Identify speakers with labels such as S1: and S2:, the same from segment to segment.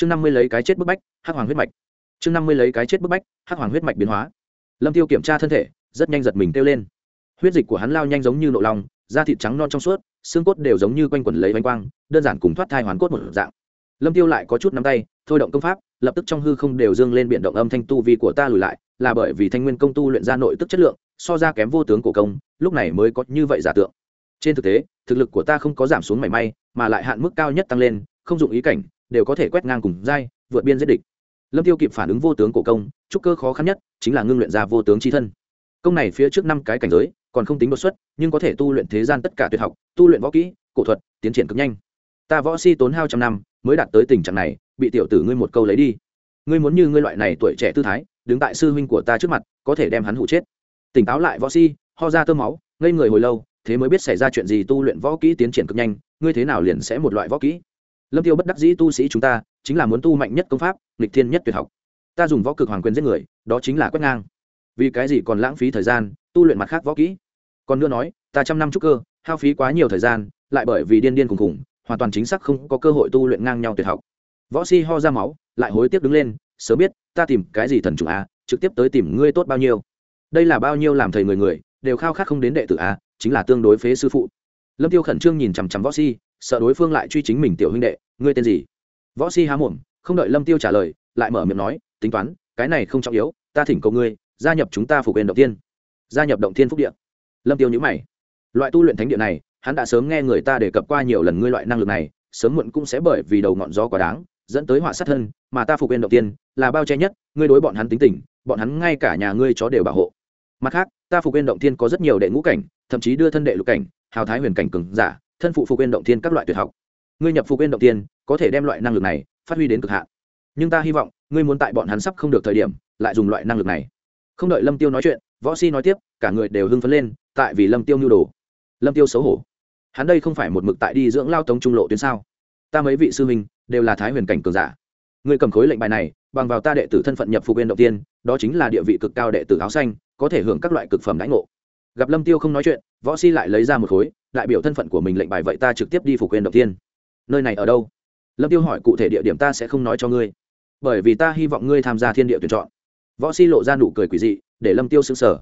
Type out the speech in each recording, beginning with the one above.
S1: chương năm mươi lấy cái chết bức bách, hắc hoàng huyết mạch. Chương năm mươi lấy cái chết bức bách, hắc hoàng huyết mạch biến hóa. Lâm tiêu kiểm tra thân thể, rất nhanh giật mình kêu lên. Huyết dịch của hắn lao nhanh giống như nộ lòng da thịt trắng non trong suốt, xương cốt đều giống như quanh quẩn lấy bánh quang, đơn giản cùng thoát thai hoàn cốt một dạng. Lâm tiêu lại có chút nắm tay, thôi động công pháp, lập tức trong hư không đều dương lên biện động âm thanh tu vi của ta lùi lại, là bởi vì thanh nguyên công tu luyện ra nội tức chất lượng, so ra kém vô tướng cổ công, lúc này mới có như vậy giả tượng. Trên thực tế, thực lực của ta không có giảm xuống mảy may, mà lại hạn mức cao nhất tăng lên, không dụng ý cảnh đều có thể quét ngang cùng giai, vượt biên giết địch. Lâm tiêu kịp phản ứng vô tướng cổ công, trúc cơ khó khăn nhất chính là ngưng luyện ra vô tướng chi thân. Công này phía trước năm cái cảnh giới, còn không tính đột xuất, nhưng có thể tu luyện thế gian tất cả tuyệt học, tu luyện võ kỹ, cổ thuật, tiến triển cực nhanh. Ta võ si tốn hao trăm năm, mới đạt tới tình trạng này, bị tiểu tử ngươi một câu lấy đi. Ngươi muốn như ngươi loại này tuổi trẻ tư thái, đứng tại sư huynh của ta trước mặt, có thể đem hắn hụ chết. Tỉnh táo lại võ si, ho ra tơ máu, ngây người hồi lâu, thế mới biết xảy ra chuyện gì tu luyện võ kỹ tiến triển cực nhanh, ngươi thế nào liền sẽ một loại võ kỹ lâm tiêu bất đắc dĩ tu sĩ chúng ta, chính là muốn tu mạnh nhất công pháp, nghịch thiên nhất tuyệt học. Ta dùng võ cực hoàng quyền giết người, đó chính là quét ngang. Vì cái gì còn lãng phí thời gian, tu luyện mặt khác võ kỹ? Còn nữa nói, ta trăm năm trúc cơ, hao phí quá nhiều thời gian, lại bởi vì điên điên cùng cùng hoàn toàn chính xác không có cơ hội tu luyện ngang nhau tuyệt học. Võ si ho ra máu, lại hối tiếc đứng lên, sớm biết, ta tìm cái gì thần chủ a, trực tiếp tới tìm ngươi tốt bao nhiêu? Đây là bao nhiêu làm thầy người người, đều khao khát không đến đệ tử a, chính là tương đối phế sư phụ. Lâm tiêu khẩn trương nhìn chằm chằm võ si sợ đối phương lại truy chính mình tiểu huynh đệ, ngươi tên gì? Võ si há mồm, không đợi lâm tiêu trả lời, lại mở miệng nói, tính toán, cái này không trọng yếu, ta thỉnh cầu ngươi, gia nhập chúng ta phục quyền động tiên gia nhập động thiên phúc địa. Lâm tiêu nhữ mày. Loại tu luyện thánh địa này, hắn đã sớm nghe người ta đề cập qua nhiều lần ngươi loại năng lực này, sớm muộn cũng sẽ bởi vì đầu ngọn gió quá đáng, dẫn tới họa sát thân, mà ta phục quyền động tiên là bao che nhất, ngươi đối bọn hắn tính tình, bọn hắn ngay cả nhà ngươi chó đều bảo hộ. Mặt khác, ta phục quyền động tiên có rất nhiều đệ ngũ cảnh, thậm chí đưa thân đệ lục cảnh, hào thái huyền cảnh cường giả thân phụ phục quên động thiên các loại tuyệt học. Ngươi nhập phục quên động thiên, có thể đem loại năng lực này phát huy đến cực hạn. Nhưng ta hy vọng ngươi muốn tại bọn hắn sắp không được thời điểm lại dùng loại năng lực này. Không đợi lâm tiêu nói chuyện võ si nói tiếp cả người đều hưng phấn lên tại vì lâm tiêu nhu đồ. Lâm tiêu xấu hổ. Hắn đây không phải một mực tại đi dưỡng lao tống trung lộ tuyến sao? Ta mấy vị sư huynh đều là thái huyền cảnh cường giả. Người cầm khối lệnh bài này bằng vào ta đệ tử thân phận nhập phục viên đầu tiên đó chính là địa vị cực cao đệ tử áo xanh có thể hưởng các loại cực phẩm đãi ngộ gặp lâm tiêu không nói chuyện võ si lại lấy ra một khối đại biểu thân phận của mình lệnh bài vậy ta trực tiếp đi phục quyền đầu tiên nơi này ở đâu lâm tiêu hỏi cụ thể địa điểm ta sẽ không nói cho ngươi bởi vì ta hy vọng ngươi tham gia thiên địa tuyển chọn võ si lộ ra nụ cười quỷ dị để lâm tiêu xứng sở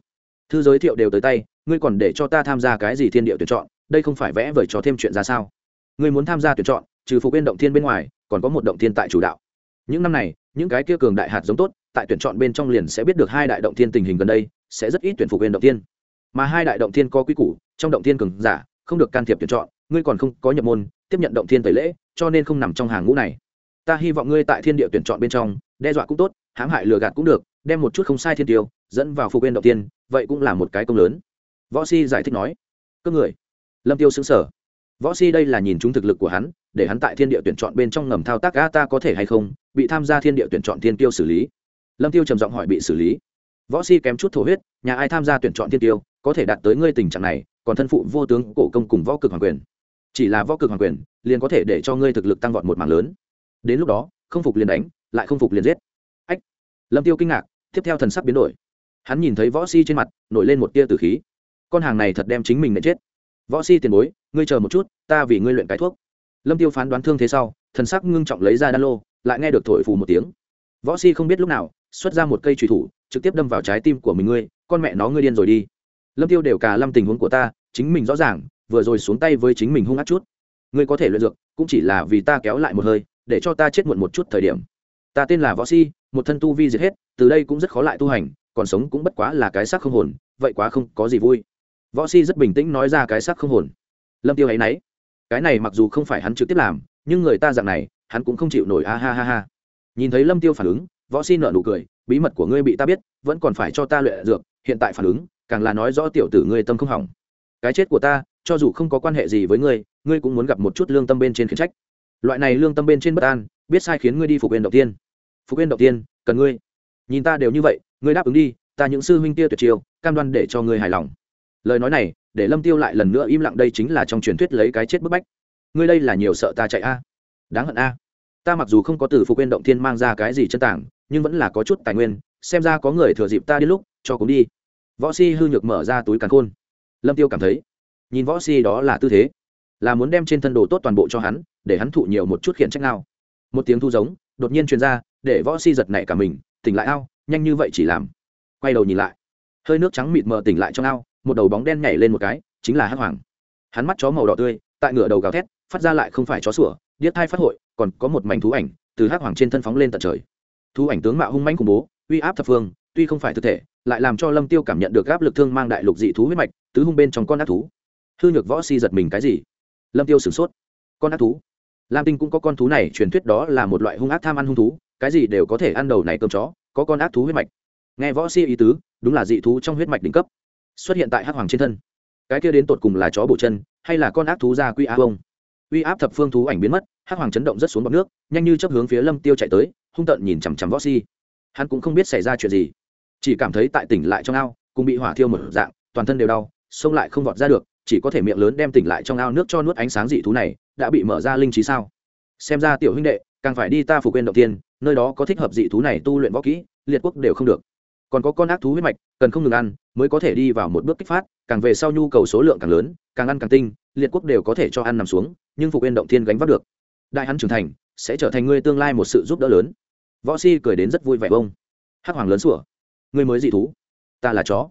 S1: thư giới thiệu đều tới tay ngươi còn để cho ta tham gia cái gì thiên địa tuyển chọn đây không phải vẽ vời cho thêm chuyện ra sao ngươi muốn tham gia tuyển chọn trừ phục bên động thiên bên ngoài còn có một động thiên tại chủ đạo những năm này những cái kia cường đại hạt giống tốt tại tuyển chọn bên trong liền sẽ biết được hai đại động thiên tình hình gần đây sẽ rất ít tuyển phục bên động thiên mà hai đại động thiên có quy củ, trong động thiên cường giả, không được can thiệp tuyển chọn, ngươi còn không có nhập môn, tiếp nhận động thiên tẩy lễ, cho nên không nằm trong hàng ngũ này. Ta hy vọng ngươi tại thiên địa tuyển chọn bên trong, đe dọa cũng tốt, hãm hại lừa gạt cũng được, đem một chút không sai thiên tiêu, dẫn vào phục bên động tiên vậy cũng là một cái công lớn. Võ si giải thích nói cơ người. Lâm tiêu xứng sở võ si đây là nhìn chúng thực lực của hắn, để hắn tại thiên địa tuyển chọn bên trong ngầm thao tác a ta có thể hay không, bị tham gia thiên địa tuyển chọn thiên tiêu xử lý. Lâm tiêu trầm giọng hỏi bị xử lý. Võ si kém chút thổ huyết, nhà ai tham gia tuyển chọn thiên tiêu có thể đạt tới ngươi tình trạng này, còn thân phụ vô tướng cổ công cùng võ cực hoàng quyền. Chỉ là võ cực hoàng quyền, liền có thể để cho ngươi thực lực tăng vọt một mảng lớn. Đến lúc đó, không phục liền đánh, lại không phục liền giết. Ách! Lâm tiêu kinh ngạc, tiếp theo thần sắc biến đổi. Hắn nhìn thấy võ si trên mặt, nổi lên một tia tử khí. Con hàng này thật đem chính mình nện chết. Võ si tiền bối, ngươi chờ một chút, ta vì ngươi luyện cái thuốc. Lâm tiêu phán đoán thương thế sau, thần sắc ngưng trọng lấy ra đan lô, lại nghe được thổi phù một tiếng. Võ si không biết lúc nào, xuất ra một cây trùy thủ, trực tiếp đâm vào trái tim của mình ngươi, con mẹ nó ngươi điên rồi đi lâm tiêu đều cả lâm tình huống của ta, chính mình rõ ràng, vừa rồi xuống tay với chính mình hung ác chút. Ngươi có thể luyện dược, cũng chỉ là vì ta kéo lại một hơi, để cho ta chết muộn một chút thời điểm. Ta tên là võ si, một thân tu vi diệt hết, từ đây cũng rất khó lại tu hành, còn sống cũng bất quá là cái xác không hồn, vậy quá không có gì vui. Võ si rất bình tĩnh nói ra cái xác không hồn. Lâm tiêu ấy nấy. Cái này mặc dù không phải hắn trực tiếp làm, nhưng người ta dạng này, hắn cũng không chịu nổi a ha ha ha. Nhìn thấy lâm tiêu phản ứng, võ si nở nụ cười, bí mật của ngươi bị ta biết, vẫn còn phải cho ta luyện dược, hiện tại phản ứng càng là nói rõ tiểu tử ngươi tâm không hỏng. Cái chết của ta, cho dù không có quan hệ gì với ngươi ngươi cũng muốn gặp một chút lương tâm bên trên khiển trách. Loại này lương tâm bên trên bất an, biết sai khiến ngươi đi phục viên đầu tiên. Phục viên đầu tiên, cần ngươi. Nhìn ta đều như vậy, ngươi đáp ứng đi, ta những sư huynh kia tuyệt chiêu, cam đoan để cho ngươi hài lòng. Lời nói này, để lâm tiêu lại lần nữa im lặng đây chính là trong truyền thuyết lấy cái chết bức bách. Ngươi đây là nhiều sợ ta chạy a. Đáng hận a. Ta mặc dù không có từ phục viên động thiên mang ra cái gì chân tảng, nhưng vẫn là có chút tài nguyên, xem ra có người thừa dịp ta đi lúc, cho cũng đi võ si hư nhược mở ra túi càn khôn. Lâm tiêu cảm thấy, nhìn võ si đó là tư thế, là muốn đem trên thân đồ tốt toàn bộ cho hắn, để hắn thụ nhiều một chút khiển trách nào. Một tiếng thu giống, đột nhiên truyền ra, để võ si giật nảy cả mình, tỉnh lại ao, nhanh như vậy chỉ làm. Quay đầu nhìn lại, hơi nước trắng mịt mờ tỉnh lại trong ao, một đầu bóng đen nhảy lên một cái, chính là hắc hoàng. Hắn mắt chó màu đỏ tươi, tại ngửa đầu gào thét, phát ra lại không phải chó sủa, điếc thai phát hội, còn có một mảnh thú ảnh từ hắc hoàng trên thân phóng lên tận trời. Thú ảnh tướng mạo hung manh khủng bố, uy áp thập phương, tuy không phải thực thể lại làm cho lâm tiêu cảm nhận được áp lực thương mang đại lục dị thú huyết mạch, tứ hung bên trong con ác thú. Hư nhược võ si giật mình cái gì? Lâm tiêu sửng sốt. Con ác thú? Lam tinh cũng có con thú này, truyền thuyết đó là một loại hung ác tham ăn hung thú, cái gì đều có thể ăn đầu này cơm chó, có con ác thú huyết mạch. Nghe võ si ý tứ, đúng là dị thú trong huyết mạch đỉnh cấp. Xuất hiện tại hắc hoàng trên thân. Cái kia đến tột cùng là chó bổ chân, hay là con ác thú ra quy a bông uy áp thập phương thú ảnh biến mất, hắc hoàng chấn động rất xuống bọc nước, nhanh như chấp hướng phía lâm tiêu chạy tới, hung tợn nhìn chằm chằm võ si. Hắn cũng không biết xảy ra chuyện gì chỉ cảm thấy tại tỉnh lại trong ao, cùng bị hỏa thiêu một dạng, toàn thân đều đau xông lại không vọt ra được, chỉ có thể miệng lớn đem tỉnh lại trong ao nước cho nuốt ánh sáng dị thú này, đã bị mở ra linh trí sao? Xem ra tiểu huynh đệ, càng phải đi ta phủ quên động tiên, nơi đó có thích hợp dị thú này tu luyện võ kỹ, liệt quốc đều không được. Còn có con ác thú huyết mạch, cần không ngừng ăn, mới có thể đi vào một bước kích phát, càng về sau nhu cầu số lượng càng lớn, càng ăn càng tinh, liệt quốc đều có thể cho ăn nằm xuống, nhưng phục yên động thiên gánh vác được. Đại hắn trưởng thành, sẽ trở thành ngươi tương lai một sự giúp đỡ lớn. Võ si cười đến rất vui vẻ bông hắc hoàng lớn sủa ngươi mới dị thú. Ta là chó.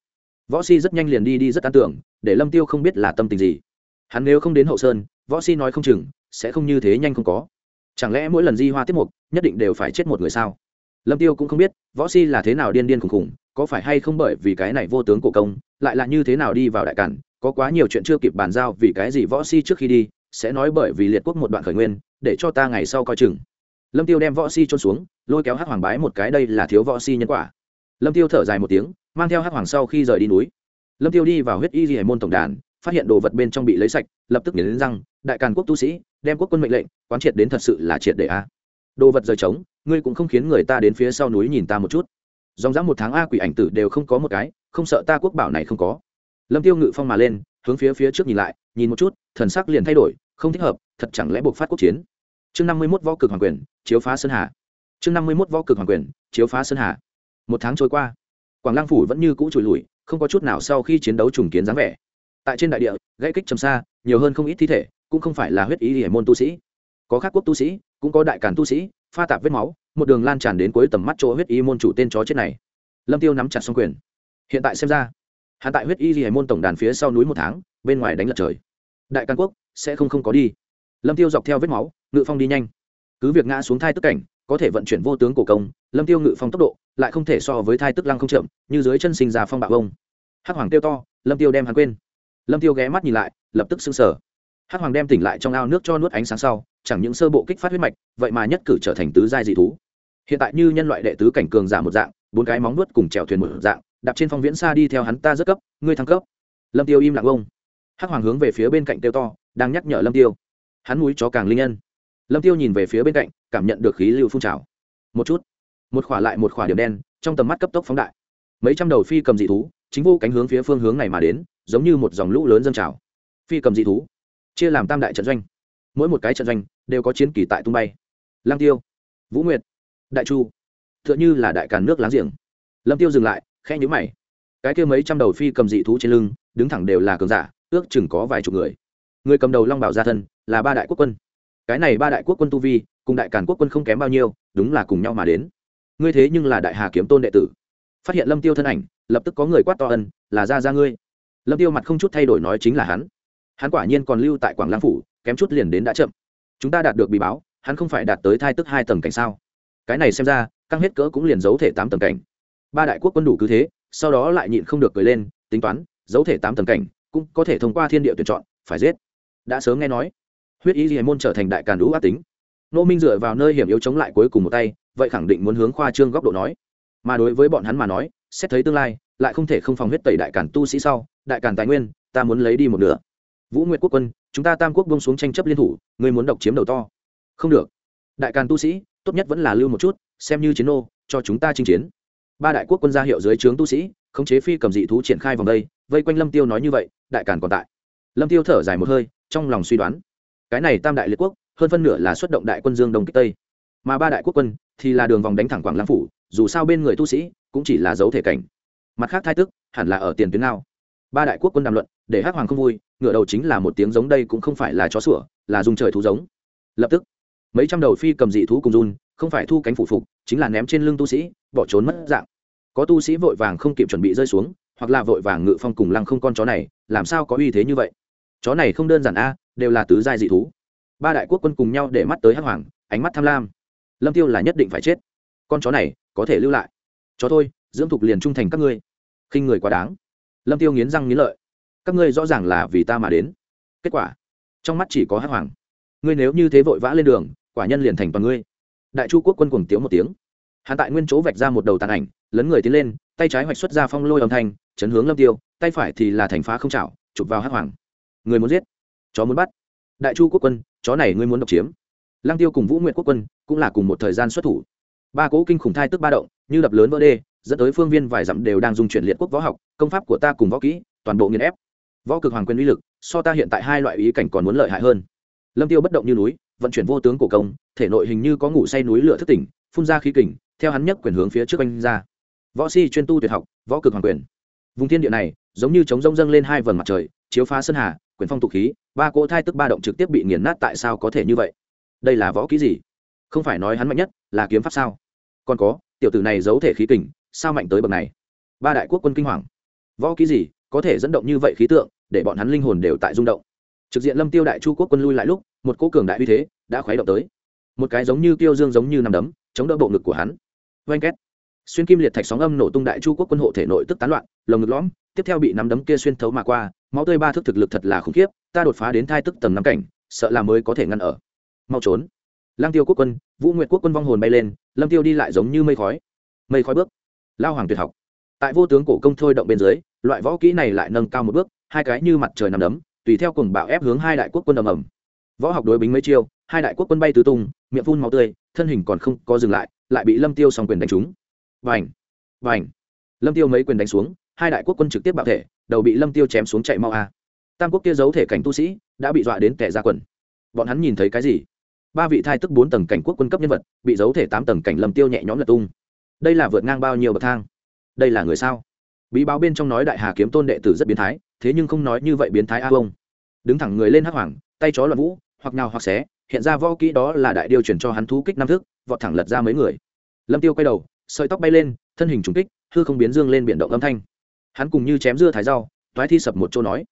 S1: Võ si rất nhanh liền đi đi rất an tưởng, để lâm tiêu không biết là tâm tình gì. Hắn nếu không đến hậu sơn, võ si nói không chừng, sẽ không như thế nhanh không có. Chẳng lẽ mỗi lần di hoa tiếp mục, nhất định đều phải chết một người sao? Lâm tiêu cũng không biết, võ si là thế nào điên điên khùng khùng có phải hay không bởi vì cái này vô tướng cổ công, lại là như thế nào đi vào đại cản, có quá nhiều chuyện chưa kịp bàn giao vì cái gì võ si trước khi đi, sẽ nói bởi vì liệt quốc một đoạn khởi nguyên, để cho ta ngày sau coi chừng. Lâm tiêu đem võ si trôn xuống, lôi kéo hắc hoàng bái một cái, đây là thiếu võ si nhân quả lâm tiêu thở dài một tiếng, mang theo hắc hoàng sau khi rời đi núi. Lâm tiêu đi vào huyết y di môn tổng đàn, phát hiện đồ vật bên trong bị lấy sạch, lập tức nhấn răng, đại càn quốc tu sĩ, đem quốc quân mệnh lệnh, quán triệt đến thật sự là triệt để a. Đồ vật rời trống, ngươi cũng không khiến người ta đến phía sau núi nhìn ta một chút. Dòng dã một tháng a quỷ ảnh tử đều không có một cái, không sợ ta quốc bảo này không có. Lâm tiêu ngự phong mà lên, hướng phía phía trước nhìn lại, nhìn một chút, thần sắc liền thay đổi, không thích hợp, thật chẳng lẽ buộc phát quốc chiến. Chương năm mươi 51 võ cực hoàng quyền, chiếu phá sơn hà. Chương năm mươi 51 võ cực hoàng quyền, chiếu phá sơn hà một tháng trôi qua. Quảng lăng phủ vẫn như cũ trùi lùi, không có chút nào sau khi chiến đấu trùng kiến dáng vẻ. Tại trên đại địa, gãy kích trầm xa, nhiều hơn không ít thi thể, cũng không phải là huyết ý hiểm môn tu sĩ. Có khác quốc tu sĩ, cũng có đại càn tu sĩ, pha tạp vết máu, một đường lan tràn đến cuối tầm mắt chỗ huyết y môn chủ tên chó chết này. Lâm tiêu nắm chặt xong quyền. Hiện tại xem ra hạ tại huyết y hiểm môn tổng đàn phía sau núi một tháng, bên ngoài đánh lật trời. Đại càn quốc sẽ không không có đi. Lâm tiêu dọc theo vết máu, ngự phong đi nhanh. Cứ việc ngã xuống thai tức cảnh có thể vận chuyển vô tướng cổ công, lâm tiêu ngự phong tốc độ lại không thể so với thai tức lăng không chậm, như dưới chân sinh ra phong bạo vông hắc hoàng tiêu to, lâm tiêu đem hắn quên. Lâm tiêu ghé mắt nhìn lại, lập tức sững sờ. Hắc hoàng đem tỉnh lại trong ao nước cho nuốt ánh sáng sau, chẳng những sơ bộ kích phát huyết mạch, vậy mà nhất cử trở thành tứ giai dị thú. Hiện tại như nhân loại đệ tứ cảnh cường giả một dạng, bốn cái móng nuốt cùng chèo thuyền một dạng, đạp trên phong viễn xa đi theo hắn ta rất cấp, ngươi thăng cấp. Lâm tiêu im lặng ông. Hắc hoàng hướng về phía bên cạnh tiêu to, đang nhắc nhở lâm tiêu. Hắn núi chó càng linh nhân lâm tiêu nhìn về phía bên cạnh, cảm nhận được khí lưu phun trào. Một chút, một khỏa lại một khỏa điểm đen, trong tầm mắt cấp tốc phóng đại. Mấy trăm đầu phi cầm dị thú, chính vô cánh hướng phía phương hướng này mà đến, giống như một dòng lũ lớn dâng trào. Phi cầm dị thú, chia làm tam đại trận doanh. Mỗi một cái trận doanh đều có chiến kỳ tại tung bay. Lang tiêu, vũ nguyệt, đại chu t h ư ợ n h ư là đại càn nước láng giềng. Lâm tiêu dừng lại khe nhữ mày. Cái kia mấy trăm đầu phi cầm dị thú trên lưng, đứng thẳng đều là cường giả, ước chừng có vài chục người. Người cầm đầu long bảo gia thân là ba đại quốc quân cái này ba đại quốc quân tu vi, cùng đại càn quốc quân không kém bao nhiêu, đúng là cùng nhau mà đến. Ngươi thế nhưng là đại hà kiếm tôn đệ tử. Phát hiện lâm tiêu thân ảnh, lập tức có người quát to ân, là ra ra ngươi. Lâm tiêu mặt không chút thay đổi nói chính là hắn. Hắn quả nhiên còn lưu tại quảng lang phủ, kém chút liền đến đã chậm. Chúng ta đạt được bị báo, hắn không phải đạt tới thai tức hai tầng cảnh sao? Cái này xem ra, căng hết cỡ cũng liền giấu thể tám tầng cảnh. Ba đại quốc quân đủ cứ thế, sau đó lại nhịn không được cười lên, tính toán, giấu thể tám tầng cảnh, cũng có thể thông qua thiên địa tuyển chọn, phải giết. Đã sớm nghe nói huyết ý gì môn trở thành đại càn đủ ác tính. Nô minh dựa vào nơi hiểm yếu chống lại cuối cùng một tay, vậy khẳng định muốn hướng khoa trương góc độ nói. Mà đối với bọn hắn mà nói, xét thấy tương lai, lại không thể không phòng huyết tẩy đại càn tu sĩ sau, đại càn tài nguyên, ta muốn lấy đi một nửa. Vũ nguyệt quốc quân, chúng ta tam quốc bông xuống tranh chấp liên thủ, ngươi muốn độc chiếm đầu to. Không được. Đại càn tu sĩ, tốt nhất vẫn là lưu một chút, xem như chiến nô, cho chúng ta chinh chiến. Ba đại quốc quân gia hiệu dưới trướng tu sĩ, khống chế phi cầm dị thú triển khai vòng đây, vây quanh lâm tiêu nói như vậy, đại càn còn tại. Lâm tiêu thở dài một hơi, trong lòng suy đoán cái này tam đại liệt quốc, hơn phân nửa là xuất động đại quân dương đông kích tây. Mà ba đại quốc quân thì là đường vòng đánh thẳng quảng lăng phủ, dù sao bên người tu sĩ cũng chỉ là dấu thể cảnh. Mặt khác thái tức hẳn là ở tiền tuyến nào ba đại quốc quân đàm luận, để hắc hoàng không vui, ngựa đầu chính là một tiếng giống đây cũng không phải là chó sủa, là dùng trời thú giống. Lập tức, mấy trăm đầu phi cầm dị thú cùng run, không phải thu cánh phủ phục, chính là ném trên lưng tu sĩ, bỏ trốn mất dạng. Có tu sĩ vội vàng không kịp chuẩn bị rơi xuống, hoặc là vội vàng ngự phong cùng lăng không con chó này, làm sao có uy thế như vậy? Chó này không đơn giản a đều là tứ giai dị thú. Ba đại quốc quân cùng nhau để mắt tới hắc hoàng, ánh mắt tham lam. Lâm tiêu là nhất định phải chết. Con chó này, có thể lưu lại. Chó thôi, dưỡng thục liền trung thành các ngươi. Khinh người quá đáng. Lâm tiêu nghiến răng nghiến lợi. Các ngươi rõ ràng là vì ta mà đến. Kết quả, trong mắt chỉ có hắc hoàng. Ngươi nếu như thế vội vã lên đường, quả nhân liền thành toàn ngươi. Đại chu quốc quân cuồng tiếng một tiếng. Hắn tại nguyên chỗ vạch ra một đầu tàn ảnh, lấn người tiến lên, tay trái hoạch xuất ra phong lôi âm thanh, chấn hướng lâm tiêu, tay phải thì là thành phá không chảo, chụp vào hắc hoàng. Người muốn giết chó muốn bắt. Đại chu quốc quân, chó này ngươi muốn độc chiếm. Lăng tiêu cùng vũ nguyện quốc quân cũng là cùng một thời gian xuất thủ. Ba cỗ kinh khủng thai tức ba động, như đập lớn vỡ đê, dẫn tới phương viên vài dặm đều đang dùng chuyển liệt quốc võ học, công pháp của ta cùng võ kỹ, toàn bộ nghiền ép. Võ cực hoàng quyền uy lực, so ta hiện tại hai loại ý cảnh còn muốn lợi hại hơn. Lâm tiêu bất động như núi, vận chuyển vô tướng cổ công, thể nội hình như có ngủ say núi lửa thức tỉnh, phun ra khí kình, theo hắn nhất quyền hướng phía trước anh ra. Võ si chuyên tu tuyệt học, võ cực hoàng quyền. Vùng thiên địa này, giống như chống rông dâng lên hai vầng mặt trời, chiếu phá sơn hà quyền phong tục khí, ba cỗ thai tức ba động trực tiếp bị nghiền nát tại sao có thể như vậy? Đây là võ kỹ gì? Không phải nói hắn mạnh nhất, là kiếm pháp sao? Còn có, tiểu tử này giấu thể khí kình, sao mạnh tới bậc này? Ba đại quốc quân kinh hoàng. Võ kỹ gì, có thể dẫn động như vậy khí tượng, để bọn hắn linh hồn đều tại rung động. Trực diện lâm tiêu đại chu quốc quân lui lại lúc, một cỗ cường đại uy thế đã khuấy động tới. Một cái giống như tiêu dương giống như nằm đấm, chống đỡ bộ ngực của hắn. Oanh két. Xuyên kim liệt thạch sóng âm nổ tung đại chu quốc quân hộ thể nội tức tán loạn, lồng ngực lõm, tiếp theo bị nắm đấm kia xuyên thấu mà qua máu tươi ba thước thực lực thật là khủng khiếp, ta đột phá đến thai tức tầng năm cảnh, sợ là mới có thể ngăn ở. Mau trốn. Lang tiêu quốc quân, vũ nguyệt quốc quân vong hồn bay lên, lâm tiêu đi lại giống như mây khói. Mây khói bước. Lao hoàng tuyệt học. Tại vô tướng cổ công thôi động bên dưới, loại võ kỹ này lại nâng cao một bước, hai cái như mặt trời nằm đấm, tùy theo cùng bạo ép hướng hai đại quốc quân ầm ầm. Võ học đối bính mấy chiêu, hai đại quốc quân bay tứ tung, miệng phun máu tươi, thân hình còn không có dừng lại lại bị lâm tiêu song quyền đánh trúng. Vành. Vành. Lâm tiêu mấy quyền đánh xuống hai đại quốc quân trực tiếp bạo thể, đầu bị lâm tiêu chém xuống chạy mau a. Tam quốc kia giấu thể cảnh tu sĩ đã bị dọa đến kẻ ra quần. Bọn hắn nhìn thấy cái gì? Ba vị thai tức bốn tầng cảnh quốc quân cấp nhân vật bị giấu thể tám tầng cảnh lâm tiêu nhẹ nhõm lật tung. Đây là vượt ngang bao nhiêu bậc thang? Đây là người sao? Bí báo bên trong nói đại hà kiếm tôn đệ tử rất biến thái, thế nhưng không nói như vậy biến thái a bông đứng thẳng người lên hắc hoàng, tay chó loạn vũ, hoặc nào hoặc xé, hiện ra võ kỹ đó là đại điều chuyển cho hắn thú kích năm thức, vọt thẳng lật ra mấy người. Lâm tiêu quay đầu, sợi tóc bay lên, thân hình trùng kích, hư không biến dương lên biển động âm thanh hắn cùng như chém dưa thái rau, toái thi sập một chỗ nói,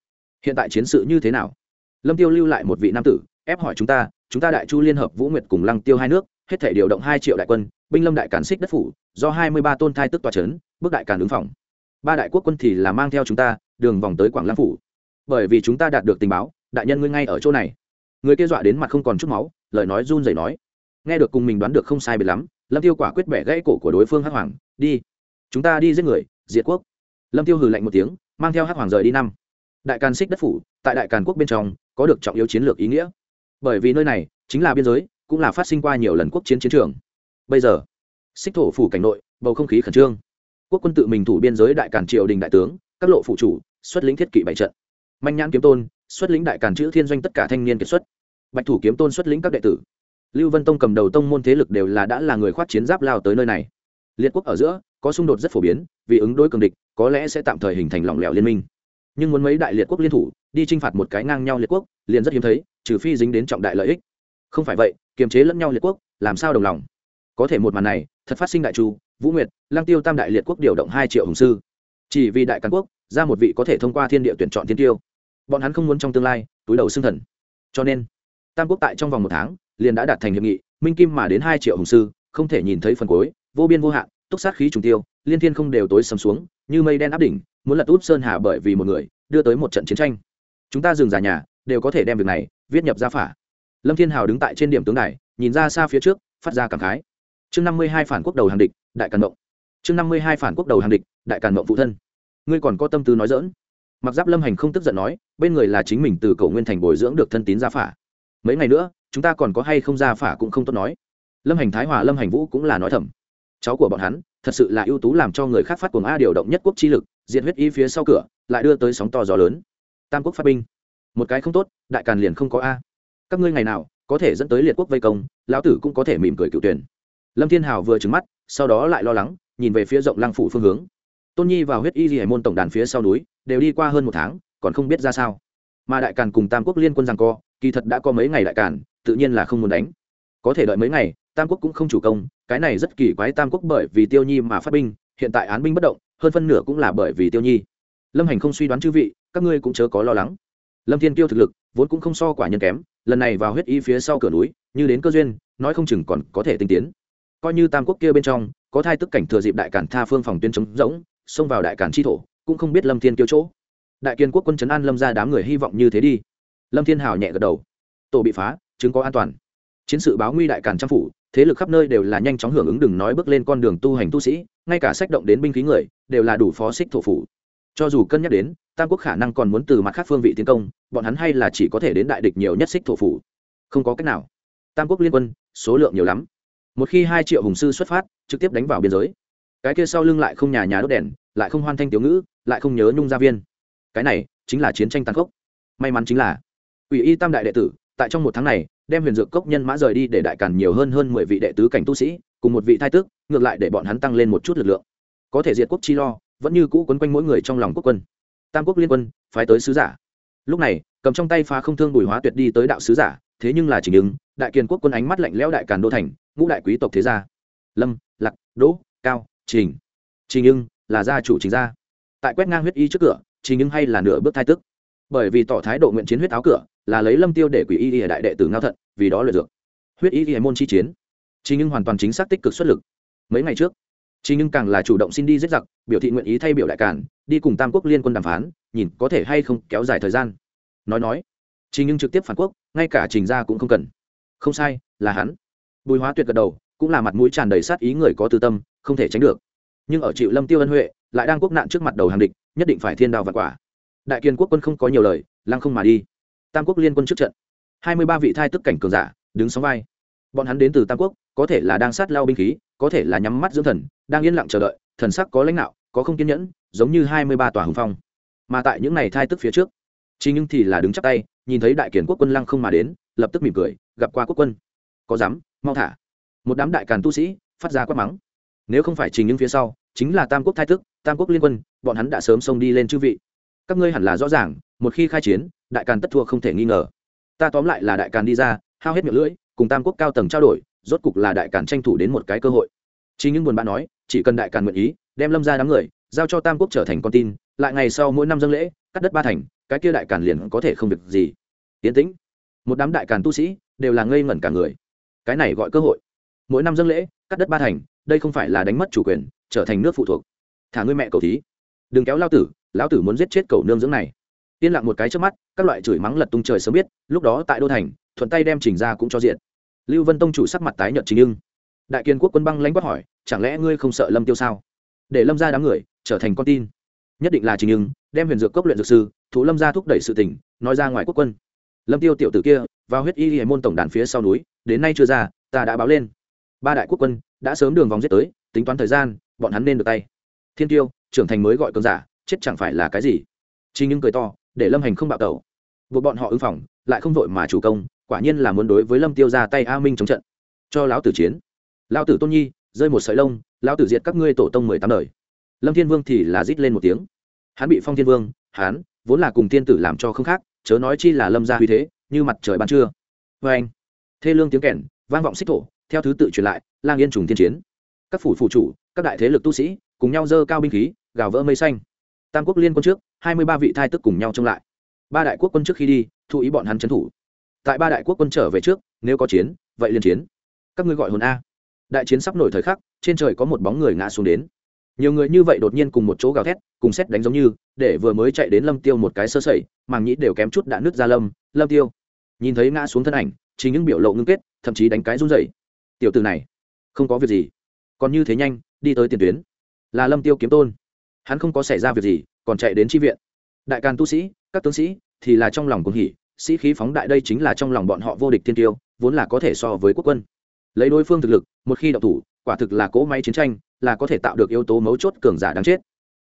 S1: hiện tại chiến sự như thế nào? Lâm tiêu lưu lại một vị nam tử, ép hỏi chúng ta chúng ta đại chu liên hợp vũ nguyệt cùng lăng tiêu hai nước, hết thể điều động hai triệu đại quân, binh lâm đại cản xích đất phủ, do hai mươi ba tôn thai tức tòa trấn bước đại cản ứng phòng. Ba đại quốc quân thì là mang theo chúng ta, đường vòng tới quảng lăng phủ. Bởi vì chúng ta đạt được tình báo, đại nhân ngươi ngay ở chỗ này. Người kia dọa đến mặt không còn chút máu, lời nói run rẩy nói, nghe được cùng mình đoán được không sai biệt lắm, lâm tiêu quả quyết bẻ gãy cổ của đối phương hắc hoàng, đi, chúng ta đi giết người, diệt quốc lâm tiêu hừ lạnh một tiếng, mang theo hắc hoàng rời đi năm. Đại càn xích đất phủ, tại đại càn quốc bên trong, có được trọng yếu chiến lược ý nghĩa. Bởi vì nơi này, chính là biên giới, cũng là phát sinh qua nhiều lần quốc chiến chiến trường. Bây giờ, xích thổ phủ cảnh nội, bầu không khí khẩn trương. Quốc quân tự mình thủ biên giới đại càn triều đình đại tướng, các lộ phụ chủ, xuất lĩnh thiết kỵ bảy trận. Manh nhãn kiếm tôn, xuất lĩnh đại càn chữ thiên doanh tất cả thanh niên kiệt xuất. Bạch thủ kiếm tôn xuất lĩnh các đệ tử. Lưu vân tông cầm đầu tông môn thế lực đều là đã là người khoát chiến giáp lao tới nơi này. Liệt quốc ở giữa, có xung đột rất phổ biến, vì ứng đối cường địch có lẽ sẽ tạm thời hình thành lỏng lẻo liên minh. Nhưng muốn mấy đại liệt quốc liên thủ, đi chinh phạt một cái ngang nhau liệt quốc, liền rất hiếm thấy, trừ phi dính đến trọng đại lợi ích. Không phải vậy, kiềm chế lẫn nhau liệt quốc, làm sao đồng lòng? Có thể một màn này, thật phát sinh đại chu, vũ nguyệt lang tiêu tam đại liệt quốc điều động hai triệu hùng sư. Chỉ vì đại càn quốc, ra một vị có thể thông qua thiên địa tuyển chọn thiên tiêu. Bọn hắn không muốn trong tương lai, túi đầu xương thần. Cho nên, tam quốc tại trong vòng một tháng, liền đã đạt thành hiệp nghị, minh kim mà đến hai triệu hùng sư, không thể nhìn thấy phần cuối, vô biên vô hạn, túc sát khí trùng tiêu liên thiên không đều tối sầm xuống, như mây đen áp đỉnh, muốn lật út sơn hà bởi vì một người, đưa tới một trận chiến tranh. Chúng ta dừng già nhà, đều có thể đem việc này viết nhập gia phả. Lâm thiên hào đứng tại trên điểm tướng đài, nhìn ra xa phía trước, phát ra cảm khái. Chương năm mươi hai phản quốc đầu hàng địch, đại càn mộng. Chương năm mươi hai phản quốc đầu hàng địch, đại càn mộng phụ thân. Ngươi còn có tâm tư nói dỡn mặc giáp lâm hành không tức giận nói, bên người là chính mình từ cầu nguyên thành bồi dưỡng được thân tín gia phả. Mấy ngày nữa, chúng ta còn có hay không gia phả cũng không tốt nói. Lâm hành thái hòa, lâm hành vũ cũng là nói thầm. Cháu của bọn hắn thật sự là ưu tú làm cho người khác phát cuồng a điều động nhất quốc chi lực, diệt huyết y phía sau cửa, lại đưa tới sóng to gió lớn. Tam quốc phát binh. Một cái không tốt, đại càn liền không có a. Các ngươi ngày nào, có thể dẫn tới liệt quốc vây công, lão tử cũng có thể mỉm cười cựu tuyển. Lâm thiên hào vừa trứng mắt, sau đó lại lo lắng, nhìn về phía rộng lăng phủ phương hướng. Tôn nhi vào huyết y di hải môn tổng đàn phía sau núi, đều đi qua hơn một tháng, còn không biết ra sao. Mà đại càn cùng tam quốc liên quân rằng co, kỳ thật đã có mấy ngày đại càn, tự nhiên là không muốn đánh. Có thể đợi mấy ngày tam quốc cũng không chủ công, cái này rất kỳ quái tam quốc bởi vì tiêu nhi mà phát binh, hiện tại án binh bất động, hơn phân nửa cũng là bởi vì tiêu nhi. Lâm hành không suy đoán chư vị, các ngươi cũng chớ có lo lắng. Lâm thiên tiêu thực lực, vốn cũng không so quả nhân kém, lần này vào huyết y phía sau cửa núi, như đến cơ duyên, nói không chừng còn có thể tinh tiến. Coi như tam quốc kia bên trong, có thai tức cảnh thừa dịp đại cản tha phương phòng tuyên chống rỗng, xông vào đại cản chi thổ, cũng không biết lâm thiên kiêu chỗ. Đại kiên quốc quân trấn an lâm ra đám người hy vọng như thế đi. Lâm thiên hào nhẹ gật đầu. Tổ bị phá, chứng có an toàn. Chiến sự báo nguy đại cản trang phủ thế lực khắp nơi đều là nhanh chóng hưởng ứng đừng nói bước lên con đường tu hành tu sĩ, ngay cả sách động đến binh khí người, đều là đủ phó xích thổ phủ. Cho dù cân nhắc đến, tam quốc khả năng còn muốn từ mặt khác phương vị tiến công, bọn hắn hay là chỉ có thể đến đại địch nhiều nhất xích thổ phủ. Không có cách nào. Tam quốc liên quân, số lượng nhiều lắm. Một khi hai triệu hùng sư xuất phát, trực tiếp đánh vào biên giới. Cái kia sau lưng lại không nhà nhà đốt đèn, lại không hoan thanh tiểu ngữ, lại không nhớ nhung gia viên. Cái này chính là chiến tranh tàn khốc. may mắn chính là ủy y tam đại đệ tử, tại trong một tháng này đem huyền dược cốc nhân mã rời đi để đại càn nhiều hơn hơn mười vị đệ tứ cảnh tu sĩ, cùng một vị thái tước, ngược lại để bọn hắn tăng lên một chút lực lượng. Có thể diệt quốc chi lo, vẫn như cũ quấn quanh mỗi người trong lòng quốc quân. Tam quốc liên quân, phái tới sứ giả. Lúc này, cầm trong tay phá không thương bùi hóa tuyệt đi tới đạo sứ giả, thế nhưng là chỉ ứng đại kiền quốc quân ánh mắt lạnh lẽo đại càn đô thành, ngũ đại quý tộc thế gia. Lâm, lạc, đỗ, cao, trình. Trình nhưng là gia chủ trình gia. Tại quét ngang huyết y trước cửa, trình nhưng hay là nửa bước thai tức bởi vì tỏ thái độ nguyện chiến huyết áo cửa là lấy lâm tiêu để quỷ y y đại đệ tử ngao thận, vì đó lợi dược. Huyết y y môn chi chiến. Trình nhưng hoàn toàn chính xác tích cực xuất lực. Mấy ngày trước trình nhưng càng là chủ động xin đi giết giặc, biểu thị nguyện ý thay biểu đại cản, đi cùng tam quốc liên quân đàm phán, nhìn có thể hay không kéo dài thời gian. Nói nói trình nhưng trực tiếp phản quốc, ngay cả trình gia cũng không cần. Không sai, là hắn. Bùi hóa tuyệt gật đầu, cũng là mặt mũi tràn đầy sát ý người có tư tâm, không thể tránh được. Nhưng ở chịu lâm tiêu ân huệ, lại đang quốc nạn trước mặt đầu hàng địch, nhất định phải thiên đao vật quả. Đại kiên quốc quân không có nhiều lời, lăng không mà đi tam quốc liên quân trước trận. Hai mươi ba vị thai tức cảnh cường giả, đứng sóng vai. Bọn hắn đến từ tam quốc, có thể là đang sát lao binh khí, có thể là nhắm mắt dưỡng thần, đang yên lặng chờ đợi, thần sắc có lãnh đạo, có không kiên nhẫn, giống như hai mươi ba tòa hùng phong. Mà tại những n à y thai tức phía trước chỉ nhưng thì là đứng chắc tay, nhìn thấy đại kiển quốc quân lăng không mà đến, lập tức mỉm cười, gặp qua quốc quân. Có dám, mau thả. Một đám đại càn tu sĩ, phát ra quát mắng. Nếu không phải trình những phía sau, chính là tam quốc thái tức, tam quốc liên quân, bọn hắn đã sớm xông đi lên chư vị. Các ngươi hẳn là rõ ràng, một khi khai chiến đại càn tất thua không thể nghi ngờ. Ta tóm lại là đại càn đi ra, hao hết miệng lưỡi, cùng tam quốc cao tầng trao đổi, rốt cục là đại càn tranh thủ đến một cái cơ hội. Chỉ những buồn bạn nói, chỉ cần đại càn nguyện ý, đem lâm ra đám người, giao cho tam quốc trở thành con tin, lại ngày sau mỗi năm dân lễ, cắt đất ba thành, cái kia đại càn liền có thể không việc gì. Tiến tĩnh, một đám đại càn tu sĩ, đều là ngây ngẩn cả người. Cái này gọi cơ hội. Mỗi năm dân lễ, cắt đất ba thành, đây không phải là đánh mất chủ quyền, trở thành nước phụ thuộc. Thả ngươi mẹ cầu thí. Đừng kéo lao tử, lão tử muốn giết chết cầu nương dưỡng này yên lặng một cái trước mắt các loại chửi mắng lật tung trời sớm biết lúc đó tại đô thành thuận tay đem trình ra cũng cho diện lưu vân tông chủ sắc mặt tái nhợt chính nhưng đại kiên quốc quân băng lãnh quát hỏi chẳng lẽ ngươi không sợ lâm tiêu sao? Để lâm ra đám người trở thành con tin. Nhất định là trình nhưng đem huyền dược cốc luyện dược sư thủ lâm ra thúc đẩy sự tỉnh, nói ra ngoài quốc quân. Lâm tiêu tiểu tử kia vào huyết y hệ môn tổng đàn phía sau núi đến nay chưa ra ta đã báo lên. Ba đại quốc quân đã sớm đường vòng giết tới tính toán thời gian bọn hắn nên được tay. Thiên tiêu trưởng thành mới gọi cơn giả chết chẳng phải là cái gì. Chỉ những cười to để lâm hành không bạo tẩu. Buộc bọn họ ứng phòng, lại không vội mà chủ công, quả nhiên là muốn đối với lâm tiêu ra tay a minh chống trận. Cho lão tử chiến. Lão tử tôn nhi, rơi một sợi lông, lão tử diệt các ngươi tổ tông mười tám đời. Lâm thiên vương thì là rít lên một tiếng. Hắn bị phong thiên vương, hắn, vốn là cùng thiên tử làm cho không khác, chớ nói chi là lâm gia huy thế, như mặt trời ban trưa. Vê anh, thê lương tiếng kèn, vang vọng xích thổ, theo thứ tự truyền lại, lang yên trùng thiên chiến. Các phủ phủ chủ, các đại thế lực tu sĩ, cùng nhau dơ cao binh khí, gào vỡ mây xanh. Tam quốc liên quân trước hai mươi ba vị thai tức cùng nhau trông lại. Ba đại quốc quân trước khi đi thụ ý bọn hắn trấn thủ. Tại ba đại quốc quân trở về trước, nếu có chiến, vậy liền chiến. Các ngươi gọi hồn a. Đại chiến sắp nổi thời khắc, trên trời có một bóng người ngã xuống đến. Nhiều người như vậy đột nhiên cùng một chỗ gào thét, cùng xét đánh giống như, để vừa mới chạy đến lâm tiêu một cái sơ sẩy, màng nhĩ đều kém chút đã nứt ra lâm lâm tiêu. Nhìn thấy ngã xuống thân ảnh chỉ những biểu lộ ngưng kết, thậm chí đánh cái run rẩy. Tiểu từ này, không có việc gì. Còn như thế nhanh, đi tới tiền tuyến. Là lâm tiêu kiếm tôn hắn không có xảy ra việc gì, còn chạy đến tri viện. Đại càn tu sĩ, các tướng sĩ thì là trong lòng cuồng hỉ, sĩ khí phóng đại đây chính là trong lòng bọn họ vô địch thiên tiêu, vốn là có thể so với quốc quân. Lấy đối phương thực lực, một khi đậu thủ, quả thực là cỗ máy chiến tranh, là có thể tạo được yếu tố mấu chốt cường giả đáng chết.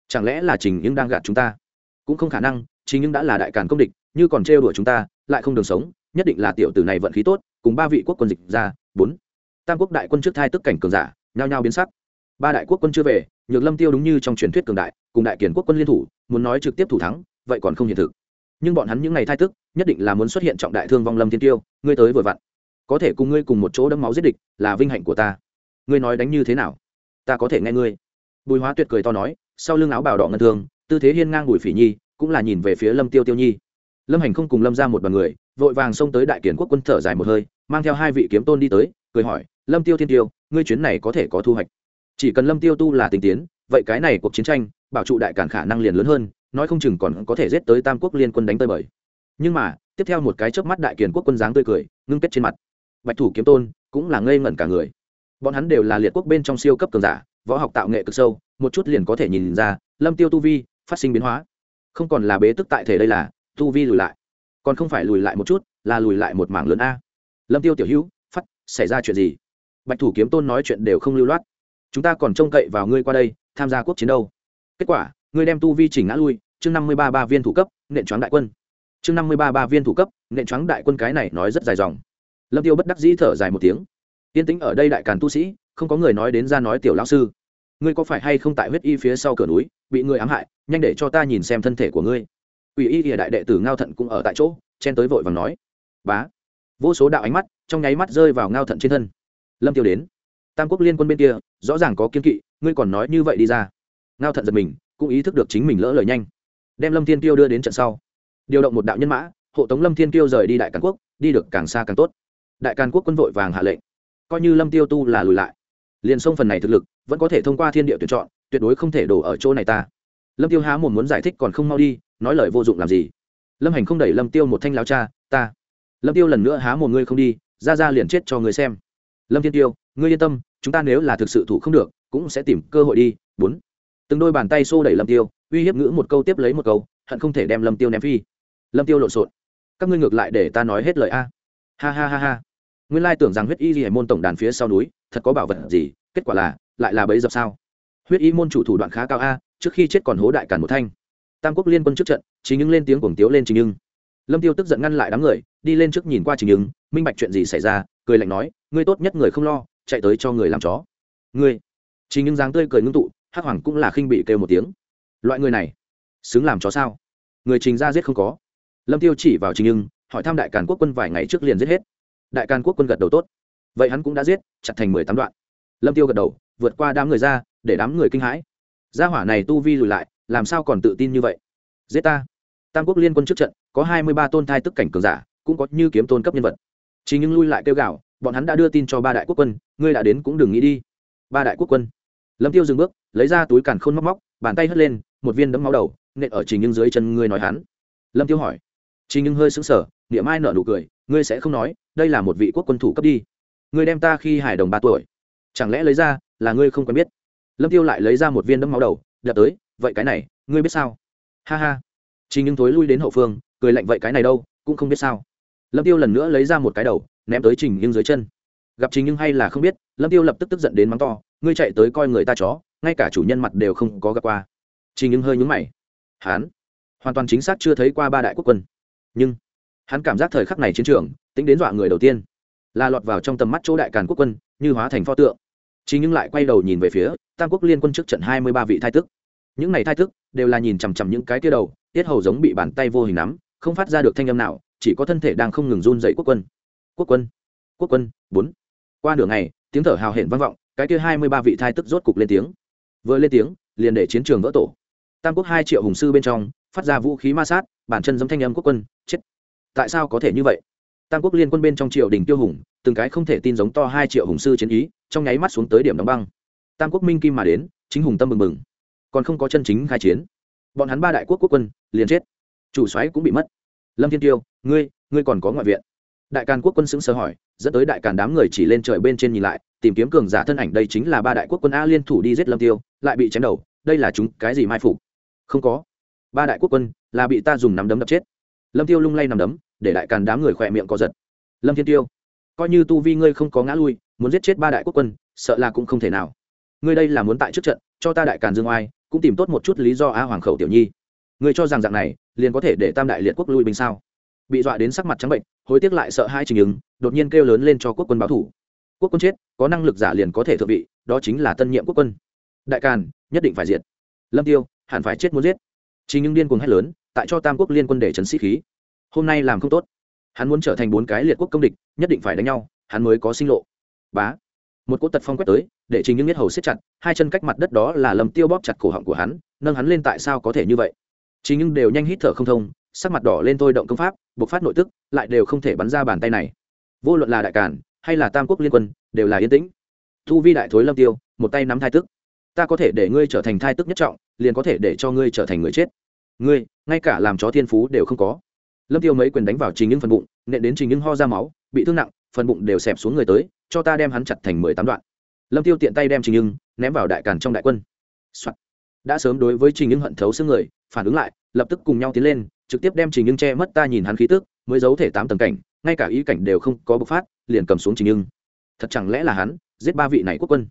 S1: Chẳng lẽ là trình nhưng đang gạt chúng ta? Cũng không khả năng, trình nhưng đã là đại càn công địch, như còn trêu đuổi chúng ta, lại không đường sống, nhất định là tiểu tử này vận khí tốt, cùng ba vị quốc quân dịch ra, bốn. Tam quốc đại quân trước thai tức cảnh cường giả, nhao nhao biến sắc. Ba đại quốc quân chưa về nhược lâm tiêu đúng như trong truyền thuyết cường đại, cùng đại kiển quốc quân liên thủ, muốn nói trực tiếp thủ thắng, vậy còn không hiện thực. Nhưng bọn hắn những ngày thai tức, nhất định là muốn xuất hiện trọng đại thương vong lâm thiên tiêu, ngươi tới vừa vặn. Có thể cùng ngươi cùng một chỗ đẫm máu giết địch, là vinh hạnh của ta. Ngươi nói đánh như thế nào? Ta có thể nghe ngươi. Bùi hóa tuyệt cười to nói, sau lưng áo bào đỏ ngân thường tư thế hiên ngang bùi phỉ nhi, cũng là nhìn về phía lâm tiêu tiêu nhi. Lâm hành không cùng lâm ra một đoàn người, vội vàng xông tới đại kiển quốc quân thở dài một hơi, mang theo hai vị kiếm tôn đi tới, cười hỏi, lâm tiêu thiên tiêu, ngươi chuyến này có thể có thu hoạch? Chỉ cần lâm tiêu tu là tình tiến, vậy cái này cuộc chiến tranh, bảo trụ đại cản khả năng liền lớn hơn, nói không chừng còn có thể giết tới tam quốc liên quân đánh tơi bời. Nhưng mà, tiếp theo một cái chớp mắt đại kiền quốc quân dáng tươi cười, ngưng kết trên mặt. Bạch thủ kiếm tôn cũng là ngây ngẩn cả người. Bọn hắn đều là liệt quốc bên trong siêu cấp cường giả, võ học tạo nghệ cực sâu, một chút liền có thể nhìn ra, lâm tiêu tu vi phát sinh biến hóa. Không còn là bế tức tại thể đây là, tu vi lùi lại. Còn không phải lùi lại một chút, là lùi lại một mảng lớn a. Lâm tiêu tiểu hữu, phát, xảy ra chuyện gì? Bạch thủ kiếm tôn nói chuyện đều không lưu loát chúng ta còn trông cậy vào ngươi qua đây, tham gia quốc chiến đâu. Kết quả, ngươi đem tu vi chỉnh ngã lui, chương năm mươi ba ba viên thủ cấp, nện choáng đại quân. Chương năm mươi ba ba viên thủ cấp, nện choáng đại quân cái này nói rất dài dòng. Lâm tiêu bất đắc dĩ thở dài một tiếng. Tiên tĩnh ở đây đại càn tu sĩ, không có người nói đến ra nói tiểu lão sư. Ngươi có phải hay không tại huyết y phía sau cửa núi, bị người ám hại, nhanh để cho ta nhìn xem thân thể của ngươi. Ủy y ỉa đại đệ tử ngao thận cũng ở tại chỗ, chen tới vội vàng nói. Bá. Vô số đạo ánh mắt, trong nháy mắt rơi vào ngao thận trên thân. Lâm tiêu đến tam quốc liên quân bên kia, rõ ràng có kiên kỵ, ngươi còn nói như vậy đi ra. Ngao thận giật mình, cũng ý thức được chính mình lỡ lời nhanh. Đem lâm thiên tiêu đưa đến trận sau, điều động một đạo nhân mã, hộ tống lâm thiên tiêu rời đi đại càn quốc, đi được càng xa càng tốt. Đại càn quốc quân vội vàng hạ lệnh, coi như lâm tiêu tu là lùi lại, liền sông phần này thực lực, vẫn có thể thông qua thiên địa tuyển chọn, tuyệt đối không thể đổ ở chỗ này ta. Lâm tiêu há một muốn giải thích còn không mau đi, nói lời vô dụng làm gì? Lâm hành không đẩy lâm tiêu một thanh láo cha, ta, lâm tiêu lần nữa há một ngươi không đi, ra ra liền chết cho người xem. Lâm thiên tiêu ngươi yên tâm chúng ta nếu là thực sự thủ không được, cũng sẽ tìm cơ hội đi. Bốn. Từng đôi bàn tay xô đẩy lâm tiêu, uy hiếp ngữ một câu tiếp lấy một câu, hận không thể đem lâm tiêu ném phi. Lâm tiêu lộn xộn. Các ngươi ngược lại để ta nói hết lời a. Ha ha ha ha. Nguyên lai tưởng rằng huyết y ghi môn tổng đàn phía sau núi, thật có bảo vật gì, kết quả là, lại là bấy dập sao? Huyết y môn chủ thủ đoạn khá cao a, trước khi chết còn hố đại cản một thanh. Tam quốc liên quân trước trận chính những lên tiếng cuồng tiếu lên trình nhưng lâm tiêu tức giận ngăn lại đám người, đi lên trước nhìn qua trình nhưng minh bạch chuyện gì xảy ra, cười lạnh nói, ngươi tốt nhất người không lo chạy tới cho người làm chó. Ngươi. Trình những dáng tươi cười ngưng tụ, hắc hoàng cũng là khinh bị kêu một tiếng. Loại người này, xứng làm chó sao? Người trình ra giết không có. Lâm tiêu chỉ vào trình nhưng hỏi thăm đại càn quốc quân vài ngày trước liền giết hết. Đại càn quốc quân gật đầu tốt. Vậy hắn cũng đã giết, chặt thành mười tám đoạn. Lâm tiêu gật đầu, vượt qua đám người ra, để đám người kinh hãi. Gia hỏa này tu vi lùi lại, làm sao còn tự tin như vậy? Giết ta. Tam quốc liên quân trước trận, có hai mươi ba tôn thai tức cảnh cường giả, cũng có như kiếm tôn cấp nhân vật. Chỉ nhưng lui lại kêu gào bọn hắn đã đưa tin cho ba đại quốc quân, ngươi đã đến cũng đừng nghĩ đi. Ba đại quốc quân. Lâm tiêu dừng bước, lấy ra túi càn khôn móc móc, bàn tay hất lên, một viên đấm máu đầu, nện ở trình nhưng dưới chân ngươi nói hắn. Lâm tiêu hỏi. Trình nhưng hơi sững sờ, niệm ai nở nụ cười, ngươi sẽ không nói, đây là một vị quốc quân thủ cấp đi. Ngươi đem ta khi hải đồng ba tuổi. Chẳng lẽ lấy ra là ngươi không quen biết? Lâm tiêu lại lấy ra một viên đấm máu đầu, đập tới, vậy cái này, ngươi biết sao? Ha ha. Trình nhưng thối lui đến hậu phương, cười lạnh, vậy cái này đâu, cũng không biết sao. Lâm tiêu lần nữa lấy ra một cái đầu ném tới trình nhưng dưới chân. Gặp trình nhưng hay là không biết, lâm tiêu lập tức tức giận đến mắng to, ngươi chạy tới coi người ta chó, ngay cả chủ nhân mặt đều không có gặp qua. Trình nhưng hơi nhúng mày. Hán hoàn toàn chính xác chưa thấy qua ba đại quốc quân. Nhưng hắn cảm giác thời khắc này chiến trường, tính đến dọa người đầu tiên, là lọt vào trong tầm mắt chỗ đại càn quốc quân, như hóa thành pho tượng. Chỉ nhưng lại quay đầu nhìn về phía tam quốc liên quân trước trận hai mươi ba vị thai tức. Những này thai tức đều là nhìn chằm chằm những cái kia đầu, tiết hầu giống bị bàn tay vô hình nắm, không phát ra được thanh âm nào, chỉ có thân thể đang không ngừng run dậy quốc quân quốc quân quốc quân, bốn. Qua nửa ngày, tiếng thở hào hển vang vọng, cái kia hai mươi ba vị thai tức rốt cục lên tiếng. Vừa lên tiếng, liền để chiến trường vỡ tổ. Tam quốc hai triệu hùng sư bên trong, phát ra vũ khí ma sát, bản chân giống thanh âm quốc quân, chết. Tại sao có thể như vậy? Tam quốc liên quân bên trong triều đình tiêu hùng, từng cái không thể tin giống to hai triệu hùng sư chiến ý, trong nháy mắt xuống tới điểm đóng băng. Tam quốc minh kim mà đến, chính hùng tâm mừng mừng còn không có chân chính khai chiến. Bọn hắn ba đại quốc quốc quân, liền chết. Chủ xoáy cũng bị mất. Lâm thiên tiêu, ngươi ngươi còn có ngoại viện đại càn quốc quân xứng sờ hỏi, dẫn tới đại càn đám người chỉ lên trời bên trên nhìn lại, tìm kiếm cường giả thân ảnh đây chính là ba đại quốc quân a liên thủ đi giết lâm tiêu, lại bị chém đầu, đây là chúng cái gì mai phục? Không có. Ba đại quốc quân là bị ta dùng nắm đấm đập chết. Lâm tiêu lung lay nằm đấm, để đại càn đám người khỏe miệng co giật. Lâm thiên tiêu, coi như tu vi ngươi không có ngã lui, muốn giết chết ba đại quốc quân, sợ là cũng không thể nào. Ngươi đây là muốn tại trước trận, cho ta đại càn dương oai, cũng tìm tốt một chút lý do a hoàng khẩu tiểu nhi. Ngươi cho rằng dạng này, liền có thể để tam đại liệt quốc lui binh sao? Bị dọa đến sắc mặt trắng bệnh hối tiếc lại sợ hai trình ứng, đột nhiên kêu lớn lên cho quốc quân báo thủ. Quốc quân chết, có năng lực giả liền có thể thượng vị, đó chính là tân nhiệm quốc quân. Đại càn, nhất định phải diệt. Lâm tiêu, hẳn phải chết muốn giết. Trình nhưng điên cuồng hét lớn, tại cho tam quốc liên quân để trấn sĩ khí. Hôm nay làm không tốt. Hắn muốn trở thành bốn cái liệt quốc công địch, nhất định phải đánh nhau, hắn mới có sinh lộ. Bá. Một cỗ tật phong quét tới, để trình nhưng nhất hầu siết chặt, hai chân cách mặt đất đó là lầm tiêu bóp chặt cổ họng của hắn, nâng hắn lên tại sao có thể như vậy. Chỉ nhưng đều nhanh hít thở không thông sắc mặt đỏ lên thôi động công pháp buộc phát nội tức, lại đều không thể bắn ra bàn tay này. Vô luận là đại cản hay là tam quốc liên quân, đều là yên tĩnh. Thu vi đại thối lâm tiêu, một tay nắm thai tức. Ta có thể để ngươi trở thành thai tức nhất trọng, liền có thể để cho ngươi trở thành người chết. Ngươi, ngay cả làm chó thiên phú đều không có. Lâm tiêu mấy quyền đánh vào trình những phần bụng, nện đến trình những ho ra máu, bị thương nặng, phần bụng đều xẹp xuống người tới, cho ta đem hắn chặt thành mười tám đoạn. Lâm tiêu tiện tay đem trình nhưng ném vào đại càn trong đại quân、Soạn. đã sớm đối với trình nhưng hận thấu xương người, phản ứng lại, lập tức cùng nhau tiến lên trực tiếp đem trình nhưng che mất, ta nhìn hắn khí tức, mới giấu thể tám tầng cảnh, ngay cả ý cảnh đều không có bộc phát, liền cầm xuống trình nhưng thật chẳng lẽ là hắn, giết ba vị này quốc quân?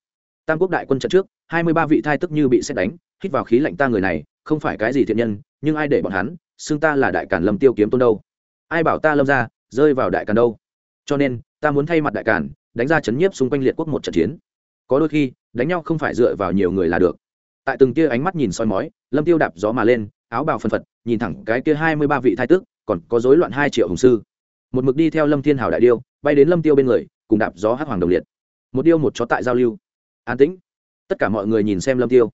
S1: Tam quốc đại quân trận trước, hai mươi ba vị thai tức như bị xét đánh, hít vào khí lạnh ta người này, không phải cái gì thiện nhân, nhưng ai để bọn hắn, xưng ta là đại cản lâm tiêu kiếm tôn đâu? Ai bảo ta lâm ra, rơi vào đại cản đâu? Cho nên, ta muốn thay mặt đại cản đánh ra chấn nhiếp xung quanh liệt quốc một trận chiến. Có đôi khi, đánh nhau không phải dựa vào nhiều người là được. Tại từng kia ánh mắt nhìn soi mói, lâm tiêu đạp gió mà lên áo bào phân phật, nhìn thẳng cái kia hai mươi ba vị thái tước, còn có rối loạn hai triệu hùng sư. Một mực đi theo lâm thiên hảo đại điêu, bay đến lâm tiêu bên người, cùng đạp gió hát hoàng đồng liệt. Một điêu một chó tại giao lưu. An tĩnh. Tất cả mọi người nhìn xem lâm tiêu.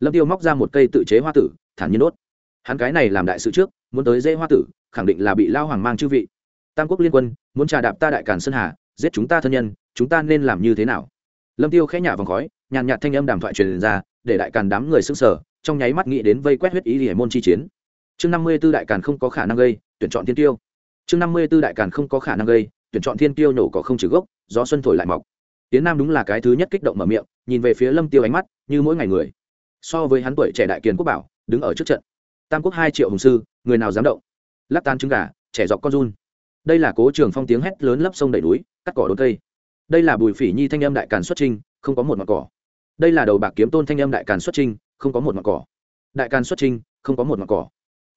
S1: Lâm tiêu móc ra một cây tự chế hoa tử, thản nhiên đốt. Hắn cái này làm đại sự trước, muốn tới dễ hoa tử, khẳng định là bị lao hoàng mang chư vị. Tam quốc liên quân, muốn trà đạp ta đại càn sơn hà, giết chúng ta thân nhân, chúng ta nên làm như thế nào? Lâm tiêu khẽ nhả vòng khói, nhàn nhạt thanh âm đàm thoại truyền ra, để đại càn đám người sững sờ trong nháy mắt nghĩ đến vây quét huyết ý hải môn chi chiến. Chương năm mươi 54 đại càn không có khả năng gây, tuyển chọn thiên tiêu chương năm mươi 54 đại càn không có khả năng gây, tuyển chọn thiên tiêu nổ cỏ không trừ gốc, gió xuân thổi lại mọc. Tiến nam đúng là cái thứ nhất kích động mở miệng, nhìn về phía lâm tiêu ánh mắt, như mỗi ngày người. So với hắn tuổi trẻ đại kiền quốc bảo, đứng ở trước trận. Tam quốc hai triệu hùng sư, người nào dám động? Lắc tan trứng gà, trẻ dọc con run. Đây là cố trường phong tiếng hét lớn lấp sông đầy núi, cắt cỏ đốn cây. Đây là bùi phỉ nhi thanh âm đại càn xuất trinh không có một mặt cỏ. Đây là đầu bạc kiếm tôn thanh âm đại càn xuất trinh không có một mặt cỏ. Đại càn xuất trinh không có một mặt cỏ.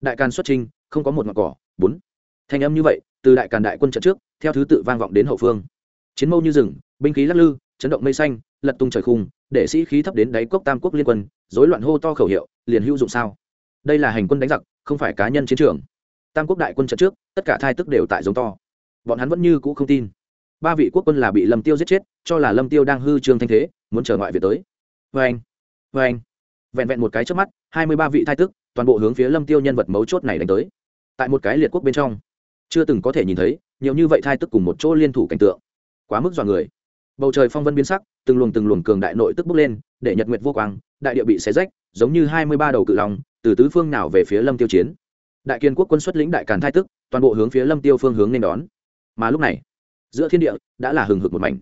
S1: Đại càn xuất trinh không có một mặt cỏ. Bốn. Thanh âm như vậy, từ đại càn đại quân trận trước, theo thứ tự vang vọng đến hậu phương. Chiến mâu như rừng, binh khí lắc lư, chấn động mây xanh, lật tung trời khung, để sĩ khí thấp đến đáy cốc tam quốc liên quân, rối loạn hô to khẩu hiệu, liền hữu dụng sao? Đây là hành quân đánh giặc, không phải cá nhân chiến trường. Tam quốc đại quân trận trước, tất cả thai tức đều tại giống to. Bọn hắn vẫn như cũ không tin. Ba vị quốc quân là bị lâm tiêu giết chết, cho là lâm tiêu đang hư trương thanh thế, muốn chờ ngoại việt tới. Vê anh vê anh vẹn vẹn một cái trước mắt, hai mươi ba vị thai tức, toàn bộ hướng phía lâm tiêu nhân vật mấu chốt này đánh tới. Tại một cái liệt quốc bên trong, chưa từng có thể nhìn thấy nhiều như vậy thai tức cùng một chỗ liên thủ cảnh tượng. Quá mức dọa người. Bầu trời phong vân biến sắc, từng luồng từng luồng cường đại nội tức bốc lên, để nhật nguyệt vô quang, đại địa bị xé rách, giống như hai mươi ba đầu cự lòng từ tứ phương nào về phía lâm tiêu chiến. Đại kiên quốc quân xuất lĩnh đại càn thai tức, toàn bộ hướng phía lâm tiêu phương hướng nên đón. Mà lúc này, giữa thiên địa đã là hừng hực một mảnh.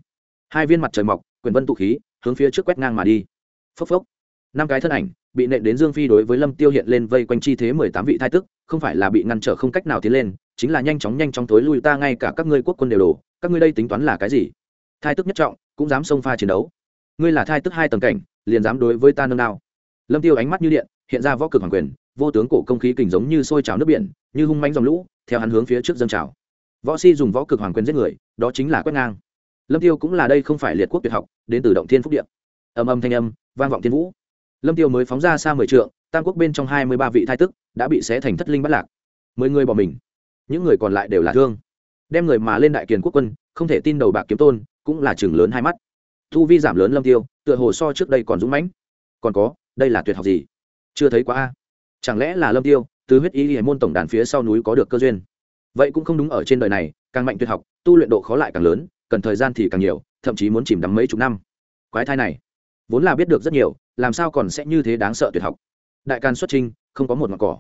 S1: Hai viên mặt trời mọc, quyền vân tụ khí, hướng phía trước quét ngang mà đi. Phốc phốc năm cái thân ảnh, bị nện đến dương phi đối với lâm tiêu hiện lên vây quanh chi thế mười tám vị thái tức, không phải là bị ngăn trở không cách nào tiến lên, chính là nhanh chóng nhanh chóng tối lui ta ngay cả các ngươi quốc quân đều đổ, các ngươi đây tính toán là cái gì? Thái tức nhất trọng, cũng dám xông pha chiến đấu. Ngươi là thái tức hai tầng cảnh, liền dám đối với ta nâng nào lâm tiêu ánh mắt như điện, hiện ra võ cực hoàng quyền, vô tướng cổ công khí kình giống như sôi trào nước biển, như hung manh dòng lũ, theo hắn hướng phía trước dâng trào. Võ si dùng võ cực hoàng quyền giết người, đó chính là quét ngang. Lâm tiêu cũng là đây không phải liệt quốc tuyệt học, đến từ động thiên phúc điện âm âm thanh âm, vang vọng thiên vũ lâm tiêu mới phóng ra xa mười trượng, tam quốc bên trong hai mươi ba vị thái tức đã bị xé thành thất linh bắt lạc. Mười người bỏ mình, những người còn lại đều là thương. Đem người mà lên đại kiền quốc quân, không thể tin đầu bạc kiếm tôn, cũng là chừng lớn hai mắt. Thu vi giảm lớn lâm tiêu, tựa hồ so trước đây còn dũng mãnh. Còn có, đây là tuyệt học gì? Chưa thấy quá a. Chẳng lẽ là lâm tiêu, từ huyết ý hệ môn tổng đàn phía sau núi có được cơ duyên? Vậy cũng không đúng ở trên đời này, càng mạnh tuyệt học, tu luyện độ khó lại càng lớn, cần thời gian thì càng nhiều, thậm chí muốn chìm đắm mấy chục năm. Quái thai này vốn là biết được rất nhiều, làm sao còn sẽ như thế đáng sợ tuyệt học. Đại càn xuất trinh không có một mặt cỏ.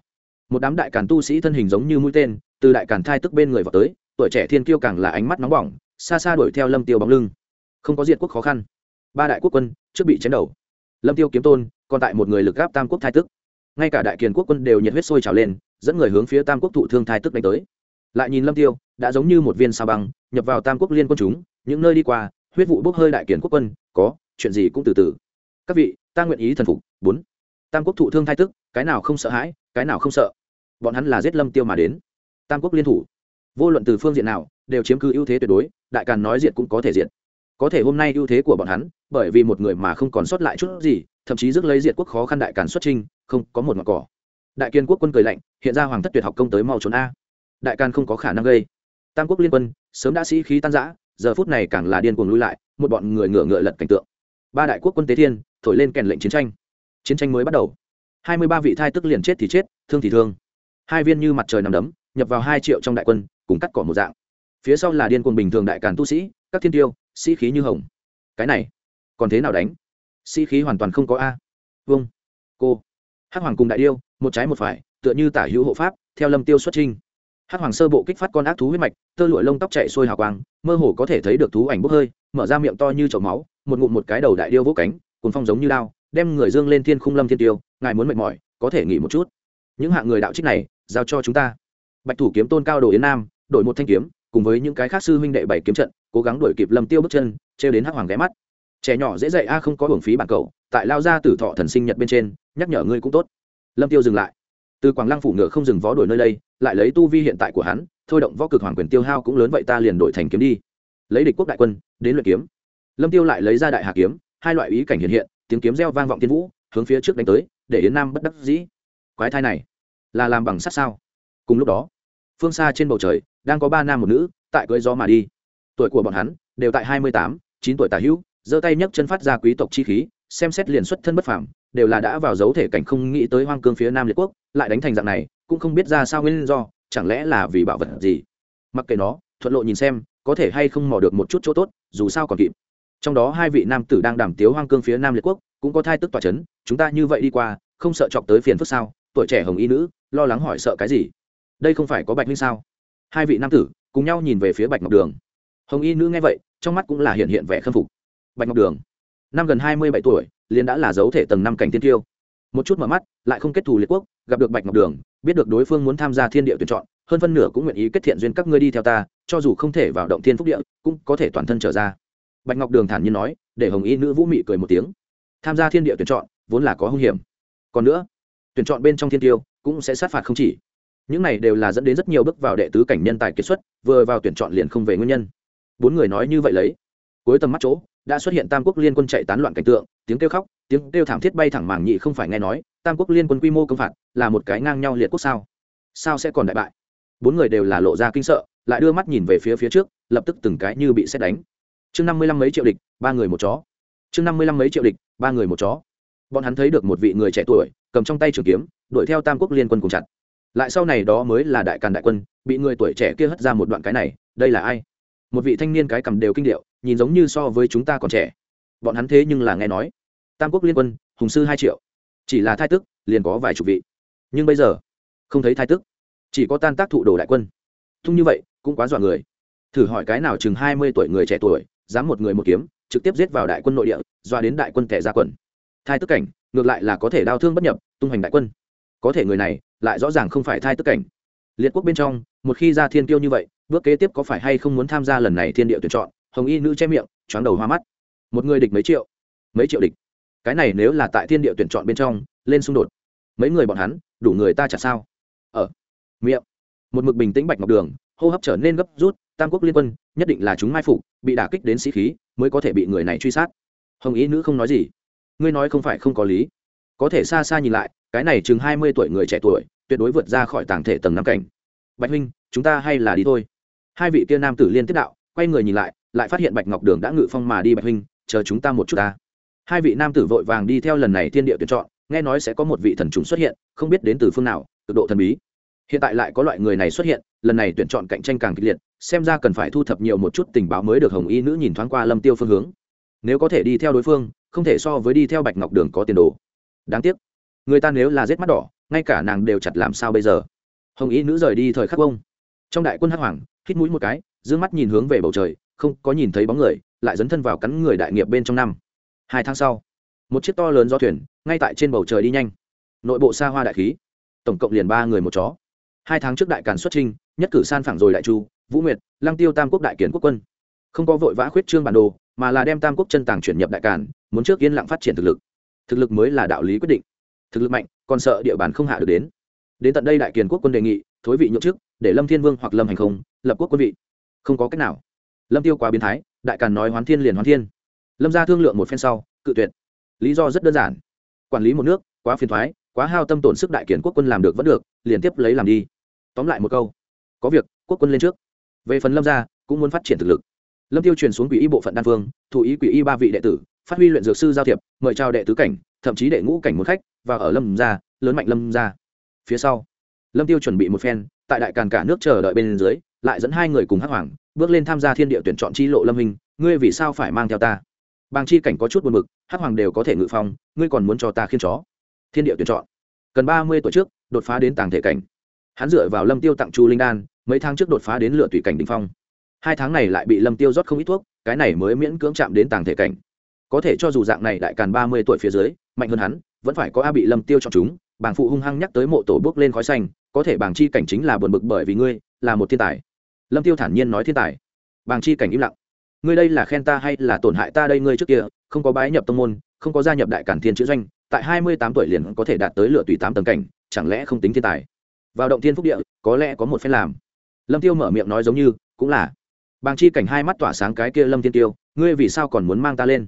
S1: Một đám đại càn tu sĩ thân hình giống như mũi tên, từ đại càn thai tức bên người vào tới, tuổi trẻ thiên kiêu càng là ánh mắt nóng bỏng, xa xa đuổi theo lâm tiêu bóng lưng. Không có diệt quốc khó khăn. Ba đại quốc quân trước bị chém đầu. Lâm tiêu kiếm tôn, còn tại một người lực gáp tam quốc thai tức. Ngay cả đại kiền quốc quân đều nhiệt huyết sôi trào lên, dẫn người hướng phía tam quốc thụ thương thai tức đánh tới. Lại nhìn lâm tiêu, đã giống như một viên sao băng, nhập vào tam quốc liên quân chúng, những nơi đi qua, huyết vụ bốc hơi đại kiền quốc quân, có chuyện gì cũng từ từ. Các vị, ta nguyện ý thần phục. Bốn. Tam quốc thụ thương thai tức, cái nào không sợ hãi, cái nào không sợ. Bọn hắn là giết lâm tiêu mà đến. Tam quốc liên thủ. Vô luận từ phương diện nào, đều chiếm cứ ưu thế tuyệt đối, đại càn nói diện cũng có thể diện có thể hôm nay ưu thế của bọn hắn, bởi vì một người mà không còn sót lại chút gì, thậm chí rước lấy diệt quốc khó khăn đại càn xuất trinh không có một ngọn cỏ. Đại kiên quốc quân cười lạnh, hiện ra hoàng thất tuyệt học công tới mau trốn a. Đại càn không có khả năng gây. Tam quốc liên quân, sớm đã sĩ khí tan giã giờ phút này càng là điên cuồng lui lại, một bọn người ngựa ngựa lật cảnh tượng ba đại quốc quân tế thiên, thổi lên kèn lệnh chiến tranh. Chiến tranh mới bắt đầu. Hai mươi ba vị thai tức liền chết thì chết, thương thì thương. Hai viên như mặt trời nằm đấm, nhập vào hai triệu trong đại quân, cùng cắt cỏ một dạng. Phía sau là điên quân bình thường đại càn tu sĩ, các thiên tiêu, sĩ khí như hồng. Cái này, còn thế nào đánh? Sĩ khí hoàn toàn không có a. Vâng cô. Hắc hoàng cùng đại điêu, một trái một phải, tựa như tả hữu hộ pháp, theo lâm tiêu xuất trinh hắc hoàng sơ bộ kích phát con ác thú huyết mạch, tơ lụa lông tóc chạy xuôi hào quang, mơ hồ có thể thấy được thú ảnh bốc hơi mở ra miệng to như chậu máu, một ngụm một cái đầu đại điêu vỗ cánh cùng phong giống như lao đem người dương lên thiên khung lâm thiên tiêu, ngài muốn mệt mỏi, có thể nghỉ một chút. Những hạng người đạo trích này, giao cho chúng ta. Bạch thủ kiếm tôn cao đồ yến nam, đổi một thanh kiếm, cùng với những cái khác sư huynh đệ bảy kiếm trận, cố gắng đuổi kịp lâm tiêu bước chân, trêu đến hắc hoàng ghé mắt. Trẻ nhỏ dễ dạy a không có hưởng phí bản cầu, tại lao ra tử thọ thần sinh nhật bên trên, nhắc nhở ngươi cũng tốt. Lâm tiêu dừng lại. Từ quảng lăng phủ ngựa không dừng vó đuổi nơi đây, lại lấy tu vi hiện tại của hắn, thôi động võ cực hoàng quyền tiêu hao cũng lớn vậy ta liền đổi thành kiếm đi lấy địch quốc đại quân, đến luyện kiếm. Lâm tiêu lại lấy ra đại hà kiếm, hai loại ý cảnh hiện hiện, tiếng kiếm reo vang vọng tiên vũ, hướng phía trước đánh tới, để yến nam bất đắc dĩ. Quái thai này, là làm bằng sắt sao? Cùng lúc đó, phương xa trên bầu trời, đang có ba nam một nữ, tại cưới gió mà đi. Tuổi của bọn hắn, đều tại hai mươi tám, chín tuổi tả hữu, giơ tay nhấc chân phát ra quý tộc chi khí, xem xét liền xuất thân bất phàm, đều là đã vào dấu thể cảnh không nghĩ tới hoang cương phía nam liệt quốc, lại đánh thành dạng này, cũng không biết ra sao nguyên do, chẳng lẽ là vì bảo vật gì? Mặc kệ nó, thuận lộ nhìn xem có thể hay không mò được một chút chỗ tốt, dù sao còn kịp. Trong đó hai vị nam tử đang đảm tiếu hoang cương phía nam liệt quốc, cũng có thai tức tòa c h ấ n chúng ta như vậy đi qua, không sợ chọc tới phiền phức sao? Tuổi trẻ hồng y nữ, lo lắng hỏi sợ cái gì? Đây không phải có bạch minh sao? Hai vị nam tử cùng nhau nhìn về phía bạch ngọc đường. Hồng y nữ nghe vậy, trong mắt cũng là hiện hiện vẻ khâm phục. Bạch ngọc đường, năm gần hai mươi bảy tuổi, liền đã là dấu thể tầng năm cảnh tiên tiêu một chút mở mắt, lại không kết thù liệt quốc, gặp được bạch ngọc đường, biết được đối phương muốn tham gia thiên địa tuyển chọn hơn phân nửa cũng nguyện ý kết thiện duyên các ngươi đi theo ta, cho dù không thể vào động thiên phúc địa, cũng có thể toàn thân trở ra. Bạch ngọc đường thản nhiên nói, để hồng y nữ vũ mị cười một tiếng. Tham gia thiên địa tuyển chọn, vốn là có hung hiểm. Còn nữa, tuyển chọn bên trong thiên tiêu, cũng sẽ sát phạt không chỉ. Những này đều là dẫn đến rất nhiều bước vào đệ tứ cảnh nhân tài kiệt xuất, vừa vào tuyển chọn liền không về nguyên nhân. Bốn người nói như vậy lấy, cuối tầm mắt chỗ, đã xuất hiện tam quốc liên quân chạy tán loạn cảnh tượng, tiếng kêu khóc, tiếng kêu thảm thiết bay thẳng mảng nhị không phải nghe nói, tam quốc liên quân quy mô công phạt là một cái ngang nhau liệt quốc sao? Sao sẽ còn đại bại? Bốn người đều là lộ ra kinh sợ, lại đưa mắt nhìn về phía phía trước, lập tức từng cái như bị xét đánh. Chương năm mươi lăm mấy triệu địch, ba người một chó. Chương năm mươi lăm mấy triệu địch, ba người một chó. Bọn hắn thấy được một vị người trẻ tuổi, cầm trong tay trường kiếm, đuổi theo tam quốc liên quân cùng chặt. Lại sau này đó mới là đại càn đại quân, bị người tuổi trẻ kia hất ra một đoạn cái này, đây là ai? Một vị thanh niên cái cầm đều kinh điệu, nhìn giống như so với chúng ta còn trẻ. Bọn hắn thế nhưng là nghe nói. Tam quốc liên quân, hùng sư hai triệu. Chỉ là thai tức, liền có vài chục vị. Nhưng bây giờ, không thấy thai tức chỉ có tan tác thụ đồ đại quân. Thung như vậy, cũng quá dọa người. Thử hỏi cái nào chừng hai mươi tuổi người trẻ tuổi, dám một người một kiếm, trực tiếp giết vào đại quân nội địa, dọa đến đại quân kẻ ra quần. Thai tức cảnh, ngược lại là có thể đau thương bất nhập, tung hành đại quân. Có thể người này, lại rõ ràng không phải thai tức cảnh. Liệt quốc bên trong, một khi ra thiên tiêu như vậy, bước kế tiếp có phải hay không muốn tham gia lần này thiên địa tuyển chọn? Hồng y nữ che miệng, choáng đầu hoa mắt. Một người địch mấy triệu? Mấy triệu địch? Cái này nếu là tại thiên địa tuyển chọn bên trong, lên xung đột. Mấy người bọn hắn, đủ người ta chả sao? Ở miệng. Một mực bình tĩnh bạch ngọc đường, hô hấp trở nên gấp rút, tam quốc liên quân, nhất định là chúng mai phục, bị đả kích đến sĩ khí, mới có thể bị người này truy sát. Hồng ý nữ không nói gì. Ngươi nói không phải không có lý. Có thể xa xa nhìn lại, cái này chừng hai mươi tuổi người trẻ tuổi, tuyệt đối vượt ra khỏi tàng thể tầng năm cảnh. Bạch huynh, chúng ta hay là đi thôi. Hai vị kia nam tử liên tiếp đạo, quay người nhìn lại lại phát hiện bạch ngọc đường đã ngự phong mà đi, bạch huynh, chờ chúng ta một chút ta. Hai vị nam tử vội vàng đi theo lần này thiên địa tuyển chọn, nghe nói sẽ có một vị thần trùng xuất hiện, không biết đến từ phương nào, cực độ thần bí hiện tại lại có loại người này xuất hiện, lần này tuyển chọn cạnh tranh càng kịch liệt, xem ra cần phải thu thập nhiều một chút tình báo mới được hồng y nữ nhìn thoáng qua lâm tiêu phương hướng. Nếu có thể đi theo đối phương, không thể so với đi theo bạch ngọc đường có tiền đồ. Đáng tiếc, người ta nếu là giết mắt đỏ, ngay cả nàng đều chặt làm sao bây giờ? Hồng y nữ rời đi thời khắc ông. Trong đại quân hắc hoàng, hít mũi một cái d mắt nhìn hướng về bầu trời, không có nhìn thấy bóng người, lại dấn thân vào cắn người đại nghiệp bên trong năm. Hai tháng sau, một chiếc to lớn do thuyền, ngay tại trên bầu trời đi nhanh. Nội bộ xa hoa đại khí, tổng cộng liền ba người một chó hai tháng trước đại càn xuất trinh nhất cử san phẳng rồi đại chu, vũ nguyệt, lăng tiêu tam quốc đại kiến quốc quân. Không có vội vã khuyết trương bản đồ, mà là đem tam quốc chân tàng chuyển nhập đại càn, muốn trước yên lặng phát triển thực lực. Thực lực mới là đạo lý quyết định. Thực lực mạnh, còn sợ địa bàn không hạ được đến. Đến tận đây đại kiền quốc quân đề nghị, thối vị nhượng chức, để lâm thiên vương hoặc lâm hành không lập quốc quân vị. Không có cách nào. Lâm tiêu quá biến thái, đại càn nói hoán thiên liền hoán thiên. Lâm ra thương lượng một phen sau, cự tuyệt. Lý do rất đơn giản. Quản lý một nước, quá phiền thoái, quá hao tâm tổn sức đại kiển quốc quân làm được vẫn được, liền tiếp lấy làm đi tóm lại một câu, có việc, quốc quân lên trước. Về phần lâm gia, cũng muốn phát triển thực lực. Lâm tiêu truyền xuống quỷ y bộ phận đan phương thủ ý quỷ y ba vị đệ tử, phát huy luyện dược sư giao thiệp, mời trao đệ tứ cảnh, thậm chí đệ ngũ cảnh một khách, và ở lâm gia, lớn mạnh lâm gia. Phía sau, lâm tiêu chuẩn bị một phen, tại đại càn cả nước chờ đợi bên dưới, lại dẫn hai người cùng hắc hoàng, bước lên tham gia thiên địa tuyển chọn chi lộ lâm hình ngươi vì sao phải mang theo ta? Bàng chi cảnh có chút buồn bực, hắc hoàng đều có thể ngự phong, ngươi còn muốn cho ta khiên chó? Thiên địa tuyển chọn. Cần ba mươi tuổi trước, đột phá đến tàng thể cảnh hắn dựa vào lâm tiêu tặng chu linh đan, mấy tháng trước đột phá đến lựa tùy cảnh đ phong. Hai tháng này lại bị lâm tiêu rót không ít thuốc, cái này mới miễn cưỡng chạm đến tàng thể cảnh. Có thể cho dù dạng này đại càn ba mươi tuổi phía dưới, mạnh hơn hắn, vẫn phải có a bị lâm tiêu chọn chúng, bàng phụ hung hăng nhắc tới mộ tổ bước lên khói xanh, có thể bàng chi cảnh chính là buồn bực bởi vì ngươi, là một thiên tài. Lâm tiêu thản nhiên nói thiên tài. Bàng chi cảnh im lặng. Ngươi đây là khen ta hay là tổn hại ta đây ngươi trước kia, không có bái nhập tông môn, không có gia nhập đại cản thiên chữ doanh, tại hai mươi tám tuổi liền có thể đạt tới lựa tùy tám tầng cảnh, chẳng lẽ không tính thiên tài? Vào động thiên phúc địa, có lẽ có một phen làm. Lâm tiêu mở miệng nói giống như, cũng là. Bàng chi cảnh hai mắt tỏa sáng cái kia lâm thiên tiêu, ngươi vì sao còn muốn mang ta lên?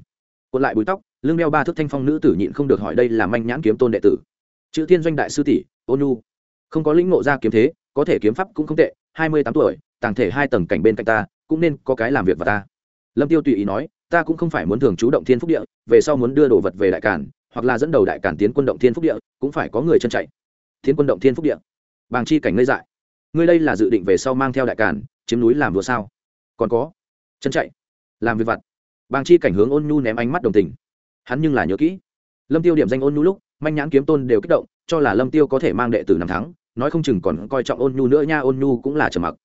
S1: Cuộn lại búi tóc, lưng đeo ba thước thanh phong nữ tử nhịn không được hỏi đây là manh nhãn kiếm tôn đệ tử. Chữ thiên doanh đại sư tỷ ônu không có lĩnh ngộ ra kiếm thế, có thể kiếm pháp cũng không tệ, hai mươi tám tuổi, tàng thể hai tầng cảnh bên cạnh ta, cũng nên có cái làm việc và ta. Lâm tiêu tùy ý nói, ta cũng không phải muốn thường chú động thiên phúc địa, về sau muốn đưa đồ vật về đại cản, hoặc là dẫn đầu đại cản tiến quân động thiên phúc địa, cũng phải có người chân chạy. Tiến quân động thiên phúc địa bàng chi cảnh ngây dại. Ngươi đây là dự định về sau mang theo đại cản chiếm núi làm vừa sao? Còn có, chân chạy, làm việc vặt. Bàng chi cảnh hướng ôn nhu ném ánh mắt đồng tình. Hắn nhưng là nhớ kỹ. Lâm tiêu điểm danh ôn nhu lúc, manh nhãn kiếm tôn đều kích động, cho là lâm tiêu có thể mang đệ tử năm tháng nói không chừng còn coi trọng ôn nhu nữa nha, ôn nhu cũng là trầm mặc.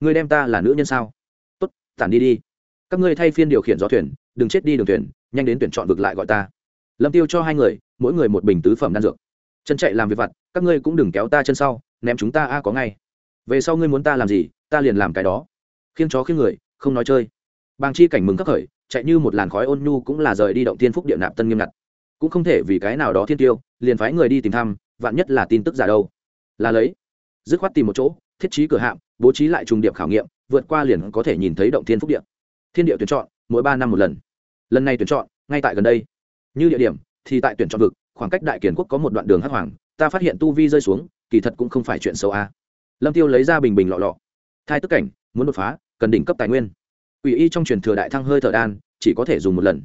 S1: Ngươi đem ta là nữ nhân sao? Tốt, tản đi đi. Các ngươi thay phiên điều khiển gió thuyền, đừng chết đi đường thuyền, nhanh đến tuyển chọn vực lại gọi ta. Lâm tiêu cho hai người, mỗi người một bình tứ phẩm đan dược. Chân chạy làm việc vặt, các ngươi cũng đừng kéo ta chân sau ném chúng ta a có ngay. Về sau ngươi muốn ta làm gì, ta liền làm cái đó. Khiêng chó khiêng người, không nói chơi. Bàng chi cảnh mừng khắc khởi, chạy như một làn khói ôn nhu cũng là rời đi động tiên phúc địa nạp tân nghiêm ngặt. Cũng không thể vì cái nào đó thiên tiêu, liền phái người đi tìm thăm, vạn nhất là tin tức giả đâu. Là lấy. Dứt khoát tìm một chỗ, thiết trí cửa hạm, bố trí lại trùng điểm khảo nghiệm, vượt qua liền có thể nhìn thấy động thiên phúc địa. Thiên địa tuyển chọn, mỗi ba năm một lần. Lần này tuyển chọn, ngay tại gần đây. Như địa điểm, thì tại tuyển chọn vực, khoảng cách đại kiển quốc có một đoạn đường hắc hoàng, ta phát hiện tu vi rơi xuống kỳ thật cũng không phải chuyện xấu a. Lâm tiêu lấy ra bình bình lọ lọ. Thai tức cảnh, muốn đột phá, cần đỉnh cấp tài nguyên. Ủy y trong truyền thừa đại thăng hơi thở đan, chỉ có thể dùng một lần.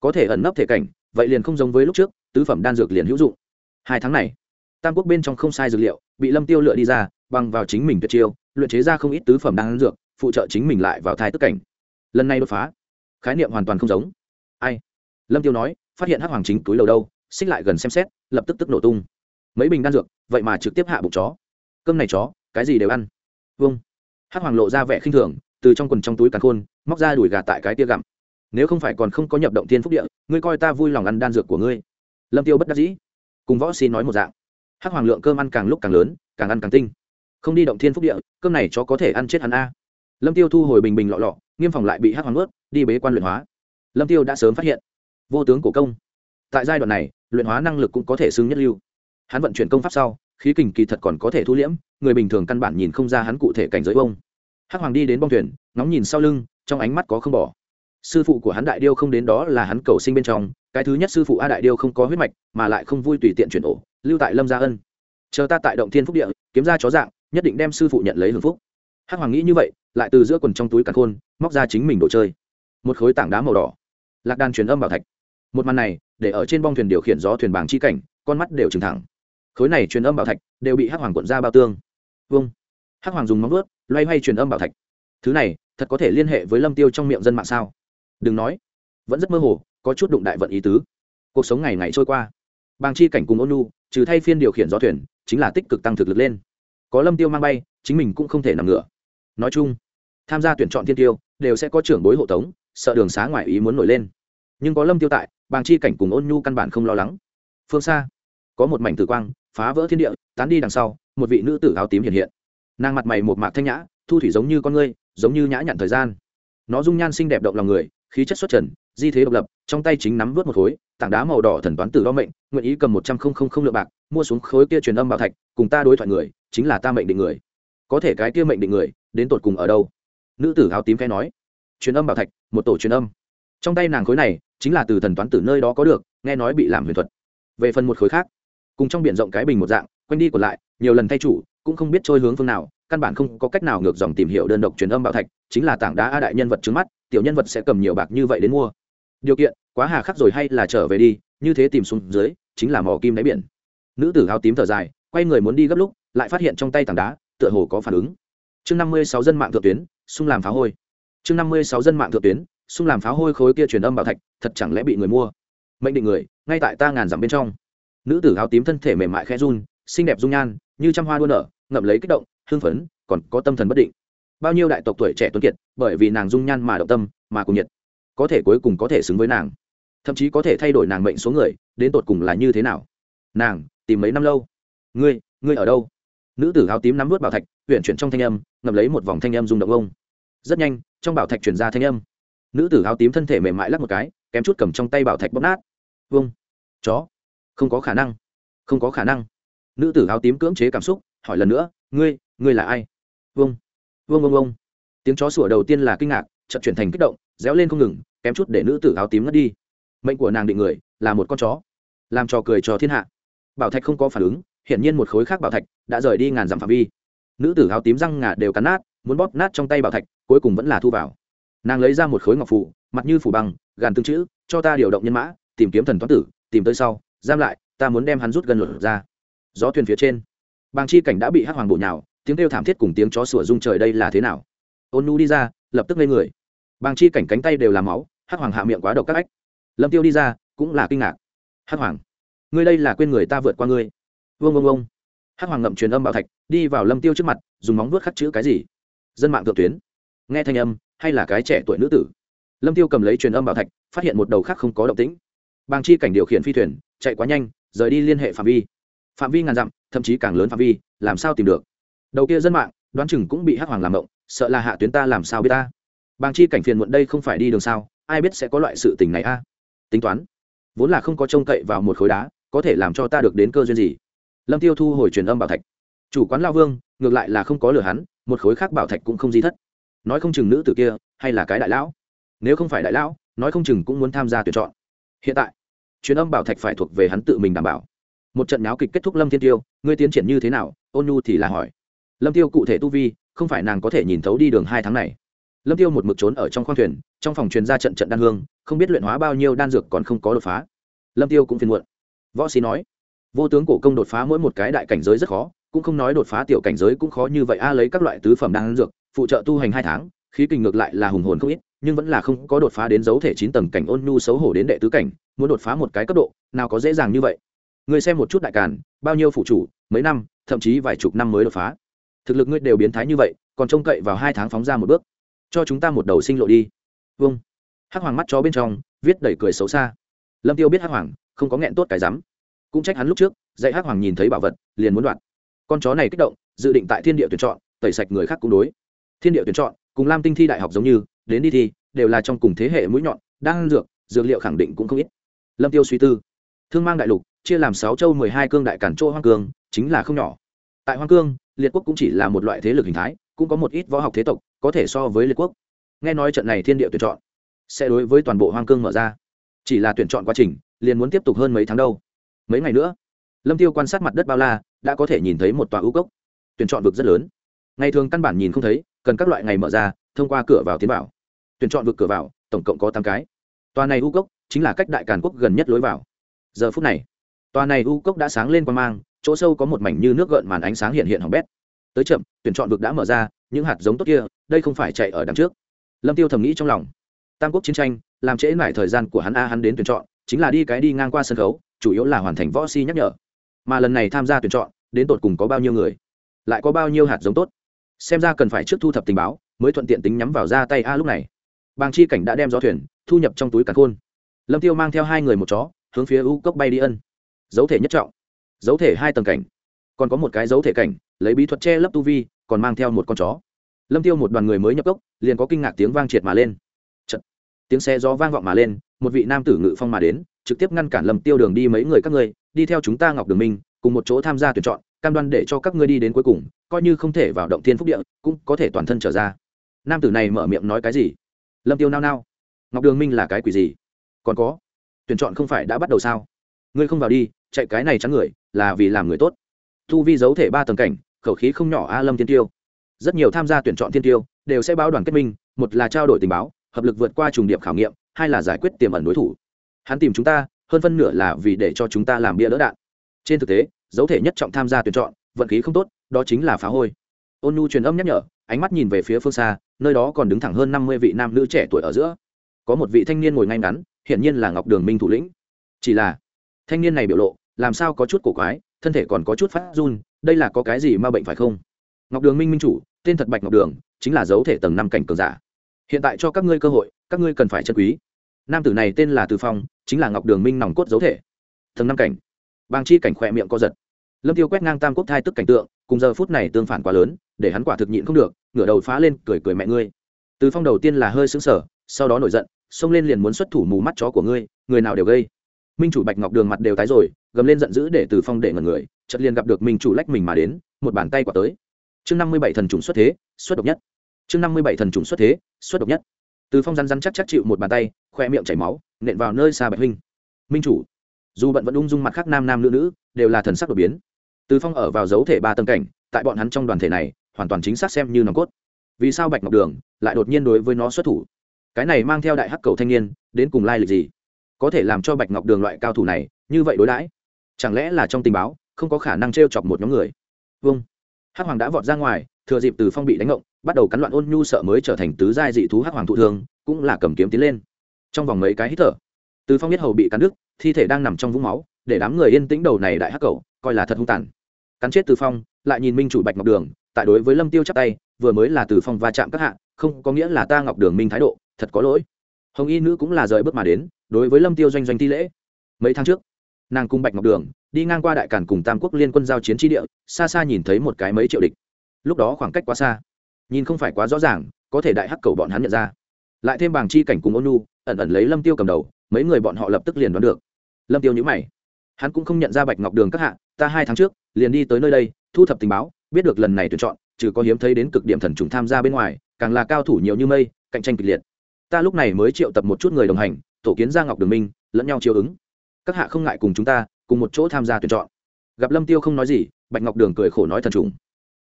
S1: Có thể ẩn nấp thể cảnh, vậy liền không giống với lúc trước, tứ phẩm đan dược liền hữu dụng. Hai tháng này, tam quốc bên trong không sai dược liệu, bị lâm tiêu lựa đi ra, bằng vào chính mình tuyệt chiêu, luyện chế ra không ít tứ phẩm đan dược, phụ trợ chính mình lại vào thai tức cảnh. Lần này đột phá, khái niệm hoàn toàn không giống. Ai? Lâm tiêu nói, phát hiện hắc hoàng chính túi lầu đâu, xích lại gần xem xét, lập tức tức nổ tung mấy bình đan dược, vậy mà trực tiếp hạ bụng chó. Cơm này chó, cái gì đều ăn. Vâng. Hắc hoàng lộ ra vẻ khinh thường, từ trong quần trong túi càn khôn, móc ra đùi gà tại cái tia gặm. Nếu không phải còn không có nhập động tiên phúc địa, ngươi coi ta vui lòng ăn đan dược của ngươi. Lâm tiêu bất đắc dĩ. Cùng võ xin nói một dạng. Hắc hoàng lượng cơm ăn càng lúc càng lớn, càng ăn càng tinh. Không đi động thiên phúc địa, cơm này chó có thể ăn chết hắn a. Lâm tiêu thu hồi bình bình lọ lọ, nghiêm phòng lại bị hắc hoàng ướt đi bế quan luyện hóa. Lâm tiêu đã sớm phát hiện, vô tướng cổ công. Tại giai đoạn này, luyện hóa năng lực cũng có thể xưng nhất lưu hắn vận chuyển công pháp sau, khí kình kỳ thật còn có thể thu liễm, người bình thường căn bản nhìn không ra hắn cụ thể cảnh giới bông hắc hoàng đi đến bong thuyền, ngóng nhìn sau lưng, trong ánh mắt có không bỏ. Sư phụ của hắn đại điêu không đến đó là hắn cầu sinh bên trong, cái thứ nhất sư phụ a đại điêu không có huyết mạch, mà lại không vui tùy tiện chuyển ổ, lưu tại lâm gia ân. Chờ ta tại động thiên phúc địa, kiếm ra chó dạng, nhất định đem sư phụ nhận lấy hưởng phúc. Hắc hoàng nghĩ như vậy, lại từ giữa quần trong túi càn khôn, móc ra chính mình đồ chơi. Một khối tảng đá màu đỏ. Lạc đàn truyền âm bảo thạch. Một màn này, để ở trên bong thuyền điều khiển gió thuyền bảng chi cảnh, con mắt đều trừng thẳng khối này truyền âm bảo thạch đều bị hắc hoàng cuộn ra bao tương. Vâng. Hắc hoàng dùng móng vuốt, loay hoay truyền âm bảo thạch. Thứ này, thật có thể liên hệ với lâm tiêu trong miệng dân mạng sao? Đừng nói. Vẫn rất mơ hồ, có chút đụng đại vận ý tứ. Cuộc sống ngày ngày trôi qua. Bàng chi cảnh cùng ôn nu, trừ thay phiên điều khiển gió thuyền, chính là tích cực tăng thực lực lên. Có lâm tiêu mang bay, chính mình cũng không thể nằm ngửa. Nói chung, tham gia tuyển chọn thiên tiêu, đều sẽ có trưởng bối hộ tống, sợ đường xá ngoài ý muốn nổi lên. Nhưng có lâm tiêu tại, bàng chi cảnh cùng ôn nhu căn bản không lo lắng. Phương xa, có một mảnh tử quang phá vỡ thiên địa, tán đi đằng sau, một vị nữ tử áo tím hiện hiện. Nàng mặt mày một mạc thanh nhã, thu thủy giống như con ngươi, giống như nhã nhặn thời gian. Nó dung nhan xinh đẹp động lòng người, khí chất xuất trần, di thế độc lập, trong tay chính nắm vớt một khối, tảng đá màu đỏ thần toán tử đo mệnh, nguyện ý cầm một trăm không không không lượng bạc, mua xuống khối kia truyền âm bảo thạch, cùng ta đối thoại người, chính là ta mệnh định người. Có thể cái kia mệnh định người, đến tột cùng ở đâu? Nữ tử áo tím khẽ nói. Truyền âm bảo thạch, một tổ truyền âm. Trong tay nàng khối này, chính là từ thần toán tử nơi đó có được, nghe nói bị làm huyền thuật. Về phần một khối khác cùng trong biển rộng cái bình một dạng, quanh đi còn lại, nhiều lần thay chủ, cũng không biết trôi hướng phương nào, căn bản không có cách nào ngược dòng tìm hiểu đơn độc truyền âm bảo thạch, chính là tảng đá a đại nhân vật trước mắt, tiểu nhân vật sẽ cầm nhiều bạc như vậy đến mua. Điều kiện, quá hà khắc rồi hay là trở về đi, như thế tìm xuống dưới, chính là mỏ kim đáy biển. Nữ tử áo tím thở dài, quay người muốn đi gấp lúc, lại phát hiện trong tay tảng đá, tựa hồ có phản ứng. Chương năm mươi sáu dân mạng thượng tuyến xung làm pháo hôi. Chương năm mươi sáu dân mạng thượng tuyến xung làm pháo hôi khối kia truyền âm bảo thạch, thật chẳng lẽ bị người mua? Mệnh định người, ngay tại ta ngàn dặm bên trong nữ tử áo tím thân thể mềm mại khẽ run xinh đẹp dung nhan như trăm hoa đua nở ngậm lấy kích động hưng phấn còn có tâm thần bất định. Bao nhiêu đại tộc tuổi trẻ tuấn kiệt bởi vì nàng dung nhan mà động tâm mà cùng nhiệt có thể cuối cùng có thể xứng với nàng. Thậm chí có thể thay đổi nàng mệnh số người đến tột cùng là như thế nào? Nàng tìm mấy năm lâu? Ngươi ngươi ở đâu? Nữ tử áo tím nắm vút bảo thạch huyện chuyển trong thanh âm ngậm lấy một vòng thanh âm rung động ông. Rất nhanh trong bảo thạch chuyển ra thanh âm. Nữ tử áo tím thân thể mềm mại lắc một cái kém chút cầm trong tay bảo thạch bóp nát. Vung, chó không có khả năng. Không có khả năng. Nữ tử áo tím cưỡng chế cảm xúc, hỏi lần nữa, ngươi ngươi là ai? Vâng. Vâng vâng vâng. Tiếng chó sủa đầu tiên là kinh ngạc chậm chuyển thành kích động, réo lên không ngừng, kém chút để nữ tử áo tím ngất đi. Mệnh của nàng định người, là một con chó, làm trò cười cho thiên hạ. Bảo thạch không có phản ứng, hiển nhiên một khối khác bảo thạch đã rời đi ngàn dặm phạm vi. Nữ tử áo tím răng ngà đều cắn nát, muốn bóp nát trong tay bảo thạch, cuối cùng vẫn là thu vào. Nàng lấy ra một khối ngọc phủ mặt như phủ băng, gàn tương chữ, cho ta điều động nhân mã, tìm kiếm thần toán tử, tìm tới sau giam lại, ta muốn đem hắn rút gần lửa ra. Gió thuyền phía trên, bàng chi cảnh đã bị hắc hoàng bổ nhào, tiếng kêu thảm thiết cùng tiếng chó sủa rung trời đây là thế nào? Ôn nu đi ra, lập tức lên người. Bàng chi cảnh cánh tay đều làm máu, hắc hoàng hạ miệng quá độc các ách. Lâm tiêu đi ra, cũng là kinh ngạc. Hắc hoàng, ngươi đây là quên người ta vượt qua ngươi. Vương vương vương hắc hoàng ngậm truyền âm bảo thạch, đi vào lâm tiêu trước mặt, dùng móng vuốt khắc chữ cái gì? Dân mạng thượng tuyến. Nghe thanh âm, hay là cái trẻ tuổi nữ tử? Lâm tiêu cầm lấy truyền âm bảo thạch, phát hiện một đầu khác không có động tĩnh. Bàng chi cảnh điều khiển phi thuyền chạy quá nhanh, rời đi liên hệ phạm vi. Phạm vi ngàn dặm, thậm chí càng lớn phạm vi, làm sao tìm được? Đầu kia dân mạng, đoán chừng cũng bị hắc hoàng làm động sợ là hạ tuyến ta làm sao biết ta? Bàng chi cảnh phiền muộn đây không phải đi đường sao, ai biết sẽ có loại sự tình này a? Tính toán, vốn là không có trông cậy vào một khối đá, có thể làm cho ta được đến cơ duyên gì? Lâm tiêu thu hồi truyền âm bảo thạch. Chủ quán lao vương, ngược lại là không có lừa hắn, một khối khác bảo thạch cũng không di thất. Nói không chừng nữ tử kia, hay là cái đại lão. Nếu không phải đại lão, nói không chừng cũng muốn tham gia tuyển chọn. Hiện tại truyền âm bảo thạch phải thuộc về hắn tự mình đảm bảo. Một trận náo kịch kết thúc lâm thiên tiêu, ngươi tiến triển như thế nào? Ôn nhu thì là hỏi. Lâm tiêu cụ thể tu vi, không phải nàng có thể nhìn thấu đi đường hai tháng này. Lâm tiêu một mực trốn ở trong khoang thuyền, trong phòng truyền ra trận trận đan hương, không biết luyện hóa bao nhiêu đan dược còn không có đột phá. Lâm tiêu cũng phiền muộn. Võ sĩ nói, vô tướng cổ công đột phá mỗi một cái đại cảnh giới rất khó, cũng không nói đột phá tiểu cảnh giới cũng khó như vậy. A, lấy các loại tứ phẩm đan dược, phụ trợ tu hành hai tháng, khí kình ngược lại là hùng hồn không ít, nhưng vẫn là không có đột phá đến dấu thể chín tầng cảnh ôn nhu xấu hổ đến đệ tứ cảnh muốn đột phá một cái cấp độ, nào có dễ dàng như vậy. Người xem một chút đại càn, bao nhiêu phụ chủ, mấy năm, thậm chí vài chục năm mới đột phá. Thực lực ngươi đều biến thái như vậy, còn trông cậy vào hai tháng phóng ra một bước. Cho chúng ta một đầu sinh lộ đi. Vâng. Hắc hoàng mắt chó bên trong, viết đầy cười xấu xa. Lâm tiêu biết hắc hoàng không có nghẹn tốt cái rắm. Cũng trách hắn lúc trước, dạy hắc hoàng nhìn thấy bảo vật, liền muốn đoạt. Con chó này kích động, dự định tại thiên địa tuyển chọn, tẩy sạch người khác cũng đối. Thiên địa tuyển chọn, cùng lam tinh thi đại học giống như, đến đi thi đều là trong cùng thế hệ mũi nhọn đang dược dược liệu khẳng định cũng không ít lâm tiêu suy tư. Thương mang đại lục, chia làm sáu châu mười hai cương đại cản chỗ hoang cương, chính là không nhỏ. Tại hoang cương, liệt quốc cũng chỉ là một loại thế lực hình thái, cũng có một ít võ học thế tộc, có thể so với liệt quốc. Nghe nói trận này thiên địa tuyển chọn sẽ đối với toàn bộ hoang cương mở ra. Chỉ là tuyển chọn quá trình, liền muốn tiếp tục hơn mấy tháng đâu. Mấy ngày nữa, lâm tiêu quan sát mặt đất bao la, đã có thể nhìn thấy một tòa ưu cốc. Tuyển chọn vực rất lớn. Ngày thường căn bản nhìn không thấy, cần các loại ngày mở ra, thông qua cửa vào tiến vào. Tuyển chọn vực cửa vào, tổng cộng có tám cái. Tòa này u cốc chính là cách đại càn quốc gần nhất lối vào. Giờ phút này, tòa này u cốc đã sáng lên qua mang, chỗ sâu có một mảnh như nước gợn màn ánh sáng hiện hiện hỏng bét. Tới chậm, tuyển chọn vực đã mở ra, những hạt giống tốt kia, đây không phải chạy ở đằng trước. Lâm tiêu thầm nghĩ trong lòng. Tam quốc chiến tranh, làm trễ mải thời gian của hắn a, hắn đến tuyển chọn, chính là đi cái đi ngang qua sân khấu, chủ yếu là hoàn thành võ si nhắc nhở. Mà lần này tham gia tuyển chọn, đến tột cùng có bao nhiêu người, lại có bao nhiêu hạt giống tốt. Xem ra cần phải trước thu thập tình báo, mới thuận tiện tính nhắm vào ra tay a lúc này. Bàng chi cảnh đã đem gió thuyền, thu nhập trong túi càn khôn lâm tiêu mang theo hai người một chó, hướng phía u cốc bay đi ân. Dấu thể nhất trọng, dấu thể hai tầng cảnh. Còn có một cái dấu thể cảnh, lấy bí thuật che lấp tu vi, còn mang theo một con chó. Lâm tiêu một đoàn người mới nhập cốc, liền có kinh ngạc tiếng vang triệt mà lên. Chật. tiếng xe gió vang vọng mà lên, một vị nam tử ngự phong mà đến, trực tiếp ngăn cản lâm tiêu đường đi mấy người các ngươi, đi theo chúng ta ngọc đường minh, cùng một chỗ tham gia tuyển chọn, cam đoan để cho các ngươi đi đến cuối cùng, coi như không thể vào động thiên phúc địa, cũng có thể toàn thân trở ra. Nam tử này mở miệng nói cái gì? Lâm tiêu nao nao. Ngọc đường minh là cái quỷ gì? Còn có, tuyển chọn không phải đã bắt đầu sao? Ngươi không vào đi, chạy cái này chắn người, là vì làm người tốt. Thu vi giấu thể ba tầng cảnh, khẩu khí không nhỏ a lâm thiên tiêu. Rất nhiều tham gia tuyển chọn thiên tiêu, đều sẽ báo đoàn kết minh, một là trao đổi tình báo, hợp lực vượt qua trùng điệp khảo nghiệm, hai là giải quyết tiềm ẩn đối thủ. Hắn tìm chúng ta, hơn phân nửa là vì để cho chúng ta làm bia đỡ đạn. Trên thực tế dấu thể nhất trọng tham gia tuyển chọn, vận khí không tốt, đó chính là phá hôi. Ôn nu truyền âm nhắc nhở, ánh mắt nhìn về phía phương xa, nơi đó còn đứng thẳng hơn năm mươi vị nam nữ trẻ tuổi ở giữa. Có một vị thanh niên ngồi ngay ngắn hiển nhiên là ngọc đường minh thủ lĩnh. Chỉ là, thanh niên này biểu lộ, làm sao có chút cổ quái, thân thể còn có chút phát run, đây là có cái gì ma bệnh phải không? Ngọc đường minh minh chủ, tên thật bạch ngọc đường, chính là dấu thể tầng năm cảnh cường giả. Hiện tại cho các ngươi cơ hội, các ngươi cần phải chân quý. Nam tử này tên là từ phong, chính là ngọc đường minh nòng cốt dấu thể. Tầng năm cảnh. Bang chi cảnh khỏe miệng co giật. Lâm tiêu quét ngang tam quốc thai tức cảnh tượng, cùng giờ phút này tương phản quá lớn, để hắn quả thực nhịn không được, ngửa đầu phá lên, cười cười mẹ ngươi. Từ phong đầu tiên là hơi sững sờ, sau đó nổi giận xông lên liền muốn xuất thủ mù mắt chó của ngươi, người nào đều gây. Minh chủ bạch ngọc đường mặt đều tái rồi, gầm lên giận dữ để từ phong để ngần người, chợt liền gặp được minh chủ lách mình mà đến, một bàn tay quả tới. Chương năm mươi bảy thần trùng xuất thế, xuất độc nhất. Chương năm mươi bảy thần trùng xuất thế, xuất độc nhất. Từ phong răn răn chắc chắc chịu một bàn tay, khoe miệng chảy máu, nện vào nơi xa bạch huynh. Minh chủ, dù bận vẫn ung dung mặt khác nam nam nữ nữ, đều là thần sắc đột biến. Từ phong ở vào dấu thể ba tầng cảnh, tại bọn hắn trong đoàn thể này, hoàn toàn chính xác xem như nòng cốt. Vì sao bạch ngọc đường lại đột nhiên đối với nó xuất thủ? Cái này mang theo đại hắc cầu thanh niên, đến cùng lai lịch gì? Có thể làm cho bạch ngọc đường loại cao thủ này, như vậy đối đãi? Chẳng lẽ là trong tình báo, không có khả năng t r e o chọc một nhóm người? Vâng. Hắc hoàng đã vọt ra ngoài, thừa dịp từ phong bị đánh ngộng, bắt đầu cắn loạn ôn nhu sợ mới trở thành tứ giai dị thú hắc hoàng thụ thương, cũng là cầm kiếm tiến lên. Trong vòng mấy cái hít thở, từ phong biết hầu bị cắn đứt, thi thể đang nằm trong vũng máu, để đám người yên tĩnh đầu này đại hắc cầu, coi là thật hung tàn. Cắn chết từ phong, lại nhìn minh chủ bạch ngọc đường, tại đối với lâm tiêu chắc tay, vừa mới là từ phong va chạm các hạ, không có nghĩa là ta ngọc đường minh thái độ thật có lỗi. Hồng y nữ cũng là rời bước mà đến, đối với lâm tiêu doanh doanh thi lễ. Mấy tháng trước, nàng cung bạch ngọc đường đi ngang qua đại cản cùng tam quốc liên quân giao chiến tri địa, xa xa nhìn thấy một cái mấy triệu địch. Lúc đó khoảng cách quá xa, nhìn không phải quá rõ ràng, có thể đại hắc cầu bọn hắn nhận ra. Lại thêm bảng chi cảnh cùng ôn nu ẩn ẩn lấy lâm tiêu cầm đầu, mấy người bọn họ lập tức liền đoán được. Lâm tiêu nhữ mày. Hắn cũng không nhận ra bạch ngọc đường các hạ, ta hai tháng trước, liền đi tới nơi đây, thu thập tình báo, biết được lần này tuyển chọn, trừ có hiếm thấy đến cực điểm thần trùng tham gia bên ngoài, càng là cao thủ nhiều như mây, cạnh tranh kịch liệt ta lúc này mới triệu tập một chút người đồng hành, tổ kiến gia ngọc đường minh, lẫn nhau chiếu ứng. Các hạ không ngại cùng chúng ta, cùng một chỗ tham gia tuyển chọn. Gặp lâm tiêu không nói gì, bạch ngọc đường cười khổ nói thần trùng.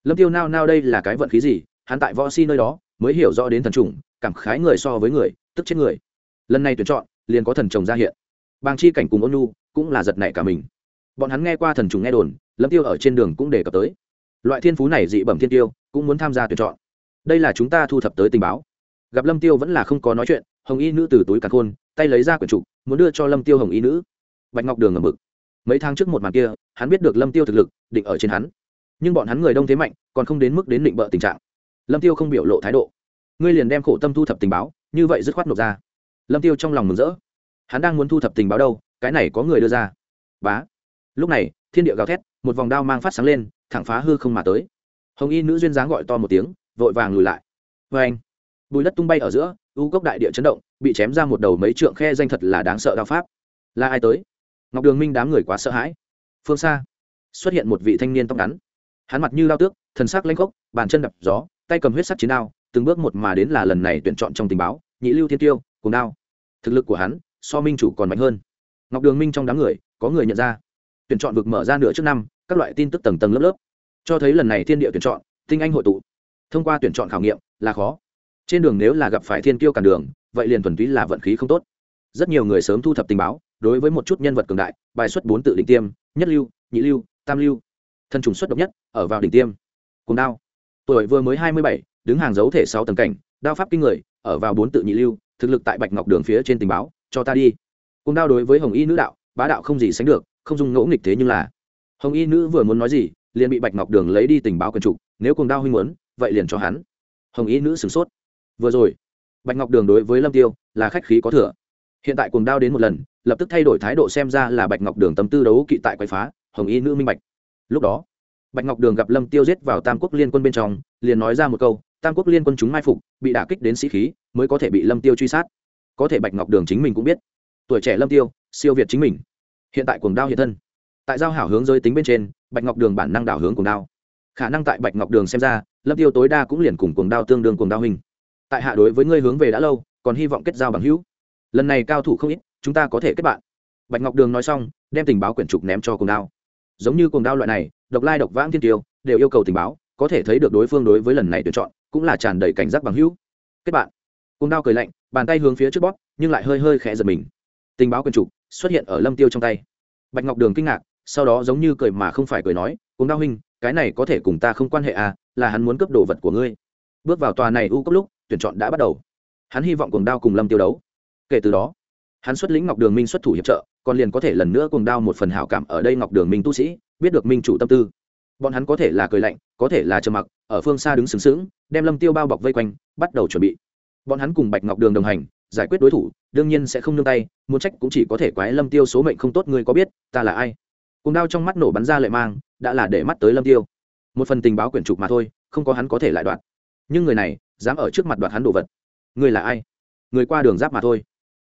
S1: Lâm tiêu nao nao đây là cái vận khí gì, hắn tại võ si nơi đó, mới hiểu rõ đến thần trùng, cảm khái người so với người, tức chết người. Lần này tuyển chọn, liền có thần chồng ra hiện. Bàng chi cảnh cùng ôn nu cũng là giật nảy cả mình. Bọn hắn nghe qua thần trùng nghe đồn, lâm tiêu ở trên đường cũng đề cập tới. Loại thiên phú này dị bẩm thiên tiêu, cũng muốn tham gia tuyển chọn. Đây là chúng ta thu thập tới tình báo gặp lâm tiêu vẫn là không có nói chuyện, hồng y nữ từ túi càn khôn, tay lấy ra quyển trục, muốn đưa cho lâm tiêu hồng y nữ. Bạch ngọc đường ở mực. Mấy tháng trước một màn kia, hắn biết được lâm tiêu thực lực, định ở trên hắn. Nhưng bọn hắn người đông thế mạnh, còn không đến mức đến định bợ tình trạng. Lâm tiêu không biểu lộ thái độ. Ngươi liền đem khổ tâm thu thập tình báo, như vậy dứt khoát nộp ra. Lâm tiêu trong lòng mừng rỡ. Hắn đang muốn thu thập tình báo đâu, cái này có người đưa ra. Bá. Lúc này, thiên địa gào thét, một vòng đao mang phát sáng lên, thẳng phá hư không mà tới. Hồng y nữ duyên dáng gọi to một tiếng, vội vàng lùi lại. Vê anh bùi đất tung bay ở giữa, u cốc đại địa chấn động, bị chém ra một đầu mấy trượng khe danh thật là đáng sợ đao pháp. Là ai tới? Ngọc đường minh đám người quá sợ hãi. Phương xa, xuất hiện một vị thanh niên tóc ngắn. Hắn mặt như lao tước, thần sắc lanh khốc, bàn chân đập gió, tay cầm huyết sắc chiến đao, từng bước một mà đến là lần này tuyển chọn trong tình báo, nhị lưu thiên tiêu cùng đao. Thực lực của hắn, so minh chủ còn mạnh hơn. Ngọc đường minh trong đám người, có người nhận ra. Tuyển chọn vực mở ra nửa trước năm, các loại tin tức tầng tầng lớp lớp. Cho thấy lần này thiên địa tuyển chọn, tinh anh hội tụ. Thông qua tuyển chọn khảo nghiệm, là khó trên đường nếu là gặp phải thiên kiêu cản đường, vậy liền thuần túy là vận khí không tốt. Rất nhiều người sớm thu thập tình báo, đối với một chút nhân vật cường đại, bài xuất bốn tự định tiêm, nhất lưu, nhị lưu, tam lưu. Thân trùng xuất độc nhất, ở vào đỉnh tiêm. Cùng đao. Tuổi vừa mới hai mươi bảy, đứng hàng dấu thể sáu tầng cảnh, đao pháp kinh người, ở vào bốn tự nhị lưu, thực lực tại bạch ngọc đường phía trên tình báo, cho ta đi. Cùng đao đối với hồng y nữ đạo, bá đạo không gì sánh được, không dùng ngẫu nghịch thế nhưng là. Hồng y nữ vừa muốn nói gì, liền bị bạch ngọc đường lấy đi tình báo quần trục nếu cùng đao huynh muốn, vậy liền cho hắn. Hồng y nữ sửng sốt vừa rồi, bạch ngọc đường đối với lâm tiêu là khách khí có thừa. Hiện tại cùng đao đến một lần, lập tức thay đổi thái độ xem ra là bạch ngọc đường tâm tư đấu kỵ tại quậy phá, hồng y nữ minh bạch. Lúc đó, bạch ngọc đường gặp lâm tiêu giết vào tam quốc liên quân bên trong, liền nói ra một câu, tam quốc liên quân chúng mai phục, bị đả kích đến sĩ khí, mới có thể bị lâm tiêu truy sát. Có thể bạch ngọc đường chính mình cũng biết. Tuổi trẻ lâm tiêu, siêu việt chính mình. Hiện tại cuồng đao hiện thân. Tại giao hảo hướng giới tính bên trên, bạch ngọc đường bản năng đảo hướng cuồng đao. Khả năng tại bạch ngọc đường xem ra, lâm tiêu tối đa cũng liền cùng cuồng đao tương đương cuồng đao hình tại hạ đối với ngươi hướng về đã lâu, còn hy vọng kết giao bằng hữu. Lần này cao thủ không ít, chúng ta có thể kết bạn. Bạch ngọc đường nói xong, đem tình báo quyển trục ném cho cuồng đao. Giống như cuồng đao loại này, độc lai độc vãng thiên tiêu, đều yêu cầu tình báo, có thể thấy được đối phương đối với lần này tuyển chọn, cũng là tràn đầy cảnh giác bằng hữu. Kết bạn. Cuồng đao cười lạnh, bàn tay hướng phía trước bóp, nhưng lại hơi hơi khẽ giật mình. Tình báo quyển trục xuất hiện ở lâm tiêu trong tay. Bạch ngọc đường kinh ngạc, sau đó giống như cười mà không phải cười nói cùng đao huynh, cái này có thể cùng ta không quan hệ à là hắn muốn cướp đồ vật của ngươi. Bước vào tòa này u cấp lúc tuyển chọn đã bắt đầu. Hắn hy vọng cùng đao cùng lâm tiêu đấu. Kể từ đó, hắn xuất lĩnh ngọc đường minh xuất thủ hiệp trợ, còn liền có thể lần nữa cùng đao một phần hảo cảm ở đây ngọc đường minh tu sĩ, biết được minh chủ tâm tư. Bọn hắn có thể là cười lạnh, có thể là trầm mặc, ở phương xa đứng sướng sướng đem lâm tiêu bao bọc vây quanh, bắt đầu chuẩn bị. Bọn hắn cùng bạch ngọc đường đồng hành, giải quyết đối thủ, đương nhiên sẽ không nương tay, muốn trách cũng chỉ có thể quái lâm tiêu số mệnh không tốt người có biết, ta là ai? Cùng đao trong mắt nổ bắn ra lệ mang, đã là để mắt tới lâm tiêu. Một phần tình báo quyển trục mà thôi, không có hắn có thể lại đoạn. nhưng người này dám ở trước mặt đoạt hắn đồ vật. Người là ai? Người qua đường giáp mà thôi.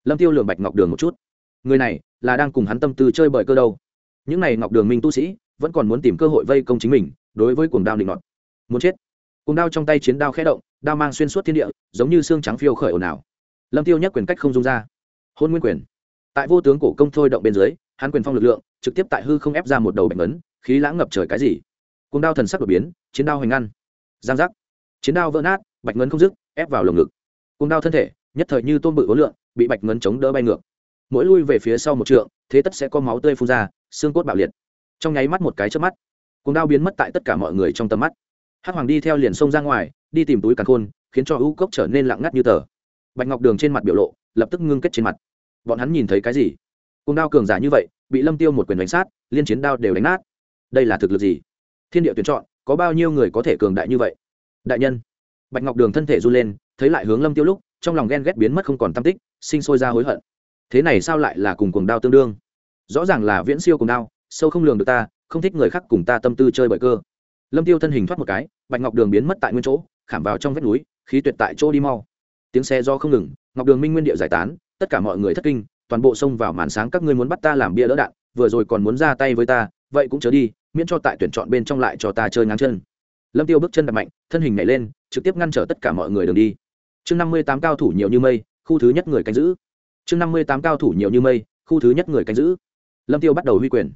S1: Lâm tiêu lường bạch ngọc đường một chút. Người này là đang cùng hắn tâm tư chơi bời cơ đâu. Những này ngọc đường minh tu sĩ vẫn còn muốn tìm cơ hội vây công chính mình, đối với cuồng đao định nọt. Muốn chết. Cuồng đao trong tay chiến đao khẽ động, đao mang xuyên suốt thiên địa, giống như xương trắng phiêu khởi ồn ào. Lâm tiêu nhắc quyền cách không dung ra. Hôn nguyên quyền. Tại vô tướng cổ công thôi động bên dưới, hắn quyền phong lực lượng trực tiếp tại hư không ép ra một đầu bạch ấn khí lãng ngập trời cái gì? Cuồng đao thần sắc đột biến, chiến đao hoành ngăn. Giang giác. Chiến đao vỡ nát bạch ngấn không dứt, ép vào lồng ngực. Cùng đao thân thể, nhất thời như tôm bự ố lượng bị bạch ngấn chống đỡ bay ngược. Mỗi lui về phía sau một trượng, thế tất sẽ có máu tươi phun ra, xương cốt bạo liệt. Trong nháy mắt một cái trước mắt cùng đao biến mất tại tất cả mọi người trong tầm mắt. Hắc hoàng đi theo liền sông ra ngoài, đi tìm túi càn khôn, khiến cho u cốc trở nên lặng ngắt như tờ. Bạch ngọc đường trên mặt biểu lộ, lập tức ngưng kết trên mặt. Bọn hắn nhìn thấy cái gì? Cùng đao cường giả như vậy, bị lâm tiêu một quyền đánh sát, liên chiến đao đều đánh nát. Đây là thực lực gì? Thiên địa tuyển chọn, có bao nhiêu người có thể cường đại như vậy? Đại nhân bạch ngọc đường thân thể run lên, thấy lại hướng lâm tiêu lúc, trong lòng ghen ghét biến mất không còn tâm tích, sinh sôi ra hối hận. Thế này sao lại là cùng cuồng đao tương đương? Rõ ràng là viễn siêu cùng đao, sâu không lường được ta, không thích người khác cùng ta tâm tư chơi bởi cơ. Lâm tiêu thân hình thoát một cái, bạch ngọc đường biến mất tại nguyên chỗ, khảm vào trong vách núi, khí tuyệt tại chỗ đi mau. Tiếng xe do không ngừng, ngọc đường minh nguyên địa giải tán, tất cả mọi người thất kinh, toàn bộ xông vào màn sáng các ngươi muốn bắt ta làm bia lỡ đạn, vừa rồi còn muốn ra tay với ta, vậy cũng chớ đi, miễn cho tại tuyển chọn bên trong lại cho ta chơi ngang chân lâm tiêu bước chân đập mạnh, thân hình nhảy lên, trực tiếp ngăn trở tất cả mọi người đường đi. Chương năm mươi tám cao thủ nhiều như mây, khu thứ nhất người canh giữ. Chương năm mươi tám cao thủ nhiều như mây, khu thứ nhất người canh giữ. Lâm tiêu bắt đầu huy quyền.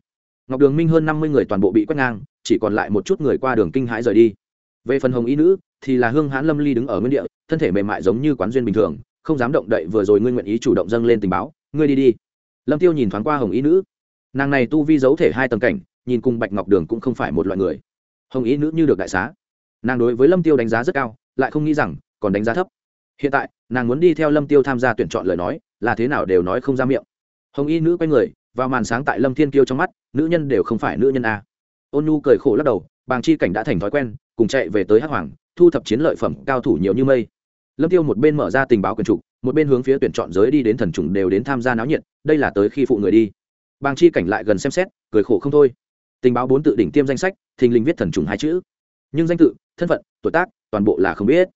S1: Ngọc đường minh hơn năm mươi người toàn bộ bị quét ngang, chỉ còn lại một chút người qua đường kinh hãi rời đi. Về phần hồng y nữ, thì là hương hãn lâm ly đứng ở nguyên địa, thân thể mềm mại giống như quán duyên bình thường, không dám động đậy vừa rồi ngươi nguyện ý chủ động dâng lên tình báo, ngươi đi đi. Lâm tiêu nhìn thoáng qua hồng y nữ. Nàng này tu vi giấu thể hai tầng cảnh, nhìn cùng bạch ngọc đường cũng không phải một loại người hồng y nữ như được đại xá. Nàng đối với lâm tiêu đánh giá rất cao, lại không nghĩ rằng còn đánh giá thấp. Hiện tại, nàng muốn đi theo lâm tiêu tham gia tuyển chọn lời nói, là thế nào đều nói không ra miệng. Hồng y nữ quay người, vào màn sáng tại lâm thiên kiêu trong mắt, nữ nhân đều không phải nữ nhân a. Ôn nhu cười khổ lắc đầu, bàng chi cảnh đã thành thói quen, cùng chạy về tới hắc hoàng, thu thập chiến lợi phẩm, cao thủ nhiều như mây. Lâm tiêu một bên mở ra tình báo quyền trục, một bên hướng phía tuyển chọn giới đi đến thần trùng đều đến tham gia náo nhiệt, đây là tới khi phụ người đi. Bàng chi cảnh lại gần xem xét, cười khổ không thôi tình báo bốn tự đỉnh tiêm danh sách, thình lình viết thần trùng hai chữ. Nhưng danh tự, thân phận, tuổi tác, toàn bộ là không biết.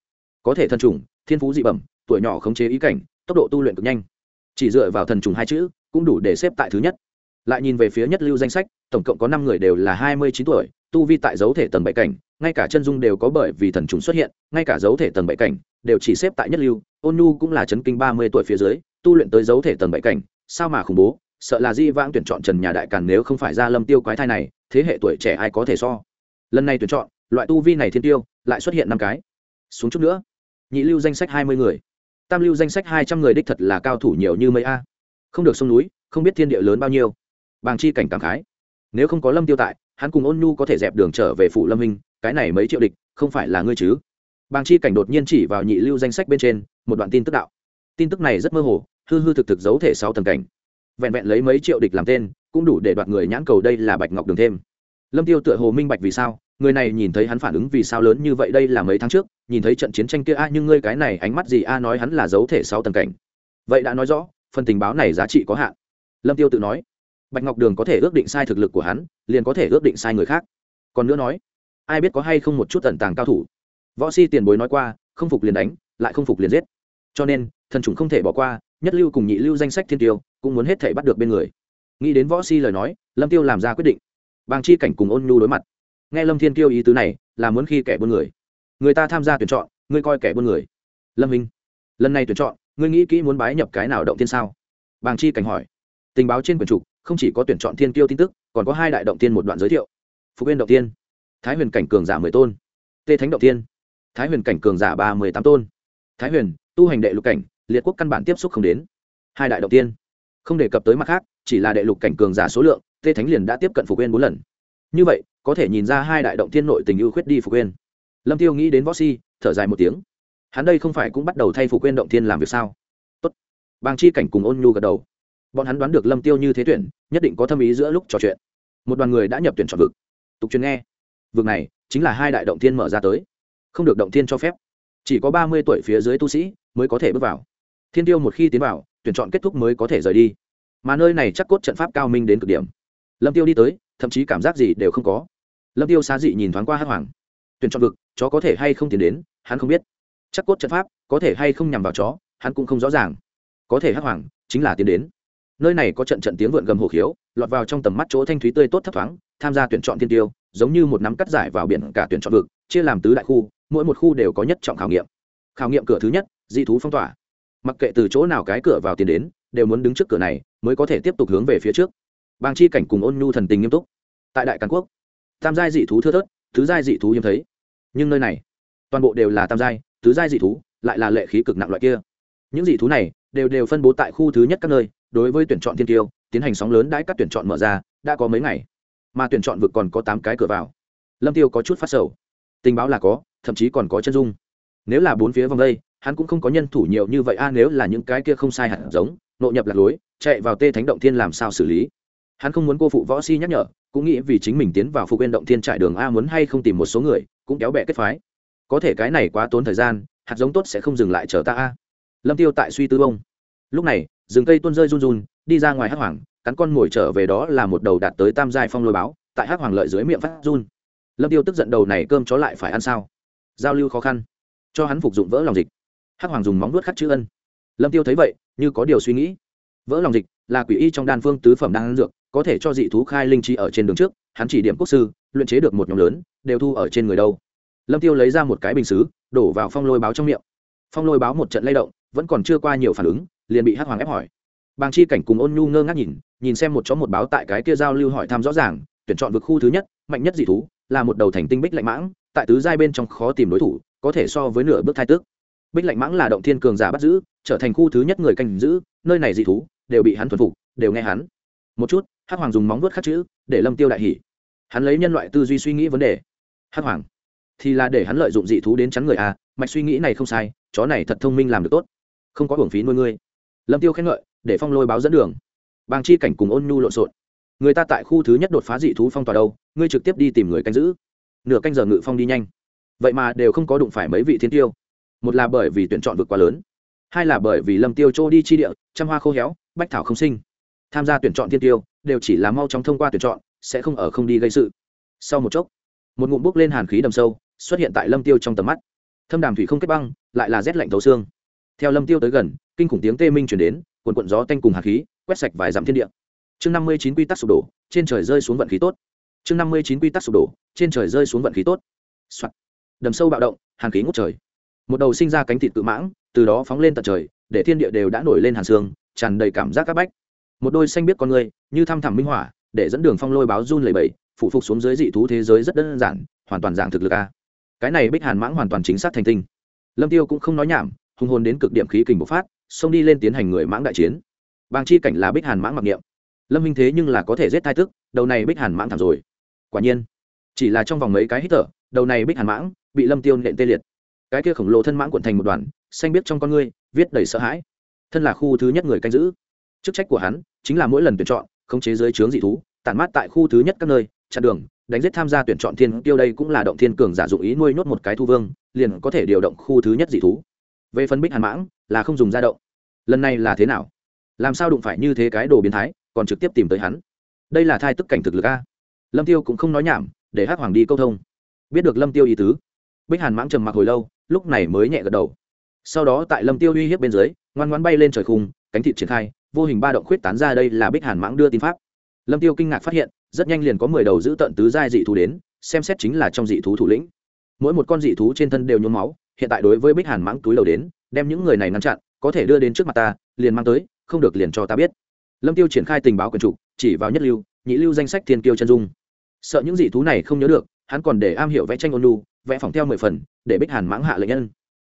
S1: Có thể thần trùng, thiên phú dị bẩm, tuổi nhỏ khống chế ý cảnh, tốc độ tu luyện cực nhanh. Chỉ dựa vào thần trùng hai chữ, cũng đủ để xếp tại thứ nhất. Lại nhìn về phía nhất lưu danh sách, tổng cộng có năm người đều là hai mươi chín tuổi, tu vi tại dấu thể tầng bảy cảnh, ngay cả chân dung đều có bởi vì thần trùng xuất hiện, ngay cả dấu thể tầng bảy cảnh, đều chỉ xếp tại nhất lưu. Ôn nhu cũng là chấn kinh ba mươi tuổi phía dưới, tu luyện tới dấu thể tầng bảy cảnh, sao mà khủng bố? Sợ là di vãng tuyển chọn trần nhà đại càn nếu không phải ra lâm tiêu quái thai này, thế hệ tuổi trẻ ai có thể so? Lần này tuyển chọn, loại tu vi này thiên tiêu, lại xuất hiện năm cái. Xuống chút nữa. Nhị lưu danh sách hai mươi người. Tam lưu danh sách hai trăm người đích thật là cao thủ nhiều như mấy a. Không được sông núi, không biết thiên địa lớn bao nhiêu. Bàng chi cảnh cảm khái. Nếu không có lâm tiêu tại, hắn cùng ôn nhu có thể dẹp đường trở về phủ lâm minh cái này mấy triệu địch, không phải là ngươi chứ? Bàng chi cảnh đột nhiên chỉ vào nhị lưu danh sách bên trên, một đoạn tin tức đạo. Tin tức này rất mơ hồ, hư hư thực thực giấu thể sáu tầng cảnh vẹn vẹn lấy mấy triệu địch làm tên, cũng đủ để đoạt người nhãn cầu đây là bạch ngọc đường thêm. Lâm tiêu tựa hồ minh bạch vì sao, người này nhìn thấy hắn phản ứng vì sao lớn như vậy đây là mấy tháng trước, nhìn thấy trận chiến tranh kia, a, nhưng ngươi cái này ánh mắt gì, a, nói hắn là dấu thể sáu tầng cảnh. Vậy đã nói rõ, phần tình báo này giá trị có hạn. Lâm tiêu tự nói, bạch ngọc đường có thể ước định sai thực lực của hắn, liền có thể ước định sai người khác. Còn nữa nói, ai biết có hay không một chút tận tàng cao thủ. Võ si tiền bối nói qua, không phục liền đánh, lại không phục liền giết. Cho nên, thần chủng không thể bỏ qua nhất lưu cùng nhị lưu danh sách thiên tiêu cũng muốn hết thể bắt được bên người. Nghĩ đến võ si lời nói, lâm tiêu làm ra quyết định. Bàng chi cảnh cùng ôn nhu đối mặt. Nghe lâm thiên tiêu ý tứ này, là muốn khi kẻ buôn người. Người ta tham gia tuyển chọn, ngươi coi kẻ buôn người. Lâm minh, lần này tuyển chọn, ngươi nghĩ kỹ muốn bái nhập cái nào động tiên sao? Bàng chi cảnh hỏi. Tình báo trên quyển trục, không chỉ có tuyển chọn thiên tiêu tin tức, còn có hai đại động tiên một đoạn giới thiệu. Phục yên động tiên thái huyền cảnh cường giả mười tôn. Tê thánh động tiên thái huyền cảnh cường giả ba mười tám tôn. Thái huyền, tu hành đệ lục cảnh liệt quốc căn bản tiếp xúc không đến. Hai đại động tiên. Không đề cập tới mặt khác, chỉ là đệ lục cảnh cường giả số lượng, tê thánh liền đã tiếp cận phục quên bốn lần. Như vậy, có thể nhìn ra hai đại động thiên nội tình ưu khuyết đi phục quên lâm tiêu nghĩ đến võ si, thở dài một tiếng. Hắn đây không phải cũng bắt đầu thay phục quên động thiên làm việc sao? Tốt. Bàng chi cảnh cùng ôn nhu gật đầu. Bọn hắn đoán được lâm tiêu như thế tuyển, nhất định có thâm ý giữa lúc trò chuyện. Một đoàn người đã nhập tuyển chọn vực. Tục truyền nghe. Vực này chính là hai đại động thiên mở ra tới. Không được động thiên cho phép. Chỉ có ba mươi tuổi phía dưới tu sĩ mới có thể bước vào thiên tiêu một khi tiến vào, tuyển chọn kết thúc mới có thể rời đi. Mà nơi này chắc cốt trận pháp cao minh đến cực điểm. Lâm tiêu đi tới, thậm chí cảm giác gì đều không có. Lâm tiêu xá dị nhìn thoáng qua hắc hoàng. Tuyển chọn vực, chó có thể hay không tiến đến, hắn không biết. Chắc cốt trận pháp, có thể hay không nhằm vào chó, hắn cũng không rõ ràng. Có thể hắc hoàng, chính là tiến đến. Nơi này có trận trận tiếng vượn gầm hồ khiếu, lọt vào trong tầm mắt chỗ thanh thúy tươi tốt thấp thoáng, tham gia tuyển chọn thiên tiêu, giống như một nắm cắt giải vào biển cả tuyển chọn vực, chia làm tứ đại khu, mỗi một khu đều có nhất trọng khảo nghiệm. Khảo nghiệm cửa thứ nhất, dị thú phong tỏa mặc kệ từ chỗ nào cái cửa vào tiền đến, đều muốn đứng trước cửa này, mới có thể tiếp tục hướng về phía trước. Bàng chi cảnh cùng ôn nhu thần tình nghiêm túc. Tại đại càn quốc, tam giai dị thú thưa thớt thứ giai dị thú hiếm thấy. Nhưng nơi này, toàn bộ đều là tam giai, tứ giai dị thú, lại là lệ khí cực nặng loại kia. Những dị thú này đều đều phân bố tại khu thứ nhất các nơi, đối với tuyển chọn thiên tiêu, tiến hành sóng lớn đãi các tuyển chọn mở ra, đã có mấy ngày. Mà tuyển chọn vực còn có tám cái cửa vào. Lâm tiêu có chút phát sầu. Tình báo là có, thậm chí còn có chân dung. Nếu là bốn phía vòng đây hắn cũng không có nhân thủ nhiều như vậy, a, nếu là những cái kia không sai hẳn giống nộ nhập lạc lối, chạy vào tê thánh động thiên làm sao xử lý? Hắn không muốn cô phụ võ si nhắc nhở, cũng nghĩ vì chính mình tiến vào phụ quên động thiên trải đường a, muốn hay không tìm một số người, cũng kéo bẹ kết phái. Có thể cái này quá tốn thời gian, hạt giống tốt sẽ không dừng lại chờ ta a. Lâm tiêu tại suy tư bông lúc này, rừng cây tuôn rơi run run, đi ra ngoài hắc hoàng, cắn con ngồi trở về đó là một đầu đạt tới tam giai phong lôi báo, tại hắc hoàng lợi dưới miệng phát run. Lâm tiêu tức giận đầu này cơm chó lại phải ăn sao? Giao lưu khó khăn. Cho hắn phục dụng vỡ lòng dịch hắc hoàng dùng móng vuốt khắc chữ ân. Lâm tiêu thấy vậy, như có điều suy nghĩ. Vỡ lòng dịch là quỷ y trong đan phương tứ phẩm đan dược, có thể cho dị thú khai linh trí ở trên đường trước, hắn chỉ điểm quốc sư, luyện chế được một nhóm lớn, đều thu ở trên người đâu. Lâm tiêu lấy ra một cái bình xứ, đổ vào phong lôi báo trong miệng. Phong lôi báo một trận lay động, vẫn còn chưa qua nhiều phản ứng, liền bị hắc hoàng ép hỏi. Bàng chi cảnh cùng ôn nhu ngơ ngác nhìn nhìn xem một chó một báo tại cái kia giao lưu hỏi thăm rõ ràng, tuyển chọn vực khu thứ nhất, mạnh nhất dị thú, là một đầu thành tinh bích lạnh mãng, tại tứ giai bên trong khó tìm đối thủ, có thể so với nửa bước thai tước bích lạnh mãng là động thiên cường giả bắt giữ, trở thành khu thứ nhất người canh giữ, nơi này dị thú đều bị hắn thuần phục, đều nghe hắn. Một chút, hắc hoàng dùng móng vuốt khắc chữ, để lâm tiêu đại hỉ. Hắn lấy nhân loại tư duy suy nghĩ vấn đề. Hắc hoàng, thì là để hắn lợi dụng dị thú đến chắn người à? mạch suy nghĩ này không sai, chó này thật thông minh làm được tốt. Không có hưởng phí nuôi ngươi. Lâm tiêu khen ngợi, để phong lôi báo dẫn đường. Bàng chi cảnh cùng ôn nhu lộn xộn. Người ta tại khu thứ nhất đột phá dị thú phong tỏa đâu, ngươi trực tiếp đi tìm người canh giữ. Nửa canh giờ ngự phong đi nhanh. Vậy mà đều không có đụng phải mấy vị thiên tiêu một là bởi vì tuyển chọn vượt quá lớn, hai là bởi vì lâm tiêu trô đi chi địa, trăm hoa khô héo, bách thảo không sinh. Tham gia tuyển chọn thiên tiêu, đều chỉ là mau chóng thông qua tuyển chọn, sẽ không ở không đi gây sự. Sau một chốc, một ngụm bốc lên hàn khí đầm sâu xuất hiện tại lâm tiêu trong tầm mắt. Thâm đàm thủy không kết băng, lại là rét lạnh thấu xương. Theo lâm tiêu tới gần, kinh khủng tiếng tê minh chuyển đến, cuộn cuộn gió tanh cùng hạt khí, quét sạch vài dặm thiên địa. Chương năm mươi chín quy tắc sụp đổ, trên trời rơi xuống vận khí tốt. Chương năm mươi chín quy tắc sụp đổ, trên trời rơi xuống vận khí tốt、Soạn. đầm sâu bạo động, hàn khí ngút trời một đầu sinh ra cánh thịt cự mãng, từ đó phóng lên tận trời, để thiên địa đều đã nổi lên hàn xương, tràn đầy cảm giác các bách. Một đôi xanh biết con người, như thăm thẳm minh hỏa để dẫn đường phong lôi báo run lầy bẫy phụ phục xuống dưới dị thú thế giới rất đơn giản, hoàn toàn dạng thực lực a. Cái này bích hàn mãng hoàn toàn chính xác thành tinh. Lâm tiêu cũng không nói nhảm, hùng hồn đến cực điểm khí kình bộc phát, xông đi lên tiến hành người mãng đại chiến. Bàng chi cảnh là bích hàn mãng mặc niệm. Lâm minh thế nhưng là có thể giết thai tức, đầu này bích hàn mãng thảm rồi. Quả nhiên, chỉ là trong vòng mấy cái hít thở, đầu này bích hàn mãng bị lâm tiêu nện tê liệt cái kia khổng lồ thân mãng cuộn thành một đoàn, xanh biết trong con ngươi, viết đầy sợ hãi. Thân là khu thứ nhất người canh giữ. Chức trách của hắn chính là mỗi lần tuyển chọn, khống chế dưới trướng dị thú, tản mát tại khu thứ nhất các nơi, chặn đường, đánh giết tham gia tuyển chọn thiên tiêu đây cũng là động thiên cường giả dụng ý nuôi nốt một cái thu vương, liền có thể điều động khu thứ nhất dị thú. Về phân bích hàn mãng, là không dùng ra động. Lần này là thế nào? Làm sao đụng phải như thế cái đồ biến thái, còn trực tiếp tìm tới hắn? Đây là thai tức cảnh thực lực a. Lâm tiêu cũng không nói nhảm, để hắc hoàng đi câu thông. Biết được lâm tiêu ý tứ, bích hàn mãng trầm mặc hồi lâu lúc này mới nhẹ gật đầu. Sau đó tại lâm tiêu uy hiếp bên dưới, ngoan ngoan bay lên trời khung, cánh thịt triển khai, vô hình ba động khuyết tán ra đây là bích hàn mãng đưa tin pháp. Lâm tiêu kinh ngạc phát hiện, rất nhanh liền có mười đầu giữ tận tứ giai dị thú đến, xem xét chính là trong dị thú thủ lĩnh. Mỗi một con dị thú trên thân đều nhuốm máu, hiện tại đối với bích hàn mãng túi đầu đến, đem những người này ngăn chặn, có thể đưa đến trước mặt ta, liền mang tới, không được liền cho ta biết. Lâm tiêu triển khai tình báo quyền trục chỉ vào nhất lưu, nhị lưu danh sách thiên kiêu chân dung. Sợ những dị thú này không nhớ được, hắn còn để am hiểu vẽ tranh ôn lu vẽ phòng theo mười phần, để bích hàn mãng hạ lệnh nhân.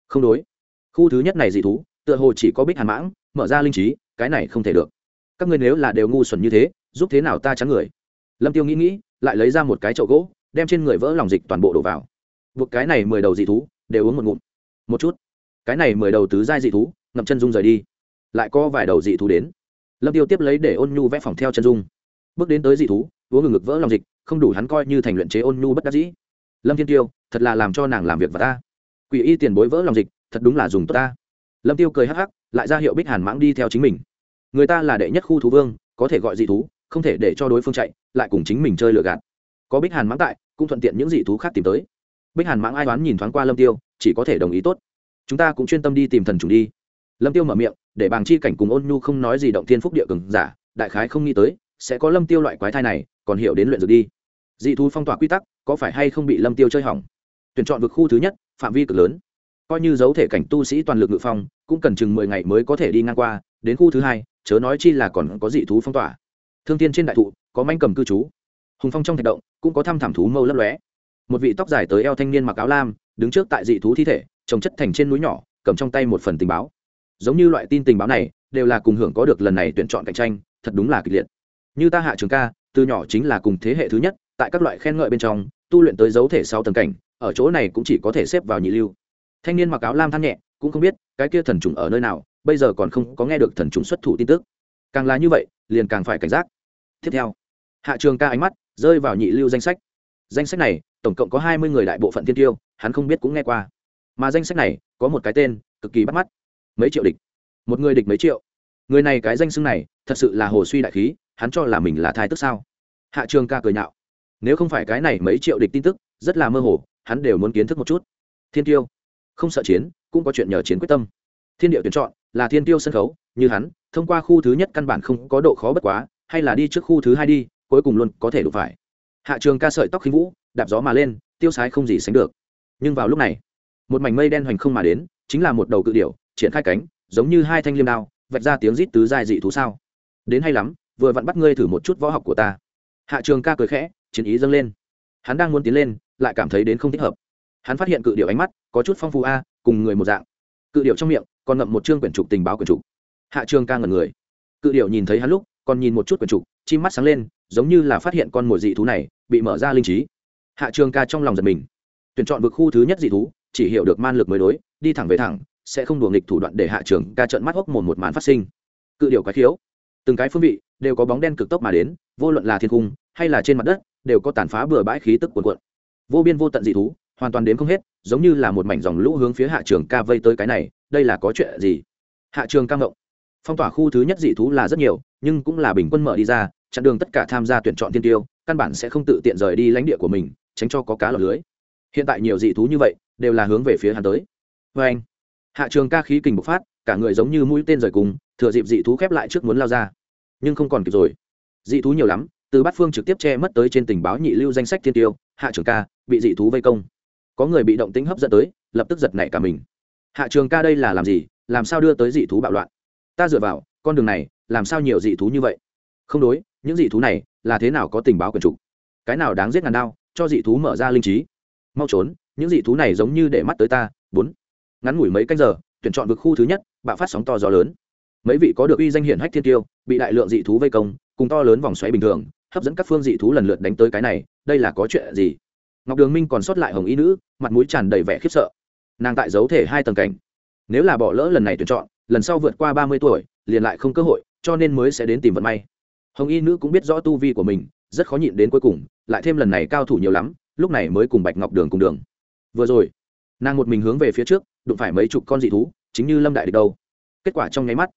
S1: Không đối. Khu thứ nhất này dị thú, tựa hồ chỉ có bích hàn mãng, mở ra linh trí, cái này không thể được. Các ngươi nếu là đều ngu xuẩn như thế, giúp thế nào ta chắn người? Lâm tiêu nghĩ nghĩ, lại lấy ra một cái chậu gỗ, đem trên người vỡ lòng dịch toàn bộ đổ vào. Buộc cái này mười đầu dị thú, đều uống một ngụm. Một chút. Cái này mười đầu tứ giai dị thú, ngậm chân dung rời đi. Lại có vài đầu dị thú đến. Lâm tiêu tiếp lấy để ôn nhu vẽ phòng theo chân dung. Bước đến tới dị thú, uống ngực ngực vỡ lòng dịch, không đủ hắn coi như thành luyện chế ôn nhu bất đắc dĩ lâm thiên tiêu, thật là làm cho nàng làm việc và ta. Quỷ y tiền bối vỡ lòng dịch, thật đúng là dùng tốt ta. Lâm tiêu cười hắc hắc, lại ra hiệu bích hàn mãng đi theo chính mình. Người ta là đệ nhất khu thú vương, có thể gọi dị thú, không thể để cho đối phương chạy, lại cùng chính mình chơi lừa gạt. Có bích hàn mãng tại, cũng thuận tiện những dị thú khác tìm tới. Bích hàn mãng ai đoán nhìn thoáng qua lâm tiêu, chỉ có thể đồng ý tốt. Chúng ta cũng chuyên tâm đi tìm thần trùng đi. Lâm tiêu mở miệng, để bàng chi cảnh cùng ôn nhu không nói gì động thiên phúc địa cường giả, đại khái không nghĩ tới, sẽ có lâm tiêu loại quái thai này, còn hiểu đến luyện dược đi. Dị thú phong tỏa quy tắc có phải hay không bị lâm tiêu chơi hỏng? Tuyển chọn vực khu thứ nhất, phạm vi cực lớn. Coi như dấu thể cảnh tu sĩ toàn lực ngự phong, cũng cần chừng mười ngày mới có thể đi ngang qua, đến khu thứ hai, chớ nói chi là còn có dị thú phong tỏa. Thương tiên trên đại thụ, có manh cầm cư trú. Hùng phong trong thạch động, cũng có thăm thảm thú mâu lấp lóe. Một vị tóc dài tới eo thanh niên mặc áo lam, đứng trước tại dị thú thi thể, trồng chất thành trên núi nhỏ, cầm trong tay một phần tình báo. Giống như loại tin tình báo này, đều là cùng hưởng có được lần này tuyển chọn cạnh tranh, thật đúng là kịch liệt. Như ta hạ trường ca, từ nhỏ chính là cùng thế hệ thứ nhất, tại các loại khen ngợi bên trong tu luyện tới dấu thể sau tầng cảnh, ở chỗ này cũng chỉ có thể xếp vào nhị lưu. Thanh niên mặc áo lam than nhẹ, cũng không biết, cái kia thần trùng ở nơi nào, bây giờ còn không có nghe được thần trùng xuất thủ tin tức. Càng là như vậy, liền càng phải cảnh giác. Tiếp theo, hạ trường ca ánh mắt rơi vào nhị lưu danh sách. Danh sách này, tổng cộng có hai mươi người đại bộ phận tiên tiêu, hắn không biết cũng nghe qua. Mà danh sách này, có một cái tên, cực kỳ bắt mắt. Mấy triệu địch. Một người địch mấy triệu. Người này cái danh xưng này, thật sự là hồ suy đại khí, hắn cho là mình là thái tức sao? Hạ trường ca cười nhạo nếu không phải cái này mấy triệu địch tin tức, rất là mơ hồ, hắn đều muốn kiến thức một chút. Thiên tiêu, không sợ chiến, cũng có chuyện nhờ chiến quyết tâm. Thiên điệu tuyển chọn, là thiên tiêu sân khấu, như hắn, thông qua khu thứ nhất căn bản không có độ khó bất quá, hay là đi trước khu thứ hai đi, cuối cùng luôn có thể đủ phải. Hạ trường ca sợi tóc khinh vũ, đạp gió mà lên, tiêu sái không gì sánh được. Nhưng vào lúc này, một mảnh mây đen hoành không mà đến, chính là một đầu cự điểu, triển khai cánh, giống như hai thanh liêm đao, vạch ra tiếng rít tứ dài dị thú sao. Đến hay lắm, vừa vặn bắt ngươi thử một chút võ học của ta. Hạ trường ca cười khẽ chiến ý dâng lên. Hắn đang muốn tiến lên, lại cảm thấy đến không thích hợp. Hắn phát hiện cự điệu ánh mắt có chút phong phú a, cùng người một dạng. Cự điệu trong miệng còn ngậm một chương quyển trục tình báo quyển trục. Hạ trường ca ngẩn người. Cự điệu nhìn thấy hắn lúc, còn nhìn một chút quyển trục, chim mắt sáng lên, giống như là phát hiện con mồi dị thú này bị mở ra linh trí. Hạ trường ca trong lòng giật mình. Tuyển chọn vực khu thứ nhất dị thú, chỉ hiểu được man lực mới đối, đi thẳng về thẳng, sẽ không đùa nghịch thủ đoạn để hạ trường ca trợn mắt hốc một một màn phát sinh. Cự điệu quái khiếu. Từng cái phương vị đều có bóng đen cực tốc mà đến, vô luận là thiên cung hay là trên mặt đất đều có tàn phá bừa bãi khí tức cuồn cuộn. Vô biên vô tận dị thú, hoàn toàn đến không hết, giống như là một mảnh dòng lũ hướng phía hạ trường ca vây tới cái này, đây là có chuyện gì? Hạ trường ca ngộng. Phong tỏa khu thứ nhất dị thú là rất nhiều, nhưng cũng là bình quân mở đi ra, chặn đường tất cả tham gia tuyển chọn tiên tiêu, căn bản sẽ không tự tiện rời đi lãnh địa của mình, tránh cho có cá lọt lưới. Hiện tại nhiều dị thú như vậy, đều là hướng về phía hắn tới. Vê anh, hạ trường ca khí kình bộc phát, cả người giống như mũi tên rời cùng, thừa dịp dị thú khép lại trước muốn lao ra. Nhưng không còn kịp rồi. Dị thú nhiều lắm từ bát phương trực tiếp che mất tới trên tình báo nhị lưu danh sách thiên tiêu, hạ trường ca, bị dị thú vây công. Có người bị động tính hấp dẫn tới, lập tức giật nảy cả mình. Hạ trường ca đây là làm gì? Làm sao đưa tới dị thú bạo loạn? Ta dựa vào, con đường này, làm sao nhiều dị thú như vậy? Không đối, những dị thú này là thế nào có tình báo quần trục cái nào đáng giết ngàn đao, cho dị thú mở ra linh trí? Mau trốn, những dị thú này giống như để mắt tới ta. Bốn. Ngắn ngủi mấy canh giờ, tuyển chọn vực khu thứ nhất, bạo phát sóng to gió lớn. Mấy vị có được uy danh hiển hách thiên tiêu, bị đại lượng dị thú vây công, cùng to lớn vòng xoáy bình thường hấp dẫn các phương dị thú lần lượt đánh tới cái này, đây là có chuyện gì? Ngọc đường minh còn sót lại hồng y nữ, mặt mũi tràn đầy vẻ khiếp sợ. Nàng tại giấu thể hai tầng cảnh. Nếu là bỏ lỡ lần này tuyển chọn, lần sau vượt qua ba mươi tuổi, liền lại không cơ hội, cho nên mới sẽ đến tìm vận may. Hồng y nữ cũng biết rõ tu vi của mình, rất khó nhịn đến cuối cùng, lại thêm lần này cao thủ nhiều lắm, lúc này mới cùng bạch ngọc đường cùng đường. Vừa rồi, nàng một mình hướng về phía trước, đụng phải mấy chục con dị thú, chính như lâm đại địch đâu. Kết quả trong nháy mắt,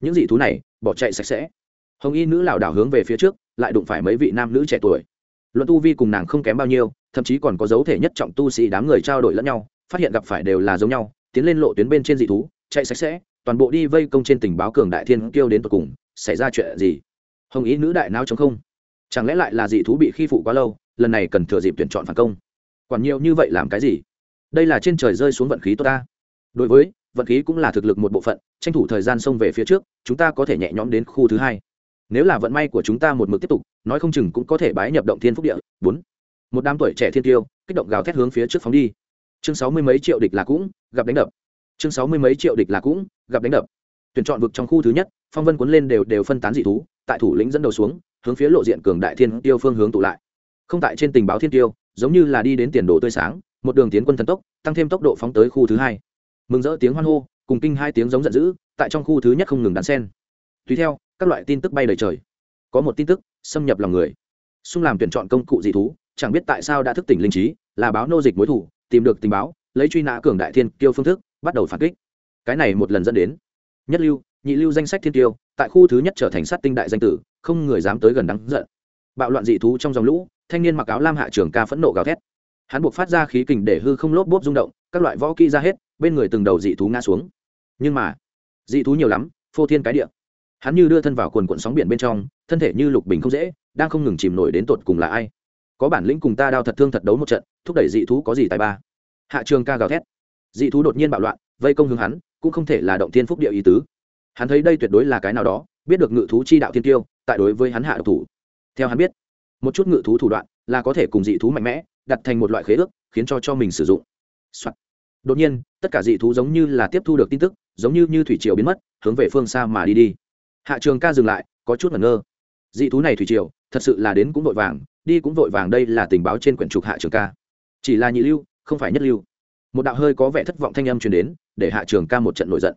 S1: những dị thú này bỏ chạy sạch sẽ hồng y nữ lảo đảo hướng về phía trước lại đụng phải mấy vị nam nữ trẻ tuổi luận tu vi cùng nàng không kém bao nhiêu thậm chí còn có dấu thể nhất trọng tu sĩ đám người trao đổi lẫn nhau phát hiện gặp phải đều là giống nhau tiến lên lộ tuyến bên trên dị thú chạy sạch sẽ toàn bộ đi vây công trên tình báo cường đại thiên kêu đến tột cùng xảy ra chuyện gì hồng ý nữ đại não chống không chẳng lẽ lại là dị thú bị khi phụ quá lâu lần này cần thừa dịp tuyển chọn phản công quản nhiều như vậy làm cái gì đây là trên trời rơi xuống vận khí tốt ta đối với vận khí cũng là thực lực một bộ phận tranh thủ thời gian xông về phía trước chúng ta có thể nhẹ nhõm đến khu thứ hai nếu là vận may của chúng ta một mực tiếp tục, nói không chừng cũng có thể bái nhập động thiên phúc địa. Bốn. Một đám tuổi trẻ thiên tiêu, kích động gào thét hướng phía trước phóng đi. Chương sáu mươi mấy triệu địch là cũng, gặp đánh đập. Chương sáu mươi mấy triệu địch là cũng, gặp đánh đập. Tuyển chọn vực trong khu thứ nhất, phong vân cuốn lên đều đều phân tán dị thú, tại thủ lĩnh dẫn đầu xuống, hướng phía lộ diện cường đại thiên tiêu phương hướng tụ lại. Không tại trên tình báo thiên tiêu, giống như là đi đến tiền đồ tươi sáng, một đường tiến quân thần tốc, tăng thêm tốc độ phóng tới khu thứ hai. Mừng rỡ tiếng hoan hô, cùng kinh hai tiếng giống giận dữ, tại trong khu thứ nhất không ngừng đàn sen. Tùy theo các loại tin tức bay đầy trời. Có một tin tức, xâm nhập lòng người. Xung làm tuyển chọn công cụ dị thú, chẳng biết tại sao đã thức tỉnh linh trí, là báo nô dịch mối thủ tìm được tình báo, lấy truy nã cường đại thiên kiêu phương thức, bắt đầu phản kích. Cái này một lần dẫn đến nhất lưu, nhị lưu danh sách thiên tiêu tại khu thứ nhất trở thành sát tinh đại danh tử, không người dám tới gần đắng giận. Bạo loạn dị thú trong dòng lũ, thanh niên mặc áo lam hạ trường ca phẫn nộ gào thét. Hắn buộc phát ra khí kình để hư không lốp bốp rung động, các loại võ kỹ ra hết, bên người từng đầu dị thú ngã xuống. Nhưng mà, dị thú nhiều lắm, phô thiên cái địa hắn như đưa thân vào quần quận sóng biển bên trong, thân thể như lục bình không dễ, đang không ngừng chìm nổi đến tột cùng là ai. Có bản lĩnh cùng ta đao thật thương thật đấu một trận, thúc đẩy dị thú có gì tài ba. Hạ trường ca gào thét. Dị thú đột nhiên bạo loạn, vây công hướng hắn, cũng không thể là động thiên phúc địa ý tứ. Hắn thấy đây tuyệt đối là cái nào đó, biết được ngự thú chi đạo thiên tiêu tại đối với hắn hạ độc thủ. Theo hắn biết, một chút ngự thú thủ đoạn là có thể cùng dị thú mạnh mẽ, đặt thành một loại khế ước, khiến cho cho mình sử dụng、Soạn. đột nhiên, tất cả dị thú giống như là tiếp thu được tin tức, giống như như thủy triều biến mất, hướng về phương xa mà đi đi hạ trường ca dừng lại, có chút ngẩn ngơ. Dị thú này thủy triều, thật sự là đến cũng vội vàng, đi cũng vội vàng, đây là tình báo trên quyển trục hạ trường ca. Chỉ là nhị lưu, không phải nhất lưu. Một đạo hơi có vẻ thất vọng thanh âm truyền đến, để hạ trường ca một trận nổi giận.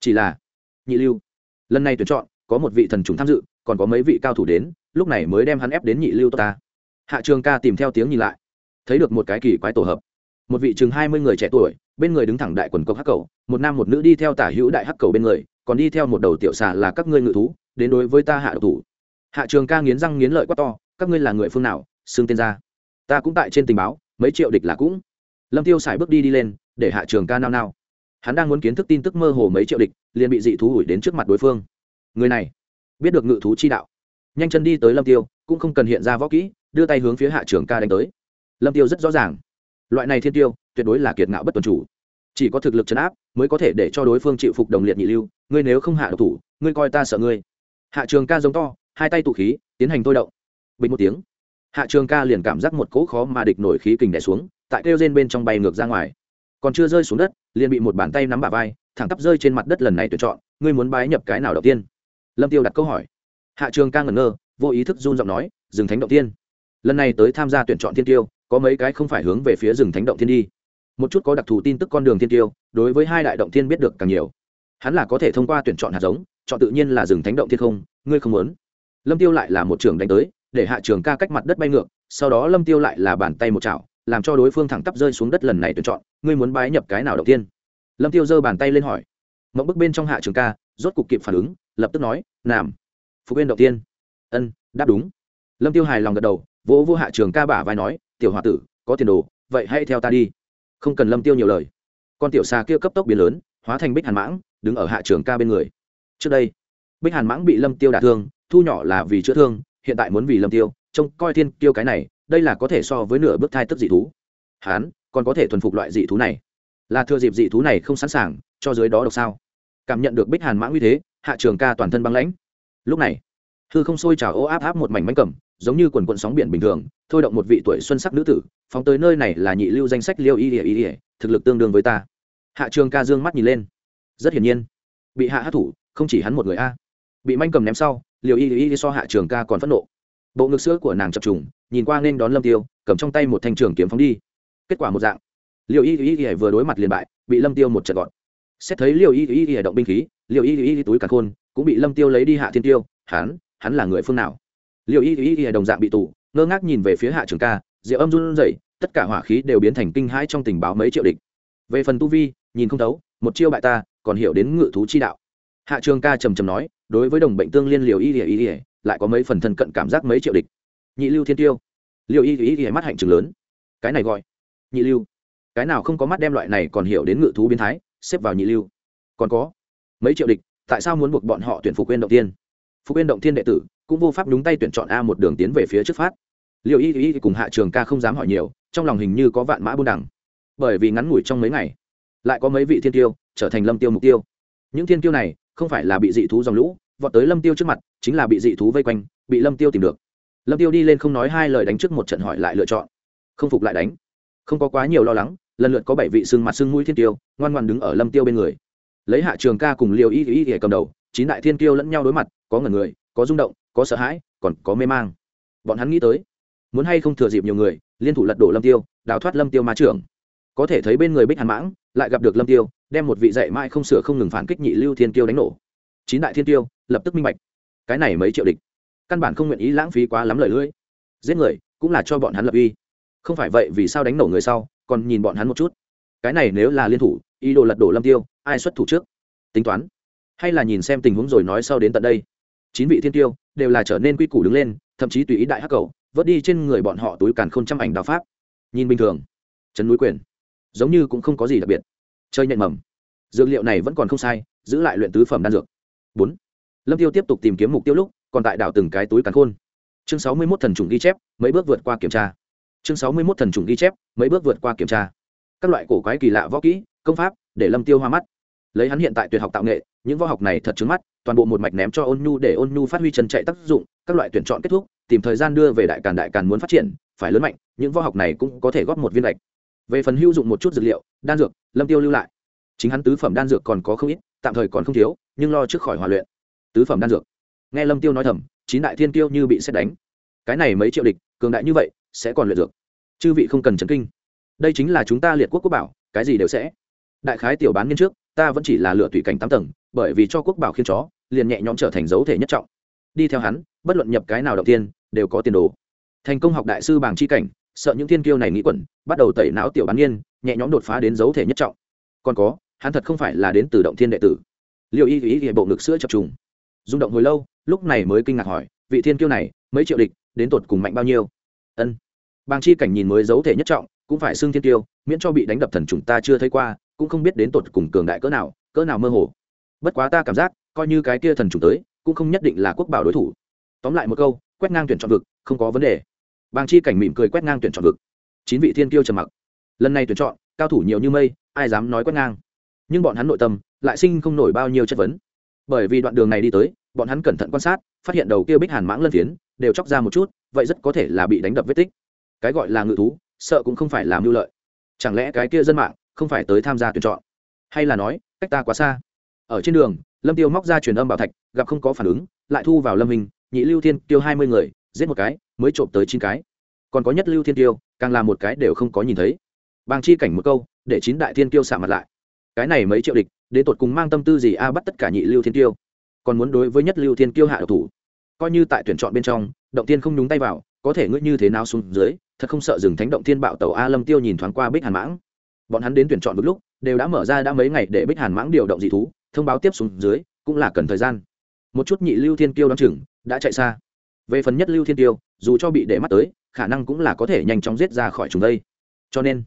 S1: Chỉ là nhị lưu. Lần này tuyển chọn, có một vị thần trùng tham dự, còn có mấy vị cao thủ đến, lúc này mới đem hắn ép đến nhị lưu ta. Hạ trường ca tìm theo tiếng nhìn lại. Thấy được một cái kỳ quái tổ hợp. Một vị chừng hai mươi người trẻ tuổi bên người đứng thẳng đại quần cộc hắc cầu, một nam một nữ đi theo tả hữu đại hắc cầu bên người, còn đi theo một đầu tiểu xà là các ngươi ngự thú, đến đối với ta hạ độc thủ. Hạ trường ca nghiến răng nghiến lợi quá to, các ngươi là người phương nào, xưng tên ra? Ta cũng tại trên tình báo, mấy triệu địch là cũng. Lâm tiêu xài bước đi đi lên, để hạ trường ca nao nao. Hắn đang muốn kiến thức tin tức mơ hồ mấy triệu địch, liền bị dị thú ủi đến trước mặt đối phương. Người này, biết được ngự thú chi đạo. Nhanh chân đi tới lâm tiêu, cũng không cần hiện ra võ kỹ, đưa tay hướng phía hạ trường ca đánh tới. Lâm tiêu rất rõ ràng loại này thiên tiêu, tuyệt đối là kiệt ngạo bất tuần chủ. Chỉ có thực lực chấn áp, mới có thể để cho đối phương chịu phục đồng liệt nhị lưu. Ngươi nếu không hạ độc thủ, ngươi coi ta sợ ngươi. Hạ trường ca giống to, hai tay tụ khí, tiến hành thôi động. Bình một tiếng. Hạ trường ca liền cảm giác một cỗ khó mà địch nổi khí kình đẻ xuống, tại kêu trên bên trong bay ngược ra ngoài. Còn chưa rơi xuống đất, liền bị một bàn tay nắm bả vai, thẳng tắp rơi trên mặt đất lần này tuyển chọn, ngươi muốn bái nhập cái nào đầu tiên? Lâm tiêu đặt câu hỏi. Hạ trường ca ngẩn ngơ, vô ý thức run giọng nói, dừng thánh động tiên. Lần này tới tham gia tuyển chọn thiên tiêu có mấy cái không phải hướng về phía rừng thánh động thiên đi. Một chút có đặc thù tin tức con đường thiên tiêu, đối với hai đại động thiên biết được càng nhiều. Hắn là có thể thông qua tuyển chọn hạt giống, chọn tự nhiên là rừng thánh động thiên không, ngươi không muốn. Lâm tiêu lại là một trường đánh tới, để hạ trường ca cách mặt đất bay ngược, sau đó lâm tiêu lại là bàn tay một chảo, làm cho đối phương thẳng tắp rơi xuống đất lần này tuyển chọn, ngươi muốn bái nhập cái nào đầu tiên lâm tiêu giơ bàn tay lên hỏi. Mộng bức bên trong hạ trường ca, rốt cục kịp phản ứng, lập tức nói làm phục bên đầu tiên ân, đáp đúng. Lâm tiêu hài lòng gật đầu, vỗ vô hạ trường ca bả vai nói tiểu h tử, có tiền đồ, vậy hãy theo ta đi. Không cần lâm tiêu nhiều lời. Con tiểu xà kia cấp tốc biến lớn, hóa thành bích hàn mãng, đứng ở hạ trường ca bên người. Trước đây, bích hàn mãng bị lâm tiêu đả thương, thu nhỏ là vì chữa thương, hiện tại muốn vì lâm tiêu, trông coi thiên tiêu cái này, đây là có thể so với nửa bước thai tức dị thú. Hán, còn có thể thuần phục loại dị thú này. Là thừa dịp dị thú này không sẵn sàng, cho dưới đó độc sao? Cảm nhận được bích hàn mãng uy thế, hạ trường ca toàn thân băng lãnh. Lúc này, hư không sôi trào ô áp áp một mảnh mánh cầm giống như quần quận sóng biển bình thường thôi động một vị tuổi xuân sắc nữ tử phóng tới nơi này là nhị lưu danh sách liêu y ỉa y ỉa thực lực tương đương với ta hạ trường ca dương mắt nhìn lên rất hiển nhiên bị hạ hát thủ không chỉ hắn một người a bị manh cầm ném sau liều y y so hạ trường ca còn phẫn nộ bộ ngực sữa của nàng chập trùng nhìn qua nên đón lâm tiêu cầm trong tay một thanh trường kiếm phóng đi kết quả một dạng liều y y y vừa đối mặt liền bại bị lâm tiêu một trận gọn xét thấy liều y y y động binh khí liều y y túi cả khôn cũng bị lâm tiêu lấy đi hạ thiên tiêu hắn hắn là người phương nào liều y y y đồng dạng bị tù, ngơ ngác nhìn về phía hạ trường ca, diệu âm run rẩy, tất cả hỏa khí đều biến thành kinh hãi trong tình báo mấy triệu địch. Về phần tu vi, nhìn không thấu, một chiêu bại ta, còn hiểu đến ngự thú chi đạo. Hạ trường ca trầm trầm nói, đối với đồng bệnh tương liên liều y y y lại có mấy phần thân cận cảm giác mấy triệu địch. Nhị lưu thiên tiêu. Liều y y y mắt hạnh trường lớn. Cái này gọi, nhị lưu. Cái nào không có mắt đem loại này còn hiểu đến ngự thú biến thái, xếp vào nhị lưu. Còn có, mấy triệu địch, tại sao muốn buộc bọn họ tuyển phục quên động tiên? Phục quên động thiên đệ tử, cũng vô pháp đúng tay tuyển chọn a một đường tiến về phía trước phát. Liệu y y cùng hạ trường ca không dám hỏi nhiều, trong lòng hình như có vạn mã buôn đẳng bởi vì ngắn ngủi trong mấy ngày, lại có mấy vị thiên tiêu trở thành lâm tiêu mục tiêu. Những thiên tiêu này không phải là bị dị thú dòng lũ, vọt tới lâm tiêu trước mặt, chính là bị dị thú vây quanh, bị lâm tiêu tìm được. Lâm tiêu đi lên không nói hai lời đánh trước một trận hỏi lại lựa chọn. Không phục lại đánh. Không có quá nhiều lo lắng, lần lượt có bảy vị xương mặt xương mũi thiên tiêu, ngoan ngoan đứng ở lâm tiêu bên người. Lấy hạ trường ca cùng liều y y y cầm đầu chín đại thiên tiêu lẫn nhau đối mặt, có ngần người, có rung động, có sợ hãi, còn có mê mang. Bọn hắn nghĩ tới, muốn hay không thừa dịp nhiều người, liên thủ lật đổ lâm tiêu, đào thoát lâm tiêu ma trưởng. Có thể thấy bên người bích hàn mãng lại gặp được lâm tiêu, đem một vị dạy mãi không sửa không ngừng phản kích nhị lưu thiên tiêu đánh nổ. Chín đại thiên tiêu lập tức minh bạch, cái này mấy triệu địch, căn bản không nguyện ý lãng phí quá lắm lời lưỡi. Giết người, cũng là cho bọn hắn lập uy. Không phải vậy vì sao đánh nổ người sau, còn nhìn bọn hắn một chút. Cái này nếu là liên thủ, ý đồ lật đổ lâm tiêu, ai xuất thủ trước? Tính toán hay là nhìn xem tình huống rồi nói sau đến tận đây. Chín vị thiên tiêu đều là trở nên quy củ đứng lên, thậm chí tùy ý đại hắc cầu, vớt đi trên người bọn họ túi càn khôn trăm ảnh đạo pháp. Nhìn bình thường, trấn núi quyền, giống như cũng không có gì đặc biệt. Chơi nhện mầm, dược liệu này vẫn còn không sai, giữ lại luyện tứ phẩm đan dược. Bốn, lâm tiêu tiếp tục tìm kiếm mục tiêu lúc, còn tại đảo từng cái túi càn khôn. Chương sáu mươi một thần trùng ghi chép, mấy bước vượt qua kiểm tra. Chương sáu mươi một thần trùng ghi chép, mấy bước vượt qua kiểm tra. Các loại cổ quái kỳ lạ võ kỹ, công pháp, để lâm tiêu hoa mắt lấy hắn hiện tại tuyệt học tạo nghệ, những võ học này thật trứng mắt, toàn bộ một mạch ném cho ôn nhu để ôn nhu phát huy chân chạy tác dụng, các loại tuyển chọn kết thúc, tìm thời gian đưa về đại càn đại càn muốn phát triển, phải lớn mạnh, những võ học này cũng có thể góp một viên lệch. Về phần hữu dụng một chút dược liệu, đan dược, lâm tiêu lưu lại. Chính hắn tứ phẩm đan dược còn có không ít, tạm thời còn không thiếu, nhưng lo trước khỏi hòa luyện. Tứ phẩm đan dược. Nghe lâm tiêu nói thầm, chín đại thiên tiêu như bị xét đánh. Cái này mấy triệu địch, cường đại như vậy, sẽ còn luyện dược. Chư vị không cần chấn kinh. Đây chính là chúng ta liệt quốc quốc bảo, cái gì đều sẽ. Đại khái tiểu bán niên trước ta vẫn chỉ là lựa tùy cảnh tám tầng, bởi vì cho quốc bảo khiến chó, liền nhẹ nhõm trở thành dấu thể nhất trọng. Đi theo hắn, bất luận nhập cái nào đầu tiên, đều có tiền đồ. Thành công học đại sư bảng chi cảnh, sợ những thiên kiêu này nghĩ quẩn, bắt đầu tẩy não tiểu bán niên, nhẹ nhõm đột phá đến dấu thể nhất trọng. Còn có, hắn thật không phải là đến từ động thiên đệ tử. Liệu y ý ý bộ ngực sữa chập trùng. Rung động hồi lâu, lúc này mới kinh ngạc hỏi, vị thiên kiêu này, mấy triệu địch, đến tột cùng mạnh bao nhiêu? Ân. Bàng chi cảnh nhìn mới dấu thể nhất trọng, cũng phải xưng thiên tiêu miễn cho bị đánh đập thần trùng ta chưa thấy qua cũng không biết đến tột cùng cường đại cỡ nào cỡ nào mơ hồ. Bất quá ta cảm giác, coi như cái kia thần trùng tới, cũng không nhất định là quốc bảo đối thủ. Tóm lại một câu, quét ngang tuyển chọn vực, không có vấn đề. Bàng chi cảnh mỉm cười quét ngang tuyển chọn vực. Chín vị thiên tiêu trầm mặc. Lần này tuyển chọn, cao thủ nhiều như mây, ai dám nói quét ngang? Nhưng bọn hắn nội tâm, lại sinh không nổi bao nhiêu chất vấn. Bởi vì đoạn đường này đi tới, bọn hắn cẩn thận quan sát, phát hiện đầu kia bích hàn mãng lân phiến, đều chóc ra một chút, vậy rất có thể là bị đánh đập vết tích. Cái gọi là ngự thú, sợ cũng không phải làm mưu lợi. Chẳng lẽ cái kia dân mạng không phải tới tham gia tuyển chọn. Hay là nói, cách ta quá xa. Ở trên đường, lâm tiêu móc ra truyền âm bảo thạch, gặp không có phản ứng, lại thu vào lâm hình nhị lưu thiên tiêu hai mươi người, giết một cái, mới trộm tới chín cái. Còn có nhất lưu thiên tiêu càng là một cái đều không có nhìn thấy. Bàng chi cảnh một câu, để chín đại thiên tiêu xả mặt lại. Cái này mấy triệu địch, đến tột cùng mang tâm tư gì a à bắt tất cả nhị lưu thiên tiêu còn muốn đối với nhất lưu thiên tiêu hạ độc thủ. Coi như tại tuyển chọn bên trong, động tiên không nhúng tay vào, có thể ngươi như thế nào xuống dưới, thật không sợ dừng thánh động thiên bạo tàu a lâm tiêu nhìn thoáng qua bích hàn mãng bọn hắn đến tuyển chọn một lúc, đều đã mở ra đã mấy ngày để bích hàn mãng điều động dị thú, thông báo tiếp xuống dưới, cũng là cần thời gian. Một chút nhị lưu thiên tiêu đ chừng đã chạy xa. Về phần nhất lưu thiên tiêu dù cho bị để mắt tới, khả năng cũng là có thể nhanh chóng giết ra khỏi chúng đây. Cho nên,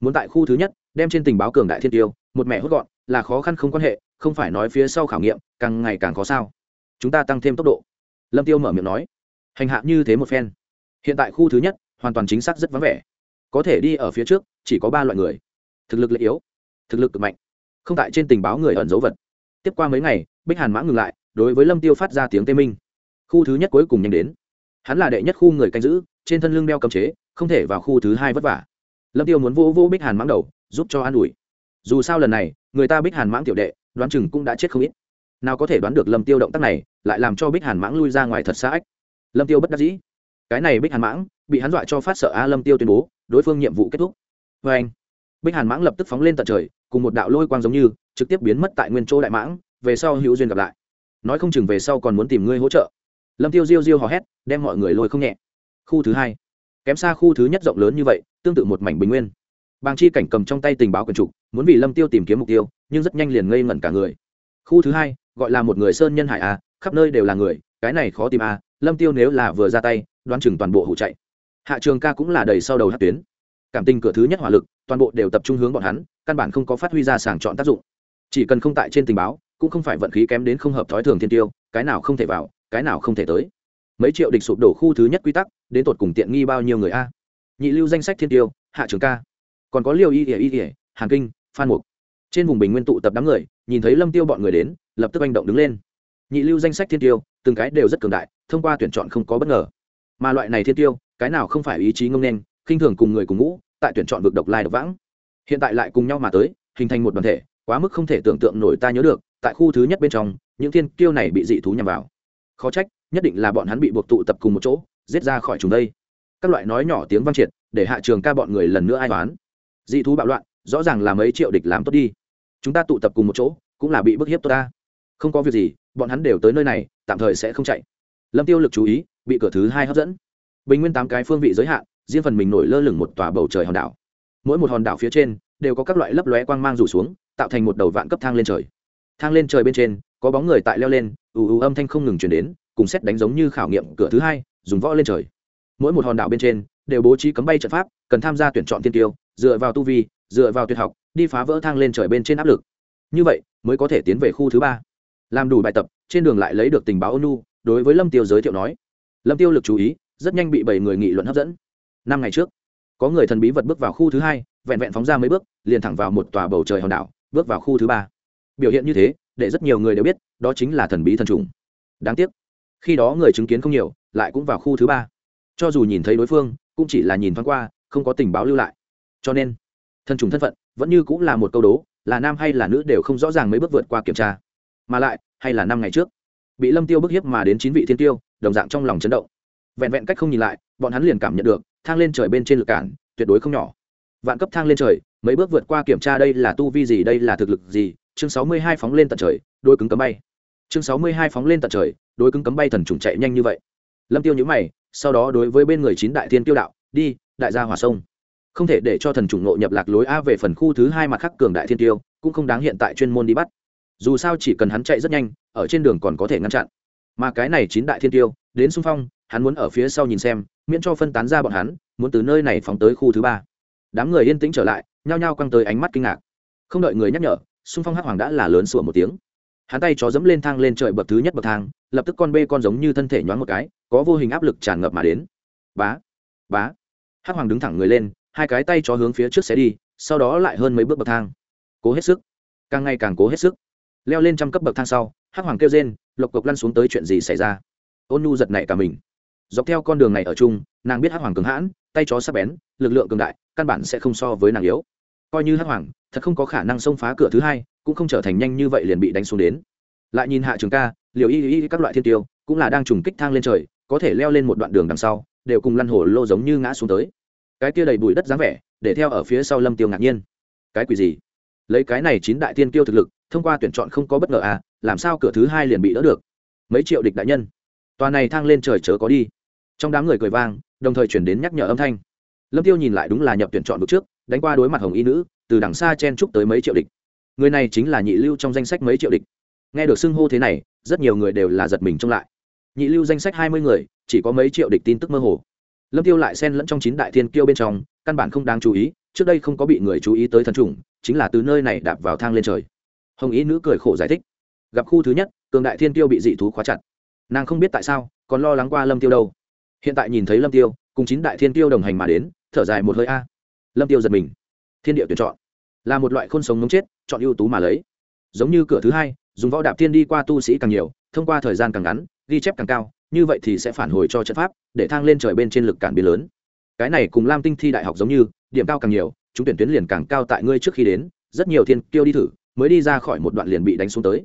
S1: muốn tại khu thứ nhất, đem trên tình báo cường đại thiên tiêu một mẹ hốt gọn, là khó khăn không quan hệ, không phải nói phía sau khảo nghiệm, càng ngày càng khó sao. Chúng ta tăng thêm tốc độ. Lâm tiêu mở miệng nói. Hành hạ như thế một phen. Hiện tại khu thứ nhất, hoàn toàn chính xác rất vắng vẻ. Có thể đi ở phía trước, chỉ có ba loại người thực lực lệ yếu, thực lực cực mạnh, không tại trên tình báo người ẩn dấu vật. Tiếp qua mấy ngày, bích hàn mã ngừng lại, đối với lâm tiêu phát ra tiếng tê minh. Khu thứ nhất cuối cùng nhanh đến. Hắn là đệ nhất khu người canh giữ, trên thân lưng đeo cầm chế, không thể vào khu thứ hai vất vả. Lâm tiêu muốn vô vô bích hàn mãng đầu, giúp cho an ủi. Dù sao lần này, người ta bích hàn mãng tiểu đệ, đoán chừng cũng đã chết không ít. Nào có thể đoán được lâm tiêu động tác này, lại làm cho bích hàn mãng lui ra ngoài thật xa ách. Lâm tiêu bất đắc dĩ. Cái này bích hàn mãng bị hắn dọa cho phát sợ a lâm tiêu tuyên bố, đối phương nhiệm vụ kết thúc. Vê anh bích hàn mãng lập tức phóng lên tận trời, cùng một đạo lôi quang giống như, trực tiếp biến mất tại nguyên chỗ đại mãng, về sau hữu duyên gặp lại. Nói không chừng về sau còn muốn tìm ngươi hỗ trợ. Lâm tiêu diêu diêu hò hét, đem mọi người lôi không nhẹ. Khu thứ hai. Kém xa khu thứ nhất rộng lớn như vậy, tương tự một mảnh bình nguyên. Bàng chi cảnh cầm trong tay tình báo quần trục, muốn vì lâm tiêu tìm kiếm mục tiêu, nhưng rất nhanh liền ngây ngẩn cả người. Khu thứ hai, gọi là một người sơn nhân hải a, khắp nơi đều là người, cái này khó tìm a, lâm tiêu nếu là vừa ra tay, đoán chừng toàn bộ hụ chạy. Hạ trường ca cũng là đầy sau đầu hát tuyến cảm tình cửa thứ nhất hỏa lực, toàn bộ đều tập trung hướng bọn hắn, căn bản không có phát huy ra sàng chọn tác dụng. Chỉ cần không tại trên tình báo, cũng không phải vận khí kém đến không hợp thói thường thiên tiêu, cái nào không thể vào, cái nào không thể tới. Mấy triệu địch sụp đổ khu thứ nhất quy tắc, đến tột cùng tiện nghi bao nhiêu người a? Nhị lưu danh sách thiên tiêu, hạ trường ca. Còn có liều y ỉa y ỉa hàn kinh, phan mục. Trên vùng bình nguyên tụ tập đám người, nhìn thấy lâm tiêu bọn người đến, lập tức manh động đứng lên. Nhị lưu danh sách thiên tiêu, từng cái đều rất cường đại, thông qua tuyển chọn không có bất ngờ. Mà loại này thiên tiêu, cái nào không phải ý chí ngông nên khinh thường cùng người cùng ngũ, tại tuyển chọn vực độc lai độc vãng. Hiện tại lại cùng nhau mà tới, hình thành một đoàn thể, quá mức không thể tưởng tượng nổi ta nhớ được, tại khu thứ nhất bên trong, những thiên kiêu này bị dị thú nhằm vào. Khó trách, nhất định là bọn hắn bị buộc tụ tập cùng một chỗ, giết ra khỏi chúng đây. Các loại nói nhỏ tiếng vang triệt, để hạ trường ca bọn người lần nữa ai toán dị thú bạo loạn, rõ ràng là mấy triệu địch làm tốt đi. Chúng ta tụ tập cùng một chỗ, cũng là bị bức hiếp tốt ta. Không có việc gì, bọn hắn đều tới nơi này, tạm thời sẽ không chạy. Lâm tiêu lực chú ý, bị cửa thứ hai hấp dẫn. Bình nguyên tám cái phương vị giới hạn riêng phần mình nổi lơ lửng một tòa bầu trời hòn đảo. Mỗi một hòn đảo phía trên đều có các loại lấp lóe quang mang rủ xuống, tạo thành một đầu vạn cấp thang lên trời. Thang lên trời bên trên, có bóng người tại leo lên, ù ù âm thanh không ngừng chuyển đến, cùng xét đánh giống như khảo nghiệm cửa thứ hai, dùng võ lên trời. Mỗi một hòn đảo bên trên đều bố trí cấm bay trận pháp, cần tham gia tuyển chọn tiên tiêu, dựa vào tu vi, dựa vào tuyệt học, đi phá vỡ thang lên trời bên trên áp lực. Như vậy mới có thể tiến về khu thứ ba. Làm đủ bài tập, trên đường lại lấy được tình báo ônu đối với lâm tiêu giới thiệu nói. Lâm tiêu lực chú ý, rất nhanh bị bảy người nghị luận hấp dẫn năm ngày trước, có người thần bí vật bước vào khu thứ hai, vẹn vẹn phóng ra mấy bước, liền thẳng vào một tòa bầu trời hòn đảo, bước vào khu thứ ba. Biểu hiện như thế, để rất nhiều người đều biết, đó chính là thần bí thần trùng. Đáng tiếc, khi đó người chứng kiến không nhiều, lại cũng vào khu thứ ba. Cho dù nhìn thấy đối phương, cũng chỉ là nhìn thoáng qua, không có tình báo lưu lại. Cho nên, thần trùng thân phận vẫn như cũng là một câu đố, là nam hay là nữ đều không rõ ràng mấy bước vượt qua kiểm tra. Mà lại, hay là năm ngày trước, bị lâm tiêu bức hiếp mà đến chín vị thiên tiêu, đồng dạng trong lòng chấn động. Vẹn vẹn cách không nhìn lại, bọn hắn liền cảm nhận được thang lên trời bên trên lực cản, tuyệt đối không nhỏ. Vạn cấp thang lên trời, mấy bước vượt qua kiểm tra đây là tu vi gì, đây là thực lực gì, chương sáu mươi hai phóng lên tận trời, đôi cứng cấm bay. Chương sáu mươi hai phóng lên tận trời, đôi cứng cấm bay thần trùng chạy nhanh như vậy. Lâm tiêu nhữ mày, sau đó đối với bên người chín đại thiên tiêu đạo, đi, đại gia hỏa sông. Không thể để cho thần trùng nội nhập lạc lối a về phần khu thứ hai mặt khắc cường đại thiên tiêu cũng không đáng hiện tại chuyên môn đi bắt. Dù sao chỉ cần hắn chạy rất nhanh, ở trên đường còn có thể ngăn chặn. Mà cái này chín đại thiên tiêu đến xung phong, hắn muốn ở phía sau nhìn xem miễn cho phân tán ra bọn hắn, muốn từ nơi này phóng tới khu thứ ba. Đám người yên tĩnh trở lại, nhao nhao quăng tới ánh mắt kinh ngạc. Không đợi người nhắc nhở, xung phong hắc hoàng đã là lớn sủa một tiếng. Hắn tay chó dẫm lên thang lên trời bậc thứ nhất bậc thang, lập tức con bê con giống như thân thể nhoáng một cái, có vô hình áp lực tràn ngập mà đến. Bá bá. Hắc hoàng đứng thẳng người lên, hai cái tay chó hướng phía trước xé đi, sau đó lại hơn mấy bước bậc thang. Cố hết sức. Càng ngày càng cố hết sức. Leo lên trăm cấp bậc thang sau, hắc hoàng kêu rên, lộc cộc lăn xuống tới chuyện gì xảy ra? Ôn nu giật nảy cả mình dọc theo con đường này ở chung, nàng biết hắc hoàng cường hãn, tay chó sắp bén, lực lượng cường đại, căn bản sẽ không so với nàng yếu. Coi như hắc hoàng, thật không có khả năng xông phá cửa thứ hai, cũng không trở thành nhanh như vậy liền bị đánh xuống đến. Lại nhìn hạ trường ca liều y y các loại thiên tiêu, cũng là đang trùng kích thang lên trời, có thể leo lên một đoạn đường đằng sau, đều cùng lăn hổ lô giống như ngã xuống tới. Cái kia đầy bụi đất dáng vẻ, để theo ở phía sau lâm tiêu ngạc nhiên. Cái quỷ gì? Lấy cái này chín đại thiên tiêu thực lực, thông qua tuyển chọn không có bất ngờ à làm sao cửa thứ hai liền bị đỡ được? Mấy triệu địch đại nhân, tòa này thang lên trời chớ có đi trong đám người cười vang, đồng thời chuyển đến nhắc nhở âm thanh. Lâm tiêu nhìn lại đúng là nhập tuyển chọn bước trước, đánh qua đối mặt hồng y nữ, từ đằng xa chen trúc tới mấy triệu địch. Người này chính là nhị lưu trong danh sách mấy triệu địch. Nghe được xưng hô thế này, rất nhiều người đều là giật mình trông lại. Nhị lưu danh sách hai mươi người, chỉ có mấy triệu địch tin tức mơ hồ. Lâm tiêu lại xen lẫn trong chín đại thiên kiêu bên trong, căn bản không đáng chú ý, trước đây không có bị người chú ý tới thần trùng chính là từ nơi này đạp vào thang lên trời. Hồng ý nữ cười khổ giải thích. Gặp khu thứ nhất, cường đại thiên tiêu bị dị thú khóa chặt. Nàng không biết tại sao, còn lo lắng qua lâm tiêu đâu hiện tại nhìn thấy lâm tiêu, cùng chín đại thiên tiêu đồng hành mà đến, thở dài một hơi a. Lâm tiêu giật mình. Thiên địa tuyển chọn. Là một loại khôn sống ngống chết, chọn ưu tú mà lấy. Giống như cửa thứ hai, dùng võ đạp thiên đi qua tu sĩ càng nhiều, thông qua thời gian càng ngắn, ghi chép càng cao, như vậy thì sẽ phản hồi cho trận pháp, để thang lên trời bên trên lực cản biến lớn. Cái này cùng lam tinh thi đại học giống như, điểm cao càng nhiều, chúng tuyển tuyến liền càng cao tại ngươi trước khi đến, rất nhiều thiên kiêu đi thử, mới đi ra khỏi một đoạn liền bị đánh xuống tới.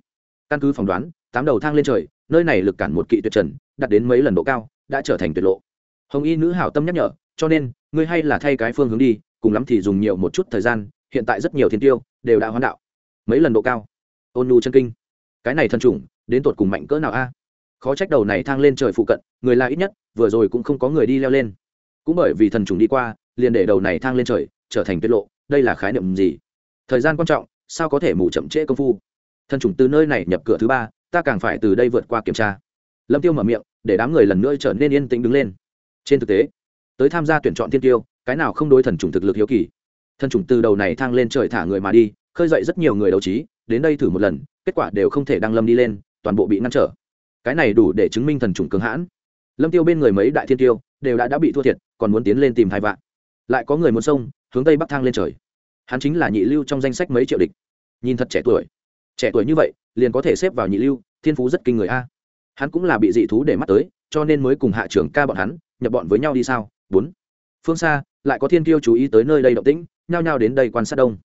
S1: Căn cứ phỏng đoán, tám đầu thang lên trời, nơi này lực cản một kỵ tuyệt trần đặt đến mấy lần độ cao đã trở thành tuyệt lộ. Hồng y nữ hảo tâm nhắc nhở, cho nên, ngươi hay là thay cái phương hướng đi, cùng lắm thì dùng nhiều một chút thời gian, hiện tại rất nhiều thiên tiêu, đều đã hoán đạo. Mấy lần độ cao. Ôn nu chân kinh. Cái này thân trùng đến tột cùng mạnh cỡ nào a? Khó trách đầu này thang lên trời phụ cận, người là ít nhất, vừa rồi cũng không có người đi leo lên. Cũng bởi vì thần trùng đi qua, liền để đầu này thang lên trời, trở thành tuyệt lộ, đây là khái niệm gì? Thời gian quan trọng, sao có thể mù chậm trễ công phu? Thần trùng từ nơi này nhập cửa thứ ba, ta càng phải từ đây vượt qua kiểm tra lâm tiêu mở miệng, để đám người lần nữa trở nên yên tĩnh đứng lên. Trên thực tế, tới tham gia tuyển chọn thiên tiêu, cái nào không đối thần trùng thực lực hiếu kỳ? Thần trùng từ đầu này thang lên trời thả người mà đi, khơi dậy rất nhiều người đấu trí, đến đây thử một lần, kết quả đều không thể đăng lâm đi lên, toàn bộ bị ngăn trở. Cái này đủ để chứng minh thần trùng cường hãn. Lâm tiêu bên người mấy đại thiên tiêu đều đã đã bị thua thiệt, còn muốn tiến lên tìm hai vạn. Lại có người muốn sông hướng tây bắc thang lên trời. Hắn chính là nhị lưu trong danh sách mấy triệu địch. Nhìn thật trẻ tuổi. Trẻ tuổi như vậy, liền có thể xếp vào nhị lưu, thiên phú rất kinh người a hắn cũng là bị dị thú để mắt tới, cho nên mới cùng hạ trưởng ca bọn hắn, nhập bọn với nhau đi sao? Bốn. Phương xa, lại có thiên tiêu chú ý tới nơi đây động tĩnh, nhao nhao đến đây quan sát đông.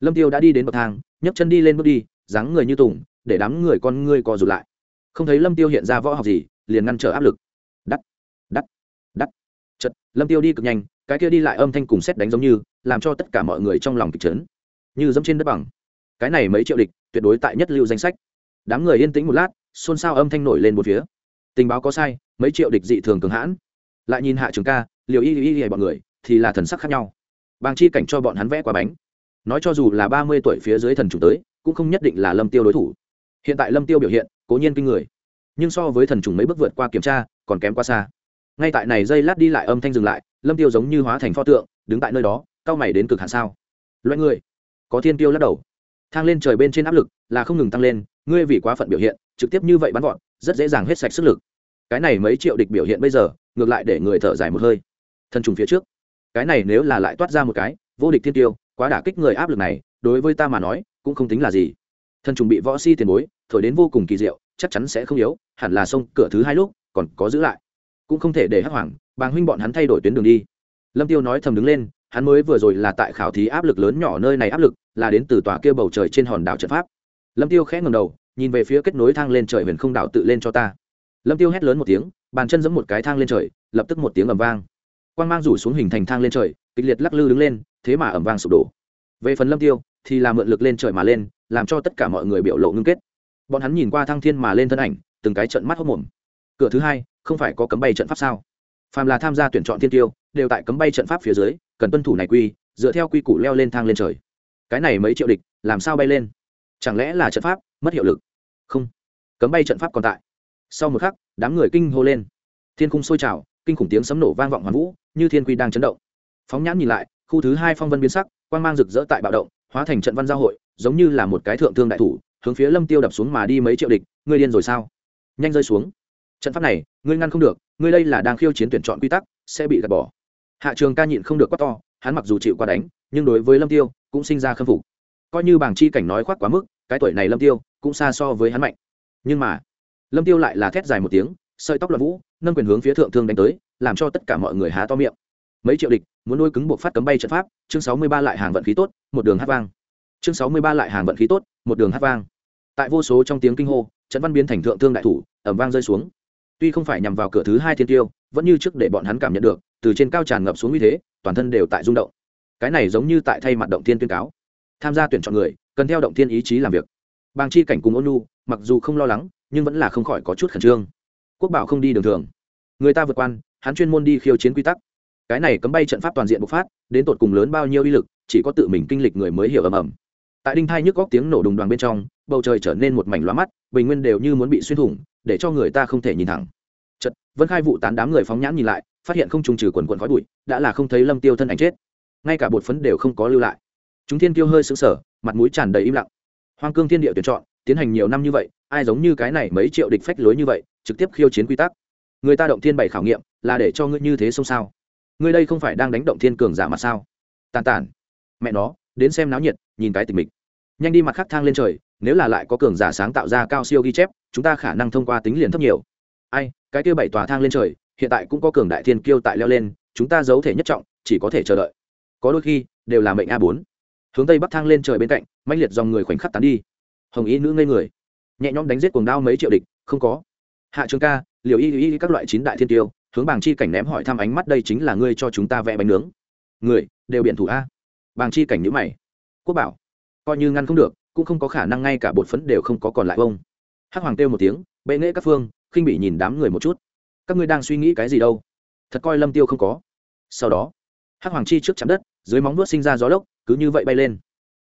S1: Lâm tiêu đã đi đến bậc thang, nhấc chân đi lên bước đi, dáng người như tùng, để đám người con ngươi co rụt lại. Không thấy lâm tiêu hiện ra võ học gì, liền ngăn trở áp lực. Đắt đắt đắt. Chật lâm tiêu đi cực nhanh, cái kia đi lại âm thanh cùng xét đánh giống như, làm cho tất cả mọi người trong lòng kịch chấn. Như dẫm trên đất bằng. Cái này mấy triệu địch, tuyệt đối tại nhất lưu danh sách. Đám người yên tĩnh một lát xôn xao âm thanh nổi lên một phía. Tình báo có sai, mấy triệu địch dị thường cường hãn. Lại nhìn hạ trường ca liều y y y bọn người thì là thần sắc khác nhau. Bàng chi cảnh cho bọn hắn vẽ quả bánh. Nói cho dù là ba mươi tuổi phía dưới thần chủ tới, cũng không nhất định là lâm tiêu đối thủ. Hiện tại lâm tiêu biểu hiện, cố nhiên kinh người. Nhưng so với thần trùng mấy bước vượt qua kiểm tra, còn kém quá xa. Ngay tại này dây lát đi lại âm thanh dừng lại, lâm tiêu giống như hóa thành pho tượng, đứng tại nơi đó cao mày đến cực hạn sao. Loại người, có thiên tiêu lắc đầu thang lên trời bên trên áp lực là không ngừng tăng lên, ngươi vì quá phận biểu hiện, trực tiếp như vậy bắn gọn rất dễ dàng hết sạch sức lực. Cái này mấy triệu địch biểu hiện bây giờ, ngược lại để người thở dài một hơi. Thần trùng phía trước, cái này nếu là lại toát ra một cái, vô địch thiên tiêu, quá đả kích người áp lực này, đối với ta mà nói, cũng không tính là gì. Thần trùng bị võ si tiền bối, thổi đến vô cùng kỳ diệu, chắc chắn sẽ không yếu, hẳn là sông cửa thứ hai lúc, còn có giữ lại. Cũng không thể để hắc hoàng, bàng huynh bọn hắn thay đổi tuyến đường đi. Lâm tiêu nói thầm đứng lên hắn mới vừa rồi là tại khảo thí áp lực lớn nhỏ nơi này áp lực, là đến từ tòa kia bầu trời trên hòn đảo trận pháp. Lâm tiêu khẽ ngầm đầu, nhìn về phía kết nối thang lên trời huyền không đảo tự lên cho ta. Lâm tiêu hét lớn một tiếng, bàn chân giẫm một cái thang lên trời, lập tức một tiếng ầm vang. Quang mang rủ xuống hình thành thang lên trời, kịch liệt lắc lư đứng lên, thế mà ầm vang sụp đổ. Về phần lâm tiêu, thì là mượn lực lên trời mà lên, làm cho tất cả mọi người biểu lộ ngưng kết. Bọn hắn nhìn qua thăng thiên mà lên thân ảnh, từng cái trận mắt hốc mồm. Cửa thứ hai, không phải có cấm bay trận pháp sao? Phàm là tham gia tuyển chọn thiên tiêu đều tại cấm bay trận pháp phía dưới, cần tuân thủ này quy, dựa theo quy củ leo lên thang lên trời. Cái này mấy triệu địch, làm sao bay lên? Chẳng lẽ là trận pháp, mất hiệu lực? Không. Cấm bay trận pháp còn tại. Sau một khắc, đám người kinh hô lên. Thiên cung sôi trào, kinh khủng tiếng sấm nổ vang vọng hoàn vũ, như thiên quy đang chấn động. Phóng nhãn nhìn lại, khu thứ hai phong vân biến sắc, quang mang rực rỡ tại bạo động, hóa thành trận văn giao hội, giống như là một cái thượng thương đại thủ, hướng phía lâm tiêu đập xuống mà đi mấy triệu địch, ngươi điên rồi sao? Nhanh rơi xuống. Trận pháp này, ngươi ngăn không được, ngươi đây là đang khiêu chiến tuyển chọn quy tắc, sẽ bị gạt bỏ hạ trường ca nhịn không được quá to, hắn mặc dù chịu qua đánh, nhưng đối với lâm tiêu cũng sinh ra khâm phục. Coi như bảng chi cảnh nói khoác quá mức, cái tuổi này lâm tiêu cũng xa so với hắn mạnh. Nhưng mà, lâm tiêu lại là thét dài một tiếng, sợi tóc loạn vũ, nâng quyền hướng phía thượng thương đánh tới, làm cho tất cả mọi người há to miệng. Mấy triệu địch, muốn nuôi cứng buộc phát cấm bay trận pháp, chương sáu mươi ba lại hàng vận khí tốt, một đường hát vang. Chương sáu mươi ba lại hàng vận khí tốt, một đường hát vang. Tại vô số trong tiếng kinh hô, trận văn biến thành thượng thương đại thủ ẩm vang rơi xuống. Tuy không phải nhằm vào cửa thứ hai thiên tiêu, vẫn như trước để bọn hắn cảm nhận được từ trên cao tràn ngập xuống như thế, toàn thân đều tại rung động. Cái này giống như tại thay mặt động thiên tuyên cáo. Tham gia tuyển chọn người, cần theo động thiên ý chí làm việc. Bàng chi cảnh cùng ôn nhu, mặc dù không lo lắng, nhưng vẫn là không khỏi có chút khẩn trương. Quốc bảo không đi đường thường. Người ta vượt quan, hắn chuyên môn đi khiêu chiến quy tắc. Cái này cấm bay trận pháp toàn diện bộc phát, đến tột cùng lớn bao nhiêu uy lực, chỉ có tự mình kinh lịch người mới hiểu ầm ầm. Tại đinh thai nhức góc tiếng nổ đùng đoàn bên trong, bầu trời trở nên một mảnh loa mắt, bình nguyên đều như muốn bị xuyên thủng, để cho người ta không thể nhìn thẳng. Chật vân khai vụ tán đám người phóng nhãn nhìn lại phát hiện không trùng trừ quần quần khói bụi, đã là không thấy lâm tiêu thân ảnh chết. Ngay cả bột phấn đều không có lưu lại. Chúng thiên tiêu hơi sững sờ, mặt mũi tràn đầy im lặng. Hoang cương thiên địa tuyển chọn, tiến hành nhiều năm như vậy, ai giống như cái này mấy triệu địch phách lối như vậy, trực tiếp khiêu chiến quy tắc. Người ta động thiên bảy khảo nghiệm, là để cho ngươi như thế xông sao? Ngươi đây không phải đang đánh động thiên cường giả mà sao? Tàn tản mẹ nó, đến xem náo nhiệt, nhìn cái tình mình. Nhanh đi mặt khác thang lên trời, nếu là lại có cường giả sáng tạo ra cao siêu ghi chép, chúng ta khả năng thông qua tính liền thấp nhiều. Ai, cái kia bảy tòa thang lên trời hiện tại cũng có cường đại thiên kiêu tại leo lên, chúng ta giấu thể nhất trọng, chỉ có thể chờ đợi. Có đôi khi, đều là mệnh a bốn. Hướng tây bắc thang lên trời bên cạnh mạnh liệt dòng người khoảnh khắc tán đi. Hồng ý nữ ngây người. Nhẹ nhõm đánh giết cuồng đao mấy triệu địch, không có. Hạ trường ca, liều y y các loại chín đại thiên tiêu hướng bàng chi cảnh ném hỏi thăm ánh mắt đây chính là ngươi cho chúng ta vẽ bánh nướng. Người, đều biện thủ a. Bàng chi cảnh nhữ mày. Quốc bảo, coi như ngăn không được, cũng không có khả năng ngay cả bột phấn đều không có còn lại bông hắc hoàng kêu một tiếng, bệ nghệ các phương, khinh bị nhìn đám người một chút các ngươi đang suy nghĩ cái gì đâu? Thật coi lâm tiêu không có. Sau đó, hắc hoàng chi trước chạm đất, dưới móng nuốt sinh ra gió lốc, cứ như vậy bay lên.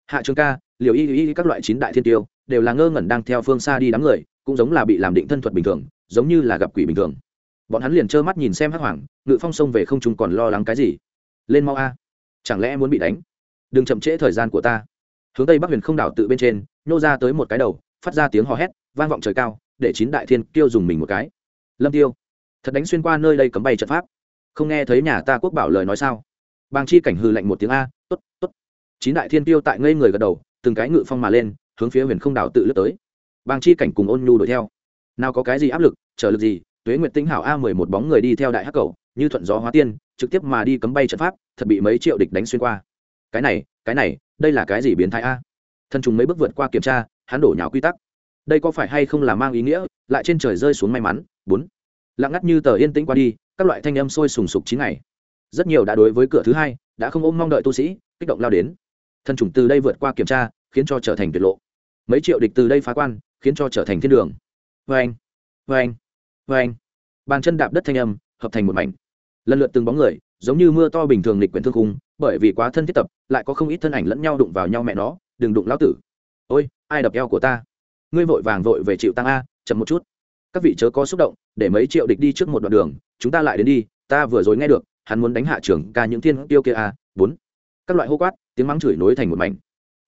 S1: Hạ trường ca liều y y các loại chín đại thiên tiêu, đều là ngơ ngẩn đang theo phương xa đi đám người, cũng giống là bị làm định thân thuật bình thường, giống như là gặp quỷ bình thường. Bọn hắn liền trơ mắt nhìn xem hắc hoàng, ngự phong sông về không trung còn lo lắng cái gì? Lên mau a. Chẳng lẽ muốn bị đánh? Đừng chậm trễ thời gian của ta. Hướng tây bắc huyền không đảo tự bên trên, nhô ra tới một cái đầu, phát ra tiếng hò hét, vang vọng trời cao, để chín đại thiên kêu dùng mình một cái. Lâm tiêu thật đánh xuyên qua nơi đây cấm bay trận pháp. Không nghe thấy nhà ta quốc bảo lời nói sao? Bàng chi cảnh hư lạnh một tiếng a, tốt tốt. Chín đại thiên tiêu tại ngây người gật đầu, từng cái ngự phong mà lên, hướng phía huyền không đảo tự lướt tới. Bàng chi cảnh cùng ôn nhu đuổi theo. Nào có cái gì áp lực trở lực gì? Tuế nguyệt tinh hảo a mười một bóng người đi theo đại hắc cầu, như thuận gió hóa tiên, trực tiếp mà đi cấm bay trận pháp, thật bị mấy triệu địch đánh xuyên qua. Cái này cái này, đây là cái gì biến thái a? Thần chúng mấy bước vượt qua kiểm tra, hắn đổ nhào quy tắc. Đây có phải hay không là mang ý nghĩa, lại trên trời rơi xuống may mắn? Bốn lặng ngắt như tờ yên tĩnh qua đi, các loại thanh âm sôi sùng sục chín ngày. Rất nhiều đã đối với cửa thứ hai, đã không ôm mong đợi tu sĩ, kích động lao đến. Thân trùng từ đây vượt qua kiểm tra, khiến cho trở thành tuyệt lộ. Mấy triệu địch từ đây phá quan, khiến cho trở thành thiên đường. Vê anh vê anh vê anh bàn chân đạp đất thanh âm, hợp thành một mảnh. Lần lượt từng bóng người, giống như mưa to bình thường lịch quyển thương khung, bởi vì quá thân thiết tập, lại có không ít thân ảnh lẫn nhau đụng vào nhau mẹ nó, đừng đụng lão tử. Ôi, ai đập eo của ta? Ngươi vội vàng vội về chịu tăng a, chậm một chút các vị chớ có xúc động, để mấy triệu địch đi trước một đoạn đường, chúng ta lại đến đi, ta vừa rồi nghe được, hắn muốn đánh hạ trưởng ca những thiên tiêu kia a bốn. Các loại hô quát, tiếng mắng chửi nối thành một mảnh.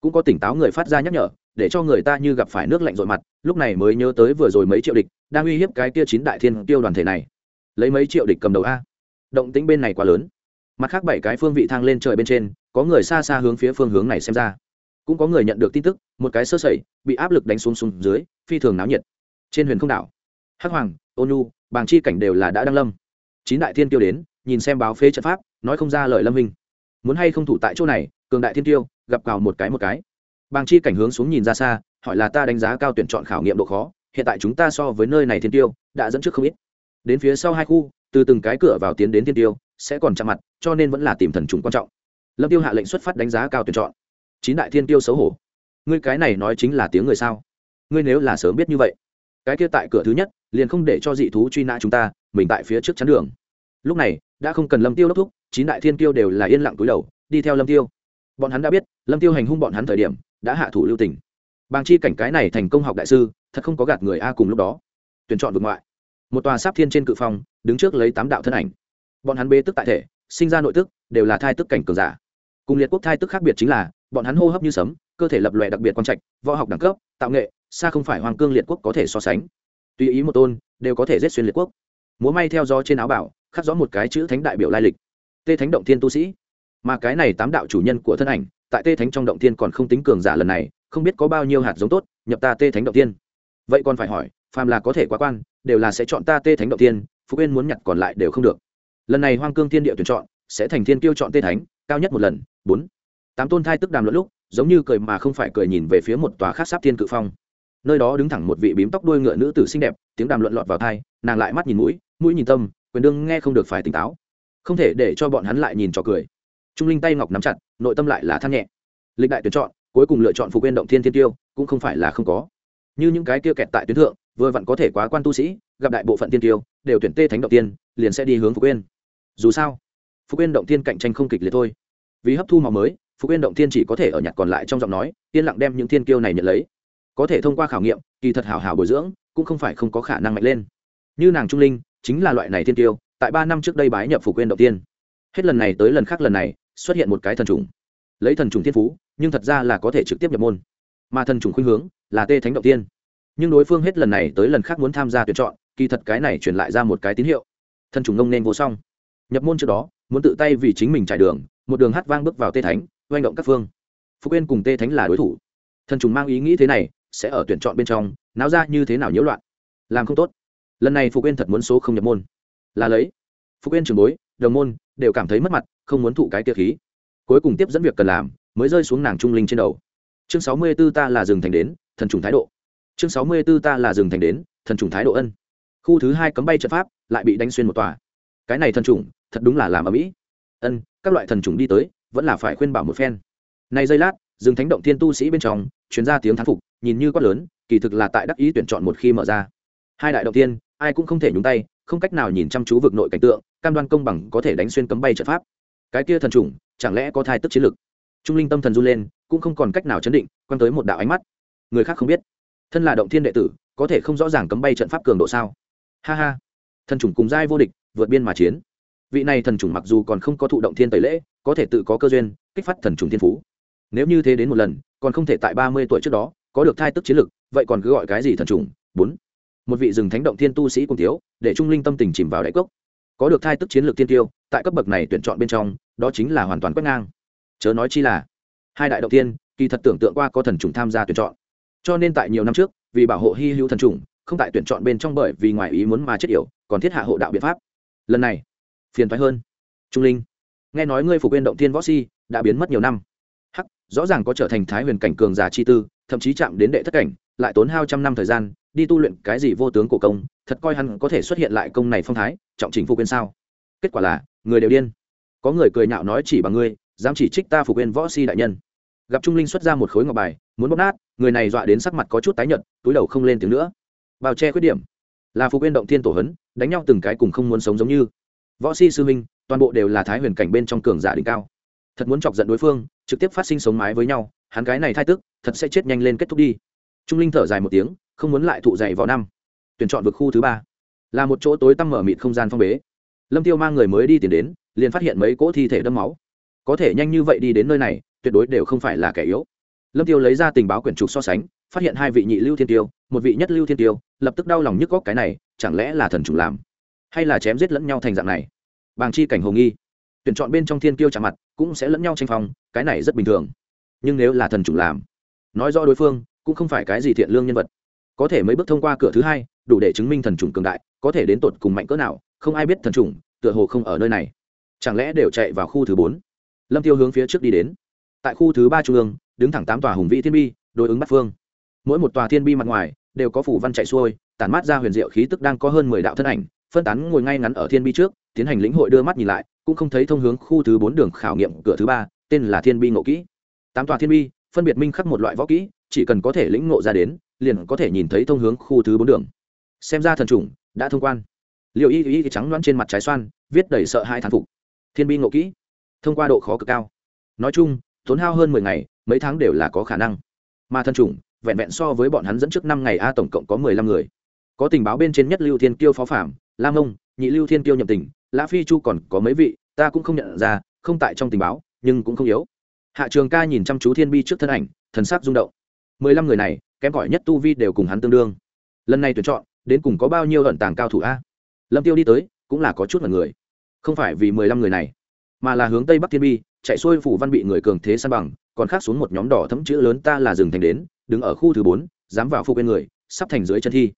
S1: Cũng có tỉnh táo người phát ra nhắc nhở, để cho người ta như gặp phải nước lạnh rội mặt, lúc này mới nhớ tới vừa rồi mấy triệu địch đang uy hiếp cái kia chín đại thiên tiêu đoàn thể này. Lấy mấy triệu địch cầm đầu a. Động tính bên này quá lớn. Mặt khác bảy cái phương vị thang lên trời bên trên, có người xa xa hướng phía phương hướng này xem ra. Cũng có người nhận được tin tức, một cái sơ sẩy, bị áp lực đánh xuống xuống dưới, phi thường náo nhiệt. Trên huyền không đảo hắc hoàng ônu bàng chi cảnh đều là đã đăng lâm. Chín đại thiên tiêu đến, nhìn xem báo phế trận pháp, nói không ra lời lâm minh. Muốn hay không thủ tại chỗ này, cường đại thiên tiêu, gặp cào một cái một cái. Bàng chi cảnh hướng xuống nhìn ra xa, hỏi là ta đánh giá cao tuyển chọn khảo nghiệm độ khó, hiện tại chúng ta so với nơi này thiên tiêu, đã dẫn trước không ít. Đến phía sau hai khu, từ từng cái cửa vào tiến đến thiên tiêu, sẽ còn chạm mặt, cho nên vẫn là tìm thần trùng quan trọng. Lâm tiêu hạ lệnh xuất phát đánh giá cao tuyển chọn. Chín đại thiên tiêu xấu hổ. Ngươi cái này nói chính là tiếng người sao? Ngươi nếu là sớm biết như vậy cái kia tại cửa thứ nhất, liền không để cho dị thú truy nã chúng ta, mình tại phía trước chắn đường. Lúc này, đã không cần lâm tiêu đốc thúc, chín đại thiên tiêu đều là yên lặng túi đầu, đi theo lâm tiêu. Bọn hắn đã biết, lâm tiêu hành hung bọn hắn thời điểm, đã hạ thủ lưu tình. Bàng chi cảnh cái này thành công học đại sư, thật không có gạt người a cùng lúc đó. Tuyển chọn vượt ngoại. Một tòa sáp thiên trên cự phong, đứng trước lấy tám đạo thân ảnh. Bọn hắn bê tức tại thể, sinh ra nội tức, đều là thai tức cảnh cường giả. Cùng liệt quốc thai tức khác biệt chính là, bọn hắn hô hấp như sấm, cơ thể lập lòe đặc biệt quan trạch, võ học đẳng cấp, tạo nghệ xa không phải hoàng cương liệt quốc có thể so sánh. Tùy ý một tôn, đều có thể giết xuyên liệt quốc. Múa may theo gió trên áo bảo, khắc rõ một cái chữ thánh đại biểu lai lịch. Tê thánh động thiên tu sĩ. Mà cái này tám đạo chủ nhân của thân ảnh, tại tê thánh trong động thiên còn không tính cường giả lần này, không biết có bao nhiêu hạt giống tốt, nhập ta tê thánh động thiên. Vậy còn phải hỏi, phàm là có thể quá quan, đều là sẽ chọn ta tê thánh động thiên, phú yên muốn nhặt còn lại đều không được. Lần này hoang cương thiên địa tuyển chọn, sẽ thành thiên tiêu chọn tê thánh, cao nhất một lần, bốn. Tám tôn thai tức đàm luận lúc, giống như cười mà không phải cười nhìn về phía một tòa khác sắp thiên cự phong nơi đó đứng thẳng một vị bím tóc đuôi ngựa nữ tử xinh đẹp, tiếng đàm luận lọt vào thai nàng lại mắt nhìn mũi mũi nhìn tâm, quyền đương nghe không được phải tỉnh táo. Không thể để cho bọn hắn lại nhìn trò cười. Trung linh tay ngọc nắm chặt, nội tâm lại là than nhẹ. Lịch đại tuyển chọn, cuối cùng lựa chọn phục quên động thiên thiên tiêu, cũng không phải là không có. Như những cái kia kẹt tại tuyến thượng, vừa vặn có thể quá quan tu sĩ, gặp đại bộ phận tiên tiêu, đều tuyển tê thánh động tiên, liền sẽ đi hướng phục quên. Dù sao, phục quên động tiên cạnh tranh không kịch liệt thôi. Vì hấp thu màu mới, phục quên động tiên chỉ có thể ở nhặt còn lại trong giọng nói, yên lặng đem những thiên kiêu này nhận lấy có thể thông qua khảo nghiệm, kỳ thật hảo hảo bồi dưỡng, cũng không phải không có khả năng mạnh lên. Như nàng trung linh, chính là loại này thiên tiêu, tại ba năm trước đây bái nhập phục quên động tiên. Hết lần này tới lần khác lần này, xuất hiện một cái thần trùng. Lấy thần trùng thiên phú, nhưng thật ra là có thể trực tiếp nhập môn. Mà thần trùng khuynh hướng, là tê thánh động tiên. Nhưng đối phương hết lần này tới lần khác muốn tham gia tuyển chọn, kỳ thật cái này truyền lại ra một cái tín hiệu. Thần trùng ngông nên vô song. Nhập môn trước đó, muốn tự tay vì chính mình trải đường, một đường hát vang bước vào tê thánh, oanh động các phương. Phúc quên cùng tê thánh là đối thủ. Thần trùng mang ý nghĩ thế này sẽ ở tuyển chọn bên trong, náo ra như thế nào nhiễu loạn? Làm không tốt. Lần này phục quên thật muốn số không nhập môn. Là lấy. Phục quên trường bối, đồng môn, đều cảm thấy mất mặt, không muốn thụ cái tiệc khí. Cuối cùng tiếp dẫn việc cần làm, mới rơi xuống nàng trung linh trên đầu. Chương sáu mươi b ố ta là rừng thành đến, thần trùng thái độ. Chương sáu mươi b ố ta là rừng thành đến, thần trùng thái độ ân. Khu thứ hai cấm bay trận pháp, lại bị đánh xuyên một tòa. Cái này thần trùng, thật đúng là làm ở mỹ. Ân, các loại thần trùng đi tới, vẫn là phải khuyên bảo một phen. Này giây lát, rừng thánh động thiên tu sĩ bên trong chuyến ra tiếng thán phục nhìn như quát lớn, kỳ thực là tại đắc ý tuyển chọn một khi mở ra. Hai đại động tiên, ai cũng không thể nhúng tay, không cách nào nhìn chăm chú vực nội cảnh tượng, cam đoan công bằng có thể đánh xuyên cấm bay trận pháp. Cái kia thần trùng, chẳng lẽ có thai tức chiến lực? Trung linh tâm thần run lên, cũng không còn cách nào chấn định quan tới một đạo ánh mắt. Người khác không biết. Thân là động thiên đệ tử, có thể không rõ ràng cấm bay trận pháp cường độ sao? Ha ha. Thần trùng cùng giai vô địch, vượt biên mà chiến. Vị này thần trùng mặc dù còn không có thụ động thiên tẩy lễ, có thể tự có cơ duyên, kích phát thần trùng thiên phú. Nếu như thế đến một lần, còn không thể tại ba mươi tuổi trước đó có được thai tức chiến lực, vậy còn cứ gọi cái gì thần trùng? Bốn. Một vị rừng thánh động thiên tu sĩ cùng thiếu, để trung linh tâm tình chìm vào đáy cốc. Có được thai tức chiến lược tiên tiêu, tại cấp bậc này tuyển chọn bên trong, đó chính là hoàn toàn quét ngang. Chớ nói chi là, hai đại động tiên kỳ thật tưởng tượng qua có thần trùng tham gia tuyển chọn. Cho nên tại nhiều năm trước, vì bảo hộ hy hữu thần trùng, không tại tuyển chọn bên trong bởi vì ngoài ý muốn mà chết yểu, còn thiết hạ hộ đạo biện pháp. Lần này, phiền thoái hơn. Trung linh, nghe nói ngươi phục viên động tiên võ si, đã biến mất nhiều năm rõ ràng có trở thành thái huyền cảnh cường giả chi tư, thậm chí chạm đến đệ thất cảnh, lại tốn hao trăm năm thời gian, đi tu luyện cái gì vô tướng cổ công, thật coi hắn có thể xuất hiện lại công này phong thái, trọng trình phục quên sao. Kết quả là, người đều điên. Có người cười nhạo nói chỉ bằng ngươi, dám chỉ trích ta phục quên võ si đại nhân. Gặp trung linh xuất ra một khối ngọc bài, muốn bóp nát, người này dọa đến sắc mặt có chút tái nhợt, túi đầu không lên tiếng nữa. Bao che khuyết điểm. Là phục quên động thiên tổ hấn, đánh nhau từng cái cùng không muốn sống giống như. Võ si sư minh toàn bộ đều là thái huyền cảnh bên trong cường giả đỉnh cao. Thật muốn chọc giận đối phương trực tiếp phát sinh sống mái với nhau, hắn cái này thai tức, thật sẽ chết nhanh lên kết thúc đi. Trung linh thở dài một tiếng, không muốn lại thụ dậy vào năm. Tuyển chọn vực khu thứ ba. Là một chỗ tối tăm mở mịt không gian phong bế. Lâm tiêu mang người mới đi tìm đến, liền phát hiện mấy cỗ thi thể đâm máu. Có thể nhanh như vậy đi đến nơi này, tuyệt đối đều không phải là kẻ yếu. Lâm tiêu lấy ra tình báo quyển trục so sánh, phát hiện hai vị nhị lưu thiên tiêu, một vị nhất lưu thiên tiêu, lập tức đau lòng nhức góc cái này, chẳng lẽ là thần chủ làm, hay là chém giết lẫn nhau thành dạng này? Bàng chi cảnh hồ nghi tuyển chọn bên trong thiên tiêu chạm mặt, cũng sẽ lẫn nhau tranh phong, cái này rất bình thường. Nhưng nếu là thần chủ làm, nói rõ đối phương, cũng không phải cái gì thiện lương nhân vật. Có thể mấy bước thông qua cửa thứ hai, đủ để chứng minh thần chủng cường đại, có thể đến tột cùng mạnh cỡ nào, không ai biết thần chủng, tựa hồ không ở nơi này. Chẳng lẽ đều chạy vào khu thứ bốn? Lâm tiêu hướng phía trước đi đến. Tại khu thứ ba trung ương, đứng thẳng tám tòa hùng vĩ thiên bi, đối ứng bắt phương. Mỗi một tòa thiên bi mặt ngoài, đều có phủ văn chạy xuôi, tản mát ra huyền diệu khí tức đang có hơn mười đạo thân ảnh, phân tán ngồi ngay ngắn ở thiên bi trước, tiến hành lĩnh hội đưa mắt nhìn lại cũng không thấy thông hướng khu thứ bốn đường khảo nghiệm cửa thứ ba, tên là thiên bi ngộ kỹ. Tám tòa thiên bi, phân biệt minh khắc một loại võ kỹ, chỉ cần có thể lĩnh ngộ ra đến, liền có thể nhìn thấy thông hướng khu thứ bốn đường. Xem ra thần trùng đã thông quan. Liệu y y trắng loãng trên mặt trái xoan, viết đầy sợ hai thán phục. Thiên bi ngộ kỹ, thông qua độ khó cực cao. Nói chung, tốn hao hơn mười ngày, mấy tháng đều là có khả năng. Mà thần trùng vẹn vẹn so với bọn hắn dẫn trước năm ngày a tổng cộng có mười lăm người. Có tình báo bên trên nhất lưu thiên kiêu phó phạm, lam ông, nhị lưu thiên kiêu nhậm tình lã phi chu còn có mấy vị, ta cũng không nhận ra, không tại trong tình báo, nhưng cũng không yếu. Hạ trường ca nhìn chăm chú thiên bi trước thân ảnh, thần sắc rung động. Mười lăm người này, kém cỏi nhất tu vi đều cùng hắn tương đương. Lần này tuyển chọn, đến cùng có bao nhiêu ẩn tàng cao thủ a? Lâm tiêu đi tới, cũng là có chút là người. Không phải vì mười lăm người này, mà là hướng tây bắc thiên bi, chạy xuôi phủ văn bị người cường thế san bằng, còn khác xuống một nhóm đỏ thấm chữ lớn ta là rừng thành đến, đứng ở khu thứ bốn, dám vào phục bên người, sắp thành dưới chân thi.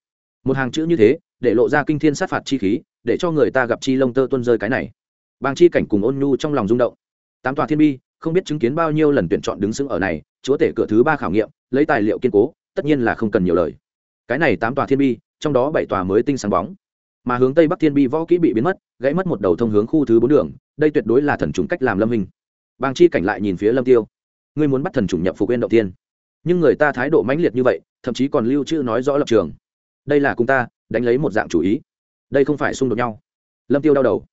S1: Một hàng chữ như thế, để lộ ra kinh thiên sát phạt chi khí để cho người ta gặp chi lông tơ tuân rơi cái này. Bàng chi cảnh cùng ôn nhu trong lòng rung động. Tám tòa thiên bi, không biết chứng kiến bao nhiêu lần tuyển chọn đứng xứng ở này, chúa tể cửa thứ ba khảo nghiệm, lấy tài liệu kiên cố, tất nhiên là không cần nhiều lời. Cái này tám tòa thiên bi, trong đó bảy tòa mới tinh sáng bóng. Mà hướng tây bắc thiên bi võ kỹ bị biến mất, gãy mất một đầu thông hướng khu thứ bốn đường, đây tuyệt đối là thần trùng cách làm lâm hình. Bàng chi cảnh lại nhìn phía lâm tiêu. Ngươi muốn bắt thần trùng nhập phục yên động tiên. Nhưng người ta thái độ mãnh liệt như vậy, thậm chí còn lưu trữ nói rõ lập trường. Đây là cùng ta, đánh lấy một dạng chủ ý đây không phải xung đột nhau. Lâm tiêu đau đầu.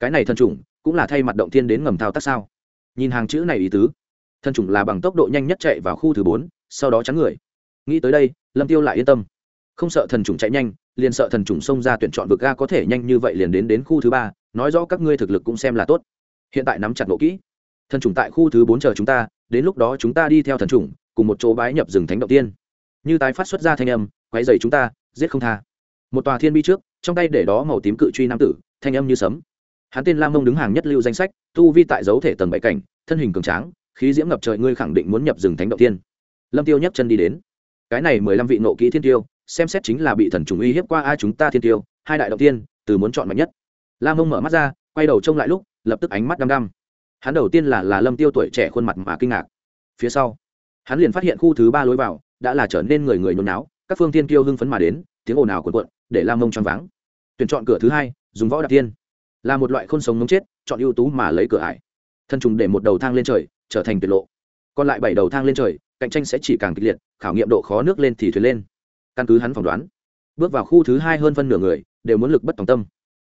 S1: Cái này thần trùng cũng là thay mặt động thiên đến ngầm thao tác sao? Nhìn hàng chữ này ý tứ, thần trùng là bằng tốc độ nhanh nhất chạy vào khu thứ bốn, sau đó chắn người. Nghĩ tới đây, lâm tiêu lại yên tâm. Không sợ thần trùng chạy nhanh, liền sợ thần trùng xông ra tuyển chọn vực ga có thể nhanh như vậy liền đến đến khu thứ ba, nói rõ các ngươi thực lực cũng xem là tốt. Hiện tại nắm chặt lộ kỹ. Thần trùng tại khu thứ bốn chờ chúng ta, đến lúc đó chúng ta đi theo thần trùng cùng một chỗ bái nhập rừng thánh động tiên. Như tái phát xuất ra thanh âm, quấy dày chúng ta, giết không tha. Một tòa thiên bi trước trong tay để đó màu tím cự truy nam tử, thanh âm như sấm. Hắn tên lam mông đứng hàng nhất lưu danh sách, tu vi tại dấu thể tầng bảy cảnh, thân hình cường tráng, khí diễm ngập trời ngươi khẳng định muốn nhập rừng thánh động tiên lâm tiêu nhấc chân đi đến. Cái này mười lăm vị nộ kỹ thiên tiêu, xem xét chính là bị thần trùng uy hiếp qua ai chúng ta thiên tiêu, hai đại động tiên từ muốn chọn mạnh nhất. Lam mông mở mắt ra, quay đầu trông lại lúc, lập tức ánh mắt đăm đăm. Hắn đầu tiên là là lâm tiêu tuổi trẻ khuôn mặt mà kinh ngạc. Phía sau, hắn liền phát hiện khu thứ ba lối vào, đã là trở nên người người nhốn náo, các phương tiên kiêu hưng phấn mà đến tiếng ồn ào cuộn cuộn, để lam mông choáng váng. Tuyển chọn cửa thứ hai, dùng võ đạp tiên. Là một loại khôn sống mống chết, chọn ưu tú mà lấy cửa ải. Thân trùng để một đầu thang lên trời, trở thành tuyệt lộ. Còn lại bảy đầu thang lên trời, cạnh tranh sẽ chỉ càng kịch liệt, khảo nghiệm độ khó nước lên thì thuyền lên. Căn cứ hắn phỏng đoán, bước vào khu thứ hai hơn phân nửa người, đều muốn lực bất tòng tâm.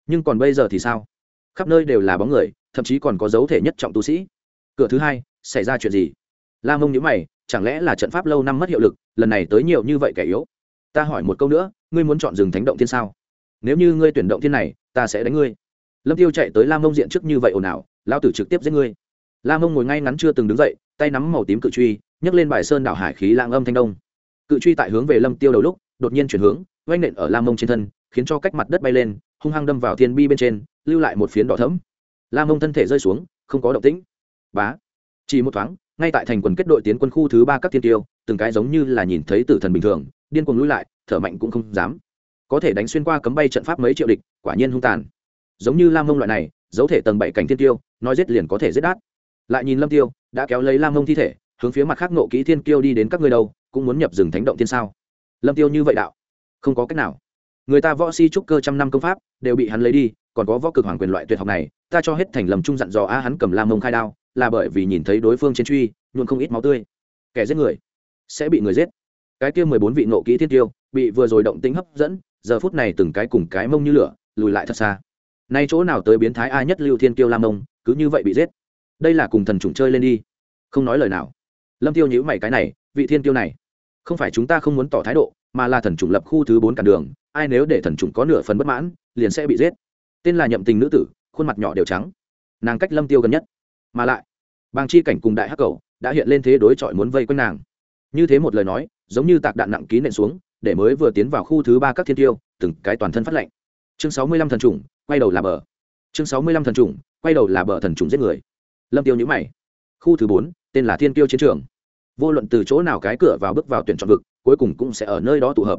S1: Nhưng còn bây giờ thì sao? Khắp nơi đều là bóng người, thậm chí còn có dấu thể nhất trọng tu sĩ. Cửa thứ hai, xảy ra chuyện gì? La mông nhữ mày, chẳng lẽ là trận pháp lâu năm mất hiệu lực, lần này tới nhiều như vậy kẻ yếu? Ta hỏi một câu nữa, ngươi muốn chọn rừng thánh động thiên sao? Nếu như ngươi tuyển động thiên này, ta sẽ đánh ngươi. Lâm tiêu chạy tới Lam mông diện trước như vậy ồn ào lao tử trực tiếp giết ngươi. Lam mông ngồi ngay ngắn chưa từng đứng dậy, tay nắm màu tím cự truy, nhấc lên bài sơn đảo hải khí lãng âm thanh đông. Cự truy tại hướng về lâm tiêu đầu lúc, đột nhiên chuyển hướng oanh nện ở Lam mông trên thân, khiến cho cách mặt đất bay lên, hung hăng đâm vào thiên bi bên trên, lưu lại một phiến đỏ thẫm. Lam mông thân thể rơi xuống, không có động tĩnh. Bá! Chỉ một thoáng, ngay tại thành quần kết đội tiến quân khu thứ ba các thiên tiêu, từng cái giống như là nhìn thấy tử thần bình thường điên cuồng lui lại, thở mạnh cũng không dám. Có thể đánh xuyên qua cấm bay trận pháp mấy triệu địch, quả nhiên hung tàn. Giống như lam mông loại này dấu thể tầng bảy cảnh thiên tiêu nói giết liền có thể giết đát. Lại nhìn lâm tiêu, đã kéo lấy lam mông thi thể, hướng phía mặt khác nộ kỹ thiên kiêu đi đến các ngươi đâu, cũng muốn nhập rừng thánh động thiên sao? Lâm tiêu như vậy đạo. Không có cách nào. Người ta võ si trúc cơ trăm năm công pháp, đều bị hắn lấy đi, còn có võ cực hoàng quyền loại tuyệt học này, ta cho hết thành lầm trung dặn dò a, hắn cầm lam mông khai đao, là bởi vì nhìn thấy đối phương trên truy luôn không ít máu tươi. Kẻ giết người, sẽ bị người giết cái kia mười bốn vị nộ kỹ thiên tiêu, bị vừa rồi động tính hấp dẫn, giờ phút này từng cái cùng cái mông như lửa, lùi lại thật xa. Nay chỗ nào tới biến thái ai nhất lưu thiên tiêu lam mông, cứ như vậy bị giết. Đây là cùng thần trùng chơi lên đi. Không nói lời nào. Lâm tiêu nhữ mày cái này, vị thiên tiêu này, không phải chúng ta không muốn tỏ thái độ, mà là thần trùng lập khu thứ bốn cản đường, ai nếu để thần trùng có nửa phần bất mãn, liền sẽ bị giết. Tên là nhậm tình nữ tử, khuôn mặt nhỏ đều trắng. Nàng cách lâm tiêu gần nhất. Mà lại, bàng chi cảnh cùng đại hắc cầu đã hiện lên thế đối chọi muốn vây quanh nàng. Như thế một lời nói giống như tạc đạn nặng ký nện xuống, để mới vừa tiến vào khu thứ ba các thiên tiêu, từng cái toàn thân phát lệnh chương sáu mươi lăm thần trùng, quay đầu là bờ. Chương sáu mươi lăm thần trùng, quay đầu là bờ thần trùng giết người. Lâm tiêu nhữ mày. Khu thứ bốn, tên là thiên tiêu chiến trường. Vô luận từ chỗ nào cái cửa vào bước vào tuyển chọn vực, cuối cùng cũng sẽ ở nơi đó tụ hợp.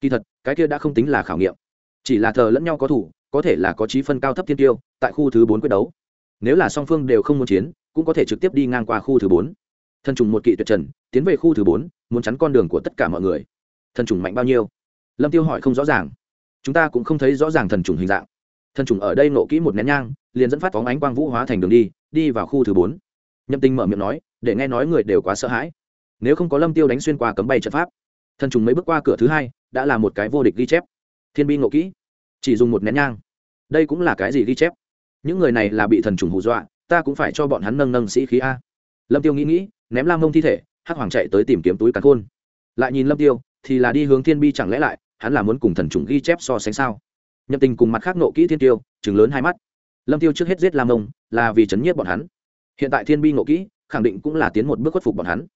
S1: Kỳ thật, cái kia đã không tính là khảo nghiệm. Chỉ là thờ lẫn nhau có thủ, có thể là có trí phân cao thấp thiên tiêu, tại khu thứ bốn quyết đấu. Nếu là song phương đều không muốn chiến, cũng có thể trực tiếp đi ngang qua khu thứ bốn thần trùng một kỵ tuyệt trần, tiến về khu thứ bốn, muốn chắn con đường của tất cả mọi người. Thần trùng mạnh bao nhiêu? Lâm tiêu hỏi không rõ ràng. Chúng ta cũng không thấy rõ ràng thần trùng hình dạng. Thần trùng ở đây nộ kỹ một nén nhang, liền dẫn phát phóng ánh quang vũ hóa thành đường đi đi vào khu thứ bốn. Nhậm tinh mở miệng nói, để nghe nói người đều quá sợ hãi. Nếu không có lâm tiêu đánh xuyên qua cấm bay trận pháp, thần trùng mới bước qua cửa thứ hai, đã là một cái vô địch ghi chép. Thiên bi ngộ kỹ, chỉ dùng một nén nhang. Đây cũng là cái gì ghi chép? Những người này là bị thần trùng hù dọa, ta cũng phải cho bọn hắn nâng nâng sĩ khí a. Lâm tiêu nghĩ nghĩ ném lam mông thi thể, hắc hoàng chạy tới tìm kiếm túi cắn khôn. Lại nhìn lâm tiêu, thì là đi hướng thiên bi chẳng lẽ lại, hắn là muốn cùng thần trùng ghi chép so sánh sao? Nhậm tình cùng mặt khác nộ kỹ thiên tiêu chừng lớn hai mắt. Lâm tiêu trước hết giết lam mông, là vì chấn nhiếp bọn hắn. Hiện tại thiên bi nộ kỹ, khẳng định cũng là tiến một bước khuất phục bọn hắn.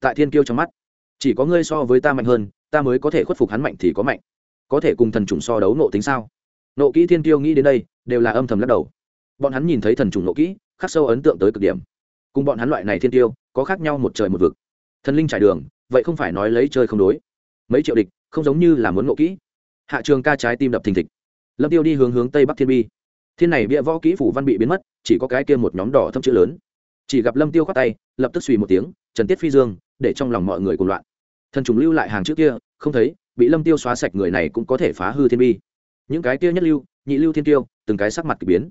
S1: Tại thiên kiêu trong mắt, chỉ có ngươi so với ta mạnh hơn, ta mới có thể khuất phục hắn mạnh thì có mạnh. Có thể cùng thần trùng so đấu nộ tính sao? Nộ kỹ thiên kiêu nghĩ đến đây, đều là âm thầm lắc đầu. Bọn hắn nhìn thấy thần trùng nộ kỹ, khắc sâu ấn tượng tới cực điểm cùng bọn hắn loại này thiên tiêu, có khác nhau một trời một vực. Thần linh trải đường, vậy không phải nói lấy chơi không đối. Mấy triệu địch, không giống như là muốn ngộ kỹ. Hạ trường ca trái tim đập thình thịch. Lâm tiêu đi hướng hướng tây bắc thiên bi. Thiên này bịa võ kỹ phủ văn bị biến mất, chỉ có cái kia một nhóm đỏ thâm chữ lớn. Chỉ gặp lâm tiêu khoát tay, lập tức suy một tiếng, trần tiết phi dương, để trong lòng mọi người cùng loạn. Thần trùng lưu lại hàng trước kia, không thấy, bị lâm tiêu xóa sạch người này cũng có thể phá hư thiên bi. Những cái kia nhất lưu, nhị lưu thiên tiêu, từng cái sắc mặt kỳ biến.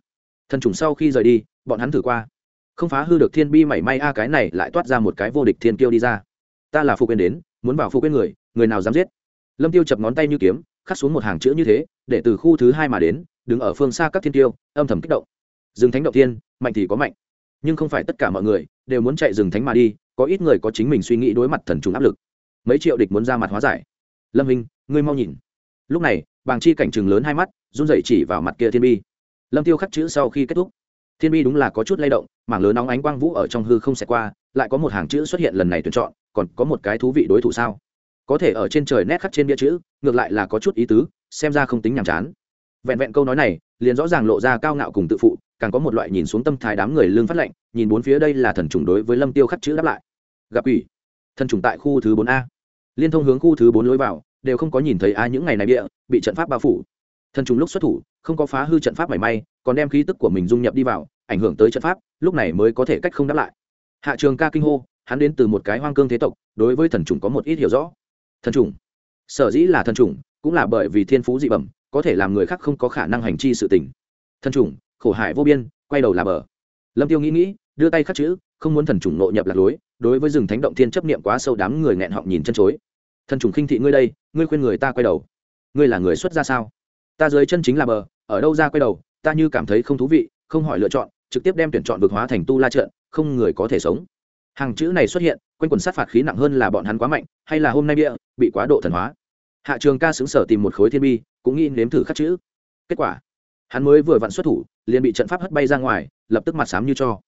S1: Thần trùng sau khi rời đi, bọn hắn thử qua không phá hư được thiên bi mảy may a, cái này lại toát ra một cái vô địch thiên kiêu đi ra. Ta là phụ quên đến, muốn vào phụ quên người người nào dám giết? Lâm tiêu chập ngón tay như kiếm, khắc xuống một hàng chữ như thế, để từ khu thứ hai mà đến, đứng ở phương xa các thiên tiêu âm thầm kích động. Rừng thánh động Thiên, mạnh thì có mạnh, nhưng không phải tất cả mọi người đều muốn chạy rừng thánh mà đi, có ít người có chính mình suy nghĩ đối mặt thần trùng áp lực. Mấy triệu địch muốn ra mặt hóa giải. Lâm hình ngươi mau nhìn. Lúc này, bàng chi cảnh trừng lớn hai mắt, run dậy chỉ vào mặt kia thiên bi. Lâm tiêu khắc chữ sau khi kết thúc thiên bi đúng là có chút lay động, mảng lớn nóng ánh quang vũ ở trong hư không xẹt qua, lại có một hàng chữ xuất hiện lần này tuyển chọn, còn có một cái thú vị đối thủ sao? Có thể ở trên trời nét khắc trên bia chữ, ngược lại là có chút ý tứ, xem ra không tính nhàm chán. Vẹn vẹn câu nói này, liền rõ ràng lộ ra cao ngạo cùng tự phụ, càng có một loại nhìn xuống tâm thái đám người lương phát lệnh, nhìn bốn phía đây là thần trùng đối với lâm tiêu khắc chữ đáp lại. Gặp ủy thần trùng tại khu thứ bốn a. Liên thông hướng khu thứ bốn lối vào, đều không có nhìn thấy ai những ngày này bịa, bị trận pháp bao phủ thần trùng lúc xuất thủ, không có phá hư trận pháp mảy may, còn đem khí tức của mình dung nhập đi vào, ảnh hưởng tới trận pháp, lúc này mới có thể cách không đáp lại. Hạ trường ca kinh hô, hắn đến từ một cái hoang cương thế tộc, đối với thần trùng có một ít hiểu rõ. Thần trùng? Sở dĩ là thần trùng, cũng là bởi vì thiên phú dị bẩm, có thể làm người khác không có khả năng hành chi sự tình. Thần trùng, khổ hải vô biên, quay đầu là bờ. Lâm tiêu nghĩ nghĩ, đưa tay khắc chữ, không muốn thần trùng nội nhập lạc lối, đối với rừng thánh động thiên chấp niệm quá sâu đám người nghẹn họng nhìn chân chối. Thần trùng khinh thị ngươi đây, ngươi khuyên người ta quay đầu. Ngươi là người xuất ra sao? Ta dưới chân chính là bờ, ở đâu ra quay đầu, ta như cảm thấy không thú vị, không hỏi lựa chọn, trực tiếp đem tuyển chọn vực hóa thành tu la trận, không người có thể sống. Hàng chữ này xuất hiện, quanh quần sát phạt khí nặng hơn là bọn hắn quá mạnh, hay là hôm nay bia bị quá độ thần hóa. Hạ trường ca xứng sở tìm một khối thiên bi, cũng nghĩ nếm thử khắc chữ. Kết quả, hắn mới vừa vặn xuất thủ, liền bị trận pháp hất bay ra ngoài, lập tức mặt sám như cho.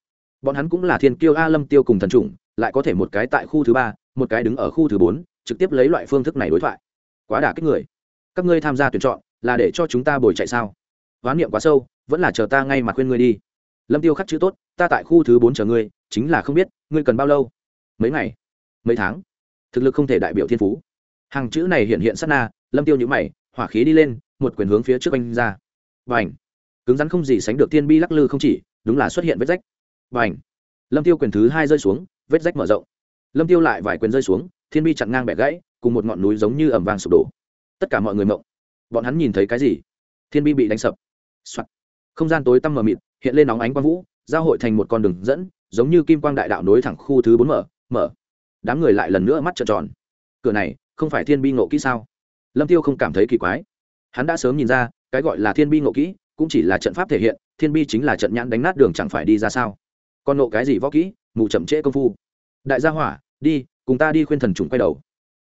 S1: Bọn hắn cũng là thiên kiêu a lâm tiêu cùng thần trùng lại có thể một cái tại khu thứ ba, một cái đứng ở khu thứ bốn, trực tiếp lấy loại phương thức này đối thoại. Quá đả kích người. Các ngươi tham gia tuyển chọn là để cho chúng ta bồi chạy sao? Hoán niệm quá sâu, vẫn là chờ ta ngay mà khuyên ngươi đi. Lâm tiêu khắc chữ tốt, ta tại khu thứ bốn chờ ngươi, chính là không biết, ngươi cần bao lâu? Mấy ngày? Mấy tháng? Thực lực không thể đại biểu thiên phú. Hàng chữ này hiện hiện sát na, lâm tiêu nhữ mày, hỏa khí đi lên, một quyền hướng phía trước anh ra. Và ảnh cứng rắn không gì sánh được tiên bi lắc lư không chỉ, đúng là xuất hiện vết rách. Và ảnh lâm tiêu quyền thứ hai rơi xuống, vết rách mở rộng. Lâm tiêu lại vài quyền rơi xuống, thiên bi chặn ngang bẻ gãy, cùng một ngọn núi giống như ẩm vàng sụp đổ. Tất cả mọi người mộng bọn hắn nhìn thấy cái gì? Thiên bi bị đánh sập、Soạn. không gian tối tăm mờ mịt, hiện lên nóng ánh quang vũ, giao hội thành một con đường dẫn, giống như kim quang đại đạo nối thẳng khu thứ bốn mở mở. Đám người lại lần nữa mắt trợn tròn. Cửa này, không phải thiên bi ngộ kỹ sao? Lâm tiêu không cảm thấy kỳ quái. Hắn đã sớm nhìn ra, cái gọi là thiên bi ngộ kỹ, cũng chỉ là trận pháp thể hiện, thiên bi chính là trận nhãn đánh nát đường chẳng phải đi ra sao? Còn nộ cái gì võ kỹ, mù chậm trễ công phu. Đại gia hỏa, đi, cùng ta đi khuyên thần trùng quay đầu.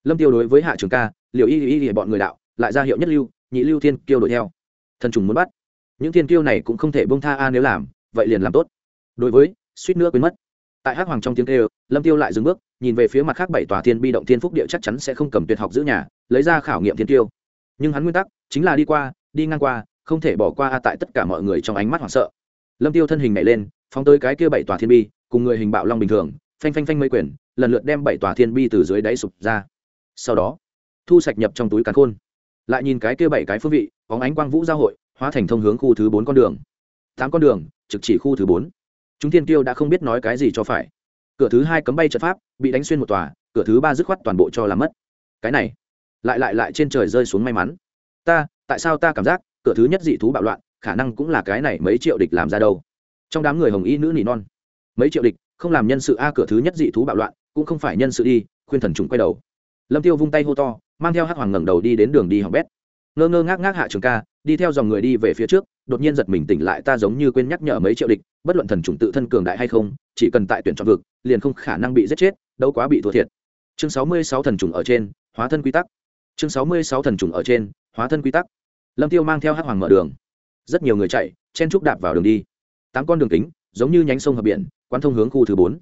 S1: Lâm tiêu đối với hạ trường ca liệu y y y, bọn người đạo lại ra hiệu nhất lưu, nhị lưu thiên kiêu đuổi theo. Thần trùng muốn bắt. Những thiên kiêu này cũng không thể bông tha a nếu làm, vậy liền làm tốt. Đối với, suýt nữa quên mất. Tại hắc hoàng trong tiếng kêu, lâm tiêu lại dừng bước, nhìn về phía mặt khác bảy tòa thiên bi động thiên phúc địa chắc chắn sẽ không cầm tuyệt học giữ nhà, lấy ra khảo nghiệm thiên tiêu nhưng hắn nguyên tắc chính là đi qua, đi ngang qua, không thể bỏ qua a tại tất cả mọi người trong ánh mắt hoảng sợ. Lâm tiêu thân hình nhảy lên, phóng tới cái kia bảy tòa thiên bi, cùng người hình bạo long bình thường, phanh phanh phanh mấy quyền, lần lượt đem bảy tòa thiên bi từ dưới đáy sụp ra. Sau đó, thu sạch nhập trong túi càn khôn lại nhìn cái kia bảy cái phương vị, bóng ánh quang vũ giao hội, hóa thành thông hướng khu thứ bốn con đường. Tám con đường, trực chỉ khu thứ bốn. Chúng thiên tiêu đã không biết nói cái gì cho phải. Cửa thứ hai cấm bay trận pháp, bị đánh xuyên một tòa, cửa thứ ba dứt khoát toàn bộ cho làm mất. Cái này, lại lại lại trên trời rơi xuống may mắn. Ta, tại sao ta cảm giác, cửa thứ nhất dị thú bạo loạn, khả năng cũng là cái này mấy triệu địch làm ra đâu? Trong đám người hồng y nữ nỉ non. Mấy triệu địch, không làm nhân sự a, cửa thứ nhất dị thú bạo loạn, cũng không phải nhân sự đi, khuyên thần trùng quay đầu. Lâm tiêu vung tay hô to mang theo hắc hoàng ngẩng đầu đi đến đường đi học bét. Ngơ ngơ ngác ngác hạ trường ca, đi theo dòng người đi về phía trước, đột nhiên giật mình tỉnh lại, ta giống như quên nhắc nhở mấy triệu địch, bất luận thần trùng tự thân cường đại hay không, chỉ cần tại tuyển chọn vực, liền không khả năng bị giết chết, đâu quá bị thua thiệt. Chương sáu mươi sáu thần trùng ở trên, hóa thân quy tắc. Chương sáu mươi sáu thần trùng ở trên, hóa thân quy tắc. Lâm tiêu mang theo hắc hoàng mở đường. Rất nhiều người chạy, chen trúc đạp vào đường đi. Tám con đường kính, giống như nhánh sông hợp biển quan thông hướng khu thứ bốn.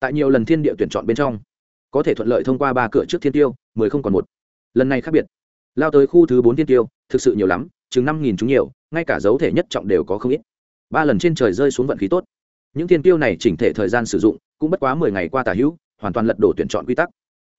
S1: Tại nhiều lần thiên địa tuyển chọn bên trong, có thể thuận lợi thông qua ba cửa trước thiên tiêu, mười không còn một lần này khác biệt. Lao tới khu thứ bốn tiên tiêu, thực sự nhiều lắm, chừng năm nghìn chúng nhiều, ngay cả dấu thể nhất trọng đều có không ít. Ba lần trên trời rơi xuống vận khí tốt. Những tiên tiêu này chỉnh thể thời gian sử dụng, cũng bất quá mười ngày qua tả hữu, hoàn toàn lật đổ tuyển chọn quy tắc.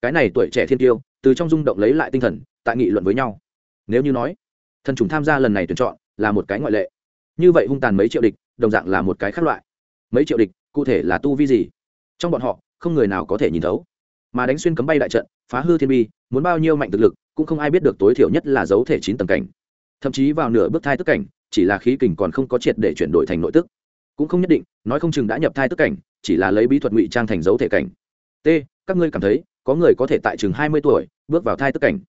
S1: Cái này tuổi trẻ thiên tiêu, từ trong rung động lấy lại tinh thần, tại nghị luận với nhau. Nếu như nói, thần trùng tham gia lần này tuyển chọn là một cái ngoại lệ. Như vậy hung tàn mấy triệu địch, đồng dạng là một cái khác loại. Mấy triệu địch, cụ thể là tu vi gì? Trong bọn họ, không người nào có thể nhìn thấu. Mà đánh xuyên cấm bay đại trận, phá hư thiên bi muốn bao nhiêu mạnh thực lực, cũng không ai biết được tối thiểu nhất là dấu thể chín tầng cảnh. Thậm chí vào nửa bước thai tức cảnh, chỉ là khí kình còn không có triệt để chuyển đổi thành nội tức. Cũng không nhất định, nói không chừng đã nhập thai tức cảnh, chỉ là lấy bí thuật ngụy trang thành dấu thể cảnh. T, các ngươi cảm thấy, có người có thể tại chừng hai mươi tuổi, bước vào thai tức cảnh.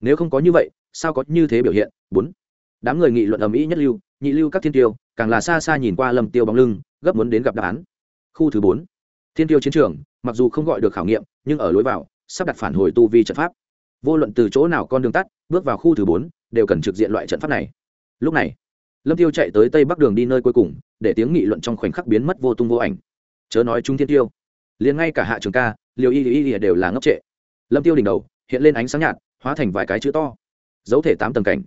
S1: Nếu không có như vậy, sao có như thế biểu hiện? Bốn. Đám người nghị luận ầm ĩ nhất lưu, nhị lưu các thiên tiêu, càng là xa xa nhìn qua lâm tiêu bóng lưng, gấp muốn đến gặp đáp án. Khu thứ bốn. Thiên tiêu chiến trường, mặc dù không gọi được khảo nghiệm, nhưng ở lối vào, sắp đặt phản hồi tu vi trận pháp vô luận từ chỗ nào con đường tắt, bước vào khu thứ bốn, đều cần trực diện loại trận pháp này. Lúc này, lâm tiêu chạy tới tây bắc đường đi nơi cuối cùng, để tiếng nghị luận trong khoảnh khắc biến mất vô tung vô ảnh. Chớ nói chúng thiên tiêu, liền ngay cả hạ trường ca liều y y y đều là ngốc trệ. Lâm tiêu đỉnh đầu, hiện lên ánh sáng nhạt, hóa thành vài cái chữ to. Dấu thể tám tầng cảnh.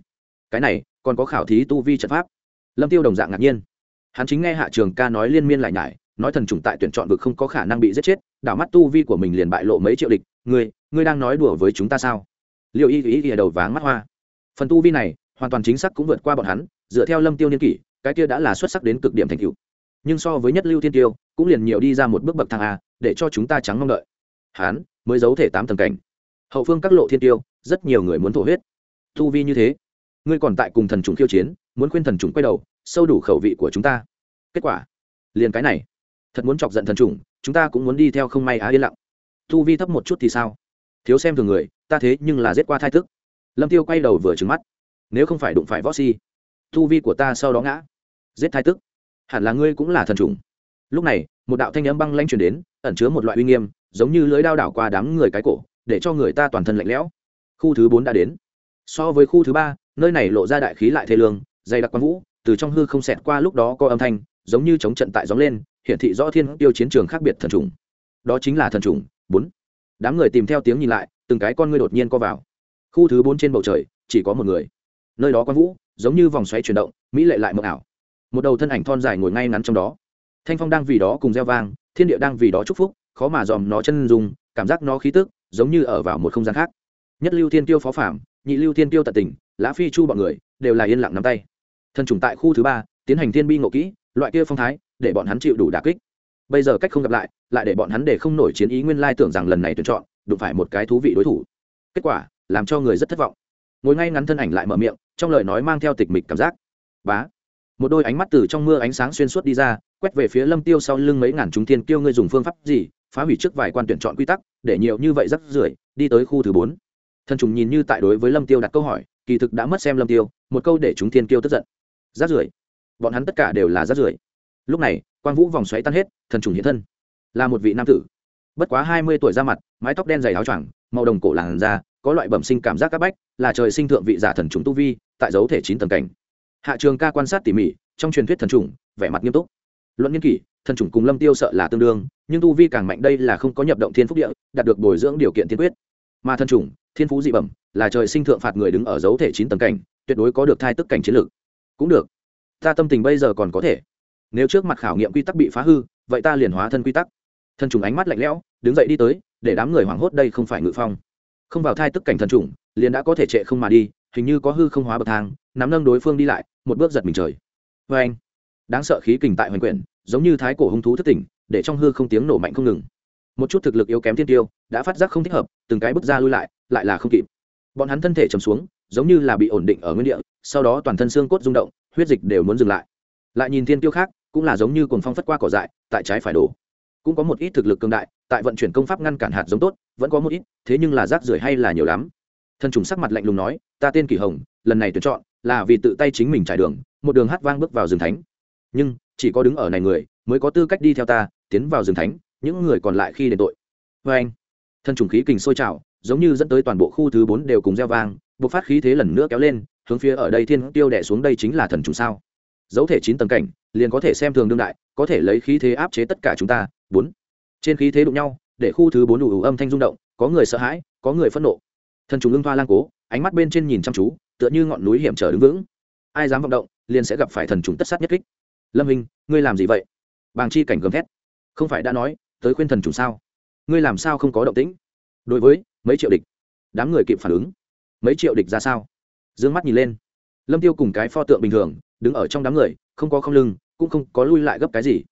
S1: Cái này, còn có khảo thí tu vi trận pháp. Lâm tiêu đồng dạng ngạc nhiên. Hắn chính nghe hạ trường ca nói liên miên lại nhải, nói thần trùng tại tuyển chọn vực không có khả năng bị giết chết, đảo mắt tu vi của mình liền bại lộ mấy triệu địch ngươi ngươi đang nói đùa với chúng ta sao? Liệu y ý ỉa đầu váng mắt hoa. Phần tu vi này, hoàn toàn chính xác cũng vượt qua bọn hắn, dựa theo lâm tiêu niên kỷ, cái kia đã là xuất sắc đến cực điểm thành cựu nhưng so với nhất lưu thiên tiêu, cũng liền nhiều đi ra một bước bậc thang a, để cho chúng ta trắng mong đợi. Hán mới giấu thể tám tầng cảnh. Hậu phương các lộ thiên tiêu, rất nhiều người muốn thổ huyết. Tu vi như thế, ngươi còn tại cùng thần trùng khiêu chiến, muốn khuyên thần trùng quay đầu, sâu đủ khẩu vị của chúng ta. Kết quả, liền cái này. Thật muốn chọc giận thần trùng, chúng ta cũng muốn đi theo không may á yên lặng. Thu vi thấp một chút thì sao? Thiếu xem thường người, ta thế nhưng là giết qua thai tức lâm tiêu quay đầu vừa trừng mắt. Nếu không phải đụng phải võ si thu vi của ta sau đó ngã. Giết thai tức hẳn là ngươi cũng là thần trùng lúc này, một đạo thanh âm băng lanh truyền đến, ẩn chứa một loại uy nghiêm, giống như lưới đao đảo qua đám người cái cổ, để cho người ta toàn thân lạnh lẽo. Khu thứ bốn đã đến. So với khu thứ ba, nơi này lộ ra đại khí lại thê lương, dày đặc quang vũ, từ trong hư không xẹt qua lúc đó có âm thanh, giống như chống trận tại gióng lên, hiển thị rõ thiên tiêu chiến trường khác biệt thần trùng đó chính là thần trùng bốn. Đám người tìm theo tiếng nhìn lại, từng cái con ngươi đột nhiên co vào. Khu thứ bốn trên bầu trời, chỉ có một người. Nơi đó quang vũ, giống như vòng xoáy chuyển động, mỹ lệ lại mộng ảo. Một đầu thân ảnh thon dài ngồi ngay ngắn trong đó. Thanh phong đang vì đó cùng gieo vang, thiên địa đang vì đó chúc phúc, khó mà dòm nó chân dùng cảm giác nó khí tức, giống như ở vào một không gian khác. Nhất lưu thiên tiêu phó phạm nhị lưu thiên tiêu tận tình, lã phi chu bọn người, đều là yên lặng nắm tay. Thần trùng tại khu thứ ba, tiến hành thiên bi ngộ kỹ, loại kia phong thái, để bọn hắn chịu đủ đà kích bây giờ cách không gặp lại lại để bọn hắn để không nổi chiến ý nguyên lai tưởng rằng lần này tuyển chọn, đụng phải một cái thú vị đối thủ. Kết quả, làm cho người rất thất vọng. Ngồi ngay ngắn thân ảnh lại mở miệng, trong lời nói mang theo tịch mịch cảm giác. Bá. Một đôi ánh mắt từ trong mưa ánh sáng xuyên suốt đi ra, quét về phía lâm tiêu sau lưng mấy ngàn chúng thiên kiêu ngươi dùng phương pháp gì, phá hủy trước vài quan tuyển chọn quy tắc, để nhiều như vậy rắc rưởi, đi tới khu thứ bốn. Thần trùng nhìn như tại đối với lâm tiêu đặt câu hỏi, kỳ thực đã mất xem lâm tiêu, một câu để chúng thiên kiêu tức giận. Rác rưởi. Bọn hắn tất cả đều là rác rưởi. Lúc này quang vũ vòng xoáy tan hết, thần trùng hiện thân. Là một vị nam tử. Bất quá hai mươi tuổi ra mặt, mái tóc đen dày áo choàng, màu đồng cổ làn da, có loại bẩm sinh cảm giác các bách, là trời sinh thượng vị giả thần trùng tu vi, tại dấu thể chín tầng cảnh. Hạ trường ca quan sát tỉ mỉ, trong truyền thuyết thần trùng, vẻ mặt nghiêm túc. Luận nghiên kỷ, thần trùng cùng lâm tiêu sợ là tương đương, nhưng tu vi càng mạnh đây là không có nhập động thiên phúc địa, đạt được bồi dưỡng điều kiện tiên quyết. Mà thần trùng, thiên phú dị bẩm, là trời sinh thượng phạt người đứng ở dấu thể chín tầng cảnh, tuyệt đối có được thai tức cảnh chiến lược. Cũng được. Ta tâm tình bây giờ còn có thể nếu trước mặt khảo nghiệm quy tắc bị phá hư, vậy ta liền hóa thân quy tắc. Thần trùng ánh mắt lạnh lẽo, đứng dậy đi tới, để đám người hoảng hốt đây không phải ngự phong. Không vào thai tức cảnh thần trùng, liền đã có thể trệ không mà đi, hình như có hư không hóa bậc thang, nắm nâng đối phương đi lại, một bước giật mình trời. Vê anh, đáng sợ khí kình tại hoành quyển, giống như thái cổ hung thú thất tỉnh, để trong hư không tiếng nổ mạnh không ngừng. Một chút thực lực yếu kém thiên tiêu, đã phát giác không thích hợp, từng cái bước ra lui lại lại là không kịp. Bọn hắn thân thể chầm xuống, giống như là bị ổn định ở nguyên địa, sau đó toàn thân xương cốt rung động, huyết dịch đều muốn dừng lại. Lại nhìn thiên tiêu khác cũng là giống như cuồng phong phất qua cỏ dại, tại trái phải đổ. Cũng có một ít thực lực cường đại, tại vận chuyển công pháp ngăn cản hạt giống tốt, vẫn có một ít, thế nhưng là rác rưởi hay là nhiều lắm. Thân trùng sắc mặt lạnh lùng nói, ta tên kỳ hồng, lần này tuyển chọn là vì tự tay chính mình trải đường, một đường hát vang bước vào rừng thánh. Nhưng, chỉ có đứng ở này người, mới có tư cách đi theo ta, tiến vào rừng thánh, những người còn lại khi đền tội. Vê anh, thân trùng khí kình sôi trào, giống như dẫn tới toàn bộ khu thứ bốn đều cùng gieo vang, bộc phát khí thế lần nữa kéo lên, hướng phía ở đây thiên tiêu đẻ xuống đây chính là thần trùng sao dấu thể chín tầng cảnh, liền có thể xem thường đương đại, có thể lấy khí thế áp chế tất cả chúng ta. Bốn. Trên khí thế đụng nhau, để khu thứ bốn đủ âm thanh rung động, có người sợ hãi, có người phẫn nộ. Thần trùng lưng thoa lang cố, ánh mắt bên trên nhìn chăm chú, tựa như ngọn núi hiểm trở đứng vững. Ai dám vọng động, liền sẽ gặp phải thần trùng tất sát nhất kích. Lâm hình ngươi làm gì vậy? Bàng chi cảnh gầm thét. Không phải đã nói, tới khuyên thần trùng sao? Ngươi làm sao không có động tĩnh? Đối với, mấy triệu địch. Đám người kịp phản ứng. Mấy triệu địch ra sao? D ư ơ n g mắt nhìn lên. Lâm tiêu cùng cái pho tượng bình thường đứng ở trong đám người, không có không lưng, cũng không có lui lại gấp cái gì.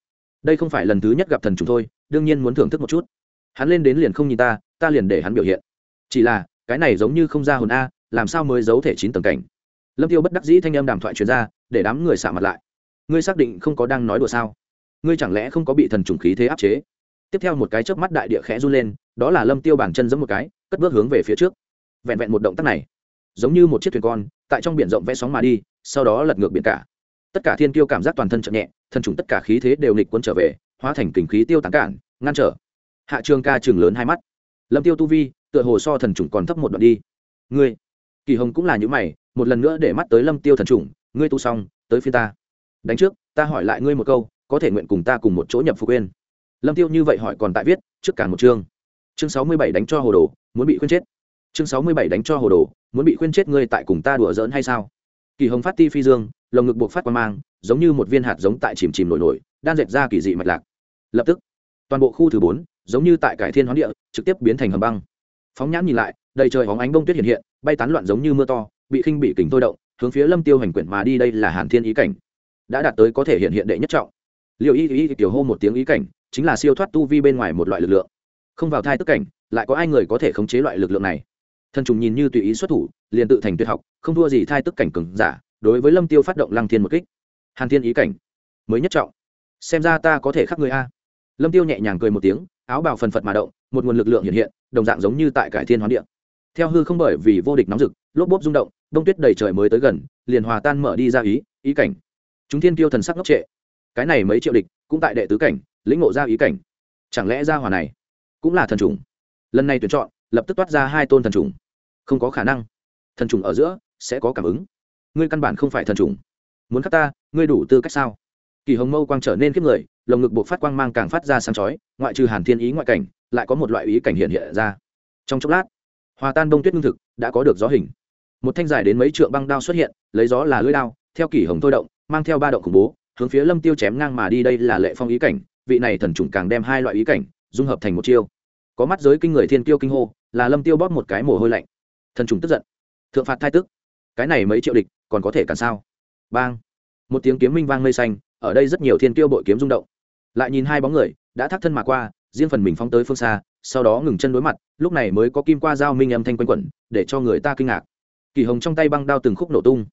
S1: Đây không phải lần thứ nhất gặp thần trùng thôi, đương nhiên muốn thưởng thức một chút. Hắn lên đến liền không nhìn ta ta liền để hắn biểu hiện. Chỉ là, cái này giống như không ra hồn a, làm sao mới giấu thể chín tầng cảnh? Lâm tiêu bất đắc dĩ thanh âm đàm thoại truyền ra, để đám người xả mặt lại. Ngươi xác định không có đang nói đùa sao? Ngươi chẳng lẽ không có bị thần trùng khí thế áp chế? Tiếp theo một cái chớp mắt đại địa khẽ run lên, đó là lâm tiêu bàn chân giẫm một cái, cất bước hướng về phía trước. Vẹn vẹn một động tác này, giống như một chiếc thuyền con, tại trong biển rộng vẽ sóng mà đi sau đó lật ngược biển cả. Tất cả thiên kiêu cảm giác toàn thân chậm nhẹ thân trùng tất cả khí thế đều nghịch quân trở về, hóa thành kình khí tiêu tán cản, ngăn trở. Hạ trường ca trường lớn hai mắt. Lâm tiêu tu vi, tựa hồ so thần trùng còn thấp một đoạn đi. Ngươi, kỳ hồng cũng là những mày, một lần nữa để mắt tới lâm tiêu thần trùng, ngươi tu xong, tới phía ta. Đánh trước, ta hỏi lại ngươi một câu, có thể nguyện cùng ta cùng một chỗ nhập phục quên lâm tiêu như vậy hỏi còn tại viết, trước cả một chương. Chương sáu mươi bảy đánh cho hồ đồ, muốn bị khuyên chết. Chương sáu mươi bảy đánh cho hồ đồ, muốn bị khuyên chết ngươi tại cùng ta đùa giỡn hay sao? Kỳ hồng phát ti phi dương, lồng ngực buộc phát quang mang, giống như một viên hạt giống tại chìm chìm nổi nổi, đan dệt ra kỳ dị mạch lạc. Lập tức, toàn bộ khu thứ bốn, giống như tại cải thiên hoán địa, trực tiếp biến thành hầm băng. Phóng nhãn nhìn lại, đầy trời hóng ánh bông tuyết hiện hiện, bay tán loạn giống như mưa to, bị khinh bị kình thôi động, hướng phía lâm tiêu hành quyển mà đi đây là hàn thiên ý cảnh. Đã đạt tới có thể hiện hiện đệ nhất trọng. Liệu y y tiểu hô một tiếng ý cảnh, chính là siêu thoát tu vi bên ngoài một loại lực lượng. Không vào thai tức cảnh, lại có ai người có thể khống chế loại lực lượng này? Thần trùng nhìn như tùy ý xuất thủ, liền tự thành tuyệt học, không thua gì thai tức cảnh cừng giả, đối với lâm tiêu phát động lăng thiên một kích. Hàn thiên ý cảnh, mới nhất trọng. Xem ra ta có thể khắc người a. Lâm tiêu nhẹ nhàng cười một tiếng, áo bào phần phật mà động, một nguồn lực lượng hiện hiện, đồng dạng giống như tại cải thiên hoán điện theo hư không bởi vì vô địch nóng rực, lốp bốp rung động, đông tuyết đầy trời mới tới gần, liền hòa tan mở đi ra ý ý cảnh. Chúng thiên tiêu thần sắc ngốc trệ. Cái này mấy triệu địch, cũng tại đệ tứ cảnh, lĩnh ngộ ra ý cảnh. Chẳng lẽ ra hòa này cũng là thần trùng? Lần này tuyển chọn, lập tức toát ra hai tôn thần trùng không có khả năng. Thần trùng ở giữa sẽ có cảm ứng. Ngươi căn bản không phải thần trùng. Muốn khắc ta, ngươi đủ tư cách sao? Kỳ hồng mâu quang trở nên kiếp người, lồng ngực buộc phát quang mang càng phát ra sáng chói, ngoại trừ hàn thiên ý ngoại cảnh, lại có một loại ý cảnh hiện hiện ra. Trong chốc lát, hòa tan đông tuyết lương thực, đã có được gió hình. Một thanh dài đến mấy trượng băng đao xuất hiện, lấy gió là lưỡi đao, theo kỷ hồng thôi động, mang theo ba động khủng bố, hướng phía lâm tiêu chém ngang mà đi đây là lệ phong ý cảnh, vị này thần trùng càng đem hai loại ý cảnh dung hợp thành một chiêu. Có mắt giới kinh người thiên tiêu kinh hô, là lâm tiêu bóp một cái mồ hôi lạnh thần trùng tức giận. Thượng phạt thai tức. Cái này mấy triệu địch, còn có thể cản sao? Bang. Một tiếng kiếm minh vang mây xanh, ở đây rất nhiều thiên tiêu bội kiếm rung động. Lại nhìn hai bóng người, đã thác thân mà qua, riêng phần mình phóng tới phương xa, sau đó ngừng chân đối mặt, lúc này mới có kim qua dao minh âm thanh quanh quẩn, để cho người ta kinh ngạc. Kỳ hồng trong tay băng đao từng khúc nổ tung.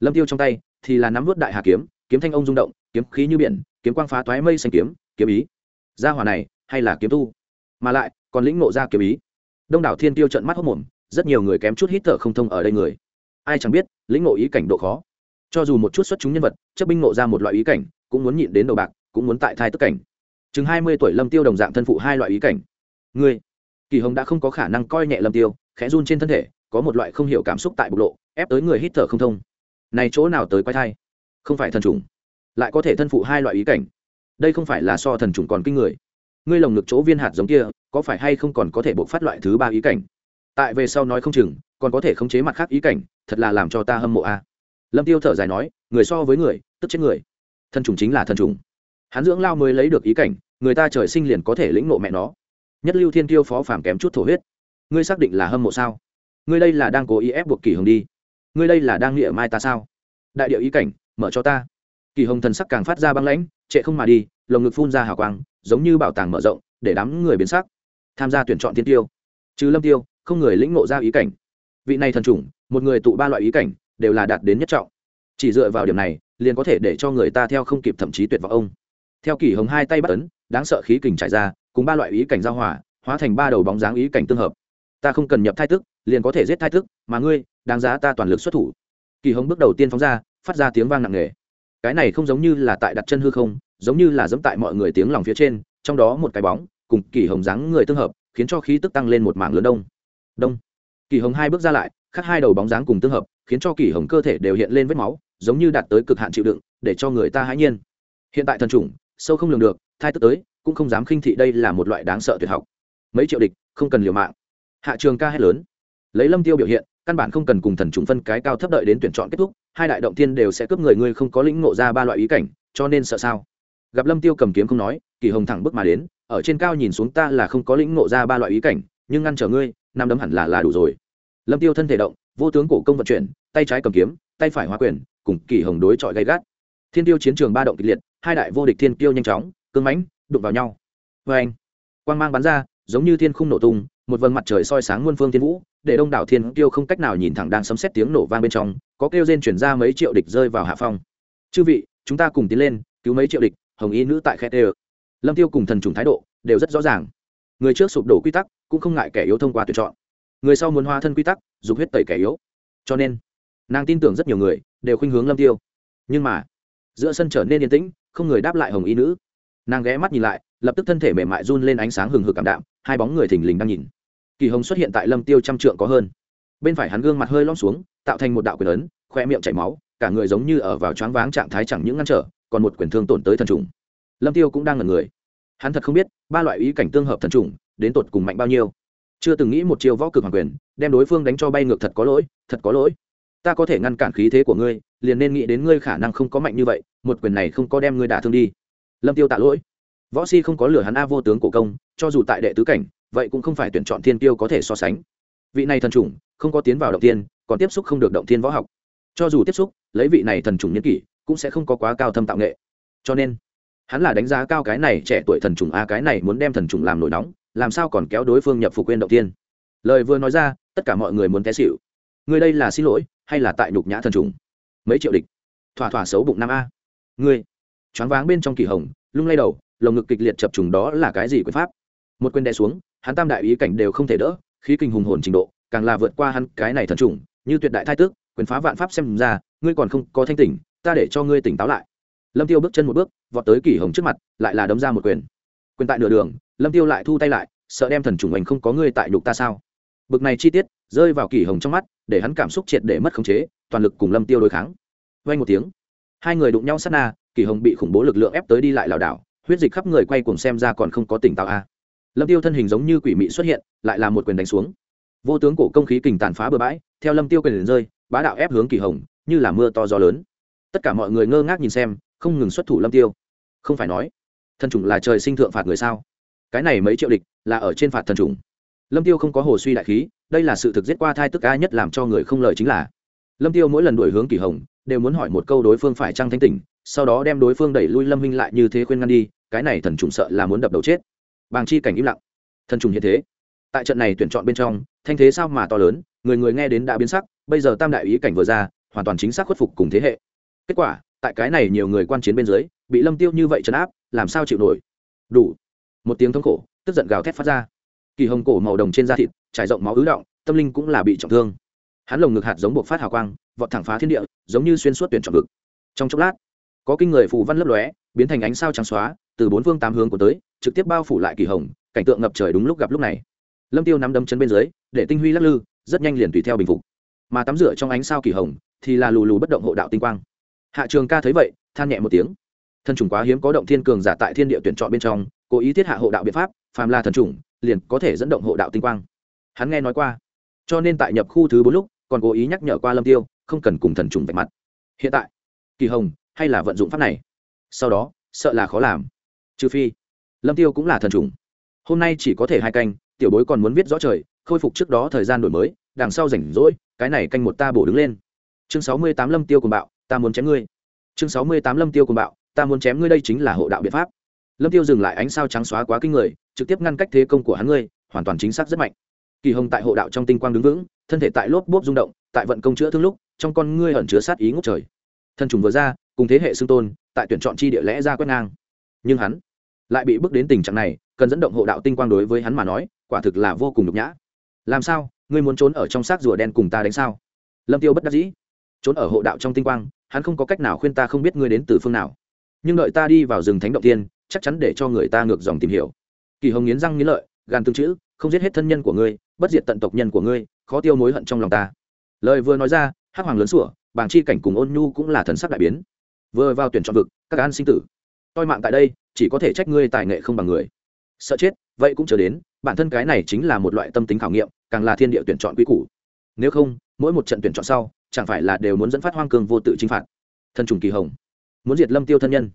S1: Lâm tiêu trong tay, thì là nắm vớt đại hà kiếm kiếm thanh ông rung động, kiếm khí như biển, kiếm quang phá toái mây xanh kiếm kiếm ý. Gia hỏa này, hay là kiếm tu? Mà lại, còn lĩnh ngộ ra kiếm ý. Đông đảo thiên tiêu trận mắt hốc mồm rất nhiều người kém chút hít thở không thông ở đây người. Ai chẳng biết, lĩnh ngộ ý cảnh độ khó. Cho dù một chút xuất chúng nhân vật, chấp binh ngộ ra một loại ý cảnh, cũng muốn nhịn đến đầu bạc, cũng muốn tại thai tức cảnh. Chừng hai mươi tuổi lâm tiêu đồng dạng thân phụ hai loại ý cảnh. Người, kỳ hồng đã không có khả năng coi nhẹ lâm tiêu, khẽ run trên thân thể, có một loại không hiểu cảm xúc tại bộc lộ, ép tới người hít thở không thông. Này chỗ nào tới quay thai? Không phải thần trùng lại có thể thân phụ hai loại ý cảnh. Đây không phải là so thần trùng còn kinh người. Ngươi lồng ngực chỗ viên hạt giống kia, có phải hay không còn có thể bộc phát loại thứ ba ý cảnh? Tại về sau nói không chừng, còn có thể khống chế mặt khác ý cảnh, thật là làm cho ta hâm mộ a. Lâm tiêu thở dài nói, người so với người, tức chết người. Thần trùng chính là thần trùng. Hắn dưỡng lao mới lấy được ý cảnh, người ta trời sinh liền có thể lĩnh nộ mẹ nó. Nhất lưu thiên tiêu phó phàm kém chút thổ huyết. Ngươi xác định là hâm mộ sao? Ngươi đây là đang cố ý ép buộc kỳ hồng đi. Ngươi đây là đang nghĩa mai ta sao? Đại điệu ý cảnh, mở cho ta. Kỳ hồng thần sắc càng phát ra băng lãnh, trệ không mà đi, lồng ngực phun ra hào quang, giống như bảo tàng mở rộng, để đám người biến sắc. Tham gia tuyển chọn thiên tiêu. Trừ lâm tiêu không người lĩnh ngộ ra ý cảnh. Vị này thần chủng, một người tụ ba loại ý cảnh, đều là đạt đến nhất trọng. Chỉ dựa vào điểm này, liền có thể để cho người ta theo không kịp thậm chí tuyệt vọng ông. Theo kỷ hồng hai tay bắt ấn, đáng sợ khí kình trải ra, cùng ba loại ý cảnh giao hòa, hóa thành ba đầu bóng dáng ý cảnh tương hợp. Ta không cần nhập thai tức liền có thể giết thai tức mà ngươi, đáng giá ta toàn lực xuất thủ. Kỳ hồng bước đầu tiên phóng ra, phát ra tiếng vang nặng nề. Cái này không giống như là tại đặt chân hư không, giống như là dẫm tại mọi người tiếng lòng phía trên, trong đó một cái bóng, cùng kỳ hồng dáng người tương hợp, khiến cho khí tức tăng lên một mảng lớn đông đông. Kỳ hồng hai bước ra lại, khắc hai đầu bóng dáng cùng tương hợp, khiến cho kỳ hồng cơ thể đều hiện lên vết máu, giống như đạt tới cực hạn chịu đựng, để cho người ta hãi nhiên. Hiện tại thần trùng, sâu không lường được, thai tức tới, cũng không dám khinh thị đây là một loại đáng sợ tuyệt học. Mấy triệu địch, không cần liều mạng. Hạ trường ca hét lớn. Lấy lâm tiêu biểu hiện, căn bản không cần cùng thần trùng phân cái cao thấp đợi đến tuyển chọn kết thúc, hai đại động tiên đều sẽ cướp người, ngươi không có lĩnh ngộ ra ba loại ý cảnh, cho nên sợ sao? Gặp lâm tiêu cầm kiếm không nói, kỳ hồng thẳng bước mà đến, ở trên cao nhìn xuống ta là không có lĩnh ngộ ra ba loại ý cảnh, nhưng ngăn trở ngươi năm đấm hẳn là là đủ rồi. Lâm tiêu thân thể động, vô tướng cổ công vận chuyển, tay trái cầm kiếm, tay phải hóa quyền, cùng kỳ hồng đối chọi gay gắt. Thiên tiêu chiến trường ba động kịch liệt, hai đại vô địch thiên tiêu nhanh chóng, cương mãnh, đụng vào nhau. Vê anh, quang mang bắn ra, giống như thiên khung nổ tung, một vầng mặt trời soi sáng muôn phương thiên vũ, để đông đảo thiên tiêu không cách nào nhìn thẳng đang sấm xét tiếng nổ vang bên trong, có kêu rên chuyển ra mấy triệu địch rơi vào hạ phong. Chư vị, chúng ta cùng tiến lên, cứu mấy triệu địch, hồng y nữ tại khe tê lâm tiêu cùng thần trùng thái độ đều rất rõ ràng. Người trước sụp đổ quy tắc cũng không ngại kẻ yếu thông qua tuyển chọn. Người sau muốn hóa thân quy tắc dùng huyết tẩy kẻ yếu. Cho nên, nàng tin tưởng rất nhiều người đều khuynh hướng lâm tiêu. Nhưng mà, giữa sân trở nên yên tĩnh, không người đáp lại hồng y nữ. Nàng ghé mắt nhìn lại, lập tức thân thể mềm mại run lên ánh sáng hừng hực cảm đạm, hai bóng người thình lình đang nhìn. Kỳ hồng xuất hiện tại lâm tiêu trăm trượng có hơn. Bên phải hắn gương mặt hơi lõm xuống, tạo thành một đạo quyền ấn, khoe miệng chảy máu, cả người giống như ở vào choáng váng trạng thái chẳng những ngăn trở, còn một quyền thương tổn tới thần trùng. Lâm tiêu cũng đang ngẩn người. Hắn thật không biết, ba loại ý cảnh tương hợp thần trùng đến tột cùng mạnh bao nhiêu. Chưa từng nghĩ một chiêu võ cực hoàng quyền, đem đối phương đánh cho bay ngược thật có lỗi, thật có lỗi. Ta có thể ngăn cản khí thế của ngươi, liền nên nghĩ đến ngươi khả năng không có mạnh như vậy, một quyền này không có đem ngươi đả thương đi. Lâm tiêu tạ lỗi. Võ si không có lửa hắn a vô tướng cổ công, cho dù tại đệ tứ cảnh, vậy cũng không phải tuyển chọn thiên tiêu có thể so sánh. Vị này thần trùng không có tiến vào động tiên còn tiếp xúc không được động tiên võ học. Cho dù tiếp xúc, lấy vị này thần trùng nhân kỷ, cũng sẽ không có quá cao thâm tạo nghệ. Cho nên, hắn là đánh giá cao cái này trẻ tuổi thần trùng a, cái này muốn đem thần trùng làm nổi nóng làm sao còn kéo đối phương nhập phục quên động tiên lời vừa nói ra, tất cả mọi người muốn té xịu người đây là xin lỗi, hay là tại nhục nhã thần trùng? Mấy triệu địch. Thỏa thỏa xấu bụng nam a. Ngươi. Choáng váng bên trong kỳ hồng, lung lay đầu, lồng ngực kịch liệt chập trùng đó là cái gì quyền pháp? Một quyền đè xuống, hắn tam đại ý cảnh đều không thể đỡ, khí kinh hùng hồn trình độ, càng là vượt qua hắn cái này thần trùng, như tuyệt đại thai tước, quyền phá vạn pháp xem ra, ngươi còn không có thanh tỉnh, ta để cho ngươi tỉnh táo lại. Lâm tiêu bước chân một bước, vọt tới kỳ hồng trước mặt, lại là đấm ra một quyền. Quyền tại nửa đường lâm tiêu lại thu tay lại, sợ đem thần trùng ảnh không có ngươi tại nhục ta sao? Bực này chi tiết, rơi vào kỳ hồng trong mắt, để hắn cảm xúc triệt để mất khống chế, toàn lực cùng lâm tiêu đối kháng. Vay một tiếng, hai người đụng nhau sát na, kỳ hồng bị khủng bố lực lượng ép tới đi lại lảo đảo, huyết dịch khắp người quay cuồng xem ra còn không có tỉnh táo a lâm tiêu thân hình giống như quỷ mị xuất hiện, lại là một quyền đánh xuống. Vô tướng cổ công khí kình tàn phá bừa bãi, theo lâm tiêu quyền liền rơi, bá đạo ép hướng kỳ hồng, như là mưa to gió lớn. Tất cả mọi người ngơ ngác nhìn xem, không ngừng xuất thủ lâm tiêu. Không phải nói, thần trùng là trời sinh thượng phạt người sao? Cái này mấy triệu địch là ở trên phạt thần trùng. Lâm tiêu không có hồ suy đại khí, đây là sự thực giết qua thai tức ca nhất làm cho người không lời chính là. Lâm tiêu mỗi lần đuổi hướng kỳ hồng, đều muốn hỏi một câu đối phương phải trăng thanh tỉnh, sau đó đem đối phương đẩy lui lâm minh lại như thế khuyên ngăn đi, cái này thần trùng sợ là muốn đập đầu chết. Bàng chi cảnh im lặng. Thần trùng hiện thế. Tại trận này tuyển chọn bên trong, thanh thế sao mà to lớn, người người nghe đến đã biến sắc, bây giờ tam đại ý cảnh vừa ra, hoàn toàn chính xác khuất phục cùng thế hệ. Kết quả, tại cái này nhiều người quan chiến bên dưới, bị lâm tiêu như vậy trấn áp, làm sao chịu nổi? Đủ một tiếng thống khổ, tức giận gào thét phát ra. Kỳ hồng cổ màu đồng trên da thịt, trải rộng máu ứ động, tâm linh cũng là bị trọng thương. Hắn lồng ngực hạt giống buộc phát hào quang, vọt thẳng phá thiên địa, giống như xuyên suốt tuyển trọng vực. Trong chốc lát, có kinh người phù văn lấp lóe, biến thành ánh sao trắng xóa, từ bốn phương tám hướng của tới, trực tiếp bao phủ lại kỳ hồng, cảnh tượng ngập trời đúng lúc gặp lúc này. Lâm tiêu nắm đấm chân bên dưới, để tinh huy lắc lư, rất nhanh liền tùy theo bình phục. Mà tắm rửa trong ánh sao kỳ hồng, thì là lù lù bất động hộ đạo tinh quang. Hạ trường ca thấy vậy, than nhẹ một tiếng. Thân chủng quá hiếm có động thiên cường giả tại thiên địa tuyển chọn bên trong cố ý thiết hạ hộ đạo biện pháp, phàm là thần chủng, liền có thể dẫn động hộ đạo tinh quang. Hắn nghe nói qua. Cho nên tại nhập khu thứ bốn lúc, còn cố ý nhắc nhở qua lâm tiêu, không cần cùng thần trùng vạch mặt. Hiện tại, kỳ hồng, hay là vận dụng pháp này? Sau đó, sợ là khó làm. Trừ phi, lâm tiêu cũng là thần trùng hôm nay chỉ có thể hai canh, tiểu bối còn muốn viết rõ trời, khôi phục trước đó thời gian đổi mới, đằng sau rảnh rỗi, cái này canh một ta bổ đứng lên. Chương sáu mươi tám lâm tiêu cùng bạo, ta muốn chém ngươi. Chương sáu mươi tám lâm tiêu cùng bạo, ta muốn chém ngươi đây chính là hộ đạo biện pháp lâm tiêu dừng lại ánh sao trắng xóa quá kinh người, trực tiếp ngăn cách thế công của hắn ngươi, hoàn toàn chính xác rất mạnh. Kỳ hồng tại hộ đạo trong tinh quang đứng vững, thân thể tại lốp bốp rung động, tại vận công chữa thương lúc, trong con ngươi ẩn chứa sát ý ngốc trời. Thân trùng vừa ra, cùng thế hệ xưng tôn, tại tuyển chọn chi địa lẽ ra quét ngang. Nhưng hắn lại bị bước đến tình trạng này, cần dẫn động hộ đạo tinh quang đối với hắn mà nói, quả thực là vô cùng nhục nhã. Làm sao, ngươi muốn trốn ở trong xác rùa đen cùng ta đánh sao? Lâm tiêu bất đắc dĩ. Trốn ở hộ đạo trong tinh quang, hắn không có cách nào khuyên ta không biết ngươi đến từ phương nào. Nhưng đợi ta đi vào rừng thánh động tiên chắc chắn để cho người ta ngược dòng tìm hiểu. Kỳ hồng nghiến răng nghiến lợi gan tương chữ, không giết hết thân nhân của ngươi, bất diệt tận tộc nhân của ngươi, khó tiêu mối hận trong lòng ta. Lời vừa nói ra, hắc hoàng lớn sủa, bàng chi cảnh cùng ôn nhu cũng là thần sắc đại biến. Vừa vào tuyển chọn vực, các an sinh tử. Toi mạng tại đây, chỉ có thể trách ngươi tài nghệ không bằng người. Sợ chết, vậy cũng chờ đến, bản thân cái này chính là một loại tâm tính khảo nghiệm, càng là thiên địa tuyển chọn quy củ. Nếu không, mỗi một trận tuyển chọn sau, chẳng phải là đều muốn dẫn phát hoang cường vô tự chinh phạt. Thân trùng kỳ hồng. Muốn diệt lâm tiêu thân nhân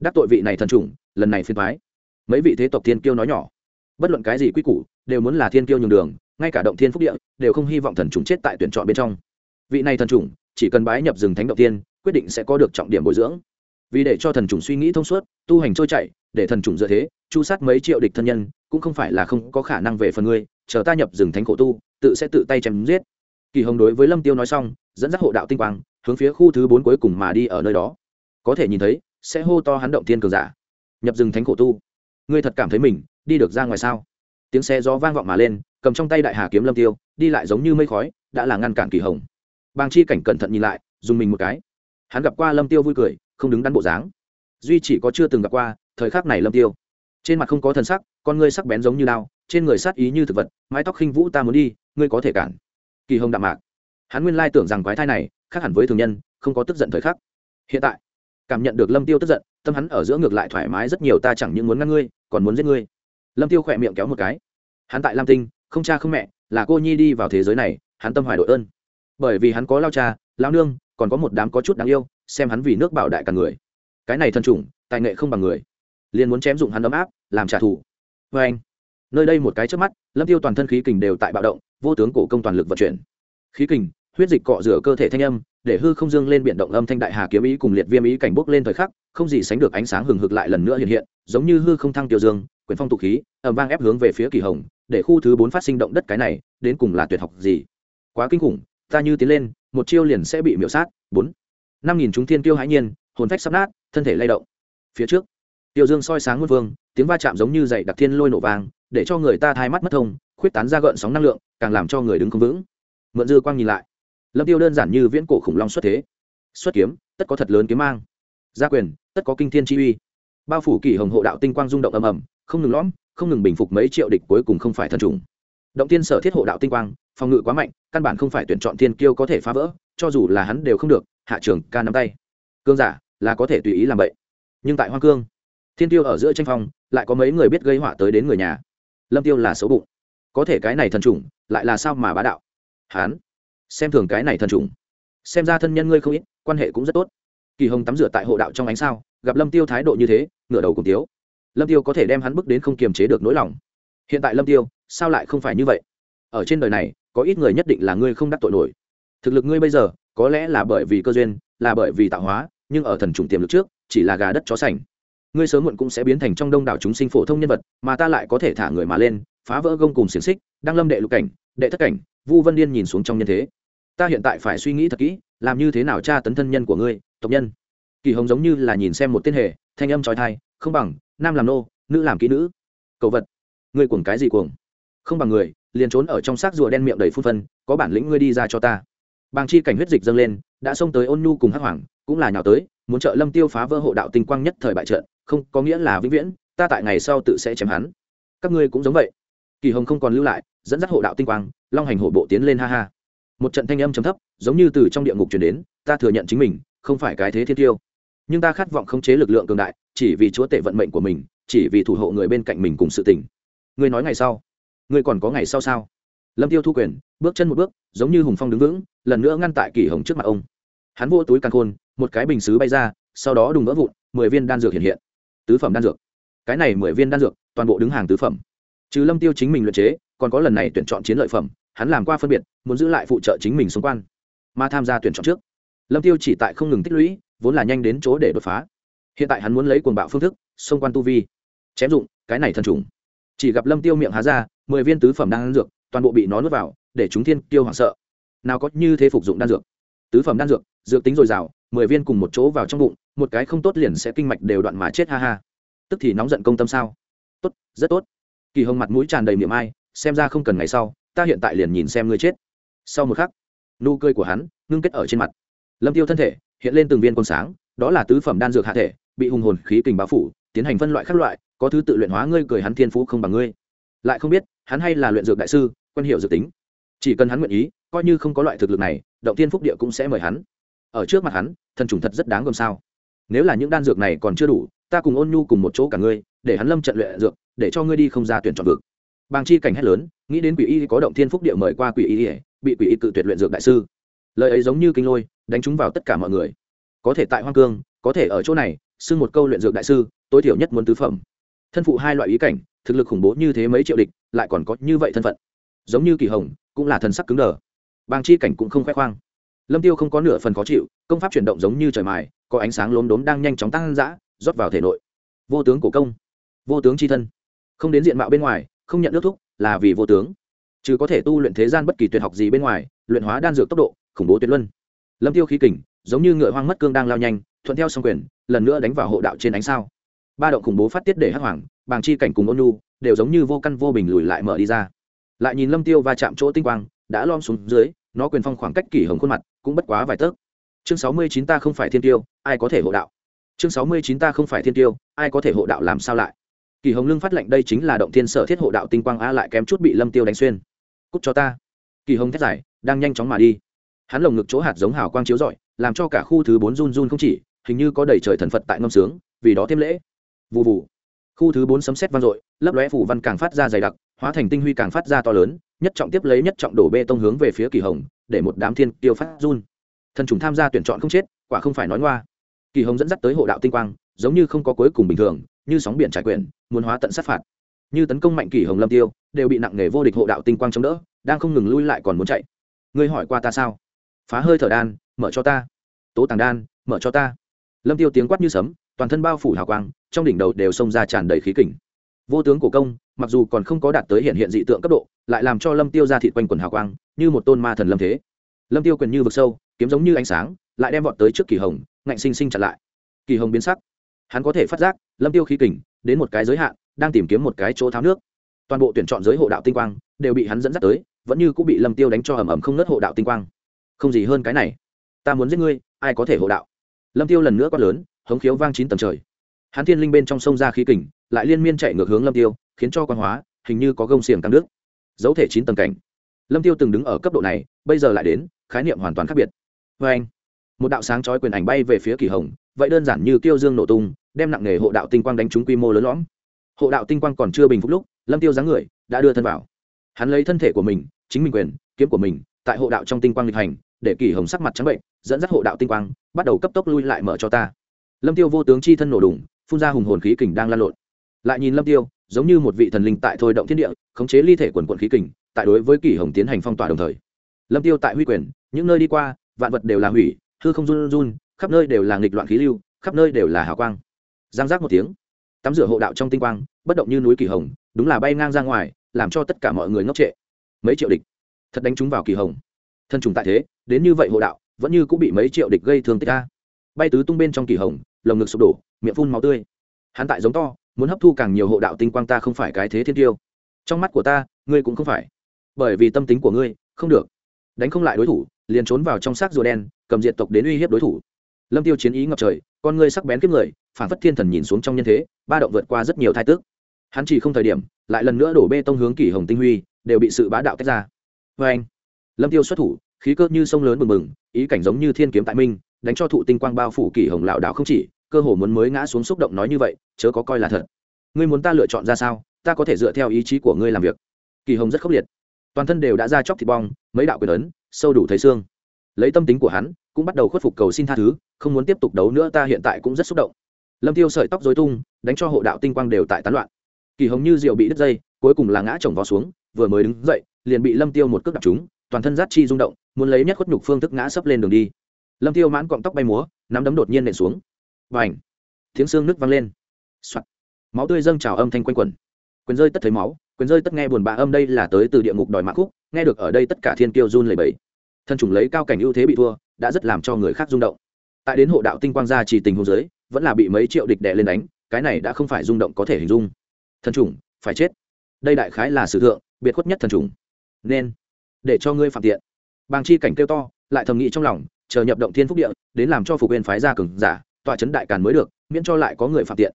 S1: đắc tội vị này thần trùng lần này phiên thoái mấy vị thế tộc thiên kiêu nói nhỏ, bất luận cái gì quy củ, đều muốn là thiên kiêu nhường đường, ngay cả động thiên phúc địa, đều không hy vọng thần trùng chết tại tuyển chọn bên trong. Vị này thần trùng chỉ cần bái nhập rừng thánh động tiên quyết định sẽ có được trọng điểm bồi dưỡng. Vì để cho thần trùng suy nghĩ thông suốt, tu hành trôi chảy, để thần trùng dựa thế, chu sát mấy triệu địch thân nhân, cũng không phải là không có khả năng về phần ngươi, chờ ta nhập rừng thánh khổ tu, tự sẽ tự tay chém giết. Kỳ hồng đối với lâm tiêu nói xong, dẫn dắt hộ đạo tinh quang, hướng phía khu thứ bốn cuối cùng mà đi ở nơi đó. Có thể nhìn thấy sẽ hô to hắn động tiên cường giả. Nhập rừng thánh cổ tu. Ngươi thật cảm thấy mình đi được ra ngoài sao? Tiếng xe gió vang vọng mà lên, cầm trong tay đại hà kiếm lâm tiêu, đi lại giống như mây khói, đã là ngăn cản kỳ hồng. Bàng chi cảnh cẩn thận nhìn lại, dùng mình một cái. Hắn gặp qua lâm tiêu vui cười, không đứng đắn bộ dáng. Duy chỉ có chưa từng gặp qua, thời khắc này lâm tiêu. Trên mặt không có thần sắc, con ngươi sắc bén giống như lao trên người sát ý như thực vật, mái tóc khinh vũ ta muốn đi, ngươi có thể cản. Kỳ hồng đạm mạc. Hắn nguyên lai tưởng rằng quái thai này, khác hẳn với thường nhân, không có tức giận thời khắc. Hiện tại cảm nhận được lâm tiêu tức giận, tâm hắn ở giữa ngược lại thoải mái rất nhiều, ta chẳng những muốn ngăn ngươi, còn muốn giết ngươi. Lâm tiêu khỏe miệng kéo một cái. Hắn tại lam tinh, không cha không mẹ, là cô nhi đi vào thế giới này, hắn tâm hoài đội ơn. Bởi vì hắn có lao cha, lao nương, còn có một đám có chút đáng yêu, xem hắn vì nước bảo đại cả người. Cái này thân chủng, tài nghệ không bằng người. Liền muốn chém dụng hắn ấm áp, làm trả thù. Vê anh, nơi đây một cái trước mắt, lâm tiêu toàn thân khí kình đều tại bạo động, vô tướng cổ công toàn lực vận chuyển. Khí kình, huyết dịch cọ rửa cơ thể thanh âm để hư không dương lên biển động âm thanh đại hà kiếm ý cùng liệt viêm ý cảnh bốc lên thời khắc, không gì sánh được ánh sáng hừng hực lại lần nữa hiện hiện, giống như hư không thăng tiêu dương, quyền phong tụ khí ẩm vang ép hướng về phía kỳ hồng, để khu thứ bốn phát sinh động đất cái này, đến cùng là tuyệt học gì? Quá kinh khủng, ta như tiến lên, một chiêu liền sẽ bị miễu sát. Bốn. Năm nghìn chúng thiên tiêu hãi nhiên, hồn phách sắp nát, thân thể lay động. Phía trước, tiêu dương soi sáng muôn vương, tiếng va chạm giống như dậy đặc thiên lôi nổ vàng để cho người ta thai mắt mất thông, khuyết tán ra gợn sóng năng lượng, càng làm cho người đứng không vững. Mượn dư quang nhìn lại lâm tiêu đơn giản như viễn cổ khủng long xuất thế. Xuất kiếm, tất có thật lớn kiếm mang. Gia quyền, tất có kinh thiên chi uy. Bao phủ kỳ hồng hộ đạo tinh quang rung động ầm ầm, không ngừng lõm, không ngừng bình phục mấy triệu địch cuối cùng không phải thần trùng. Động tiên sở thiết hộ đạo tinh quang, phòng ngự quá mạnh, căn bản không phải tuyển chọn thiên kiêu có thể phá vỡ, cho dù là hắn đều không được, hạ trường ca nắm tay. Cương giả, là có thể tùy ý làm vậy nhưng tại hoa cương, thiên tiêu ở giữa tranh phong, lại có mấy người biết gây họa tới đến người nhà. Lâm tiêu là xấu bụng. Có thể cái này thần trùng, lại là sao mà bá đạo? Hán xem thường cái này thần trùng. Xem ra thân nhân ngươi không ít, quan hệ cũng rất tốt. Kỳ hồng tắm rửa tại hộ đạo trong ánh sao, gặp lâm tiêu thái độ như thế, ngửa đầu cùng tiếu. Lâm tiêu có thể đem hắn bước đến không kiềm chế được nỗi lòng. Hiện tại lâm tiêu, sao lại không phải như vậy? Ở trên đời này, có ít người nhất định là ngươi không đắc tội nổi. Thực lực ngươi bây giờ, có lẽ là bởi vì cơ duyên, là bởi vì tạo hóa, nhưng ở thần trùng tiềm lực trước, chỉ là gà đất chó sành. Ngươi sớm muộn cũng sẽ biến thành trong đông đảo chúng sinh phổ thông nhân vật, mà ta lại có thể thả người mà lên, phá vỡ gông cùng xiềng xích đang lâm đệ lục cảnh, đệ thất cảnh, vu vân điên nhìn xuống trong nhân thế ta hiện tại phải suy nghĩ thật kỹ, làm như thế nào tra tấn thân nhân của ngươi, tộc nhân. Kỳ hồng giống như là nhìn xem một tên hề, thanh âm trói thai không bằng, nam làm nô, nữ làm kỹ nữ. Cầu vật. Ngươi cuồng cái gì cuồng? Không bằng người, liền trốn ở trong xác rùa đen miệng đầy phun phân, có bản lĩnh ngươi đi ra cho ta. Bàng chi cảnh huyết dịch dâng lên, đã xông tới ôn nhu cùng hắc hoàng, cũng là nhào tới, muốn trợ lâm tiêu phá vỡ hộ đạo tinh quang nhất thời bại trận, không, có nghĩa là vĩnh viễn, ta tại ngày sau tự sẽ chém hắn. Các ngươi cũng giống vậy. Kỳ hồng không còn lưu lại, dẫn dắt hộ đạo tinh quang, long hành hộ bộ tiến lên ha ha một trận thanh âm trầm thấp, giống như từ trong địa ngục truyền đến, ta thừa nhận chính mình, không phải cái thế thiên tiêu. Nhưng ta khát vọng khống chế lực lượng cường đại, chỉ vì chúa tể vận mệnh của mình, chỉ vì thủ hộ người bên cạnh mình cùng sự tình. Ngươi nói ngày sau, ngươi còn có ngày sau sao? Lâm tiêu thu quyền, bước chân một bước, giống như hùng phong đứng vững, lần nữa ngăn tại kỷ hồng trước mặt ông. Hắn vô túi càng khôn, một cái bình xứ bay ra, sau đó đùng vỡ vụn, mười viên đan dược hiện hiện. Tứ phẩm đan dược. Cái này mười viên đan dược, toàn bộ đứng hàng tứ phẩm. Trừ lâm tiêu chính mình luyện chế, còn có lần này tuyển chọn chiến lợi phẩm hắn làm qua phân biệt, muốn giữ lại phụ trợ chính mình xung quanh, mà tham gia tuyển chọn trước. Lâm tiêu chỉ tại không ngừng tích lũy, vốn là nhanh đến chỗ để đột phá. Hiện tại hắn muốn lấy cuồng bạo phương thức, xung quanh tu vi, chém dụng, cái này thần trùng. Chỉ gặp lâm tiêu miệng há ra, mười viên tứ phẩm đan dược, toàn bộ bị nó nuốt vào, để chúng thiên tiêu hoảng sợ. Nào có như thế phục dụng đan dược? Tứ phẩm đan dược dược tính dồi dào, mười viên cùng một chỗ vào trong bụng, một cái không tốt liền sẽ kinh mạch đều đoạn mà chết, ha ha. Tức thì nóng giận công tâm sao? Tốt, rất tốt. Kỳ hồng mặt mũi tràn đầy miệng ai, xem ra không cần ngày sau ta hiện tại liền nhìn xem ngươi chết. Sau một khắc, nụ cười của hắn ngưng kết ở trên mặt. Lâm tiêu thân thể hiện lên từng viên con sáng, đó là tứ phẩm đan dược hạ thể, bị hùng hồn khí kình bao phủ, tiến hành phân loại các loại, có thứ tự luyện hóa ngươi cười hắn thiên phú không bằng ngươi. Lại không biết, hắn hay là luyện dược đại sư, quen hiểu dược tính. Chỉ cần hắn nguyện ý, coi như không có loại thực lực này, động tiên phúc địa cũng sẽ mời hắn. Ở trước mặt hắn, thần trùng thật rất đáng gồm sao. Nếu là những đan dược này còn chưa đủ, ta cùng ôn nhu cùng một chỗ cả ngươi, để hắn lâm trận luyện dược, để cho ngươi đi không ra tuyển chọn vực bàng chi cảnh hét lớn, nghĩ đến quỷ y có động thiên phúc địa mời qua quỷ y bị quỷ y tự tuyệt luyện dược đại sư. Lời ấy giống như kinh lôi, đánh trúng vào tất cả mọi người. Có thể tại hoang cương, có thể ở chỗ này, xưng một câu luyện dược đại sư, tối thiểu nhất muốn tứ phẩm. Thân phụ hai loại ý cảnh, thực lực khủng bố như thế mấy triệu địch, lại còn có như vậy thân phận. Giống như kỳ hồng, cũng là thần sắc cứng đờ. Bàng chi cảnh cũng không khoe khoang. Lâm tiêu không có nửa phần khó chịu, công pháp chuyển động giống như trời mài, có ánh sáng lốm đốm đang nhanh chóng tăng dã, rót vào thể nội. Vô tướng cổ công, vô tướng chi thân. Không đến diện mạo bên ngoài không nhận nước thúc là vì vô tướng. Chứ có thể tu luyện thế gian bất kỳ tuyệt học gì bên ngoài, luyện hóa đan dược tốc độ, khủng bố tuyệt luân. Lâm tiêu khí kình, giống như ngựa hoang mất cương đang lao nhanh, thuận theo song quyền, lần nữa đánh vào hộ đạo trên ánh sao. Ba động khủng bố phát tiết để hắc hoàng, bàng chi cảnh cùng ôn nhu, đều giống như vô căn vô bình lùi lại mở đi ra. Lại nhìn lâm tiêu va chạm chỗ tinh quang, đã lom xuống dưới, nó quyền phong khoảng cách kỷ hồng khuôn mặt cũng bất quá vài tấc. Chương sáu mươi chín ta không phải thiên tiêu, ai có thể hộ đạo? Chương sáu mươi chín ta không phải thiên tiêu, ai có thể hộ đạo làm sao lại? Kỳ hồng lưng phát lệnh đây chính là động thiên sở thiết hộ đạo tinh quang a lại kém chút bị lâm tiêu đánh xuyên. Cút cho ta. Kỳ hồng thét giải đang nhanh chóng mà đi. Hắn lồng ngực chỗ hạt giống hào quang chiếu rọi, làm cho cả khu thứ bốn run run không chỉ, hình như có đầy trời thần phật tại ngâm sướng, vì đó thêm lễ. Vụ vụ khu thứ bốn sấm xét vang dội, lấp lóe phủ văn càng phát ra dày đặc, hóa thành tinh huy càng phát ra to lớn, nhất trọng tiếp lấy nhất trọng đổ bê tông hướng về phía kỳ hồng, để một đám thiên tiêu phát run. Thần trùng tham gia tuyển chọn không chết, quả không phải nói ngoa. Kỳ hồng dẫn dắt tới hộ đạo tinh quang, giống như không có cuối cùng bình thường như sóng biển trải quyển, muốn hóa tận sát phạt. Như tấn công mạnh kỷ hồng lâm tiêu, đều bị nặng nghề vô địch hộ đạo tinh quang chống đỡ, đang không ngừng lui lại còn muốn chạy. Ngươi hỏi qua ta sao? Phá hơi thở đan, mở cho ta. Tố tàng đan, mở cho ta. Lâm tiêu tiếng quát như sấm, toàn thân bao phủ hào quang, trong đỉnh đầu đều xông ra tràn đầy khí kình. Vô tướng của công, mặc dù còn không có đạt tới hiện hiện dị tượng cấp độ, lại làm cho lâm tiêu ra thịt quanh quần hào quang, như một tôn ma thần lâm thế. Lâm tiêu quyền như vực sâu, kiếm giống như ánh sáng, lại đem vọt tới trước kỳ hồng, ngạnh sinh sinh chặn lại. Kỳ hồng biến sắc hắn có thể phát giác, lâm tiêu khí kình, đến một cái giới hạn, đang tìm kiếm một cái chỗ tháo nước. Toàn bộ tuyển chọn giới hộ đạo tinh quang, đều bị hắn dẫn dắt tới, vẫn như cũng bị lâm tiêu đánh cho ầm ầm không nớt hộ đạo tinh quang. Không gì hơn cái này. Ta muốn giết ngươi, ai có thể hộ đạo? Lâm tiêu lần nữa quát lớn, hống khiếu vang chín tầng trời. Hắn thiên linh bên trong sông ra khí kình, lại liên miên chạy ngược hướng lâm tiêu, khiến cho quan hóa, hình như có gông xiềng tăng nước dấu thể chín tầng cảnh. Lâm tiêu từng đứng ở cấp độ này, bây giờ lại đến, khái niệm hoàn toàn khác biệt. Vê anh một đạo sáng chói quyền ảnh bay về phía kỳ hồng, vậy đơn giản như tiêu dương nổ tung đem nặng nghề hộ đạo tinh quang đánh trúng quy mô lớn lõm. Hộ đạo tinh quang còn chưa bình phục lúc, lâm tiêu dáng người đã đưa thân vào. Hắn lấy thân thể của mình, chính mình quyền, kiếm của mình, tại hộ đạo trong tinh quang lịch hành, để kỳ hồng sắc mặt trắng bệnh, dẫn dắt hộ đạo tinh quang, bắt đầu cấp tốc lui lại mở cho ta. Lâm tiêu vô tướng chi thân nổ đùng, phun ra hùng hồn khí kình đang lan lộn. Lại nhìn lâm tiêu, giống như một vị thần linh tại thôi động thiên địa, khống chế ly thể quần quận khí kình, tại đối với kỳ hồng tiến hành phong tỏa đồng thời. Lâm tiêu tại huy quyền, những nơi đi qua, vạn vật đều là hủy, hư không run run, khắp nơi đều là nghịch loạn khí lưu, khắp nơi đều là hào quang giang giác một tiếng. Tắm rửa hộ đạo trong tinh quang, bất động như núi kỳ hồng, đúng là bay ngang ra ngoài, làm cho tất cả mọi người ngốc trệ. Mấy triệu địch. Thật đánh chúng vào kỳ hồng. Thân trùng tại thế, đến như vậy hộ đạo, vẫn như cũng bị mấy triệu địch gây thương tích ca bay tứ tung bên trong kỳ hồng, lồng ngực sụp đổ, miệng phun máu tươi. Hắn tại giống to, muốn hấp thu càng nhiều hộ đạo tinh quang ta không phải cái thế thiên tiêu. Trong mắt của ta, ngươi cũng không phải. Bởi vì tâm tính của ngươi, không được. Đánh không lại đối thủ, liền trốn vào trong xác rùa đen, cầm diệt tộc đến uy hiếp đối thủ lâm tiêu chiến ý ngập trời, con ngươi sắc bén kiếp người phản phất thiên thần nhìn xuống trong nhân thế, ba động vượt qua rất nhiều thai tước hắn chỉ không thời điểm, lại lần nữa đổ bê tông hướng kỷ hồng tinh huy, đều bị sự bá đạo tách ra. Vê anh, lâm tiêu xuất thủ, khí cơ như sông lớn bừng bừng, ý cảnh giống như thiên kiếm tại minh, đánh cho thụ tinh quang bao phủ kỷ hồng lão đạo không chỉ, cơ hồ muốn mới ngã xuống xúc động nói như vậy, chớ có coi là thật. Ngươi muốn ta lựa chọn ra sao? Ta có thể dựa theo ý chí của ngươi làm việc. Kỳ hồng rất khốc liệt. Toàn thân đều đã ra chóc thịt bong, mấy đạo quyền ấn, sâu đủ thấy xương lấy tâm tính của hắn, cũng bắt đầu khuất phục cầu xin tha thứ, không muốn tiếp tục đấu nữa, ta hiện tại cũng rất xúc động. Lâm tiêu sợi tóc dối tung, đánh cho hộ đạo tinh quang đều tại tán loạn. Kỳ hồng như rượu bị đứt dây, cuối cùng là ngã chồng vào xuống, vừa mới đứng dậy, liền bị lâm tiêu một cước đạp trúng, toàn thân rát chi rung động, muốn lấy nhất khuất nhục phương thức ngã sấp lên đường đi. Lâm tiêu mãn cọng tóc bay múa, nắm đấm đột nhiên nện xuống. Và ảnh tiếng xương nứt vang lên、Soạn. máu tươi dâng trào âm thanh quanh quẩn. Quyền rơi tất thấy máu, quyền rơi tất nghe buồn bã, âm đây là tới từ địa ngục đòi mạng khúc, nghe được ở đây tất cả thiên kiêu run lẩy bẩy thân chủng lấy cao cảnh ưu thế bị thua, đã rất làm cho người khác rung động. Tại đến hộ đạo tinh quang gia chỉ tình hồ giới vẫn là bị mấy triệu địch đè lên đánh, cái này đã không phải rung động có thể hình dung. Thần chủng, phải chết. Đây đại khái là sử thượng, biệt khuất nhất thần chủng. Nên, để cho ngươi phạm tiện. Bàng chi cảnh kêu to, lại thầm nghĩ trong lòng, chờ nhập động thiên phúc địa, đến làm cho phục viên phái ra cường giả, tọa chấn đại càn mới được, miễn cho lại có người phạm tiện.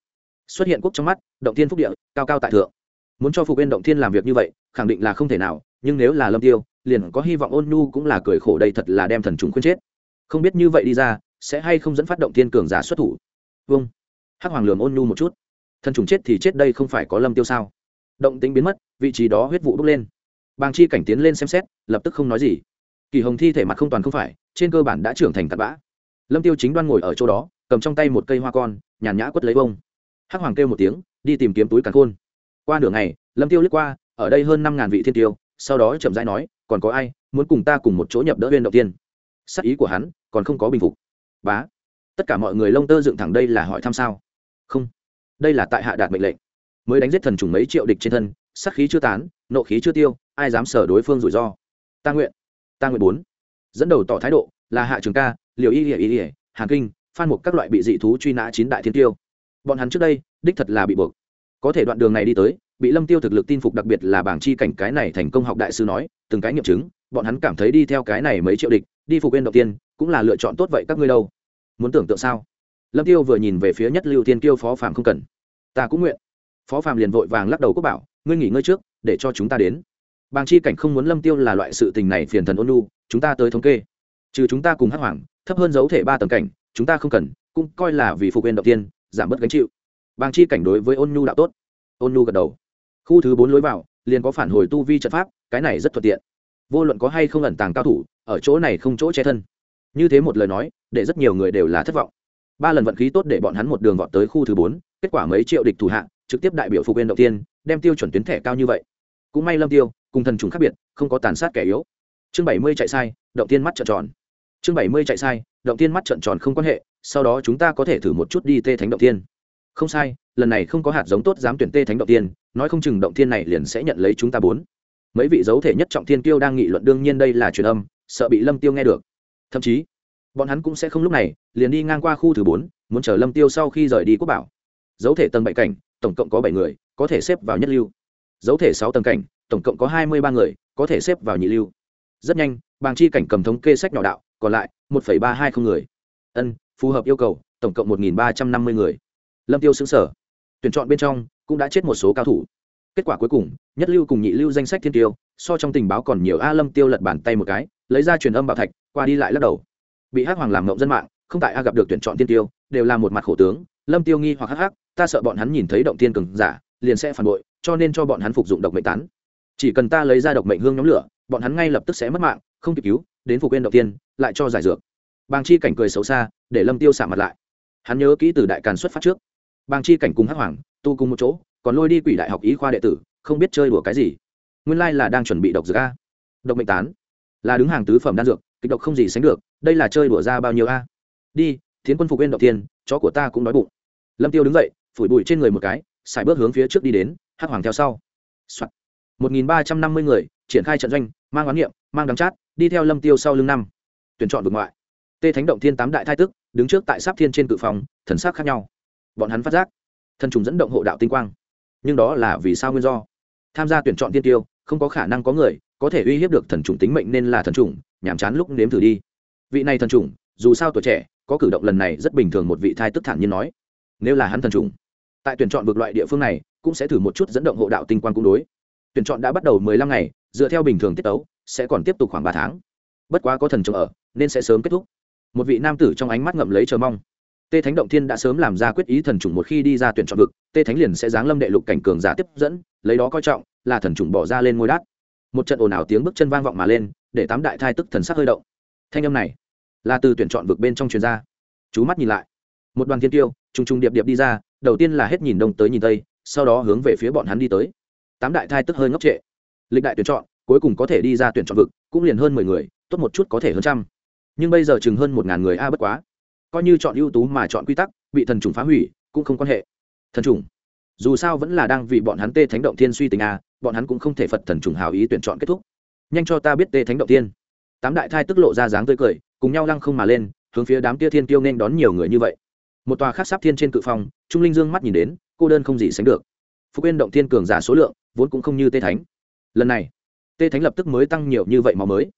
S1: Xuất hiện quốc trong mắt, động thiên phúc địa, cao cao tại thượng. Muốn cho phục viên động thiên làm việc như vậy, khẳng định là không thể nào, nhưng nếu là lâm tiêu liền có hy vọng ôn nhu cũng là cười khổ đây thật là đem thần trùng khuyên chết. Không biết như vậy đi ra, sẽ hay không dẫn phát động thiên cường giả xuất thủ? Vâng. Hắc hoàng lường ôn nhu một chút. Thần trùng chết thì chết đây không phải có lâm tiêu sao? Động tính biến mất, vị trí đó huyết vụ bốc lên. Bàng chi cảnh tiến lên xem xét, lập tức không nói gì. Kỳ hồng thi thể mặt không toàn không phải, trên cơ bản đã trưởng thành tạt bã. Lâm tiêu chính đoan ngồi ở chỗ đó, cầm trong tay một cây hoa con, nhàn nhã quất lấy bông. Hắc hoàng kêu một tiếng, đi tìm kiếm túi càn khôn. Qua nửa ngày, lâm tiêu lướt qua, ở đây hơn năm ngàn vị thiên tiêu, sau đó chậm rãi nói còn có ai muốn cùng ta cùng một chỗ nhập đỡ huyên động tiên? Sắc ý của hắn còn không có bình phục. Bá, tất cả mọi người lông tơ dựng thẳng đây là hỏi thăm sao? Không, đây là tại hạ đạt mệnh lệnh. Mới đánh giết thần trùng mấy triệu địch trên thân, sắc khí chưa tán, nộ khí chưa tiêu, ai dám sở đối phương rủi ro? Ta nguyện ta nguyện bốn. Dẫn đầu tỏ thái độ là hạ trường ca liều y ỉa y ỉa hàn kinh, phan mục các loại bị dị thú truy nã chín đại thiên tiêu. Bọn hắn trước đây, đích thật là bị buộc có thể đoạn đường này đi tới, bị lâm tiêu thực lực tin phục đặc biệt là bảng chi cảnh cái này thành công học đại sư nói, từng cái nghiệm chứng, bọn hắn cảm thấy đi theo cái này mấy triệu địch, đi phục bên đầu tiên, cũng là lựa chọn tốt vậy các ngươi đâu. Muốn tưởng tượng sao? Lâm tiêu vừa nhìn về phía nhất lưu tiên tiêu phó phạm không cần. Ta cũng nguyện. Phó phạm liền vội vàng lắc đầu quốc bảo, ngươi nghỉ ngơi trước, để cho chúng ta đến. Bàng chi cảnh không muốn lâm tiêu là loại sự tình này phiền thần ôn nu chúng ta tới thống kê. Trừ chúng ta cùng hắc hoàng, thấp hơn dấu thể ba tầng cảnh, chúng ta không cần, cũng coi là vì phục viên đầu tiên, giảm bớt gánh chịu bàng chi cảnh đối với ôn nhu đạo tốt. Ôn nhu gật đầu. Khu thứ bốn lối vào, liền có phản hồi tu vi trận pháp, cái này rất thuận tiện. Vô luận có hay không ẩn tàng cao thủ, ở chỗ này không chỗ che thân. Như thế một lời nói, để rất nhiều người đều là thất vọng. Ba lần vận khí tốt để bọn hắn một đường vọt tới khu thứ bốn, kết quả mấy triệu địch thủ hạ, trực tiếp đại biểu phục viên đầu tiên, đem tiêu chuẩn tuyến thẻ cao như vậy. Cũng may lâm tiêu, cùng thần trùng khác biệt, không có tàn sát kẻ yếu. Chương bảy mươi chạy sai, động tiên mắt trợn tròn. Chương bảy mươi chạy sai, động tiên mắt trợn tròn không quan hệ, sau đó chúng ta có thể thử một chút đi tê thánh động tiên không sai, lần này không có hạt giống tốt dám tuyển tê thánh động tiên, nói không chừng động tiên này liền sẽ nhận lấy chúng ta bốn. Mấy vị dấu thể nhất trọng thiên tiêu đang nghị luận đương nhiên đây là truyền âm, sợ bị lâm tiêu nghe được. Thậm chí, bọn hắn cũng sẽ không lúc này, liền đi ngang qua khu thứ bốn, muốn chờ lâm tiêu sau khi rời đi quốc bảo. Dấu thể tầng bảy cảnh, tổng cộng có bảy người, có thể xếp vào nhất lưu. Dấu thể sáu tầng cảnh, tổng cộng có hai mươi ba người, có thể xếp vào nhị lưu. Rất nhanh, bàng chi cảnh cầm thống kê sách nhỏ đạo, còn lại, một ba hai không người. Ân, phù hợp yêu cầu, tổng cộng một ba trăm năm mươi người lâm tiêu xứng sở tuyển chọn bên trong cũng đã chết một số cao thủ. Kết quả cuối cùng, nhất lưu cùng nhị lưu danh sách thiên tiêu, so trong tình báo còn nhiều a lâm tiêu lật bàn tay một cái, lấy ra truyền âm bảo thạch, qua đi lại lắc đầu. Bị hắc hoàng làm ngộng dân mạng, không tại a gặp được tuyển chọn tiên tiêu, đều là một mặt khổ tướng. Lâm tiêu nghi hoặc hắc hắc, ta sợ bọn hắn nhìn thấy động tiên cường giả, liền sẽ phản bội, cho nên cho bọn hắn phục dụng độc mệnh tán. Chỉ cần ta lấy ra độc mệnh hương nhóm lửa, bọn hắn ngay lập tức sẽ mất mạng, không kịp cứu, đến phục quên động tiên lại cho giải dược. Bàng chi cảnh cười xấu xa, để lâm tiêu xả mặt lại. Hắn nhớ kỹ từ đại càn xuất phát trước bàng chi cảnh cùng hắc hoàng, tu cùng một chỗ, còn lôi đi quỷ đại học ý khoa đệ tử, không biết chơi đùa cái gì. Nguyên lai là đang chuẩn bị độc dược a. Độc mệnh tán. Là đứng hàng tứ phẩm đan dược, kịch độc không gì sánh được, đây là chơi đùa ra bao nhiêu a? Đi, thiến quân phục bên đầu tiên chó của ta cũng đói bụng. Lâm tiêu đứng dậy, phủi bụi trên người một cái, xài bước hướng phía trước đi đến, hắc hoàng theo sau、Soạn. 1.350 người, triển khai trận doanh, mang oán niệm, mang đắng chát, đi theo lâm tiêu sau lưng năm. Tuyển chọn vực ngoại. Tê thánh động thiên tám đại thai tức, đứng trước tại sáp thiên trên cự phòng, thần sắc khác nhau bọn hắn phát giác. Thần trùng dẫn động hộ đạo tinh quang. Nhưng đó là vì sao nguyên do? Tham gia tuyển chọn tiên tiêu, không có khả năng có người có thể uy hiếp được thần trùng tính mệnh nên là thần trùng, nhàm chán lúc nếm thử đi. Vị này thần trùng, dù sao tuổi trẻ, có cử động lần này rất bình thường một vị thai tức thản nhiên nói. Nếu là hắn thần trùng, tại tuyển chọn vượt loại địa phương này, cũng sẽ thử một chút dẫn động hộ đạo tinh quang cung đối. Tuyển chọn đã bắt đầu mười lăm ngày, dựa theo bình thường tiết tấu, sẽ còn tiếp tục khoảng ba tháng. Bất quá có thần trùng ở, nên sẽ sớm kết thúc. Một vị nam tử trong ánh mắt ngậm lấy chờ mong tê thánh động thiên đã sớm làm ra quyết ý thần trùng một khi đi ra tuyển chọn vực, tê thánh liền sẽ giáng lâm đệ lục cảnh cường giả tiếp dẫn, lấy đó coi trọng, là thần trùng bỏ ra lên ngôi đát. Một trận ồn ào tiếng bước chân vang vọng mà lên, để tám đại thai tức thần sắc hơi động. Thanh âm này là từ tuyển chọn vực bên trong truyền ra. Chú mắt nhìn lại. Một đoàn thiên tiêu t r n g t r n g điệp điệp đi ra, đầu tiên là hết nhìn đông tới nhìn tây, sau đó hướng về phía bọn hắn đi tới. Tám đại thai tức hơi ngốc trệ. Lịch đại tuyển chọn, cuối cùng có thể đi ra tuyển chọn vực, cũng liền hơn mười người, tốt một chút có thể hơn trăm. Nhưng bây giờ chừng hơn một ngàn người a à bất quá coi như chọn ưu tú mà chọn quy tắc, bị thần trùng phá hủy, cũng không quan hệ. Thần trùng. Dù sao vẫn là đang vì bọn hắn tê thánh động thiên suy tình a à, bọn hắn cũng không thể phật thần trùng hào ý tuyển chọn kết thúc. Nhanh cho ta biết tê thánh động thiên. Tám đại thai tức lộ ra dáng tươi cười, cùng nhau lăng không mà lên, hướng phía đám tia thiên tiêu nên đón nhiều người như vậy. Một tòa khác sắp thiên trên cự phong, trung linh dương mắt nhìn đến, cô đơn không gì sánh được. Phục yên động thiên cường giả số lượng, vốn cũng không như tê thánh. Lần này, tê thánh lập tức mới tăng nhiều như vậy máu mới.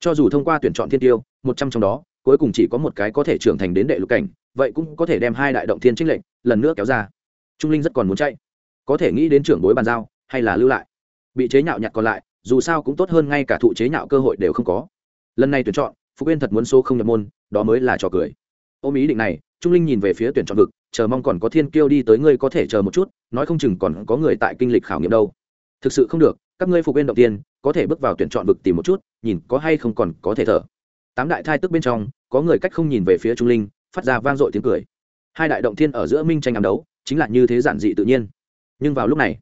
S1: Cho dù thông qua tuyển chọn thiên tiêu một trăm trong đó cuối cùng chỉ có một cái có thể trưởng thành đến đệ lục cảnh, vậy cũng có thể đem hai đại động thiên trích lệnh lần nữa kéo ra. Trung linh rất còn muốn chạy, có thể nghĩ đến trưởng bối bàn giao hay là lưu lại. Bị chế nhạo nhặt còn lại, dù sao cũng tốt hơn ngay cả thụ chế nhạo cơ hội đều không có. Lần này tuyển chọn phúc yên thật muốn số không nhập môn, đó mới là trò cười. Ôm ý định này, trung linh nhìn về phía tuyển chọn vực, chờ mong còn có thiên kiêu đi tới ngươi có thể chờ một chút, nói không chừng còn có người tại kinh lịch khảo nghiệm đâu. Thực sự không được, các ngươi phục viên đầu tiên, có thể bước vào tuyển chọn vực tìm một chút, nhìn có hay không còn có thể thở tám đại thai tức bên trong, có người cách không nhìn về phía trung linh, phát ra vang dội tiếng cười. Hai đại động thiên ở giữa minh tranh ám đấu, chính là như thế giản dị tự nhiên. Nhưng vào lúc này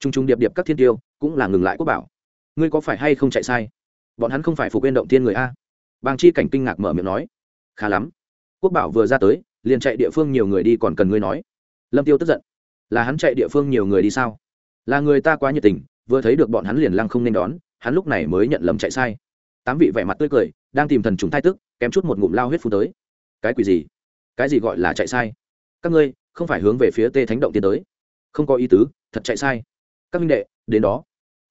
S1: t r u n g t r u n g điệp điệp các thiên tiêu cũng là ngừng lại quốc bảo. Ngươi có phải hay không chạy sai? Bọn hắn không phải phục viên động thiên người a. Bàng chi cảnh kinh ngạc mở miệng nói. Khá lắm. Quốc bảo vừa ra tới, liền chạy địa phương nhiều người đi còn cần ngươi nói. Lâm tiêu tức giận. Là hắn chạy địa phương nhiều người đi sao? Là người ta quá nhiệt tình, vừa thấy được bọn hắn liền lăng không nên đón, hắn lúc này mới nhận lầm chạy sai. Tám vị vẻ mặt tươi cười đang tìm thần trùng thai tức, kém chút một ngụm lao huyết phun tới. Cái quỷ gì? Cái gì gọi là chạy sai? Các ngươi, không phải hướng về phía tê thánh động tiến tới. Không có ý tứ, thật chạy sai. Các minh đệ, đến đó.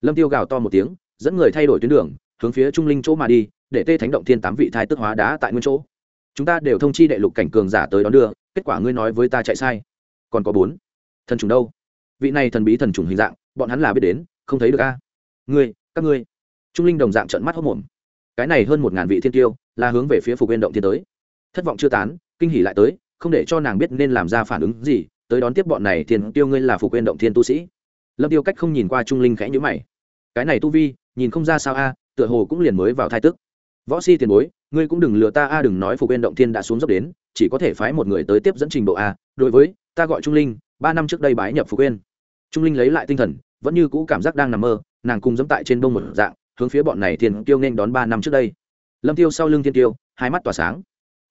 S1: Lâm tiêu gào to một tiếng, dẫn người thay đổi tuyến đường, hướng phía trung linh chỗ mà đi, để tê thánh động thiên tám vị thai tức hóa đá tại nguyên chỗ. Chúng ta đều thông chi đệ lục cảnh cường giả tới đón đưa, kết quả ngươi nói với ta chạy sai. Còn có bốn. Thần trùng đâu? Vị này thần bí thần trùng hình dạng, bọn hắn là biết đến, không thấy được a. Ngươi, các ngươi. Trung linh đồng dạng trận mắt hốc mồm cái này hơn một ngàn vị thiên tiêu là hướng về phía phục viên động thiên tới. Thất vọng chưa tán, kinh hỉ lại tới, không để cho nàng biết nên làm ra phản ứng gì, tới đón tiếp bọn này thiên tiêu ngươi là phục viên động thiên tu sĩ. Lâm tiêu cách không nhìn qua trung linh khẽ nhữ mày. Cái này tu vi, nhìn không ra sao a, tựa hồ cũng liền mới vào thai tức. Võ si tiền bối, ngươi cũng đừng lừa ta a, đừng nói phục viên động thiên đã xuống dốc đến, chỉ có thể phái một người tới tiếp dẫn trình độ a. Đối với, ta gọi trung linh, ba năm trước đây bái nhập phục viên trung linh lấy lại tinh thần, vẫn như cũ cảm giác đang nằm mơ, nàng cùng dẫm tại trên bông một dạng hướng phía bọn này thiên tiêu nên đón ba năm trước đây. Lâm tiêu sau lưng thiên tiêu hai mắt tỏa sáng.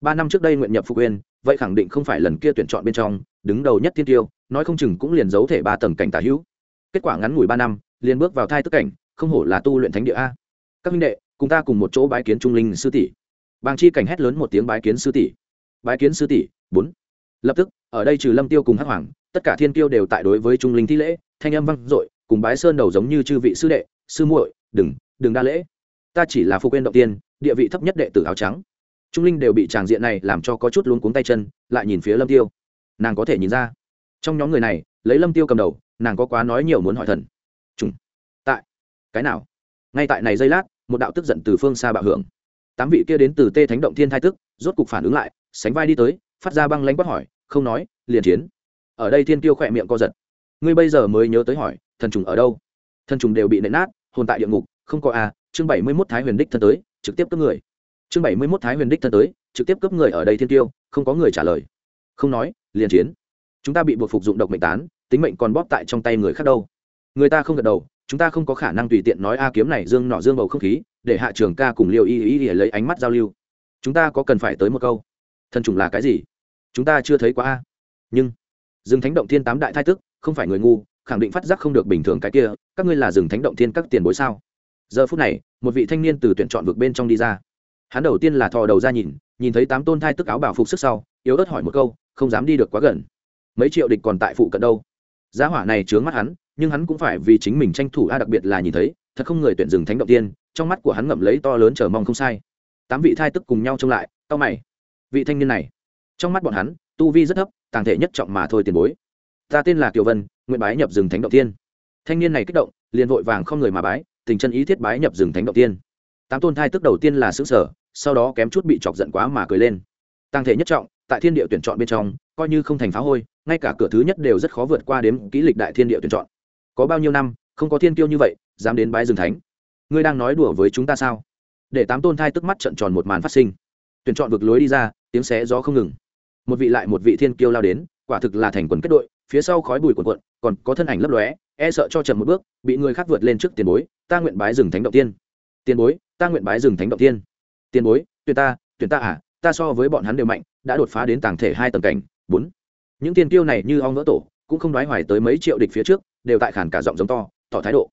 S1: Ba năm trước đây nguyện nhập phục viên vậy khẳng định không phải lần kia tuyển chọn bên trong, đứng đầu nhất thiên tiêu nói không chừng cũng liền giấu thể ba tầng cảnh tả hữu. Kết quả ngắn ngủi ba năm, liền bước vào thai tức cảnh, không hổ là tu luyện thánh địa a. Các minh đệ, cùng ta cùng một chỗ bái kiến trung linh sư tỷ. Bàng chi cảnh hét lớn một tiếng bái kiến sư tỷ. Bái kiến sư tỷ, bốn. Lập tức, ở đây trừ lâm tiêu cùng hắc hoàng, tất cả thiên tiêu đều tại đối với trung linh thi lễ, thanh âm vang dội, cùng bái sơn đầu giống như chư vị sư đệ, sư muội, đừng đừng đa lễ. Ta chỉ là phục quên động tiên, địa vị thấp nhất đệ tử áo trắng. Trung linh đều bị tràng diện này làm cho có chút luống cuống tay chân, lại nhìn phía lâm tiêu. Nàng có thể nhìn ra. Trong nhóm người này, lấy lâm tiêu cầm đầu, nàng có quá nói nhiều muốn hỏi thần. Trùng. Tại. Cái nào? Ngay tại này giây lát, một đạo tức giận từ phương xa bạo hưởng. Tám vị kia đến từ tê thánh động thiên thai tức, rốt cục phản ứng lại, sánh vai đi tới, phát ra băng lánh quát hỏi, không nói, liền chiến. Ở đây thiên tiêu khỏe miệng co giật. Ngươi bây giờ mới nhớ tới hỏi, thần trùng ở đâu? Thần trùng đều bị nện nát, hồn tại địa ngục không có a à, chương bảy mươi mốt thái huyền đích thân tới trực tiếp cướp người. Chương bảy mươi mốt thái huyền đích thân tới trực tiếp cướp người ở đây thiên tiêu không có người trả lời. Không nói liền chiến. Chúng ta bị buộc phục dụng độc mệnh tán tính mệnh còn bóp tại trong tay người khác đâu. Người ta không gật đầu chúng ta không có khả năng tùy tiện nói a kiếm này dương nọ dương bầu không khí để hạ trường ca cùng liều y y để lấy ánh mắt giao lưu. Chúng ta có cần phải tới một câu? Thần trùng là cái gì? Chúng ta chưa thấy quá a. Nhưng rừng thánh động thiên tám đại thái tức không phải người ngu khẳng định phát giác không được bình thường cái kia các ngươi là rừng thánh động thiên các tiền bối sao? Giờ phút này, một vị thanh niên từ tuyển chọn vực bên trong đi ra. Hắn đầu tiên là thò đầu ra nhìn nhìn thấy tám tôn thai tức áo bảo phục sức sau, yếu ớt hỏi một câu, không dám đi được quá gần. Mấy triệu địch còn tại phụ cận đâu? Giá hỏa này chướng mắt hắn, nhưng hắn cũng phải vì chính mình tranh thủ, a, đặc biệt là nhìn thấy, thật không người tuyển rừng thánh động tiên, trong mắt của hắn ngậm lấy to lớn chờ mong không sai. Tám vị thai tức cùng nhau trông lại tao mày. Vị thanh niên này, trong mắt bọn hắn, tu vi rất thấp, tàng thể nhất trọng mà thôi tiền bối. Ta tên là kiều vân, nguyện bái nhập rừng thánh động tiên. Thanh niên này kích động, liền vội vàng không người mà bái tình chân ý thiết bái nhập rừng thánh động tiên. Tám tôn thai tức đầu tiên là xứ sở, sau đó kém chút bị chọc giận quá mà cười lên. Tăng thể nhất trọng, tại thiên địa tuyển chọn bên trong, coi như không thành phá hôi, ngay cả cửa thứ nhất đều rất khó vượt qua đếm kỹ lịch đại thiên địa tuyển chọn. Có bao nhiêu năm, không có thiên tiêu như vậy, dám đến bái rừng thánh. Ngươi đang nói đùa với chúng ta sao? Để tám tôn thai tức mắt trận tròn một màn phát sinh. Tuyển chọn vực lối đi ra, tiếng xé gió không ngừng. Một vị lại một vị thiên kiêu lao đến, quả thực là thành quần kết đội, phía sau khói bụi quần quận còn có thân ảnh lấp lóe e sợ cho chậm một bước, bị người khác vượt lên trước tiền bối ta nguyện bái rừng thánh động tiên. Tiền bối, ta nguyện bái rừng thánh động tiên. Tiền bối tuyển ta tuyển ta à ta so với bọn hắn đều mạnh, đã đột phá đến tàng thể hai tầng cảnh. Bốn. Những tiền tiêu này như ong vỡ tổ, cũng không đoái hoài tới mấy triệu địch phía trước, đều tại khản cả giọng giống to, tỏ thái độ.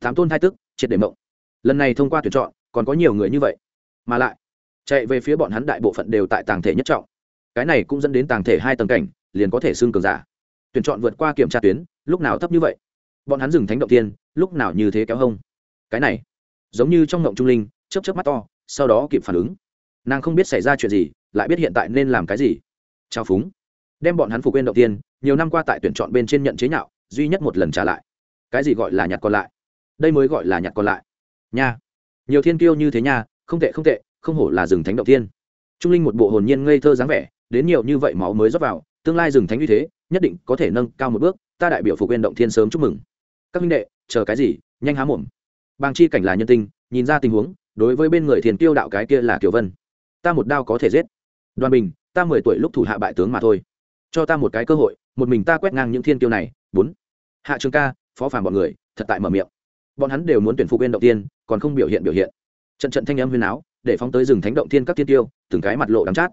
S1: Tám tôn thai tức, triệt để mộng. Lần này thông qua tuyển chọn, còn có nhiều người như vậy. Mà lại, chạy về phía bọn hắn đại bộ phận đều tại tàng thể nhất trọng. Cái này cũng dẫn đến tàng thể hai tầng cảnh, liền có thể xưng cường giả. Tuyển chọn vượt qua kiểm tra tuyến, lúc nào thấp như vậy? Bọn hắn dừng thánh động tiên, lúc nào như thế kéo hông? Cái này giống như trong ngộng trung linh, chớp chớp mắt to, sau đó kịp phản ứng. Nàng không biết xảy ra chuyện gì, lại biết hiện tại nên làm cái gì. Trao phúng. Đem bọn hắn phục quên động tiên, nhiều năm qua tại tuyển chọn bên trên nhận chế nhạo, duy nhất một lần trả lại. Cái gì gọi là nhặt còn lại? Đây mới gọi là nhặt còn lại. Nha. Nhiều thiên kiêu như thế nha, không tệ không tệ, không hổ là rừng thánh động tiên. Trung linh một bộ hồn nhiên ngây thơ dáng vẻ, đến nhiều như vậy máu mới rót vào, tương lai rừng thánh như thế, nhất định có thể nâng cao một bước, ta đại biểu phục quên động thiên sớm chúc mừng. Các minh đệ, chờ cái gì, nhanh há mồm bàng chi cảnh là nhân tinh, nhìn ra tình huống, đối với bên người thiền tiêu đạo cái kia là kiều vân. Ta một đao có thể giết. Đoàn bình, ta mười tuổi lúc thủ hạ bại tướng mà thôi. Cho ta một cái cơ hội, một mình ta quét ngang những thiên tiêu này. Bốn. Hạ trường ca, phó phàm bọn người, thật tại mở miệng. Bọn hắn đều muốn tuyển phục viên động tiên còn không biểu hiện biểu hiện. Trận trận thanh âm huyên áo, để phóng tới rừng thánh động thiên các thiên tiêu, từng cái mặt lộ đắng chát.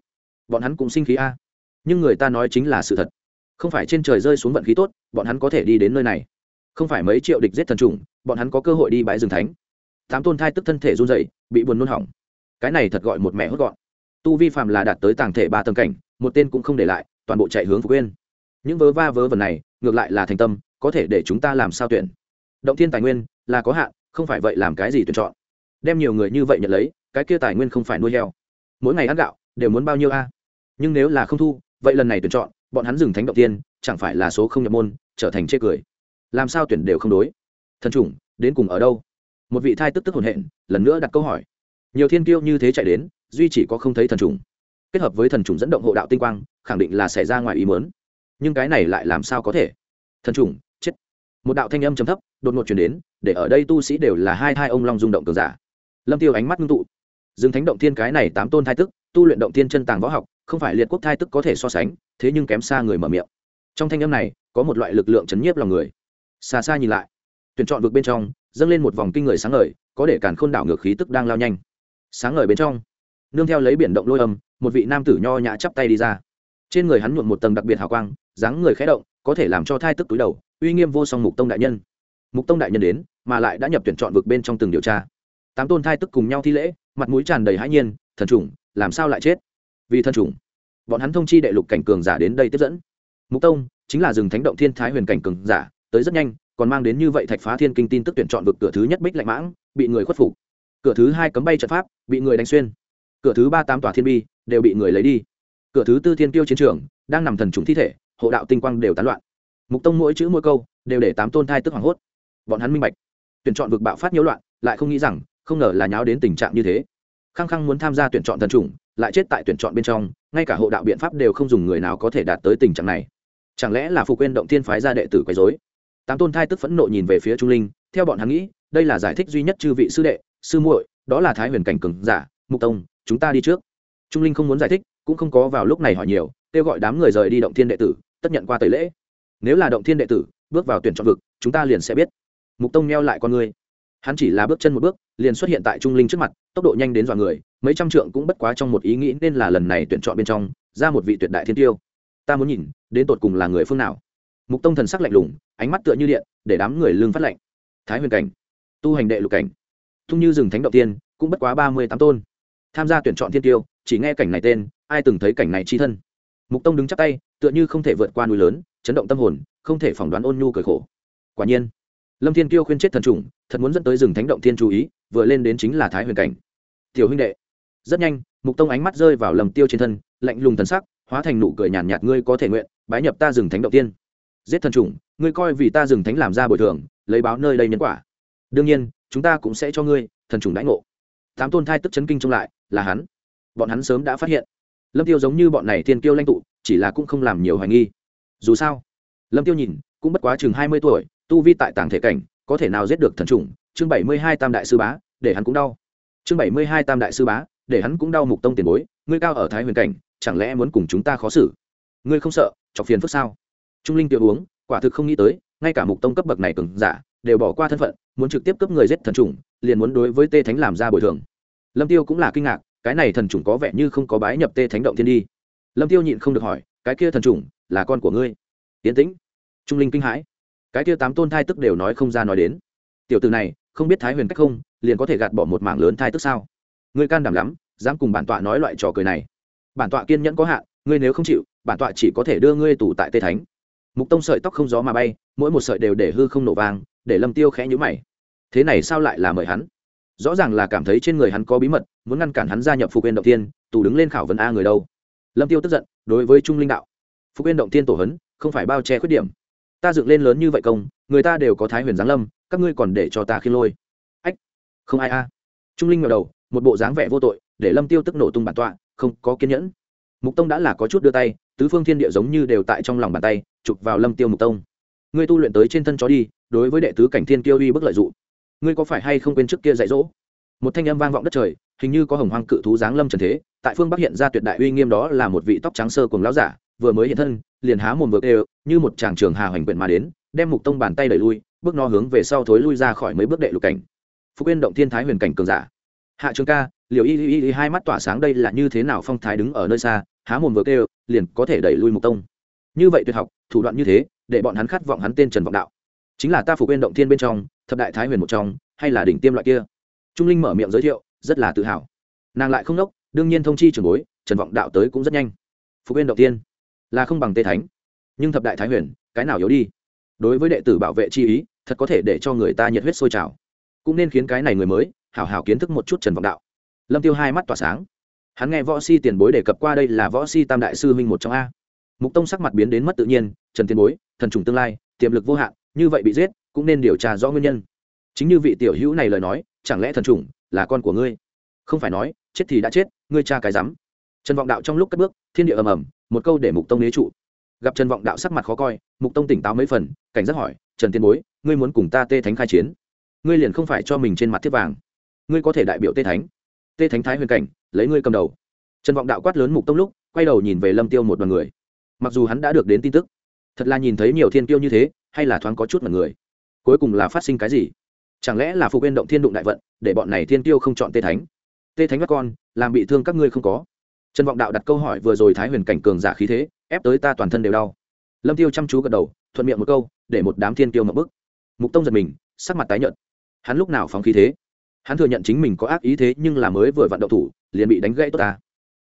S1: Bọn hắn cũng sinh khí a. Nhưng người ta nói chính là sự thật. Không phải trên trời rơi xuống vận khí tốt, bọn hắn có thể đi đến nơi này không phải mấy triệu địch giết thần trùng, bọn hắn có cơ hội đi bãi rừng thánh. Tám tôn thai tức thân thể run dậy bị buồn nôn hỏng. Cái này thật gọi một mẹ hốt gọn. Tu vi phạm là đạt tới tàng thể ba tầng cảnh, một tên cũng không để lại, toàn bộ chạy hướng phục quên những vớ va vớ vẩn này, ngược lại là thành tâm, có thể để chúng ta làm sao tuyển? Động thiên tài nguyên, là có hạn, không phải vậy làm cái gì tuyển chọn? Đem nhiều người như vậy nhận lấy, cái kia tài nguyên không phải nuôi heo. Mỗi ngày ăn gạo, đều muốn bao nhiêu a? Nhưng nếu là không thu, vậy lần này tuyển chọn, bọn hắn dừng thánh động tiên chẳng phải là số không nhập môn, trở thành chê cười làm sao tuyển đều không đối. Thần chủng, đến cùng ở đâu? Một vị thai tức tức hồn hện, lần nữa đặt câu hỏi. Nhiều thiên kiêu như thế chạy đến, duy chỉ có không thấy thần trùng kết hợp với thần trùng dẫn động hộ đạo tinh quang, khẳng định là xảy ra ngoài ý mớn nhưng cái này lại làm sao có thể? Thần trùng chết. Một đạo thanh âm chấm thấp, đột ngột chuyển đến, để ở đây tu sĩ đều là hai thai ông long rung động cường giả. Lâm tiêu ánh mắt ngưng tụ. Dương thánh động thiên cái này tám tôn thai tức, tu luyện động thiên chân tàng võ học, không phải liệt quốc thai tức có thể so sánh, thế nhưng kém xa người mở miệng. Trong thanh âm này, có một loại lực lượng chấn nhiếp lòng người xa xa nhìn lại, tuyển chọn vực bên trong, dâng lên một vòng kinh người sáng ngời, có để càn khôn đảo ngược khí tức đang lao nhanh. Sáng ngời bên trong, nương theo lấy biển động lôi âm, một vị nam tử nho nhã chắp tay đi ra. Trên người hắn nhuộm một tầng đặc biệt hào quang, dáng người khẽ động, có thể làm cho thai tức túi đầu, uy nghiêm vô song mục tông đại nhân. Mục tông đại nhân đến, mà lại đã nhập tuyển chọn vực bên trong từng điều tra. Tám tôn thai tức cùng nhau thi lễ, mặt mũi tràn đầy hãi nhiên, thần trùng làm sao lại chết? Vì thần trùng bọn hắn thông chi đệ lục cảnh cường giả đến đây tiếp dẫn. Mục tông, chính là rừng thánh động thiên thái huyền cảnh cường giả tới rất nhanh, còn mang đến như vậy thạch phá thiên kinh tin tức tuyển chọn vực cửa thứ nhất bích lạnh mãng, bị người khuất phục. Cửa thứ hai cấm bay trận pháp, bị người đánh xuyên. Cửa thứ ba tám tòa thiên bi, đều bị người lấy đi. Cửa thứ tư thiên tiêu chiến trường, đang nằm thần trùng thi thể, hộ đạo tinh quang đều tán loạn. Mục tông mỗi chữ mỗi câu, đều để tám tôn thai tức hoảng hốt. Bọn hắn minh bạch. Tuyển chọn vực bạo phát nhiễu loạn, lại không nghĩ rằng, không ngờ là nháo đến tình trạng như thế. Khăng khăng muốn tham gia tuyển chọn thần trùng, lại chết tại tuyển chọn bên trong, ngay cả hộ đạo biện pháp đều không dùng người nào có thể đạt tới tình trạng này. Chẳng lẽ là phục quên động thiên phái ra đệ tử quấy dối tám tôn thai tức phẫn nộ nhìn về phía trung linh, theo bọn hắn nghĩ, đây là giải thích duy nhất chư vị sư đệ, sư muội, đó là thái huyền cảnh cường giả, mục tông, chúng ta đi trước. Trung linh không muốn giải thích, cũng không có vào lúc này hỏi nhiều, kêu gọi đám người rời đi động thiên đệ tử, tất nhận qua tẩy lễ. Nếu là động thiên đệ tử, bước vào tuyển chọn vực, chúng ta liền sẽ biết. Mục tông neo lại con người. Hắn chỉ là bước chân một bước, liền xuất hiện tại trung linh trước mặt, tốc độ nhanh đến dọa người, mấy trăm trượng cũng bất quá trong một ý nghĩ nên là lần này tuyển chọn bên trong, ra một vị tuyệt đại thiên tiêu. Ta muốn nhìn, đến tột cùng là người phương nào? Mục tông thần sắc lạnh lùng ánh mắt tựa như điện để đám người lương phát lạnh. Thái huyền cảnh tu hành đệ lục cảnh thung như rừng thánh động tiên cũng bất quá ba mươi tám tôn. Tham gia tuyển chọn thiên tiêu chỉ nghe cảnh này tên ai từng thấy cảnh này chi thân? Mục tông đứng chắp tay tựa như không thể vượt qua núi lớn chấn động tâm hồn không thể phỏng đoán ôn nhu cười khổ. Quả nhiên lâm thiên tiêu khuyên chết thần trùng thật muốn dẫn tới rừng thánh động thiên chú ý vừa lên đến chính là thái huyền cảnh. Tiểu huynh đệ rất nhanh mục tông ánh mắt rơi vào lầm tiêu trên thân lạnh lùng thần sắc hóa thành nụ cười nhàn nhạt, nhạt ngươi có thể nguyện bái nhập ta rừng thánh động tiên giết thần trùng ngươi coi vì ta dừng thánh làm ra bồi thường, lấy báo nơi đây nhân quả. Đương nhiên, chúng ta cũng sẽ cho ngươi thần trùng đãi ngộ. Tám tôn thai tức chấn kinh trông lại, là hắn. Bọn hắn sớm đã phát hiện. Lâm tiêu giống như bọn này thiên kiêu lãnh tụ, chỉ là cũng không làm nhiều hoài nghi. Dù sao, lâm tiêu nhìn, cũng bất quá chừng hai mươi tuổi, tu vi tại tàng thể cảnh, có thể nào giết được thần trùng chương bảy mươi hai tam đại sư bá, để hắn cũng đau. Chương bảy mươi hai tam đại sư bá, để hắn cũng đau mục tông tiền bối, ngươi cao ở thái huyền cảnh, chẳng lẽ muốn cùng chúng ta khó xử? Ngươi không sợ, chọc phiền phức sao? Trung linh tiểu uống, quả thực không nghĩ tới, ngay cả mục tông cấp bậc này cường giả, đều bỏ qua thân phận, muốn trực tiếp cấp người giết thần trùng liền muốn đối với tê thánh làm ra bồi thường. Lâm tiêu cũng là kinh ngạc, cái này thần trùng có vẻ như không có bái nhập tê thánh động thiên đi. Lâm tiêu nhịn không được hỏi, cái kia thần trùng là con của ngươi? Tiến tĩnh. Trung linh kinh hãi. Cái kia tám tôn thai tức đều nói không ra nói đến. Tiểu từ này, không biết thái huyền cách không, liền có thể gạt bỏ một mảng lớn thai tức sao? Ngươi can đảm lắm, dám cùng bản tọa nói loại trò cười này. Bản tọa kiên nhẫn có hạn, ngươi nếu không chịu, bản tọa chỉ có thể đưa ngươi tù tại tê thánh mục tông sợi tóc không gió mà bay, mỗi một sợi đều để hư không nổ vang, để lâm tiêu khẽ nhíu mày. Thế này sao lại là mời hắn? Rõ ràng là cảm thấy trên người hắn có bí mật, muốn ngăn cản hắn gia nhập phục yên động tiên tù đứng lên khảo vấn a người đâu. Lâm tiêu tức giận, đối với trung linh đạo. Phục yên động tiên tổ hấn, không phải bao che khuyết điểm. Ta dựng lên lớn như vậy công, người ta đều có thái huyền giáng lâm, các ngươi còn để cho ta khi lôi. Ách, không ai a. Trung linh ngẩng đầu, một bộ dáng vẻ vô tội, để lâm tiêu tức nổ tung bản tọa, không có kiên nhẫn. Mục tông đã là có chút đưa tay, tứ phương thiên địa giống như đều tại trong lòng bàn tay chụp vào lâm tiêu mục tông. Ngươi tu luyện tới trên thân chó đi, đối với đệ tứ cảnh thiên tiêu uy bức lợi dụng ngươi có phải hay không quên trước kia dạy dỗ? Một thanh âm vang vọng đất trời, hình như có hồng hoang cự thú giáng lâm trần thế, tại phương bắc hiện ra tuyệt đại uy nghiêm đó là một vị tóc trắng sơ cùng lão giả, vừa mới hiện thân, liền há mồm vượt đều, như một chàng trường hà hoành quyển mà đến, đem mục tông bàn tay đẩy lui, bước nó hướng về sau thối lui ra khỏi mấy bước đệ lục cảnh. Phúc yên động thiên thái huyền cảnh cường giả. Hạ trường ca liều y y y, hai mắt tỏa sáng đây là như thế nào phong thái đứng ở nơi xa, há mồm vượt đều, liền có thể đẩy lui mục tông. Như vậy tuyệt học thủ đoạn như thế, để bọn hắn khát vọng hắn tên trần vọng đạo. Chính là ta phục quên động thiên bên trong, thập đại thái huyền một trong, hay là đỉnh tiêm loại kia? Trung linh mở miệng giới thiệu, rất là tự hào. Nàng lại không nốc, đương nhiên thông chi trường bối, trần vọng đạo tới cũng rất nhanh. Phục quên động tiên là không bằng tê thánh. Nhưng thập đại thái huyền, cái nào yếu đi? Đối với đệ tử bảo vệ chi ý, thật có thể để cho người ta nhiệt huyết sôi trào. Cũng nên khiến cái này người mới, hảo hảo kiến thức một chút trần vọng đạo. Lâm tiêu hai mắt tỏa sáng. Hắn nghe võ si tiền bối đề cập qua đây là võ si tam đại sư minh một trong a mục tông sắc mặt biến đến mất tự nhiên, trần tiền bối, thần trùng tương lai, tiềm lực vô hạn, như vậy bị giết, cũng nên điều tra rõ nguyên nhân. Chính như vị tiểu hữu này lời nói, chẳng lẽ thần trùng là con của ngươi? Không phải nói, chết thì đã chết, ngươi cha cái rắm. Trần vọng đạo trong lúc cất bước, thiên địa ầm ầm, một câu để mục tông nế trụ. Gặp trần vọng đạo sắc mặt khó coi, mục tông tỉnh táo mấy phần, cảnh giác hỏi, trần tiên bối, ngươi muốn cùng ta tê thánh khai chiến? Ngươi liền không phải cho mình trên mặt thiết vàng. Ngươi có thể đại biểu tê thánh. Tê thánh thái huyền cảnh, lấy ngươi cầm đầu. Trần vọng đạo quát lớn mục tông lúc, quay đầu nhìn về lâm tiêu một đoàn người mặc dù hắn đã được đến tin tức, thật là nhìn thấy nhiều thiên tiêu như thế, hay là thoáng có chút mật người. Cuối cùng là phát sinh cái gì? Chẳng lẽ là phục viên động thiên đụng đại vận, để bọn này thiên tiêu không chọn tê thánh? Tê thánh các con, làm bị thương các ngươi không có. Trần vọng đạo đặt câu hỏi vừa rồi thái huyền cảnh cường giả khí thế, ép tới ta toàn thân đều đau. Lâm tiêu chăm chú gật đầu, thuận miệng một câu, để một đám thiên tiêu ngập bức. Mục tông giật mình, sắc mặt tái nhợt. Hắn lúc nào phóng khí thế? Hắn thừa nhận chính mình có ác ý thế nhưng là mới vừa vận động thủ, liền bị đánh gãy tốt ta.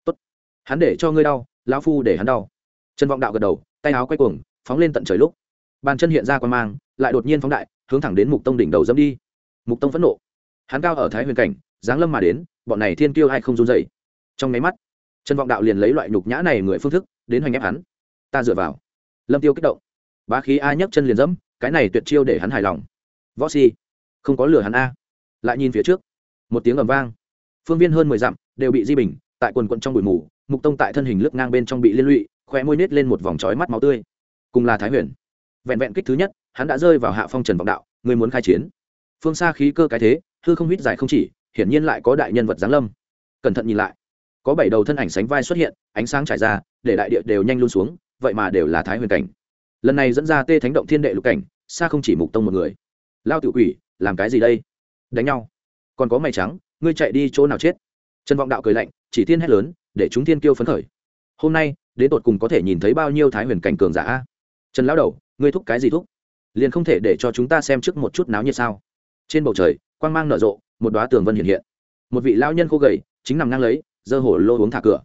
S1: Tốt. Hắn để cho ngươi đau, lão phu để hắn đau trần vọng đạo gật đầu, tay áo quay cuồng, phóng lên tận trời lúc. Bàn chân hiện ra quan mang, lại đột nhiên phóng đại, hướng thẳng đến mục tông đỉnh đầu dẫm đi. Mục tông phẫn nộ. Hắn cao ở thái huyền cảnh, giáng lâm mà đến, bọn này thiên kiêu hay không run dậy trong máy mắt, trần vọng đạo liền lấy loại nhục nhã này người phương thức, đến hoành ép hắn. Ta dựa vào. Lâm tiêu kích động. Bá khí a nhấc chân liền dẫm, cái này tuyệt chiêu để hắn hài lòng. Võ si không có lửa hắn a. Lại nhìn phía trước, một tiếng ầm vang. Phương viên hơn mười dặm, đều bị di bình, tại quần quận trong bụi mù, mục tông tại thân hình lướt ngang bên trong bị liên lụy khoe môi nết lên một vòng trói mắt máu tươi. Cùng là thái huyền. Vẹn vẹn kích thứ nhất, hắn đã rơi vào hạ phong trần vọng đạo, người muốn khai chiến. Phương xa khí cơ cái thế, hư không hít dài không chỉ, hiển nhiên lại có đại nhân vật giáng lâm. Cẩn thận nhìn lại, có bảy đầu thân ảnh sánh vai xuất hiện, ánh sáng trải ra, để đại địa đều nhanh luôn xuống, vậy mà đều là thái huyền cảnh. Lần này dẫn ra tê thánh động thiên đệ lục cảnh, xa không chỉ mục tông một người. Lao tự quỷ, làm cái gì đây? Đánh nhau. Còn có mày trắng, ngươi chạy đi chỗ nào chết? Trần vọng đạo cười lạnh, chỉ thiên hét lớn, để chúng thiên kiêu phấn khởi. Hôm nay đến tột cùng có thể nhìn thấy bao nhiêu thái huyền cảnh cường giả trần lão đầu, ngươi thúc cái gì thúc? Liền không thể để cho chúng ta xem trước một chút náo nhiệt sao? Trên bầu trời, quang mang nở rộ, một đoá tường vân hiện hiện. Một vị lao nhân khô gầy, chính nằm ngang lấy, giơ hổ lô uống thả cửa.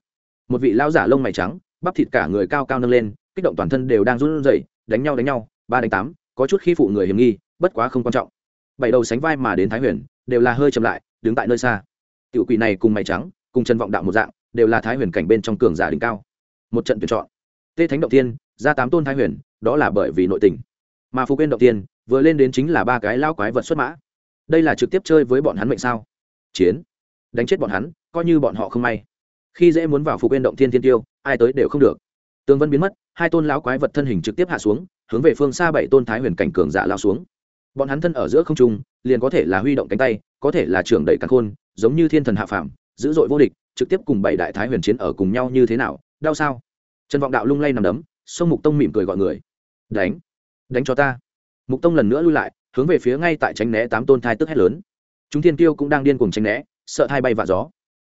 S1: Một vị lao giả lông mày trắng, bắp thịt cả người cao cao nâng lên, kích động toàn thân đều đang run rẩy, đánh nhau đánh nhau, ba đánh tám, có chút khi phụ người hiểm nghi, bất quá không quan trọng. Bảy đầu sánh vai mà đến thái huyền, đều là hơi chậm lại, đứng tại nơi xa. Tiểu quỷ này cùng mày trắng, cùng chân vọng đạo một dạng, đều là thái huyền cảnh bên trong cường giả đỉnh cao một trận tuyển chọn. Tê thánh động tiên ra tám tôn thái huyền, đó là bởi vì nội tình. Mà phú quên động tiên vừa lên đến chính là ba cái lao quái vật xuất mã. Đây là trực tiếp chơi với bọn hắn mệnh sao? Chiến. Đánh chết bọn hắn, coi như bọn họ không may. Khi dễ muốn vào phú quên động thiên thiên tiêu, ai tới đều không được. Tường vân biến mất, hai tôn lão quái vật thân hình trực tiếp hạ xuống, hướng về phương xa bảy tôn thái huyền cảnh cường giả lao xuống. Bọn hắn thân ở giữa không trung, liền có thể là huy động cánh tay, có thể là trưởng đẩy căn khôn, giống như thiên thần hạ phàm, dữ dội vô địch, trực tiếp cùng bảy đại thái huyền chiến ở cùng nhau như thế nào đau sao? Trần vọng đạo lung lay nằm đấm, sông mục tông mỉm cười gọi người. Đánh đánh cho ta. Mục tông lần nữa lui lại, hướng về phía ngay tại tránh né tám tôn thai tức hét lớn. Chúng thiên tiêu cũng đang điên cùng tránh né, sợ thai bay vạ gió.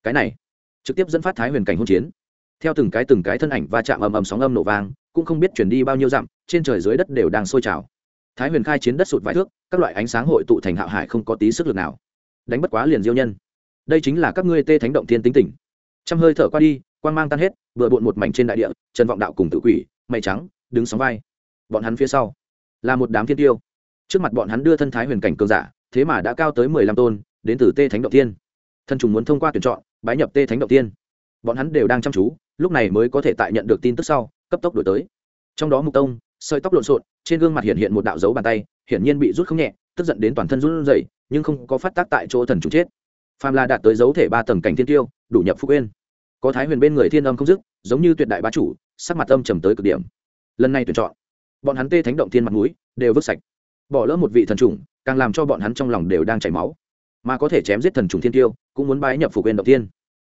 S1: Cái này, trực tiếp dẫn phát thái huyền cảnh hôn chiến. Theo từng cái từng cái thân ảnh va chạm ầm ầm sóng âm nổ vang, cũng không biết chuyển đi bao nhiêu dặm, trên trời dưới đất đều đang sôi trào. Thái huyền khai chiến đất sụt vài thước, các loại ánh sáng hội tụ thành hạo hải không có tí sức lực nào. Đánh bất quá liền diêu nhân. Đây chính là các ngươi tê thánh động thiên tính tỉnh trăm hơi thở qua đi quang mang tan hết vừa bộn một mảnh trên đại địa, trần vọng đạo cùng tự quỷ mày trắng đứng sóng vai. Bọn hắn phía sau là một đám thiên tiêu. Trước mặt bọn hắn đưa thân thái huyền cảnh cường giả, thế mà đã cao tới mười lăm tôn, đến từ tê thánh động tiên thân trùng muốn thông qua tuyển chọn, bái nhập tê thánh động tiên bọn hắn đều đang chăm chú, lúc này mới có thể tại nhận được tin tức sau, cấp tốc đổi tới. Trong đó mục tông, sợi tóc lộn xộn, trên gương mặt hiện hiện một đạo dấu bàn tay, hiển nhiên bị rút không nhẹ, tức giận đến toàn thân run rẩy, nhưng không có phát tác tại chỗ thần trùng chết. Phàm là đạt tới dấu thể ba tầng cảnh thiên tiêu, đủ nhập phúc uyên có thái huyền bên người thiên âm không dứt, giống như tuyệt đại bá chủ, sắc mặt âm trầm tới cực điểm. Lần này tuyển chọn, bọn hắn tê thánh động thiên mặt mũi, đều vứt sạch. Bỏ lỡ một vị thần trùng càng làm cho bọn hắn trong lòng đều đang chảy máu. Mà có thể chém giết thần trùng thiên tiêu, cũng muốn bái nhập phục quyền động thiên.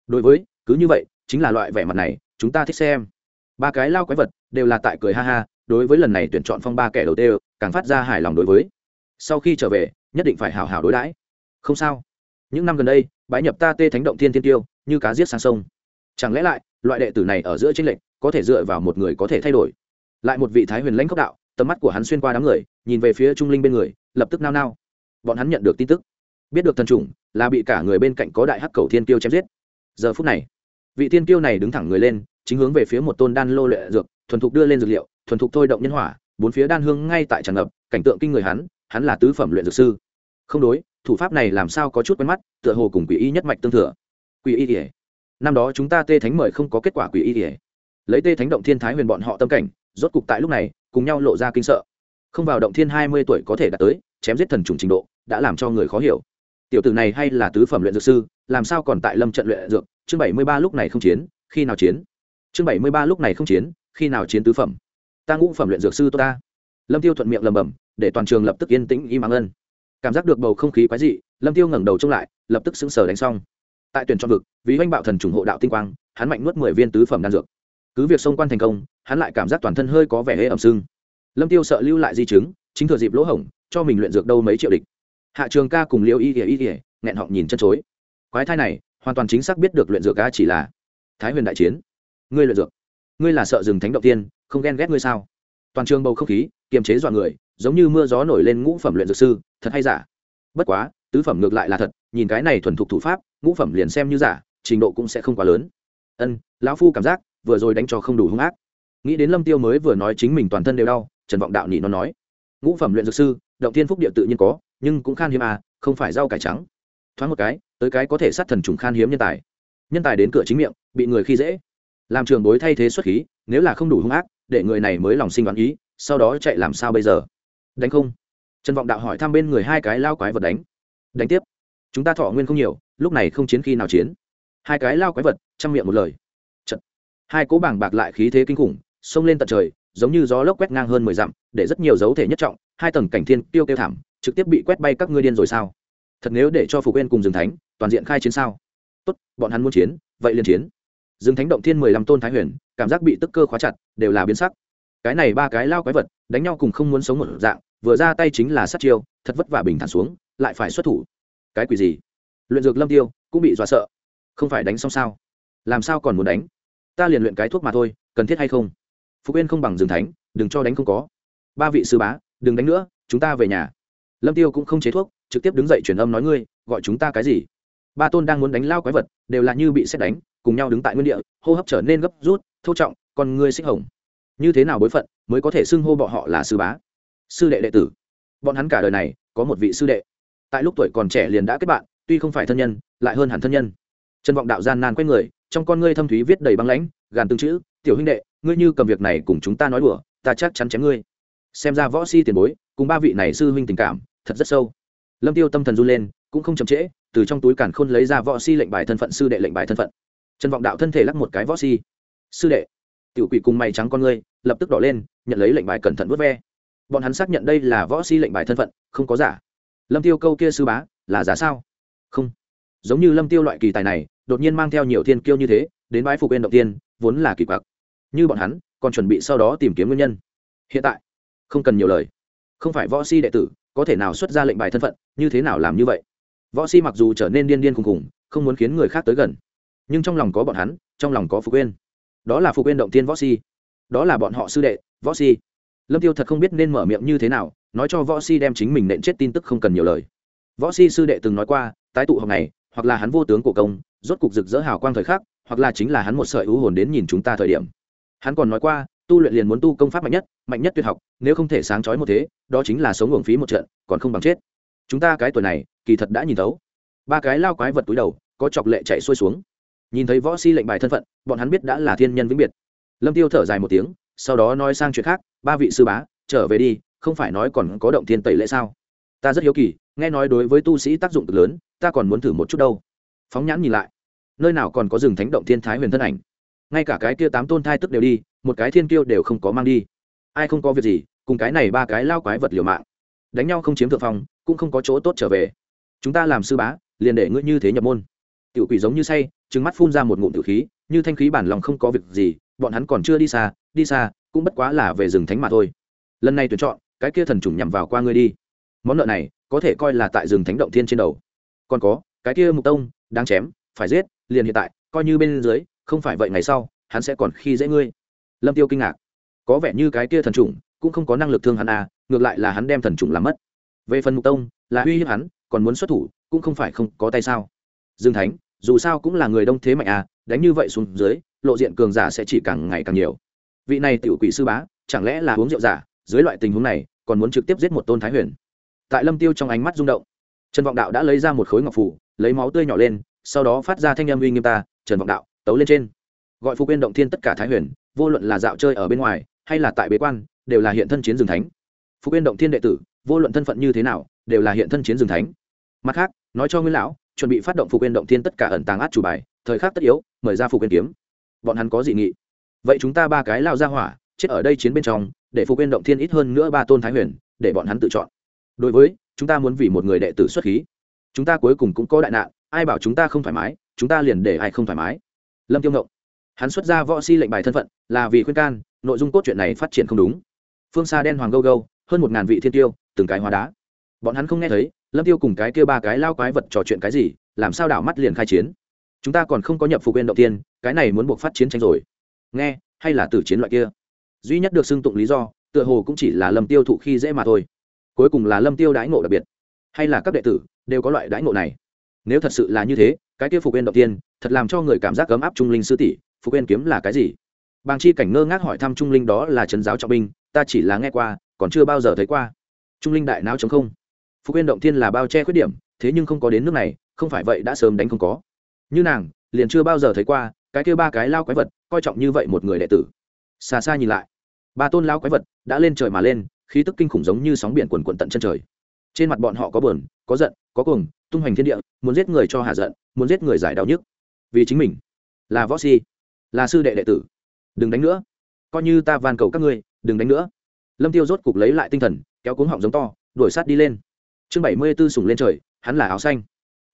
S1: Đối với, cứ như vậy, chính là loại vẻ mặt này, chúng ta thích xem. Ba cái lao quái vật, đều là tại cười ha ha, đối với lần này tuyển chọn phong ba kẻ đầu tiên càng phát ra hài lòng đối với. Sau khi trở về, nhất định phải hào hào đối đãi. Không sao. Những năm gần đây, Bái nhập ta tê thánh động thiên thiên tiêu, như cá giết sang sông chẳng lẽ lại, loại đệ tử này ở giữa tranh lệch, có thể dựa vào một người có thể thay đổi? Lại một vị thái huyền lãnh cốc đạo, tầm mắt của hắn xuyên qua đám người, nhìn về phía trung linh bên người, lập tức nao nao. Bọn hắn nhận được tin tức. Biết được thần chủng, là bị cả người bên cạnh có đại hắc cầu thiên tiêu chém giết. Giờ phút này, vị thiên tiêu này đứng thẳng người lên, chính hướng về phía một tôn đan lô lệ dược, thuần thục đưa lên dược liệu, thuần thục thôi động nhân hỏa, bốn phía đan hương ngay tại tràn ngập, cảnh tượng kinh người hắn hắn là tứ phẩm luyện dược sư. Không đối, thủ pháp này làm sao có chút quen mắt, tựa hồ cùng quỷ y nhất mạch tương thừa. Quỷ y kể năm đó chúng ta tê thánh mời không có kết quả quỷ y ỉa lấy tê thánh động thiên thái huyền bọn họ tâm cảnh, rốt cục tại lúc này, cùng nhau lộ ra kinh sợ. Không vào động thiên hai mươi tuổi có thể đạt tới, chém giết thần trùng trình độ, đã làm cho người khó hiểu. Tiểu tử này hay là tứ phẩm luyện dược sư, làm sao còn tại lâm trận luyện dược? Chương bảy mươi ba lúc này không chiến, khi nào chiến? Chương bảy mươi ba lúc này không chiến, khi nào chiến tứ phẩm? Ta ngũ phẩm luyện dược sư tốt ta. Lâm tiêu thuận miệng lầm bầm để toàn trường lập tức yên tĩnh im ắng ân. Cảm giác được bầu không khí quái dị, lâm tiêu ngẩng đầu trông lại, lập tức sững sờ đánh xong tại tuyển chọn vực, vì oanh bạo thần chủng hộ đạo tinh quang, hắn mạnh nuốt mười viên tứ phẩm đan dược. Cứ việc xông quan thành công, hắn lại cảm giác toàn thân hơi có vẻ hễ ẩm sưng. Lâm tiêu sợ lưu lại di chứng, chính thừa dịp lỗ hổng, cho mình luyện dược đâu mấy triệu địch. Hạ trường ca cùng liêu y ỉa y ỉa nghẹn họng nhìn chân chối. Quái thai này, hoàn toàn chính xác biết được luyện dược ca chỉ là thái huyền đại chiến. Ngươi luyện dược, ngươi là sợ rừng thánh động tiên, không ghen ghét ngươi sao? Toàn trường bầu không khí, kiềm chế dọa người, giống như mưa gió nổi lên ngũ phẩm luyện dược sư, thật hay giả? Bất quá, tứ phẩm ngược lại là thật, nhìn cái này thuần thục thủ pháp ngũ phẩm liền xem như giả, trình độ cũng sẽ không quá lớn. Ân, lão phu cảm giác vừa rồi đánh cho không đủ hung ác. Nghĩ đến lâm tiêu mới vừa nói chính mình toàn thân đều đau, trần vọng đạo nhị nó nói. Ngũ phẩm luyện dược sư, động thiên phúc địa tự nhiên có, nhưng cũng khan hiếm à không phải rau cải trắng. Thoáng một cái, tới cái có thể sát thần trùng khan hiếm nhân tài. Nhân tài đến cửa chính miệng, bị người khi dễ. Làm trường bối thay thế xuất khí, nếu là không đủ hung ác, để người này mới lòng sinh đoán ý, sau đó chạy làm sao bây giờ? Đánh không? Trần vọng đạo hỏi thăm bên người hai cái lao quái vật đánh. Đánh tiếp. Chúng ta thọ nguyên không nhiều lúc này không chiến khi nào chiến. Hai cái lao quái vật chăm miệng một lời. Chật. Hai cố bảng bạc lại khí thế kinh khủng, xông lên tận trời, giống như gió lốc quét ngang hơn mười dặm, để rất nhiều dấu thể nhất trọng, hai tầng cảnh thiên tiêu kêu thảm, trực tiếp bị quét bay các ngươi điên rồi sao? Thật nếu để cho phục quên cùng rừng thánh toàn diện khai chiến sao? Tốt, bọn hắn muốn chiến, vậy liền chiến. Rừng thánh động thiên mười lăm tôn thái huyền, cảm giác bị tức cơ khóa chặt, đều là biến sắc. Cái này ba cái lao quái vật, đánh nhau cùng không muốn sống một dạng, vừa ra tay chính là sát chiêu, thật vất vả bình thản xuống, lại phải xuất thủ. Cái quỷ gì? Luyện dược lâm tiêu cũng bị dọa sợ. Không phải đánh xong sao? Làm sao còn muốn đánh? Ta liền luyện cái thuốc mà thôi, cần thiết hay không? Phúc yên không bằng rừng thánh, đừng cho đánh không có. Ba vị sư bá, đừng đánh nữa, chúng ta về nhà. Lâm tiêu cũng không chế thuốc, trực tiếp đứng dậy truyền âm nói ngươi, gọi chúng ta cái gì? Ba tôn đang muốn đánh lao quái vật, đều là như bị xét đánh, cùng nhau đứng tại nguyên địa, hô hấp trở nên gấp rút, thô trọng còn ngươi xích hồng. Như thế nào bối phận, mới có thể xưng hô bọn họ là sư bá? Sư đệ đệ tử. Bọn hắn cả đời này, có một vị sư đệ. Tại lúc tuổi còn trẻ liền đã kết bạn tuy không phải thân nhân, lại hơn hẳn thân nhân. Trần vọng đạo gian nan quét người, trong con ngươi thâm thúy viết đầy băng lãnh, gàn tương chữ, tiểu huynh đệ, ngươi như cầm việc này cùng chúng ta nói đùa, ta chắc chắn chém ngươi. Xem ra võ si tiền bối, cùng ba vị này sư huynh tình cảm, thật rất sâu. Lâm tiêu tâm thần run lên, cũng không chậm trễ, từ trong túi càn khôn lấy ra võ si lệnh bài thân phận, sư đệ lệnh bài thân phận. Trần vọng đạo thân thể lắc một cái võ si. Sư đệ. Tiểu quỷ cùng mày trắng con ngươi, lập tức đỏ lên, nhận lấy lệnh bài cẩn thận vớt ve. Bọn hắn xác nhận đây là võ si lệnh bài thân phận, không có giả. Lâm tiêu câu kia sư bá, là giả sao? Không. Giống như lâm tiêu loại kỳ tài này, đột nhiên mang theo nhiều thiên kiêu như thế, đến bãi phục bên động tiên, vốn là kỳ quặc. Như bọn hắn, còn chuẩn bị sau đó tìm kiếm nguyên nhân. Hiện tại, không cần nhiều lời. Không phải võ si đệ tử, có thể nào xuất ra lệnh bài thân phận, như thế nào làm như vậy? Võ si mặc dù trở nên điên điên khùng khùng, không muốn khiến người khác tới gần. Nhưng trong lòng có bọn hắn, trong lòng có phục quên đó là phục quên động tiên võ si. Đó là bọn họ sư đệ, võ si. Lâm tiêu thật không biết nên mở miệng như thế nào, nói cho võ si đem chính mình nện chết tin tức không cần nhiều lời. Võ si sư đệ từng nói qua tái tụ họp này, hoặc là hắn vô tướng cổ công, rốt cục rực rỡ hào quang thời khắc, hoặc là chính là hắn một sợi ưu hồn đến nhìn chúng ta thời điểm. Hắn còn nói qua, tu luyện liền muốn tu công pháp mạnh nhất mạnh nhất tuyệt học, nếu không thể sáng trói một thế, đó chính là sống uổng phí một trận, còn không bằng chết. Chúng ta cái tuổi này, kỳ thật đã nhìn thấu. Ba cái lao quái vật túi đầu, có chọc lệ chạy xuôi xuống. Nhìn thấy võ si lệnh bài thân phận, bọn hắn biết đã là thiên nhân vĩnh biệt. Lâm tiêu thở dài một tiếng, sau đó nói sang chuyện khác, ba vị sư bá, trở về đi, không phải nói còn có động thiên tẩy lễ sao? Ta rất hiếu kỳ nghe nói đối với tu sĩ tác dụng cực lớn, ta còn muốn thử một chút đâu. Phóng nhãn nhìn lại. Nơi nào còn có rừng thánh động thiên thái huyền thân ảnh? Ngay cả cái kia tám tôn thai tức đều đi, một cái thiên kiêu đều không có mang đi. Ai không có việc gì, cùng cái này ba cái lao quái vật liều mạng. Đánh nhau không chiếm thượng phong, cũng không có chỗ tốt trở về. Chúng ta làm sư bá, liền để ngươi như thế nhập môn. Tiểu quỷ giống như say trứng mắt phun ra một ngụm tiểu khí, như thanh khí bản lòng không có việc gì, bọn hắn còn chưa đi xa đi xa, cũng bất quá là về rừng thánh mà thôi. Lần này tuyển chọn, cái kia thần trùng nhằm vào qua ngươi đi. Món nợ này có thể coi là tại rừng thánh động thiên trên đầu. Còn có, cái kia mục tông đang chém, phải giết, liền hiện tại, coi như bên dưới, không phải vậy ngày sau, hắn sẽ còn khi dễ ngươi. Lâm tiêu kinh ngạc. Có vẻ như cái kia thần trùng cũng không có năng lực thương hắn à ngược lại là hắn đem thần trùng làm mất. Về phần mục tông, là uy hiếp hắn, còn muốn xuất thủ, cũng không phải không có tay sao. Dương thánh, dù sao cũng là người đông thế mạnh à đánh như vậy xuống dưới, lộ diện cường giả sẽ chỉ càng ngày càng nhiều. Vị này tiểu quỷ sư bá, chẳng lẽ là uống rượu giả? Dưới loại tình huống này, còn muốn trực tiếp giết một tôn thái huyền tại lâm tiêu trong ánh mắt rung động. Trần vọng đạo đã lấy ra một khối ngọc phủ, lấy máu tươi nhỏ lên, sau đó phát ra thanh âm uy nghiêm ta, trần vọng đạo, tấu lên trên. Gọi phục quyên động thiên tất cả thái huyền, vô luận là dạo chơi ở bên ngoài, hay là tại bế quan, đều là hiện thân chiến rừng thánh. Phục quyên động thiên đệ tử, vô luận thân phận như thế nào, đều là hiện thân chiến rừng thánh. Mặt khác, nói cho nguyên lão, chuẩn bị phát động phục quyên động thiên tất cả ẩn tàng át chủ bài, thời khắc tất yếu, mời ra phục quyên kiếm. Bọn hắn có dị nghị. Vậy chúng ta ba cái lao ra hỏa, chết ở đây chiến bên trong, để phục quyên động thiên ít hơn nữa ba tôn thái huyền, để bọn hắn tự chọn đối với, chúng ta muốn vì một người đệ tử xuất khí. Chúng ta cuối cùng cũng có đại nạn, ai bảo chúng ta không thoải mái, chúng ta liền để ai không thoải mái. Lâm tiêu ngộng. Hắn xuất ra võ si lệnh bài thân phận, là vì khuyên can, nội dung cốt truyện này phát triển không đúng. Phương xa đen hoàng gâu gâu, hơn một ngàn vị thiên tiêu, từng cái hóa đá. Bọn hắn không nghe thấy, lâm tiêu cùng cái kia ba cái lao quái vật trò chuyện cái gì, làm sao đảo mắt liền khai chiến. Chúng ta còn không có nhập phục bên đầu tiên, cái này muốn buộc phát chiến tranh rồi. Nghe, hay là tử chiến loại kia? Duy nhất được xưng tụng lý do, tựa hồ cũng chỉ là lâm tiêu thụ khi dễ mà thôi cuối cùng là lâm tiêu đãi ngộ đặc biệt. Hay là các đệ tử đều có loại đãi ngộ này? Nếu thật sự là như thế, cái kia phục quên đầu tiên thật làm cho người cảm giác ấm áp trung linh sư tỷ, phục quên kiếm là cái gì? Bàng chi cảnh ngơ ngác hỏi thăm trung linh đó là trấn giáo trọng binh, ta chỉ là nghe qua, còn chưa bao giờ thấy qua. Trung linh đại não chống không. Phục quên động thiên là bao che khuyết điểm, thế nhưng không có đến nước này, không phải vậy đã sớm đánh không có. Như nàng, liền chưa bao giờ thấy qua, cái kia ba cái lao quái vật, coi trọng như vậy một người đệ tử. Xa xa nhìn lại, ba tôn lao quái vật đã lên trời mà lên khí tức kinh khủng giống như sóng biển quần quận tận chân trời. Trên mặt bọn họ có buồn, có giận, có cuồng, tung hoành thiên địa, muốn giết người cho hạ giận, muốn giết người giải đau nhức. Vì chính mình, là võ si, là sư đệ đệ tử. Đừng đánh nữa. Coi như ta van cầu các ngươi, đừng đánh nữa. Lâm tiêu rốt cục lấy lại tinh thần, kéo cuống họng giống to, đuổi sát đi lên. Chương bảy mươi tư sùng lên trời, hắn là áo xanh.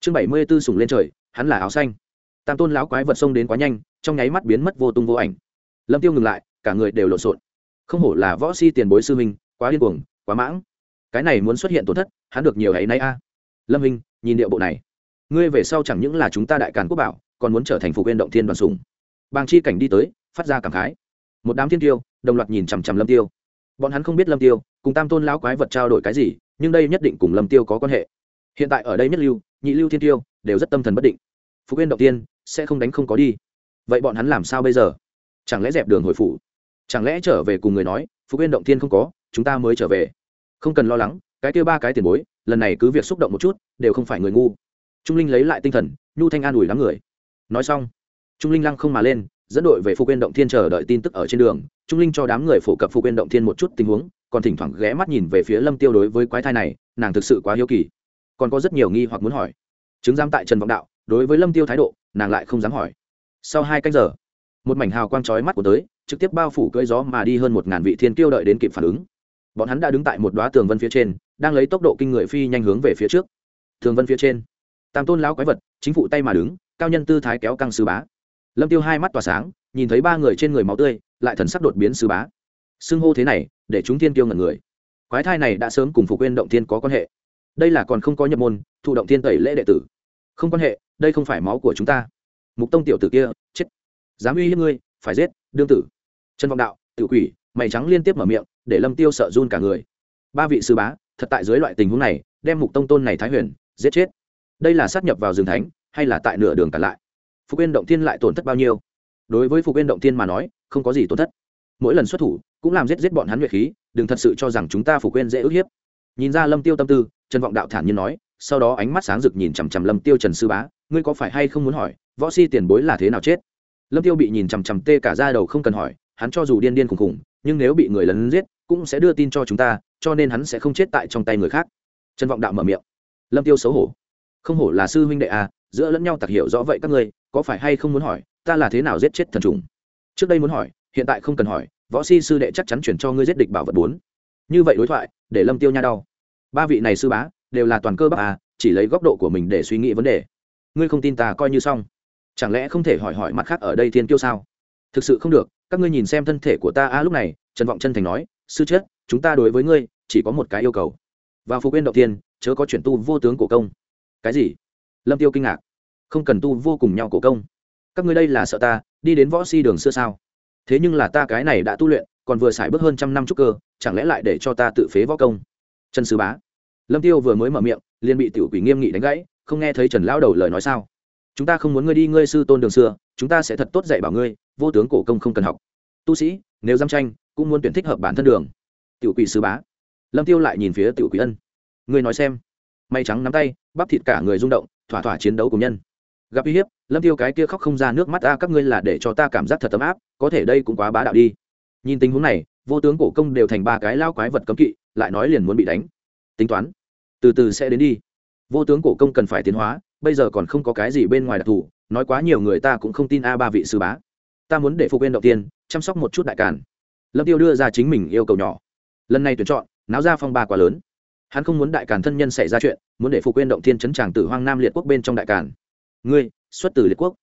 S1: Chương bảy mươi tư sùng lên trời, hắn là áo xanh. Tam tôn láo quái vật xông đến quá nhanh, trong nháy mắt biến mất vô tung vô ảnh. Lâm tiêu ngừng lại, cả người đều lộn xộn. Không hổ là võ si tiền bối sư minh quá điên cuồng, quá mãng. Cái này muốn xuất hiện tổn thất, hắn được nhiều ấy nay a. Lâm minh nhìn điệu bộ này. Ngươi về sau chẳng những là chúng ta đại càn quốc bảo, còn muốn trở thành phục viên động thiên đoàn sùng bàng chi cảnh đi tới, phát ra cảm khái. Một đám thiên tiêu, đồng loạt nhìn chằm chằm lâm tiêu. Bọn hắn không biết lâm tiêu, cùng tam tôn lão quái vật trao đổi cái gì, nhưng đây nhất định cùng lâm tiêu có quan hệ. Hiện tại ở đây nhất lưu, nhị lưu thiên tiêu, đều rất tâm thần bất định. Phục viên động tiên sẽ không đánh không có đi. Vậy bọn hắn làm sao bây giờ? Chẳng lẽ dẹp đường hồi phủ? Chẳng lẽ trở về cùng người nói, phục viên động tiên không có chúng ta mới trở về. Không cần lo lắng, cái kia ba cái tiền bối, lần này cứ việc xúc động một chút, đều không phải người ngu. Trung linh lấy lại tinh thần, nhu thanh an ủi đám người. Nói xong, trung linh lăng không mà lên, dẫn đội về phụ quyên động thiên chờ đợi tin tức ở trên đường. Trung linh cho đám người phổ cập phụ quyên động thiên một chút tình huống, còn thỉnh thoảng ghé mắt nhìn về phía lâm tiêu đối với quái thai này, nàng thực sự quá hiếu kỳ. Còn có rất nhiều nghi hoặc muốn hỏi. Chứng giam tại trần vọng đạo, đối với lâm tiêu thái độ, nàng lại không dám hỏi. Sau hai canh giờ, một mảnh hào quang chói mắt của tới, trực tiếp bao phủ cưỡi gió mà đi hơn một ngàn vị thiên Tiêu đợi đến kịp phản ứng bọn hắn đã đứng tại một đoá tường vân phía trên, đang lấy tốc độ kinh người phi nhanh hướng về phía trước. Tường vân phía trên, tam tôn lão quái vật, chính phủ tay mà đứng, cao nhân tư thái kéo căng sư bá. Lâm tiêu hai mắt tỏa sáng, nhìn thấy ba người trên người máu tươi, lại thần sắc đột biến sư bá. Xưng hô thế này, để chúng tiên tiêu ngẩn người. Quái thai này đã sớm cùng phục quên động tiên có quan hệ. Đây là còn không có nhập môn, thụ động tiên tẩy lễ đệ tử. Không quan hệ, đây không phải máu của chúng ta. Mục tông tiểu tử kia, chết. Dám uy hiếp ngươi, phải giết, đương tử. Trần vọng đạo tự quỷ, mày trắng liên tiếp mở miệng để lâm tiêu sợ run cả người. Ba vị sư bá, thật tại dưới loại tình huống này, đem mục tông tôn này thái huyền, giết chết. Đây là sát nhập vào rừng thánh, hay là tại nửa đường cả lại? Phục yên động thiên lại tổn thất bao nhiêu? Đối với phục yên động thiên mà nói, không có gì tổn thất. Mỗi lần xuất thủ, cũng làm giết giết bọn hắn nhuệ khí, đừng thật sự cho rằng chúng ta phục yên dễ ức hiếp. Nhìn ra lâm tiêu tâm tư, trần vọng đạo thản nhiên nói, sau đó ánh mắt sáng rực nhìn chằm chằm lâm tiêu trần sư bá, ngươi có phải hay không muốn hỏi, võ si tiền bối là thế nào chết? Lâm tiêu bị nhìn chằm chằm tê cả ra đầu không cần hỏi, hắn cho dù điên điên khùng khùng, nhưng nếu bị người lấn giết cũng sẽ đưa tin cho chúng ta, cho nên hắn sẽ không chết tại trong tay người khác. Trần vọng đạo mở miệng. Lâm tiêu xấu hổ. Không hổ là sư huynh đệ à giữa lẫn nhau tặc hiểu rõ vậy các ngươi, có phải hay không muốn hỏi, ta là thế nào giết chết thần trùng? Trước đây muốn hỏi, hiện tại không cần hỏi, võ si sư đệ chắc chắn chuyển cho ngươi giết địch bảo vật bốn. Như vậy đối thoại, để lâm tiêu nha đau. Ba vị này sư bá, đều là toàn cơ bắp à chỉ lấy góc độ của mình để suy nghĩ vấn đề. Ngươi không tin ta coi như xong. Chẳng lẽ không thể hỏi hỏi mặt khác ở đây thiên tiêu sao? Thực sự không được, các ngươi nhìn xem thân thể của ta a lúc này, trần vọng chân thành nói sư chết, chúng ta đối với ngươi, chỉ có một cái yêu cầu. Vào phục quên đầu tiên chớ có chuyển tu vô tướng cổ công. Cái gì? Lâm tiêu kinh ngạc. Không cần tu vô cùng nhau cổ công. Các ngươi đây là sợ ta, đi đến võ si đường xưa sao? Thế nhưng là ta cái này đã tu luyện, còn vừa xài bước hơn trăm năm trúc cơ, chẳng lẽ lại để cho ta tự phế võ công? Trần sư bá. Lâm tiêu vừa mới mở miệng, liền bị tiểu quỷ nghiêm nghị đánh gãy, không nghe thấy trần lão đầu lời nói sao? Chúng ta không muốn ngươi đi, ngươi sư tôn đường xưa, chúng ta sẽ thật tốt dạy bảo ngươi, vô tướng cổ công không cần học. Tu sĩ, nếu dám tranh cũng muốn tuyển thích hợp bản thân đường. Tiểu quỷ sứ bá. Lâm tiêu lại nhìn phía tiểu quỷ ân. Ngươi nói xem. May trắng nắm tay, bắp thịt cả người rung động, thỏa thỏa chiến đấu cùng nhân. Gặp uy hiếp, lâm tiêu cái kia khóc không ra nước mắt ta các ngươi là để cho ta cảm giác thật ấm áp, có thể đây cũng quá bá đạo đi. Nhìn tình huống này, vô tướng cổ công đều thành ba cái lao quái vật cấm kỵ, lại nói liền muốn bị đánh. Tính toán. Từ từ sẽ đến đi. Vô tướng cổ công cần phải tiến hóa, bây giờ còn không có cái gì bên ngoài đặc thù, nói quá nhiều người ta cũng không tin a ba vị sư bá. Ta muốn để phục viên đầu tiên, chăm sóc một chút đại càn lâm tiêu đưa ra chính mình yêu cầu nhỏ. Lần này tuyển chọn, náo ra phong ba quá lớn. Hắn không muốn đại càn thân nhân xảy ra chuyện, muốn để phục viên động thiên chấn tràng tử hoang nam liệt quốc bên trong đại càn. Ngươi, xuất từ liệt quốc.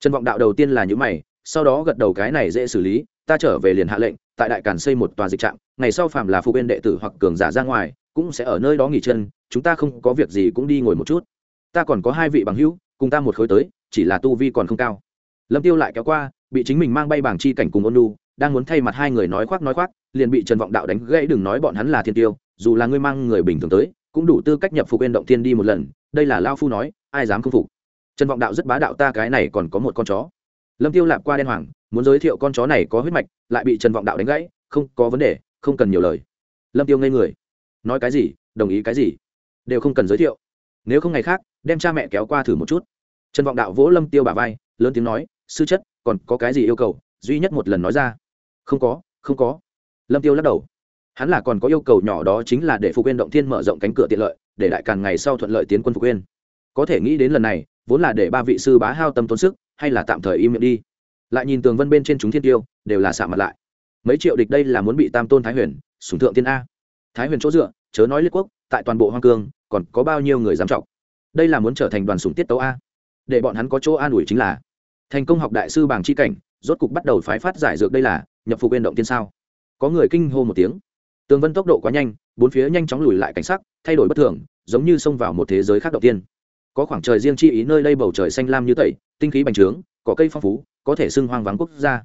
S1: Trần vọng đạo đầu tiên là những mày, sau đó gật đầu cái này dễ xử lý, ta trở về liền hạ lệnh, tại đại càn xây một tòa dịch trạm, ngày sau phạm là phục viên đệ tử hoặc cường giả ra ngoài, cũng sẽ ở nơi đó nghỉ chân, chúng ta không có việc gì cũng đi ngồi một chút. Ta còn có hai vị bằng hữu, cùng ta một khối tới, chỉ là tu vi còn không cao. Lâm tiêu lại kéo qua, bị chính mình mang bay bảng chi cảnh cùng ôn lu đang muốn thay mặt hai người nói khoác nói khoác, liền bị trần vọng đạo đánh gãy, đừng nói bọn hắn là thiên tiêu, dù là ngươi mang người bình thường tới, cũng đủ tư cách nhập phục yên động tiên đi một lần, đây là lao phu nói, ai dám không phục? Trần vọng đạo rất bá đạo ta cái này còn có một con chó. Lâm tiêu lạp qua đen hoàng, muốn giới thiệu con chó này có huyết mạch, lại bị trần vọng đạo đánh gãy, không, có vấn đề, không cần nhiều lời. Lâm tiêu ngây người. Nói cái gì, đồng ý cái gì? Đều không cần giới thiệu. Nếu không ngày khác, đem cha mẹ kéo qua thử một chút. Trần vọng đạo vỗ lâm tiêu bả vai, lớn tiếng nói, sư chất, còn có cái gì yêu cầu? Duy nhất một lần nói ra không có không có. Lâm tiêu lắc đầu. Hắn là còn có yêu cầu nhỏ đó chính là để phục viên động thiên mở rộng cánh cửa tiện lợi, để đại càng ngày sau thuận lợi tiến quân phục viên có thể nghĩ đến lần này, vốn là để ba vị sư bá hao tâm tốn sức, hay là tạm thời im miệng đi. Lại nhìn tường vân bên trên chúng thiên tiêu, đều là xả mặt lại. Mấy triệu địch đây là muốn bị tam tôn thái huyền sùng thượng tiên a. Thái huyền chỗ dựa, chớ nói liệt quốc, tại toàn bộ hoang cương, còn có bao nhiêu người dám trọng. Đây là muốn trở thành đoàn sùng tiết tấu a. Để bọn hắn có chỗ an ủi chính là, thành công học đại sư bảng chi cảnh, rốt cục bắt đầu phái phát giải dược đây là nhập phục bên động tiên sao? Có người kinh hô một tiếng. Tường vân tốc độ quá nhanh, bốn phía nhanh chóng lùi lại cảnh sắc, thay đổi bất thường, giống như xông vào một thế giới khác đầu tiên. Có khoảng trời riêng chi ý nơi đây bầu trời xanh lam như tẩy, tinh khí bành trướng có cây phong phú, có thể xưng hoang vắng quốc gia.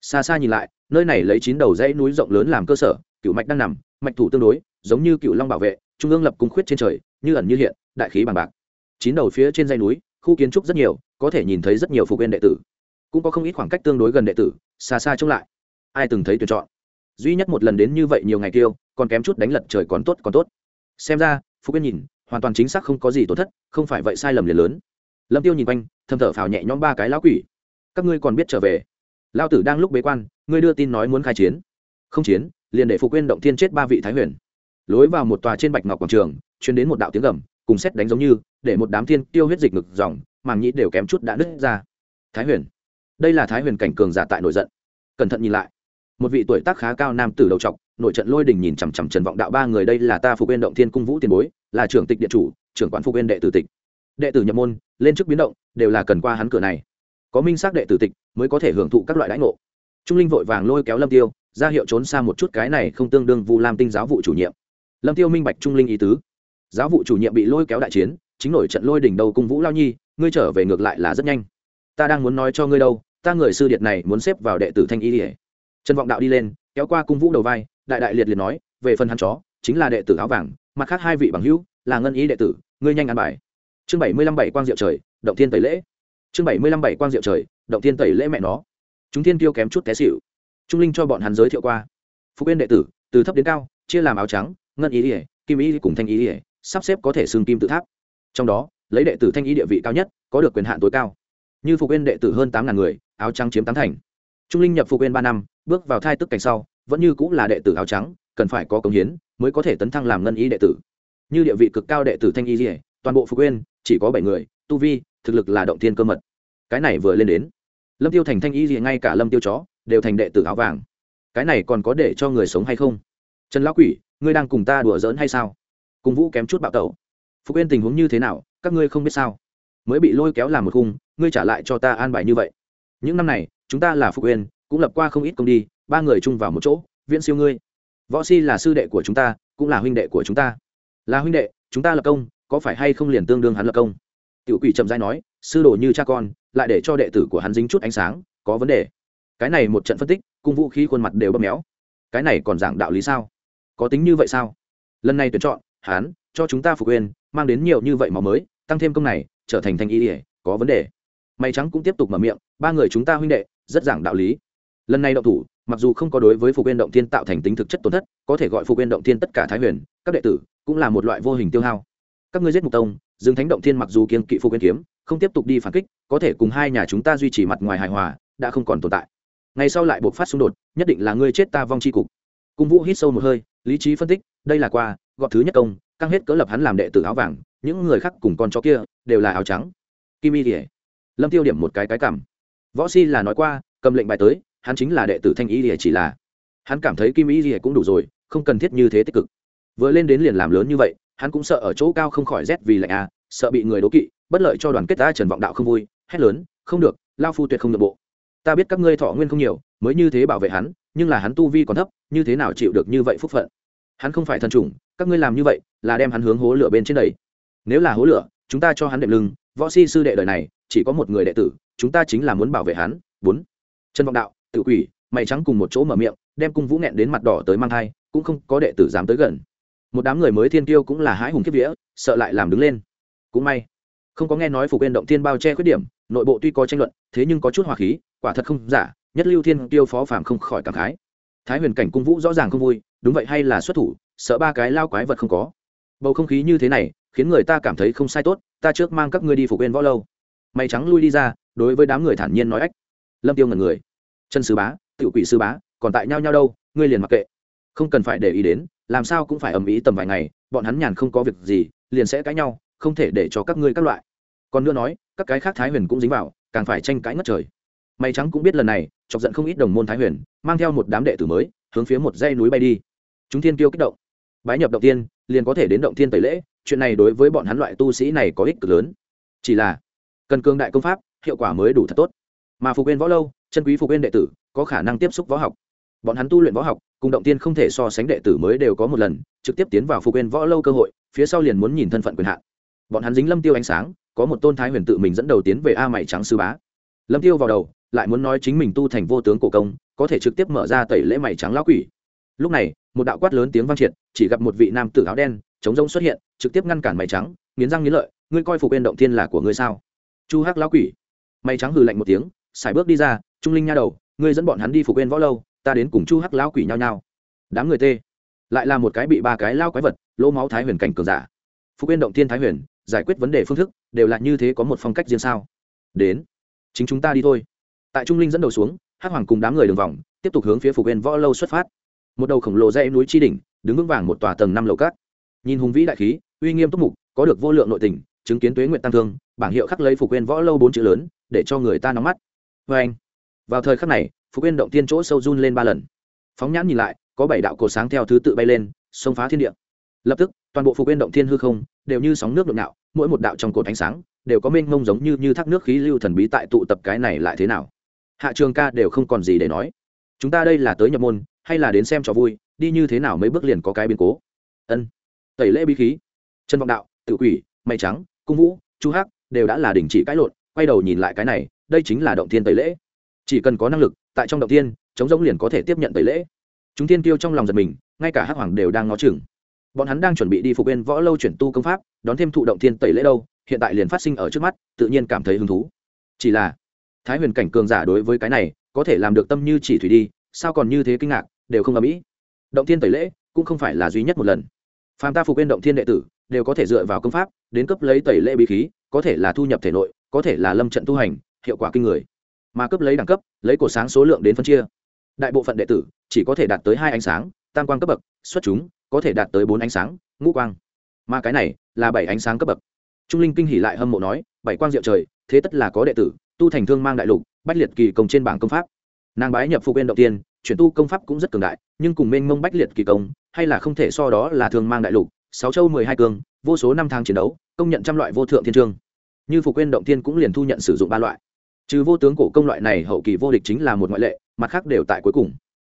S1: Xa xa nhìn lại, nơi này lấy chín đầu dãy núi rộng lớn làm cơ sở, cựu mạch đang nằm, mạch thủ tương đối, giống như cựu long bảo vệ, trung ương lập cung khuyết trên trời, như ẩn như hiện, đại khí bằng bạc. Chín đầu phía trên dãy núi, khu kiến trúc rất nhiều, có thể nhìn thấy rất nhiều phục viên đệ tử. Cũng có không ít khoảng cách tương đối gần đệ tử, xa xa trông lại ai từng thấy tuyển chọn. Duy nhất một lần đến như vậy nhiều ngày kêu, còn kém chút đánh lật trời còn tốt còn tốt. Xem ra, phú quyên nhìn, hoàn toàn chính xác không có gì tổn thất, không phải vậy sai lầm liền lớn. Lâm tiêu nhìn quanh, thầm thở phào nhẹ nhõm ba cái lão quỷ. Các ngươi còn biết trở về. Lao tử đang lúc bế quan, ngươi đưa tin nói muốn khai chiến. Không chiến, liền để phục quyên động thiên chết ba vị thái huyền. Lối vào một tòa trên bạch ngọc quảng trường chuyến đến một đạo tiếng gầm, cùng xét đánh giống như, để một đám thiên tiêu huyết dịch ngực dòng, màng nhĩ đều kém chút đã nứt ra. Thái huyền. Đây là thái huyền cảnh cường giả tại nổi giận. Cẩn thận nhìn lại một vị tuổi tác khá cao nam tử đầu trọc, nội trận lôi đình nhìn chằm chằm trần vọng đạo ba người, đây là ta phục viên động thiên cung vũ tiền bối, là trưởng tịch điện chủ, trưởng quản phục viên đệ tử tịch. Đệ tử nhập môn, lên chức biến động, đều là cần qua hắn cửa này. Có minh xác đệ tử tịch mới có thể hưởng thụ các loại đãi ngộ. Trung linh vội vàng lôi kéo lâm tiêu, ra hiệu trốn xa một chút cái này không tương đương vu lam tinh giáo vụ chủ nhiệm. Lâm tiêu minh bạch trung linh ý tứ. Giáo vụ chủ nhiệm bị lôi kéo đại chiến, chính nổi trận lôi đỉnh đầu cung vũ lao nhi, ngươi trở về ngược lại là rất nhanh. Ta đang muốn nói cho ngươi đâu, ta người sư điệt này muốn xếp vào đệ tử thanh y ỉa trần vọng đạo đi lên, kéo qua cung vũ đầu vai, đại đại liệt liệt nói, về phần hắn chó, chính là đệ tử áo vàng, mặt khác hai vị bằng hữu, là ngân ý đệ tử, ngươi nhanh ăn bài. Chương bảy mươi lăm bảy quang diệu trời, động thiên tẩy lễ. Chương bảy mươi lăm bảy quang diệu trời, động thiên tẩy lễ mẹ nó. Chúng thiên tiêu kém chút té xịu trung linh cho bọn hắn giới thiệu qua. Phú quên đệ tử, từ thấp đến cao, chia làm áo trắng, ngân ý ỉa kim ý cùng thanh ý ỉa sắp xếp có thể xương kim tự tháp. Trong đó, lấy đệ tử thanh ý địa vị cao nhất, có được quyền hạn tối cao. Như phục viên đệ tử hơn tám ngàn người, áo trắng chiếm tám thành trung linh nhập phục quên ba năm, bước vào thai tức cảnh sau, vẫn như cũng là đệ tử áo trắng, cần phải có công hiến mới có thể tấn thăng làm ngân Y đệ tử. Như địa vị cực cao đệ tử thanh y dỉa toàn bộ phục quên chỉ có bảy người, tu vi, thực lực là động thiên cơ mật. Cái này vừa lên đến, lâm tiêu thành thanh y dỉa ngay cả lâm tiêu chó đều thành đệ tử áo vàng. Cái này còn có để cho người sống hay không? Trần lão quỷ, ngươi đang cùng ta đùa giỡn hay sao? Cùng vũ kém chút bạo tẩu. Phục quên tình huống như thế nào, các ngươi không biết sao? Mới bị lôi kéo làm một khung, ngươi trả lại cho ta an bài như vậy những năm này, chúng ta là phục quên cũng lập qua không ít công đi, ba người chung vào một chỗ, viễn siêu ngươi. Võ si là sư đệ của chúng ta, cũng là huynh đệ của chúng ta. Là huynh đệ, chúng ta lập công, có phải hay không liền tương đương hắn lập công? Tiểu quỷ chậm rãi nói, sư đồ như cha con, lại để cho đệ tử của hắn dính chút ánh sáng, có vấn đề. Cái này một trận phân tích, cung vũ khí khuôn mặt đều bấm méo. Cái này còn giảng đạo lý sao? Có tính như vậy sao? Lần này tuyển chọn, hắn, cho chúng ta phục quyền mang đến nhiều như vậy máu mới, tăng thêm công này, trở thành thanh ý ỉa có vấn đề mày trắng cũng tiếp tục mở miệng, ba người chúng ta huynh đệ, rất giảng đạo lý. Lần này động thủ, mặc dù không có đối với phục viên động thiên tạo thành tính thực chất tổn thất, có thể gọi phục viên động thiên tất cả thái huyền, các đệ tử, cũng là một loại vô hình tiêu hao. Các ngươi giết mục tông, dương thánh động thiên mặc dù kiên kỵ phục viên kiếm, không tiếp tục đi phản kích, có thể cùng hai nhà chúng ta duy trì mặt ngoài hài hòa, đã không còn tồn tại. Ngày sau lại buộc phát xung đột, nhất định là ngươi chết ta vong chi cục. Cung vũ hít sâu một hơi, lý trí phân tích, đây là qua gọt thứ nhất công, căng hết cỡ lập hắn làm đệ tử áo vàng, những người khác cùng con chó kia, đều là áo trắng. Kim y thì lâm tiêu điểm một cái cái cảm. Võ si là nói qua, cầm lệnh bài tới, hắn chính là đệ tử thanh ý thì chỉ là. Hắn cảm thấy kim ý thì cũng đủ rồi, không cần thiết như thế tích cực. Vừa lên đến liền làm lớn như vậy, hắn cũng sợ ở chỗ cao không khỏi rét vì lạnh à sợ bị người đố kỵ, bất lợi cho đoàn kết ta trần vọng đạo không vui, hét lớn, không được, lao phu tuyệt không được bộ. Ta biết các ngươi thọ nguyên không nhiều, mới như thế bảo vệ hắn, nhưng là hắn tu vi còn thấp, như thế nào chịu được như vậy phúc phận? Hắn không phải thần trùng các ngươi làm như vậy, là đem hắn hướng hố lửa bên trên đầy nếu là hố lửa, chúng ta cho hắn đệm lưng võ si sư đệ đời này, chỉ có một người đệ tử, chúng ta chính là muốn bảo vệ hắn. Bốn. Trần vọng đạo tự quỷ, mày trắng cùng một chỗ mở miệng, đem cung vũ nghẹn đến mặt đỏ tới mang thai, cũng không có đệ tử dám tới gần. Một đám người mới thiên tiêu cũng là hái hùng kiếp vía, sợ lại làm đứng lên. Cũng may, không có nghe nói phủ quên động thiên bao che khuyết điểm, nội bộ tuy có tranh luận, thế nhưng có chút hòa khí, quả thật không giả, nhất lưu thiên tiêu phó phàm không khỏi cảm khái. Thái huyền cảnh cung vũ rõ ràng không vui, đúng vậy hay là xuất thủ, sợ ba cái lao quái vật không có bầu không khí như thế này khiến người ta cảm thấy không sai tốt, ta trước mang các ngươi đi phục bên võ lâu. Mày trắng lui đi ra, đối với đám người thản nhiên nói ách lâm tiêu ngẩn người. Chân sứ bá, tiểu quỷ sứ bá, còn tại nhau nhau đâu, ngươi liền mặc kệ. Không cần phải để ý đến, làm sao cũng phải ầm ĩ tầm vài ngày, bọn hắn nhàn không có việc gì, liền sẽ cãi nhau, không thể để cho các ngươi các loại. Còn nữa nói, các cái khác thái huyền cũng dính vào, càng phải tranh cãi ngất trời. Mày trắng cũng biết lần này, chọc giận không ít đồng môn thái huyền, mang theo một đám đệ tử mới, hướng phía một dây núi bay đi. Chúng thiên kiêu kích động. Bái nhập động tiên liền có thể đến động thiên tẩy lễ, chuyện này đối với bọn hắn loại tu sĩ này có ích cực lớn. Chỉ là, cần cương đại công pháp, hiệu quả mới đủ thật tốt. Mà phục viên võ lâu, chân quý phục viên đệ tử, có khả năng tiếp xúc võ học. Bọn hắn tu luyện võ học, cùng động tiên không thể so sánh đệ tử mới đều có một lần, trực tiếp tiến vào phục viên võ lâu cơ hội, phía sau liền muốn nhìn thân phận quyền hạn. Bọn hắn dính lâm tiêu ánh sáng, có một tôn thái huyền tự mình dẫn đầu tiến về a mày trắng sư bá. Lâm tiêu vào đầu, lại muốn nói chính mình tu thành vô tướng cổ công, có thể trực tiếp mở ra tẩy lễ mày trắng lão quỷ lúc này, một đạo quát lớn tiếng vang triệt, chỉ gặp một vị nam tử áo đen chống rông xuất hiện, trực tiếp ngăn cản mày trắng, nghiến răng nghiến lợi, ngươi coi phục bên động thiên là của ngươi sao? Chu hắc lão quỷ. Mày trắng hừ lạnh một tiếng xài bước đi ra, trung linh nha đầu, ngươi dẫn bọn hắn đi phục bên võ lâu, ta đến cùng chu hắc lão quỷ nhau nhau đám người tê. Lại là một cái bị ba cái lao quái vật, lỗ máu thái huyền cảnh cường giả. Phục bên động thiên thái huyền, giải quyết vấn đề phương thức, đều là như thế có một phong cách riêng sao? Đến. Chính chúng ta đi thôi. Tại trung linh dẫn đầu xuống, hắc hoàng cùng đám người đường vòng, tiếp tục hướng phía phục bên võ lâu xuất phát một đầu khổng lồ dãy núi chi đỉnh, đứng vững vàng một tòa tầng năm lầu cát. Nhìn hùng vĩ đại khí, uy nghiêm túc mục, có được vô lượng nội tình, chứng kiến tuế nguyện tăng thương, bảng hiệu khắc lấy phục quên võ lâu bốn chữ lớn, để cho người ta nóng mắt. Vê anh, vào thời khắc này, phục quên động tiên chỗ sâu run lên ba lần. Phóng nhãn nhìn lại, có bảy đạo cổ sáng theo thứ tự bay lên, xông phá thiên địa. Lập tức, toàn bộ phục quên động thiên hư không, đều như sóng nước nhộn nạo, mỗi một đạo trong cột ánh sáng, đều có mênh mông giống như như thác nước khí lưu thần bí tại tụ tập cái này lại thế nào. Hạ trường ca đều không còn gì để nói. Chúng ta đây là tới nhập môn hay là đến xem trò vui, đi như thế nào mấy bước liền có cái biến cố. Ân. Tẩy lễ bí khí. Trần vọng đạo, tự quỷ mây trắng, cung vũ, chu hắc đều đã là đình chỉ cãi lộn, quay đầu nhìn lại cái này, đây chính là động thiên tẩy lễ. Chỉ cần có năng lực, tại trong động thiên chống giống liền có thể tiếp nhận tẩy lễ. Chúng thiên tiêu trong lòng giật mình, ngay cả hắc hoàng đều đang ngó chừng. Bọn hắn đang chuẩn bị đi phục bên võ lâu chuyển tu công pháp, đón thêm thụ động thiên tẩy lễ đâu, hiện tại liền phát sinh ở trước mắt, tự nhiên cảm thấy hứng thú. Chỉ là, thái huyền cảnh cường giả đối với cái này, có thể làm được tâm như chỉ thủy đi, sao còn như thế kinh ngạc đều không ở mỹ động thiên tẩy lễ cũng không phải là duy nhất một lần. Phàm ta phục bên động thiên đệ tử, đều có thể dựa vào công pháp, đến cấp lấy tẩy lễ bí khí, có thể là thu nhập thể nội, có thể là lâm trận tu hành, hiệu quả kinh người. Mà cấp lấy đẳng cấp, lấy cổ sáng số lượng đến phân chia. Đại bộ phận đệ tử chỉ có thể đạt tới hai ánh sáng, tam quang cấp bậc, xuất chúng có thể đạt tới bốn ánh sáng, ngũ quang. Mà cái này là bảy ánh sáng cấp bậc. Trung linh kinh hỉ lại hâm mộ nói, bảy quang diệu trời, thế tất là có đệ tử, tu thành thương mang đại lục, bách liệt kỳ công trên bảng công pháp. Nàng bái nhập phục bên đầu tiên chuyển tu công pháp cũng rất cường đại, nhưng cùng mênh mông bách liệt kỳ công, hay là không thể so đó là thường mang đại lục, sáu châu mười hai cường, vô số năm tháng chiến đấu, công nhận trăm loại vô thượng thiên trương. Như phục quên động tiên cũng liền thu nhận sử dụng ba loại. Trừ vô tướng cổ công loại này, hậu kỳ vô địch chính là một ngoại lệ, mặt khác đều tại cuối cùng.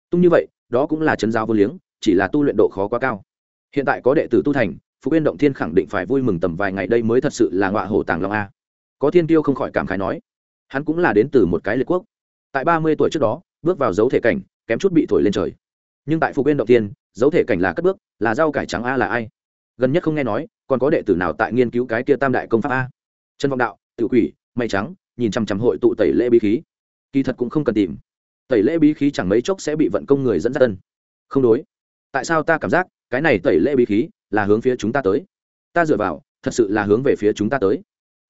S1: Tung như vậy, đó cũng là chấn giáo vô liếng, chỉ là tu luyện độ khó quá cao. Hiện tại có đệ tử tu thành, phục quên động thiên khẳng định phải vui mừng tầm vài ngày đây mới thật sự là ngọa hổ tàng long a. Có thiên tiêu không khỏi cảm khái nói, hắn cũng là đến từ một cái liệt quốc. Tại ba mươi tuổi trước đó, bước vào dấu thể cảnh kém chút bị thổi lên trời. Nhưng tại phục bên động tiên, dấu thể cảnh là cất bước, là rau cải trắng a là ai? Gần nhất không nghe nói, còn có đệ tử nào tại nghiên cứu cái kia tam đại công pháp a? Trần vọng đạo tự quỷ, mây trắng, nhìn chằm chằm hội tụ tẩy lễ bí khí. Kỳ thật cũng không cần tìm. Tẩy lễ bí khí chẳng mấy chốc sẽ bị vận công người dẫn dắt tân. Không đối. Tại sao ta cảm giác, cái này tẩy lễ bí khí là hướng phía chúng ta tới? Ta dựa vào, thật sự là hướng về phía chúng ta tới.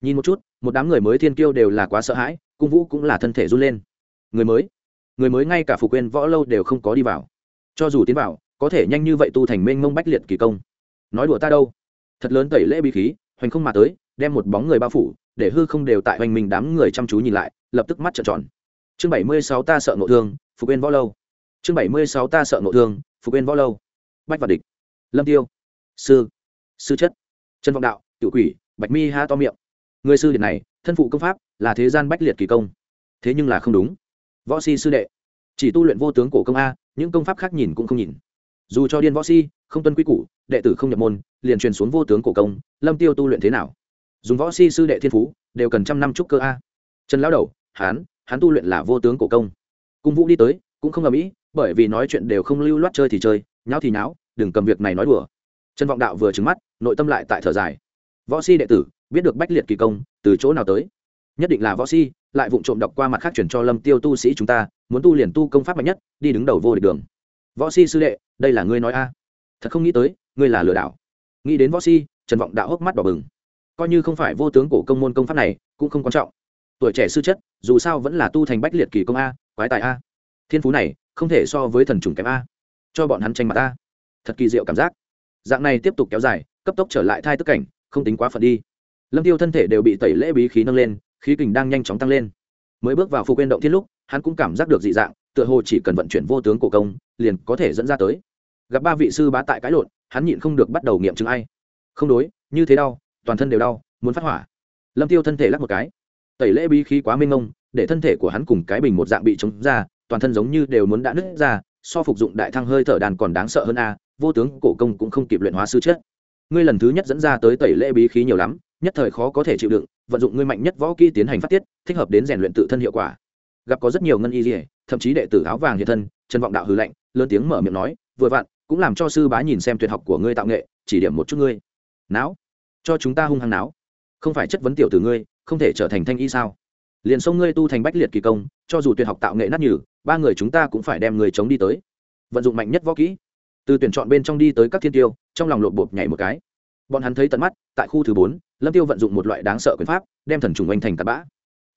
S1: Nhìn một chút, một đám người mới thiên kiêu đều là quá sợ hãi, cung vũ cũng là thân thể run lên. Người mới người mới ngay cả phục quên võ lâu đều không có đi vào. Cho dù tiến vào, có thể nhanh như vậy tu thành mênh mông bách liệt kỳ công. Nói đùa ta đâu? Thật lớn tẩy lễ bí khí, hoành không mà tới, đem một bóng người bao phủ, để hư không đều tại hoành mình đám người chăm chú nhìn lại, lập tức mắt trợn tròn. Chương bảy mươi sáu ta sợ ngộ thương phục quên võ lâu. Chương bảy mươi sáu ta sợ ngộ thương phục quên võ lâu. Bách và địch. Lâm tiêu. Sư. Sư chất. Trần vọng đạo cựu quỷ, bạch mi ha to miệng. Người sư điện này, thân phụ công pháp là thế gian bách liệt kỳ công. Thế nhưng là không đúng võ si sư đệ, chỉ tu luyện vô tướng cổ công a, những công pháp khác nhìn cũng không nhìn. Dù cho điên võ si không tuân quy củ, đệ tử không nhập môn, liền truyền xuống vô tướng cổ công, lâm tiêu tu luyện thế nào? Dùng võ si sư đệ thiên phú, đều cần trăm năm trúc cơ a. Trần lão đầu hán hắn tu luyện là vô tướng cổ công. Cung vũ đi tới, cũng không ngầm ý, bởi vì nói chuyện đều không lưu loát chơi thì chơi, nháo thì nháo, đừng cầm việc này nói đùa. Trần vọng đạo vừa trứng mắt, nội tâm lại tại thở dài. Võ si đệ tử, biết được bách liệt kỳ công, từ chỗ nào tới? Nhất định là võ si lại vụng trộm đọc qua mặt khác chuyển cho lâm tiêu tu sĩ chúng ta, muốn tu liền tu công pháp mạnh nhất, đi đứng đầu vô địch đường. Võ si sư đệ, đây là ngươi nói a? Thật không nghĩ tới, ngươi là lừa đảo. Nghĩ đến võ si trần vọng đạo hốc mắt đỏ bừng. Coi như không phải vô tướng cổ công môn công pháp này, cũng không quan trọng. Tuổi trẻ sư chất, dù sao vẫn là tu thành bách liệt kỳ công a, quái tài a. Thiên phú này, không thể so với thần trùng kém a. Cho bọn hắn tranh mặt a. Thật kỳ diệu cảm giác. Dạng này tiếp tục kéo dài, cấp tốc trở lại thai tức cảnh, không tính quá phận đi. Lâm tiêu thân thể đều bị tẩy lễ bí khí nâng lên khí kình đang nhanh chóng tăng lên. Mới bước vào phục quên động thiên lúc, hắn cũng cảm giác được dị dạng, tựa hồ chỉ cần vận chuyển vô tướng cổ công, liền có thể dẫn ra tới. Gặp ba vị sư bá tại cãi lộn, hắn nhịn không được bắt đầu nghiệm chứng ai. Không đối, như thế đau, toàn thân đều đau, muốn phát hỏa. Lâm tiêu thân thể lắc một cái. Tẩy lễ bí khí quá mênh mông, để thân thể của hắn cùng cái bình một dạng bị chống ra, toàn thân giống như đều muốn đã nứt ra, so phục dụng đại thăng hơi thở đàn còn đáng sợ hơn a, vô tướng cổ công cũng không kịp luyện hóa sư chết. Ngươi lần thứ nhất dẫn ra tới tẩy lễ bí khí nhiều lắm, nhất thời khó có thể chịu đựng vận dụng ngươi mạnh nhất võ kỹ tiến hành phát tiết, thích hợp đến rèn luyện tự thân hiệu quả. Gặp có rất nhiều ngân y dỉa thậm chí đệ tử áo vàng hiện thân, trần vọng đạo hư lệnh lớn tiếng mở miệng nói, vừa vặn, cũng làm cho sư bá nhìn xem tuyệt học của ngươi tạo nghệ, chỉ điểm một chút ngươi. Não cho chúng ta hung hăng não không phải chất vấn tiểu từ ngươi, không thể trở thành thanh y sao? Liền sông ngươi tu thành bách liệt kỳ công, cho dù tuyệt học tạo nghệ nát nhừ, ba người chúng ta cũng phải đem người chống đi tới. Vận dụng mạnh nhất võ kỹ. Từ tuyển chọn bên trong đi tới các thiên tiêu, trong lòng lộp bộp nhảy một cái bọn hắn thấy tận mắt, tại khu thứ bốn, lâm tiêu vận dụng một loại đáng sợ quyền pháp, đem thần trùng oanh thành tạt bã.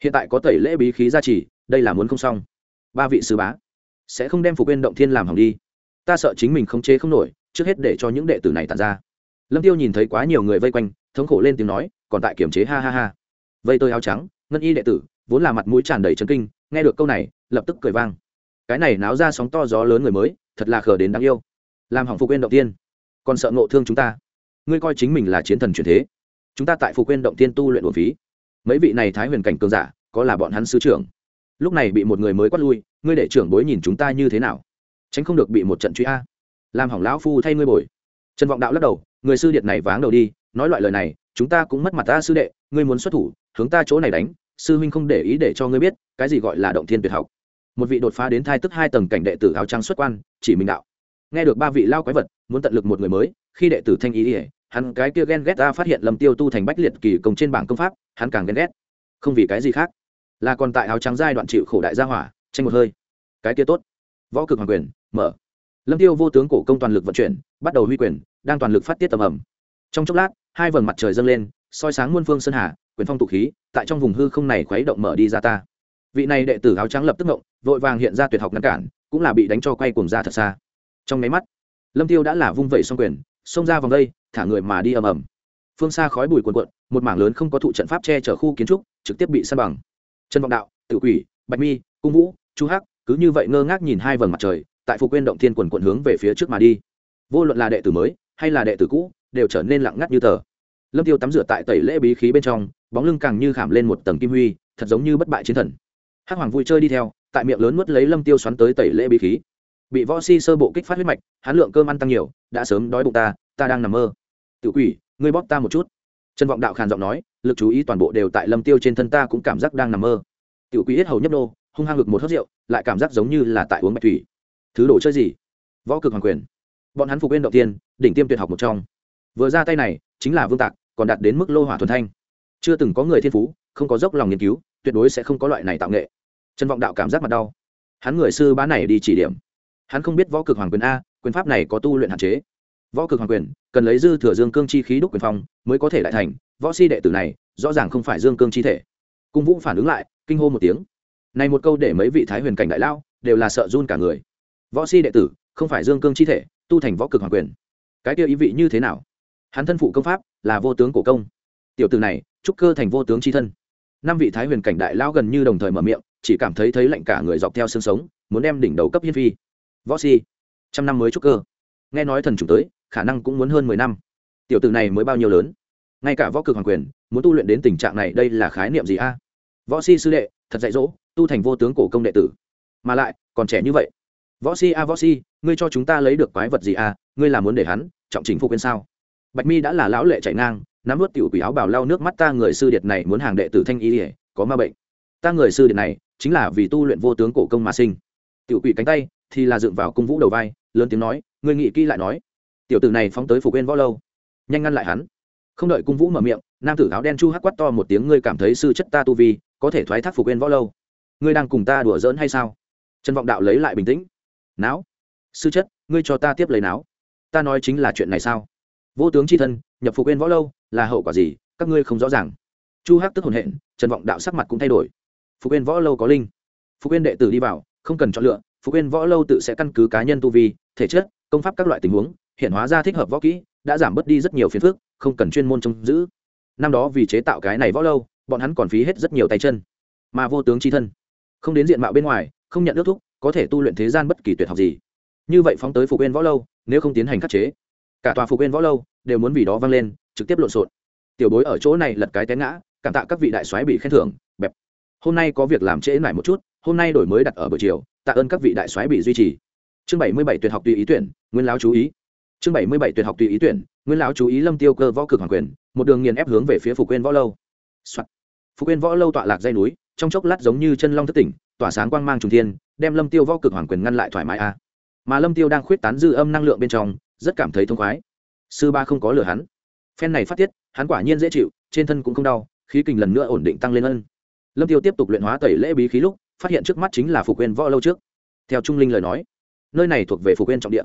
S1: Hiện tại có tẩy lễ bí khí gia trì, đây là muốn không xong. Ba vị sư bá, sẽ không đem phục quên động thiên làm hỏng đi. Ta sợ chính mình không chế không nổi, trước hết để cho những đệ tử này tàn ra. Lâm tiêu nhìn thấy quá nhiều người vây quanh, thống khổ lên tiếng nói, còn tại kiểm chế, ha ha ha. Vây tôi áo trắng, ngân y đệ tử, vốn là mặt mũi tràn đầy trấn kinh, nghe được câu này, lập tức cười vang. Cái này náo ra sóng to gió lớn người mới, thật là khờ đến đáng yêu. Làm hỏng phục quên động tiên còn sợ ngộ thương chúng ta ngươi coi chính mình là chiến thần truyền thế. Chúng ta tại phục quên động tiên tu luyện bổn phí. Mấy vị này thái huyền cảnh cường giả, có là bọn hắn sứ trưởng? Lúc này bị một người mới quát lui, ngươi để trưởng bối nhìn chúng ta như thế nào? Tránh không được bị một trận truy a. Làm hỏng lão phu thay ngươi bồi. Trần vọng đạo lắc đầu, người sư điện này váng đầu đi, nói loại lời này, chúng ta cũng mất mặt ta sư đệ, ngươi muốn xuất thủ, hướng ta chỗ này đánh, sư huynh không để ý để cho ngươi biết, cái gì gọi là động thiên tuyệt học. Một vị đột phá đến thai tức hai tầng cảnh đệ tử áo trắng xuất quan, chỉ minh đạo. Nghe được ba vị lao quái vật, muốn tận lực một người mới, khi đệ tử thanh ý ỉa hắn cái kia ghen ghét ta phát hiện lâm tiêu tu thành bách liệt kỳ công trên bảng công pháp, hắn càng ghen ghét. Không vì cái gì khác, là còn tại áo trắng giai đoạn chịu khổ đại gia hỏa, tranh một hơi. Cái kia tốt. Võ cực hoàng quyền, mở. Lâm tiêu vô tướng cổ công toàn lực vận chuyển, bắt đầu huy quyền, đang toàn lực phát tiết tầm ẩm trong chốc lát, hai vầng mặt trời dâng lên, soi sáng muôn phương sơn hà, quyền phong tụ khí, tại trong vùng hư không này khuấy động mở đi ra ta. Vị này đệ tử áo trắng lập tức ngộng, vội vàng hiện ra tuyệt học ngăn cản, cũng là bị đánh cho quay cuồng ra thật xa. Trong máy mắt, lâm tiêu đã là vung vẩy xong quyền xông ra vòng đây, thả người mà đi ầm ầm. Phương xa khói bụi cuồn cuộn, một mảng lớn không có thụ trận pháp che chở khu kiến trúc, trực tiếp bị san bằng. Trần vọng đạo tự quỷ, bạch mi, cung vũ, chu hắc, cứ như vậy ngơ ngác nhìn hai vầng mặt trời, tại phục quên động thiên quần quận hướng về phía trước mà đi. Vô luận là đệ tử mới, hay là đệ tử cũ, đều trở nên lặng ngắt như tờ. Lâm tiêu tắm rửa tại tẩy lễ bí khí bên trong, bóng lưng càng như khảm lên một tầng kim huy, thật giống như bất bại chiến thần. Hắc hoàng vui chơi đi theo, tại miệng lớn nuốt lấy lâm tiêu xoắn tới tẩy lễ bí khí bị võ si sơ bộ kích phát huyết mạch hán lượng cơm ăn tăng nhiều, đã sớm đói bụng ta ta đang nằm mơ. Tự quỷ, ngươi bóp ta một chút. Trần vọng đạo khàn giọng nói, lực chú ý toàn bộ đều tại lâm tiêu trên thân ta cũng cảm giác đang nằm mơ. Tiểu quỷ hết hầu nhấp nô, hung hăng ngực một hớt rượu, lại cảm giác giống như là tại uống bạch thủy. Thứ đồ chơi gì? Võ cực hoàng quyền. Bọn hắn phục bên đầu tiên, đỉnh tiêm tuyệt học một trong. Vừa ra tay này, chính là vương tạc, còn đạt đến mức lô hỏa thuần thanh. Chưa từng có người thiên phú, không có dốc lòng nghiên cứu, tuyệt đối sẽ không có loại này tạo nghệ. Trần vọng đạo cảm giác mặt đau. Hắn người sư bá này đi chỉ điểm hắn không biết võ cực hoàng quyền a, quyền pháp này có tu luyện hạn chế. Võ cực hoàng quyền, cần lấy dư thừa dương cương chi khí đúc quyền phong mới có thể đại thành. Võ si đệ tử này, rõ ràng không phải dương cương chi thể. Cung vũ phản ứng lại, kinh hô một tiếng. Này một câu để mấy vị thái huyền cảnh đại lao đều là sợ run cả người. Võ si đệ tử, không phải dương cương chi thể, tu thành võ cực hoàng quyền. Cái kia ý vị như thế nào? Hắn thân phụ công pháp là vô tướng cổ công. Tiểu tử này, trúc cơ thành vô tướng chi thân. Năm vị thái huyền cảnh đại lao gần như đồng thời mở miệng, chỉ cảm thấy thấy lạnh cả người dọc theo xương sống, muốn đem đỉnh đầu cấp hiên phi võ si. Trăm năm mới trúc cơ. Nghe nói thần chủ tới, khả năng cũng muốn hơn mười năm. Tiểu tử này mới bao nhiêu lớn? Ngay cả võ cực hoàng quyền, muốn tu luyện đến tình trạng này đây là khái niệm gì a? Võ si sư đệ, thật dạy dỗ, tu thành vô tướng cổ công đệ tử. Mà lại, còn trẻ như vậy. Võ si a, võ si, ngươi cho chúng ta lấy được quái vật gì a? Ngươi là muốn để hắn trọng chính phục quên sao? Bạch mi đã là lão lệ chạy ngang, nắm vớt tiểu quỷ áo bào lau nước mắt ta người sư điệt này muốn hàng đệ tử thanh y ỉa có ma bệnh. Ta người sư điệt này, chính là vì tu luyện vô tướng cổ công mà sinh tiểu quỷ cánh tay, thì là dựng vào cung vũ đầu vai, lớn tiếng nói người nghị kỹ lại nói. Tiểu tử này phóng tới phục bên võ lâu. Nhanh ngăn lại hắn. Không đợi cung vũ mở miệng, nam tử áo đen chu hắc quát to một tiếng, ngươi cảm thấy sư chất ta tu vi, có thể thoái thác phục bên võ lâu? Ngươi đang cùng ta đùa giỡn hay sao? Trần vọng đạo lấy lại bình tĩnh. Não sư chất, ngươi cho ta tiếp lấy não ta nói chính là chuyện này sao? Vô tướng c h i thân, nhập phục bên võ lâu, là hậu quả gì? Các ngươi không rõ ràng. Chu hắc tức hồn hện, trần vọng đạo sắc mặt cũng thay đổi. Phục bên võ lâu có linh. Phục bên đệ tử đi vào không cần chọn lựa phục viên võ lâu tự sẽ căn cứ cá nhân tu vi, thể chất, công pháp các loại tình huống, hiện hóa ra thích hợp võ kỹ, đã giảm bớt đi rất nhiều phiền phức, không cần chuyên môn trông giữ. Năm đó vì chế tạo cái này võ lâu, bọn hắn còn phí hết rất nhiều tay chân. Mà vô tướng c h i thân, không đến diện mạo bên ngoài, không nhận ước thúc, có thể tu luyện thế gian bất kỳ tuyệt học gì. Như vậy phóng tới phục viên võ lâu, nếu không tiến hành khắc chế, cả tòa phục viên võ lâu đều muốn vì đó vang lên, trực tiếp lộn xộn. Tiểu bối ở chỗ này lật cái té ngã, cảm tạ các vị đại soái bị khen thưởng, bẹp. Hôm nay có việc làm trễ lại một chút hôm nay đổi mới đặt ở buổi chiều, tạ ơn các vị đại soái bị duy trì. Chương bảy mươi bảy tuyệt học tùy ý tuyển, nguyên lão chú ý. Chương bảy mươi bảy tuyệt học tùy ý tuyển, nguyên lão chú ý lâm tiêu cơ võ cực hoàng quyền, một đường nghiền ép hướng về phía phục quên võ lâu、Soạn. phục quên võ lâu tọa lạc dây núi, trong chốc lát giống như chân long thất tỉnh, tỏa sáng quang mang trùng thiên, đem lâm tiêu võ cực hoàng quyền ngăn lại thoải mái a. Mà lâm tiêu đang khuyết tán dư âm năng lượng bên trong, rất cảm thấy thông khoái. Sư ba không có lừa hắn. Phen này phát tiết, hắn quả nhiên dễ chịu, trên thân cũng không đau, khí kình lần nữa ổn định tăng lên ân. Lâm tiêu tiếp tục luyện hóa tẩy lễ bí khí lúc phát hiện trước mắt chính là phục quên võ lâu trước. Theo trung linh lời nói, nơi này thuộc về phục quên trọng địa.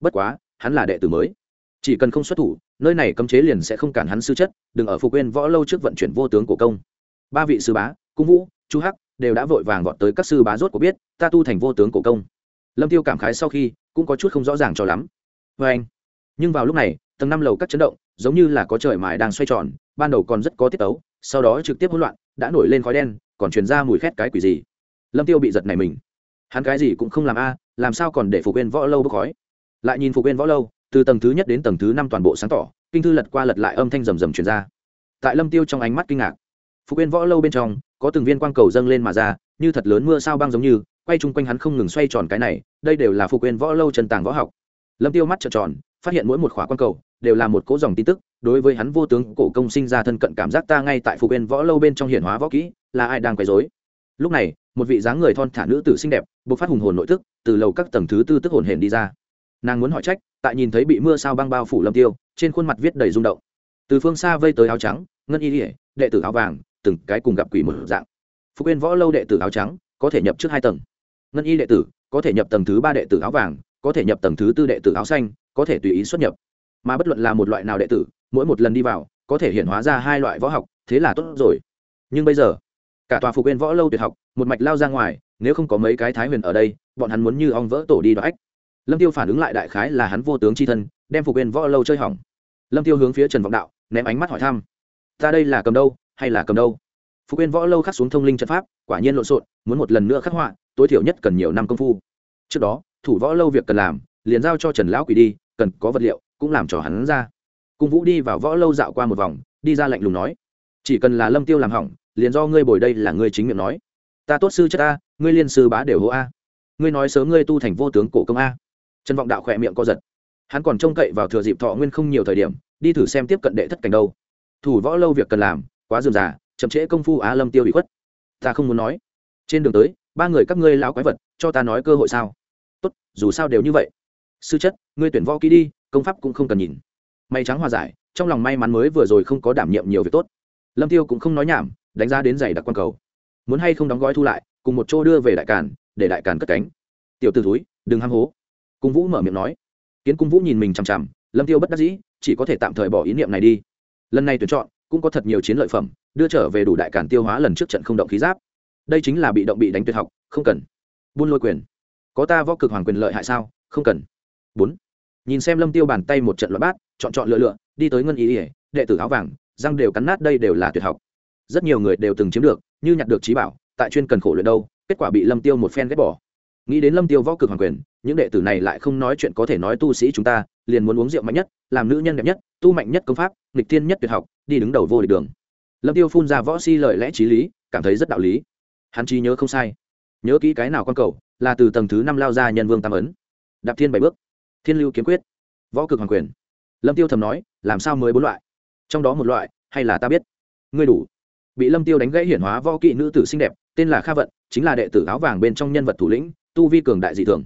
S1: Bất quá, hắn là đệ tử mới. Chỉ cần không xuất thủ, nơi này cấm chế liền sẽ không cản hắn sư chất, đừng ở phục quên võ lâu trước vận chuyển vô tướng cổ công. Ba vị sư bá, cung vũ, chu hắc, đều đã vội vàng gọn tới các sư bá rốt của biết, ta tu thành vô tướng cổ công. Lâm tiêu cảm khái sau khi, cũng có chút không rõ ràng cho lắm. Vê anh, nhưng vào lúc này, tầng năm lầu các chấn động, giống như là có trời mài đang xoay tròn, ban đầu còn rất có tiết tấu, sau đó trực tiếp hỗn loạn, đã nổi lên khói đen, còn truyền ra mùi khét cái quỷ gì lâm tiêu bị giật này mình. Hắn cái gì cũng không làm a, làm sao còn để phục quên võ lâu bốc khói? Lại nhìn phục quên võ lâu, từ tầng thứ nhất đến tầng thứ năm toàn bộ sáng tỏ, kinh thư lật qua lật lại âm thanh rầm rầm truyền ra. Tại lâm tiêu trong ánh mắt kinh ngạc, phục quên võ lâu bên trong, có từng viên quang cầu dâng lên mà ra, như thật lớn mưa sao băng giống như, quay chung quanh hắn không ngừng xoay tròn cái này, đây đều là phục quên võ lâu trần tàng võ học. Lâm tiêu mắt trợn tròn, phát hiện mỗi một khỏa quang cầu đều là một cỗ dòng tin tức, đối với hắn vô tướng cổ công sinh ra thân cận cảm giác ta ngay tại phục quên võ lâu bên trong hiển hóa võ kỹ, là ai đang quấy rối? Lúc này, một vị dáng người thon thả nữ tử xinh đẹp buộc phát hùng hồn nội tức, từ lầu các tầng thứ tư tức hồn hển đi ra. Nàng muốn hỏi trách, tại nhìn thấy bị mưa sao băng bao phủ lâm tiêu, trên khuôn mặt viết đầy rung động. Từ phương xa vây tới áo trắng, ngân y ỉa đệ tử áo vàng, từng cái cùng gặp quỷ một dạng. Phục yên võ lâu đệ tử áo trắng, có thể nhập trước hai tầng. Ngân y đệ tử, có thể nhập tầng thứ ba đệ tử áo vàng, có thể nhập tầng thứ tư đệ tử áo xanh, có thể tùy ý xuất nhập. Mà bất luận là một loại nào đệ tử, mỗi một lần đi vào, có thể hiện hóa ra hai loại võ học, thế là tốt rồi. Nhưng bây giờ cả tòa phục quên võ lâu tuyệt học, một mạch lao ra ngoài, nếu không có mấy cái thái huyền ở đây, bọn hắn muốn như ong vỡ tổ đi đoách lâm tiêu phản ứng lại đại khái là hắn vô tướng chi thân, đem phục quên võ lâu chơi hỏng. Lâm tiêu hướng phía trần vọng đạo, ném ánh mắt hỏi thăm. Ta đây là cầm đâu, hay là cầm đâu? Phục quên võ lâu khắc xuống thông linh trận pháp, quả nhiên lộn xộn, muốn một lần nữa khắc họa, tối thiểu nhất cần nhiều năm công phu. Trước đó, thủ võ lâu việc cần làm, liền giao cho trần lão quỷ đi, cần có vật liệu, cũng làm cho hắn ra. Cung vũ đi vào võ lâu dạo qua một vòng, đi ra lạnh lùng nói, chỉ cần là lâm tiêu làm hỏng liền do ngươi bồi đây là ngươi chính miệng nói. Ta tốt sư chất a, ngươi liên sư bá đều hô a. Ngươi nói sớm ngươi tu thành vô tướng cổ công a. Trần vọng đạo khỏe miệng co giật. Hắn còn trông cậy vào thừa dịp thọ nguyên không nhiều thời điểm, đi thử xem tiếp cận đệ thất cảnh đâu. Thủ võ lâu việc cần làm, quá dườm già, chậm trễ công phu á lâm tiêu bị khuất. Ta không muốn nói. Trên đường tới, ba người các ngươi lão quái vật, cho ta nói cơ hội sao? Tốt, dù sao đều như vậy. Sư chất, ngươi tuyển võ kỹ đi, công pháp cũng không cần nhìn. May trắng hòa giải, trong lòng may mắn mới vừa rồi không có đảm nhiệm nhiều việc tốt. Lâm tiêu cũng không nói nhảm đánh giá đến giày đặc quan cầu. Muốn hay không đóng gói thu lại, cùng một chỗ đưa về đại càn, để đại càn cất cánh. Tiểu t ử túi đừng ham hố. Cung vũ mở miệng nói. Kiến cung vũ nhìn mình chằm chằm, lâm tiêu bất đắc dĩ, chỉ có thể tạm thời bỏ ý niệm này đi. Lần này tuyển chọn, cũng có thật nhiều chiến lợi phẩm, đưa trở về đủ đại càn tiêu hóa lần trước trận không động khí giáp. Đây chính là bị động bị đánh tuyệt học, không cần. Buôn lôi quyền. Có ta võ cực hoàng quyền lợi hại sao? Không cần. Bốn. Nhìn xem lâm tiêu bàn tay một trận loại bát, chọn chọn lựa lựa, đi tới ngân ý ỉa đệ tử áo vàng, răng đều cắn nát đây đều là tuyệt học rất nhiều người đều từng chiếm được, như nhặt được trí bảo, tại chuyên cần khổ luyện đâu, kết quả bị lâm tiêu một phen ghét bỏ. Nghĩ đến lâm tiêu võ cực hoàng quyền, những đệ tử này lại không nói chuyện có thể nói tu sĩ chúng ta, liền muốn uống rượu mạnh nhất, làm nữ nhân đẹp nhất, tu mạnh nhất công pháp, nghịch thiên nhất tuyệt học, đi đứng đầu vô địch đường. Lâm tiêu phun ra võ si lời lẽ trí lý, cảm thấy rất đạo lý. Hắn trí nhớ không sai. Nhớ kỹ cái nào con cầu, là từ tầng thứ năm lao ra nhân vương tam ấn. Đạp thiên bảy bước. Thiên lưu kiếm quyết. Võ cực hoàng quyền. Lâm tiêu thầm nói, làm sao mới bốn loại? Trong đó một loại, hay là ta biết? Ngươi đủ bị lâm tiêu đánh gãy hiển hóa võ kỵ nữ tử xinh đẹp, tên là kha vận, chính là đệ tử áo vàng bên trong nhân vật thủ lĩnh, tu vi cường đại dị thường.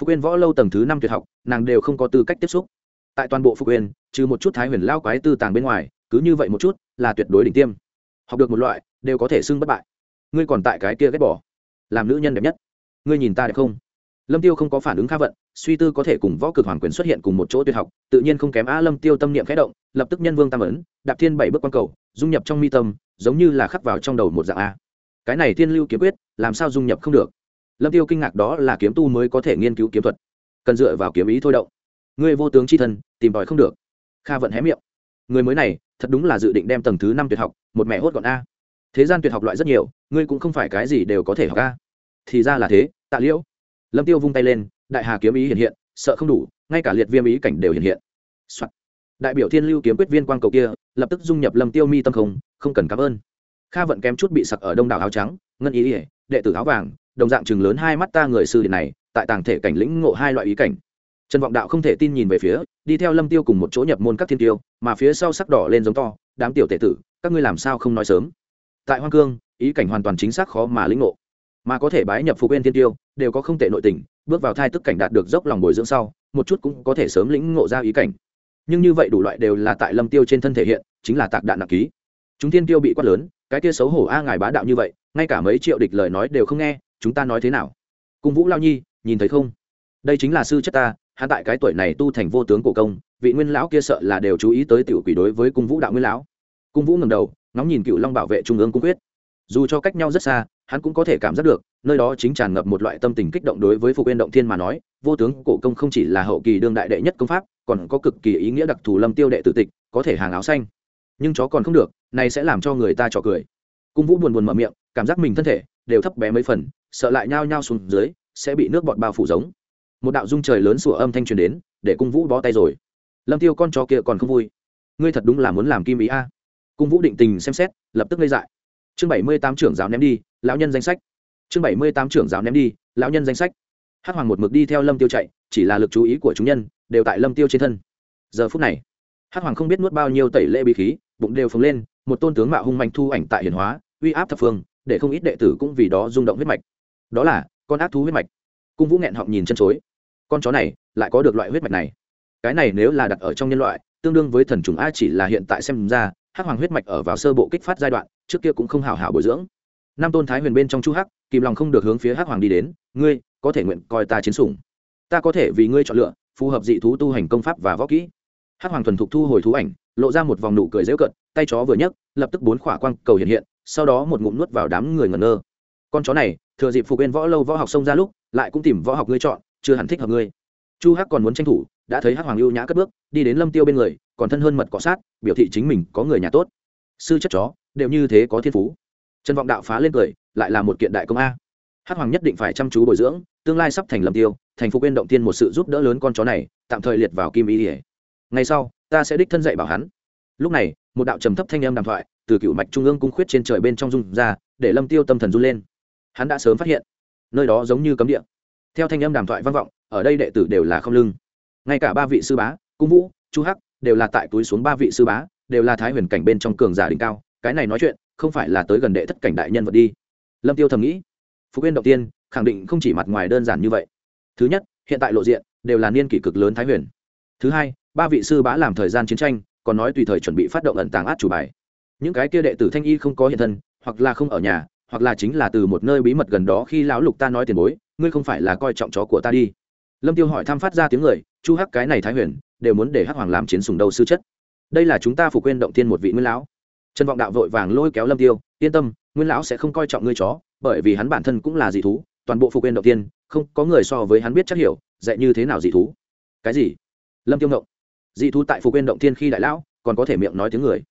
S1: Phục uyên võ lâu tầng thứ năm tuyệt học, nàng đều không có tư cách tiếp xúc. Tại toàn bộ phục uyên, trừ một chút thái huyền lao quái tư tàng bên ngoài, cứ như vậy một chút là tuyệt đối đỉnh tiêm. Học được một loại, đều có thể xưng bất bại. Ngươi còn tại cái kia ghét bỏ, làm nữ nhân đẹp nhất. Ngươi nhìn ta đẹp không? Lâm tiêu không có phản ứng kha vận, suy tư có thể cùng võ cực hoàng quyền xuất hiện cùng một chỗ tuyệt học, tự nhiên không kém a lâm tiêu tâm niệm khẽ động, lập tức nhân vương tam ấn, đạp thiên bảy bước quan cầu dung nhập trong mi tâm, giống như là khắc vào trong đầu một dạng a. Cái này thiên lưu kiếm quyết, làm sao dung nhập không được? Lâm tiêu kinh ngạc đó là kiếm tu mới có thể nghiên cứu kiếm thuật. Cần dựa vào kiếm ý thôi động. Ngươi vô tướng chi thân, tìm tòi không được. Kha vận hé miệng. Người mới này, thật đúng là dự định đem tầng thứ năm tuyệt học, một mẹ hốt gọn a. Thế gian tuyệt học loại rất nhiều, ngươi cũng không phải cái gì đều có thể học a. Thì ra là thế, tạ liễu. Lâm tiêu vung tay lên, đại hà kiếm ý hiện hiện, sợ không đủ, ngay cả liệt viêm ý cảnh đều hiện hiện、Soạn đại biểu thiên lưu kiếm quyết viên quang cầu kia, lập tức dung nhập lâm tiêu mi tâm không không cần cảm ơn. Kha vận kém chút bị sặc ở đông đảo áo trắng, ngân ý ỉa đệ tử áo vàng, đồng dạng chừng lớn hai mắt ta người sư điện này, tại tàng thể cảnh lĩnh ngộ hai loại ý cảnh. Trần vọng đạo không thể tin nhìn về phía, đi theo lâm tiêu cùng một chỗ nhập môn các thiên tiêu, mà phía sau sắc đỏ lên giống to, đám tiểu tệ tử, các ngươi làm sao không nói sớm? Tại hoang cương, ý cảnh hoàn toàn chính xác khó mà lĩnh ngộ. Mà có thể bái nhập phục bên thiên tiêu, đều có không tệ nội tình, bước vào thai tức cảnh đạt được dốc lòng bồi dưỡng sau, một chút cũng có thể sớm lĩnh ngộ ra ý cảnh nhưng như vậy đủ loại đều là tại lâm tiêu trên thân thể hiện, chính là tạc đạn nặng ký. Chúng tiên tiêu bị quát lớn, cái kia xấu hổ a ngài bá đạo như vậy, ngay cả mấy triệu địch lời nói đều không nghe, chúng ta nói thế nào? Cung vũ lao nhi, nhìn thấy không? Đây chính là sư chất ta, hắn tại cái tuổi này tu thành vô tướng cổ công, vị nguyên lão kia sợ là đều chú ý tới tiểu quỷ đối với cung vũ đạo nguyên lão. Cung vũ ngầm đầu, ngóng nhìn cựu long bảo vệ trung ương cung quyết. Dù cho cách nhau rất xa, hắn cũng có thể cảm giác được, nơi đó chính tràn ngập một loại tâm tình kích động đối với phục yên động thiên mà nói vô tướng cổ công không chỉ là hậu kỳ đương đại đệ nhất công pháp, còn có cực kỳ ý nghĩa đặc thù lâm tiêu đệ tử tịch, có thể hàng áo xanh. Nhưng chó còn không được, này sẽ làm cho người ta trò cười. Cung vũ buồn buồn mở miệng, cảm giác mình thân thể đều thấp bé mấy phần, sợ lại nhao nhao xuống dưới, sẽ bị nước bọt bao phủ giống. Một đạo dung trời lớn sủa âm thanh truyền đến, để cung vũ bó tay rồi. Lâm tiêu con chó kia còn không vui. Ngươi thật đúng là muốn làm kim ý a. Cung vũ định tình xem xét, lập tức ngây dại. Chương bảy mươi tám trưởng giáo ném đi, lão nhân danh sách. Chương bảy mươi tám trưởng giáo ném đi, lão nhân danh sách hắc hoàng một mực đi theo lâm tiêu chạy, chỉ là lực chú ý của chúng nhân đều tại lâm tiêu trên thân. Giờ phút này, hắc hoàng không biết nuốt bao nhiêu tẩy lệ bí khí, bụng đều phồng lên, một tôn tướng mạo hung mạnh thu ảnh tại hiển hóa, uy áp thập phương, để không ít đệ tử cũng vì đó rung động huyết mạch. Đó là, con ác thú huyết mạch. Cung vũ nghẹn họng nhìn chân chối. Con chó này lại có được loại huyết mạch này. Cái này nếu là đặt ở trong nhân loại, tương đương với thần trùng a chỉ là hiện tại xem ra, hắc hoàng huyết mạch ở vào sơ bộ kích phát giai đoạn, trước kia cũng không hào hảo bồi dưỡng. Nam tôn thái huyền bên trong chu hắc, kìm lòng không được hướng phía hắc hoàng đi đến, ngươi có thể nguyện coi ta chiến sủng. Ta có thể vì ngươi chọn lựa, phù hợp dị thú tu hành công pháp và võ kỹ. Hắc hoàng thuần thục thu hồi thú ảnh, lộ ra một vòng nụ cười dễu cận tay chó vừa nhấc, lập tức bốn khỏa quang cầu hiện hiện, sau đó một ngụm nuốt vào đám người ngẩn ngơ. Con chó này, thừa dịp phục bên võ lâu võ học xông ra lúc, lại cũng tìm võ học ngươi chọn, chưa hẳn thích hợp ngươi. Chu hắc còn muốn tranh thủ, đã thấy hắc hoàng ưu nhã cất bước, đi đến lâm tiêu bên người, còn thân hơn mật cọ sát, biểu thị chính mình có người nhà tốt. Sư chất chó, đều như thế có thiên phú. Trần vọng đạo phá lên cười, lại là một kiện đại công a hắc hoàng nhất định phải chăm chú bồi dưỡng, tương lai sắp thành lâm tiêu, thành phục quên động tiên một sự giúp đỡ lớn con chó này, tạm thời liệt vào kim ý ỉa ngày sau, ta sẽ đích thân dạy bảo hắn. Lúc này, một đạo trầm thấp thanh âm đàm thoại từ cựu mạch trung ương cung khuyết trên trời bên trong rung ra, để lâm tiêu tâm thần run lên. Hắn đã sớm phát hiện, nơi đó giống như cấm địa. Theo thanh âm đàm thoại vang vọng, ở đây đệ tử đều là không lưng. Ngay cả ba vị sư bá, cung vũ, chu hắc, đều là tại túi xuống ba vị sư bá, đều là thái huyền cảnh bên trong cường giả đỉnh cao. Cái này nói chuyện, không phải là tới gần đệ thất cảnh đại nhân vật đi. Lâm tiêu thầm nghĩ phúc yên Động tiên, khẳng định không chỉ mặt ngoài đơn giản như vậy. Thứ nhất, hiện tại lộ diện đều là niên kỷ cực lớn thái huyền. Thứ hai, ba vị sư bá làm thời gian chiến tranh, còn nói tùy thời chuẩn bị phát động ẩn tàng át chủ bài. Những cái kia đệ tử thanh y không có hiện thân, hoặc là không ở nhà, hoặc là chính là từ một nơi bí mật gần đó khi lão lục ta nói tiền bối, ngươi không phải là coi trọng chó của ta đi. Lâm tiêu hỏi thăm phát ra tiếng người, chu hắc cái này thái huyền, đều muốn để hắc hoàng làm chiến sùng đầu sư chất. Đây là chúng ta phục quên động tiên một vị nguyên lão. Trần vọng đạo vội vàng lôi kéo lâm tiêu, yên tâm, nguyên lão sẽ không coi trọng ngươi chó bởi vì hắn bản thân cũng là dị thú, toàn bộ phục quên động tiên, không có người so với hắn biết chắc hiểu, dạy như thế nào dị thú. Cái gì? Lâm tiêu ngộng. Dị thú tại phục quên động tiên khi đại lão, còn có thể miệng nói tiếng người.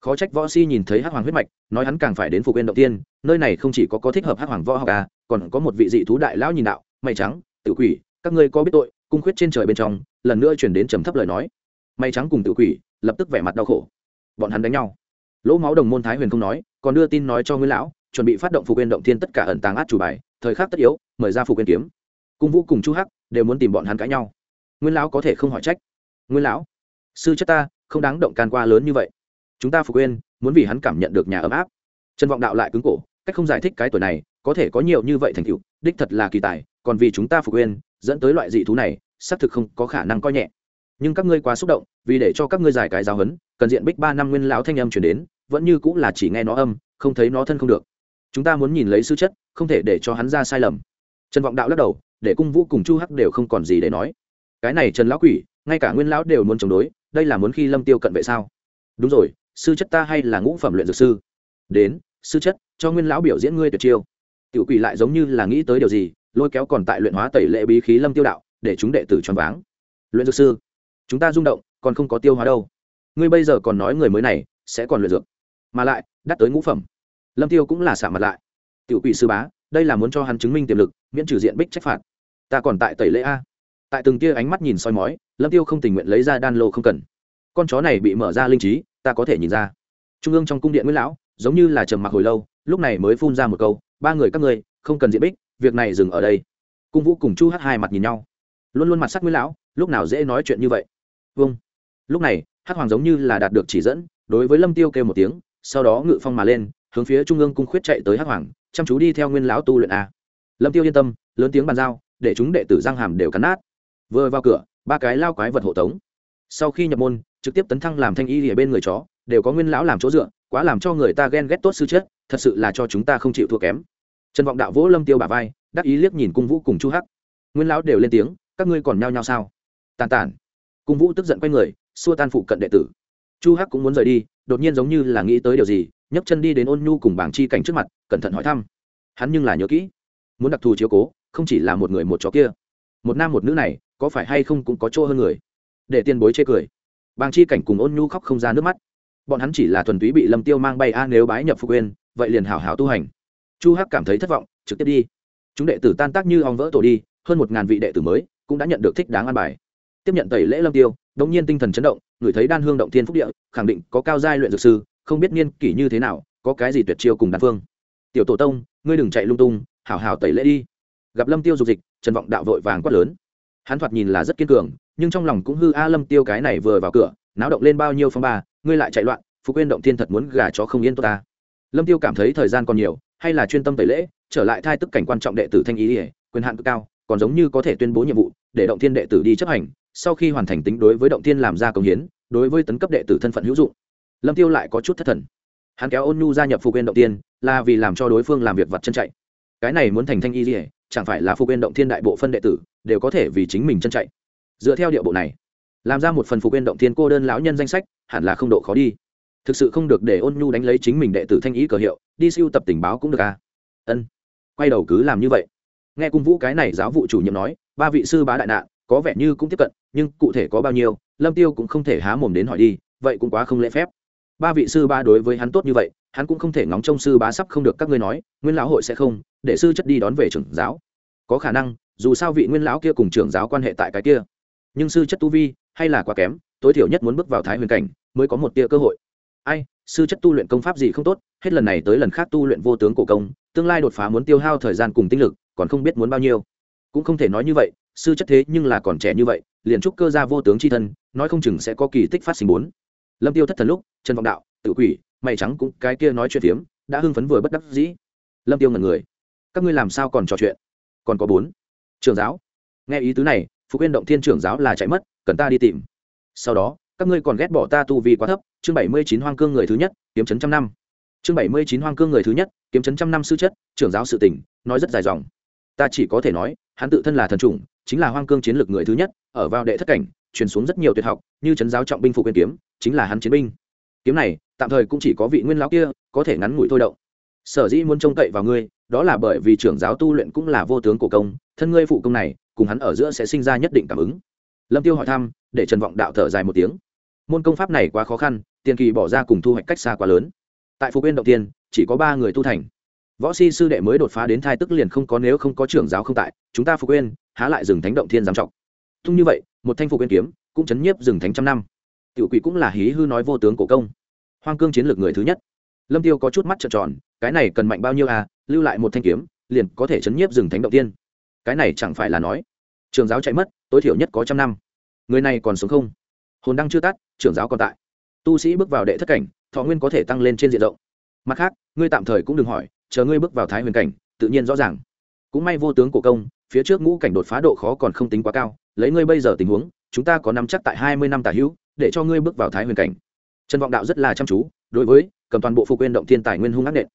S1: Khó trách võ si nhìn thấy hắc hoàng huyết mạch, nói hắn càng phải đến phục quên động tiên, nơi này không chỉ có có thích hợp hắc hoàng võ học à còn có một vị dị thú đại lão nhìn đạo, mày trắng tự quỷ, các ngươi có biết tội, cung khuyết trên trời bên trong, lần nữa chuyển đến trầm thấp lời nói. Mày trắng cùng tự quỷ, lập tức vẻ mặt đau khổ. Bọn hắn đánh nhau. Lỗ máu đồng môn thái huyền không nói, còn đưa tin nói cho nguyên lão chuẩn bị phát động phục quyền động thiên tất cả ẩn tàng át chủ bài, thời khắc tất yếu, mời ra phục quyền kiếm. Cung vũ cùng chu hắc đều muốn tìm bọn hắn cãi nhau. Nguyên lão có thể không hỏi trách. Nguyên lão, sư chất ta, không đáng động can qua lớn như vậy. Chúng ta phục quyền muốn vì hắn cảm nhận được nhà ấm áp. Trần vọng đạo lại cứng cổ, cách không giải thích cái tuổi này, có thể có nhiều như vậy thành tựu, đích thật là kỳ tài, còn vì chúng ta phục quyền dẫn tới loại dị thú này, xác thực không có khả năng coi nhẹ. Nhưng các ngươi quá xúc động, vì để cho các ngươi giải cái giáo hấn cần diện bích ba năm nguyên lão thanh âm chuyển đến, vẫn như cũng là chỉ nghe nó âm, không thấy nó thân không được chúng ta muốn nhìn lấy sư chất, không thể để cho hắn ra sai lầm. Trần vọng đạo lắc đầu, để cung vũ cùng chu hắc đều không còn gì để nói. Cái này trần lão quỷ, ngay cả nguyên lão đều muốn chống đối, đây là muốn khi lâm tiêu cận vệ sao? Đúng rồi, sư chất ta hay là ngũ phẩm luyện dược sư? Đến, sư chất, cho nguyên lão biểu diễn ngươi tuyệt chiêu. Tiểu quỷ lại giống như là nghĩ tới điều gì, lôi kéo còn tại luyện hóa tẩy lệ bí khí lâm tiêu đạo, để chúng đệ tử choáng váng. Luyện dược sư, chúng ta rung động, còn không có tiêu hóa đâu. Ngươi bây giờ còn nói người mới này, sẽ còn luyện dược. Mà lại, đắt tới ngũ phẩm lâm tiêu cũng là xả mặt lại. Tiểu quỷ sư bá, đây là muốn cho hắn chứng minh tiềm lực, miễn trừ diện bích trách phạt. Ta còn tại tẩy lễ a. Tại từng tia ánh mắt nhìn soi mói, lâm tiêu không tình nguyện lấy ra đan lô không cần. Con chó này bị mở ra linh trí, ta có thể nhìn ra. Trung ương trong cung điện nguyễn lão, giống như là trầm mặc hồi lâu, lúc này mới phun ra một câu, ba người các ngươi, không cần diện bích, việc này dừng ở đây. Cung vũ cùng chu hát hai mặt nhìn nhau. Luôn luôn mặt sắc nguyễn lão, lúc nào dễ nói chuyện như vậy? Vâng. Lúc này hát hoàng giống như là đạt được chỉ dẫn, đối với lâm tiêu kêu một tiếng, sau đó ngự phong mà lên hướng phía trung ương cung khuyết chạy tới hắc hoàng, chăm chú đi theo nguyên lão tu luyện a. Lâm tiêu yên tâm, lớn tiếng bàn giao, để chúng đệ tử giang hàm đều cắn nát. Vừa vào cửa, ba cái lao quái vật hộ tống. Sau khi nhập môn, trực tiếp tấn thăng làm thanh y ở bên người chó, đều có nguyên lão làm chỗ dựa, quá làm cho người ta ghen ghét tốt sư chết, thật sự là cho chúng ta không chịu thua kém. Trần vọng đạo vỗ lâm tiêu bà vai, đắc ý liếc nhìn cung vũ cùng chu hắc. Nguyên lão đều lên tiếng, các ngươi còn nhao nhao sao? Tàn tản. Cung vũ tức giận quay người, xua tan phụ cận đệ tử chu hắc cũng muốn rời đi, đột nhiên giống như là nghĩ tới điều gì, nhấc chân đi đến ôn nhu cùng bảng chi cảnh trước mặt, cẩn thận hỏi thăm. Hắn nhưng là nhớ kỹ, muốn đặc thù chiếu cố, không chỉ là một người một chó kia. Một nam một nữ này, có phải hay không cũng có chỗ hơn người. Để tiền bối chê cười. Bàng chi cảnh cùng ôn nhu khóc không ra nước mắt. Bọn hắn chỉ là thuần túy bị lâm tiêu mang bay a, nếu bái nhập phục quên vậy liền hảo hảo tu hành. Chu hắc cảm thấy thất vọng, trực tiếp đi. Chúng đệ tử tan tác như ong vỡ tổ đi, hơn một ngàn vị đệ tử mới cũng đã nhận được thích đáng an bài. Tiếp nhận tẩy lễ lâm tiêu, đống nhiên tinh thần chấn động người thấy đan hương động thiên phúc địa, khẳng định có cao giai luyện dược sư, không biết niên kỷ như thế nào, có cái gì tuyệt chiêu cùng đan phương. Tiểu tổ tông, ngươi đừng chạy lung tung, hảo hảo tẩy lễ đi. Gặp lâm tiêu dục dịch, trần vọng đạo vội vàng quát lớn. Hắn thoạt nhìn là rất kiên cường, nhưng trong lòng cũng hư a lâm tiêu cái này vừa vào cửa, náo động lên bao nhiêu phong ba, ngươi lại chạy loạn, phú quên động thiên thật muốn gà chó không yên tốt ta. Lâm tiêu cảm thấy thời gian còn nhiều, hay là chuyên tâm tẩy lễ, trở lại thai tức cảnh quan trọng đệ tử thanh ý ỉa quyền hạn cực cao, còn giống như có thể tuyên bố nhiệm vụ, để động thiên đệ tử đi chấp hành sau khi hoàn thành tính đối với động thiên làm ra công hiến, đối với tấn cấp đệ tử thân phận hữu dụng. Lâm tiêu lại có chút thất thần. Hắn kéo ôn nhu gia nhập phục viên động tiên là vì làm cho đối phương làm việc vặt chân chạy. Cái này muốn thành thanh y dỉa chẳng phải là phục viên động thiên đại bộ phân đệ tử, đều có thể vì chính mình chân chạy. Dựa theo địa bộ này, làm ra một phần phục viên động thiên cô đơn lão nhân danh sách, hẳn là không độ khó đi. Thực sự không được để ôn nhu đánh lấy chính mình đệ tử thanh ý cờ hiệu, đi siêu tập tình báo cũng được à? Ân. Quay đầu cứ làm như vậy. Nghe cung vũ cái này giáo vụ chủ nhiệm nói, ba vị sư bá đại nạn có vẻ như cũng tiếp cận, nhưng cụ thể có bao nhiêu, lâm tiêu cũng không thể há mồm đến hỏi đi, vậy cũng quá không lễ phép. Ba vị sư ba đối với hắn tốt như vậy, hắn cũng không thể ngóng trông sư bá sắp không được các ngươi nói, nguyên lão hội sẽ không, để sư chất đi đón về trưởng giáo. Có khả năng, dù sao vị nguyên lão kia cùng trưởng giáo quan hệ tại cái kia. Nhưng sư chất tu vi, hay là quá kém, tối thiểu nhất muốn bước vào thái huyền cảnh, mới có một tia cơ hội. Ai, sư chất tu luyện công pháp gì không tốt, hết lần này tới lần khác tu luyện vô tướng cổ công, tương lai đột phá muốn tiêu hao thời gian cùng tinh lực, còn không biết muốn bao nhiêu. Cũng không thể nói như vậy sư chất thế nhưng là còn trẻ như vậy, liền trúc cơ ra vô tướng c h i thân, nói không chừng sẽ có kỳ tích phát sinh bốn. Lâm tiêu thất thần lúc, trần vọng đạo tự quỷ, mày trắng cũng cái kia nói chuyện phiếm, đã hưng phấn vừa bất đắc dĩ. Lâm tiêu ngần người. Các ngươi làm sao còn trò chuyện? Còn có bốn. Trường giáo. Nghe ý tứ này phụ quyên động thiên trưởng giáo là chạy mất, cần ta đi tìm. Sau đó, các ngươi còn ghét bỏ ta tu vi quá thấp, chương bảy mươi chín hoang cương người thứ nhất, kiếm chấn trăm năm. Chương bảy mươi chín hoang cương người thứ nhất, kiếm chấn trăm năm sư chất, trưởng giáo sự tỉnh nói rất dài dòng ta chỉ có thể nói, hắn tự thân là thần trùng chính là hoang cương chiến lược người thứ nhất, ở vào đệ thất cảnh, truyền xuống rất nhiều tuyệt học, như chấn giáo trọng binh phụ quyền kiếm, chính là hắn chiến binh. Kiếm này, tạm thời cũng chỉ có vị nguyên lão kia, có thể ngắn ngủi thôi động. Sở dĩ muốn trông cậy vào ngươi, đó là bởi vì trưởng giáo tu luyện cũng là vô tướng cổ công, thân ngươi phụ công này, cùng hắn ở giữa sẽ sinh ra nhất định cảm ứng. Lâm tiêu hỏi thăm, để trần vọng đạo thở dài một tiếng. Môn công pháp này quá khó khăn, tiền kỳ bỏ ra cùng thu hoạch cách xa quá lớn. Tại phục quyên động tiên chỉ có ba người tu thành võ si sư đệ mới đột phá đến thai tức liền không có nếu không có trưởng giáo không tại, chúng ta phục quên, há lại rừng thánh động thiên giám trọng Thung như vậy, một thanh phục quên kiếm, cũng chấn nhiếp rừng thánh trăm năm. Tiểu quỷ cũng là hí hư nói vô tướng cổ công. Hoang cương chiến lược người thứ nhất. Lâm tiêu có chút mắt trợn tròn, cái này cần mạnh bao nhiêu à lưu lại một thanh kiếm, liền có thể chấn nhiếp rừng thánh động tiên cái này chẳng phải là nói trường giáo chạy mất, tối thiểu nhất có trăm năm. Người này còn sống không? Hồn đăng chưa tắt, trưởng giáo còn tại. Tu sĩ bước vào đệ thất cảnh, thọ nguyên có thể tăng lên trên diện rộng mặt khác, ngươi tạm thời cũng đừng hỏi, chờ ngươi bước vào thái huyền cảnh, tự nhiên rõ ràng. Cũng may vô tướng cổ công, phía trước ngũ cảnh đột phá độ khó còn không tính quá cao, lấy ngươi bây giờ tình huống, chúng ta có nắm chắc tại hai mươi năm tả hữu, để cho ngươi bước vào thái huyền cảnh. Trần vọng đạo rất là chăm chú, đối với, cầm toàn bộ phục quên động thiên tài nguyên hung ác nện.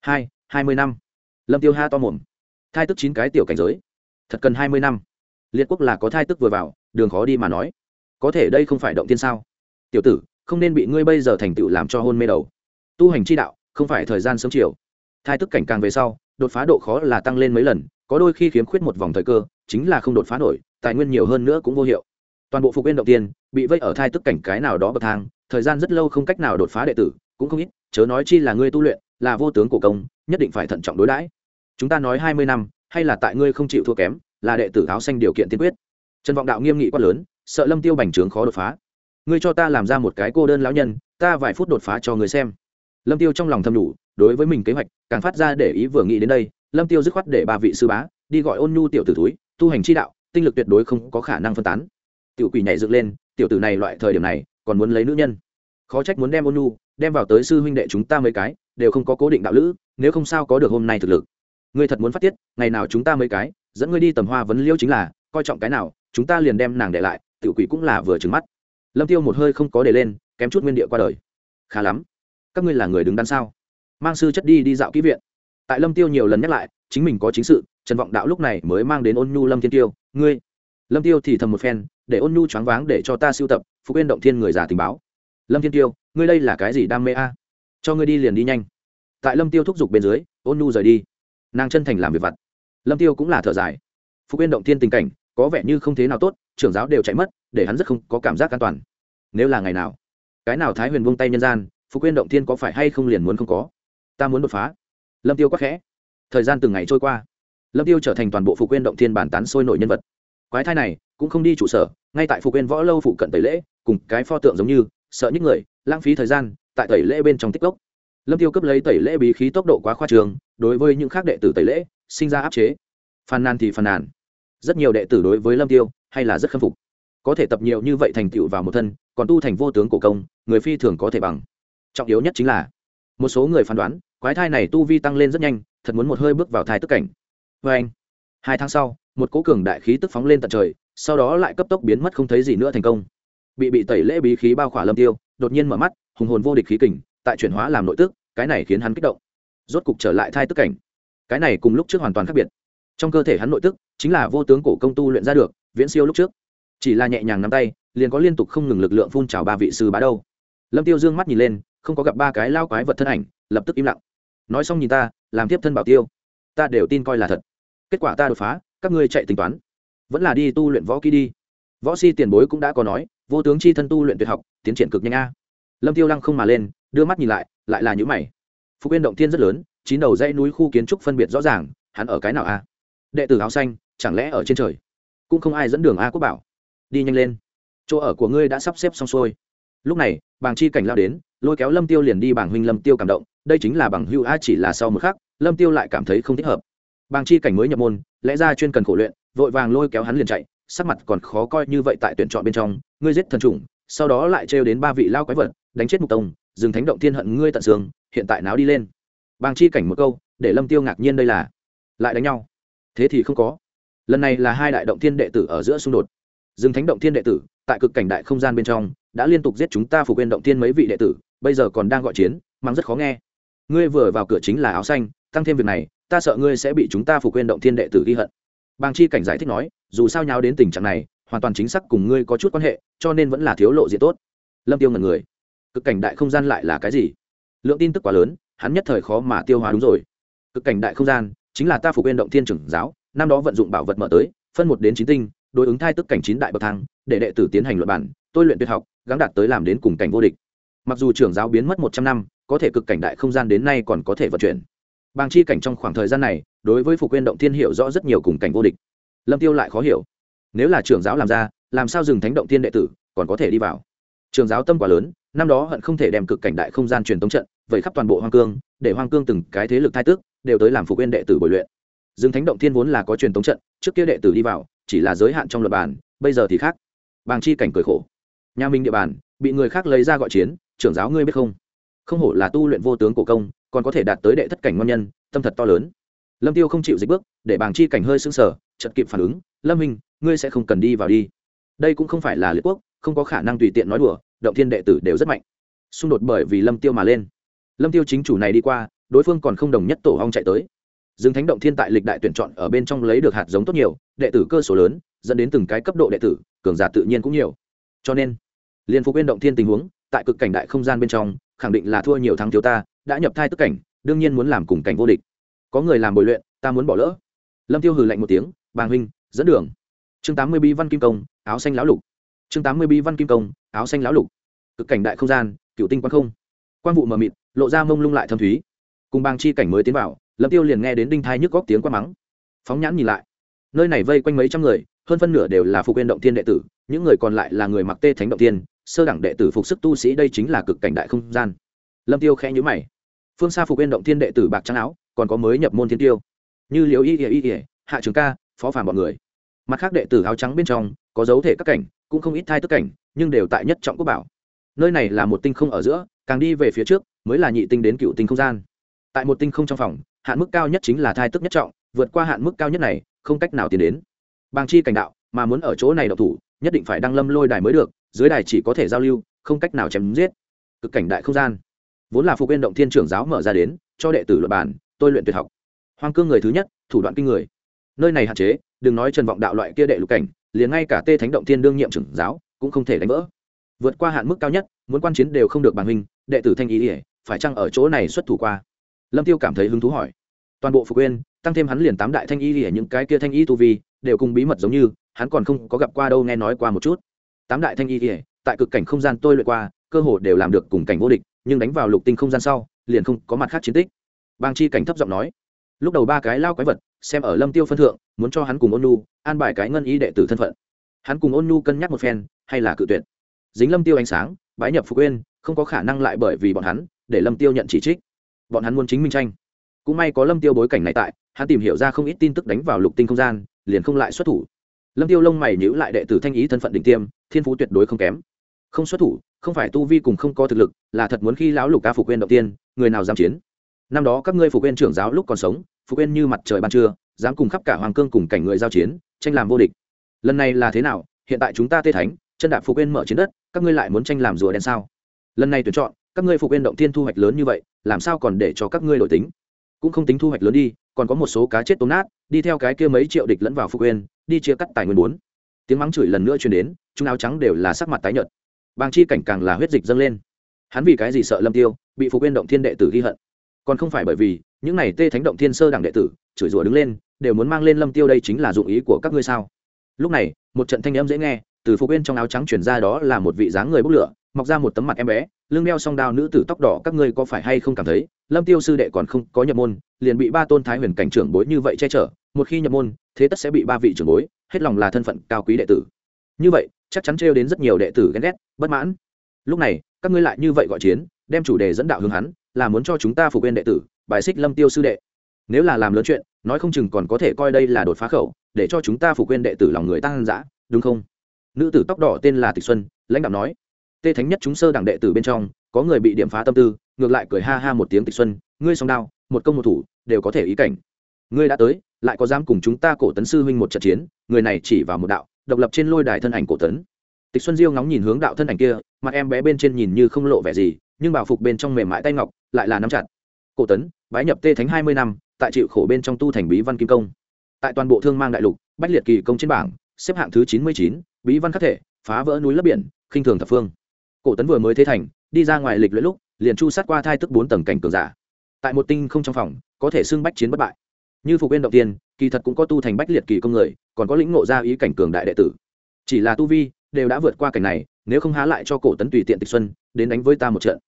S1: Hai hai mươi năm. Lâm tiêu ha to mồm. Thai tức chín cái tiểu cảnh giới. Thật cần hai mươi năm. Liệt quốc là có thai tức vừa vào, đường khó đi mà nói. Có thể đây không phải động tiên sao? Tiểu tử, không nên bị ngươi bây giờ thành tựu làm cho hôn mê đầu. Tu hành chi đạo không phải thời gian sớm chiều. Thai tức cảnh càng về sau, đột phá độ khó là tăng lên mấy lần, có đôi khi khiếm khuyết một vòng thời cơ, chính là không đột phá nổi, tài nguyên nhiều hơn nữa cũng vô hiệu. Toàn bộ phục viên động tiên bị vây ở thai tức cảnh cái nào đó bậc thang, thời gian rất lâu không cách nào đột phá đệ tử, cũng không ít, chớ nói chi là ngươi tu luyện, là vô tướng cổ công, nhất định phải thận trọng đối đãi. Chúng ta nói hai mươi năm, hay là tại ngươi không chịu thua kém, là đệ tử áo xanh điều kiện tiên quyết. Trần vọng đạo nghiêm nghị quát lớn, sợ lâm tiêu bành trướng khó đột phá. Ngươi cho ta làm ra một cái cô đơn lão nhân, ta vài phút đột phá cho ngươi xem lâm tiêu trong lòng thầm đủ đối với mình kế hoạch, càng phát ra để ý vừa nghĩ đến đây, lâm tiêu dứt khoát để ba vị sư bá đi gọi ôn nhu tiểu tử túi, tu hành chi đạo, tinh lực tuyệt đối không có khả năng phân tán. Tiểu quỷ nhảy dựng lên, tiểu tử này loại thời điểm này, còn muốn lấy nữ nhân. Khó trách muốn đem ôn nhu, đem vào tới sư huynh đệ chúng ta mấy cái, đều không có cố định đạo lữ, nếu không sao có được hôm nay thực lực. Ngươi thật muốn phát tiết, ngày nào chúng ta mấy cái, dẫn ngươi đi tầm hoa vấn liêu chính là, coi trọng cái nào, chúng ta liền đem nàng để lại, tiểu quỷ cũng là vừa trừng mắt. Lâm tiêu một hơi không có để lên, kém chút nguyên địa qua đời. Khá lắm các ngươi là người đứng đắn sao? Mang sư chất đi đi dạo kỹ viện. Tại lâm tiêu nhiều lần nhắc lại, chính mình có chính sự, trần vọng đạo lúc này mới mang đến ôn nhu lâm thiên tiêu, ngươi. Lâm tiêu thì thầm một phen, để ôn nhu choáng váng để cho ta siêu tập phục yên động thiên người già tình báo. Lâm thiên tiêu, ngươi đây là cái gì đam mê a? Cho ngươi đi liền đi nhanh. Tại lâm tiêu thúc giục bên dưới, ôn nhu rời đi. Nàng chân thành làm việc vặt. Lâm tiêu cũng là thở dài. Phục yên động thiên tình cảnh, có vẻ như không thế nào tốt, trưởng giáo đều chạy mất, để hắn rất không có cảm giác an toàn. Nếu là ngày nào, cái nào thái huyền vung tay nhân gian phục Quyên động thiên có phải hay không liền muốn không có? Ta muốn đột phá. Lâm tiêu quắc khẽ. Thời gian từng ngày trôi qua. Lâm tiêu trở thành toàn bộ phục Quyên động thiên bản tán sôi nổi nhân vật. Quái thai này cũng không đi trụ sở, ngay tại phục Quyên võ lâu phụ cận tẩy lễ, cùng cái pho tượng giống như, sợ những người, lãng phí thời gian, tại tẩy lễ bên trong tích gốc lâm tiêu cấp lấy tẩy lễ bí khí tốc độ quá khoa trường, đối với những khác đệ tử tẩy lễ, sinh ra áp chế. Phàn nàn thì phàn nàn. Rất nhiều đệ tử đối với lâm tiêu hay là rất khâm phục. Có thể tập nhiều như vậy thành tựu vào một thân, còn tu thành vô tướng cổ công, người phi thường có thể bằng trọng yếu nhất chính là, một số người phán đoán, quái thai này tu vi tăng lên rất nhanh, thật muốn một hơi bước vào thai tức cảnh. Vê anh, hai tháng sau, một cố cường đại khí tức phóng lên tận trời, sau đó lại cấp tốc biến mất không thấy gì nữa thành công. Bị bị tẩy lễ bí khí bao khỏa lâm tiêu, đột nhiên mở mắt, hùng hồn vô địch khí kình, tại chuyển hóa làm nội tức, cái này khiến hắn kích động. Rốt cục trở lại thai tức cảnh. Cái này cùng lúc trước hoàn toàn khác biệt. Trong cơ thể hắn nội tức, chính là vô tướng cổ công tu luyện ra được, viễn siêu lúc trước. Chỉ là nhẹ nhàng nắm tay, liền có liên tục không ngừng lực lượng phun trào ba vị sư bá đâu. Lâm tiêu dương mắt nhìn lên không có gặp ba cái lao quái vật thân ảnh, lập tức im lặng. Nói xong nhìn ta, làm tiếp thân bảo tiêu. Ta đều tin coi là thật. Kết quả ta đột phá, các ngươi chạy tính toán. Vẫn là đi tu luyện võ kỹ đi. Võ si tiền bối cũng đã có nói, vô tướng chi thân tu luyện tuyệt học, tiến triển cực nhanh a. Lâm tiêu lăng không mà lên, đưa mắt nhìn lại lại là những mày. Phục yên động thiên rất lớn, chín đầu dãy núi khu kiến trúc phân biệt rõ ràng, hắn ở cái nào a? Đệ tử áo xanh, chẳng lẽ ở trên trời? Cũng không ai dẫn đường a quốc bảo. Đi nhanh lên. Chỗ ở của ngươi đã sắp xếp xong xuôi. Lúc này, bàng chi cảnh lao đến lôi kéo lâm tiêu liền đi bảng huynh lâm tiêu cảm động, đây chính là bằng hưu a chỉ là sau một khắc, lâm tiêu lại cảm thấy không thích hợp. Bàng chi cảnh mới nhập môn, lẽ ra chuyên cần khổ luyện, vội vàng lôi kéo hắn liền chạy, sắc mặt còn khó coi như vậy tại tuyển chọn bên trong, ngươi giết thần trùng sau đó lại trêu đến ba vị lao quái vật, đánh chết mục tông dừng thánh động thiên hận ngươi tận xương, hiện tại náo đi lên. Bàng chi cảnh một câu, để lâm tiêu ngạc nhiên đây là, lại đánh nhau. Thế thì không có. Lần này là hai đại động thiên đệ tử ở giữa xung đột. Dừng thánh động thiên đệ tử, tại cực cảnh đại không gian bên trong, đã liên tục giết chúng ta phục viên động thiên mấy vị đệ tử bây giờ còn đang gọi chiến mang rất khó nghe. Ngươi vừa vào cửa chính là áo xanh, tăng thêm việc này, ta sợ ngươi sẽ bị chúng ta phục quên động thiên đệ tử ghi hận. Bàng chi cảnh giải thích nói, dù sao nháo đến tình trạng này, hoàn toàn chính xác cùng ngươi có chút quan hệ, cho nên vẫn là thiếu lộ diện tốt. Lâm tiêu ngần người. Cực cảnh đại không gian lại là cái gì? Lượng tin tức quá lớn, hắn nhất thời khó mà tiêu hóa đúng rồi. Cực cảnh đại không gian, chính là ta phục quên động thiên trưởng giáo, năm đó vận dụng bảo vật mở tới, phân một đến chín tinh, đối ứng thai tức cảnh chín đại bậc thang, để đệ tử tiến hành luật bản tôi luyện tuyệt học, gắng đạt tới làm đến cùng cảnh vô địch mặc dù trưởng giáo biến mất một trăm năm, có thể cực cảnh đại không gian đến nay còn có thể vận chuyển. Bàng chi cảnh trong khoảng thời gian này, đối với phục quyên động thiên hiểu rõ rất nhiều cùng cảnh vô địch. Lâm tiêu lại khó hiểu. Nếu là trưởng giáo làm ra, làm sao dừng thánh động thiên đệ tử, còn có thể đi vào? Trường giáo tâm quá lớn, năm đó hận không thể đem cực cảnh đại không gian truyền tống trận vậy khắp toàn bộ hoang cương, để hoang cương từng cái thế lực thai tước, đều tới làm phục quyên đệ tử bồi luyện. Dừng thánh động thiên vốn là có truyền tống trận, trước kia đệ tử đi vào, chỉ là giới hạn trong luật bản, bây giờ thì khác. Bàng chi cảnh cười khổ. Nhà minh địa bàn, bị người khác lấy ra gọi chiến trưởng giáo ngươi biết không? Không hổ là tu luyện vô tướng cổ công, còn có thể đạt tới đệ thất cảnh ngon nhân, tâm thật to lớn. Lâm tiêu không chịu dịch bước, để bàng chi cảnh hơi sưng sờ chật kịp phản ứng, lâm minh ngươi sẽ không cần đi vào đi. Đây cũng không phải là liệt quốc, không có khả năng tùy tiện nói đùa, động thiên đệ tử đều rất mạnh. Xung đột bởi vì lâm tiêu mà lên. Lâm tiêu chính chủ này đi qua, đối phương còn không đồng nhất tổ hong chạy tới. Dương thánh động thiên tại lịch đại tuyển chọn ở bên trong lấy được hạt giống tốt nhiều, đệ tử cơ số lớn, dẫn đến từng cái cấp độ đệ tử, cường giả tự nhiên cũng nhiều. Cho nên, liên phục quyên động thiên tình huống tại cực cảnh đại không gian bên trong, khẳng định là thua nhiều thắng thiếu ta, đã nhập thai tức cảnh, đương nhiên muốn làm cùng cảnh vô địch. Có người làm bồi luyện, ta muốn bỏ lỡ. Lâm tiêu hừ lạnh một tiếng, bàng huynh, dẫn đường. Chương tám mươi bi văn kim công, áo xanh lão lục. Chương tám mươi bi văn kim công, áo xanh lão lục. Cực cảnh đại không gian cựu tinh quan không. Quan vụ mờ mịt, lộ ra mông lung lại thâm thúy. Cùng bang chi cảnh mới tiến vào, lâm tiêu liền nghe đến đinh thai nhức góc tiếng quát mắng. Phóng nhãn nhìn lại, nơi này vây quanh mấy trăm người, hơn phân nửa đều là phục viên động thiên đệ tử, những người còn lại là người mặc tê thánh động tiên sơ đẳng đệ tử phục sức tu sĩ đây chính là cực cảnh đại không gian. Lâm tiêu khẽ nhíu mày. Phương xa phục viên động thiên đệ tử bạc trắng áo, còn có mới nhập môn thiên tiêu. Như liễu y y y hạ trường ca, phó phàm bọn người. Mặt khác đệ tử áo trắng bên trong, có dấu thể các cảnh, cũng không ít thai tức cảnh, nhưng đều tại nhất trọng quốc bảo. Nơi này là một tinh không ở giữa, càng đi về phía trước, mới là nhị tinh đến cựu tinh không gian. Tại một tinh không trong phòng, hạn mức cao nhất chính là thai tức nhất trọng, vượt qua hạn mức cao nhất này, không cách nào tiến đến. Bàng chi cảnh đạo, mà muốn ở chỗ này đậu thủ, nhất định phải đăng lâm lôi đài mới được dưới đài chỉ có thể giao lưu, không cách nào chém giết. Cực cảnh đại không gian. Vốn là phục viên động thiên trưởng giáo mở ra đến, cho đệ tử luật bản tôi luyện tuyệt học. Hoang cương người thứ nhất, thủ đoạn kinh người. Nơi này hạn chế, đừng nói trần vọng đạo loại kia đệ lục cảnh, liền ngay cả tê thánh động thiên đương nhiệm trưởng giáo, cũng không thể đánh vỡ. Vượt qua hạn mức cao nhất, muốn quan chiến đều không được bằng hình. đệ tử thanh ý ỉa, phải chăng ở chỗ này xuất thủ qua? Lâm tiêu cảm thấy hứng thú hỏi. Toàn bộ phục quên tăng thêm hắn liền tám đại thanh y ỉa, những cái kia thanh y tu vi, đều cùng bí mật giống như, hắn còn không có gặp qua đâu nghe nói qua một chút tám đại thanh y ỉa tại cực cảnh không gian tôi luyện qua, cơ hồ đều làm được cùng cảnh vô địch, nhưng đánh vào lục tinh không gian sau, liền không có mặt khác chiến tích. Bang chi cảnh thấp giọng nói, lúc đầu ba cái lao quái vật, xem ở lâm tiêu phân thượng, muốn cho hắn cùng ôn nu an bài cái ngân y đệ tử thân phận. Hắn cùng ôn nu cân nhắc một phen, hay là cự tuyệt. Dính lâm tiêu ánh sáng, bái nhập phục quên không có khả năng lại bởi vì bọn hắn, để lâm tiêu nhận chỉ trích. Bọn hắn muốn chính minh tranh. Cũng may có lâm tiêu bối cảnh này tại, hắn tìm hiểu ra không ít tin tức đánh vào lục tinh không gian, liền không lại xuất thủ lâm tiêu lông mày nhữ lại đệ tử thanh ý thân phận đỉnh tiêm, thiên phú tuyệt đối không kém. Không xuất thủ, không phải tu vi cùng không có thực lực, là thật muốn khi lão lục ca phục quên đầu tiên, người nào dám chiến? Năm đó các ngươi phục quên trưởng giáo lúc còn sống, phục quên như mặt trời ban trưa, dám cùng khắp cả hoàng cương cùng cảnh người giao chiến, tranh làm vô địch. Lần này là thế nào? Hiện tại chúng ta tê thánh, chân đạp phục quên mở chiến đất, các ngươi lại muốn tranh làm rùa đen sao? Lần này tuyển chọn, các ngươi phục quên động tiên thu hoạch lớn như vậy, làm sao còn để cho các ngươi đổi tính? Cũng không tính thu hoạch lớn đi còn có một số cá chết tôm nát, đi theo cái kia mấy triệu địch lẫn vào phục quên đi chia cắt tài nguyên bốn. Tiếng mắng chửi lần nữa truyền đến, chúng áo trắng đều là sắc mặt tái nhợt. Bàng chi cảnh càng là huyết dịch dâng lên. Hắn vì cái gì sợ lâm tiêu, bị phục quên động thiên đệ tử ghi hận? Còn không phải bởi vì, những này tê thánh động thiên sơ đẳng đệ tử, chửi rủa đứng lên, đều muốn mang lên lâm tiêu đây chính là dụng ý của các ngươi sao? Lúc này, một trận thanh âm dễ nghe, từ phục bên trong áo trắng chuyển ra đó là một vị dáng người bốc lửa mọc ra một tấm mặt em bé, lưng đeo song đao nữ tử tóc đỏ, các ngươi có phải hay không cảm thấy, lâm tiêu sư đệ còn không có nhập môn, liền bị ba tôn thái huyền cảnh trưởng bối như vậy che chở, một khi nhập môn, thế tất sẽ bị ba vị trưởng bối, hết lòng là thân phận cao quý đệ tử. Như vậy, chắc chắn trêu đến rất nhiều đệ tử ghen ghét, bất mãn. Lúc này, các ngươi lại như vậy gọi chiến, đem chủ đề dẫn đạo hướng hắn, là muốn cho chúng ta phục quên đệ tử, bài xích lâm tiêu sư đệ. Nếu là làm lớn chuyện, nói không chừng còn có thể coi đây là đột phá khẩu, để cho chúng ta phục quên đệ tử lòng người tăng dã, đúng không? Nữ tử tóc đỏ tên là tịch xuân, lãnh đạo nói tê thánh nhất chúng sơ đẳng đệ tử bên trong, có người bị điểm phá tâm tư, ngược lại cười ha ha một tiếng tịch xuân, ngươi song đao, một công một thủ, đều có thể ý cảnh. Ngươi đã tới, lại có dám cùng chúng ta cổ tấn sư huynh một trận chiến, người này chỉ vào một đạo, độc lập trên lôi đài thân ảnh cổ tấn. Tịch xuân diêu ngóng nhìn hướng đạo thân ảnh kia, mặt em bé bên trên nhìn như không lộ vẻ gì, nhưng bảo phục bên trong mềm mại tay ngọc, lại là nắm chặt. Cổ tấn, bái nhập tê thánh hai mươi năm, tại chịu khổ bên trong tu thành bí văn kim công. Tại toàn bộ thương mang đại lục, bách liệt kỳ công trên bảng, xếp hạng thứ chín mươi chín, bí văn khắc thể, phá vỡ núi lấp biển, khinh thường thập phương cổ tấn vừa mới thế thành, đi ra ngoài lịch luyện lúc, liền chu sát qua thai tức bốn tầng cảnh cường giả. Tại một tinh không trong phòng, có thể xưng bách chiến bất bại. Như phục viên động tiên, kỳ thật cũng có tu thành bách liệt kỳ công người, còn có lĩnh ngộ ra ý cảnh cường đại đệ tử. Chỉ là tu vi đều đã vượt qua cảnh này, nếu không há lại cho cổ tấn tùy tiện tịch xuân, đến đánh với ta một trận.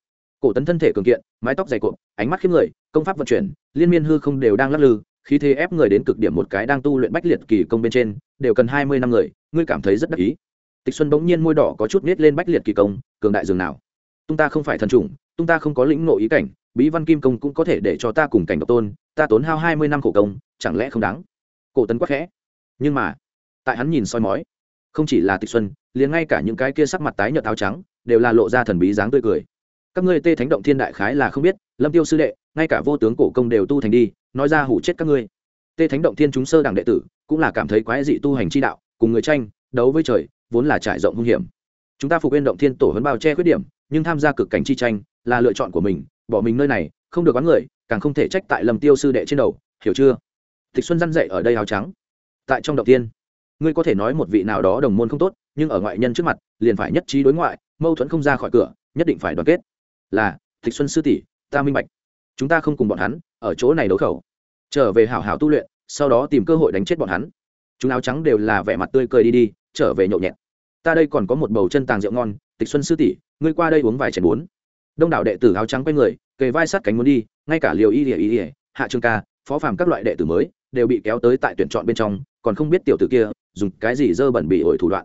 S1: Cổ tấn thân thể cường kiện, mái tóc dày cộm, ánh mắt khiếp người, công pháp vận chuyển, liên miên hư không đều đang lắc lư, khí thế ép người đến cực điểm một cái đang tu luyện bách liệt kỳ công bên trên, đều cần hai mươi năm người, ngươi cảm thấy rất đắc ý tịch xuân bỗng nhiên môi đỏ có chút nết lên bách liệt kỳ công, cường đại dường nào? Tung ta không phải thần trùng tung ta không có lĩnh ngộ ý cảnh, bí văn kim công cũng có thể để cho ta cùng cảnh độc tôn, ta tốn hao hai mươi năm khổ công, chẳng lẽ không đáng? Cổ tấn quắc khẽ. Nhưng mà, tại hắn nhìn soi mói, không chỉ là tịch xuân, liền ngay cả những cái kia sắc mặt tái nhợt áo trắng, đều là lộ ra thần bí dáng tươi cười. Các ngươi tê thánh động thiên đại khái là không biết, lâm tiêu sư đệ, ngay cả vô tướng cổ công đều tu thành đi, nói ra hủ chết các ngươi. Tê thánh động thiên chúng sơ đẳng đệ tử, cũng là cảm thấy quái dị tu hành chi đạo, cùng người tranh, đấu với trời vốn là trải rộng hung hiểm. Chúng ta phục viên động thiên tổ hấn bao che khuyết điểm, nhưng tham gia cực cảnh chi tranh là lựa chọn của mình, bỏ mình nơi này, không được bắn người, càng không thể trách tại lâm tiêu sư đệ trên đầu, hiểu chưa? Tịch xuân răn dậy ở đây áo trắng. Tại trong động tiên ngươi có thể nói một vị nào đó đồng môn không tốt, nhưng ở ngoại nhân trước mặt, liền phải nhất trí đối ngoại, mâu thuẫn không ra khỏi cửa, nhất định phải đoàn kết. Là, tịch xuân sư tỷ, ta minh bạch. Chúng ta không cùng bọn hắn, ở chỗ này đấu khẩu. Trở về hảo hảo tu luyện, sau đó tìm cơ hội đánh chết bọn hắn. Chúng áo trắng đều là vẻ mặt tươi cười đi đi, trở về nhậu nhẹt ta đây còn có một bầu chân tàng rượu ngon, tịch xuân sư tỷ, ngươi qua đây uống vài chén bốn đông đảo đệ tử áo trắng quay người, kề vai sát cánh muốn đi, ngay cả liều y ỉa y ỉa hạ trương ca, phó phàm các loại đệ tử mới, đều bị kéo tới tại tuyển chọn bên trong, còn không biết tiểu tử kia dùng cái gì dơ bẩn bị ổi thủ đoạn.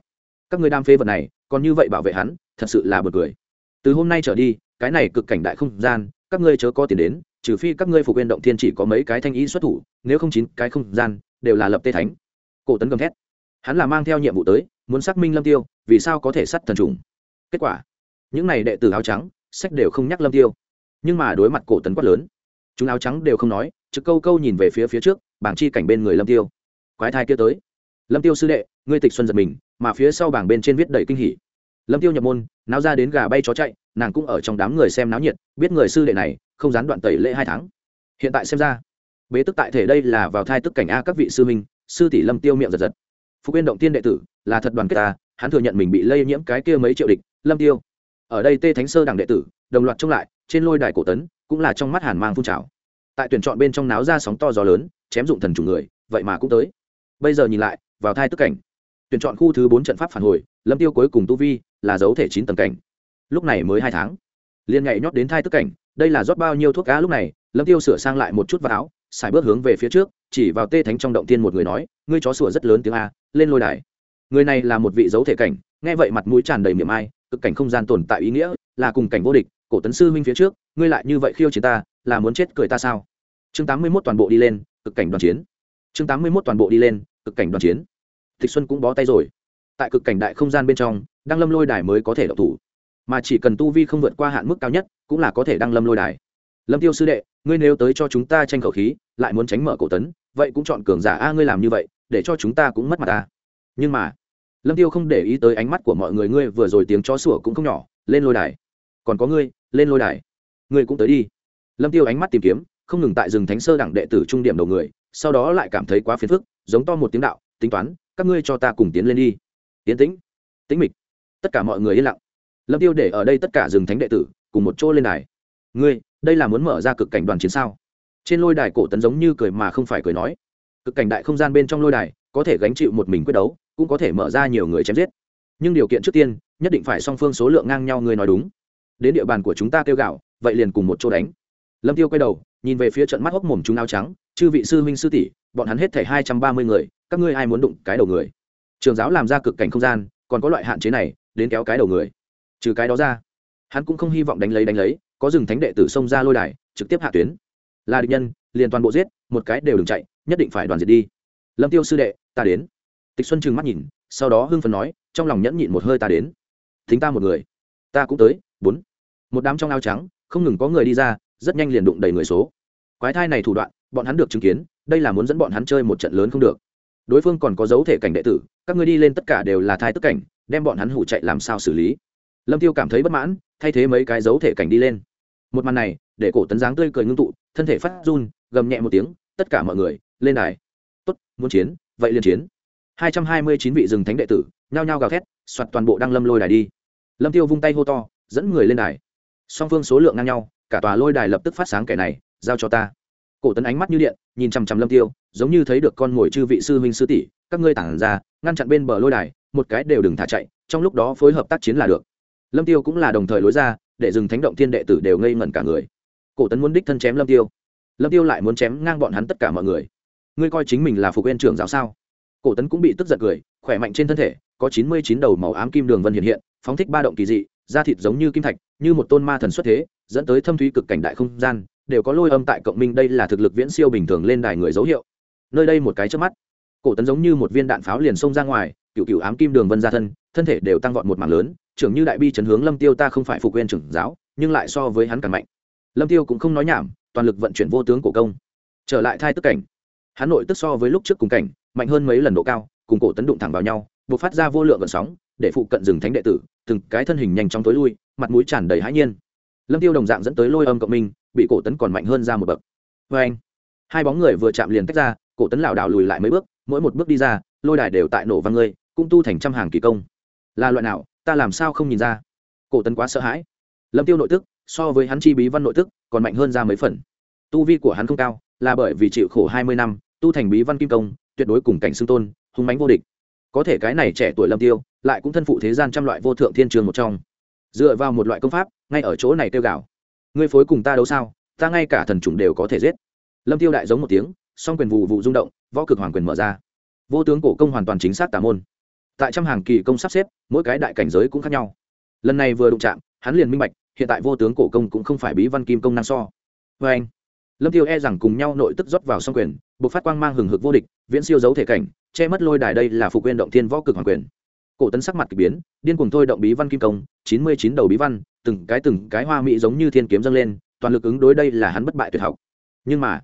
S1: Các người đam phê vật này, còn như vậy bảo vệ hắn, thật sự là bật cười. Từ hôm nay trở đi, cái này cực cảnh đại không gian, các ngươi chớ có tiền đến, trừ phi các ngươi phục viên động thiên chỉ có mấy cái thanh ý xuất thủ, nếu không chín cái không gian, đều là lập tê thánh. Cổ tấn gầm thét. Hắn là mang theo nhiệm vụ tới muốn xác minh lâm tiêu, vì sao có thể sắt thần trùng? Kết quả, những này đệ tử áo trắng, sách đều không nhắc lâm tiêu. Nhưng mà đối mặt cổ tấn quát lớn, chúng áo trắng đều không nói, trực câu câu nhìn về phía phía trước, bảng chi cảnh bên người lâm tiêu. Quái thai kia tới. Lâm tiêu sư đệ, ngươi tịch xuân giật mình, mà phía sau bảng bên trên viết đầy kinh hỉ. Lâm tiêu nhập môn, náo ra đến gà bay chó chạy, nàng cũng ở trong đám người xem náo nhiệt, biết người sư đệ này không gián đoạn tẩy lễ hai tháng. Hiện tại xem ra, bế tức tại thể đây là vào thai tức cảnh a các vị sư minh sư tỷ lâm tiêu miệng giật giật phục yên động tiên đệ tử, là thật đoàn kết ta, hắn thừa nhận mình bị lây nhiễm cái kia mấy triệu địch, lâm tiêu. Ở đây tê thánh sơ đảng đệ tử, đồng loạt trông lại, trên lôi đài cổ tấn, cũng là trong mắt hàn mang phun trào. Tại tuyển chọn bên trong náo ra sóng to gió lớn, chém dụng thần chủ người, vậy mà cũng tới. Bây giờ nhìn lại, vào thai tức cảnh. Tuyển chọn khu thứ bốn trận pháp phản hồi, lâm tiêu cuối cùng tu vi, là dấu thể chín tầng cảnh. Lúc này mới hai tháng. Liên nhảy nhót đến thai tức cảnh, đây là rót bao nhiêu thuốc cá lúc này, lâm tiêu sửa sang lại một chút vào áo, xài bước hướng về phía trước, chỉ vào tê thánh trong động tiên một người nói, ngươi chó sủa rất lớn tiếng a lên lôi đài. Người này là một vị dấu thể cảnh, nghe vậy mặt mũi tràn đầy miệng ai, cực cảnh không gian tồn tại ý nghĩa, là cùng cảnh vô địch, cổ tấn sư huynh phía trước, ngươi lại như vậy khiêu chiến ta, là muốn chết cười ta sao? Chương tám mươi 81 toàn bộ đi lên, cực cảnh đoàn chiến. Chương tám mươi 81 toàn bộ đi lên, cực cảnh đoàn chiến. Tịch xuân cũng bó tay rồi. Tại cực cảnh đại không gian bên trong, đăng lâm lôi đài mới có thể độc thủ. Mà chỉ cần tu vi không vượt qua hạn mức cao nhất, cũng là có thể đăng lâm lôi đài. Lâm tiêu sư đệ, ngươi nếu tới cho chúng ta tranh khẩu khí, lại muốn tránh mở cổ tấn, vậy cũng chọn cường giả a, ngươi làm như vậy để cho chúng ta cũng mất mặt ta. Nhưng mà, lâm tiêu không để ý tới ánh mắt của mọi người, ngươi vừa rồi tiếng chó sủa cũng không nhỏ, lên lôi đài. Còn có ngươi, lên lôi đài. Ngươi cũng tới đi. Lâm tiêu ánh mắt tìm kiếm, không ngừng tại rừng thánh sơ đẳng đệ tử trung điểm đầu người, sau đó lại cảm thấy quá phiền phức, giống to một tiếng đạo, tính toán, các ngươi cho ta cùng tiến lên đi. Tiến tĩnh tĩnh mịch. Tất cả mọi người yên lặng. Lâm tiêu để ở đây tất cả rừng thánh đệ tử, cùng một chỗ lên đài. Ngươi, đây là muốn mở ra cực cảnh đoàn chiến sao? Trên lôi đài cổ tấn giống như cười mà không phải cười nói cực cảnh đại không gian bên trong lôi đài, có thể gánh chịu một mình quyết đấu, cũng có thể mở ra nhiều người chém giết. Nhưng điều kiện trước tiên, nhất định phải song phương số lượng ngang nhau, ngươi nói đúng. Đến địa bàn của chúng ta kêu gạo, vậy liền cùng một chỗ đánh. Lâm tiêu quay đầu, nhìn về phía trận mắt hốc mồm chúng áo trắng, chư vị sư huynh sư tỷ, bọn hắn hết thảy hai trăm ba mươi người, các ngươi ai muốn đụng cái đầu người? Trường giáo làm ra cực cảnh không gian, còn có loại hạn chế này, đến kéo cái đầu người. Trừ cái đó ra, hắn cũng không hy vọng đánh lấy đánh lấy, có rừng thánh đệ tử xông ra lôi đài, trực tiếp hạ tuyến là địch nhân, liền toàn bộ giết, một cái đều đừng chạy, nhất định phải đoàn diệt đi. Lâm tiêu sư đệ, ta đến. Tịch xuân trừng mắt nhìn, sau đó hưng phấn nói, trong lòng nhẫn nhịn một hơi ta đến. Thính ta một người. Ta cũng tới, bốn. Một đám trong áo trắng, không ngừng có người đi ra, rất nhanh liền đụng đầy người số. Quái thai này thủ đoạn, bọn hắn được chứng kiến, đây là muốn dẫn bọn hắn chơi một trận lớn không được. Đối phương còn có dấu thể cảnh đệ tử, các ngươi đi lên tất cả đều là thai tức cảnh, đem bọn hắn hủ chạy làm sao xử lý. Lâm tiêu cảm thấy bất mãn, thay thế mấy cái dấu thể cảnh đi lên. Một màn này, để cổ tấn dáng tươi cười ngưng tụ thân thể phát run, gầm nhẹ một tiếng, tất cả mọi người, lên đài. Tốt, muốn chiến, vậy liền chiến. Hai trăm hai mươi chín vị rừng thánh đệ tử, nhao nhao gào thét, soạt toàn bộ đăng lâm lôi đài đi. Lâm tiêu vung tay hô to, dẫn người lên đài. Song phương số lượng ngang nhau, cả tòa lôi đài lập tức phát sáng kẻ này, giao cho ta. Cổ tấn ánh mắt như điện, nhìn chằm chằm lâm tiêu, giống như thấy được con ngồi chư vị sư huynh sư tỷ, các ngươi tản ra, ngăn chặn bên bờ lôi đài, một cái đều đừng thả chạy, trong lúc đó phối hợp tác chiến là được. Lâm tiêu cũng là đồng thời lối ra, để dừng thánh động thiên đệ tử đều ngây ngẩn cả người cổ tấn muốn đích thân chém lâm tiêu. Lâm tiêu lại muốn chém ngang bọn hắn tất cả mọi người. Ngươi coi chính mình là phục viên trưởng giáo sao? Cổ tấn cũng bị tức giận cười, khỏe mạnh trên thân thể, có chín mươi chín đầu màu ám kim đường vân hiện hiện, phóng thích ba động kỳ dị, da thịt giống như kim thạch, như một tôn ma thần xuất thế, dẫn tới thâm thúy cực cảnh đại không gian, đều có lôi âm tại cộng minh đây là thực lực viễn siêu bình thường lên đài người dấu hiệu. Nơi đây một cái trước mắt, cổ tấn giống như một viên đạn pháo liền xông ra ngoài, cựu cựu ám kim đường vân ra thân thân thể đều tăng vọt một mảng lớn, trưởng như đại bi chấn hướng lâm tiêu ta không phải phục viên trưởng giáo, nhưng lại so với hắn càng mạnh lâm tiêu cũng không nói nhảm, toàn lực vận chuyển vô tướng cổ công. Trở lại thai tức cảnh. Hắn nội tức so với lúc trước cùng cảnh, mạnh hơn mấy lần độ cao, cùng cổ tấn đụng thẳng vào nhau, buộc phát ra vô lượng gần sóng, để phụ cận rừng thánh đệ tử, từng cái thân hình nhanh chóng tối lui, mặt mũi tràn đầy hãi nhiên. Lâm tiêu đồng dạng dẫn tới lôi âm cộng minh, bị cổ tấn còn mạnh hơn ra một bậc. Vê anh, hai bóng người vừa chạm liền tách ra, cổ tấn lảo đảo lùi lại mấy bước, mỗi một bước đi ra, lôi đài đều tại nổ văng ngươi, cũng tu thành trăm hàng kỳ công. Là loại nào, ta làm sao không nhìn ra? Cổ tấn quá sợ hãi. Lâm tiêu nội tức so với hắn chi bí văn nội tức, còn mạnh hơn ra mấy phần. Tu vi của hắn không cao, là bởi vì chịu khổ hai mươi năm, tu thành bí văn kim công, tuyệt đối cùng cảnh xưng tôn, hung mãnh vô địch. Có thể cái này trẻ tuổi lâm tiêu, lại cũng thân phụ thế gian trăm loại vô thượng thiên trường một trong. Dựa vào một loại công pháp, ngay ở chỗ này tiêu gạo ngươi phối cùng ta đấu sao, ta ngay cả thần trùng đều có thể giết. Lâm tiêu đại giống một tiếng, song quyền vụ vụ rung động, võ cực hoàng quyền mở ra. Vô tướng cổ công hoàn toàn chính xác tà môn. Tại trăm hàng kỳ công sắp xếp, mỗi cái đại cảnh giới cũng khác nhau. Lần này vừa đụng chạm, hắn liền minh bạch hiện tại vô tướng cổ công cũng không phải bí văn kim công năng so. Vê anh, lâm tiêu e rằng cùng nhau nội tức rót vào song quyền buộc phát quang mang hừng hực vô địch, viễn siêu dấu thể cảnh, che mất lôi đài đây là phục quyền động thiên võ cực hoàng quyền. Cổ tấn sắc mặt kỳ biến, điên cuồng thôi động bí văn kim công, chín mươi chín đầu bí văn, từng cái từng cái hoa mỹ giống như thiên kiếm dâng lên, toàn lực ứng đối đây là hắn bất bại tuyệt học. Nhưng mà,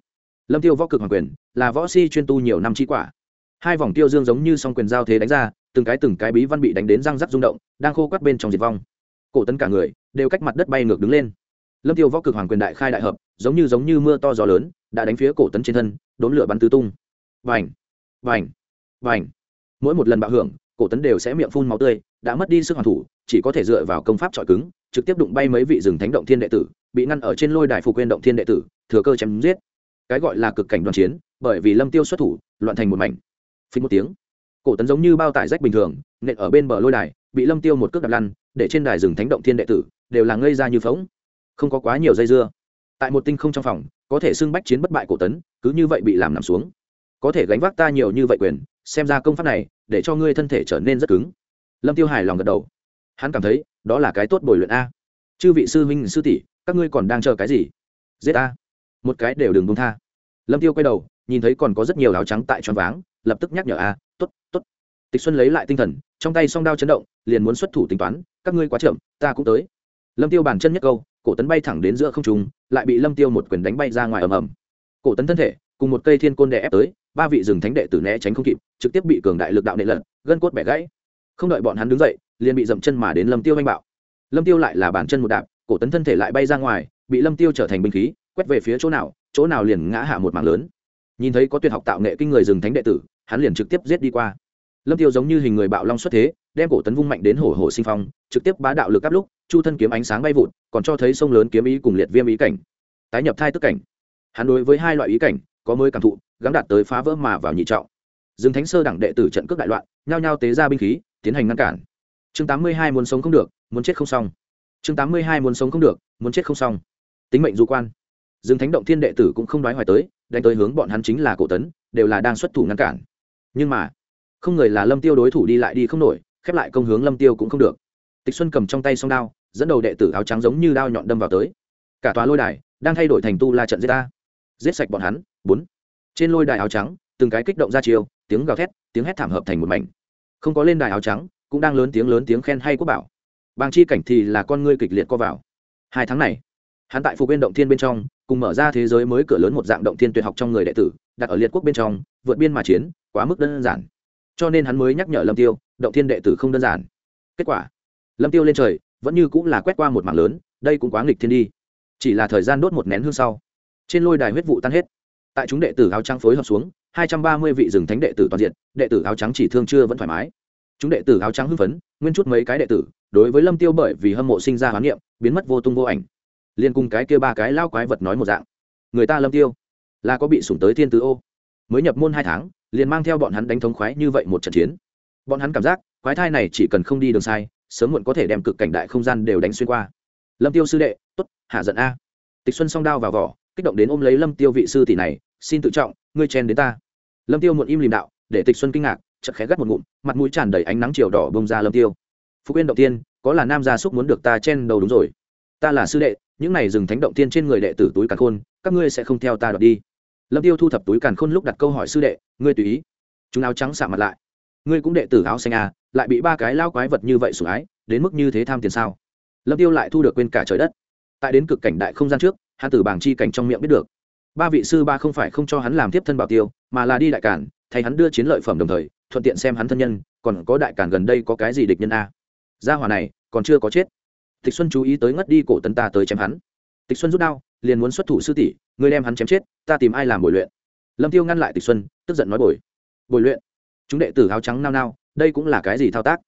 S1: lâm tiêu võ cực hoàng quyền, là võ si chuyên tu nhiều năm chi quả. Hai vòng tiêu dương giống như song quyền giao thế đánh ra, từng cái từng cái bí văn bị đánh đến răng rắc rung động, đang khô quắt bên trong diệt vong. Cổ tấn cả người đều cách mặt đất bay ngược đứng lên. Lâm tiêu võ cực hoàng quyền đại khai đại hợp, giống như giống như mưa to gió lớn, đã đánh phía cổ tấn trên thân, đốn lửa bắn tứ tung. Vành vành vành. Mỗi một lần bạo hưởng, cổ tấn đều sẽ miệng phun máu tươi, đã mất đi sức hoàn thủ, chỉ có thể dựa vào công pháp trọi cứng, trực tiếp đụng bay mấy vị rừng thánh động thiên đệ tử, bị ngăn ở trên lôi đài phục quên động thiên đệ tử, thừa cơ chém giết. Cái gọi là cực cảnh đoàn chiến, bởi vì lâm tiêu xuất thủ, loạn thành một mảnh. Phí một tiếng, cổ tấn giống như bao tải rách bình thường, nện ở bên bờ lôi đài, bị lâm tiêu một cước đạp lăn để trên đài rừng thánh động thiên đệ tử, đều là ngây ra như phóng không có quá nhiều dây dưa. Tại một tinh không trong phòng, có thể xưng bách chiến bất bại cổ tấn, cứ như vậy bị làm nằm xuống. Có thể gánh vác ta nhiều như vậy quyền, xem ra công pháp này, để cho ngươi thân thể trở nên rất cứng. Lâm tiêu hài lòng gật đầu. Hắn cảm thấy, đó là cái tốt bồi luyện a. Chư vị sư huynh, sư tỷ, các ngươi còn đang chờ cái gì? Giết a một cái đều đừng buông tha. Lâm tiêu quay đầu, nhìn thấy còn có rất nhiều áo trắng tại tròn váng, lập tức nhắc nhở a, tốt tốt tịch xuân lấy lại tinh thần, trong tay song đao chấn động, liền muốn xuất thủ tính toán, các ngươi quá chậm, ta cũng tới. Lâm tiêu bàn chân nhất câu, cổ tấn bay thẳng đến giữa không trung, lại bị lâm tiêu một quyền đánh bay ra ngoài ầm ầm. Cổ tấn thân thể, cùng một cây thiên côn đè ép tới, ba vị rừng thánh đệ tử né tránh không kịp, trực tiếp bị cường đại lực đạo nệ lật, gân cốt bẻ gãy. Không đợi bọn hắn đứng dậy, liền bị dậm chân mà đến lâm tiêu manh bạo. Lâm tiêu lại là bàn chân một đạp, cổ tấn thân thể lại bay ra ngoài, bị lâm tiêu trở thành binh khí, quét về phía chỗ nào chỗ nào liền ngã hạ một mảng lớn. Nhìn thấy có tuyệt học tạo nghệ kinh người rừng thánh đệ tử, hắn liền trực tiếp giết đi qua lâm tiêu giống như hình người bạo long xuất thế, đem cổ tấn vung mạnh đến hổ hổ sinh phong, trực tiếp bá đạo lực áp lúc, chu thân kiếm ánh sáng bay vụt, còn cho thấy sông lớn kiếm ý cùng liệt viêm ý cảnh. Tái nhập thai tức cảnh. Hắn đối với hai loại ý cảnh, có mới cảm thụ gắn đạt tới phá vỡ mà vào nhị trọng. Dương thánh sơ đẳng đệ tử trận cướp đại loạn, nhao nhao tế ra binh khí, tiến hành ngăn cản. Chương tám mươi hai muốn sống không được, muốn chết không xong. Chương tám mươi hai muốn sống không được, muốn chết không xong. Tính mệnh du quan. Dương thánh động thiên đệ tử cũng không đoái hoài tới, đánh tới hướng bọn hắn chính là cổ tấn, đều là đang xuất thủ ngăn cản. Nhưng mà không người là lâm tiêu đối thủ đi lại đi không nổi, khép lại công hướng lâm tiêu cũng không được. Tịch xuân cầm trong tay song đao, dẫn đầu đệ tử áo trắng giống như đao nhọn đâm vào tới. Cả tòa lôi đài đang thay đổi thành tu la trận giết ta. Giết sạch bọn hắn. Bốn. Trên lôi đài áo trắng, từng cái kích động ra chiều tiếng gào thét, tiếng hét thảm hợp thành một mảnh. Không có lên đài áo trắng, cũng đang lớn tiếng lớn tiếng khen hay quốc bảo. Bàng chi cảnh thì là con ngươi kịch liệt co vào. Hai tháng này, hắn tại phục bên động thiên bên trong, cùng mở ra thế giới mới cửa lớn một dạng động thiên tuyệt học trong người đệ tử, đặt ở liệt quốc bên trong, vượt biên mà chiến, quá mức đơn giản cho nên hắn mới nhắc nhở lâm tiêu, động thiên đệ tử không đơn giản. Kết quả, lâm tiêu lên trời, vẫn như cũng là quét qua một mảng lớn, đây cũng quá nghịch thiên đi. Chỉ là thời gian đốt một nén hương sau, trên lôi đài huyết vụ tan hết. Tại chúng đệ tử áo trắng phối hợp xuống, hai trăm ba mươi vị rừng thánh đệ tử toàn diện, đệ tử áo trắng chỉ thương chưa vẫn thoải mái. Chúng đệ tử áo trắng hưng phấn, nguyên chút mấy cái đệ tử, đối với lâm tiêu bởi vì hâm mộ sinh ra hoán niệm, biến mất vô tung vô ảnh. Liên cùng cái kia ba cái lao quái vật nói một dạng. Người ta lâm tiêu, là có bị sủng tới thiên tứ ô mới nhập môn hai tháng, liền mang theo bọn hắn đánh thống khoái như vậy một trận chiến. Bọn hắn cảm giác, quái thai này chỉ cần không đi đường sai, sớm muộn có thể đem cực cảnh đại không gian đều đánh xuyên qua. Lâm tiêu sư đệ, tốt, hạ giận a. Tịch xuân song đao vào vỏ, kích động đến ôm lấy lâm tiêu vị sư tỷ này, xin tự trọng, ngươi chen đến ta. Lâm tiêu muộn im lìm đạo, để tịch xuân kinh ngạc chật khẽ gắt một ngụm, mặt mũi tràn đầy ánh nắng chiều đỏ bông ra lâm tiêu. Phú quyên động tiên, có là nam gia súc muốn được ta chen đầu đúng rồi. Ta là sư đệ, những này dừng thánh động tiên trên người đệ tử túi cả khôn, các ngươi sẽ không theo ta đọc đi lâm tiêu thu thập túi càn khôn lúc đặt câu hỏi sư đệ, ngươi tùy ý. Chúng áo trắng xạ mặt lại. Ngươi cũng đệ tử áo xanh à lại bị ba cái lao quái vật như vậy sủng ái, đến mức như thế tham tiền sao? Lâm tiêu lại thu được quên cả trời đất. Tại đến cực cảnh đại không gian trước, hắn tử bảng chi cảnh trong miệng biết được. Ba vị sư ba không phải không cho hắn làm tiếp thân bảo tiêu, mà là đi đại cản, thay hắn đưa chiến lợi phẩm đồng thời, thuận tiện xem hắn thân nhân, còn có đại cản gần đây có cái gì địch nhân a. Gia hỏa này còn chưa có chết. Tịch xuân chú ý tới ngất đi cổ tấn ta tới chém hắn. Tịch xuân rút đao liền muốn xuất thủ sư tỷ người đem hắn chém chết, ta tìm ai làm bồi luyện? Lâm tiêu ngăn lại tịch xuân, tức giận nói bồi. Bồi luyện? Chúng đệ tử áo trắng nao nao, đây cũng là cái gì thao tác?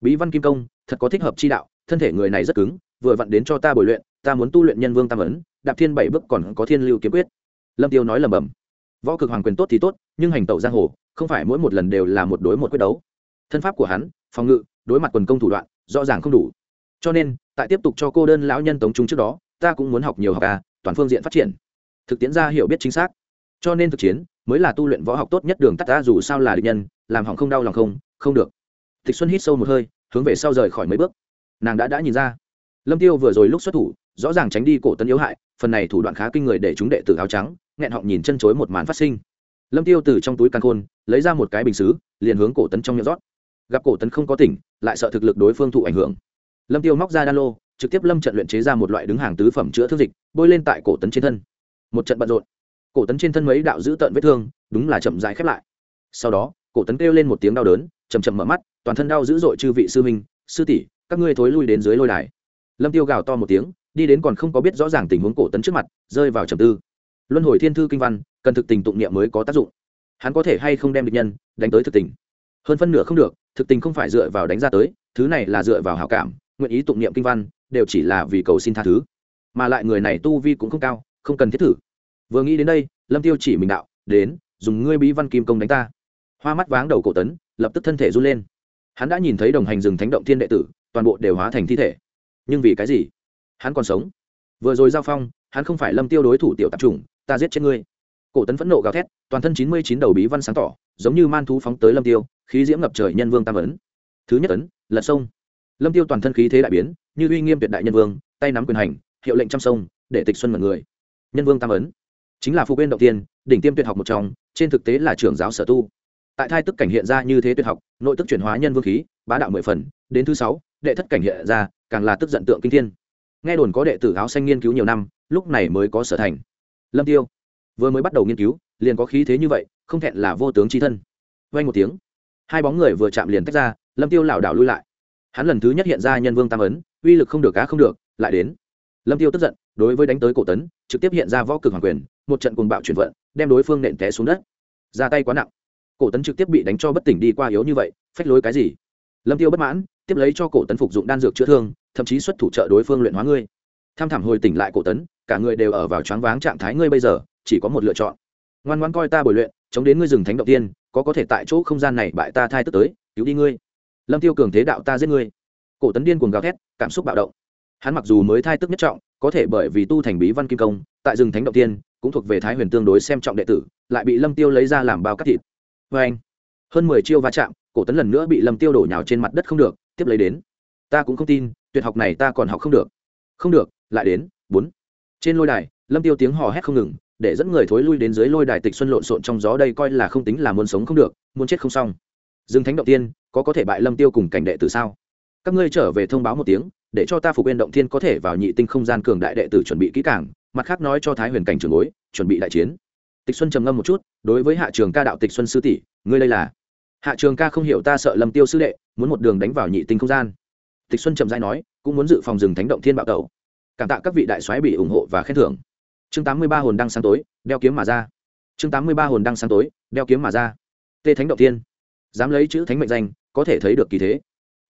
S1: Bí văn kim công, thật có thích hợp chi đạo, thân thể người này rất cứng, vừa vặn đến cho ta bồi luyện, ta muốn tu luyện nhân vương tam ấn, đạp thiên bảy bước còn có thiên lưu kiếm quyết. Lâm tiêu nói lầm bầm võ cực hoàng quyền tốt thì tốt, nhưng hành tẩu giang hồ, không phải mỗi một lần đều là một đối một quyết đấu. Thân pháp của hắn, phòng ngự, đối mặt quần công thủ đoạn, rõ ràng không đủ. Cho nên, tại tiếp tục cho cô đơn lão nhân tống trung trước đó, ta cũng muốn học nhiều học à toàn phương diện phát triển. Thực tiễn ra hiểu biết chính xác. Cho nên thực chiến mới là tu luyện võ học tốt nhất đường tắt ta dù sao là địch nhân, làm hỏng không đau lòng không không được. Tịch xuân hít sâu một hơi, hướng về sau rời khỏi mấy bước. Nàng đã đã nhìn ra. Lâm tiêu vừa rồi lúc xuất thủ, rõ ràng tránh đi cổ tấn yếu hại, phần này thủ đoạn khá kinh người để chúng đệ tử áo trắng, nghẹn họng nhìn chân chối một màn phát sinh. Lâm tiêu từ trong túi căn khôn, lấy ra một cái bình xứ, liền hướng cổ tấn trong miệng rót. Gặp cổ tấn không có tỉnh, lại sợ thực lực đối phương thụ ảnh hưởng. Lâm tiêu móc ra đan lô trực tiếp lâm trận luyện chế ra một loại đứng hàng tứ phẩm chữa thương dịch bôi lên tại cổ tấn trên thân. Một trận bận rộn. Cổ tấn trên thân mấy đạo giữ tận vết thương đúng là chậm rãi khép lại. Sau đó cổ tấn kêu lên một tiếng đau đớn chầm chậm mở mắt toàn thân đau dữ dội chư vị sư minh, sư tỷ các ngươi thối lui đến dưới lôi đài. Lâm tiêu gào to một tiếng đi đến còn không có biết rõ ràng tình huống cổ tấn trước mặt rơi vào trầm tư. Luân hồi thiên thư kinh văn cần thực tình tụng niệm mới có tác dụng. Hắn có thể hay không đem địch nhân đánh tới thực tình? Hơn phân nửa không được thực tình không phải dựa vào đánh ra tới thứ này là dựa vào hảo cảm nguyện ý tụng niệm kinh văn đều chỉ là vì cầu xin tha thứ. Mà lại người này tu vi cũng không cao, không cần thiết thử. Vừa nghĩ đến đây, lâm tiêu chỉ mình đạo, đến, dùng ngươi bí văn kim công đánh ta. Hoa mắt váng đầu cổ tấn, lập tức thân thể run lên. Hắn đã nhìn thấy đồng hành rừng thánh động thiên đệ tử, toàn bộ đều hóa thành thi thể. Nhưng vì cái gì? Hắn còn sống. Vừa rồi giao phong, hắn không phải lâm tiêu đối thủ tiểu tạp chủng, ta giết chết ngươi. Cổ tấn phẫn nộ gào thét, toàn thân chín mươi chín đầu bí văn sáng tỏ, giống như man thú phóng tới lâm tiêu, khí diễm ngập trời nhân vương tam ấn. Thứ nhất ấn, lật sông. Lâm tiêu toàn thân khí thế đại biến như uy nghiêm tuyệt đại nhân vương, tay nắm quyền hành, hiệu lệnh trăm sông, để tịch xuân mật người. Nhân vương tam ấn, chính là phụ quên động tiên, đỉnh tiêm tuyệt học một trong, trên thực tế là trưởng giáo sở tu. Tại thai tức cảnh hiện ra như thế tuyệt học, nội tức chuyển hóa nhân vương khí, bá đạo mười phần, đến thứ sáu, đệ thất cảnh hiện ra, càng là tức giận tượng kinh thiên. Nghe đồn có đệ tử áo xanh nghiên cứu nhiều năm, lúc này mới có sở thành. Lâm tiêu, vừa mới bắt đầu nghiên cứu, liền có khí thế như vậy, không thẹn là vô tướng chi thân. Vay một tiếng, hai bóng người vừa chạm liền tách ra, lâm tiêu lảo đảo lui lại hắn lần thứ nhất hiện ra nhân vương tam ấn, uy lực không được cá không được, lại đến. Lâm tiêu tức giận, đối với đánh tới cổ tấn, trực tiếp hiện ra võ cực hoàng quyền, một trận cuồng bạo chuyển vận, đem đối phương nện té xuống đất. Ra tay quá nặng. Cổ tấn trực tiếp bị đánh cho bất tỉnh đi qua yếu như vậy, phách lối cái gì? Lâm tiêu bất mãn, tiếp lấy cho cổ tấn phục dụng đan dược chữa thương, thậm chí xuất thủ trợ đối phương luyện hóa ngươi. Tham thảm hồi tỉnh lại cổ tấn, cả người đều ở vào choáng váng trạng thái ngươi bây giờ, chỉ có một lựa chọn. Ngoan ngoan coi ta bồi luyện, chống đến ngươi rừng thánh động tiên, có có thể tại chỗ không gian này bại ta thai tức tới, cứu đi ngươi lâm tiêu cường thế đạo ta giết ngươi. Cổ tấn điên cuồng gào thét, cảm xúc bạo động. Hắn mặc dù mới thai tức nhất trọng, có thể bởi vì tu thành bí văn kim công, tại rừng thánh động tiên, cũng thuộc về thái huyền tương đối xem trọng đệ tử, lại bị lâm tiêu lấy ra làm bao cắt thịt. Vê anh, hơn mười chiêu va chạm, cổ tấn lần nữa bị lâm tiêu đổ nhào trên mặt đất không được, tiếp lấy đến. Ta cũng không tin, tuyệt học này ta còn học không được. Không được, lại đến, bốn. Trên lôi đài, lâm tiêu tiếng hò hét không ngừng, để dẫn người thối lui đến dưới lôi đài tịch xuân lộn xộn trong gió đây coi là không tính là muốn sống không được, muốn chết không xong. Dương thánh động tiên có có thể bại lâm tiêu cùng cảnh đệ tử sao? Các ngươi trở về thông báo một tiếng, để cho ta phục bên động thiên có thể vào nhị tinh không gian cường đại đệ tử chuẩn bị kỹ càng, mặt khác nói cho thái huyền cảnh trường bối, chuẩn bị đại chiến. Tịch xuân trầm ngâm một chút, đối với hạ trường ca đạo tịch xuân sư tỷ, ngươi đây là? Hạ trường ca không hiểu ta sợ lâm tiêu sư đệ, muốn một đường đánh vào nhị tinh không gian. Tịch xuân trầm dai nói, cũng muốn dự phòng rừng thánh động thiên bạo tẩu. Cảm tạ các vị đại soái bị ủng hộ và khen thưởng. Chương tám mươi ba hồn đăng sáng tối, đeo kiếm mà ra. Chương tám mươi ba hồn đăng sáng tối, đeo kiếm mà ra. Tê thánh động thiên. Dám lấy chữ thánh mệnh danh có thể thấy được kỳ thế.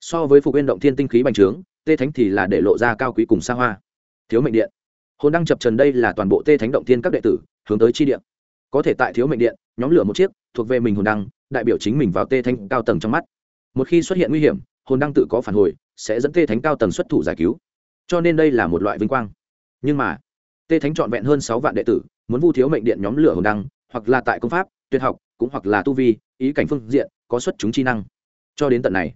S1: So với phục viên động thiên tinh khí bành trướng, tê thánh thì là để lộ ra cao quý cùng xa hoa. Thiếu mệnh điện. Hồn đăng chập trần đây là toàn bộ tê thánh động thiên các đệ tử, hướng tới chi điện có thể tại thiếu mệnh điện, nhóm lửa một chiếc, thuộc về mình hồn đăng, đại biểu chính mình vào tê thánh cao tầng trong mắt. Một khi xuất hiện nguy hiểm, hồn đăng tự có phản hồi, sẽ dẫn tê thánh cao tầng xuất thủ giải cứu. Cho nên đây là một loại vinh quang. Nhưng mà, tê thánh trọn vẹn hơn sáu vạn đệ tử, muốn vu thiếu mệnh điện nhóm lửa hồn đăng, hoặc là tại công pháp, tuyệt học, cũng hoặc là tu vi, ý cảnh phương diện, có xuất chúng chi năng cho đến tận này,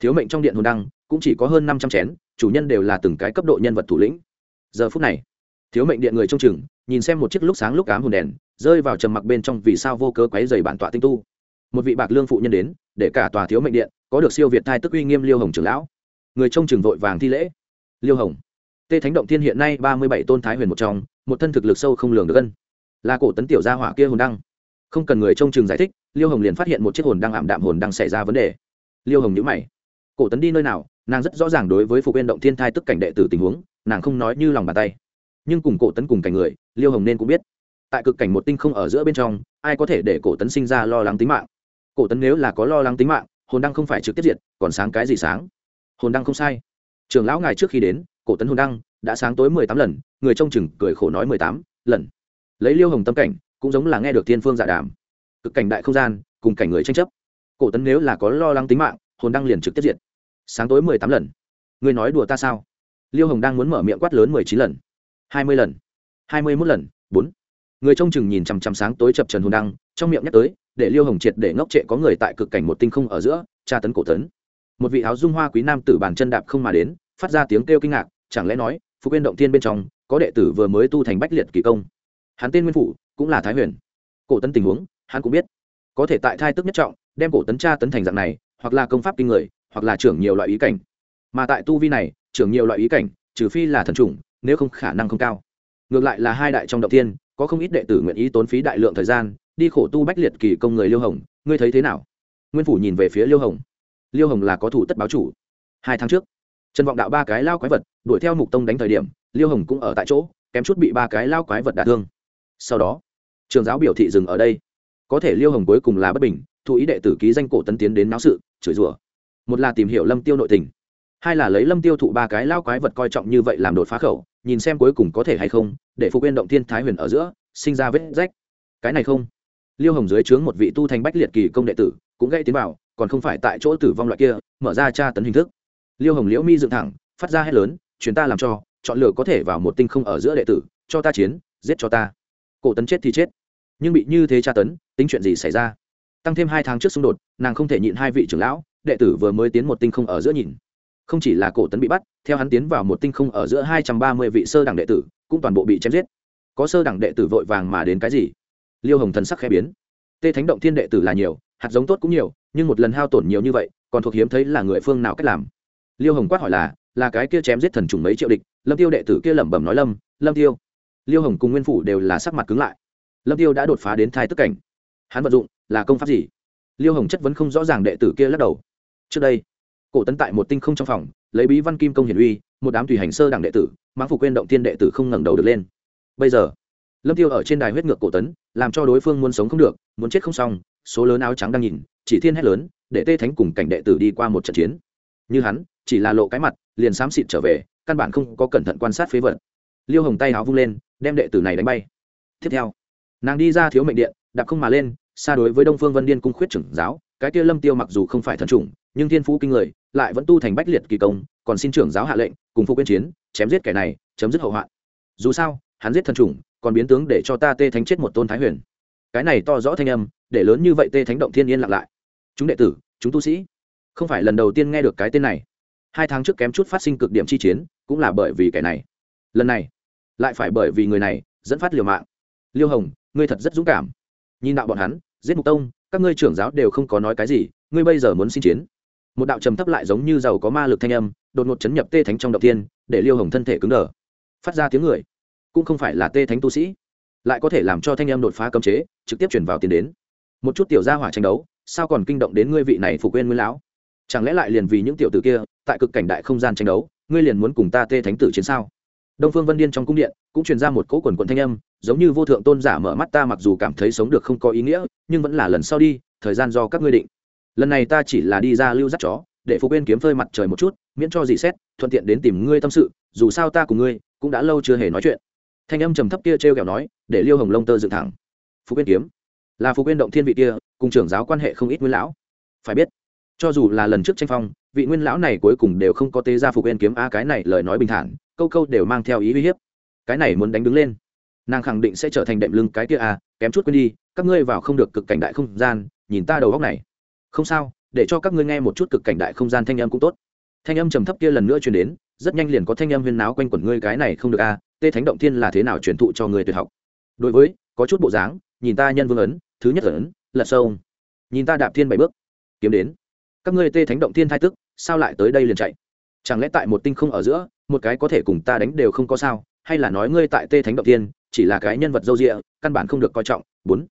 S1: thiếu mệnh trong điện hồn đăng cũng chỉ có hơn năm trăm chén, chủ nhân đều là từng cái cấp độ nhân vật thủ lĩnh. Giờ phút này, thiếu mệnh điện người trông chừng, nhìn xem một chiếc lúc sáng lúc cám hồn đèn, rơi vào trầm mặc bên trong vì sao vô cớ quấy dày bản tọa tinh tu. Một vị bạc lương phụ nhân đến, để cả tòa thiếu mệnh điện có được siêu việt thai tức uy nghiêm liêu hồng trưởng lão. Người trông chừng vội vàng thi lễ. Liêu hồng, tê thánh động thiên hiện nay ba mươi bảy tôn thái huyền một trong, một thân thực lực sâu không lường được gân là cổ tấn tiểu gia hỏa kia hồn đăng. Không cần người trông chừng giải thích, liêu hồng liền phát hiện một chiếc hồn đăng ảm đạm hồn đăng xảy ra vấn đề liêu hồng nhữ mày. Cổ tấn đi nơi nào, nàng rất rõ ràng đối với phục viên động thiên thai tức cảnh đệ tử tình huống, nàng không nói như lòng bàn tay. Nhưng cùng cổ tấn cùng cảnh người, liêu hồng nên cũng biết. Tại cực cảnh một tinh không ở giữa bên trong, ai có thể để cổ tấn sinh ra lo lắng tính mạng? Cổ tấn nếu là có lo lắng tính mạng, hồn đăng không phải trực tiếp diệt, còn sáng cái gì sáng? Hồn đăng không sai. Trường lão ngài trước khi đến, cổ tấn hồn đăng đã sáng tối mười tám lần, người trông chừng cười khổ nói mười tám lần. Lấy liêu hồng tâm cảnh, cũng giống là nghe được thiên phương dạ đàm. Cực cảnh đại không gian, cùng cảnh người tranh chấp cổ tấn nếu là có lo lắng tính mạng, hồn đăng liền trực tiếp diệt. Sáng tối mười tám lần. Ngươi nói đùa ta sao? Liêu hồng đang muốn mở miệng quát lớn mười chín lần. Hai mươi lần. Hai mươi mốt lần. Bốn. Người trông chừng nhìn chằm chằm sáng tối chập trần hồn đăng, trong miệng nhắc tới, để liêu hồng triệt để ngốc trệ có người tại cực cảnh một tinh không ở giữa, tra tấn cổ tấn. Một vị áo dung hoa quý nam tử bàn chân đạp không mà đến, phát ra tiếng kêu kinh ngạc, chẳng lẽ nói phục viên động tiên bên trong, có đệ tử vừa mới tu thành bách liệt kỳ công. Hắn tên nguyên phủ, cũng là thái huyền. Cổ tấn tình huống, hắn cũng biết. Có thể tại thai tức nhất trọng đem cổ tấn tra tấn thành dạng này, hoặc là công pháp kinh người, hoặc là trưởng nhiều loại ý cảnh. Mà tại tu vi này, trưởng nhiều loại ý cảnh, trừ phi là thần chủng, nếu không khả năng không cao. Ngược lại là hai đại trong động tiên có không ít đệ tử nguyện ý tốn phí đại lượng thời gian, đi khổ tu bách liệt kỳ công người liêu hồng, ngươi thấy thế nào? Nguyên phủ nhìn về phía liêu hồng. Liêu hồng là có thủ tất báo chủ. Hai tháng trước, trần vọng đạo ba cái lao quái vật, đuổi theo mục tông đánh thời điểm, liêu hồng cũng ở tại chỗ, kém chút bị ba cái lao quái vật đả thương. Sau đó, trường giáo biểu thị dừng ở đây. Có thể liêu hồng cuối cùng là bất bình thụ ý đệ tử ký danh cổ tấn tiến đến náo sự, chửi rủa. Một là tìm hiểu lâm tiêu nội tình, hai là lấy lâm tiêu thụ ba cái lao quái vật coi trọng như vậy làm đột phá khẩu, nhìn xem cuối cùng có thể hay không, để phục yên động thiên thái huyền ở giữa, sinh ra vết rách. Cái này không. Liêu hồng dưới trướng một vị tu thành bách liệt kỳ công đệ tử, cũng gây tiến vào còn không phải tại chỗ tử vong loại kia, mở ra tra tấn hình thức. Liêu hồng liễu mi dựng thẳng, phát ra hét lớn chuyến ta làm cho, chọn lựa có thể vào một tinh không ở giữa đệ tử, cho ta chiến, giết cho ta. Cổ tấn chết thì chết, nhưng bị như thế tra tấn, tính chuyện gì xảy ra? Tăng thêm hai tháng trước xung đột, nàng không thể nhịn hai vị trưởng lão, đệ tử vừa mới tiến một tinh không ở giữa nhìn. Không chỉ là cổ tấn bị bắt, theo hắn tiến vào một tinh không ở giữa hai trăm ba mươi vị sơ đẳng đệ tử, cũng toàn bộ bị chém giết. Có sơ đẳng đệ tử vội vàng mà đến cái gì? Liêu hồng thần sắc khẽ biến. Tê thánh động thiên đệ tử là nhiều, hạt giống tốt cũng nhiều, nhưng một lần hao tổn nhiều như vậy, còn thuộc hiếm thấy là người phương nào cách làm? Liêu hồng quát hỏi là là cái kia chém giết thần trùng mấy triệu địch? Lâm tiêu đệ tử kia lẩm bẩm nói lâm lâm tiêu. Liêu hồng cùng nguyên phủ đều là sắc mặt cứng lại. Lâm tiêu đã đột phá đến thai tức cảnh. Hắn vận dụng là công pháp gì? Liêu hồng chất vấn không rõ ràng đệ tử kia lắc đầu. Trước đây, cổ tấn tại một tinh không trong phòng, lấy bí văn kim công hiển uy, một đám tùy hành sơ đẳng đệ tử, mãng phục quên động tiên đệ tử không ngẩng đầu được lên. Bây giờ, lâm tiêu ở trên đài huyết ngược cổ tấn, làm cho đối phương muốn sống không được, muốn chết không xong, số lớn áo trắng đang nhìn, chỉ thiên hét lớn, để tê thánh cùng cảnh đệ tử đi qua một trận chiến. Như hắn, chỉ là lộ cái mặt, liền xám xịt trở về, căn bản không có cẩn thận quan sát phế vật. Liêu hồng tay áo vung lên, đem đệ tử này đánh bay. Tiếp theo, nàng đi ra thiếu mệnh điện, đạp không mà lên xa đối với đông phương vân điên cung khuyết trưởng giáo, cái kia lâm tiêu mặc dù không phải thần chủng, nhưng thiên phú kinh người, lại vẫn tu thành bách liệt kỳ công, còn xin trưởng giáo hạ lệnh, cùng phục quyên chiến, chém giết kẻ này, chấm dứt hậu hoạn. Dù sao, hắn giết thần chủng, còn biến tướng để cho ta tê thánh chết một tôn thái huyền. Cái này to rõ thanh âm, để lớn như vậy tê thánh động thiên yên lặng lại. Chúng đệ tử, chúng tu sĩ, không phải lần đầu tiên nghe được cái tên này. Hai tháng trước kém chút phát sinh cực điểm chi chiến, cũng là bởi vì kẻ này. Lần này, lại phải bởi vì người này, dẫn phát liều mạng. Liêu hồng, ngươi thật rất dũng cảm. Nhìn đạo bọn hắn giết mục tông, các ngươi trưởng giáo đều không có nói cái gì, ngươi bây giờ muốn xin chiến. Một đạo trầm thấp lại giống như giàu có ma lực thanh âm, đột ngột chấn nhập tê thánh trong động tiên để liêu hồng thân thể cứng đờ. Phát ra tiếng người. Cũng không phải là tê thánh tu sĩ. Lại có thể làm cho thanh âm đột phá cấm chế, trực tiếp chuyển vào tiền đến. Một chút tiểu gia hỏa tranh đấu, sao còn kinh động đến ngươi vị này phục quên nguyên lão? Chẳng lẽ lại liền vì những tiểu tử kia, tại cực cảnh đại không gian tranh đấu, ngươi liền muốn cùng ta tê thánh tử chiến sao? Đông phương vân điên trong cung điện cũng truyền ra một cỗ quần quần thanh âm, giống như vô thượng tôn giả mở mắt ta mặc dù cảm thấy sống được không có ý nghĩa, nhưng vẫn là lần sau đi, thời gian do các ngươi định. Lần này ta chỉ là đi ra lưu dắt chó, để phục bên kiếm phơi mặt trời một chút, miễn cho gì xét, thuận tiện đến tìm ngươi tâm sự, dù sao ta cùng ngươi cũng đã lâu chưa hề nói chuyện. Thanh âm trầm thấp kia t r kẹo nói, để liêu hồng lông tơ dựng thẳng. Phục bên kiếm. Là phục bên động thiên vị kia, cùng trưởng giáo quan hệ không ít nguyên lão. Phải biết cho dù là lần trước tranh phong, vị nguyên lão này cuối cùng đều không có tế ra phục bên kiếm a cái này lời nói bình thản, câu câu đều mang theo ý uy hiếp. Cái này muốn đánh đứng lên. Nàng khẳng định sẽ trở thành đệm lưng cái kia a kém chút quên đi, các ngươi vào không được cực cảnh đại không gian, nhìn ta đầu góc này. Không sao, để cho các ngươi nghe một chút cực cảnh đại không gian thanh âm cũng tốt. Thanh âm trầm thấp kia lần nữa truyền đến, rất nhanh liền có thanh âm huyên náo quanh quẩn ngươi cái này không được a tê thánh động thiên là thế nào truyền thụ cho người tuyệt học? Đối với, có chút bộ dáng, nhìn ta nhân vương ấn, thứ nhất ấn, lật sâu. Nhìn ta đạp thiên bảy bước. Kiếm đến các ngươi tê thánh động thiên thai tức, sao lại tới đây liền chạy? Chẳng lẽ tại một tinh không ở giữa, một cái có thể cùng ta đánh đều không có sao? Hay là nói ngươi tại tê thánh động thiên, chỉ là cái nhân vật dâu rịa căn bản không được coi trọng? Bốn.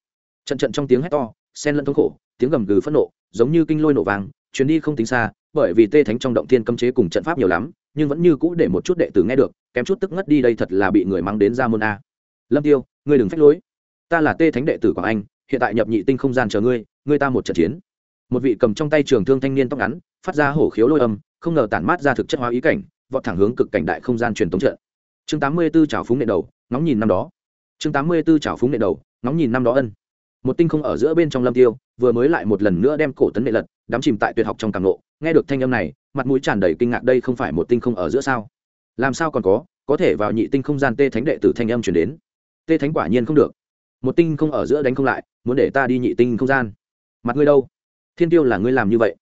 S1: Trận trận trong tiếng hét to sen lẫn thống khổ, tiếng gầm gừ phẫn nộ, giống như kinh lôi nổ vàng chuyến đi không tính xa, bởi vì tê thánh trong động thiên cấm chế cùng trận pháp nhiều lắm, nhưng vẫn như cũ để một chút đệ tử nghe được, kém chút tức ngất đi đây thật là bị người mang đến ra môn a. Lâm tiêu, ngươi đừng phách lối. Ta là tê thánh đệ tử quảng anh, hiện tại nhập nhị tinh không gian chờ ngươi ngươi ta một trận chiến một vị cầm trong tay trường thương thanh niên tóc ngắn, phát ra hổ khiếu lôi âm, không ngờ tản mát ra thực chất hóa ý cảnh, vọt thẳng hướng cực cảnh đại không gian truyền tống trận. Chương tám mươi 84 trào phúng nệ đầu, ngóng nhìn năm đó. Chương tám mươi 84 trào phúng nệ đầu, ngóng nhìn năm đó ân. Một tinh không ở giữa bên trong lâm tiêu, vừa mới lại một lần nữa đem cổ tấn nệ lật, đắm chìm tại tuyệt học trong càng lộ nghe được thanh âm này, mặt mũi tràn đầy kinh ngạc đây không phải một tinh không ở giữa sao? Làm sao còn có có thể vào nhị tinh không gian tê thánh đệ tử thanh âm chuyển đến? Tê thánh quả nhiên không được. Một tinh không ở giữa đánh không lại, muốn để ta đi nhị tinh không gian. Mặt ngươi đâu? Thiên tiêu là ngươi làm như vậy.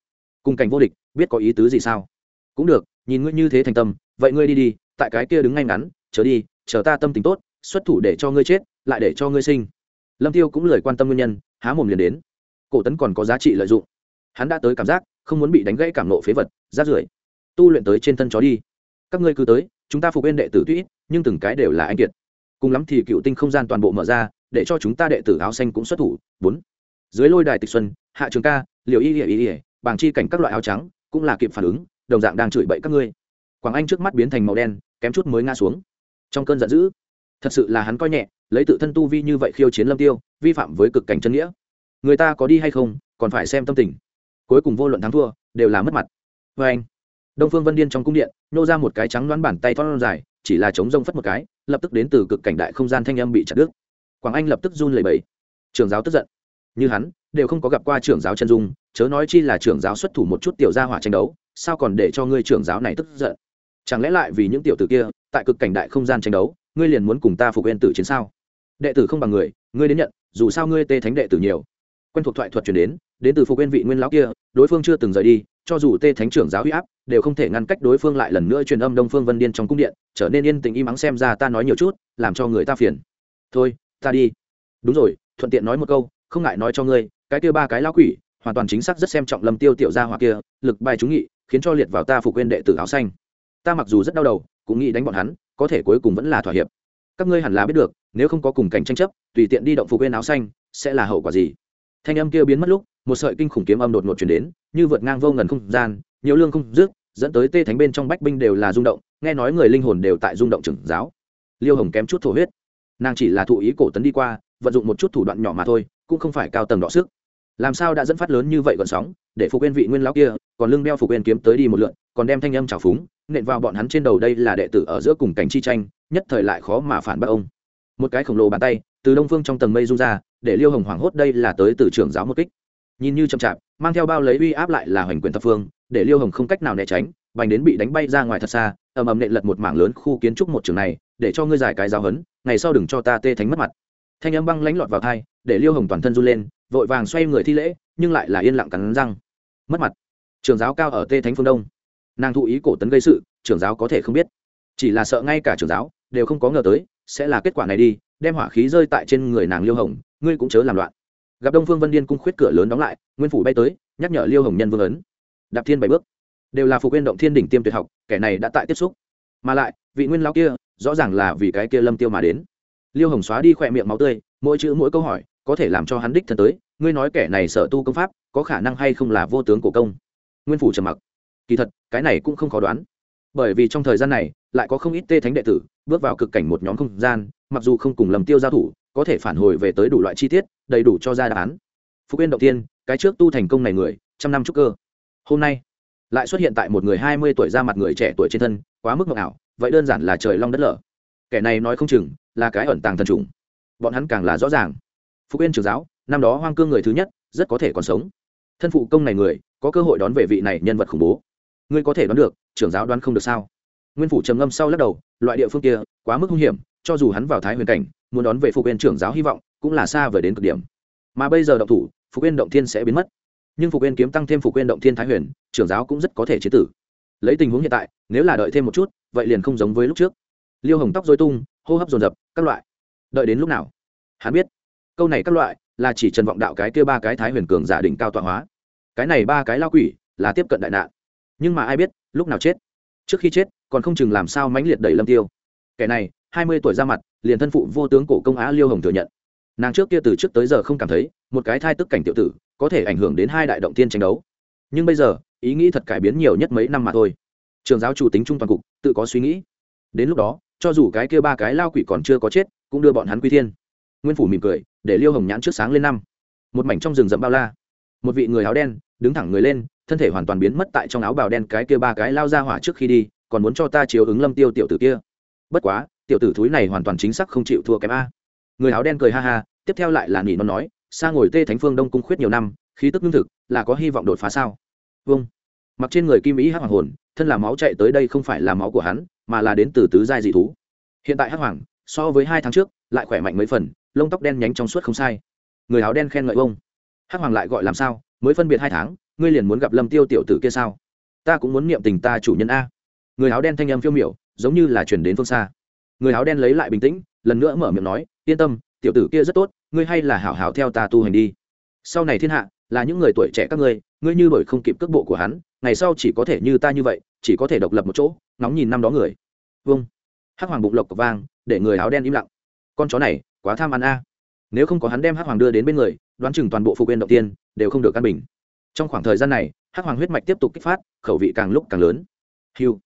S1: Cùng cảnh vô địch, biết có ý tứ gì sao? Cũng được, nhìn ngươi như thế thành tâm, vậy ngươi đi đi, tại cái kia đứng ngay ngắn, chờ đi, chờ ta tâm tình tốt, xuất thủ để cho ngươi chết, lại để cho ngươi sinh. Lâm tiêu cũng lời quan tâm nguyên nhân, há mồm liền đến. Cổ tấn còn có giá trị lợi dụng. Hắn đã tới cảm giác, không muốn bị đánh gãy cảm nộ phế vật, rát rưởi. Tu luyện tới trên thân chó đi. Các ngươi cứ tới, chúng ta phục bên đệ tử tuy nhưng từng cái đều là anh kiệt. Cùng lắm thì cựu tinh không gian toàn bộ mở ra, để cho chúng ta đệ tử áo xanh cũng xuất thủ. Bốn dưới lôi đài tịch xuân, hạ trường ca liều y ỉa y ỉa bảng chi cảnh các loại áo trắng, cũng là kịp phản ứng, đồng dạng đang chửi bậy các ngươi. Quảng anh trước mắt biến thành màu đen, kém chút mới ngã xuống. Trong cơn giận dữ, thật sự là hắn coi nhẹ, lấy tự thân tu vi như vậy khiêu chiến lâm tiêu, vi phạm với cực cảnh chân nghĩa. Người ta có đi hay không, còn phải xem tâm tình. Cuối cùng vô luận thắng thua, đều là mất mặt. Vê anh, đông phương vân điên trong cung điện, nô ra một cái trắng đoán bàn tay thoát dài, chỉ là chống rông phất một cái, lập tức đến từ cực cảnh đại không gian thanh âm bị chặt đứt. Quảng anh lập tức run lẩy bẩy. Trường giáo tức giận như hắn, đều không có gặp qua trưởng giáo chân dung, chớ nói chi là trưởng giáo xuất thủ một chút tiểu gia hỏa tranh đấu, sao còn để cho ngươi trưởng giáo này tức giận? Chẳng lẽ lại vì những tiểu tử kia, tại cực cảnh đại không gian tranh đấu, ngươi liền muốn cùng ta phục quên tử chiến sao? Đệ tử không bằng người, ngươi đến nhận, dù sao ngươi tê thánh đệ tử nhiều. Quen thuộc thoại thuật chuyển đến đến từ phục quên vị nguyên lão kia, đối phương chưa từng rời đi, cho dù tê thánh trưởng giáo huy áp, đều không thể ngăn cách đối phương lại lần nữa truyền âm đông phương vân điên trong cung điện, trở nên yên tĩnh im ắng xem ra ta nói nhiều chút, làm cho người ta phiền. Thôi, ta đi. Đúng rồi, thuận tiện nói một câu không ngại nói cho ngươi, cái kia ba cái lão quỷ, hoàn toàn chính xác rất xem trọng lâm tiêu tiểu gia hỏa kia, lực bài chúng nghị, khiến cho liệt vào ta phục quên đệ tử áo xanh. Ta mặc dù rất đau đầu, cũng nghĩ đánh bọn hắn, có thể cuối cùng vẫn là thỏa hiệp. Các ngươi hẳn là biết được, nếu không có cùng cảnh tranh chấp, tùy tiện đi động phục quên áo xanh, sẽ là hậu quả gì? Thanh âm kia biến mất lúc, một sợi kinh khủng kiếm âm đột ngột chuyển đến, như vượt ngang vô ngần không gian, nhiều lương không dứt, dẫn tới tê thánh bên trong bách binh đều là rung động, nghe nói người linh hồn đều tại rung động trưởng giáo. Liêu hồng kém chút thổ huyết. Nàng chỉ là thụ ý cổ tấn đi qua, vận dụng một chút thủ đoạn nhỏ mà thôi cũng không phải cao tầng đọ sức. Làm sao đã dẫn phát lớn như vậy còn sóng, để phục quên vị nguyên lão kia còn lưng đeo phục quên kiếm tới đi một lượn, còn đem thanh âm trào phúng, nện vào bọn hắn trên đầu đây là đệ tử ở giữa cùng cảnh chi tranh, nhất thời lại khó mà phản bác ông. Một cái khổng lồ bàn tay từ đông phương trong tầng mây rung ra, để liêu hồng hoảng hốt đây là tới từ trưởng giáo một kích. Nhìn như chậm chạp, mang theo bao lấy uy áp lại là hoành quyền thập phương, để liêu hồng không cách nào né tránh, bành đến bị đánh bay ra ngoài thật xa, ầm ầm nện lật một mảng lớn khu kiến trúc một trường này, để cho ngươi giải cái giáo hấn ngày sau đừng cho ta tê thánh mất mặt. Thanh âm băng lánh lọt vào thai để liêu hồng toàn thân run lên, vội vàng xoay người thi lễ, nhưng lại là yên lặng cắn răng. Mất mặt. Trường giáo cao ở tê thánh phương đông. Nàng thụ ý cổ tấn gây sự trưởng giáo có thể không biết. Chỉ là sợ ngay cả trưởng giáo đều không có ngờ tới, sẽ là kết quả này đi, đem hỏa khí rơi tại trên người nàng liêu hồng, ngươi cũng chớ làm loạn. Gặp đông phương vân điên cung khuyết cửa lớn đóng lại, nguyên phủ bay tới, nhắc nhở liêu hồng nhân vương ấn. Đạp thiên bảy bước. Đều là phục quên động thiên đỉnh tiêm tuyệt học, kẻ này đã tại tiếp xúc. Mà lại, vị nguyên lao kia, rõ ràng là vì cái kia lâm tiêu mà đến. Liêu hồng xóa đi khỏe miệng máu tươi, mỗi chữ mỗi câu hỏi có thể làm cho hắn đích thân tới, ngươi nói kẻ này sợ tu công pháp, có khả năng hay không là vô tướng cổ công? Nguyên phủ trầm mặc. Kỳ thật, cái này cũng không khó đoán. Bởi vì trong thời gian này, lại có không ít tê thánh đệ tử bước vào cực cảnh một nhóm không gian, mặc dù không cùng lầm tiêu giao thủ, có thể phản hồi về tới đủ loại chi tiết, đầy đủ cho ra đáp án. Phúc yên đầu tiên, cái trước tu thành công này người, trăm năm trúc cơ. Hôm nay, lại xuất hiện tại một người hai mươi tuổi ra mặt người trẻ tuổi trên thân, quá mức mộng ảo, vậy đơn giản là trời long đất lở. Kẻ này nói không chừng là cái ẩn tàng thần trùng. Bọn hắn càng là rõ ràng. Phục yên trường giáo, năm đó hoang cương người thứ nhất, rất có thể còn sống. Thân phụ công này người, có cơ hội đón về vị này nhân vật khủng bố. Ngươi có thể đoán được, trưởng giáo đoán không được sao? Nguyên phủ trầm ngâm sau lắc đầu, loại địa phương kia, quá mức hung hiểm, cho dù hắn vào thái huyền cảnh, muốn đón về phục viên trưởng giáo hy vọng, cũng là xa vời đến cực điểm. Mà bây giờ động thủ, phục viên động thiên sẽ biến mất. Nhưng phục viên kiếm tăng thêm phục viên động thiên thái huyền, trưởng giáo cũng rất có thể chế tử. Lấy tình huống hiện tại, nếu là đợi thêm một chút, vậy liền không giống với lúc trước. Liêu hồng tóc dối tung, hô hấp dồn dập, các loại. Đợi đến lúc nào? Hắn biết câu này các loại là chỉ trần vọng đạo cái kia ba cái thái huyền cường giả đỉnh cao tọa hóa. Cái này ba cái lao quỷ là tiếp cận đại nạn. Nhưng mà ai biết, lúc nào chết? Trước khi chết, còn không chừng làm sao mãnh liệt đẩy lâm tiêu. Kẻ này, hai mươi tuổi ra mặt, liền thân phụ vô tướng cổ công á liêu hồng thừa nhận. Nàng trước kia từ trước tới giờ không cảm thấy, một cái thai tức cảnh tiểu tử, có thể ảnh hưởng đến hai đại động tiên tranh đấu. Nhưng bây giờ, ý nghĩ thật cải biến nhiều nhất mấy năm mà thôi. Trường giáo chủ tính trung toàn cục, tự có suy nghĩ. Đến lúc đó, cho dù cái kia ba cái lao quỷ còn chưa có chết, cũng đưa bọn hắn quy thiên. Nguyên phủ mỉm cười để liêu hồng nhãn trước sáng lên năm. Một mảnh trong rừng rậm bao la. Một vị người áo đen, đứng thẳng người lên, thân thể hoàn toàn biến mất tại trong áo bào đen cái kia ba cái lao ra hỏa trước khi đi, còn muốn cho ta chiếu ứng lâm tiêu tiểu tử kia. Bất quá, tiểu tử thúi này hoàn toàn chính xác không chịu thua kém a. Người áo đen cười ha ha, tiếp theo lại là nỉ nó nói xa ngồi tê thánh phương đông cung khuyết nhiều năm, khí tức lương thực, là có hy vọng đột phá sao? Vâng. Mặc trên người kim ý hắc hoàng hồn, thân là máu chạy tới đây không phải là máu của hắn, mà là đến từ tứ giai dị thú. Hiện tại hắc hoàng, so với hai tháng trước, lại khỏe mạnh mấy phần lông tóc đen nhánh trong suốt không sai. Người áo đen khen ngợi ông. Hắc hoàng lại gọi làm sao? Mới phân biệt hai tháng, ngươi liền muốn gặp lâm tiêu tiểu tử kia sao? Ta cũng muốn niệm tình ta chủ nhân a. Người áo đen thanh âm phiêu miểu, giống như là chuyển đến phương xa. Người áo đen lấy lại bình tĩnh, lần nữa mở miệng nói, yên tâm, tiểu tử kia rất tốt, ngươi hay là hảo hảo theo ta tu hành đi. Sau này thiên hạ, là những người tuổi trẻ các ngươi ngươi như bởi không kịp cước bộ của hắn, ngày sau chỉ có thể như ta như vậy, chỉ có thể độc lập một chỗ, ngóng nhìn năm đó người. Vâng. Hắc hoàng bụng lộc cọc vang, để người áo đen im lặng. Con chó này quá tham ăn a. Nếu không có hắn đem hắc hoàng đưa đến bên người, đoán chừng toàn bộ phục viên động tiên đều không được căn bình. Trong khoảng thời gian này, hắc hoàng huyết mạch tiếp tục kích phát, khẩu vị càng lúc càng lớn. Hiu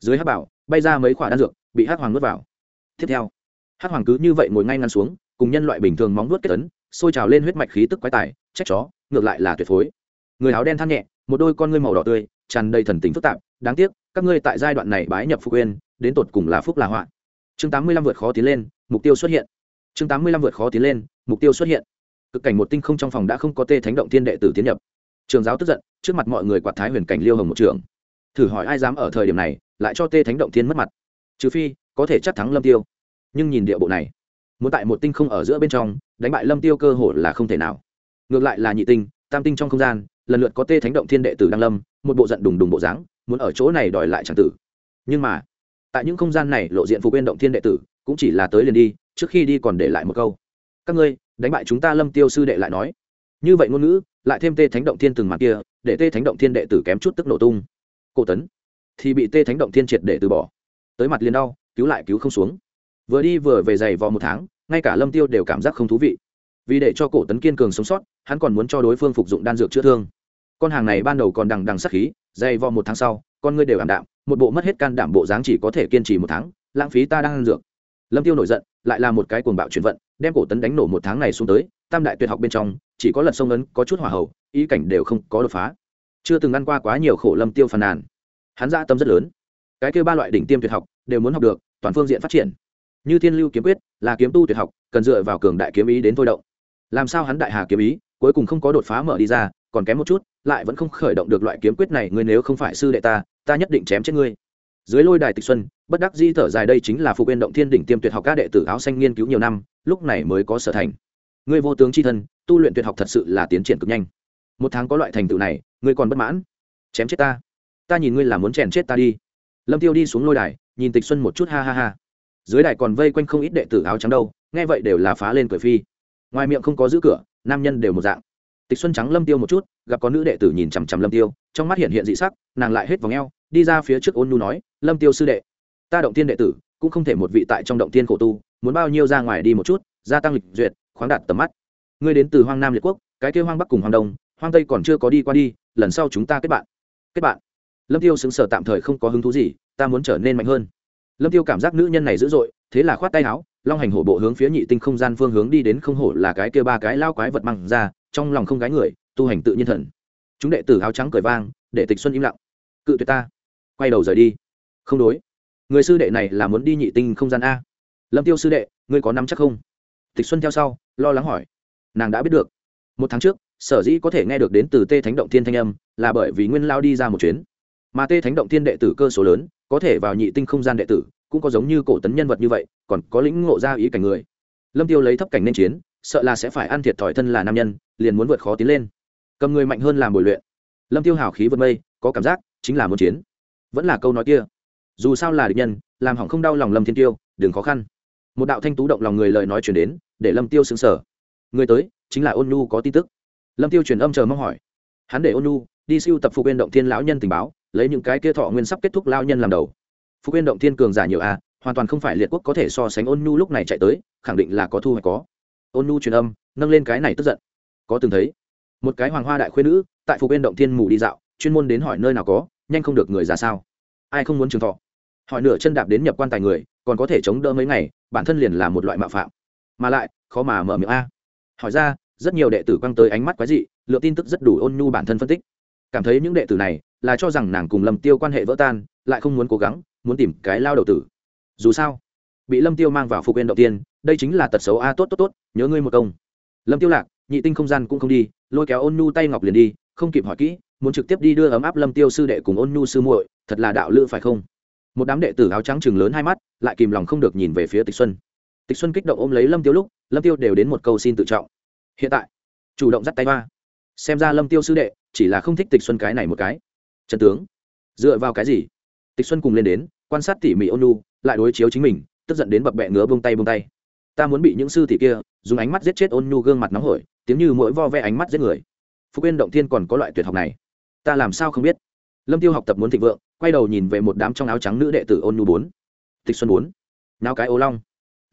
S1: dưới hắc bảo, bay ra mấy quả đan dược, bị hắc hoàng nuốt vào. Tiếp theo, hắc hoàng cứ như vậy ngồi ngay ngăn xuống, cùng nhân loại bình thường móng nuốt kết ấn, sôi trào lên huyết mạch khí tức quái tài, trách chó, ngược lại là tuyệt phối. Người áo đen than nhẹ, một đôi con ngươi màu đỏ tươi, tràn đầy thần tình phức tạp, đáng tiếc, các ngươi tại giai đoạn này bái nhập phục uyên, đến tột cùng là phúc là họa. Chương tám mươi lăm vượt khó tiến lên, mục tiêu xuất hiện chương tám mươi lăm vượt khó tiến lên, mục tiêu xuất hiện. Cực cảnh một tinh không trong phòng đã không có tê thánh động tiên đệ tử tiến nhập. Trường giáo tức giận, trước mặt mọi người quạt thái huyền cảnh liêu hồng một trường. Thử hỏi ai dám ở thời điểm này, lại cho tê thánh động tiên mất mặt? Trừ phi, có thể chắc thắng lâm tiêu. Nhưng nhìn địa bộ này, muốn tại một tinh không ở giữa bên trong, đánh bại lâm tiêu cơ hội là không thể nào. Ngược lại là nhị tinh, tam tinh trong không gian, lần lượt có tê thánh động thiên đệ tử đăng lâm, một bộ giận đùng đùng bộ dáng, muốn ở chỗ này đòi lại tràng tử. Nhưng mà, tại những không gian này lộ diện phục quên động thiên đệ tử cũng chỉ là tới liền đi, trước khi đi còn để lại một câu. Các ngươi, đánh bại chúng ta lâm tiêu sư đệ lại nói. Như vậy ngôn ngữ, lại thêm tê thánh động thiên từng mặt kia, để tê thánh động thiên đệ tử kém chút tức nổ tung. Cổ tấn, thì bị tê thánh động thiên triệt để từ bỏ. Tới mặt liền đau, cứu lại cứu không xuống. Vừa đi vừa về giày vò một tháng, ngay cả lâm tiêu đều cảm giác không thú vị. Vì để cho cổ tấn kiên cường sống sót, hắn còn muốn cho đối phương phục dụng đan dược chữa thương. Con hàng này ban đầu còn đằng đằng sắc khí, dày vò một tháng sau, con ngươi đều ảm đạm, một bộ mất hết can đảm bộ dáng chỉ có thể kiên trì một tháng, lãng phí ta đang ăn dược lâm tiêu nổi giận, lại là một cái cuồng bạo chuyển vận, đem cổ tấn đánh nổ một tháng này xuống tới, tam đại tuyệt học bên trong, chỉ có lật sông ấn có chút hỏa hậu, ý cảnh đều không có đột phá. Chưa từng ăn qua quá nhiều khổ lâm tiêu phàn nàn. Hắn ra tâm rất lớn. Cái kêu ba loại đỉnh tiêm tuyệt học đều muốn học được, toàn phương diện phát triển. Như thiên lưu kiếm quyết, là kiếm tu tuyệt học, cần dựa vào cường đại kiếm ý đến thôi động. Làm sao hắn đại hà kiếm ý, cuối cùng không có đột phá mở đi ra, còn kém một chút, lại vẫn không khởi động được loại kiếm quyết này, ngươi nếu không phải sư đệ ta ta nhất định chém chết ngươi dưới lôi đài tịch xuân, bất đắc di thở dài đây chính là phục viên động thiên đỉnh tiêm tuyệt học các đệ tử áo xanh nghiên cứu nhiều năm, lúc này mới có sở thành. Ngươi vô tướng c h i thân, tu luyện tuyệt học thật sự là tiến triển cực nhanh. Một tháng có loại thành tựu này, ngươi còn bất mãn? Chém chết ta. Ta nhìn ngươi là muốn chèn chết ta đi. Lâm tiêu đi xuống lôi đài, nhìn tịch xuân một chút, ha ha ha. Dưới đài còn vây quanh không ít đệ tử áo trắng đâu, nghe vậy đều là phá lên cười phi. Ngoài miệng không có giữ cửa, nam nhân đều một dạng tịch xuân trắng lâm tiêu một chút, gặp có nữ đệ tử nhìn chằm chằm lâm tiêu, trong mắt hiện hiện dị sắc, nàng lại hết vòng eo, đi ra phía trước ôn nu nói, lâm tiêu sư đệ, ta động tiên đệ tử, cũng không thể một vị tại trong động tiên khổ tu, muốn bao nhiêu ra ngoài đi một chút, gia tăng lịch duyệt, khoáng đạt tầm mắt. Ngươi đến từ hoang nam liệt quốc, cái kêu hoang bắc cùng hoang đông, hoang tây còn chưa có đi qua đi, lần sau chúng ta kết bạn. Kết bạn? Lâm tiêu xứng sở tạm thời không có hứng thú gì, ta muốn trở nên mạnh hơn. Lâm tiêu cảm giác nữ nhân này dữ dội, thế là khoát tay áo, long hành hổ bộ hướng phía nhị tinh không gian phương hướng đi đến không hổ là cái kia ba cái lao quái vật măng ra trong lòng không gái người, tu hành tự nhiên thần. Chúng đệ tử áo trắng cười vang, để tịch xuân im lặng. Cự tuyệt ta. Quay đầu rời đi. Không đối. Người sư đệ này là muốn đi nhị tinh không gian a. Lâm tiêu sư đệ, ngươi có nắm chắc không? Tịch xuân theo sau, lo lắng hỏi. Nàng đã biết được. Một tháng trước, sở dĩ có thể nghe được đến từ tê thánh động thiên thanh âm, là bởi vì nguyên lao đi ra một chuyến. Mà tê thánh động thiên đệ tử cơ số lớn, có thể vào nhị tinh không gian đệ tử, cũng có giống như cổ tấn nhân vật như vậy, còn có lĩnh ngộ ra ý cảnh người. Lâm tiêu lấy thấp cảnh nên chiến sợ là sẽ phải ăn thiệt thòi thân là nam nhân, liền muốn vượt khó tiến lên. Cầm người mạnh hơn làm bồi luyện. Lâm tiêu hào khí vượt mây, có cảm giác chính là muốn chiến. Vẫn là câu nói kia. Dù sao là địch nhân, làm hỏng không đau lòng lâm thiên tiêu, đừng khó khăn. Một đạo thanh tú động lòng người lời nói chuyển đến, để lâm tiêu xứng sở người tới, chính là ôn nhu có tin tức. Lâm tiêu truyền âm chờ mong hỏi. Hắn để ôn nhu đi siêu tập phục viên động thiên lão nhân tình báo, lấy những cái kia thọ nguyên sắp kết thúc lao nhân làm đầu. Phục viên động thiên cường giả nhiều a, hoàn toàn không phải liệt quốc có thể so sánh ôn nhu lúc này chạy tới, khẳng định là có thu hoạch có ôn nhu truyền âm, nâng lên cái này tức giận. Có từng thấy? Một cái hoàng hoa đại khuyên nữ, tại phục bên động thiên mù đi dạo, chuyên môn đến hỏi nơi nào có, nhanh không được người ra sao? Ai không muốn trường thọ? Hỏi nửa chân đạp đến nhập quan tài người, còn có thể chống đỡ mấy ngày, bản thân liền là một loại mạo phạm. Mà lại, khó mà mở miệng a. Hỏi ra, rất nhiều đệ tử quăng tới ánh mắt quái dị, lượng tin tức rất đủ ôn nhu bản thân phân tích. Cảm thấy những đệ tử này, là cho rằng nàng cùng lâm tiêu quan hệ vỡ tan, lại không muốn cố gắng, muốn tìm cái lao đầu tử. Dù sao, bị lâm tiêu mang vào phục viên đầu tiên đây chính là tật xấu a, tốt tốt tốt, nhớ ngươi một công. Lâm tiêu lạc, nhị tinh không gian cũng không đi, lôi kéo ôn nhu tay ngọc liền đi, không kịp hỏi kỹ, muốn trực tiếp đi đưa ấm áp lâm tiêu sư đệ cùng ôn nhu sư muội, thật là đạo lữ phải không? Một đám đệ tử áo trắng chừng lớn hai mắt, lại kìm lòng không được nhìn về phía tịch xuân. Tịch xuân kích động ôm lấy lâm tiêu lúc, lâm tiêu đều đến một câu xin tự trọng. Hiện tại, chủ động dắt tay hoa. Xem ra lâm tiêu sư đệ chỉ là không thích tịch xuân cái này một cái. Trần tướng, dựa vào cái gì? Tịch xuân cùng lên đến, quan sát tỉ mỉ ôn nu lại đối chiếu chính mình, tức giận đến bập bẹ ngứa bông tay bông tay ta muốn bị những sư tỷ kia dùng ánh mắt giết chết ôn nhu gương mặt nóng hổi, tiếng như mỗi vo ve ánh mắt giết người. Phúc yên động thiên còn có loại tuyệt học này. Ta làm sao không biết? Lâm tiêu học tập muốn thịnh vượng, quay đầu nhìn về một đám trong áo trắng nữ đệ tử ôn nhu bốn. Tịch xuân bốn. Nào cái ô long.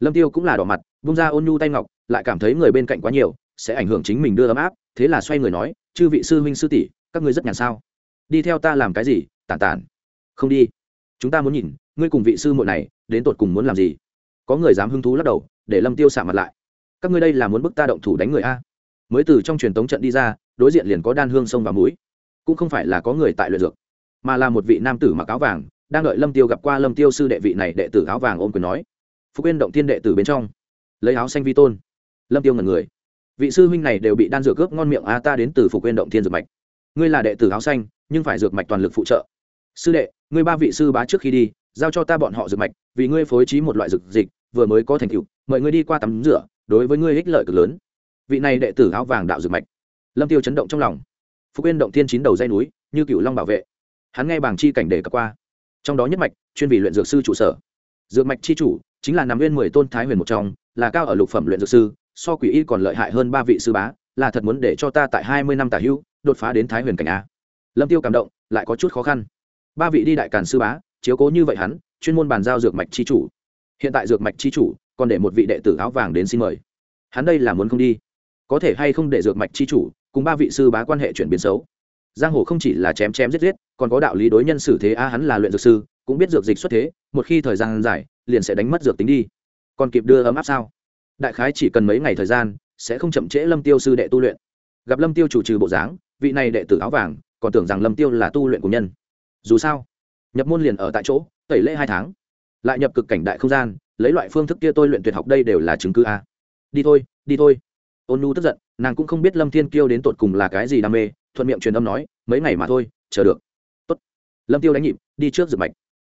S1: Lâm tiêu cũng là đỏ mặt bung ra ôn nhu tay ngọc, lại cảm thấy người bên cạnh quá nhiều, sẽ ảnh hưởng chính mình đưa ấm áp, thế là xoay người nói, chư vị sư huynh sư tỷ, các ngươi rất nhàn sao? Đi theo ta làm cái gì? Tản tản. Không đi. Chúng ta muốn nhìn, ngươi cùng vị sư muội này, đến tột cùng muốn làm gì? Có người dám hứng thú lắc đầu để lâm tiêu xả mặt lại. Các ngươi đây là muốn bức ta động thủ đánh người a? Mới từ trong truyền tống trận đi ra, đối diện liền có đan hương sông và mũi. Cũng không phải là có người tại luyện dược, mà là một vị nam tử mặc áo vàng, đang đợi lâm tiêu gặp qua lâm tiêu sư đệ vị này đệ tử áo vàng ôm quyền nói. Phú quyên động tiên đệ tử bên trong, lấy áo xanh vi tôn. Lâm tiêu ngẩn người. Vị sư huynh này đều bị đan dược cướp ngon miệng a, ta đến từ phục quyên động thiên dược mạch. Ngươi là đệ tử áo xanh, nhưng phải dược mạch toàn lực phụ trợ. Sư đệ, ngươi ba vị sư bá trước khi đi, giao cho ta bọn họ dược mạch, vì ngươi phối trí một loại dược dịch, vừa mới có thành tựu mời ngươi đi qua tắm rửa, đối với ngươi ích lợi cực lớn. Vị này đệ tử áo vàng đạo dược mạch. Lâm tiêu chấn động trong lòng. Phú quên động thiên chín đầu dây núi, như cựu long bảo vệ. Hắn nghe bảng chi cảnh đề cập qua. Trong đó nhất mạch, chuyên vì luyện dược sư trụ sở. Dược mạch chi chủ chính là nằm nguyên mười tôn thái huyền một trong, là cao ở lục phẩm luyện dược sư, so quỷ y còn lợi hại hơn ba vị sư bá, là thật muốn để cho ta tại hai mươi năm tả hữu, đột phá đến thái huyền cảnh a. Lâm tiêu cảm động, lại có chút khó khăn. Ba vị đi đại càn sư bá, chiếu cố như vậy hắn, chuyên môn bàn giao dược mạch chi chủ. Hiện tại dược mạch chi chủ còn để một vị đệ tử áo vàng đến xin mời. Hắn đây là muốn không đi. Có thể hay không để dược mạch chi chủ cùng ba vị sư bá quan hệ chuyển biến xấu? Giang hồ không chỉ là chém chém giết giết, còn có đạo lý đối nhân xử thế a, hắn là luyện dược sư, cũng biết dược dịch xuất thế, một khi thời gian dài, liền sẽ đánh mất dược tính đi. Còn kịp đưa ấm áp sao? Đại khái chỉ cần mấy ngày thời gian, sẽ không chậm trễ lâm tiêu sư đệ tu luyện. Gặp lâm tiêu chủ trừ bộ dáng, vị này đệ tử áo vàng, còn tưởng rằng lâm tiêu là tu luyện của nhân. Dù sao, nhập môn liền ở tại chỗ, tẩy lễ hai tháng, lại nhập cực cảnh đại không gian lấy loại phương thức kia tôi luyện tuyệt học đây đều là chứng cứ a. Đi thôi đi thôi. Ôn nu tức giận, nàng cũng không biết lâm thiên kiêu đến tột cùng là cái gì đam mê, thuận miệng truyền âm nói, mấy ngày mà thôi, chờ được. Tốt. lâm tiêu đánh nhịp, đi trước dự mạch.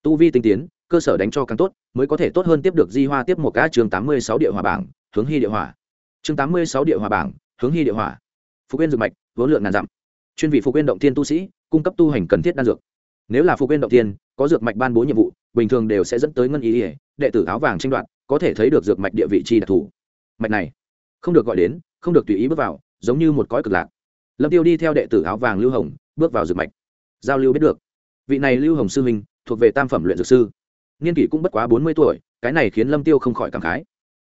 S1: Tu vi tinh tiến, cơ sở đánh cho càng tốt, mới có thể tốt hơn tiếp được di hoa tiếp một cá chương tám mươi sáu địa hòa bảng, hướng hy địa hỏa. Chương tám mươi sáu địa hòa bảng, hướng hy địa hỏa. Phục quyên dược mạch, vốn lượng ngàn dặm. Chuyên vị phục quyên động thiên tu sĩ, cung cấp tu hành cần thiết đan dược. Nếu là phục quyên động thiên có dược mạch ban bố nhiệm vụ, bình thường đều sẽ dẫn tới ngân ý ỉa đệ tử áo vàng tranh đoạt, có thể thấy được dược mạch địa vị chi đặc thù. Mạch này, không được gọi đến, không được tùy ý bước vào, giống như một cõi cực lạc. Lâm tiêu đi theo đệ tử áo vàng lưu hồng, bước vào dược mạch. Giao lưu biết được. Vị này lưu hồng sư huynh, thuộc về tam phẩm luyện dược sư. Niên kỷ cũng bất quá bốn mươi tuổi, cái này khiến lâm tiêu không khỏi cảm khái.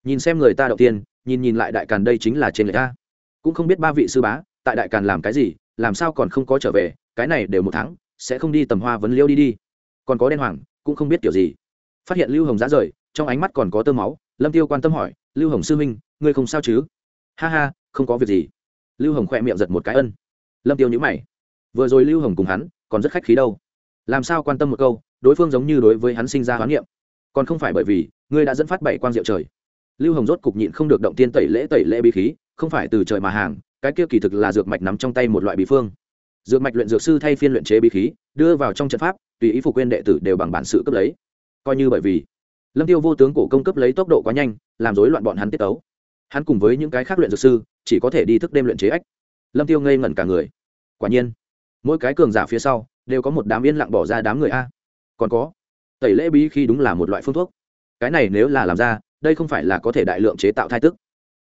S1: Nhìn xem người ta đầu tiên, nhìn nhìn lại đại càn đây chính là trên người ta. Cũng không biết ba vị sư bá, tại đại càn làm cái gì, làm sao còn không có trở về, cái này đều một tháng, sẽ không đi tầm hoa vấn liêu đi đi. Còn có đen hoàng, cũng không biết kiểu gì phát hiện lưu hồng giá rời, trong ánh mắt còn có tơ máu, lâm tiêu quan tâm hỏi, lưu hồng sư minh ngươi không sao chứ? Ha ha, không có việc gì. Lưu hồng khỏe miệng giật một cái ân. Lâm tiêu nhữ mày. Vừa rồi lưu hồng cùng hắn, còn rất khách khí đâu. Làm sao quan tâm một câu, đối phương giống như đối với hắn sinh ra hoán niệm. Còn không phải bởi vì, ngươi đã dẫn phát bảy quang diệu trời. Lưu hồng rốt cục nhịn không được động tiên tẩy lễ tẩy lễ bí khí, không phải từ trời mà hàng, cái kia kỳ thực là dược mạch nắm trong tay một loại bí phương. Dược mạch luyện dược sư thay phiên luyện chế bí khí, đưa vào trong trận pháp, tùy ý phục quên đệ tử đều bằng bản sự cấp lấy coi như bởi vì lâm tiêu vô tướng cổ công cấp lấy tốc độ quá nhanh làm rối loạn bọn hắn tiết tấu hắn cùng với những cái khác luyện dược sư chỉ có thể đi thức đêm luyện chế ách lâm tiêu ngây ngẩn cả người quả nhiên mỗi cái cường giả phía sau đều có một đám yên lặng bỏ ra đám người a còn có tẩy lễ bí khi đúng là một loại phương thuốc cái này nếu là làm ra đây không phải là có thể đại lượng chế tạo thai tức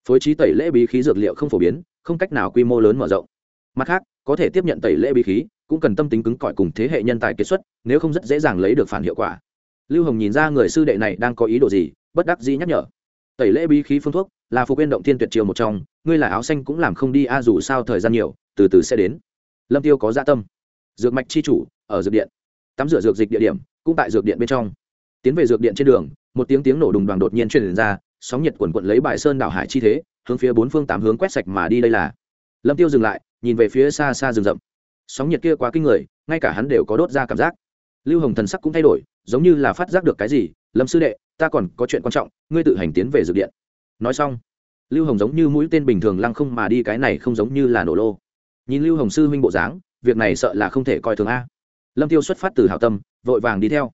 S1: phối trí tẩy lễ bí khí dược liệu không phổ biến không cách nào quy mô lớn mở rộng mặt khác có thể tiếp nhận tẩy lễ bí khí cũng cần tâm tính cứng cỏi cùng thế hệ nhân tài kết xuất nếu không rất dễ dàng lấy được phản hiệu quả lưu hồng nhìn ra người sư đệ này đang có ý đồ gì, bất đắc dĩ nhắc nhở. Tẩy lễ bí khí phương thuốc, là phục viên động thiên tuyệt chiều một trong, ngươi là áo xanh cũng làm không đi a, dù sao thời gian nhiều, từ từ sẽ đến. Lâm tiêu có dạ tâm. Dược mạch chi chủ, ở dược điện. Tắm rửa dược dịch địa điểm, cũng tại dược điện bên trong. Tiến về dược điện trên đường, một tiếng tiếng nổ đùng đoàn đột nhiên truyền ra, sóng nhiệt quần quận lấy bài sơn đảo hải chi thế, hướng phía bốn phương tám hướng quét sạch mà đi đây là. Lâm tiêu dừng lại, nhìn về phía xa xa rừng rậm. Sóng nhiệt kia quá kinh người, ngay cả hắn đều có đốt ra cảm giác lưu hồng thần sắc cũng thay đổi, giống như là phát giác được cái gì, lâm sư đệ, ta còn có chuyện quan trọng, ngươi tự hành tiến về dược điện. Nói xong, lưu hồng giống như mũi tên bình thường lăng không mà đi, cái này không giống như là nổ lô. Nhìn lưu hồng sư huynh bộ dáng, việc này sợ là không thể coi thường a. Lâm tiêu xuất phát từ hảo tâm, vội vàng đi theo.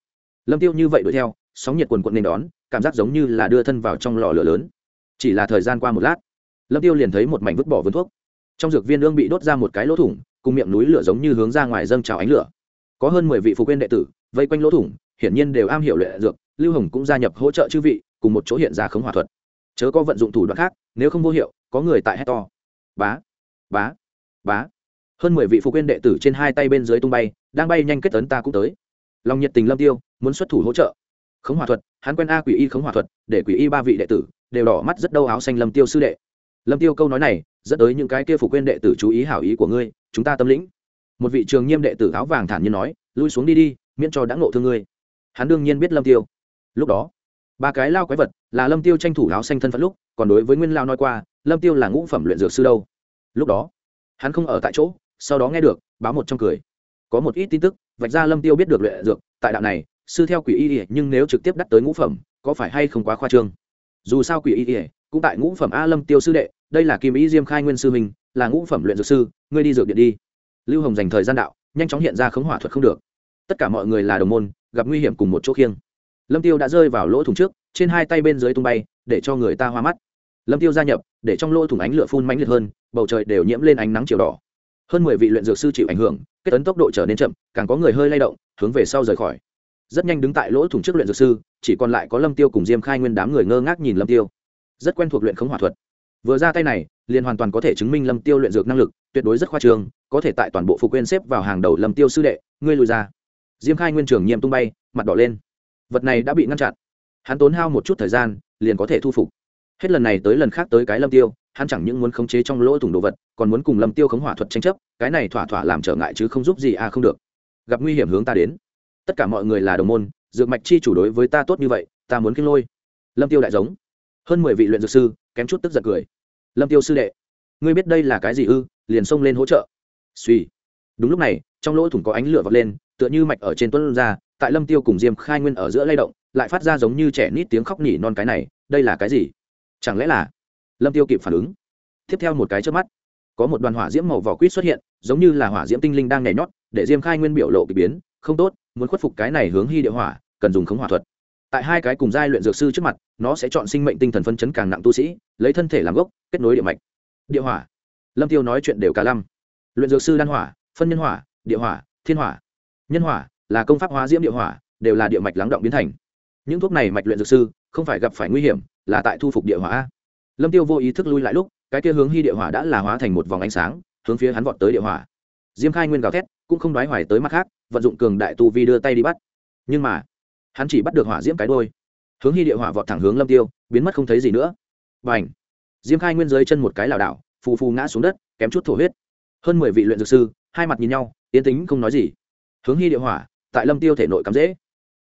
S1: Lâm tiêu như vậy đuổi theo, sóng nhiệt quần quận nên đón, cảm giác giống như là đưa thân vào trong lò lửa lớn. Chỉ là thời gian qua một lát, lâm tiêu liền thấy một mảnh vứt bỏ vườn thuốc. Trong dược viên ương bị đốt ra một cái lỗ thủng, cùng miệng núi lửa giống như hướng ra ngoài dâng trào ánh lửa có hơn mười vị phục quên đệ tử, vây quanh lỗ thủng, hiển nhiên đều am hiểu luyện dược, lưu hồng cũng gia nhập hỗ trợ chư vị, cùng một chỗ hiện ra khống hỏa thuật. Chớ có vận dụng thủ đoạn khác, nếu không vô hiệu, có người tại hét to. Bá bá bá. Hơn mười vị phục quên đệ tử trên hai tay bên dưới tung bay, đang bay nhanh kết tấn ta cũng tới. Lòng nhiệt tình lâm tiêu, muốn xuất thủ hỗ trợ. Khống hỏa thuật, hắn quen a quỷ y khống hỏa thuật, để quỷ y ba vị đệ tử, đều đỏ mắt rất đâu áo xanh lâm tiêu sư đệ. Lâm tiêu câu nói này, dẫn tới những cái kia phục quên đệ tử chú ý hảo ý của ngươi, chúng ta tâm lĩnh một vị trường nghiêm đệ tử áo vàng thản nhiên nói, lui xuống đi đi, miễn cho đã ngộ thương ngươi. Hắn đương nhiên biết lâm tiêu. Lúc đó, ba cái lao quái vật là lâm tiêu tranh thủ áo xanh thân phận lúc, còn đối với nguyên lao nói qua, lâm tiêu là ngũ phẩm luyện dược sư đâu. Lúc đó, hắn không ở tại chỗ, sau đó nghe được, báo một trong cười. Có một ít tin tức, vạch ra lâm tiêu biết được luyện dược, tại đạo này, sư theo quỷ y nhưng nếu trực tiếp đắt tới ngũ phẩm, có phải hay không quá khoa trương? Dù sao quỷ y cũng tại ngũ phẩm a lâm tiêu sư đệ, đây là kim ý diêm khai nguyên sư mình là ngũ phẩm luyện dược sư, ngươi đi dược điện đi lưu hồng dành thời gian đạo, nhanh chóng hiện ra khống hỏa thuật không được. Tất cả mọi người là đồng môn, gặp nguy hiểm cùng một chỗ khiêng. Lâm tiêu đã rơi vào lỗ thủng trước, trên hai tay bên dưới tung bay, để cho người ta hoa mắt. Lâm tiêu gia nhập, để trong lỗ thủng ánh lửa phun mãnh liệt hơn, bầu trời đều nhiễm lên ánh nắng chiều đỏ. Hơn mười vị luyện dược sư chịu ảnh hưởng, kết tấn tốc độ trở nên chậm, càng có người hơi lay động, hướng về sau rời khỏi. Rất nhanh đứng tại lỗ thủng trước luyện dược sư, chỉ còn lại có lâm tiêu cùng diêm khai nguyên đám người ngơ ngác nhìn lâm tiêu. Rất quen thuộc luyện khống hỏa thuật vừa ra tay này, liền hoàn toàn có thể chứng minh lâm tiêu luyện dược năng lực, tuyệt đối rất khoa trương, có thể tại toàn bộ phục quên xếp vào hàng đầu lâm tiêu sư đệ, ngươi lùi ra. Diêm khai nguyên trưởng nhiệm tung bay, mặt đỏ lên. Vật này đã bị ngăn chặn. Hắn tốn hao một chút thời gian, liền có thể thu phục. Hết lần này tới lần khác tới cái lâm tiêu, hắn chẳng những muốn khống chế trong lỗ thủng đồ vật, còn muốn cùng lâm tiêu khống hỏa thuật tranh chấp, cái này thỏa thỏa làm trở ngại chứ không giúp gì à không được. Gặp nguy hiểm hướng ta đến. Tất cả mọi người là đồng môn, dược mạch chi chủ đối với ta tốt như vậy, ta muốn kinh lôi. Lâm tiêu đại giống. Hơn mười vị luyện dược sư kém chút tức giận cười. Lâm tiêu sư đệ, ngươi biết đây là cái gì ư? Liền xông lên hỗ trợ. Suy đúng lúc này, trong lỗ thủng có ánh lửa vọt lên, tựa như mạch ở trên tuấn ra, tại lâm tiêu cùng diêm khai nguyên ở giữa lay động, lại phát ra giống như trẻ nít tiếng khóc nhỉ non cái này, đây là cái gì? Chẳng lẽ là? Lâm tiêu kịp phản ứng. Tiếp theo một cái trước mắt, có một đoàn hỏa diễm màu vỏ quýt xuất hiện, giống như là hỏa diễm tinh linh đang nhảy nhót, để diêm khai nguyên biểu lộ kỳ biến, không tốt, muốn khuất phục cái này hướng hy địa hỏa, cần dùng khống hỏa thuật tại hai cái cùng giai luyện dược sư trước mặt, nó sẽ chọn sinh mệnh tinh thần phân chấn càng nặng tu sĩ, lấy thân thể làm gốc, kết nối địa mạch. Địa hỏa. Lâm tiêu nói chuyện đều cả lăm luyện dược sư đan hỏa, phân nhân hỏa, địa hỏa, thiên hỏa. Nhân hỏa là công pháp hóa diễm địa hỏa, đều là địa mạch lắng động biến thành. Những thuốc này mạch luyện dược sư không phải gặp phải nguy hiểm, là tại thu phục địa hỏa. Lâm tiêu vô ý thức lui lại lúc, cái kia hướng hy địa hỏa đã là hóa thành một vòng ánh sáng, hướng phía hắn vọt tới địa hỏa. Diêm khai nguyên gào thét, cũng không đoái hoài tới mặt khác, vận dụng cường đại tu vi đưa tay đi bắt. Nhưng mà hắn chỉ bắt được hỏa diễm cái đôi hướng hy địa hỏa vọt thẳng hướng lâm tiêu, biến mất không thấy gì nữa. Và ảnh diêm khai nguyên dưới chân một cái lảo đảo, phù phù ngã xuống đất, kém chút thổ huyết. Hơn mười vị luyện dược sư, hai mặt nhìn nhau yên tính không nói gì. Hướng hy địa hỏa, tại lâm tiêu thể nội cắm dễ.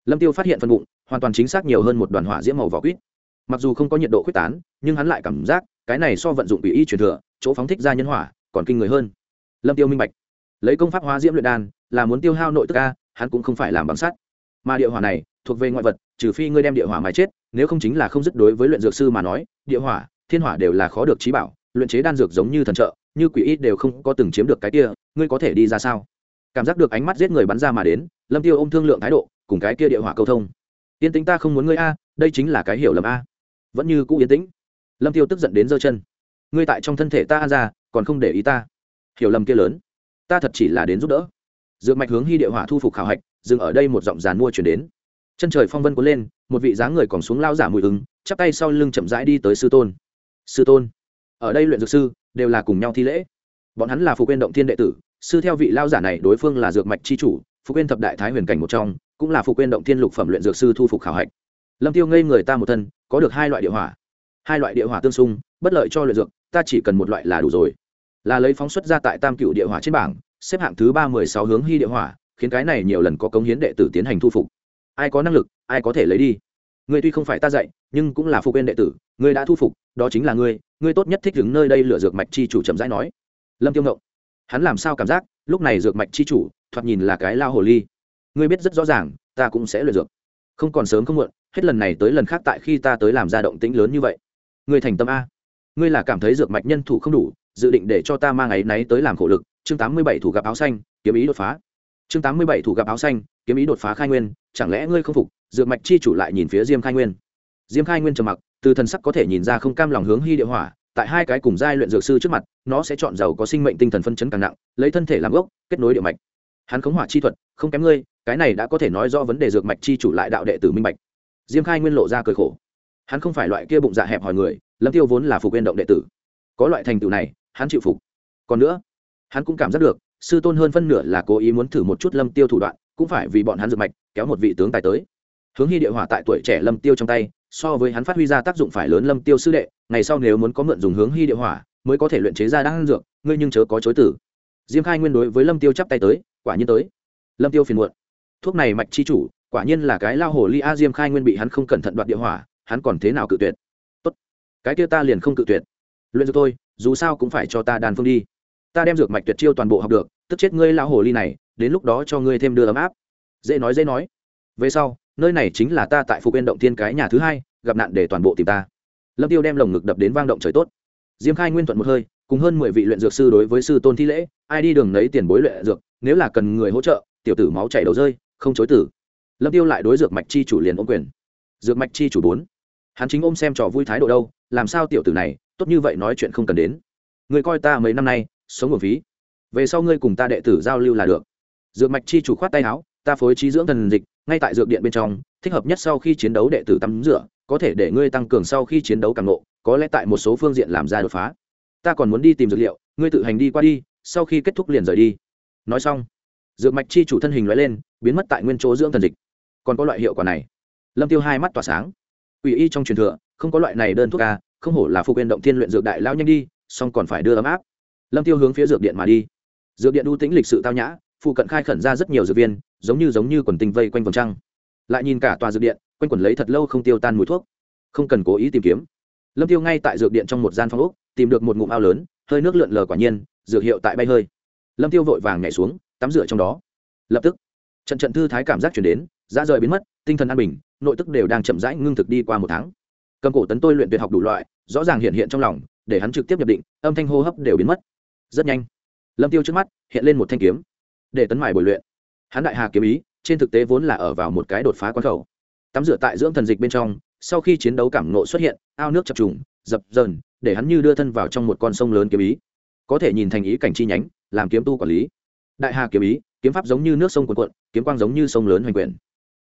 S1: Lâm tiêu phát hiện phần bụng, hoàn toàn chính xác nhiều hơn một đoàn hỏa diễm màu vỏ quýt. Mặc dù không có nhiệt độ quyết tán, nhưng hắn lại cảm giác, cái này so vận dụng ủy y truyền thừa, chỗ phóng thích ra nhân hỏa, còn kinh người hơn. Lâm tiêu minh bạch. Lấy công pháp hóa diễm luyện đan, là muốn tiêu hao nội tức a, hắn cũng không phải làm bằng sắt. Mà địa hỏa này thuộc về ngoại vật, trừ phi ngươi đem địa hỏa mà chết, nếu không chính là không dứt đối với luyện dược sư mà nói, địa hỏa, thiên hỏa đều là khó được trí bảo, luyện chế đan dược giống như thần trợ, như quỷ ít đều không có từng chiếm được cái kia, ngươi có thể đi ra sao? Cảm giác được ánh mắt giết người bắn ra mà đến, lâm tiêu ôm thương lượng thái độ, cùng cái kia địa hỏa câu thông. Yên tĩnh ta không muốn ngươi a, đây chính là cái hiểu lầm a. Vẫn như cũ yên tĩnh. Lâm tiêu tức giận đến giơ chân. Ngươi tại trong thân thể ta ra, còn không để ý ta. Hiểu lầm kia lớn. Ta thật chỉ là đến giúp đỡ. Dược mạch hướng hy địa hỏa thu phục khảo hạch, dừng ở đây một giọng giàn mua chuyển đến chân trời phong vân cuốn lên, một vị dáng người còn xuống lao giả mùi ứng chắp tay sau lưng chậm rãi đi tới sư tôn. Sư tôn, ở đây luyện dược sư, đều là cùng nhau thi lễ. Bọn hắn là phục quên động thiên đệ tử, sư theo vị lao giả này đối phương là dược mạch c h i chủ phục quên thập đại thái huyền cảnh một trong, cũng là phục quên động thiên lục phẩm luyện dược sư thu phục khảo hạch. Lâm tiêu ngây người ta một thân, có được hai loại địa hỏa. Hai loại địa hỏa tương xung, bất lợi cho luyện dược, ta chỉ cần một loại là đủ rồi. Là lấy phóng xuất ra tại tam cựu địa hỏa trên bảng, xếp hạng thứ ba mười sáu hướng hy địa hỏa, khiến cái này nhiều lần có cống hiến đệ tử tiến hành thu phục ai có năng lực, ai có thể lấy đi. Ngươi tuy không phải ta dạy, nhưng cũng là phụ bên đệ tử, ngươi đã thu phục, đó chính là ngươi ngươi tốt nhất thích đứng nơi đây lửa dược mạch chi chủ chậm rãi nói. Lâm tiêu ngộng, hắn làm sao cảm giác, lúc này dược mạch chi chủ, thoạt nhìn là cái lao hồ ly. Ngươi biết rất rõ ràng, ta cũng sẽ luyện dược. Không còn sớm không muộn, hết lần này tới lần khác tại khi ta tới làm ra động tĩnh lớn như vậy. Ngươi thành tâm a. Ngươi là cảm thấy dược mạch nhân thủ không đủ, dự định để cho ta mang ấy náy tới làm khổ lực. Chương tám mươi bảy thủ gặp áo xanh, kiếm ý đột phá chương tám mươi bảy thủ gặp áo xanh, kiếm ý đột phá khai nguyên, chẳng lẽ ngươi không phục? Dược mạch chi chủ lại nhìn phía diêm khai nguyên. Diêm khai nguyên trầm mặc, từ thần sắc có thể nhìn ra không cam lòng hướng hy địa hỏa, tại hai cái cùng giai luyện dược sư trước mặt, nó sẽ chọn giàu có sinh mệnh tinh thần phân chấn càng nặng, lấy thân thể làm gốc, kết nối địa mạch. Hắn khống hỏa chi thuật, không kém ngươi, cái này đã có thể nói do vấn đề dược mạch chi chủ lại đạo đệ tử minh bạch. Diêm khai nguyên lộ ra cười khổ. Hắn không phải loại kia bụng dạ hẹp hòi người, lâm tiêu vốn là phục viên động đệ tử. Có loại thành tựu này, hắn chịu phục. Còn nữa, hắn cũng cảm giác được sư tôn hơn phân nửa là cố ý muốn thử một chút lâm tiêu thủ đoạn, cũng phải vì bọn hắn dược mạch, kéo một vị tướng tài tới. Hướng hy địa hỏa tại tuổi trẻ lâm tiêu trong tay, so với hắn phát huy ra tác dụng phải lớn lâm tiêu sư đệ, ngày sau nếu muốn có mượn dùng hướng hy địa hỏa, mới có thể luyện chế ra đan dược, ngươi nhưng chớ có chối tử diêm khai nguyên đối với lâm tiêu chắp tay tới, quả nhiên tới. Lâm tiêu phiền muộn. Thuốc này mạch chi chủ, quả nhiên là cái lao hồ ly a, diêm khai nguyên bị hắn không cẩn thận đoạt địa hỏa, hắn còn thế nào cự tuyệt? Tốt. Cái kia ta liền không cự tuyệt. Luyện dược tôi dù sao cũng phải cho ta đàn phương đi ta đem dược mạch tuyệt chiêu toàn bộ học được, tức chết ngươi lao hồ ly này, đến lúc đó cho ngươi thêm đưa ấm áp. Dễ nói dễ nói. Về sau, nơi này chính là ta tại phục yên động thiên cái nhà thứ hai, gặp nạn để toàn bộ tìm ta. Lâm tiêu đem lồng ngực đập đến vang động trời tốt. Diêm khai nguyên thuận một hơi, cùng hơn mười vị luyện dược sư đối với sư tôn thi lễ, ai đi đường lấy tiền bối luyện dược, nếu là cần người hỗ trợ, tiểu tử máu chảy đầu rơi, không chối tử. Lâm tiêu lại đối dược mạch chi chủ liền ôm quyền. Dược mạch chi chủ bốn. Hắn chính ôm xem trò vui thái độ đâu, làm sao tiểu tử này, tốt như vậy nói chuyện không cần đến. Người coi ta mấy năm nay sống nguồn phí. Về sau ngươi cùng ta đệ tử giao lưu là được. Dược mạch chi chủ khoát tay áo, ta phối trí dưỡng thần dịch, ngay tại dược điện bên trong, thích hợp nhất sau khi chiến đấu đệ tử tắm rửa, có thể để ngươi tăng cường sau khi chiến đấu càng nộ có lẽ tại một số phương diện làm ra đột phá. Ta còn muốn đi tìm dược liệu, ngươi tự hành đi qua đi, sau khi kết thúc liền rời đi. Nói xong, dược mạch chi chủ thân hình nói lên, biến mất tại nguyên chỗ dưỡng thần dịch. Còn có loại hiệu quả này. Lâm tiêu hai mắt tỏa sáng. Ủy y trong truyền thừa, không có loại này đơn thuốc ca không hổ là phục quyền động thiên luyện dược đại lao nhanh đi, song còn phải đưa ấm áp lâm tiêu hướng phía dược điện mà đi. Dược điện ưu tĩnh lịch sự tao nhã, phụ cận khai khẩn ra rất nhiều dược viên, giống như giống như quần tinh vây quanh vòng trăng. Lại nhìn cả tòa dược điện, quanh quẩn lấy thật lâu không tiêu tan mùi thuốc. Không cần cố ý tìm kiếm. Lâm tiêu ngay tại dược điện trong một gian phòng úc tìm được một ngụm ao lớn, hơi nước lượn lờ quả nhiên, dược hiệu tại bay hơi. Lâm tiêu vội vàng nhảy xuống, tắm rửa trong đó. Lập tức, trận trận thư thái cảm giác chuyển đến, da rời biến mất, tinh thần an bình, nội tức đều đang chậm rãi ngưng thực đi qua một tháng. Cầm cổ tấn tôi luyện tuyệt học đủ loại, rõ ràng hiện hiện trong lòng, để hắn trực tiếp nhập định, âm thanh hô hấp đều biến mất rất nhanh. Lâm tiêu trước mắt hiện lên một thanh kiếm, để tấn mài bồi luyện. Hắn đại hà kiếm ý, trên thực tế vốn là ở vào một cái đột phá quan khẩu. Tắm rửa tại dưỡng thần dịch bên trong, sau khi chiến đấu cảm nộ xuất hiện, ao nước chập trùng, dập dờn, để hắn như đưa thân vào trong một con sông lớn kiếm ý. Có thể nhìn thành ý cảnh chi nhánh, làm kiếm tu quản lý. Đại hà kiếm ý, kiếm pháp giống như nước sông cuồn cuộn, kiếm quang giống như sông lớn hoành quyển.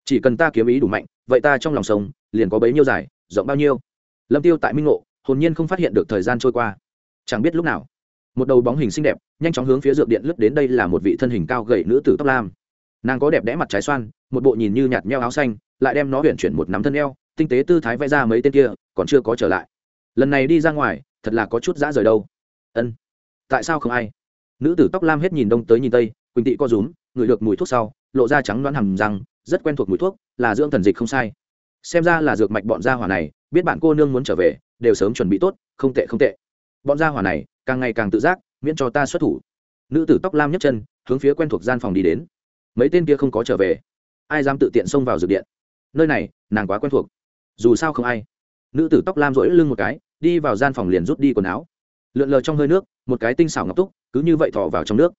S1: Chỉ cần ta kiếm ý đủ mạnh, vậy ta trong lòng sông liền có bấy nhiêu dài, rộng bao nhiêu. Lâm tiêu tại minh ngộ, hồn nhiên không phát hiện được thời gian trôi qua. Chẳng biết lúc nào một đầu bóng hình xinh đẹp, nhanh chóng hướng phía dược điện lướt đến đây là một vị thân hình cao gầy nữ tử tóc lam. Nàng có đẹp đẽ mặt trái xoan, một bộ nhìn như nhạt nheo áo xanh, lại đem nó huyện chuyển một nắm thân eo, tinh tế tư thái vẽ ra mấy tên kia, còn chưa có trở lại. Lần này đi ra ngoài, thật là có chút dã rời đâu. Ân, tại sao không ai? Nữ tử tóc lam hết nhìn đông tới nhìn tây, quỳnh tị co rúm, ngửi được mùi thuốc sau, lộ ra trắng đoán hầm răng, rất quen thuộc mùi thuốc, là dưỡng thần dịch không sai. Xem ra là dược mạch bọn gia hỏa này, biết bạn cô nương muốn trở về, đều sớm chuẩn bị tốt, không tệ không tệ. Bọn gia hỏa này càng ngày càng tự giác, miễn cho ta xuất thủ. Nữ tử tóc lam nhấc chân, hướng phía quen thuộc gian phòng đi đến. Mấy tên kia không có trở về. Ai dám tự tiện xông vào dược điện? Nơi này, nàng quá quen thuộc. Dù sao không ai. Nữ tử tóc lam rỗi lưng một cái, đi vào gian phòng liền rút đi quần áo. Lượn lờ trong hơi nước, một cái tinh xảo ngọc túc, cứ như vậy thọ vào trong nước.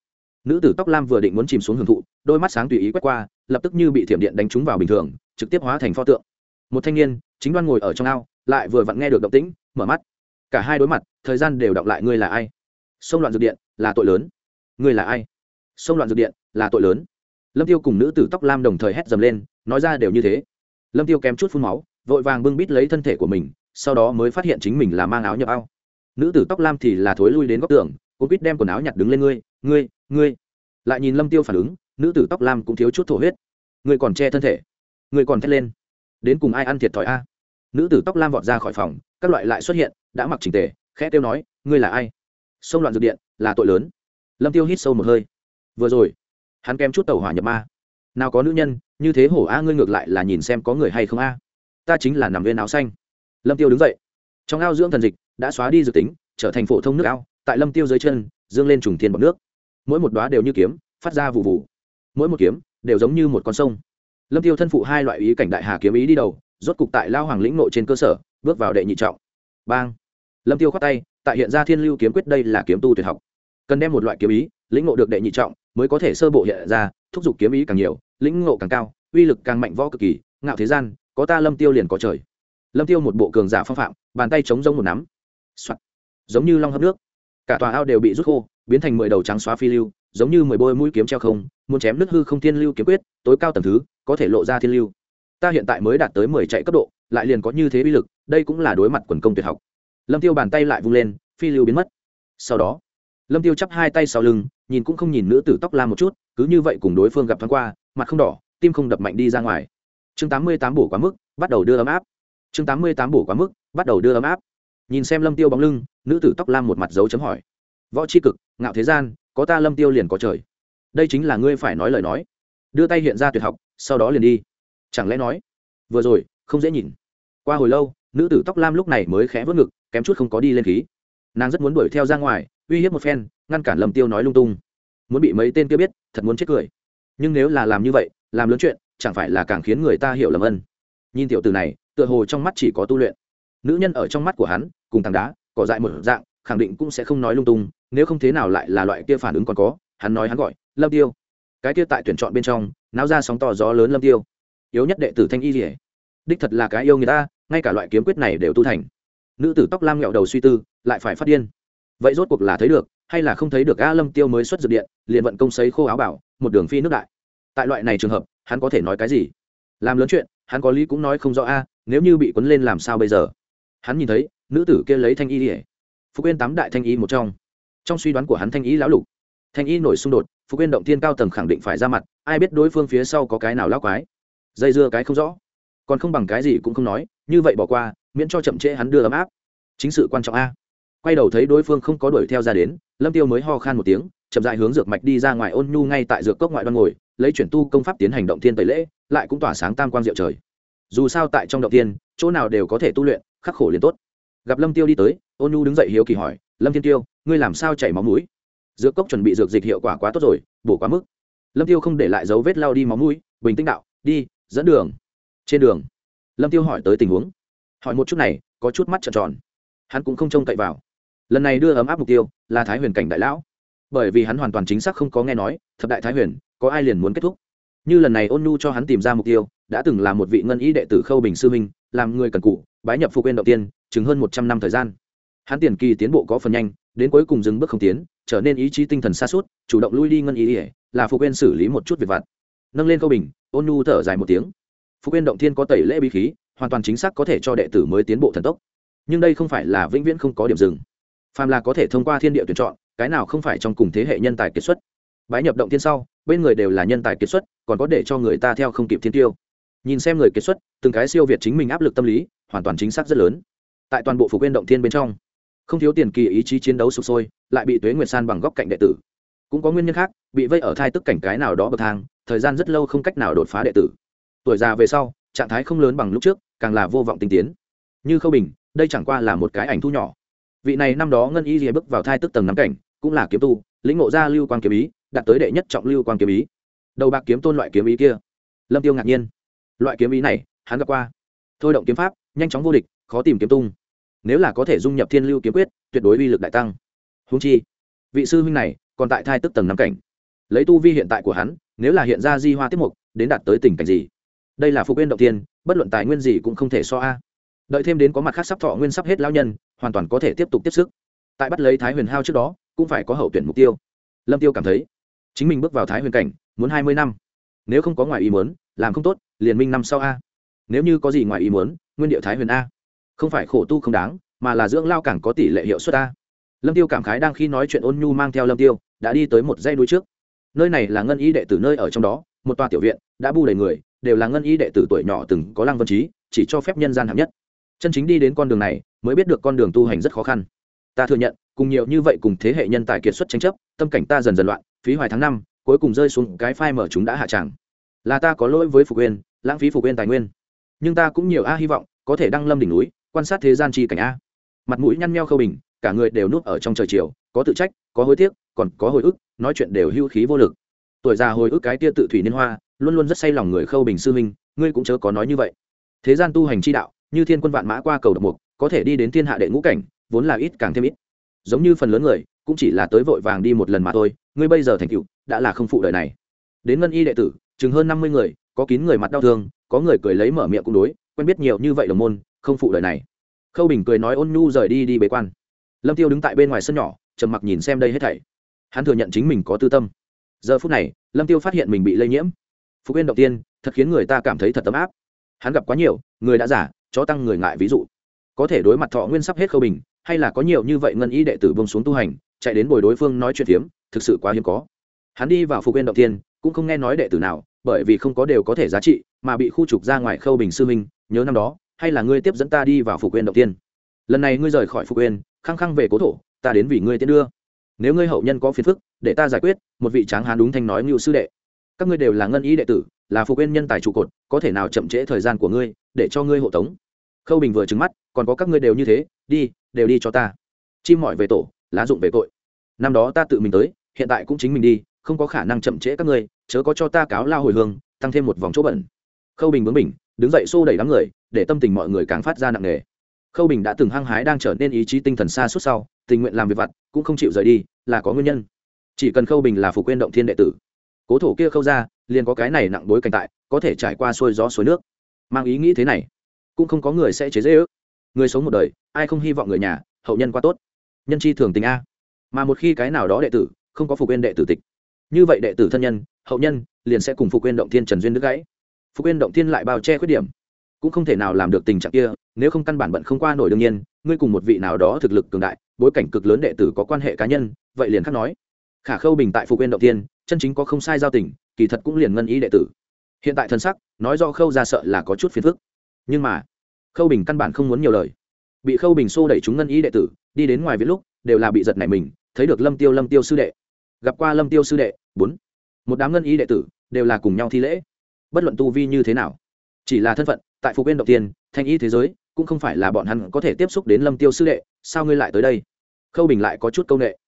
S1: Nữ tử tóc lam vừa định muốn chìm xuống hưởng thụ, đôi mắt sáng tùy ý quét qua, lập tức như bị thiểm điện đánh trúng vào bình thường, trực tiếp hóa thành pho tượng. Một thanh niên, chính đoan ngồi ở trong ao, lại vừa vặn nghe được động tĩnh, mở mắt cả hai đối mặt, thời gian đều đọng lại ngươi là ai. Xông loạn dược điện là tội lớn. Ngươi là ai? Xông loạn dược điện là tội lớn. Lâm tiêu cùng nữ tử tóc lam đồng thời hét dầm lên, nói ra đều như thế. Lâm tiêu kém chút phun máu, vội vàng bưng bít lấy thân thể của mình, sau đó mới phát hiện chính mình là mang áo nhập ao. Nữ tử tóc lam thì là thối lui đến góc tường cô quýt đem quần áo nhặt đứng lên ngươi ngươi ngươi. Lại nhìn lâm tiêu phản ứng, nữ tử tóc lam cũng thiếu chút thổ huyết. Ngươi còn che thân thể. Ngươi còn thét lên. Đến cùng ai ăn thiệt thòi a? Nữ tử tóc lam vọt ra khỏi phòng, các loại lại xuất hiện, đã mặc chỉnh tề, khẽ tiêu nói, ngươi là ai? Xông loạn dược điện, là tội lớn. Lâm tiêu hít sâu một hơi. Vừa rồi, hắn kém chút tàu hỏa nhập ma. Nào có nữ nhân, như thế hổ a, ngươi ngược lại là nhìn xem có người hay không a. Ta chính là nằm viên áo xanh. Lâm tiêu đứng dậy. Trong ao dưỡng thần dịch, đã xóa đi dự tính, trở thành phổ thông nước ao, tại lâm tiêu dưới chân, dương lên trùng thiên bọc nước. Mỗi một đóa đều như kiếm, phát ra vụ vụ. Mỗi một kiếm, đều giống như một con sông. Lâm tiêu thân phụ hai loại ý cảnh đại hà kiếm ý đi đầu rốt cục tại lao hoàng lĩnh nội trên cơ sở, bước vào đệ nhị trọng. Bang. Lâm tiêu khoát tay, tại hiện ra thiên lưu kiếm quyết đây là kiếm tu tuyệt học. Cần đem một loại kiếm ý, lĩnh ngộ được đệ nhị trọng, mới có thể sơ bộ hiện ra, thúc giục kiếm ý càng nhiều, lĩnh ngộ càng cao, uy lực càng mạnh võ cực kỳ, ngạo thế gian, có ta lâm tiêu liền có trời. Lâm tiêu một bộ cường giả phong phạm, bàn tay chống rông một nắm、Soạn. giống như long hấp nước. Cả tòa ao đều bị rút khô, biến thành mười đầu trắng xóa phi lưu, giống như mười bôi mũi kiếm treo không, muốn chém nước hư không thiên lưu kiếm quyết, tối cao tầng thứ, có thể lộ ra thiên lưu ta hiện tại mới đạt tới mười chạy cấp độ, lại liền có như thế uy lực, đây cũng là đối mặt quần công tuyệt học. Lâm tiêu bàn tay lại vung lên, phi lưu biến mất. Sau đó, lâm tiêu chắp hai tay sau lưng, nhìn cũng không nhìn nữ tử tóc lam một chút, cứ như vậy cùng đối phương gặp thoáng qua, mặt không đỏ, tim không đập mạnh đi ra ngoài. Chương tám mươi tám bổ quá mức, bắt đầu đưa ấm áp. Chương tám mươi tám bổ quá mức, bắt đầu đưa ấm áp. Nhìn xem lâm tiêu bóng lưng, nữ tử tóc lam một mặt dấu chấm hỏi. Võ c h i cực, ngạo thế gian, có ta lâm tiêu liền có trời. Đây chính là ngươi phải nói lời nói. Đưa tay hiện ra tuyệt học, sau đó liền đi chẳng lẽ nói, vừa rồi, không dễ nhìn. Qua hồi lâu, nữ tử tóc lam lúc này mới khẽ vớt ngực, kém chút không có đi lên khí. Nàng rất muốn đuổi theo ra ngoài, uy hiếp một phen, ngăn cản lâm tiêu nói lung tung. Muốn bị mấy tên kia biết, thật muốn chết cười. Nhưng nếu là làm như vậy, làm lớn chuyện, chẳng phải là càng khiến người ta hiểu lầm ân. Nhìn tiểu tử này, tựa hồ trong mắt chỉ có tu luyện. Nữ nhân ở trong mắt của hắn, cùng thằng đá, cỏ dại một dạng, khẳng định cũng sẽ không nói lung tung, nếu không thế nào lại là loại kia phản ứng còn có, hắn nói hắn gọi, lâm tiêu. Cái kia tại tuyển chọn bên trong, náo ra sóng to gió lớn lâm tiêu yếu nhất đệ tử thanh y rỉa đích thật là cái yêu người ta, ngay cả loại kiếm quyết này đều tu thành. Nữ tử tóc lam nghẹo đầu suy tư, lại phải phát điên. Vậy rốt cuộc là thấy được, hay là không thấy được a lâm tiêu mới xuất dược điện, liền vận công sấy khô áo bảo, một đường phi nước đại. Tại loại này trường hợp, hắn có thể nói cái gì? Làm lớn chuyện, hắn có lý cũng nói không rõ a, nếu như bị quấn lên làm sao bây giờ? Hắn nhìn thấy, nữ tử kia lấy thanh y ỉa phục yên tám đại thanh y một trong. Trong suy đoán của hắn thanh y lão lục. Thanh y nổi xung đột, phục yên động tiên cao tầng khẳng định phải ra mặt, ai biết đối phương phía sau có cái nào lão quái dây dưa cái không rõ. Còn không bằng cái gì cũng không nói, như vậy bỏ qua, miễn cho chậm trễ hắn đưa ấm áp. Chính sự quan trọng a. Quay đầu thấy đối phương không có đuổi theo ra đến, lâm tiêu mới ho khan một tiếng, chậm dại hướng dược mạch đi ra ngoài ôn nhu ngay tại dược cốc ngoại đoan ngồi, lấy chuyển tu công pháp tiến hành động thiên tẩy lễ, lại cũng tỏa sáng tam quang diệu trời. Dù sao tại trong động tiên chỗ nào đều có thể tu luyện, khắc khổ liền tốt. Gặp lâm tiêu đi tới, ôn nhu đứng dậy hiếu kỳ hỏi, lâm thiên tiêu, ngươi làm sao chảy máu mũi? Dược cốc chuẩn bị dược dịch hiệu quả quá tốt rồi, bổ quá mức. Lâm tiêu không để lại dấu vết lao đi máu mũi, bình tĩnh đạo, đi dẫn đường. Trên đường, lâm tiêu hỏi tới tình huống. Hỏi một chút này, có chút mắt trợn tròn. Hắn cũng không trông cậy vào. Lần này đưa ấm áp mục tiêu là thái huyền cảnh đại lão. Bởi vì hắn hoàn toàn chính xác không có nghe nói, thập đại thái huyền, có ai liền muốn kết thúc. Như lần này ôn nhu cho hắn tìm ra mục tiêu, đã từng là một vị ngân ý đệ tử khâu bình sư minh làm người cần cụ, bái nhập phục quên đầu tiên, chừng hơn một trăm năm thời gian. Hắn tiền kỳ tiến bộ có phần nhanh, đến cuối cùng dừng bước không tiến, trở nên ý chí tinh thần xa suốt, chủ động lui đi ngân ý ỉa là phục quên xử lý một chút việc vặt nâng lên câu bình, ôn nhu thở dài một tiếng. Phục quyên động thiên có tẩy lễ bí khí, hoàn toàn chính xác có thể cho đệ tử mới tiến bộ thần tốc. Nhưng đây không phải là vĩnh viễn không có điểm dừng. Phàm là có thể thông qua thiên địa tuyển chọn, cái nào không phải trong cùng thế hệ nhân tài kiệt xuất. Bái nhập động thiên sau, bên người đều là nhân tài kiệt xuất, còn có để cho người ta theo không kịp thiên tiêu. Nhìn xem người kiệt xuất, từng cái siêu việt chính mình áp lực tâm lý, hoàn toàn chính xác rất lớn. Tại toàn bộ phục viên động thiên bên trong, không thiếu tiền kỳ ý chí chiến đấu sụp sôi, lại bị tuế nguyệt san bằng góc cạnh đệ tử cũng có nguyên nhân khác, bị vây ở thai tức cảnh cái nào đó bậc thang, thời gian rất lâu không cách nào đột phá đệ tử. Tuổi già về sau, trạng thái không lớn bằng lúc trước, càng là vô vọng tinh tiến. Như khâu bình, đây chẳng qua là một cái ảnh thu nhỏ. Vị này năm đó ngân y rìa bước vào thai tức tầng nắm cảnh, cũng là kiếm tu, lĩnh ngộ ra lưu quang kiếm ý, đạt tới đệ nhất trọng lưu quang kiếm ý. Đầu bạc kiếm tôn loại kiếm ý kia. Lâm tiêu ngạc nhiên. Loại kiếm ý này, hắn gặp qua. Thôi động kiếm pháp, nhanh chóng vô địch, khó tìm kiếm tung. Nếu là có thể dung nhập thiên lưu kiếm quyết, tuyệt đối uy lực đại tăng. Húng chi, vị sư huynh này còn tại thai tức tầng năm cảnh. Lấy tu vi hiện tại của hắn, nếu là hiện ra di hoa tiết mục, đến đạt tới tình cảnh gì? Đây là phục viên động tiên bất luận tài nguyên gì cũng không thể so a. Đợi thêm đến có mặt khác sắp thọ nguyên sắp hết lao nhân, hoàn toàn có thể tiếp tục tiếp sức. Tại bắt lấy thái huyền hao trước đó, cũng phải có hậu tuyển mục tiêu. Lâm tiêu cảm thấy, chính mình bước vào thái huyền cảnh, muốn hai mươi năm. Nếu không có ngoài ý muốn, làm không tốt, liền minh năm sau a. Nếu như có gì ngoài ý muốn, nguyên điệu thái huyền a. Không phải khổ tu không đáng, mà là dưỡng lao càng có tỷ lệ hiệu suất a lâm tiêu cảm khái đang khi nói chuyện ôn nhu mang theo lâm tiêu, đã đi tới một dây núi trước. Nơi này là ngân y đệ tử nơi ở trong đó, một tòa tiểu viện, đã bu đầy người, đều là ngân y đệ tử tuổi nhỏ từng có lăng vân trí, chỉ cho phép nhân gian hạng nhất. Chân chính đi đến con đường này, mới biết được con đường tu hành rất khó khăn. Ta thừa nhận, cùng nhiều như vậy cùng thế hệ nhân tài kiệt xuất tranh chấp, tâm cảnh ta dần dần loạn, phí hoài tháng năm, cuối cùng rơi xuống cái phai mở chúng đã hạ tràng. Là ta có lỗi với phục uyên, lãng phí phục uyên tài nguyên. Nhưng ta cũng nhiều a hy vọng, có thể đăng lâm đỉnh núi, quan sát thế gian chi cảnh a. Mặt mũi nhăn nheo khâu bình cả người đều núp ở trong trời chiều có tự trách có hối tiếc còn có hồi ức nói chuyện đều hưu khí vô lực. Tuổi già hồi ức cái tia tự thủy niên hoa luôn luôn rất say lòng người khâu bình sư minh ngươi cũng chớ có nói như vậy. Thế gian tu hành chi đạo như thiên quân vạn mã qua cầu độc mục có thể đi đến thiên hạ đệ ngũ cảnh vốn là ít càng thêm ít. Giống như phần lớn người cũng chỉ là tới vội vàng đi một lần mà thôi ngươi bây giờ thành cựu, đã là không phụ đời này. Đến ngân y đệ tử chừng hơn năm mươi người có kín người mặt đau thương có người cười lấy mở miệng cũng đối quen biết nhiều như vậy đồng môn không phụ đời này. Khâu bình cười nói ôn nhu rời đi đi bế quan lâm tiêu đứng tại bên ngoài sân nhỏ, trầm mặc nhìn xem đây hết thảy. Hắn thừa nhận chính mình có tư tâm. Giờ phút này, lâm tiêu phát hiện mình bị lây nhiễm. Phục viên đầu tiên, thật khiến người ta cảm thấy thật tấm áp. Hắn gặp quá nhiều, người đã giả chó tăng người ngại ví dụ. Có thể đối mặt thọ nguyên sắp hết khâu bình, hay là có nhiều như vậy ngân y đệ tử bông xuống tu hành, chạy đến bồi đối phương nói chuyện phiếm, thực sự quá hiếm có. Hắn đi vào phục viên động tiên, cũng không nghe nói đệ tử nào, bởi vì không có đều có thể giá trị, mà bị khu trục ra ngoài khâu bình sư minh nhớ năm đó, hay là ngươi tiếp dẫn ta đi vào phục viên động tiên lần này ngươi rời khỏi phục quyền, khăng khăng về cố thổ ta đến vì ngươi tiến đưa. Nếu ngươi hậu nhân có phiền phức để ta giải quyết một vị tráng hán đúng thanh nói ngưu sư đệ. Các ngươi đều là ngân ý đệ tử là phục quyền nhân tài trụ cột có thể nào chậm trễ thời gian của ngươi để cho ngươi hộ tống? Khâu bình vừa trứng mắt còn có các ngươi đều như thế đi đều đi cho ta. Chim mọi về tổ lá dụng về cội năm đó ta tự mình tới hiện tại cũng chính mình đi không có khả năng chậm trễ các ngươi chớ có cho ta cáo lao hồi hương tăng thêm một vòng chỗ bẩn. Khâu bình bướng bình đứng dậy xô đẩy đám người để tâm tình mọi người càng phát ra nặng nề khâu bình đã từng hăng hái đang trở nên ý chí tinh thần xa suốt sau, tình nguyện làm việc vặt, cũng không chịu rời đi, là có nguyên nhân. Chỉ cần khâu bình là phục quên động thiên đệ tử. Cố thổ kia khâu ra liền có cái này nặng bối cảnh tại, có thể trải qua xuôi gió suối nước. Mang ý nghĩ thế này, cũng không có người sẽ chế dễ ước người sống một đời, ai không hy vọng người nhà, hậu nhân qua tốt. Nhân chi thường tình a. Mà một khi cái nào đó đệ tử, không có phục quên đệ tử tịch, như vậy đệ tử thân nhân, hậu nhân, liền sẽ cùng phục quên động thiên trần duyên đứt gãy. Phục quên động thiên lại bao che khuyết điểm cũng không thể nào làm được tình trạng kia, nếu không căn bản bận không qua nổi đương nhiên, ngươi cùng một vị nào đó thực lực cường đại, bối cảnh cực lớn đệ tử có quan hệ cá nhân, vậy liền khắc nói. Khả khâu bình tại phục quên đầu tiên chân chính có không sai giao tình, kỳ thật cũng liền ngân ý đệ tử. Hiện tại thân sắc, nói do khâu ra sợ là có chút phiền phức. Nhưng mà, khâu bình căn bản không muốn nhiều lời. Bị khâu bình xô đẩy chúng ngân ý đệ tử, đi đến ngoài viết lúc, đều là bị giật nảy mình, thấy được lâm tiêu lâm tiêu sư đệ. Gặp qua lâm tiêu sư đệ, bốn. Một đám ngân ý đệ tử, đều là cùng nhau thi lễ. Bất luận tu vi như thế nào chỉ là thân phận, tại phục bên đầu tiên, thanh y thế giới, cũng không phải là bọn hắn có thể tiếp xúc đến lâm tiêu sư đệ, sao ngươi lại tới đây? Khâu bình lại có chút công nghệ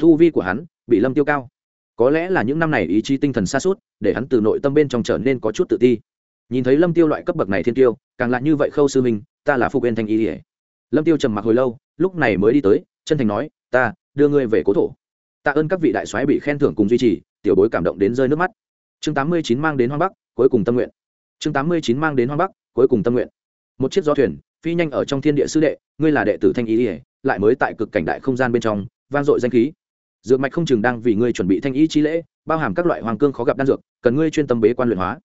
S1: thu vi của hắn, bị lâm tiêu cao. Có lẽ là những năm này ý chí tinh thần xa suốt để hắn từ nội tâm bên trong trở nên có chút tự ti. Nhìn thấy lâm tiêu loại cấp bậc này thiên tiêu, càng lại như vậy khâu sư minh, ta là phục bên thanh y ỉa lâm tiêu trầm mặc hồi lâu, lúc này mới đi tới, chân thành nói, ta, đưa ngươi về cố thổ. Tạ ơn các vị đại soái bị khen thưởng cùng duy trì, tiểu bối cảm động đến rơi nước mắt. Chương tám mươi chín mang đến hoang bắc, cuối cùng tâm nguyện chương tám mươi chín mang đến hoang bắc, cuối cùng tâm nguyện. Một chiếc gió thuyền, phi nhanh ở trong thiên địa sư đệ, ngươi là đệ tử thanh ý ỉa lại mới tại cực cảnh đại không gian bên trong, vang dội danh khí. Dược mạch không chừng đang vì ngươi chuẩn bị thanh ý chi lễ, bao hàm các loại hoàng cương khó gặp đan dược, cần ngươi chuyên tâm bế quan luyện hóa.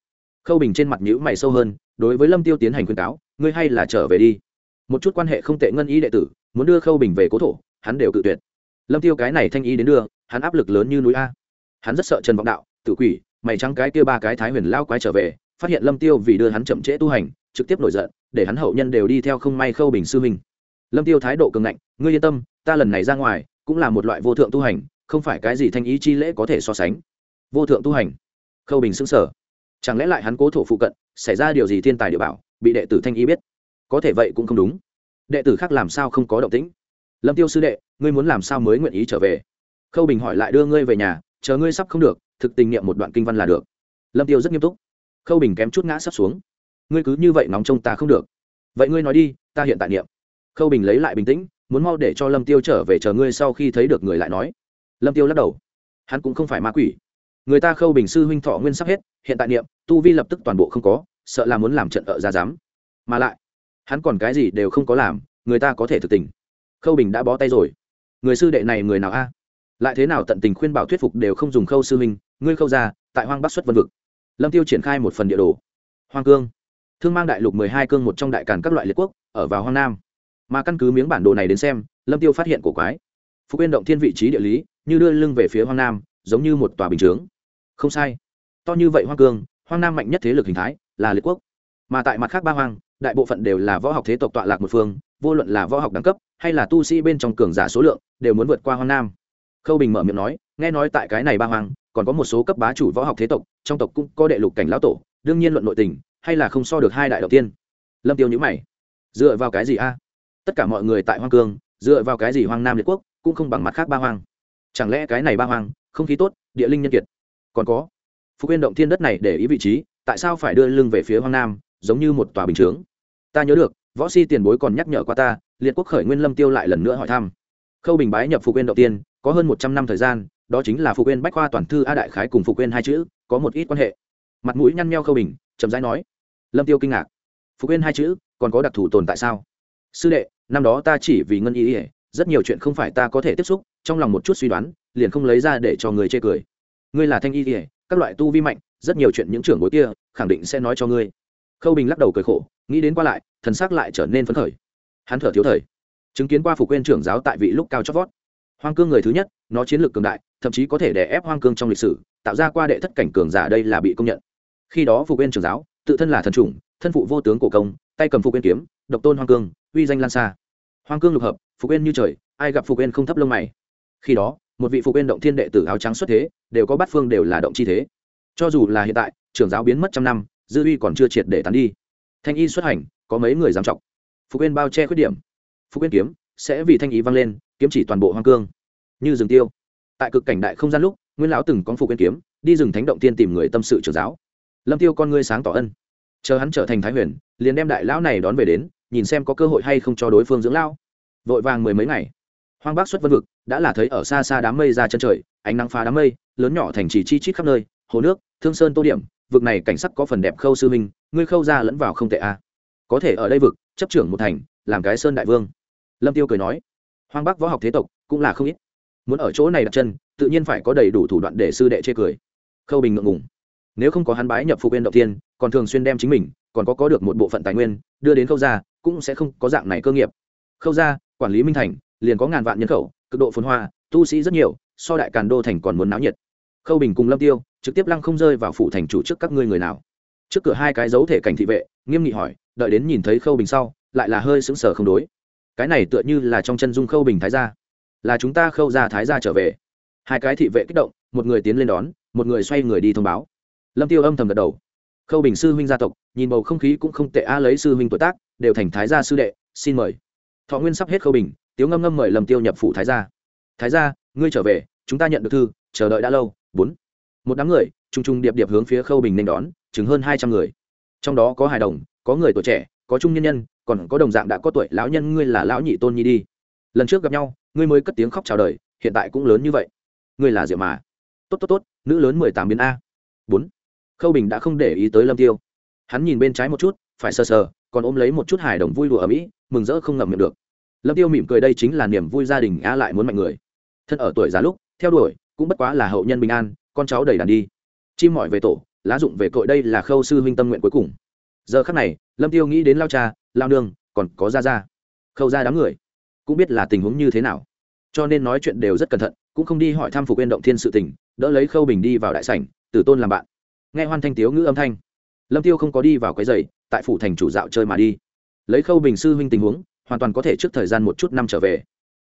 S1: Khâu bình trên mặt nhữ mày sâu hơn, đối với lâm tiêu tiến hành khuyên cáo, ngươi hay là trở về đi. Một chút quan hệ không tệ ngân ý đệ tử, muốn đưa khâu bình về cố thổ, hắn đều cự tuyệt. Lâm tiêu cái này thanh ý đến đưa, hắn áp lực lớn như núi a. Hắn rất sợ trần vọng đạo tự quỷ, mày trắng cái kia ba cái thái huyền lao quái trở về phát hiện lâm tiêu vì đưa hắn chậm trễ tu hành, trực tiếp nổi giận, để hắn hậu nhân đều đi theo không may khâu bình sư huynh. Lâm tiêu thái độ cường ngạnh, ngươi yên tâm, ta lần này ra ngoài cũng là một loại vô thượng tu hành, không phải cái gì thanh ý chi lễ có thể so sánh. Vô thượng tu hành? Khâu bình xứng sở chẳng lẽ lại hắn cố thổ phụ cận, xảy ra điều gì thiên tài địa bảo, bị đệ tử thanh ý biết? Có thể vậy cũng không đúng. Đệ tử khác làm sao không có động tĩnh? Lâm tiêu sư đệ, ngươi muốn làm sao mới nguyện ý trở về? Khâu bình hỏi lại, đưa ngươi về nhà, chờ ngươi sắp không được, thực tình niệm một đoạn kinh văn là được. Lâm tiêu rất nghiêm túc khâu bình kém chút ngã sắp xuống. Ngươi cứ như vậy nóng trông ta không được. Vậy ngươi nói đi, ta hiện tại niệm. Khâu bình lấy lại bình tĩnh, muốn mau để cho lâm tiêu trở về chờ ngươi sau khi thấy được người lại nói. Lâm tiêu lắc đầu. Hắn cũng không phải ma quỷ. Người ta khâu bình sư huynh thọ nguyên sắp hết, hiện tại niệm, tu vi lập tức toàn bộ không có, sợ là muốn làm trận ở ra dám mà lại, hắn còn cái gì đều không có làm, người ta có thể thực tình. Khâu bình đã bó tay rồi. Người sư đệ này người nào a? Lại thế nào tận tình khuyên bảo thuyết phục đều không dùng khâu sư huynh, ngươi khâu ra tại hoang bắc xuất vân vực lâm tiêu triển khai một phần địa đồ. Hoang cương. Thương mang đại lục mười hai cương một trong đại càn các loại liệt quốc, ở vào hoang nam. Mà căn cứ miếng bản đồ này đến xem, lâm tiêu phát hiện cổ quái. Phú yên động thiên vị trí địa lý, như đưa lưng về phía hoang nam, giống như một tòa bình chướng. Không sai. To như vậy hoang cương, hoang nam mạnh nhất thế lực hình thái, là liệt quốc. Mà tại mặt khác ba hoang, đại bộ phận đều là võ học thế tộc tọa lạc một phương, vô luận là võ học đẳng cấp, hay là tu sĩ bên trong cường giả số lượng, đều muốn vượt qua hoang nam. Khâu bình mở miệng nói, nghe nói tại cái này ba hoang, còn có một số cấp bá chủ võ học thế tộc trong tộc cũng có đệ lục cảnh lão tổ, đương nhiên luận nội tình, hay là không so được hai đại đầu tiên. Lâm tiêu nhữ mày. Dựa vào cái gì a? Tất cả mọi người tại hoang cương, dựa vào cái gì hoang nam liệt quốc cũng không bằng mặt khác ba hoang? Chẳng lẽ cái này ba hoang, không khí tốt, địa linh nhân kiệt? Còn có, phục yên động thiên đất này để ý vị trí, tại sao phải đưa lưng về phía hoang nam, giống như một tòa bình chướng? Ta nhớ được, võ si tiền bối còn nhắc nhở qua ta, liệt quốc khởi nguyên lâm tiêu lại lần nữa hỏi thăm. Khâu bình bái nhập phục yên động tiên, có hơn một trăm năm thời gian đó chính là phục quên bách khoa toàn thư a đại khái cùng phục quên hai chữ, có một ít quan hệ. Mặt mũi nhăn nheo khâu bình, chậm rãi nói, lâm tiêu kinh ngạc. Phục quên hai chữ, còn có đặc thù tồn tại sao? Sư đệ, năm đó ta chỉ vì ngân y ỉa rất nhiều chuyện không phải ta có thể tiếp xúc, trong lòng một chút suy đoán, liền không lấy ra để cho người chê cười. Ngươi là thanh y ỉa các loại tu vi mạnh, rất nhiều chuyện những trưởng bối kia, khẳng định sẽ nói cho ngươi. Khâu bình lắc đầu cười khổ, nghĩ đến qua lại, thần sắc lại trở nên phấn khởi. Hắn thở thiếu thời, chứng kiến qua phục quên trưởng giáo tại vị lúc cao chót vót. Hoang cương người thứ nhất, nó chiến lược cường đại thậm chí có thể đè ép hoang cương trong lịch sử, tạo ra qua đệ thất cảnh cường giả đây là bị công nhận. Khi đó phục viên trưởng giáo, tự thân là thần chủng, thân phụ vô tướng cổ công, tay cầm phục viên kiếm, độc tôn hoang cương, uy danh lan xa. Hoang cương lục hợp, phục viên như trời, ai gặp phục viên không thấp lông mày? Khi đó, một vị phục viên động thiên đệ tử áo trắng xuất thế, đều có bát phương đều là động chi thế. Cho dù là hiện tại, trưởng giáo biến mất trăm năm, dư uy còn chưa triệt để tán đi. Thanh y xuất hành, có mấy người dám trọng phục viên bao che khuyết điểm. Phục viên kiếm, sẽ vì thanh ý vang lên, kiếm chỉ toàn bộ hoang cương. Như rừng tiêu tại cực cảnh đại không gian lúc, nguyên lão từng có phục bên kiếm, đi rừng thánh động tiên tìm người tâm sự trưởng giáo. Lâm tiêu con ngươi sáng tỏ ân. Chờ hắn trở thành thái huyền, liền đem đại lão này đón về đến, nhìn xem có cơ hội hay không cho đối phương dưỡng lão. Vội vàng mười mấy ngày, hoang bác xuất vân vực, đã là thấy ở xa xa đám mây ra chân trời, ánh nắng phá đám mây, lớn nhỏ thành trì chi chít khắp nơi, hồ nước, thương sơn tô điểm, vực này cảnh sắc có phần đẹp khâu sư minh ngươi khâu ra lẫn vào không tệ a. À. có thể ở đây vực, chấp trưởng một thành, làm cái sơn đại vương. Lâm tiêu cười nói, hoang bắc võ học thế tộc cũng là không ít muốn ở chỗ này đặt chân, tự nhiên phải có đầy đủ thủ đoạn để sư đệ chê cười. Khâu bình ngượng ngùng. Nếu không có hắn bái nhập phục viên đầu tiên còn thường xuyên đem chính mình, còn có có được một bộ phận tài nguyên, đưa đến khâu gia, cũng sẽ không có dạng này cơ nghiệp. Khâu gia, quản lý minh thành, liền có ngàn vạn nhân khẩu, cực độ phồn hoa, tu sĩ rất nhiều, so đại càn đô thành còn muốn náo nhiệt. Khâu bình cùng lâm tiêu, trực tiếp lăng không rơi vào phủ thành chủ trước các ngươi người nào. Trước cửa hai cái dấu thể cảnh thị vệ, nghiêm nghị hỏi, đợi đến nhìn thấy khâu bình sau, lại là hơi sững sờ không đối. Cái này tựa như là trong chân dung khâu bình thái gia là chúng ta khâu ra thái gia trở về. Hai cái thị vệ kích động, một người tiến lên đón, một người xoay người đi thông báo. Lâm tiêu âm thầm gật đầu. Khâu bình sư huynh gia tộc, nhìn bầu không khí cũng không tệ a lấy sư huynh tuổi tác, đều thành thái gia sư đệ, xin mời. Thọ nguyên sắp hết khâu bình, tiếu ngâm ngâm mời lâm tiêu nhập phủ thái gia. Thái gia, ngươi trở về, chúng ta nhận được thư, chờ đợi đã lâu. Bốn. Một đám người t r u n g t r u n g điệp điệp hướng phía khâu bình nên đón chứng hơn hai trăm người. Trong đó có hài đồng, có người tuổi trẻ, có trung nhân nhân, còn có đồng dạng đã có tuổi lão nhân, ngươi là lão nhị tôn nhi đi. Lần trước gặp nhau ngươi mới cất tiếng khóc chào đời, hiện tại cũng lớn như vậy. Ngươi là diệu mà. Tốt tốt tốt, nữ lớn mười tám biến a. Bốn. Khâu bình đã không để ý tới lâm tiêu. Hắn nhìn bên trái một chút, phải sờ sờ, còn ôm lấy một chút hài đồng vui đùa ở mỹ, mừng rỡ không ngậm miệng được. Lâm tiêu mỉm cười đây chính là niềm vui gia đình a lại muốn mạnh người. Thân ở tuổi già lúc, theo đuổi, cũng bất quá là hậu nhân bình an, con cháu đầy đàn đi. Chim mọi về tổ, lá dụng về cội đây là khâu sư huynh tâm nguyện cuối cùng. Giờ khắc này, lâm tiêu nghĩ đến lao cha, lao nương, còn có ra ra khâu ra đám người cũng biết là tình huống như thế nào. Cho nên nói chuyện đều rất cẩn thận, cũng không đi hỏi thăm phục viên động thiên sự tình, đỡ lấy khâu bình đi vào đại sảnh, tử tôn làm bạn. Nghe hoan thanh tiếu ngữ âm thanh, lâm tiêu không có đi vào cái giày, tại phủ thành chủ dạo chơi mà đi. Lấy khâu bình sư huynh tình huống, hoàn toàn có thể trước thời gian một chút năm trở về.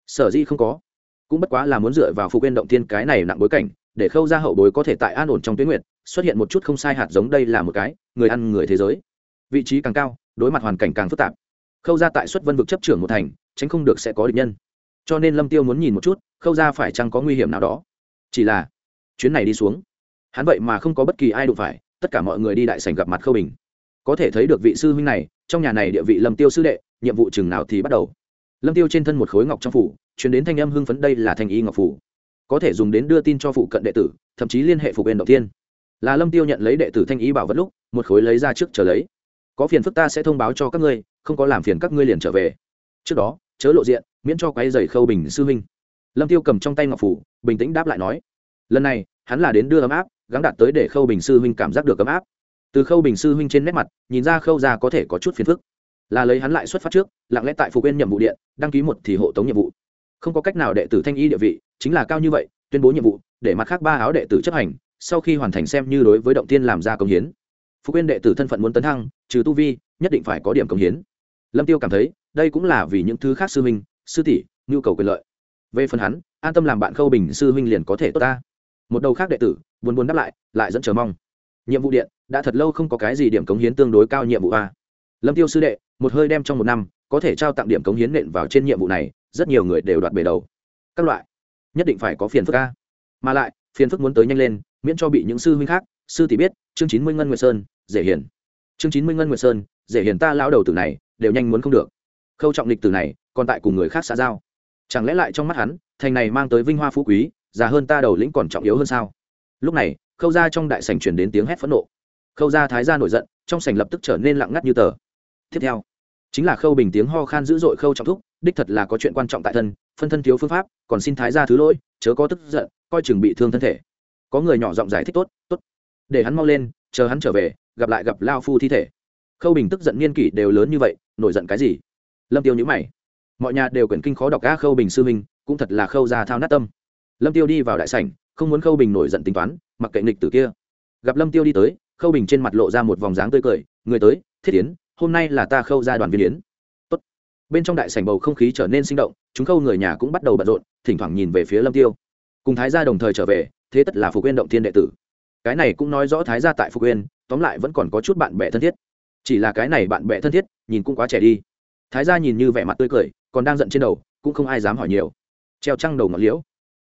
S1: Sở di không có, cũng bất quá là muốn dựa vào phục viên động thiên cái này nặng bối cảnh, để khâu ra hậu bối có thể tại an ổn trong tuyến nguyện, xuất hiện một chút không sai hạt giống đây là một cái, người ăn người thế giới. Vị trí càng cao, đối mặt hoàn cảnh càng phức tạp. Khâu ra tại xuất vân vực chấp trưởng một thành tránh không được sẽ có địch nhân. Cho nên lâm tiêu muốn nhìn một chút, khâu ra phải chăng có nguy hiểm nào đó. Chỉ là, chuyến này đi xuống, hắn vậy mà không có bất kỳ ai đụng phải, tất cả mọi người đi đại sảnh gặp mặt khâu bình. Có thể thấy được vị sư huynh này, trong nhà này địa vị lâm tiêu sư đệ, nhiệm vụ chừng nào thì bắt đầu. Lâm tiêu trên thân một khối ngọc trong phủ chuyển đến thanh âm hưng phấn đây là thanh y ngọc phủ. Có thể dùng đến đưa tin cho phụ cận đệ tử, thậm chí liên hệ phục bên đầu tiên là lâm tiêu nhận lấy đệ tử thanh ý bảo vật lúc, một khối lấy ra trước chờ lấy. Có phiền phức ta sẽ thông báo cho các ngươi, không có làm phiền các ngươi liền trở về. Trước đó chớ lộ diện, miễn cho quay dày khâu bình sư huynh. Lâm tiêu cầm trong tay ngọc phủ, bình tĩnh đáp lại nói, lần này, hắn là đến đưa ấm áp, gắng đạt tới để khâu bình sư huynh cảm giác được ấm áp. Từ khâu bình sư huynh trên nét mặt, nhìn ra khâu ra có thể có chút phiền phức. Là lấy hắn lại xuất phát trước, lặng lẽ tại phục viên nhiệm vụ điện, đăng ký một thì hộ tống nhiệm vụ. Không có cách nào đệ tử thanh y địa vị, chính là cao như vậy, tuyên bố nhiệm vụ, để mặt khác ba áo đệ tử chấp hành, sau khi hoàn thành xem như đối với động tiên làm ra công hiến. Phục viên đệ tử thân phận muốn tấn thăng, trừ tu vi, nhất định phải có điểm công hiến. Lâm tiêu cảm thấy đây cũng là vì những thứ khác sư huynh, sư tỷ, nhu cầu quyền lợi. Về phần hắn, an tâm làm bạn khâu bình sư huynh liền có thể tốt ta. Một đầu khác đệ tử, buồn buồn đáp lại lại dẫn chờ mong. Nhiệm vụ điện, đã thật lâu không có cái gì điểm cống hiến tương đối cao nhiệm vụ a. Lâm tiêu sư đệ, một hơi đem trong một năm, có thể trao tặng điểm cống hiến nện vào trên nhiệm vụ này, rất nhiều người đều đoạt bể đầu. Các loại, nhất định phải có phiền phức a. mà lại, phiền phức muốn tới nhanh lên, miễn cho bị những sư huynh khác, sư tỷ biết, chương chín mươi ngân nguyệt sơn, dễ hiền chương chín mươi ngân nguyệt sơn, dễ hiền ta lão đầu tử này, đều nhanh muốn không được khâu trọng lịch từ này, còn tại cùng người khác xã giao. Chẳng lẽ lại trong mắt hắn, thành này mang tới vinh hoa phú quý, già hơn ta đầu lĩnh còn trọng yếu hơn sao? Lúc này, khâu ra trong đại sảnh chuyển đến tiếng hét phẫn nộ. Khâu ra thái ra nổi giận, trong sảnh lập tức trở nên lặng ngắt như tờ. Tiếp theo, chính là khâu bình tiếng ho khan dữ dội khâu trọng thúc, đích thật là có chuyện quan trọng tại thân, phân thân thiếu phương pháp, còn xin thái ra thứ lỗi, chớ có tức giận, coi chừng bị thương thân thể. Có người nhỏ giọng giải thích tốt tốt. Để hắn mau lên, chờ hắn trở về, gặp lại gặp lao phu thi thể. Khâu bình tức giận niên kỷ đều lớn như vậy, nổi giận cái gì? Lâm tiêu nhữ mày. Mọi nhà đều quyển kinh khó đọc ga khâu bình sư minh cũng thật là khâu ra thao nát tâm. Lâm tiêu đi vào đại sảnh không muốn khâu bình nổi giận tính toán mặc kệ nghịch từ kia. Gặp lâm tiêu đi tới khâu bình trên mặt lộ ra một vòng dáng tươi cười người tới thiết yến hôm nay là ta khâu ra đoàn viên yến. Tốt. bên trong đại sảnh bầu không khí trở nên sinh động chúng khâu người nhà cũng bắt đầu bận rộn thỉnh thoảng nhìn về phía lâm tiêu. Cùng thái gia đồng thời trở về thế tất là phục Quyên động thiên đệ tử. Cái này cũng nói rõ thái gia tại phục Quyên, tóm lại vẫn còn có chút bạn bè thân thiết. Chỉ là cái này bạn bè thân thiết nhìn cũng quá trẻ đi thái gia nhìn như vẻ mặt tươi cười, còn đang giận trên đầu, cũng không ai dám hỏi nhiều. Treo trăng đầu ngọn liễu.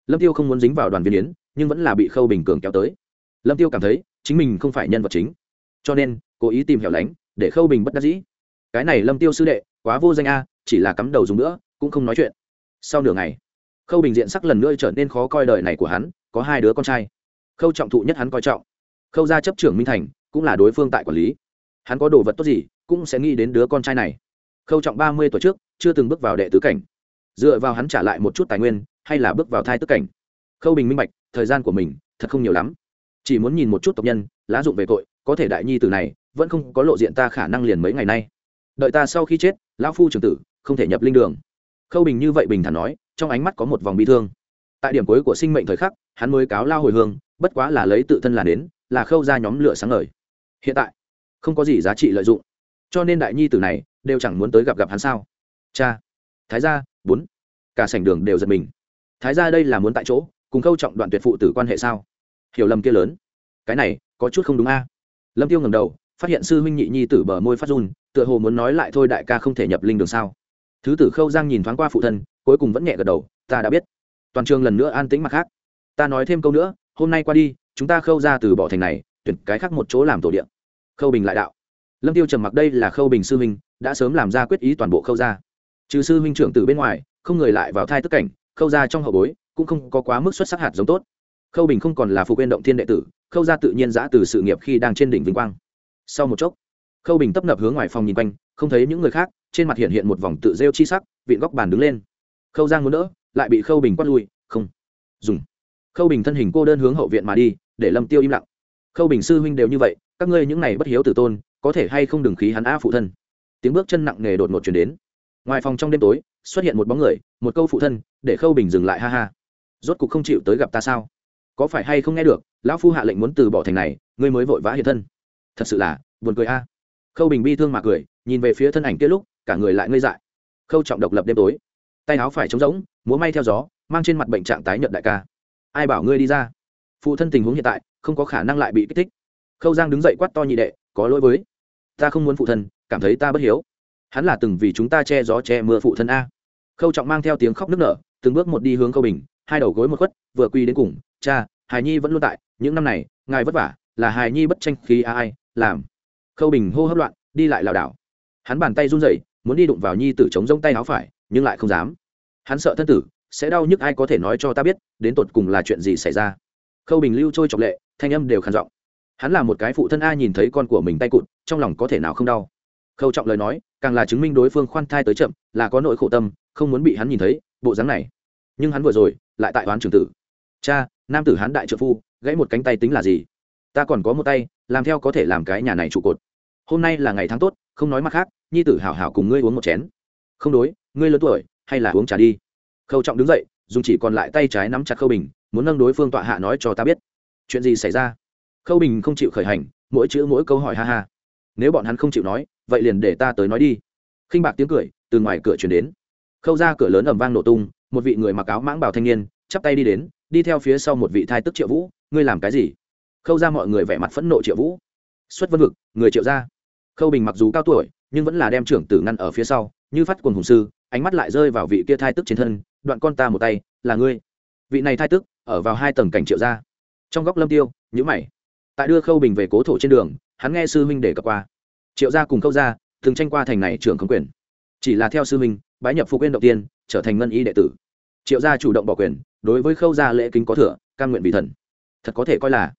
S1: Lâm tiêu không muốn dính vào đoàn viên yến, nhưng vẫn là bị khâu bình cường kéo tới. Lâm tiêu cảm thấy, chính mình không phải nhân vật chính. Cho nên, cố ý tìm hẻo lánh, để khâu bình bất đắc dĩ. Cái này lâm tiêu sư đệ, quá vô danh a, chỉ là cắm đầu dùng nữa, cũng không nói chuyện. Sau nửa ngày, khâu bình diện sắc lần nữa trở nên khó coi đời này của hắn, có hai đứa con trai. Khâu trọng thụ nhất hắn coi trọng. Khâu gia chấp trưởng minh thành, cũng là đối phương tại quản lý. Hắn có đồ vật tốt gì, cũng sẽ nghĩ đến đứa con trai này khâu trọng ba mươi tuổi trước, chưa từng bước vào đệ tứ cảnh. Dựa vào hắn trả lại một chút tài nguyên, hay là bước vào thai tức cảnh. Khâu bình minh bạch, thời gian của mình, thật không nhiều lắm. Chỉ muốn nhìn một chút tộc nhân, lá dụng về tội, có thể đại nhi từ này, vẫn không có lộ diện ta khả năng liền mấy ngày nay. Đợi ta sau khi chết, lão phu trưởng tử, không thể nhập linh đường. Khâu bình như vậy bình thản nói, trong ánh mắt có một vòng bi thương. Tại điểm cuối của sinh mệnh thời khắc, hắn mới cáo lao hồi hương, bất quá là lấy tự thân là đến là khâu ra nhóm lửa sáng ngời. Hiện tại, không có gì giá trị lợi dụng. Cho nên đại nhi tử này đều chẳng muốn tới gặp gặp hắn sao? Cha, thái gia, bốn. Cả sảnh đường đều giật mình. Thái gia đây là muốn tại chỗ, cùng khâu trọng đoạn tuyệt phụ tử quan hệ sao? Hiểu lầm kia lớn. Cái này, có chút không đúng a. Lâm tiêu ngầm đầu, phát hiện sư huynh nhị nhi tử bờ môi phát run, tựa hồ muốn nói lại thôi đại ca không thể nhập linh đường sao? Thứ tử khâu giang nhìn thoáng qua phụ thân, cuối cùng vẫn nhẹ gật đầu, ta đã biết. Toàn trường lần nữa an tĩnh mặt khác. Ta nói thêm câu nữa, hôm nay qua đi, chúng ta khâu ra từ bỏ thành này, tuyển cái khác một chỗ làm tổ điện khâu bình lại đạo. Lâm tiêu trầm mặc đây là khâu bình sư huynh đã sớm làm ra quyết ý toàn bộ khâu ra trừ sư huynh trưởng từ bên ngoài, không người lại vào thai tức cảnh, khâu ra trong hậu bối cũng không có quá mức xuất sắc hạt giống tốt. Khâu bình không còn là phụ quên động thiên đệ tử, khâu ra tự nhiên giã từ sự nghiệp khi đang trên đỉnh vinh quang. Sau một chốc, khâu bình tấp nập hướng ngoài phòng nhìn quanh, không thấy những người khác, trên mặt hiện hiện một vòng tự rêu chi sắc, vịn góc bàn đứng lên. Khâu giang muốn đỡ, lại bị khâu bình quát lui, không, dùng. Khâu bình thân hình cô đơn hướng hậu viện mà đi, để lâm tiêu im lặng. Khâu bình sư huynh đều như vậy, các ngươi những này bất hiếu tử tôn, có thể hay không đừng khí hắn a phụ thân? Tiếng bước chân nặng nề đột ngột chuyển đến. Ngoài phòng trong đêm tối, xuất hiện một bóng người, một câu phụ thân, để khâu bình dừng lại ha ha. Rốt cục không chịu tới gặp ta sao? Có phải hay không nghe được, lão phu hạ lệnh muốn từ bỏ thành này, ngươi mới vội vã hiện thân. Thật sự là, buồn cười a. Khâu bình bi thương mà cười, nhìn về phía thân ảnh kia lúc, cả người lại ngây dại. Khâu trọng độc lập đêm tối. Tay áo phải trống rỗng, múa may theo gió, mang trên mặt bệnh trạng tái nhận đại ca. Ai bảo ngươi đi ra? Phụ thân tình huống hiện tại, không có khả năng lại bị kích thích. Khâu giang đứng dậy quát to nhị đệ, có lỗi với ta không muốn phụ thân, cảm thấy ta bất hiếu. Hắn là từng vì chúng ta che gió che mưa phụ thân a. Khâu trọng mang theo tiếng khóc nức nở, từng bước một đi hướng khâu bình, hai đầu gối một khuất, vừa quy đến cùng, cha hài nhi vẫn luôn tại, những năm này, ngài vất vả, là hài nhi bất tranh khí ai, làm. Khâu bình hô hấp loạn, đi lại lảo đảo. Hắn bàn tay run rẩy, muốn đi đụng vào nhi tử chống rông tay áo phải, nhưng lại không dám. Hắn sợ thân tử, sẽ đau nhức ai có thể nói cho ta biết, đến tột cùng là chuyện gì xảy ra. Khâu bình lưu trôi trọng lệ, thanh âm đều khàn giọng hắn là một cái phụ thân a nhìn thấy con của mình tay cụt, trong lòng có thể nào không đau. Khâu trọng lời nói, càng là chứng minh đối phương khoan thai tới chậm, là có nỗi khổ tâm, không muốn bị hắn nhìn thấy, bộ dáng này. Nhưng hắn vừa rồi, lại tại oán trường tử. Cha, nam tử hắn đại trợ phu, gãy một cánh tay tính là gì? Ta còn có một tay, làm theo có thể làm cái nhà này trụ cột. Hôm nay là ngày tháng tốt, không nói mặt khác, nhi tử hảo hảo cùng ngươi uống một chén. Không đối, ngươi lớn tuổi, hay là uống trà đi. Khâu trọng đứng dậy, dùng chỉ còn lại tay trái nắm chặt khâu bình, muốn nâng đối phương tọa hạ nói cho ta biết. Chuyện gì xảy ra? Khâu bình không chịu khởi hành, mỗi chữ mỗi câu hỏi ha ha. Nếu bọn hắn không chịu nói, vậy liền để ta tới nói đi. Khinh bạc tiếng cười, từ ngoài cửa chuyển đến. Khâu ra cửa lớn ầm vang nổ tung, một vị người mặc áo mãng bảo thanh niên, chắp tay đi đến, đi theo phía sau một vị thai tức triệu vũ, ngươi làm cái gì? Khâu ra mọi người vẻ mặt phẫn nộ triệu vũ. Xuất vân vực, người triệu ra khâu bình mặc dù cao tuổi, nhưng vẫn là đem trưởng tử ngăn ở phía sau, như phát quần hùng sư, ánh mắt lại rơi vào vị kia thai tức trên thân, đoạn con ta một tay, là ngươi. Vị này thai tức, ở vào hai tầng cảnh triệu ra trong góc lâm tiêu nhữ mày tại đưa khâu bình về cố thổ trên đường, hắn nghe sư huynh để cập qua. Triệu gia cùng khâu gia từng tranh qua thành này trưởng không quyền. Chỉ là theo sư huynh, bái nhập phục quyên đầu tiên, trở thành ngân y đệ tử. Triệu gia chủ động bỏ quyền, đối với khâu gia lễ kính có thừa can nguyện vì thần. Thật có thể coi là.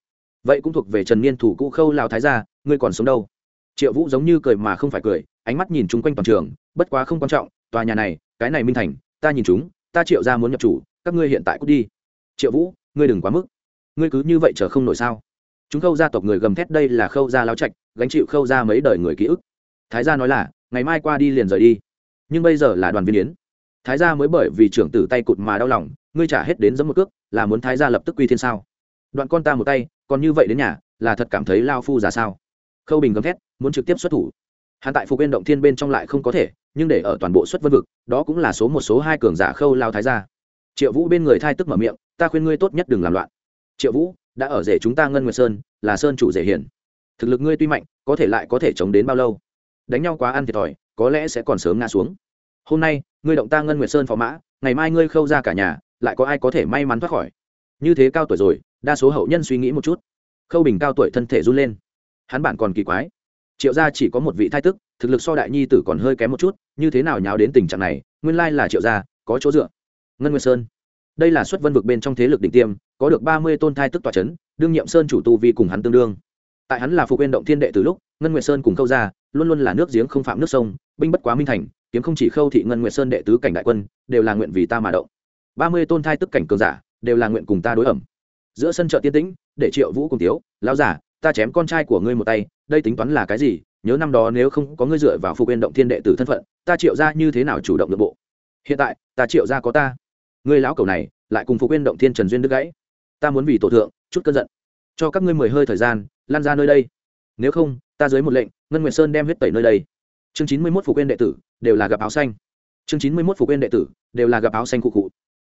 S1: Vậy cũng thuộc về trần niên thủ cũ khâu lao thái gia, ngươi còn sống đâu? Triệu vũ giống như cười mà không phải cười, ánh mắt nhìn chung quanh toàn trường, bất quá không quan trọng, tòa nhà này, cái này minh thành, ta nhìn chúng, ta triệu ra muốn nhập chủ, các ngươi hiện tại cút đi. Triệu vũ, ngươi đừng quá mức. Ngươi cứ như vậy chờ không nổi sao? Chúng khâu gia tộc người gầm thét đây là khâu gia lao trạch, gánh chịu khâu gia mấy đời người ký ức. Thái gia nói là, ngày mai qua đi liền rời đi. Nhưng bây giờ là đoàn viên yến. Thái gia mới bởi vì trưởng tử tay cụt mà đau lòng, ngươi trả hết đến giấm một cước, là muốn thái gia lập tức quy thiên sao? Đoạn con ta một tay, còn như vậy đến nhà, là thật cảm thấy lao phu ra sao? Khâu bình gầm thét, muốn trực tiếp xuất thủ. Hắn tại phục viên động thiên bên trong lại không có thể, nhưng để ở toàn bộ xuất vân vực, đó cũng là số một, số hai cường giả khâu lao thái gia. Triệu vũ bên người thai tức mở miệng, ta khuyên ngươi tốt nhất đừng làm loạn. Triệu vũ đã ở rể chúng ta ngân nguyệt sơn, là sơn chủ rể hiển thực lực ngươi tuy mạnh, có thể lại có thể chống đến bao lâu? Đánh nhau quá ăn thiệt thòi, có lẽ sẽ còn sớm ngã xuống. Hôm nay, ngươi động ta ngân nguyệt sơn phó mã, ngày mai ngươi khâu ra cả nhà, lại có ai có thể may mắn thoát khỏi? Như thế cao tuổi rồi, đa số hậu nhân suy nghĩ một chút. Khâu bình cao tuổi thân thể run lên. Hắn bản còn kỳ quái. Triệu gia chỉ có một vị thái tức, thực lực so đại nhi tử còn hơi kém một chút, như thế nào nháo đến tình trạng này, nguyên lai là triệu gia, có chỗ dựa. Ngân nguyên sơn. Đây là xuất vân vực bên trong thế lực đỉnh tiêm có được ba mươi tôn thai tức tòa c h ấ n đương nhiệm sơn chủ tu vi cùng hắn tương đương. Tại hắn là phục nguyên động thiên đệ từ lúc, ngân nguyệt sơn cùng khâu gia luôn luôn là nước giếng không phạm nước sông, binh bất quá minh thành, kiếm không chỉ khâu thị ngân nguyệt sơn đệ tứ cảnh đại quân, đều là nguyện vì ta mà động. Ba mươi tôn thai tức cảnh cường giả đều là nguyện cùng ta đối ẩm. Giữa sân chợ tiên tĩnh, để triệu vũ cùng tiếu, lão giả ta chém con trai của ngươi một tay, đây tính toán là cái gì? Nhớ năm đó nếu không có ngươi dựa vào phục nguyên động thiên đệ tử thân phận, ta triệu ra như thế nào chủ động nội bộ? Hiện tại, ta triệu ra có ta. Ngươi lão cầu này, lại cùng phục nguyên động thiên trần duyên đức gãy ta muốn vì tổ thượng chút cơn giận. Cho các ngươi mười hơi thời gian, lan ra nơi đây. Nếu không, ta dưới một lệnh, ngân nguyệt sơn đem huyết tẩy nơi đây. Chương chín mươi mốt phục quên đệ tử, đều là gặp áo xanh. Chương chín mươi mốt phục quên đệ tử, đều là gặp áo xanh cụ cụ.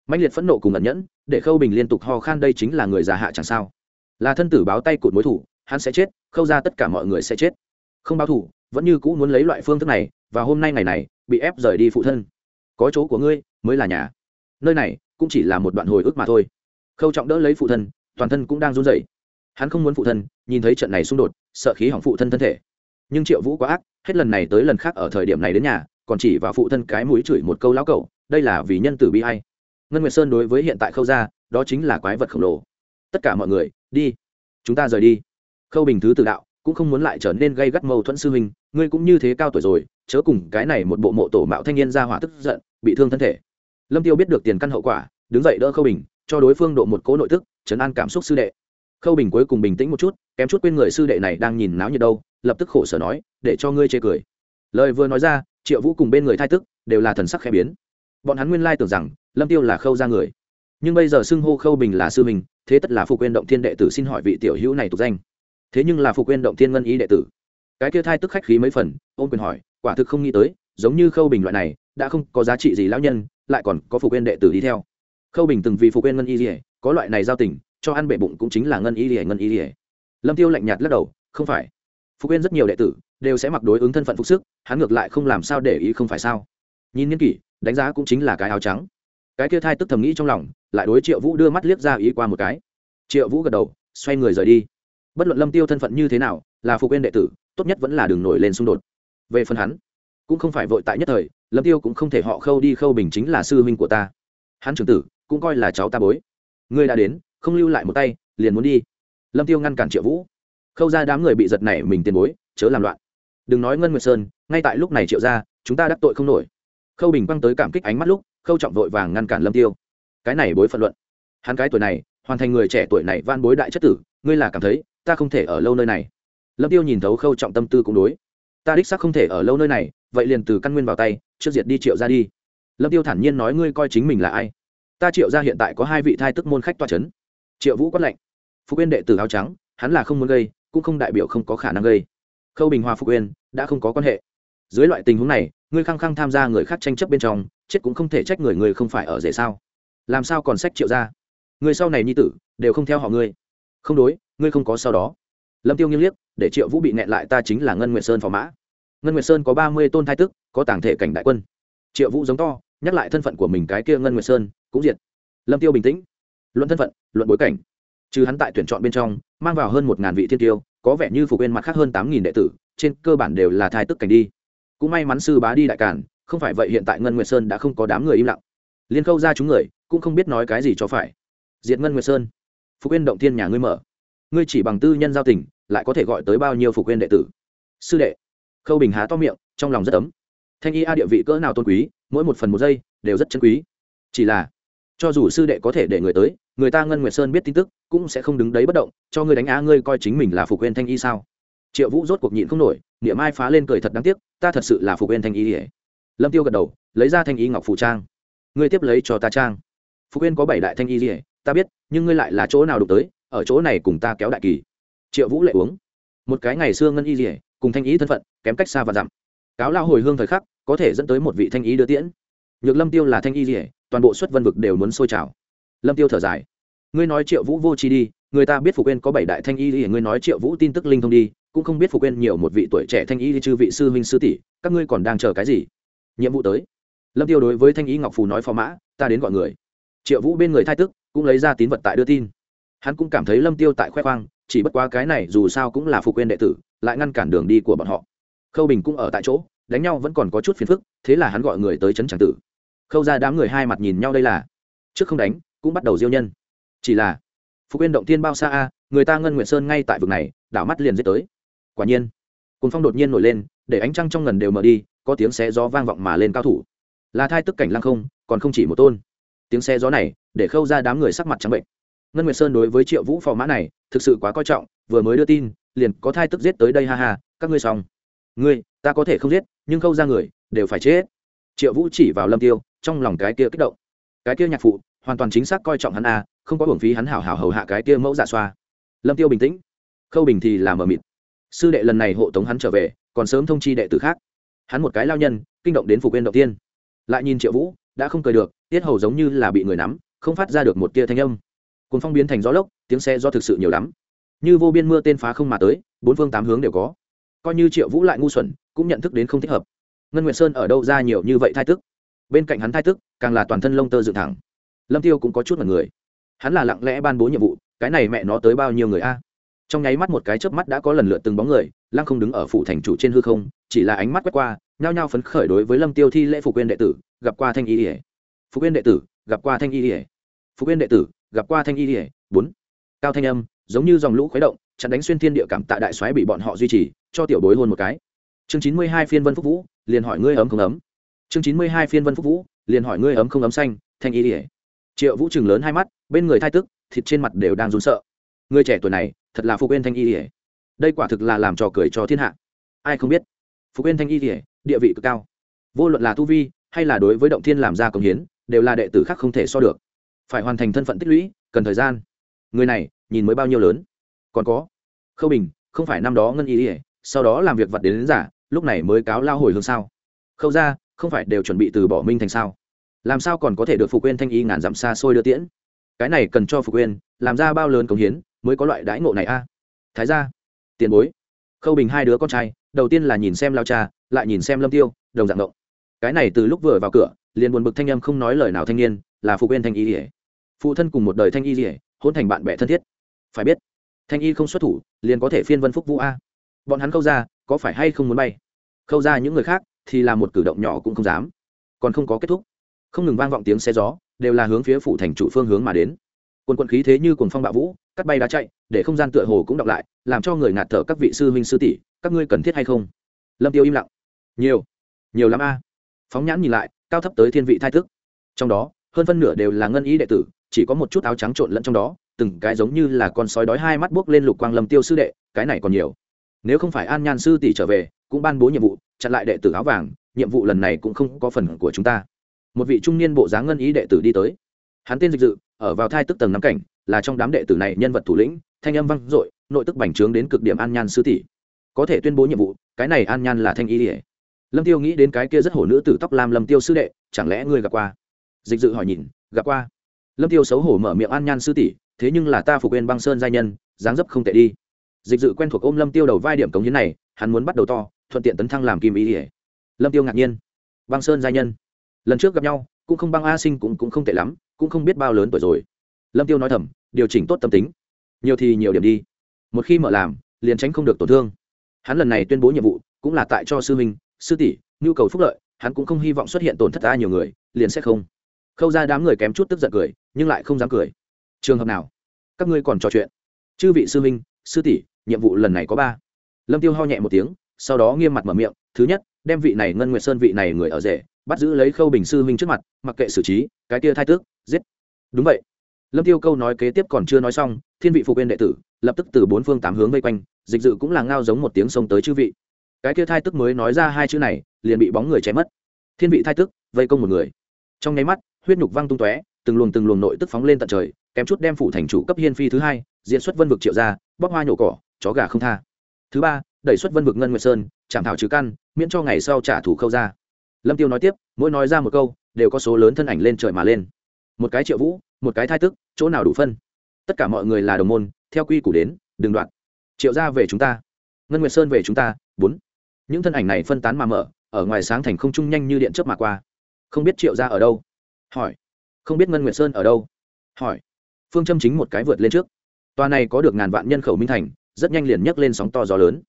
S1: Mạnh liệt phẫn nộ cùng ẩn nhẫn, để khâu bình liên tục ho khan đây chính là người già hạ chẳng sao. Là thân tử báo tay cụt mối thủ, hắn sẽ chết, khâu ra tất cả mọi người sẽ chết. Không báo thủ, vẫn như cũ muốn lấy loại phương thức này, và hôm nay ngày này, bị ép rời đi phụ thân. Có chỗ của ngươi, mới là nhà. Nơi này, cũng chỉ là một đoạn hồi ức mà thôi khâu trọng đỡ lấy phụ thân, toàn thân cũng đang run rẩy. Hắn không muốn phụ thân, nhìn thấy trận này xung đột, sợ khí hỏng phụ thân thân thể. Nhưng triệu vũ quá ác, hết lần này tới lần khác ở thời điểm này đến nhà, còn chỉ vào phụ thân cái mũi chửi một câu lão cẩu, đây là vì nhân tử bi hay ngân nguyệt sơn đối với hiện tại khâu gia, đó chính là quái vật khổng lồ. Tất cả mọi người, đi, chúng ta rời đi. Khâu bình thứ tự đạo, cũng không muốn lại trở nên gây gắt mâu thuẫn sư huynh, ngươi cũng như thế cao tuổi rồi, chớ cùng cái này một bộ mộ tổ mạo thanh niên ra hỏa tức giận, bị thương thân thể. Lâm tiêu biết được tiền căn hậu quả, đứng dậy đỡ khâu bình cho đối phương độ một cố nội tức chấn an cảm xúc sư đệ. Khâu bình cuối cùng bình tĩnh một chút, kém chút quên người sư đệ này đang nhìn náo nhiệt đâu, lập tức khổ sở nói, để cho ngươi chê cười. Lời vừa nói ra, triệu vũ cùng bên người thai tức đều là thần sắc khẽ biến. Bọn hắn nguyên lai tưởng rằng, lâm tiêu là khâu ra người. Nhưng bây giờ xưng hô khâu bình là sư mình thế tất là phục quên động thiên đệ tử xin hỏi vị tiểu hữu này tục danh. Thế nhưng là phục quên động thiên ngân ý đệ tử. Cái kia thai tức khách khí mấy phần, ôm quyền hỏi, quả thực không nghĩ tới, giống như khâu bình loại này, đã không có giá trị gì lão nhân, lại còn có phục quên đệ tử đi theo khâu bình từng vì phục quên ngân y rỉa có loại này giao tình, cho ăn bể bụng cũng chính là ngân y rỉa ngân y rỉa lâm tiêu lạnh nhạt lắc đầu, không phải. Phục quên rất nhiều đệ tử, đều sẽ mặc đối ứng thân phận phục sức, hắn ngược lại không làm sao để ý không phải sao. Nhìn niên kỷ, đánh giá cũng chính là cái áo trắng. Cái kia thai tức thầm nghĩ trong lòng, lại đối triệu vũ đưa mắt liếc ra ý qua một cái. Triệu vũ gật đầu, xoay người rời đi. Bất luận lâm tiêu thân phận như thế nào, là phục quên đệ tử, tốt nhất vẫn là đường nổi lên xung đột. Về phần hắn, cũng không phải vội tại nhất thời, lâm tiêu cũng không thể họ khâu đi, khâu bình chính là sư huynh của ta. Hắn trưởng tử cũng coi là cháu ta bối. Ngươi đã đến, không lưu lại một tay, liền muốn đi. Lâm tiêu ngăn cản triệu vũ. Khâu ra đám người bị giật nảy mình tiền bối, chớ làm loạn. Đừng nói ngân nguyệt sơn, ngay tại lúc này triệu ra chúng ta đắc tội không nổi. Khâu bình băng tới cảm kích ánh mắt lúc, khâu trọng vội vàng ngăn cản lâm tiêu. Cái này bối phận luận. Hắn cái tuổi này, hoàn thành người trẻ tuổi này van bối đại chất tử, ngươi là cảm thấy, ta không thể ở lâu nơi này. Lâm tiêu nhìn thấu khâu trọng tâm tư cũng đối. Ta đích xác không thể ở lâu nơi này, vậy liền từ căn nguyên vào tay, trước diệt đi triệu ra đi. Lâm tiêu thản nhiên nói ngươi coi chính mình là ai? Ta triệu ra hiện tại có hai vị thai tức môn khách toa c h ấ n triệu vũ quát lệnh phục uyên đệ tử áo trắng, hắn là không muốn gây, cũng không đại biểu không có khả năng gây. Khâu bình hòa phục uyên, đã không có quan hệ. Dưới loại tình huống này, ngươi khăng khăng tham gia người khác tranh chấp bên trong, chết cũng không thể trách người người không phải ở rể sao? Làm sao còn sách triệu ra người sau này nhi tử, đều không theo họ ngươi. Không đối, ngươi không có sau đó. Lâm tiêu nghiêng liếc, để triệu vũ bị nẹn lại ta chính là ngân nguyệt sơn phò mã. Ngân nguyệt sơn có ba mươi tôn thai tức, có tàng thể cảnh đại quân. Triệu vũ giống to, nhắc lại thân phận của mình cái kia ngân nguyệt sơn cũng diệt. Lâm tiêu bình tĩnh. Luận thân phận, luận bối cảnh. Trừ hắn tại tuyển chọn bên trong, mang vào hơn một ngàn vị thiên tiêu, có vẻ như phục bên mặt khác hơn tám nghìn đệ tử, trên cơ bản đều là thai tức cảnh đi. Cũng may mắn sư bá đi đại cản không phải vậy hiện tại ngân nguyệt sơn đã không có đám người im lặng. Liên khâu ra chúng người, cũng không biết nói cái gì cho phải. Diệt ngân nguyệt sơn. Phục quên động thiên nhà ngươi mở. Ngươi chỉ bằng tư nhân giao tình, lại có thể gọi tới bao nhiêu phục quên đệ tử? Sư đệ. Khâu bình há to miệng, trong lòng rất ấm. Thanh y a địa vị cỡ nào tôn quý, mỗi một phần một giây, đều rất chân quý. Chỉ là cho dù sư đệ có thể để người tới, người ta ngân nguyệt sơn biết tin tức, cũng sẽ không đứng đấy bất động, cho ngươi đánh á ngươi coi chính mình là phục quên thanh y sao? Triệu vũ rốt cuộc nhịn không nổi, niệm ai phá lên cười thật đáng tiếc, ta thật sự là phục quên thanh y ỉa lâm tiêu gật đầu, lấy ra thanh y ngọc phù trang. Ngươi tiếp lấy cho ta trang. Phục quên có bảy đại thanh y ỉa ta biết, nhưng ngươi lại là chỗ nào đụng tới, ở chỗ này cùng ta kéo đại kỳ. Triệu vũ lệ uống. Một cái ngày xưa ngân y ỉa cùng thanh ý thân phận, kém cách xa và dặm. Cáo lao hồi hương thời khắc, có thể dẫn tới một vị thanh ý đưa tiễn nhược lâm tiêu là thanh y dỉa toàn bộ xuất vân vực đều muốn sôi trào. Lâm tiêu thở dài. Ngươi nói triệu vũ vô chi đi, người ta biết phục quên có bảy đại thanh y dỉa ngươi nói triệu vũ tin tức linh thông đi, cũng không biết phục quên nhiều một vị tuổi trẻ thanh y chư vị sư huynh sư tỷ, các ngươi còn đang chờ cái gì? Nhiệm vụ tới. Lâm tiêu đối với thanh y ngọc phù nói phò mã, ta đến gọi người. Triệu vũ bên người thai tức, cũng lấy ra tín vật tại đưa tin. Hắn cũng cảm thấy lâm tiêu tại khoe khoang, chỉ bất quá cái này dù sao cũng là phục quên đệ tử, lại ngăn cản đường đi của bọn họ. Khâu bình cũng ở tại chỗ, đánh nhau vẫn còn có chút phiền phức, thế là hắn gọi người tới trấn tràng tử khâu ra đám người hai mặt nhìn nhau đây là trước không đánh cũng bắt đầu diêu nhân chỉ là phục quên động tiên bao xa a người ta ngân nguyện sơn ngay tại vực này đảo mắt liền giết tới quả nhiên cùng phong đột nhiên nổi lên để ánh trăng trong ngần đều mở đi có tiếng xe gió vang vọng mà lên cao thủ là thai tức cảnh lăng không còn không chỉ một tôn tiếng xe gió này để khâu ra đám người sắc mặt trắng bệnh ngân nguyệt sơn đối với triệu vũ phò mã này thực sự quá coi trọng vừa mới đưa tin liền có thai tức giết tới đây ha ha các ngươi xong ngươi ta có thể không giết nhưng khâu ra người đều phải chết triệu vũ chỉ vào lâm tiêu trong lòng cái kia kích động. Cái kia nhạc phụ hoàn toàn chính xác coi trọng hắn a à, không có hưởng phí hắn hảo hảo hầu hạ cái kia mẫu dạ xoa. Lâm tiêu bình tĩnh. Khâu bình thì là mờ mịt. Sư đệ lần này hộ tống hắn trở về còn sớm thông chi đệ tử khác. Hắn một cái lao nhân kinh động đến phục viên đầu tiên. Lại nhìn triệu vũ đã không cười được tiết hầu giống như là bị người nắm không phát ra được một tia thanh âm. Cuốn phong biến thành gió lốc tiếng xe do thực sự nhiều lắm. Như vô biên mưa tên phá không mà tới bốn phương tám hướng đều có. Coi như triệu vũ lại ngu xuẩn cũng nhận thức đến không thích hợp. Ngân nguyệt sơn ở đâu ra nhiều như vậy thai tức? Bên cạnh hắn thai tức, càng là toàn thân lông tơ dựng thẳng. Lâm tiêu cũng có chút mật người. Hắn là lặng lẽ ban bố nhiệm vụ, cái này mẹ nó tới bao nhiêu người a? Trong nháy mắt một cái chớp mắt đã có lần lượt từng bóng người, lăng không đứng ở phủ thành chủ trên hư không, chỉ là ánh mắt quét qua, nhao nhao phấn khởi đối với lâm tiêu thi lễ phục quên đệ tử, gặp qua thanh y ỉa phục quên đệ tử, gặp qua thanh y ỉa phục quên đệ tử, gặp qua thanh y ỉa bốn. Cao thanh âm, giống như dòng lũ khuấy động, chặn đánh xuyên thiên địa cảm tại đại xoáy bị bọn họ duy trì, cho tiểu bối hôn một cái. Chương chín mươi hai phiên vân phúc vũ, liền hỏi ngươi ấm không ấm chương chín mươi hai phiên vân phúc vũ liền hỏi ngươi ấm không ấm xanh thanh y ỉa triệu vũ trường lớn hai mắt bên người thai tức thịt trên mặt đều đang run sợ. Người trẻ tuổi này thật là phục bên thanh y ỉa đây quả thực là làm trò cười cho thiên hạ. Ai không biết? Phục bên thanh y ỉa địa vị cực cao. Vô luận là tu vi hay là đối với động thiên làm ra công hiến đều là đệ tử khác không thể so được. Phải hoàn thành thân phận tích lũy cần thời gian. Người này nhìn mới bao nhiêu lớn? Còn có. Khâu bình không phải năm đó ngân y ỉa sau đó làm việc vật đến, đến giả lúc này mới cáo lao hồi hương sao. Khâu ra không phải đều chuẩn bị từ bỏ minh thành sao? Làm sao còn có thể được phục quên thanh y ngàn dặm xa xôi đưa tiễn? Cái này cần cho phục quên làm ra bao lớn công hiến mới có loại đãi ngộ này a. Thái ra tiền bối. Khâu bình hai đứa con trai, đầu tiên là nhìn xem lao cha, lại nhìn xem lâm tiêu, đồng dạng động cái này từ lúc vừa vào cửa, liền buồn bực thanh âm không nói lời nào thanh niên, là phục quên thanh y ỉa phụ thân cùng một đời thanh y ỉa hôn thành bạn bè thân thiết. Phải biết, thanh y không xuất thủ, liền có thể phiên vân phúc vũ a. Bọn hắn khâu ra có phải hay không muốn bay? Khâu ra những người khác thì là một cử động nhỏ cũng không dám. Còn không có kết thúc. Không ngừng vang vọng tiếng xe gió, đều là hướng phía phủ thành chủ phương hướng mà đến. Quân quận khí thế như cuồng phong bạo vũ, cắt bay đá chạy, để không gian tựa hồ cũng đọc lại, làm cho người ngạt thở các vị sư huynh sư tỷ, các ngươi cần thiết hay không? Lâm tiêu im lặng. Nhiều. Nhiều lắm a. Phóng nhãn nhìn lại, cao thấp tới thiên vị thai thức. Trong đó, hơn phân nửa đều là ngân ý đệ tử, chỉ có một chút áo trắng trộn lẫn trong đó, từng cái giống như là con sói đói hai mắt buốc lên lục quang lâm tiêu sư đệ, cái này còn nhiều. Nếu không phải an nhan sư tỷ trở về cũng ban bố nhiệm vụ, chặn lại đệ tử áo vàng, nhiệm vụ lần này cũng không có phần của chúng ta. Một vị trung niên bộ dáng ngân ý đệ tử đi tới. Hắn tên dịch dự, ở vào thai tức tầng năm cảnh, là trong đám đệ tử này nhân vật thủ lĩnh, thanh âm vang dội, nội tức bành trướng đến cực điểm an nhan sư tỷ. Có thể tuyên bố nhiệm vụ, cái này an nhan là thanh ý ỉa lâm tiêu nghĩ đến cái kia rất hổ nữ tử tóc lam lâm tiêu sư đệ, chẳng lẽ ngươi gặp qua? Dịch dự hỏi nhìn, gặp qua. Lâm tiêu xấu hổ mở miệng an nhan sư tỷ, thế nhưng là ta phục quên băng sơn giai nhân, dáng dấp không tệ đi. Dịch dự quen thuộc ôm lâm tiêu đầu vai điểm cống hiến này, hắn muốn bắt đầu to thuận tiện tấn thăng làm kim ý ỉa. Lâm tiêu ngạc nhiên. Băng sơn giai nhân. Lần trước gặp nhau, cũng không băng a sinh cũng cũng không tệ lắm, cũng không biết bao lớn tuổi rồi. Lâm tiêu nói thầm, điều chỉnh tốt tâm tính. Nhiều thì nhiều điểm đi. Một khi mở làm, liền tránh không được tổn thương. Hắn lần này tuyên bố nhiệm vụ, cũng là tại cho sư minh sư tỷ, nhu cầu phúc lợi, hắn cũng không hy vọng xuất hiện tổn thất ta nhiều người, liền sẽ không. Khâu ra đám người kém chút tức giận cười, nhưng lại không dám cười. Trường hợp nào? Các ngươi còn trò chuyện. Chư vị sư minh sư tỷ, nhiệm vụ lần này có ba. Lâm tiêu ho nhẹ một tiếng sau đó nghiêm mặt mở miệng, thứ nhất, đem vị này ngân nguyệt sơn vị này người ở rể, bắt giữ lấy khâu bình sư huynh trước mặt, mặc kệ xử trí, cái kia thai tước, giết. Đúng vậy. Lâm tiêu câu nói kế tiếp còn chưa nói xong, thiên vị phục bên đệ tử lập tức từ bốn phương tám hướng vây quanh, dịch dự cũng là ngao giống một tiếng xông tới chư vị. Cái kia thai tức mới nói ra hai chữ này, liền bị bóng người chém mất. Thiên vị thai tức vây công một người. Trong nháy mắt, huyết nhục văng tung tóe, từng luồng từng luồng nội tức phóng lên tận trời, kém chút đem phủ thành chủ cấp hiên phi thứ hai diện xuất vân vực triệu ra bóc hoa nhổ cỏ, chó gà không tha. Thứ ba đẩy xuất vân vực ngân nguyệt sơn, chạm thảo trừ căn, miễn cho ngày sau trả thủ khâu ra. Lâm tiêu nói tiếp, mỗi nói ra một câu, đều có số lớn thân ảnh lên trời mà lên. Một cái triệu vũ, một cái thai tức, chỗ nào đủ phân? Tất cả mọi người là đồng môn, theo quy củ đến, đừng đoạn. Triệu ra về chúng ta. Ngân nguyệt sơn về chúng ta, bốn. Những thân ảnh này phân tán mà mở, ở ngoài sáng thành không trung nhanh như điện chớp mà qua. Không biết triệu ra ở đâu? Hỏi. Không biết ngân nguyệt sơn ở đâu? Hỏi. Phương châm chính một cái vượt lên trước. Tòa này có được ngàn vạn nhân khẩu minh thành, rất nhanh liền nhấc lên sóng to gió lớn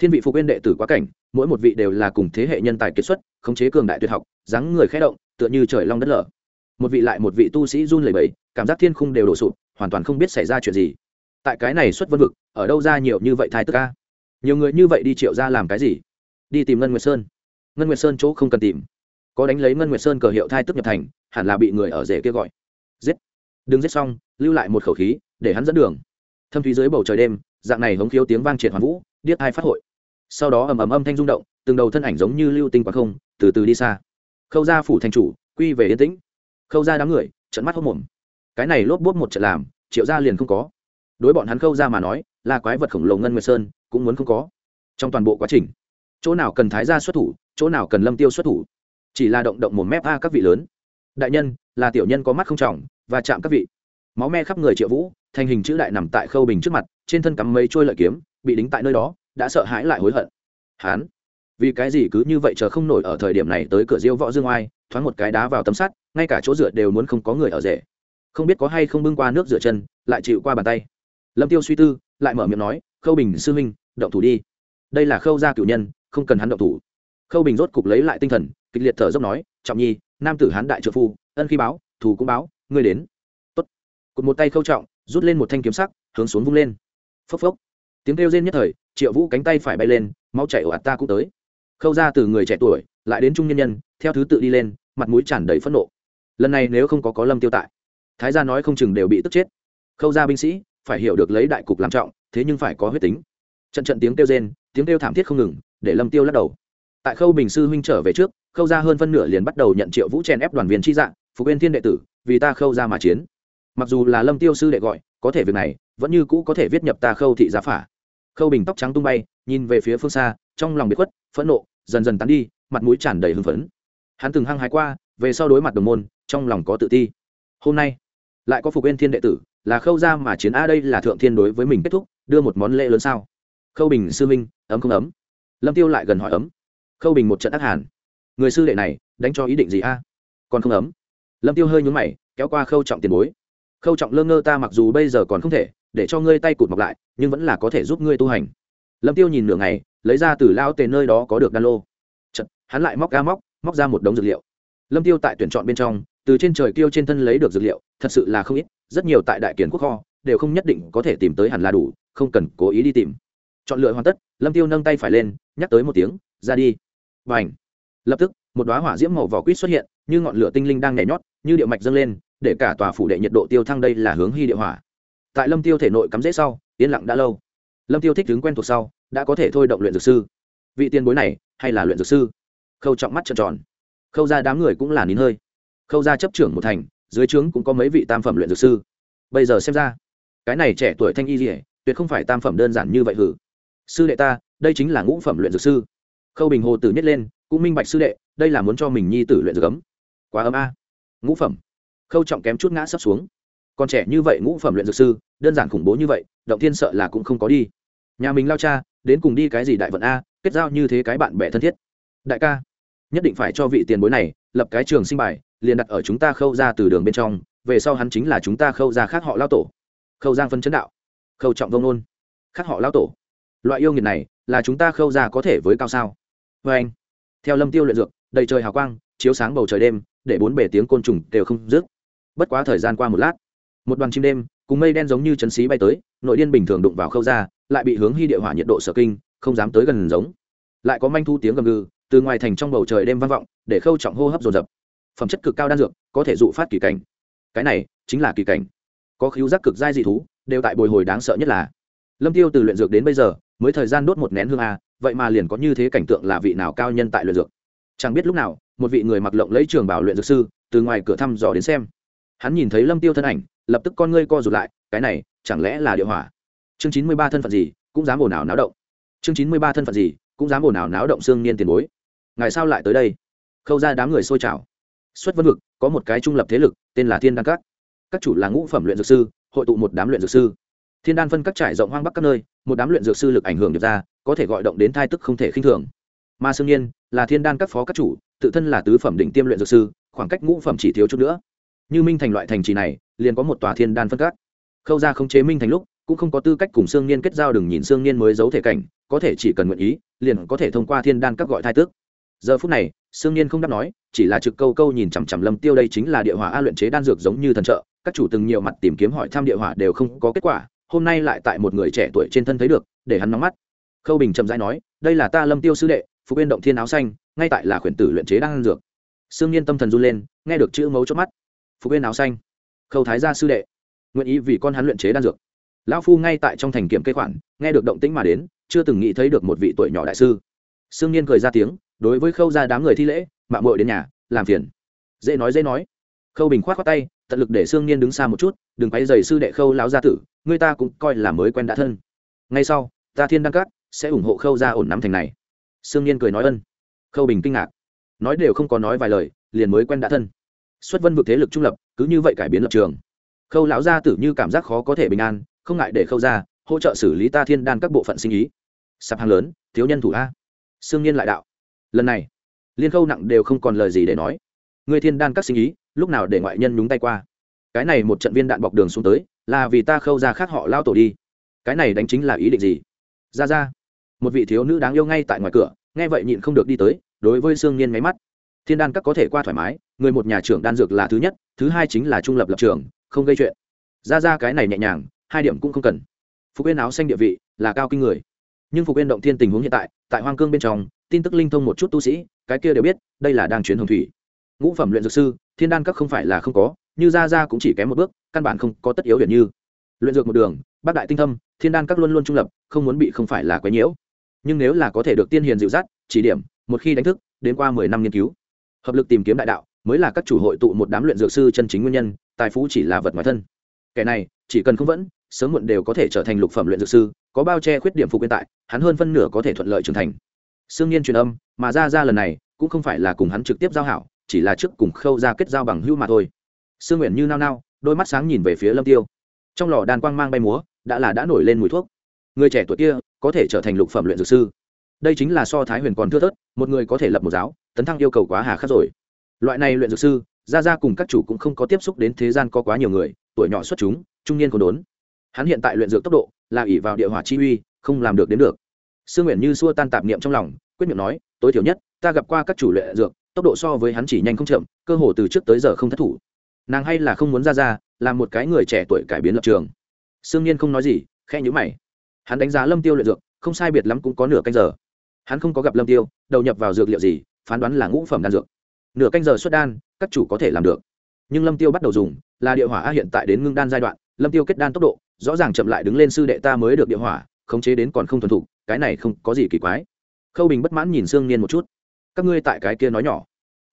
S1: thiên vị phục viên đệ tử quá cảnh, mỗi một vị đều là cùng thế hệ nhân tài kiệt xuất, khống chế cường đại tuyệt học, dáng người khẽ động, tựa như trời long đất lở. Một vị lại một vị tu sĩ run lẩy bẩy, cảm giác thiên khung đều đổ sụp, hoàn toàn không biết xảy ra chuyện gì. Tại cái này xuất vân vực, ở đâu ra nhiều như vậy thai tức ca nhiều người như vậy đi triệu ra làm cái gì? Đi tìm ngân nguyệt sơn. Ngân nguyệt sơn chỗ không cần tìm. Có đánh lấy ngân nguyệt sơn cờ hiệu thai tức nhập thành, hẳn là bị người ở rể kia gọi. Giết. Đừng giết xong, lưu lại một khẩu khí, để hắn dẫn đường. Thâm thúy dưới bầu trời đêm, dạng này hống khiếu tiếng vang triệt hoàn vũ, điếc hai phát hội sau đó ầm ầm âm thanh rung động, từng đầu thân ảnh giống như lưu tinh quá không, từ từ đi xa. Khâu ra phủ thành chủ, quy về yên tĩnh. Khâu ra đám người trận mắt hốc mồm cái này lốp bốt một trận làm, triệu gia liền không có. Đối bọn hắn khâu ra mà nói, là quái vật khổng lồ ngân nguyệt sơn, cũng muốn không có. Trong toàn bộ quá trình, chỗ nào cần thái gia xuất thủ, chỗ nào cần lâm tiêu xuất thủ. Chỉ là động động một mép a các vị lớn. Đại nhân, là tiểu nhân có mắt không trọng, và chạm các vị. Máu me khắp người triệu vũ, thành hình chữ đại nằm tại khâu bình trước mặt, trên thân cắm mấy trôi lợi kiếm, bị đính tại nơi đó đã sợ hãi lại hối hận. Hán, vì cái gì cứ như vậy chờ không nổi ở thời điểm này tới cửa diêu võ dương oai, thoáng một cái đá vào tấm sắt, ngay cả chỗ dựa đều muốn không có người ở rể. Không biết có hay không bưng qua nước rửa chân, lại chịu qua bàn tay. Lâm tiêu suy tư, lại mở miệng nói, khâu bình sư huynh, động thủ đi. Đây là khâu gia cửu nhân, không cần hắn động thủ. Khâu bình rốt cục lấy lại tinh thần, kịch liệt thở dốc nói, trọng nhi, nam tử hán đại trợ phu, ân khi báo, thù cũng báo, ngươi đến. Tốt. Cụt một tay khâu trọng, rút lên một thanh kiếm sắc, hướng xuống vung lên. Phốc phốc. Tiếng kêu rên nhất thời triệu vũ cánh tay phải bay lên, máu chảy ồ ạt ta cũng tới. Khâu ra từ người trẻ tuổi, lại đến trung nhân nhân, theo thứ tự đi lên, mặt mũi tràn đầy phẫn nộ. Lần này nếu không có có lâm tiêu tại, thái gia nói không chừng đều bị tức chết. Khâu ra binh sĩ, phải hiểu được lấy đại cục làm trọng, thế nhưng phải có huyết tính. Trận trận tiếng kêu rên, tiếng kêu thảm thiết không ngừng, để lâm tiêu lắc đầu. Tại khâu bình sư huynh trở về trước, khâu ra hơn phân nửa liền bắt đầu nhận triệu vũ chen ép đoàn viên chi dạng, phục bên thiên đệ tử, vì ta khâu ra mà chiến. Mặc dù là lâm tiêu sư đệ gọi, có thể việc này, vẫn như cũ có thể viết nhập ta khâu thị giá phả khâu bình tóc trắng tung bay, nhìn về phía phương xa, trong lòng bị khuất, phẫn nộ, dần dần tán đi, mặt mũi tràn đầy hưng phấn. Hắn từng hăng hái qua, về sau đối mặt đồng môn, trong lòng có tự ti. Hôm nay, lại có phục bên thiên đệ tử, là khâu ra mà chiến a, đây là thượng thiên đối với mình kết thúc, đưa một món lễ lớn sao? Khâu bình, sư minh, ấm không ấm? Lâm tiêu lại gần hỏi ấm. Khâu bình một trận ác hàn. Người sư đệ này, đánh cho ý định gì a? Còn không ấm. Lâm tiêu hơi nhún mày, kéo qua khâu trọng tiền bối. Khâu trọng lơ ngơ ta mặc dù bây giờ còn không thể để cho ngươi tay cụt mọc lại nhưng vẫn là có thể giúp ngươi tu hành. Lâm tiêu nhìn nửa ngày lấy ra từ lao tề nơi đó có được đan lô. Chật, hắn lại móc ga móc móc ra một đống dược liệu. Lâm tiêu tại tuyển chọn bên trong từ trên trời kêu trên thân lấy được dược liệu thật sự là không ít rất nhiều tại đại kiến quốc kho đều không nhất định có thể tìm tới hẳn là đủ không cần cố ý đi tìm. Chọn lựa hoàn tất lâm tiêu nâng tay phải lên nhắc tới một tiếng ra đi. Và ảnh lập tức một đoá hỏa diễm màu vỏ quýt xuất hiện như ngọn lửa tinh linh đang nhảy nhót như điệu mạch dâng lên để cả tòa phủ đệ nhiệt độ tiêu thăng đây là hướng hy địa hỏa tại lâm tiêu thể nội cắm rễ sau, yên lặng đã lâu. Lâm tiêu thích đứng quen thuộc sau, đã có thể thôi động luyện dược sư. Vị tiền bối này, hay là luyện dược sư? Khâu trọng mắt trợn tròn. Khâu ra đám người cũng là nín hơi. Khâu ra chấp trưởng một thành, dưới trướng cũng có mấy vị tam phẩm luyện dược sư. Bây giờ xem ra, cái này trẻ tuổi thanh y dỉa tuyệt không phải tam phẩm đơn giản như vậy hử. Sư đệ ta, đây chính là ngũ phẩm luyện dược sư. Khâu bình hồ tử nhất lên, cũng minh bạch sư đệ, đây là muốn cho mình nhi tử luyện dược ấm. Quá ấm a. Ngũ phẩm. Khâu trọng kém chút ngã sắp xuống còn trẻ như vậy ngũ phẩm luyện dược sư, đơn giản khủng bố như vậy, động thiên sợ là cũng không có đi. Nhà mình lao cha, đến cùng đi cái gì đại vận a, kết giao như thế cái bạn bè thân thiết. Đại ca, nhất định phải cho vị tiền bối này, lập cái trường sinh bài, liền đặt ở chúng ta khâu ra từ đường bên trong, về sau hắn chính là chúng ta khâu ra khác họ lao tổ. Khâu giang phân chấn đạo, khâu trọng vông nôn, khác họ lao tổ. Loại yêu nghiệt này, là chúng ta khâu ra có thể với cao sao? Vê anh, theo lâm tiêu luyện dược, đầy trời hào quang, chiếu sáng bầu trời đêm, để bốn bể tiếng côn trùng đều không dứt. Bất quá thời gian qua một lát một đoàn chim đêm, cùng mây đen giống như chấn xí bay tới, nội điên bình thường đụng vào khâu ra, lại bị hướng hy địa hỏa nhiệt độ sở kinh, không dám tới gần giống. Lại có manh thu tiếng gầm gừ, từ ngoài thành trong bầu trời đêm vang vọng, để khâu trọng hô hấp dồn dập. Phẩm chất cực cao đan dược, có thể dụ phát kỳ cảnh. Cái này, chính là kỳ cảnh. Có khíu giác cực dai dị thú, đều tại bồi hồi đáng sợ nhất là. Lâm tiêu từ luyện dược đến bây giờ, mới thời gian đốt một nén hương a, vậy mà liền có như thế cảnh tượng là vị nào cao nhân tại luyện dược? Chẳng biết lúc nào, một vị người mặc lộng lấy trường bảo luyện dược sư, từ ngoài cửa thăm dò đến xem hắn nhìn thấy lâm tiêu thân ảnh, lập tức con ngươi co rụt lại, cái này, chẳng lẽ là địa hỏa? Chương chín mươi ba thân phận gì, cũng dám ồn ào náo động. Chương chín mươi ba thân phận gì, cũng dám ồn ào náo động xương niên tiền bối. Ngày sao lại tới đây? Khâu ra đám người xôi trào. Xuất vân vực, có một cái trung lập thế lực, tên là thiên đan các. Các chủ là ngũ phẩm luyện dược sư, hội tụ một đám luyện dược sư. Thiên đan phân các trải rộng hoang bắc các nơi, một đám luyện dược sư lực ảnh hưởng được ra, có thể gọi động đến thai tức không thể khinh thường. Mà sương nhiên là thiên đan các phó các chủ, tự thân là tứ phẩm định tiêm luyện dược sư, khoảng cách ngũ phẩm chỉ thiếu chút nữa như minh thành loại thành trì này, liền có một tòa thiên đan phân các khâu ra không chế minh thành lúc, cũng không có tư cách cùng xương niên kết giao, đừng nhìn xương niên mới giấu thể cảnh, có thể chỉ cần nguyện ý, liền có thể thông qua thiên đan các gọi thai tước. Giờ phút này xương niên không đáp nói, chỉ là trực câu câu nhìn chằm chằm lâm tiêu đây chính là địa hỏa a luyện chế đan dược giống như thần trợ, các chủ từng nhiều mặt tìm kiếm hỏi thăm địa hỏa đều không có kết quả, hôm nay lại tại một người trẻ tuổi trên thân thấy được, để hắn nóng mắt. Khâu bình chậm rãi nói, đây là ta lâm tiêu sư đệ, phục yên động thiên áo xanh, ngay tại là khuyển tử luyện chế đan dược. Xương niên tâm thần run lên, nghe được chữ mấu chốt mắt phục bên áo xanh. Khâu thái gia sư đệ, nguyện ý vì con hắn luyện chế đan dược. Lão phu ngay tại trong thành kiểm kê khoản, nghe được động tĩnh mà đến, chưa từng nghĩ thấy được một vị tuổi nhỏ đại sư. Sương nhiên cười ra tiếng, đối với khâu ra đám người thi lễ mạng mội đến nhà, làm phiền. Dễ nói dễ nói. Khâu bình khoát khoát tay, tận lực để sương nhiên đứng xa một chút, đừng quay dày sư đệ khâu lão gia tử, người ta cũng coi là mới quen đã thân. Ngay sau, ta thiên đăng cát sẽ ủng hộ khâu ra ổn nắm thành này. Sương nhiên cười nói ân. Khâu bình kinh ngạc. Nói đều không có nói vài lời, liền mới quen đã thân xuất vân vực thế lực trung lập, cứ như vậy cải biến lập trường. Khâu lão gia tử như cảm giác khó có thể bình an, không ngại để khâu ra hỗ trợ xử lý ta thiên đan các bộ phận sinh ý. Sạp hàng lớn, thiếu nhân thủ a. Sương nhiên lại đạo. Lần này, liên khâu nặng đều không còn lời gì để nói. Người thiên đan các sinh ý, lúc nào để ngoại nhân nhúng tay qua? Cái này một trận viên đạn bọc đường xuống tới, là vì ta khâu ra khác họ lao tổ đi. Cái này đánh chính là ý định gì? Ra ra. Một vị thiếu nữ đáng yêu ngay tại ngoài cửa, nghe vậy nhịn không được đi tới, đối với sương nhiên máy mắt thiên đan các có thể qua thoải mái, người một nhà trưởng đan dược là thứ nhất, thứ hai chính là trung lập lập trường, không gây chuyện. Ra ra cái này nhẹ nhàng, hai điểm cũng không cần. Phục yên áo xanh địa vị là cao kinh người. Nhưng phục yên động thiên tình huống hiện tại tại hoang cương bên trong, tin tức linh thông một chút tu sĩ, cái kia đều biết, đây là đang chuyến hồng thủy. Ngũ phẩm luyện dược sư, thiên đan các không phải là không có, như ra ra cũng chỉ kém một bước, căn bản không có tất yếu huyện như. Luyện dược một đường, bác đại tinh thâm, thiên đan các luôn luôn trung lập, không muốn bị không phải là quấy nhiễu. Nhưng nếu là có thể được tiên hiền dịu dắt, chỉ điểm, một khi đánh thức, đến qua mười năm nghiên cứu hợp lực tìm kiếm đại đạo, mới là các chủ hội tụ một đám luyện dược sư chân chính nguyên nhân, tài phú chỉ là vật ngoài thân. Kẻ này, chỉ cần không vẫn, sớm muộn đều có thể trở thành lục phẩm luyện dược sư, có bao che khuyết điểm phục hiện tại, hắn hơn phân nửa có thể thuận lợi trưởng thành. Sương nhiên truyền âm, mà ra ra lần này, cũng không phải là cùng hắn trực tiếp giao hảo, chỉ là trước cùng khâu ra kết giao bằng hữu mà thôi. Sương nguyện như nao nao, đôi mắt sáng nhìn về phía lâm tiêu. Trong lò đàn quang mang bay múa, đã là đã nổi lên mùi thuốc. Người trẻ tuổi kia, có thể trở thành lục phẩm luyện dược sư đây chính là so thái huyền còn thưa thớt, một người có thể lập một giáo, tấn thăng yêu cầu quá hà khắc rồi. Loại này luyện dược sư ra ra cùng các chủ cũng không có tiếp xúc đến thế gian có quá nhiều người, tuổi nhỏ xuất chúng, trung niên còn đốn. Hắn hiện tại luyện dược tốc độ là ỷ vào địa hỏa chi uy, không làm được đến được. Sương nguyện như xua tan tạp niệm trong lòng, quyết miệng nói, tối thiểu nhất, ta gặp qua các chủ luyện dược, tốc độ so với hắn chỉ nhanh không chậm, cơ hồ từ trước tới giờ không thất thủ. Nàng hay là không muốn ra ra làm một cái người trẻ tuổi cải biến lập trường. Sương nhiên không nói gì khe nhữ mày. Hắn đánh giá lâm tiêu luyện dược, không sai biệt lắm cũng có nửa canh giờ hắn không có gặp lâm tiêu, đầu nhập vào dược liệu gì, phán đoán là ngũ phẩm đan dược. Nửa canh giờ xuất đan, các chủ có thể làm được. Nhưng lâm tiêu bắt đầu dùng, là địa hỏa a hiện tại đến ngưng đan giai đoạn, lâm tiêu kết đan tốc độ, rõ ràng chậm lại đứng lên sư đệ ta mới được địa hỏa, khống chế đến còn không thuần thục, cái này không có gì kỳ quái. Khâu bình bất mãn nhìn sương niên một chút. Các ngươi tại cái kia nói nhỏ,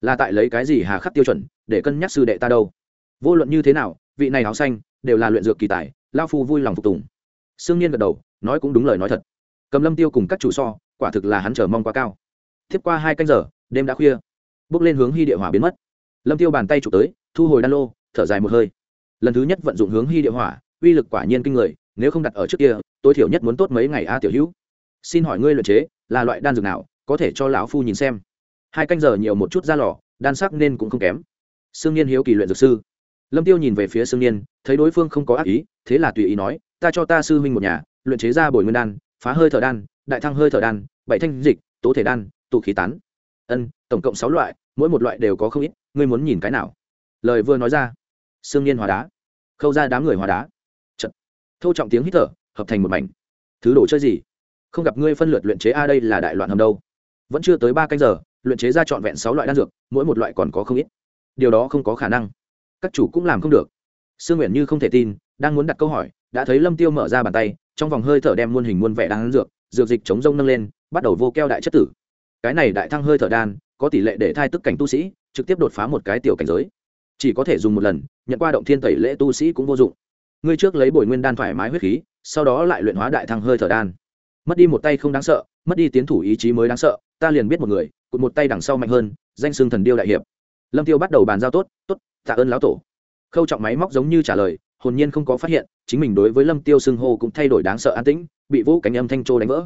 S1: là tại lấy cái gì hà khắc tiêu chuẩn, để cân nhắc sư đệ ta đâu? Vô luận như thế nào, vị này áo xanh, đều là luyện dược kỳ tài, lao phu vui lòng phục tùng. Sương niên gật đầu, nói cũng đúng lời nói thật. Cầm lâm tiêu cùng các chủ so quả thực là hắn chờ mong quá cao. Tiếp qua hai canh giờ, đêm đã khuya. Bước lên hướng hy địa hỏa biến mất. Lâm tiêu bàn tay chụp tới, thu hồi đan lô, thở dài một hơi. Lần thứ nhất vận dụng hướng hy địa hỏa, uy lực quả nhiên kinh người, nếu không đặt ở trước kia, tối thiểu nhất muốn tốt mấy ngày a tiểu hữu. Xin hỏi ngươi luyện chế, là loại đan dược nào, có thể cho lão phu nhìn xem? Hai canh giờ nhiều một chút ra lò, đan sắc nên cũng không kém. Sương nhiên hiếu kỳ luyện dược sư. Lâm tiêu nhìn về phía sương nhiên, thấy đối phương không có ác ý, thế là tùy ý nói, ta cho ta sư huynh một nhà, luyện chế ra bồi nguyên đan, phá hơi thở đan đại thăng hơi thở đan, bảy thanh dịch, tố thể đan, tụ khí tán. Ân, tổng cộng sáu loại, mỗi một loại đều có không ít, ngươi muốn nhìn cái nào? Lời vừa nói ra sương nhiên hóa đá. Khâu ra đám người hóa đá. Chật. thâu trọng tiếng hít thở, hợp thành một mảnh. Thứ đồ chơi gì? Không gặp ngươi phân lượt luyện chế a đây là đại loạn hầm đâu. Vẫn chưa tới ba canh giờ, luyện chế ra trọn vẹn sáu loại đan dược, mỗi một loại còn có không ít. Điều đó không có khả năng. Các chủ cũng làm không được. Sương nguyện như không thể tin, đang muốn đặt câu hỏi, đã thấy lâm tiêu mở ra bàn tay, trong vòng hơi thở đem muôn hình muôn vẻ đan dược dược dịch chống rông nâng lên, bắt đầu vô keo đại chất tử. Cái này đại thăng hơi thở đan, có tỷ lệ để thai tức cảnh tu sĩ, trực tiếp đột phá một cái tiểu cảnh giới. Chỉ có thể dùng một lần, nhận qua động thiên tẩy lễ tu sĩ cũng vô dụng. Ngươi trước lấy bồi nguyên đan thoải mái huyết khí, sau đó lại luyện hóa đại thăng hơi thở đan. Mất đi một tay không đáng sợ, mất đi tiến thủ ý chí mới đáng sợ, ta liền biết một người, cụt một tay đằng sau mạnh hơn, danh xương thần điêu đại hiệp. Lâm tiêu bắt đầu bàn giao tốt tốt, tạ ơn lão tổ. Khâu trọng máy móc giống như trả lời hồn nhiên không có phát hiện, chính mình đối với lâm tiêu xưng hô cũng thay đổi đáng sợ an tĩnh, bị vũ cánh âm thanh trô đánh vỡ.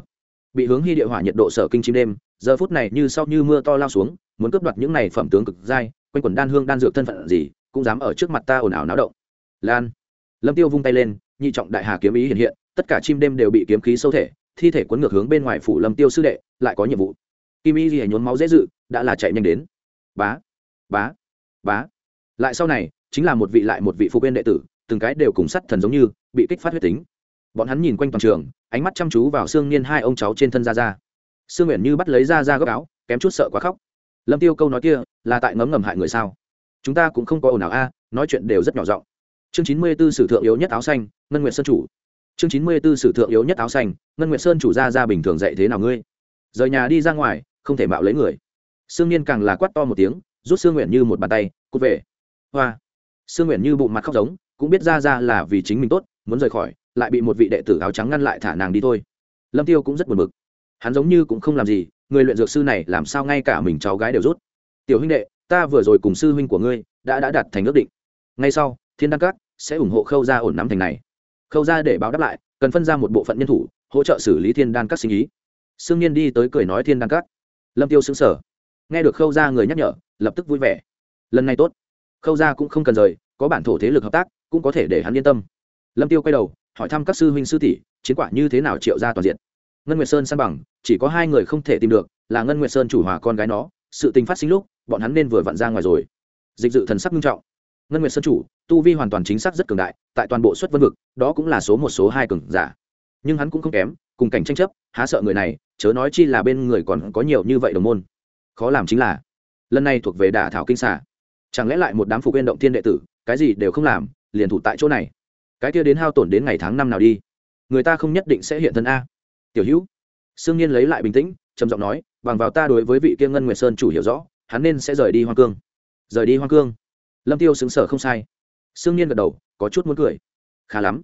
S1: Bị hướng hy địa hỏa nhiệt độ sở kinh chim đêm, giờ phút này như sau như mưa to lao xuống, muốn cướp đoạt những này phẩm tướng cực dai quanh quần đan hương đan dược thân phận gì, cũng dám ở trước mặt ta ồn ào náo động. Lan. Lâm tiêu vung tay lên, nhị trọng đại hà kiếm ý hiện hiện, tất cả chim đêm đều bị kiếm khí sâu thể, thi thể quấn ngược hướng bên ngoài phủ lâm tiêu sư đệ, lại có nhiệm vụ. Kim y gì nhốn máu dễ dự, đã là chạy nhanh đến. Bá bá bá. Lại sau này, chính là một vị lại một vị phụ bên đệ tử từng cái đều cùng sắt thần giống như, bị kích phát huyết tính. Bọn hắn nhìn quanh toàn trường, ánh mắt chăm chú vào xương niên hai ông cháu trên thân ra ra sương nguyện như bắt lấy ra ra gốc áo, kém chút sợ quá khóc. Lâm tiêu câu nói kia, là tại ngấm ngầm hại người sao? Chúng ta cũng không có ồn ào a, nói chuyện đều rất nhỏ giọng. Chương chín mươi b ố sử thượng yếu nhất áo xanh, ngân nguyện sơn chủ. Chương chín mươi b ố sử thượng yếu nhất áo xanh, ngân nguyện sơn chủ ra ra bình thường dạy thế nào ngươi? Rời nhà đi ra ngoài, không thể mạo lấy người. Sương niên càng là quát to một tiếng, rút sương nguyện như một bàn tay, cút về. Hoa. Sương nguyện như bụng mặt khóc giống cũng biết ra ra là vì chính mình tốt, muốn rời khỏi, lại bị một vị đệ tử áo trắng ngăn lại thả nàng đi thôi. Lâm tiêu cũng rất buồn bực. Hắn giống như cũng không làm gì, người luyện dược sư này làm sao ngay cả mình cháu gái đều rút. Tiểu huynh đệ, ta vừa rồi cùng sư huynh của ngươi đã đã đặt thành ước định. Ngay sau, thiên đăng cát sẽ ủng hộ khâu gia ổn nắm thành này. Khâu gia để báo đáp lại, cần phân ra một bộ phận nhân thủ, hỗ trợ xử lý thiên đan các sinh ý. Sương nhiên đi tới cười nói thiên đan các. Lâm tiêu xứng sở nghe được khâu gia người nhắc nhở, lập tức vui vẻ. Lần này tốt. Khâu gia cũng không cần rời, có bản thổ thế lực hợp tác cũng có thể để hắn yên tâm. Lâm tiêu quay đầu, hỏi thăm các sư huynh sư tỷ, chiến quả như thế nào triệu ra toàn diện. Ngân nguyệt sơn san bằng, chỉ có hai người không thể tìm được, là ngân nguyệt sơn chủ hòa con gái nó, sự tình phát sinh lúc, bọn hắn nên vừa vặn ra ngoài rồi. Dịch dự thần sắc nghiêm trọng. Ngân nguyệt sơn chủ, tu vi hoàn toàn chính xác rất cường đại, tại toàn bộ xuất vân vực, đó cũng là số một số hai cường giả. Nhưng hắn cũng không kém, cùng cảnh tranh chấp, há sợ người này, chớ nói chi là bên người còn có nhiều như vậy đồng môn. Khó làm chính là, lần này thuộc về đả thảo kinh xả chẳng lẽ lại một đám phục viên động thiên đệ tử, cái gì đều không làm liền thủ tại chỗ này. Cái kia đến hao tổn đến ngày tháng năm nào đi? Người ta không nhất định sẽ hiện thân a. Tiểu hữu, sương nhiên lấy lại bình tĩnh, trầm giọng nói, bằng vào ta đối với vị kia ngân nguyệt sơn chủ hiểu rõ, hắn nên sẽ rời đi hoa cương. Rời đi hoa cương? Lâm tiêu xứng sở không sai. Sương nhiên gật đầu, có chút muốn cười. Khá lắm.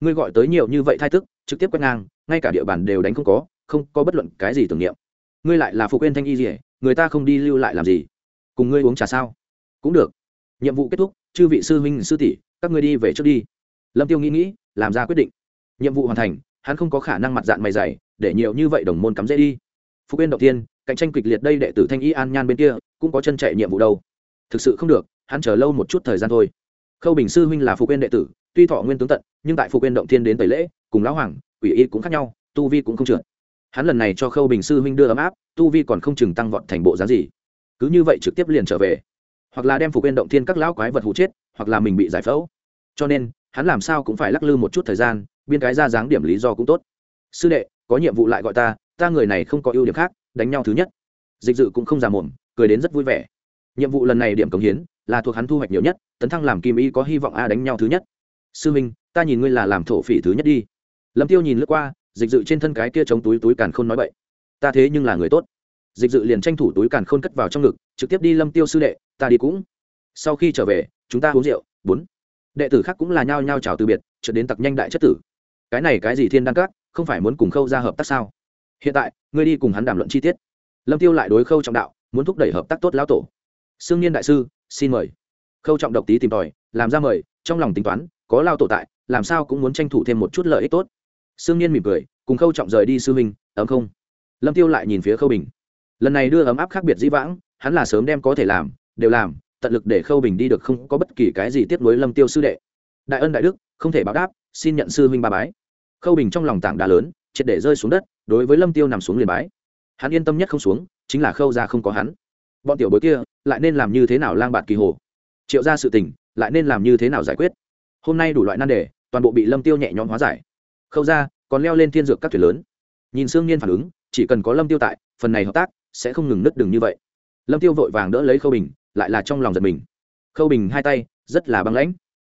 S1: Ngươi gọi tới nhiều như vậy thai tức trực tiếp quét ngang, ngay cả địa bàn đều đánh không có không có bất luận cái gì tưởng niệm. Ngươi lại là phụ quên thanh y gì người ta không đi lưu lại làm gì? Cùng ngươi uống trà sao? Cũng được. Nhiệm vụ kết thúc, chư vị sư huynh sư tỷ các ngươi đi về trước đi. Lâm tiêu nghĩ nghĩ, làm ra quyết định. Nhiệm vụ hoàn thành, hắn không có khả năng mặt dạng mày dày, để nhiều như vậy đồng môn cắm dễ đi. Phú quên đầu tiên cạnh tranh kịch liệt đây đệ tử thanh y an nhan bên kia, cũng có chân chạy nhiệm vụ đâu. Thực sự không được, hắn chờ lâu một chút thời gian thôi. Khâu bình sư huynh là phụ quên đệ tử, tuy thọ nguyên tướng tận, nhưng tại phụ quên động thiên đến tẩy lễ, cùng lão hoàng ủy y cũng khác nhau, tu vi cũng không trượt. Hắn lần này cho khâu bình sư huynh đưa ấm áp, tu vi còn không chừng tăng vọt thành bộ dáng gì. Cứ như vậy trực tiếp liền trở về. Hoặc là đem phụ quên động thiên các lão quái vật hụ chết hoặc là mình bị giải phẫu. Cho nên, hắn làm sao cũng phải lắc lư một chút thời gian, biên cái ra dáng điểm lý do cũng tốt. Sư đệ, có nhiệm vụ lại gọi ta ta người này không có ưu điểm khác, đánh nhau thứ nhất. Dịch dự cũng không già mồm, cười đến rất vui vẻ. Nhiệm vụ lần này điểm cống hiến, là thuộc hắn thu hoạch nhiều nhất, tấn thăng làm kim y có hy vọng a đánh nhau thứ nhất. Sư minh, ta nhìn ngươi là làm thổ phỉ thứ nhất đi. Lâm tiêu nhìn lướt qua, dịch dự trên thân cái kia chống túi túi càn khôn nói vậy ta thế nhưng là người tốt. Dịch dự liền tranh thủ túi càn khôn cất vào trong ngực, trực tiếp đi lâm tiêu sư đệ, ta đi cũng. Sau khi trở về chúng ta uống rượu, bốn. Đệ tử khác cũng là nhao nhao chào từ biệt trở đến tặc nhanh đại chất tử. Cái này cái gì thiên đăng cát không phải muốn cùng khâu ra hợp tác sao? Hiện tại, ngươi đi cùng hắn đàm luận chi tiết. Lâm tiêu lại đối khâu trọng đạo, muốn thúc đẩy hợp tác tốt lão tổ. Sương nhiên đại sư, xin mời. Khâu trọng độc tí tìm tòi, làm ra mời, trong lòng tính toán, có lao tổ tại, làm sao cũng muốn tranh thủ thêm một chút lợi ích tốt. Sương nhiên mỉm cười, cùng khâu trọng rời đi sư minh ấm không? Lâm tiêu lại nhìn phía khâu bình. Lần này đưa ấm áp khác biệt dĩ vãng, hắn là sớm đem có thể làm, đều làm tận lực để khâu bình đi được không có bất kỳ cái gì tiếp nối lâm tiêu sư đệ. Đại ân đại đức, không thể báo đáp, xin nhận sư huynh ba bái. Khâu bình trong lòng tảng đá lớn, triệt để rơi xuống đất, đối với lâm tiêu nằm xuống liền bái. Hắn yên tâm nhất không xuống, chính là khâu ra không có hắn. Bọn tiểu bối kia, lại nên làm như thế nào lang bạt kỳ hồ? Triệu ra sự tình, lại nên làm như thế nào giải quyết? Hôm nay đủ loại nan đề, toàn bộ bị lâm tiêu nhẹ nhõm hóa giải. Khâu ra còn leo lên thiên dược các thuyền lớn. Nhìn xương niên phản ứng, chỉ cần có lâm tiêu tại, phần này hợp tác, sẽ không ngừng nứt đường như vậy. Lâm tiêu vội vàng đỡ lấy khâu bình lại là trong lòng giật mình. Khâu bình hai tay, rất là băng lãnh.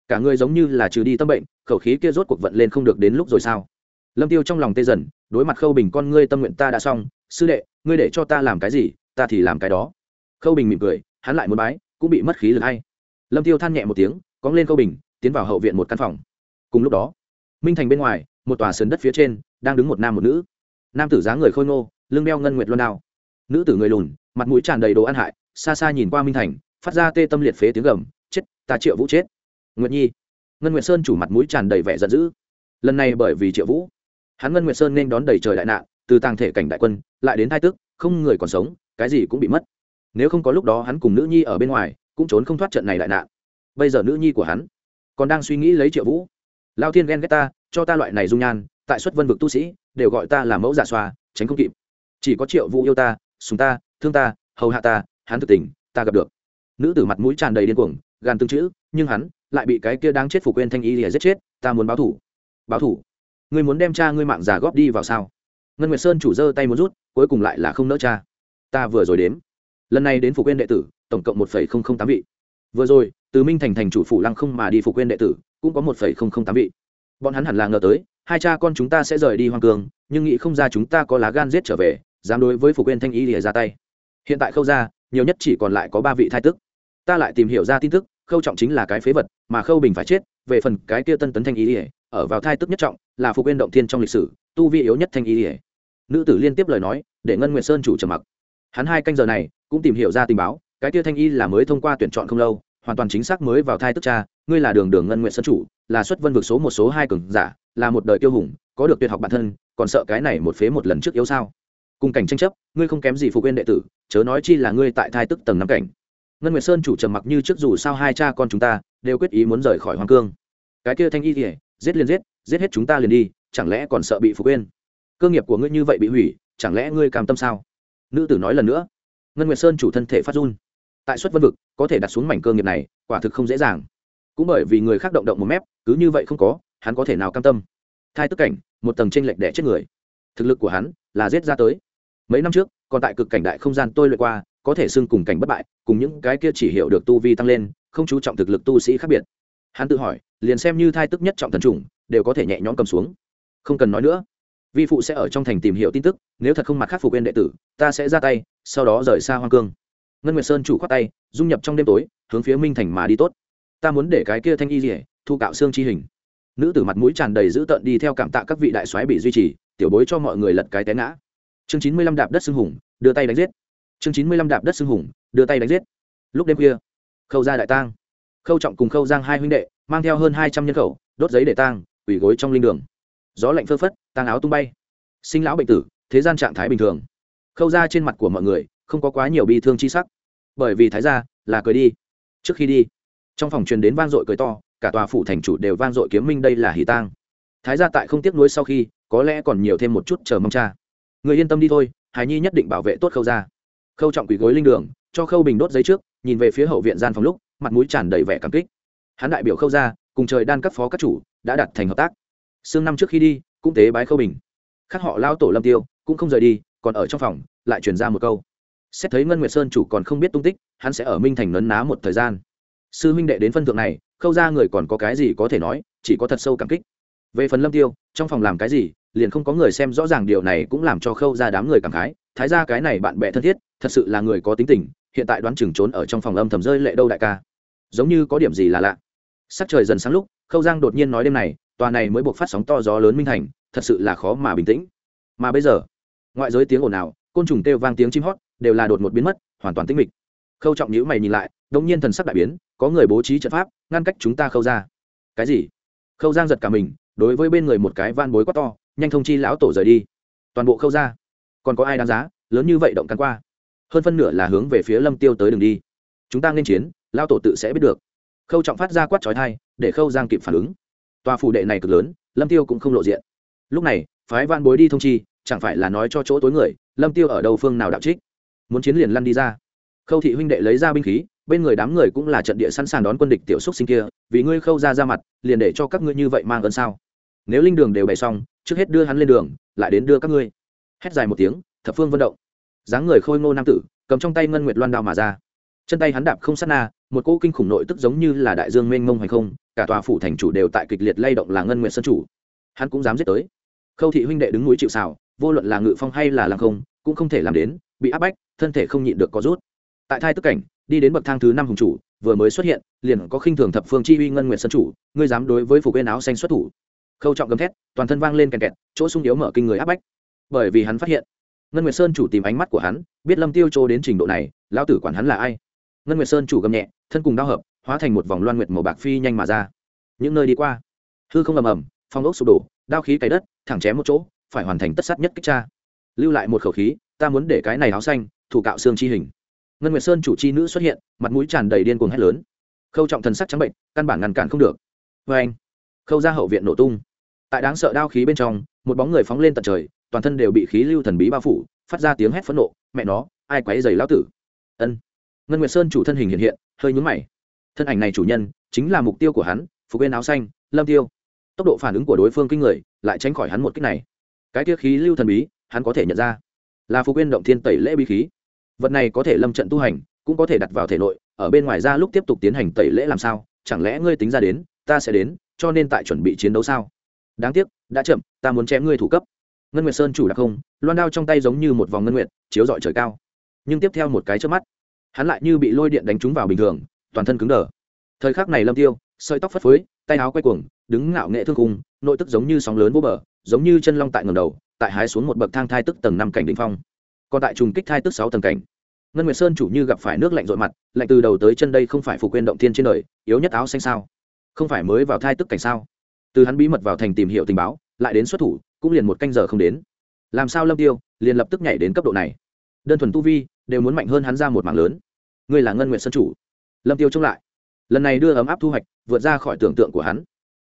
S1: Cả người giống như là trừ đi tâm bệnh, khẩu khí kia rốt cuộc vận lên không được đến lúc rồi sao? Lâm tiêu trong lòng tê dần, đối mặt khâu bình, con ngươi tâm nguyện ta đã xong, sư đệ, ngươi để cho ta làm cái gì, ta thì làm cái đó. Khâu bình mỉm cười, hắn lại muốn bái, cũng bị mất khí lực hay. Lâm tiêu than nhẹ một tiếng, cóng lên khâu bình, tiến vào hậu viện một căn phòng. Cùng lúc đó, minh thành bên ngoài, một tòa sườn đất phía trên, đang đứng một nam một nữ. Nam tử dáng người khôi ngô, lưng đeo ngân nguyệt luân đao. Nữ tử người lùn, mặt mũi tràn đầy đồ ăn hại xa xa nhìn qua minh thành, phát ra tê tâm liệt phế tiếng gầm, chết, ta triệu vũ chết. Nguyệt nhi, ngân nguyệt sơn chủ mặt mũi tràn đầy vẻ giận dữ. Lần này bởi vì triệu vũ, hắn ngân nguyệt sơn nên đón đầy trời đại nạn, từ tàng thể cảnh đại quân, lại đến thai tức, không người còn sống, cái gì cũng bị mất. Nếu không có lúc đó hắn cùng nữ nhi ở bên ngoài, cũng trốn không thoát trận này đại nạn. Bây giờ nữ nhi của hắn còn đang suy nghĩ lấy triệu vũ. Lao thiên ghen ghét ta, cho ta loại này dung nhan, tại xuất vân vực tu sĩ, đều gọi ta là mẫu giả xoa, tránh không kịp. Chỉ có triệu vũ yêu ta, sùng ta, thương ta, hầu hạ ta hắn thực tình, ta gặp được. Nữ tử mặt mũi tràn đầy điên cuồng, gan tương chữ, nhưng hắn lại bị cái kia đáng chết phục quên thanh y lìa giết chết, ta muốn báo thủ. Báo thủ? Ngươi muốn đem cha ngươi mạng giả góp đi vào sao? Ngân nguyệt sơn chủ dơ tay muốn rút, cuối cùng lại là không nỡ cha. Ta vừa rồi đếm. Lần này đến phục quên đệ tử, tổng cộng một tám vị. Vừa rồi, từ minh thành thành chủ phủ lăng không mà đi phục quên đệ tử, cũng có một tám vị. Bọn hắn hẳn là ngờ tới, hai cha con chúng ta sẽ rời đi hoang cường nhưng nghĩ không ra chúng ta có lá gan giết trở về, dám đối với phục quên thanh y lìa ra tay. Hiện tại khâu ra nhiều nhất chỉ còn lại có ba vị thái tức. Ta lại tìm hiểu ra tin tức, khâu trọng chính là cái phế vật, mà khâu bình phải chết, về phần cái kia tân tấn thanh ý ỉa ở vào thai tức nhất trọng, là phục quên động thiên trong lịch sử, tu vi yếu nhất thanh ý ỉa nữ tử liên tiếp lời nói, để ngân nguyệt sơn chủ trầm mặc. Hắn hai canh giờ này, cũng tìm hiểu ra tình báo, cái kia thanh y là mới thông qua tuyển chọn không lâu, hoàn toàn chính xác mới vào thai tức cha, ngươi là đường đường ngân nguyện sơn chủ, là xuất vân vực số một số hai cường giả, là một đời tiêu hùng, có được tuyệt học bản thân, còn sợ cái này một phế một lần trước yếu sao? Cùng cảnh tranh chấp, ngươi không kém gì phục quên đệ tử, chớ nói chi là ngươi tại thai tức tầng năm cảnh. Ngân nguyệt sơn chủ trầm mặc như trước dù sao hai cha con chúng ta đều quyết ý muốn rời khỏi hoàng cương. Cái kia thanh y thì giết liền giết giết hết chúng ta liền đi, chẳng lẽ còn sợ bị phục quên cơ nghiệp của ngươi như vậy bị hủy, chẳng lẽ ngươi cam tâm sao? Nữ tử nói lần nữa. Ngân nguyệt sơn chủ thân thể phát run. Tại xuất vân vực, có thể đặt xuống mảnh cơ nghiệp này, quả thực không dễ dàng. Cũng bởi vì người khác động động một mép, cứ như vậy không có, hắn có thể nào cam tâm. Thai tức cảnh, một tầng tranh lệch đẻ chết người. Thực lực của hắn là giết ra tới mấy năm trước, còn tại cực cảnh đại không gian tôi lượt qua, có thể xưng cùng cảnh bất bại, cùng những cái kia chỉ hiểu được tu vi tăng lên, không chú trọng thực lực tu sĩ khác biệt. Hắn tự hỏi, liền xem như thai tức nhất trọng thần trùng đều có thể nhẹ nhõm cầm xuống. Không cần nói nữa. Vi phụ sẽ ở trong thành tìm hiểu tin tức, nếu thật không mặt khắc phục bên đệ tử, ta sẽ ra tay, sau đó rời xa hoang cương. Ngân nguyệt sơn chủ khoát tay, dung nhập trong đêm tối, hướng phía minh thành mà đi tốt. Ta muốn để cái kia thanh y rỉa thu cạo xương chi hình. Nữ tử mặt mũi tràn đầy dữ tợn đi theo cảm tạ các vị đại soái bị duy trì, tiểu bối cho mọi người lật cái té ngã chương chín mươi lăm đạp đất xương hùng, đưa tay đánh giết. Chương chín mươi lăm đạp đất xương hùng, đưa tay đánh giết. Lúc đêm khuya, khâu ra đại tang. Khâu trọng cùng khâu giang hai huynh đệ, mang theo hơn hai trăm nhân khẩu, đốt giấy để tang ủy gối trong linh đường. Gió lạnh phơ phất, tang áo tung bay. Sinh lão bệnh tử, thế gian trạng thái bình thường. Khâu ra trên mặt của mọi người, không có quá nhiều bi thương chi sắc. Bởi vì thái gia là cười đi. Trước khi đi, trong phòng truyền đến vang dội cười to, cả tòa phủ thành chủ đều vang dội kiếm minh đây là hỷ tang. Thái gia tại không tiếc nuối sau khi, có lẽ còn nhiều thêm một chút chờ mong cha người yên tâm đi thôi hải nhi nhất định bảo vệ tốt khâu ra. Khâu trọng quỷ gối linh đường, cho khâu bình đốt giấy trước, nhìn về phía hậu viện gian phòng lúc, mặt mũi tràn đầy vẻ cảm kích. Hắn đại biểu khâu ra, cùng trời đan các phó các chủ, đã đặt thành hợp tác. Sương năm trước khi đi, cũng tế bái khâu bình. Khác họ lao tổ lâm tiêu, cũng không rời đi, còn ở trong phòng, lại truyền ra một câu. Xét thấy ngân nguyệt sơn chủ còn không biết tung tích, hắn sẽ ở minh thành nấn ná một thời gian. Sư huynh đệ đến phân thượng này, khâu ra người còn có cái gì có thể nói, chỉ có thật sâu cảm kích. Về phần lâm tiêu, trong phòng làm cái gì liền không có người xem rõ ràng điều này cũng làm cho khâu ra đám người cảm khái, thái ra cái này bạn bè thân thiết, thật sự là người có tính tình, hiện tại đoán chừng trốn ở trong phòng âm thầm rơi lệ đâu đại ca. Giống như có điểm gì là lạ. Sắc trời dần sáng lúc, khâu giang đột nhiên nói đêm này, tòa này mới buộc phát sóng to gió lớn minh thành, thật sự là khó mà bình tĩnh. Mà bây giờ, ngoại giới tiếng ồn ào, côn trùng kêu vang tiếng chim hót, đều là đột một biến mất, hoàn toàn tĩnh mịch. Khâu trọng nhữ mày nhìn lại đông nhiên thần sắc đại biến, có người bố trí trận pháp, ngăn cách chúng ta khâu ra. Cái gì? Khâu giang giật cả mình, đối với bên người một cái van bối quá to nhanh thông chi lão tổ rời đi. Toàn bộ khâu ra. Còn có ai đáng giá? Lớn như vậy động cắn qua. Hơn phân nửa là hướng về phía lâm tiêu tới đường đi. Chúng ta nên chiến, lão tổ tự sẽ biết được. Khâu trọng phát ra quát trói thai, để khâu giang kịp phản ứng. Tòa phủ đệ này cực lớn, lâm tiêu cũng không lộ diện. Lúc này, phái van bối đi thông chi, chẳng phải là nói cho chỗ tối người, lâm tiêu ở đầu phương nào đạo trích. Muốn chiến liền lăn đi ra. Khâu thị huynh đệ lấy ra binh khí, bên người đám người cũng là trận địa sẵn sàng đón quân địch tiểu xúc sinh kia, vì ngươi khâu ra ra mặt, liền để cho các ngươi như vậy mang ơn sao? Nếu linh đường đều bày xong trước hết đưa hắn lên đường, lại đến đưa các ngươi. Hét dài một tiếng, thập phương vận động. Dáng người khôi ngô nam tử, cầm trong tay ngân nguyệt loan đao mà ra. Chân tay hắn đạp không sát na, một cỗ kinh khủng nội tức giống như là đại dương mênh mông hay không, cả tòa phủ thành chủ đều tại kịch liệt lay động là ngân nguyệt sân chủ. Hắn cũng dám giết tới. Khâu thị huynh đệ đứng núi chịu xào vô luận là ngự phong hay là làm không, cũng không thể làm đến, bị áp bách, thân thể không nhịn được có rút. Tại thai tức cảnh, đi đến bậc thang thứ năm hùng chủ, vừa mới xuất hiện, liền có khinh thường thập phương chi uy ngân nguyệt sân chủ, ngươi dám đối với phủ bên áo xanh xuất thủ khâu trọng gầm thét, toàn thân vang lên kèn kẹt, chỗ sung yếu mở kinh người áp bách. Bởi vì hắn phát hiện, ngân nguyệt sơn chủ tìm ánh mắt của hắn, biết lâm tiêu trô đến trình độ này, lão tử quản hắn là ai? Ngân nguyệt sơn chủ gầm nhẹ, thân cùng đao hợp, hóa thành một vòng loan nguyệt màu bạc phi nhanh mà ra. Những nơi đi qua, hư không ầm ầm, phong ốc sụp đổ, đao khí cày đất, thẳng chém một chỗ, phải hoàn thành tất sát nhất kích cha lưu lại một khẩu khí, ta muốn để cái này áo xanh, thủ cạo xương chi hình. Ngân nguyệt sơn chủ chi nữ xuất hiện, mặt mũi tràn đầy điên cuồng hét lớn. Khâu trọng thần sắc trắng bệnh, căn bản ngăn cản không được. Vê anh khâu ra hậu viện nổ tung tại đáng sợ đao khí bên trong, một bóng người phóng lên tận trời, toàn thân đều bị khí lưu thần bí bao phủ, phát ra tiếng hét phẫn nộ, mẹ nó, ai quấy giày lão tử? Ân. Ngân nguyệt sơn chủ thân hình hiện hiện, hơi nhúng mày. Thân ảnh này chủ nhân, chính là mục tiêu của hắn, phục bên áo xanh, lâm tiêu. Tốc độ phản ứng của đối phương kinh người, lại tránh khỏi hắn một cách này. Cái kia khí lưu thần bí, hắn có thể nhận ra, là phục bên động thiên tẩy lễ bí khí. Vật này có thể lâm trận tu hành, cũng có thể đặt vào thể nội, ở bên ngoài ra lúc tiếp tục tiến hành tẩy lễ làm sao? Chẳng lẽ ngươi tính ra đến, ta sẽ đến, cho nên tại chuẩn bị chiến đấu sao? Đáng tiếc, đã chậm, ta muốn chém ngươi thủ cấp. Ngân nguyệt sơn chủ đặc không, loan đao trong tay giống như một vòng ngân nguyệt, chiếu dọi trời cao. Nhưng tiếp theo một cái trước mắt, hắn lại như bị lôi điện đánh trúng vào bình thường, toàn thân cứng đờ. Thời khắc này lâm tiêu, sợi tóc phất phới, tay áo quay cuồng, đứng ngạo nghệ thương khung, nội tức giống như sóng lớn vô bờ, giống như chân long tại ngầm đầu, tại hái xuống một bậc thang thai tức tầng năm cảnh đỉnh phong. Còn tại trùng kích thai tức sáu tầng cảnh, ngân nguyệt sơn chủ như gặp phải nước lạnh rội mặt, lạnh từ đầu tới chân đây không phải phục quên động thiên trên đời, yếu nhất áo xanh sao? Không phải mới vào thai tức cảnh sao? Từ hắn bí mật vào thành tìm hiểu tình báo, lại đến xuất thủ, cũng liền một canh giờ không đến. Làm sao lâm tiêu, liền lập tức nhảy đến cấp độ này? Đơn thuần tu vi, đều muốn mạnh hơn hắn ra một mảng lớn. Ngươi là ngân nguyện sân chủ. Lâm tiêu chống lại. Lần này đưa ấm áp thu hoạch, vượt ra khỏi tưởng tượng của hắn.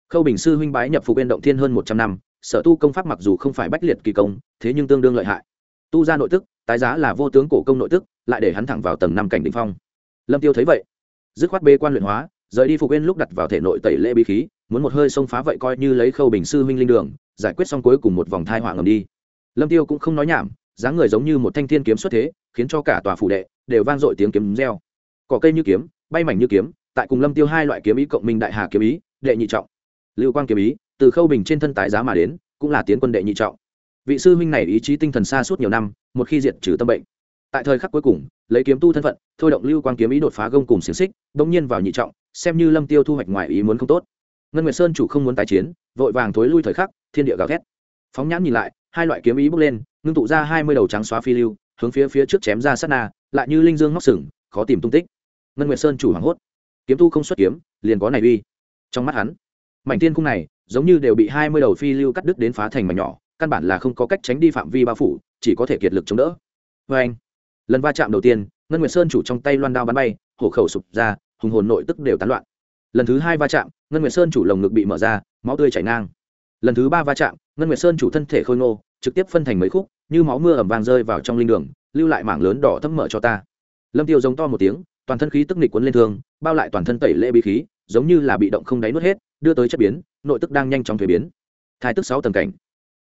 S1: Khâu bình sư huynh bái nhập phục bên động thiên hơn một trăm năm, sở tu công pháp mặc dù không phải bách liệt kỳ công, thế nhưng tương đương lợi hại. Tu ra nội tức, tái giá là vô tướng cổ công nội tức, lại để hắn thẳng vào tầng năm cảnh đ ỉ n h phong. Lâm tiêu thấy vậy, dứt khoát bê quan luyện hóa, rời đi phục bên lúc đặt vào thể nội tẩy lễ bí khí muốn một hơi xông phá vậy coi như lấy khâu bình sư huynh linh đường, giải quyết xong cuối cùng một vòng thai hỏa ngầm đi. Lâm tiêu cũng không nói nhảm, dáng người giống như một thanh thiên kiếm xuất thế, khiến cho cả tòa phủ đệ đều vang dội tiếng kiếm reo. Cỏ cây như kiếm, bay mảnh như kiếm, tại cùng lâm tiêu hai loại kiếm ý cộng minh đại hà kiếm ý, đệ nhị trọng. Lưu quang kiếm ý, từ khâu bình trên thân tái giá mà đến, cũng là tiến quân đệ nhị trọng. Vị sư huynh này ý chí tinh thần xa suốt nhiều năm, một khi diệt trừ tâm bệnh. Tại thời khắc cuối cùng, lấy kiếm tu thân phận, thôi động lưu quang kiếm ý đột phá gông cùng xiềng xích bỗng nhiên vào nhị trọng, xem như lâm tiêu thu hoạch ngoài ý muốn không tốt ngân nguyệt sơn chủ không muốn tái chiến, vội vàng thối lui thời khắc, thiên địa gào thét. Phóng nhãn nhìn lại, hai loại kiếm ý bước lên, ngưng tụ ra hai mươi đầu trắng xóa phi lưu, hướng phía phía trước chém ra sát na, lại như linh dương ngóc sừng, khó tìm tung tích. Ngân nguyệt sơn chủ hoảng hốt. Kiếm tu không xuất kiếm, liền có này uy. Trong mắt hắn, mảnh tiên cung này, giống như đều bị hai mươi đầu phi lưu cắt đứt đến phá thành mảnh nhỏ, căn bản là không có cách tránh đi phạm vi bao phủ, chỉ có thể kiệt lực chống đỡ. Vê anh, lần va chạm đầu tiên, ngân nguyệt sơn chủ trong tay loan đao bắn bay, hổ khẩu sụp ra, hùng hồn nội tức đều tán loạn lần thứ hai va chạm, ngân nguyệt sơn chủ lồng ngực bị mở ra, máu tươi chảy ngang. Lần thứ ba va chạm, ngân nguyệt sơn chủ thân thể khôi ngô, trực tiếp phân thành mấy khúc, như máu mưa ẩm vàng rơi vào trong linh đường, lưu lại mảng lớn đỏ thấm mở cho ta. Lâm tiêu giống to một tiếng, toàn thân khí tức nịch cuốn lên thương, bao lại toàn thân tẩy lễ bí khí, giống như là bị động không đáy nuốt hết, đưa tới chất biến, nội tức đang nhanh chóng thuế biến. Thái tức sáu tầng cảnh.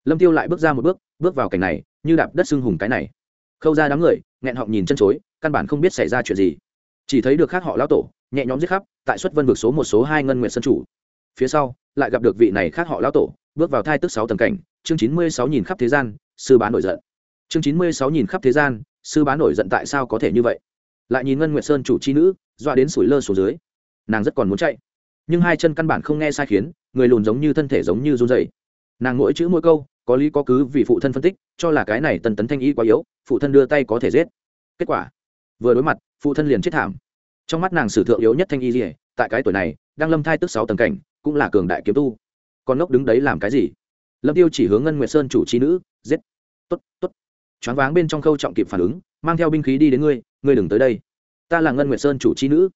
S1: Lâm tiêu lại bước ra một bước bước vào cảnh này, như đạp đất xưng hùng cái này. Khâu ra đám người, nghẹn họng nhìn chân chối, căn bản không biết xảy ra chuyện gì. Chỉ thấy được khác họ lão tổ nhẹ nhõm giết khắp, tại xuất vân vực số một số hai ngân nguyện sân chủ. Phía sau, lại gặp được vị này khác họ lão tổ, bước vào thai tức sáu tầng cảnh, chương chín mươi sáu nhìn khắp thế gian, sư bán nổi giận. Chương chín mươi sáu nhìn khắp thế gian, sư bán nổi giận tại sao có thể như vậy? Lại nhìn ngân nguyệt sơn chủ chi nữ, dọa đến sủi lơ xuống dưới. Nàng rất còn muốn chạy, nhưng hai chân căn bản không nghe sai khiến, người lùn giống như thân thể giống như run dày nàng mỗi chữ mỗi câu, có lý có cứ vì phụ thân phân tích, cho là cái này tần tấn thanh y quá yếu, phụ thân đưa tay có thể giết. Kết quả, vừa đối mặt, phụ thân liền chết thảm trong mắt nàng sử thượng yếu nhất thanh y gì tại cái tuổi này, đang lâm thai tức sáu tầng cảnh, cũng là cường đại kiếm tu. Con ngốc đứng đấy làm cái gì? Lâm tiêu chỉ hướng ngân nguyệt sơn chủ trí nữ, giết. Tốt tốt. Choáng váng bên trong khâu trọng kịp phản ứng, mang theo binh khí đi đến ngươi ngươi đừng tới đây. Ta là ngân nguyệt sơn chủ trí nữ.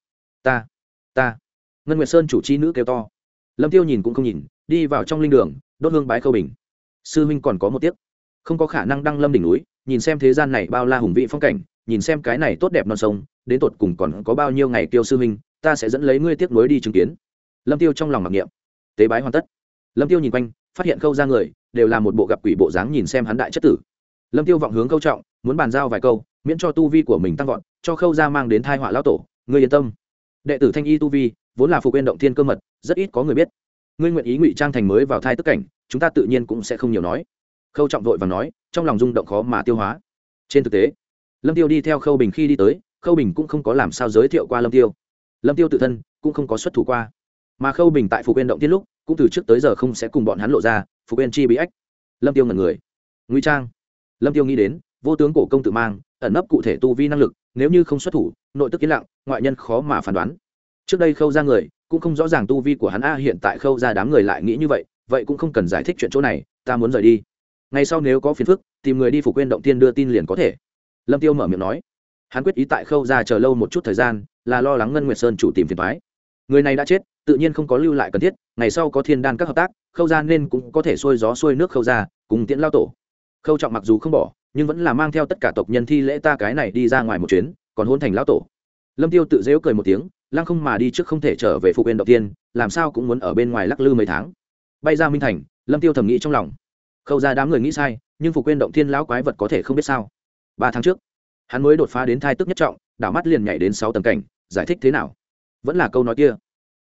S1: Ta ta. Ngân nguyệt sơn chủ trí nữ kêu to. Lâm tiêu nhìn cũng không nhìn, đi vào trong linh đường, đốt hương bái khâu bình. Sư huynh còn có một tiếc. Không có khả năng đăng lâm đỉnh núi, nhìn xem thế gian này bao la hùng vị phong cảnh, nhìn xem cái này tốt đẹp non sông đến tột cùng còn có bao nhiêu ngày tiêu sư huynh, ta sẽ dẫn lấy ngươi tiếp nối đi chứng kiến. Lâm tiêu trong lòng mặc niệm. Tế bái hoàn tất. Lâm tiêu nhìn quanh, phát hiện khâu ra người, đều là một bộ gặp quỷ bộ dáng nhìn xem hắn đại chất tử. Lâm tiêu vọng hướng câu trọng, muốn bàn giao vài câu, miễn cho tu vi của mình tăng vọt, cho khâu ra mang đến thai họa lao tổ, ngươi yên tâm. Đệ tử thanh y tu vi, vốn là phục quên động thiên cơ mật, rất ít có người biết. Ngươi nguyện ý ngụy trang thành mới vào thai tức cảnh, chúng ta tự nhiên cũng sẽ không nhiều nói. Khâu trọng vội và nói, trong lòng rung động khó mà tiêu hóa. Trên thực tế, lâm tiêu đi theo khâu bình khi đi tới khâu bình cũng không có làm sao giới thiệu qua lâm tiêu lâm tiêu tự thân cũng không có xuất thủ qua mà khâu bình tại phục quên động tiên lúc cũng từ trước tới giờ không sẽ cùng bọn hắn lộ ra phục quên chi bị ách lâm tiêu ngẩn người nguy trang lâm tiêu nghĩ đến vô tướng cổ công tự mang ẩn nấp cụ thể tu vi năng lực nếu như không xuất thủ nội tức yên lặng ngoại nhân khó mà phán đoán trước đây khâu ra người cũng không rõ ràng tu vi của hắn a hiện tại khâu ra đám người lại nghĩ như vậy vậy cũng không cần giải thích chuyện chỗ này ta muốn rời đi ngày sau nếu có phiền phức tìm người đi phục quên động tiên đưa tin liền có thể lâm tiêu mở miệng nói hắn quyết ý tại khâu ra chờ lâu một chút thời gian, là lo lắng ngân nguyệt sơn chủ tìm phiền thoái người này đã chết, tự nhiên không có lưu lại cần thiết, ngày sau có thiên đan các hợp tác, khâu ra nên cũng có thể xuôi gió xuôi nước khâu ra, cùng tiễn lao tổ. Khâu trọng mặc dù không bỏ, nhưng vẫn là mang theo tất cả tộc nhân thi lễ ta cái này đi ra ngoài một chuyến, còn hôn thành lão tổ. Lâm tiêu tự dễu cười một tiếng, lăng không mà đi trước không thể trở về phục viên đầu tiên, làm sao cũng muốn ở bên ngoài lắc lư mấy tháng. Bay ra minh thành, lâm tiêu thầm nghĩ trong lòng. Khâu ra đám người nghĩ sai, nhưng phục quên động thiên lão quái vật có thể không biết sao. Ba tháng trước hắn mới đột phá đến thai tức nhất trọng, đảo mắt liền nhảy đến sáu tầng cảnh, giải thích thế nào? Vẫn là câu nói kia.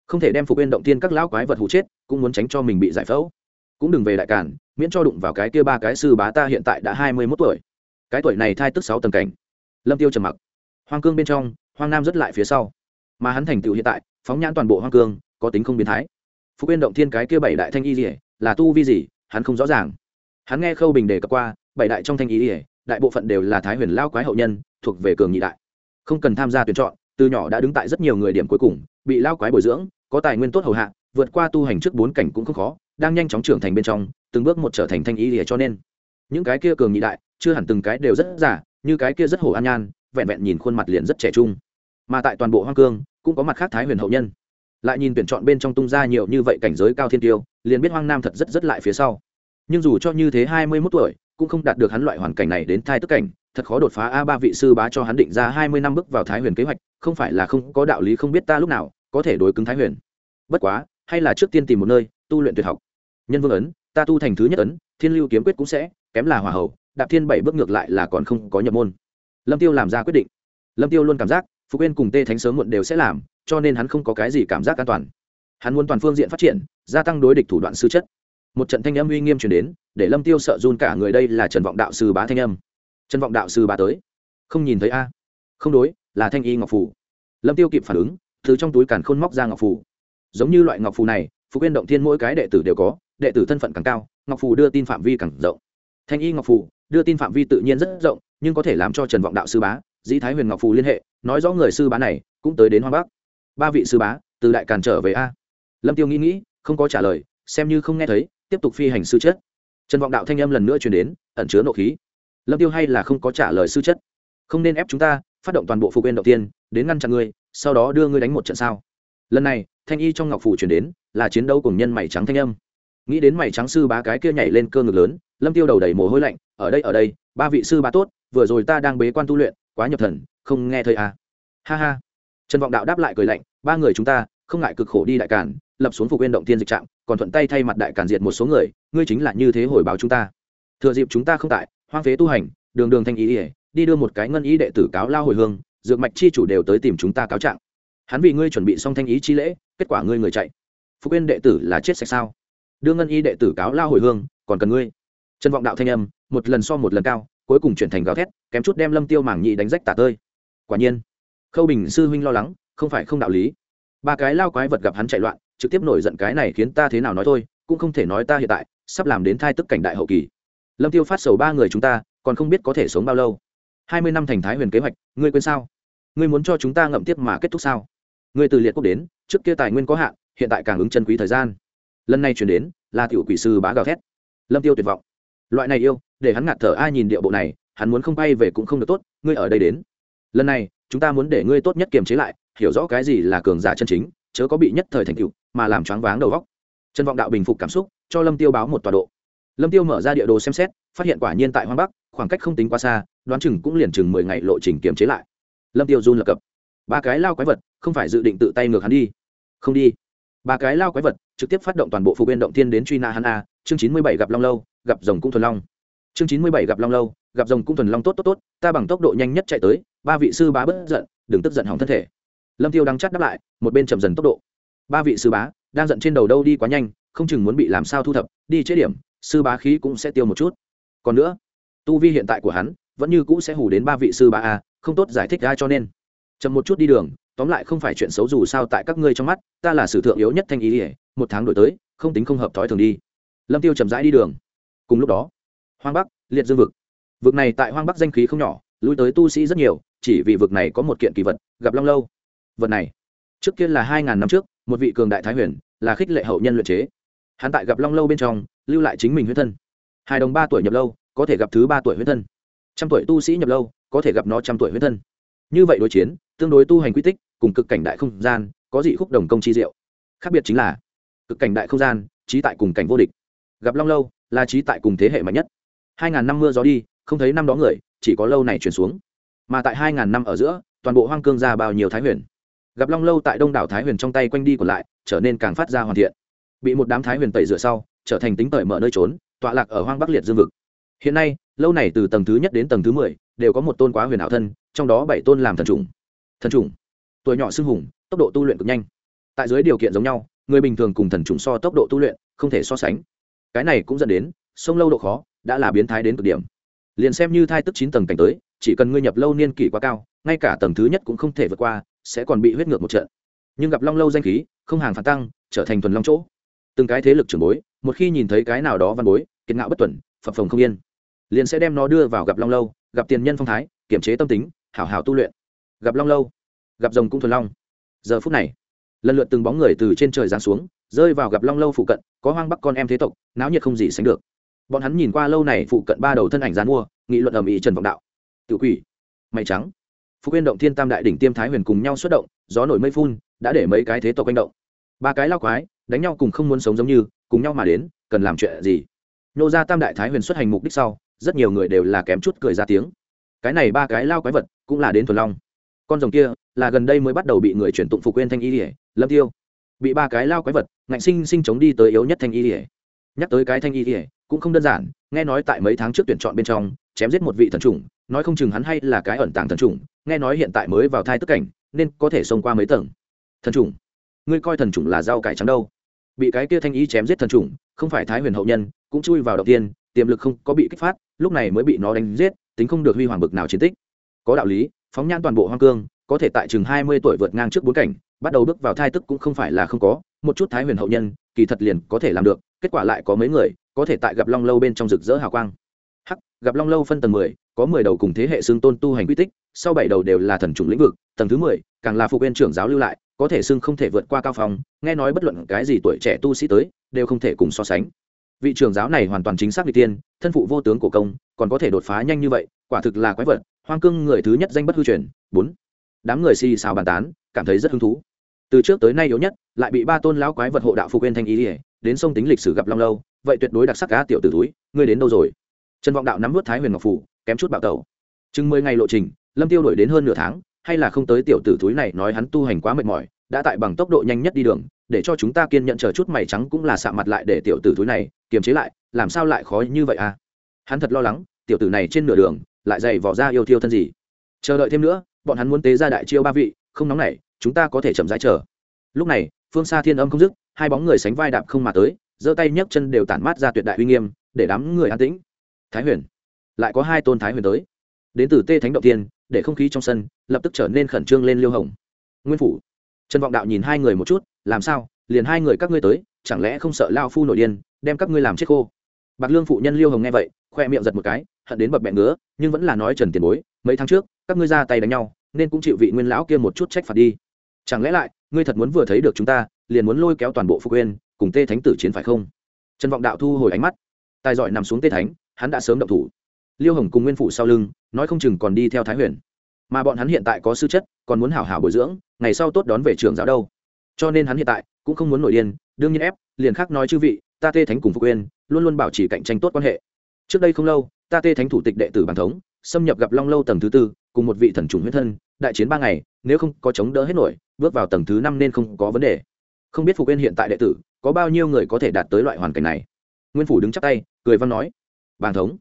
S1: Không thể đem phục bên động thiên các lão quái vật hụ chết, cũng muốn tránh cho mình bị giải phẫu. Cũng đừng về đại cản, miễn cho đụng vào cái kia ba cái sư bá ta hiện tại đã hai mươi mốt tuổi. Cái tuổi này thai tức sáu tầng cảnh. Lâm tiêu trầm mặc. Hoang cương bên trong, hoang nam rất lại phía sau. Mà hắn thành tựu hiện tại, phóng nhãn toàn bộ hoang cương, có tính không biến thái. Phục bên động thiên cái kia bảy đại thanh y gì là tu vi gì, hắn không rõ ràng. Hắn nghe khâu bình đề cập qua, bảy đại trong thanh y ỉa đại bộ phận đều là thái huyền lao quái hậu nhân, thuộc về cường nhị đại. Không cần tham gia tuyển chọn, từ nhỏ đã đứng tại rất nhiều người điểm cuối cùng, bị lao quái bồi dưỡng, có tài nguyên tốt hầu hạ, vượt qua tu hành trước bốn cảnh cũng không khó, đang nhanh chóng trưởng thành bên trong, từng bước một trở thành thanh ý lìa cho nên. Những cái kia cường nhị đại, chưa hẳn từng cái đều rất giả như cái kia rất hổ an nhan, vẹn vẹn nhìn khuôn mặt liền rất trẻ trung. Mà tại toàn bộ hoang cương, cũng có mặt khác thái huyền hậu nhân. Lại nhìn tuyển chọn bên trong tung ra nhiều như vậy cảnh giới cao thiên tiêu, liền biết hoang nam thật rất rất lại phía sau. Nhưng dù cho như thế hai mươi mốt tuổi cũng không đạt được hắn loại hoàn cảnh này đến thai tức cảnh, thật khó đột phá a ba vị sư bá cho hắn định ra hai mươi năm bước vào thái huyền kế hoạch, không phải là không có đạo lý không biết ta lúc nào có thể đối cứng thái huyền. Bất quá, hay là trước tiên tìm một nơi, tu luyện tuyệt học. Nhân vương ấn, ta tu thành thứ nhất ấn, thiên lưu kiếm quyết cũng sẽ, kém là hòa hậu đạp thiên bảy bước ngược lại là còn không có nhập môn. Lâm tiêu làm ra quyết định. Lâm tiêu luôn cảm giác, phú quên cùng tê thánh sớm muộn đều sẽ làm, cho nên hắn không có cái gì cảm giác an toàn. Hắn muốn toàn phương diện phát triển, gia tăng đối địch thủ đoạn sư chất một trận thanh âm uy nghiêm truyền đến, để lâm tiêu sợ run cả người, đây là trần vọng đạo sư bá thanh âm. Trần vọng đạo sư bá tới. Không nhìn thấy a. Không đối, là thanh y ngọc phù. Lâm tiêu kịp phản ứng, từ trong túi càn khôn móc ra ngọc phù. Giống như loại ngọc phù này phục quyên động thiên mỗi cái đệ tử đều có, đệ tử thân phận càng cao, ngọc phù đưa tin phạm vi càng rộng. Thanh y ngọc phù đưa tin phạm vi tự nhiên rất rộng, nhưng có thể làm cho trần vọng đạo sư bá, dĩ thái huyền ngọc phù liên hệ, nói rõ người sư bá này cũng tới đến hoa bắc. Ba vị sư bá, từ đại càn trở về a. Lâm tiêu nghĩ nghĩ, không có trả lời, xem như không nghe thấy tiếp tục phi hành sư chất trần vọng đạo thanh âm lần nữa truyền đến, ẩn chứa nộ khí. Lâm tiêu hay là không có trả lời sư chất không nên ép chúng ta, phát động toàn bộ phục quyền đầu tiên, đến ngăn chặn ngươi, sau đó đưa ngươi đánh một trận sao? Lần này, thanh y trong ngọc phủ truyền đến, là chiến đấu cùng nhân mày trắng thanh âm. Nghĩ đến mày trắng sư bá cái kia nhảy lên cơ ngực lớn, lâm tiêu đầu đầy mồ hôi lạnh, ở đây ở đây, ba vị sư bá tốt, vừa rồi ta đang bế quan tu luyện, quá nhập thần, không nghe thấy à? Ha ha. Trần vọng đạo đáp lại cười lạnh, ba người chúng ta, không ngại cực khổ đi đại cản lập xuống phục yên động tiên dịch trạm, còn thuận tay thay mặt đại cản diệt một số người, ngươi chính là như thế hồi báo chúng ta. Thừa dịp chúng ta không tại, hoang phế tu hành, đường đường thanh ý ỉa đi đưa một cái ngân ý đệ tử cáo lao hồi hương, dược mạch chi chủ đều tới tìm chúng ta cáo trạng. Hắn vì ngươi chuẩn bị xong thanh ý chi lễ, kết quả ngươi người chạy. Phục yên đệ tử là chết sạch sao? Đưa ngân y đệ tử cáo lao hồi hương, còn cần ngươi. Trân vọng đạo thanh âm, một lần so một lần cao, cuối cùng chuyển thành gào thét, kém chút đem lâm tiêu mảng nhị đánh rách tả tơi. Quả nhiên, khâu bình sư huynh lo lắng, không phải không đạo lý. Ba cái lao quái vật gặp hắn chạy loạn trực tiếp nổi giận cái này khiến ta thế nào nói thôi, cũng không thể nói ta hiện tại, sắp làm đến thai tức cảnh đại hậu kỳ. Lâm tiêu phát sầu ba người chúng ta, còn không biết có thể sống bao lâu. Hai mươi năm thành thái huyền kế hoạch, ngươi quên sao? Ngươi muốn cho chúng ta ngậm tiếp mà kết thúc sao? Ngươi từ liệt quốc đến, trước kia tài nguyên có hạn, hiện tại càng ứng chân quý thời gian. Lần này chuyển đến, là tiểu quỷ sư bá gào thét. Lâm tiêu tuyệt vọng. Loại này yêu, để hắn ngạt thở ai nhìn địa bộ này, hắn muốn không bay về cũng không được tốt, ngươi ở đây đến. Lần này, chúng ta muốn để ngươi tốt nhất kiềm chế lại, hiểu rõ cái gì là cường giả chân chính, chớ có bị nhất thời thành tựu mà làm choáng váng đầu góc. Trần vọng đạo bình phục cảm xúc, cho lâm tiêu báo một tọa độ. Lâm tiêu mở ra địa đồ xem xét, phát hiện quả nhiên tại hoang bắc, khoảng cách không tính quá xa, đoán chừng cũng liền chừng mười ngày lộ trình kiềm chế lại. Lâm tiêu run lập cập. Ba cái lao quái vật, không phải dự định tự tay ngược hắn đi. Không đi. Ba cái lao quái vật, trực tiếp phát động toàn bộ phục viên động thiên đến truy nã hắn a, chương chín mươi bảy gặp long lâu, gặp rồng cung thuần long. Chương chín mươi bảy gặp long lâu, gặp rồng cung thuần long tốt tốt tốt, ta bằng tốc độ nhanh nhất chạy tới, ba vị sư bá bất giận, đừng tức giận hỏng thân thể. Lâm tiêu đang chắt đáp lại, một bên chậm dần tốc độ ba vị sư bá đang giận trên đầu đâu đi quá nhanh, không chừng muốn bị làm sao thu thập, đi chế điểm, sư bá khí cũng sẽ tiêu một chút. Còn nữa, tu vi hiện tại của hắn vẫn như cũ sẽ hù đến ba vị sư bá a, không tốt giải thích ra cho nên. Chậm một chút đi đường, tóm lại không phải chuyện xấu dù sao tại các ngươi trong mắt, ta là sử thượng yếu nhất thanh ý ỉa một tháng đổi tới, không tính không hợp thói thường đi. Lâm tiêu chậm rãi đi đường. Cùng lúc đó, hoang bắc, liệt dương vực. Vực này tại hoang bắc danh khí không nhỏ, lui tới tu sĩ rất nhiều, chỉ vì vực này có một kiện kỳ vật, gặp long lâu. Vật này, trước kia là hai ngàn năm trước một vị cường đại thái huyền, là khích lệ hậu nhân luyện chế. Hắn tại gặp long lâu bên trong, lưu lại chính mình huyết thân. Hai đồng ba tuổi nhập lâu, có thể gặp thứ ba tuổi huyết thân. Trăm tuổi tu sĩ nhập lâu, có thể gặp nó trăm tuổi huyết thân. Như vậy đối chiến, tương đối tu hành quy tích, cùng cực cảnh đại không gian, có dị khúc đồng công chi diệu. Khác biệt chính là, cực cảnh đại không gian, trí tại cùng cảnh vô địch. Gặp long lâu, là trí tại cùng thế hệ mạnh nhất. Hai ngàn năm mưa gió đi, không thấy năm đó người, chỉ có lâu này chuyển xuống. Mà tại hai ngàn năm ở giữa, toàn bộ hoang cương ra bao nhiêu thái huyền gặp long lâu tại đông đảo thái huyền trong tay quanh đi còn lại, trở nên càng phát ra hoàn thiện. Bị một đám thái huyền tẩy rửa sau, trở thành tính tởi mở nơi trốn, tọa lạc ở hoang bắc liệt dương vực. Hiện nay, lâu này từ tầng thứ nhất đến tầng thứ mười, đều có một tôn quá huyền ảo thân, trong đó bảy tôn làm thần trùng thần trùng tuổi nhỏ xưng hùng, tốc độ tu luyện cực nhanh. Tại dưới điều kiện giống nhau, người bình thường cùng thần trùng so tốc độ tu luyện, không thể so sánh. Cái này cũng dẫn đến, sông lâu độ khó đã là biến thái đến cực điểm. Liền xem như thai tức chín tầng cảnh tới, chỉ cần ngươi nhập lâu niên kỷ quá cao, ngay cả tầng thứ nhất cũng không thể vượt qua sẽ còn bị huyết ngược một trận. Nhưng gặp long lâu danh khí, không hàng phản tăng, trở thành thuần long chỗ. Từng cái thế lực trưởng bối, một khi nhìn thấy cái nào đó văn bối, kiệt ngạo bất tuần, phập phồng không yên. Liền sẽ đem nó đưa vào gặp long lâu, gặp tiền nhân phong thái, kiểm chế tâm tính, hảo hảo tu luyện. Gặp long lâu, gặp rồng cũng thuần long. Giờ phút này, lần lượt từng bóng người từ trên trời giáng xuống, rơi vào gặp long lâu phụ cận, có hoang bắc con em thế tộc, náo nhiệt không gì sánh được. Bọn hắn nhìn qua lâu này phụ cận ba đầu thân ảnh gián mua, nghị luận ầm ĩ trần vọng đạo. Tự quỷ, mày trắng phú uyên động thiên tam đại đỉnh tiêm thái huyền cùng nhau xuất động, gió nổi mây phun, đã để mấy cái thế tộc quanh động. Ba cái lao quái, đánh nhau cùng không muốn sống giống như, cùng nhau mà đến, cần làm chuyện gì? Nhô ra tam đại thái huyền xuất hành mục đích sau, rất nhiều người đều là kém chút cười ra tiếng. Cái này ba cái lao quái vật, cũng là đến thuần long. Con rồng kia, là gần đây mới bắt đầu bị người chuyển tụng phục quên thanh y ỉa lâm tiêu. Bị ba cái lao quái vật, ngạnh sinh sinh chống đi tới yếu nhất thanh y ỉa nhắc tới cái thanh y ỉa cũng không đơn giản, nghe nói tại mấy tháng trước tuyển chọn bên trong, chém giết một vị thần trùng nói không chừng hắn hay là cái ẩn tàng thần trùng nghe nói hiện tại mới vào thai tức cảnh, nên có thể xông qua mấy tầng. Thần trùng ngươi coi thần trùng là rau cải trắng đâu? Bị cái kia thanh ý chém giết thần trùng không phải thái huyền hậu nhân, cũng chui vào đầu tiên, tiềm lực không có bị kích phát, lúc này mới bị nó đánh giết, tính không được huy hoàng bực nào chiến tích. Có đạo lý, phóng nhan toàn bộ hoang cương, có thể tại chừng hai mươi tuổi vượt ngang trước bốn cảnh, bắt đầu bước vào thai tức cũng không phải là không có, một chút thái huyền hậu nhân, kỳ thật liền có thể làm được, kết quả lại có mấy người, có thể tại gặp long lâu bên trong rực rỡ hào quang hắc, gặp long lâu phân tầng mười, có mười đầu cùng thế hệ xương tôn tu hành quy tích, sau bảy đầu đều là thần trùng lĩnh vực, tầng thứ mười, càng là phục viên trưởng giáo lưu lại, có thể xưng không thể vượt qua cao phòng nghe nói bất luận cái gì tuổi trẻ tu sĩ tới, đều không thể cùng so sánh. Vị trưởng giáo này hoàn toàn chính xác vị tiên, thân phụ vô tướng cổ công, còn có thể đột phá nhanh như vậy, quả thực là quái vật, hoang cương người thứ nhất danh bất hư truyền. Bốn, đám người xì xào bàn tán, cảm thấy rất hứng thú. Từ trước tới nay yếu nhất, lại bị ba tôn lão quái vật hộ đạo phục viên thanh ý ỉa đến sông tính lịch sử gặp long lâu, vậy tuyệt đối đặc sắc cá tiểu tử túi, ngươi đến đâu rồi? Trần vọng đạo nắm vớt thái huyền ngọc phủ, kém chút bạo tẩu. Chừng mười ngày lộ trình, lâm tiêu đổi đến hơn nửa tháng, hay là không tới tiểu tử túi này nói hắn tu hành quá mệt mỏi, đã tại bằng tốc độ nhanh nhất đi đường, để cho chúng ta kiên nhận chờ chút mày trắng cũng là xạ mặt lại để tiểu tử túi này kiềm chế lại, làm sao lại khó như vậy à? Hắn thật lo lắng, tiểu tử này trên nửa đường lại dày vỏ ra yêu thiêu thân gì. Chờ đợi thêm nữa, bọn hắn muốn tế ra đại chiêu ba vị, không nóng nảy, chúng ta có thể chậm rãi chờ. Lúc này, phương xa thiên âm không dứt, hai bóng người sánh vai đạp không mà tới, giơ tay nhấc chân đều tản mát ra tuyệt đại uy nghiêm, để đám người an tĩnh thái huyền. Lại có hai tôn thái huyền tới. Đến từ tê thánh động tiên để không khí trong sân lập tức trở nên khẩn trương lên liêu hồng. Nguyên phủ. Trần vọng đạo nhìn hai người một chút, làm sao? Liền hai người các ngươi tới, chẳng lẽ không sợ lao phu nổi điên, đem các ngươi làm chết khô? Bạc lương phụ nhân liêu hồng nghe vậy, khoe miệng giật một cái, hận đến bập bẹn ngứa, nhưng vẫn là nói, trần tiền bối, mấy tháng trước, các ngươi ra tay đánh nhau, nên cũng chịu vị nguyên lão kia một chút trách phạt đi. Chẳng lẽ lại, ngươi thật muốn vừa thấy được chúng ta, liền muốn lôi kéo toàn bộ phục quên cùng tê thánh tử chiến phải không? Trần vọng đạo thu hồi ánh mắt. Tài giỏi nằm xuống tê thánh hắn đã sớm động thủ. Liêu hồng cùng nguyên phủ sau lưng, nói không chừng còn đi theo thái huyền. Mà bọn hắn hiện tại có sư chất, còn muốn hảo hảo bồi dưỡng, ngày sau tốt đón về trường giáo đâu. Cho nên hắn hiện tại cũng không muốn nổi điên, đương nhiên ép, liền khác nói chư vị, ta tê thánh cùng phục quên luôn luôn bảo trì cạnh tranh tốt quan hệ. Trước đây không lâu, ta tê thánh thủ tịch đệ tử bàn thống, xâm nhập gặp long lâu tầng thứ tư, cùng một vị thần trùng huyết thân, đại chiến ba ngày, nếu không có chống đỡ hết nổi, bước vào tầng thứ năm nên không có vấn đề. Không biết phục quên hiện tại đệ tử, có bao nhiêu người có thể đạt tới loại hoàn cảnh này? Nguyên phủ đứng chắc tay, cười văn nói bàng thống.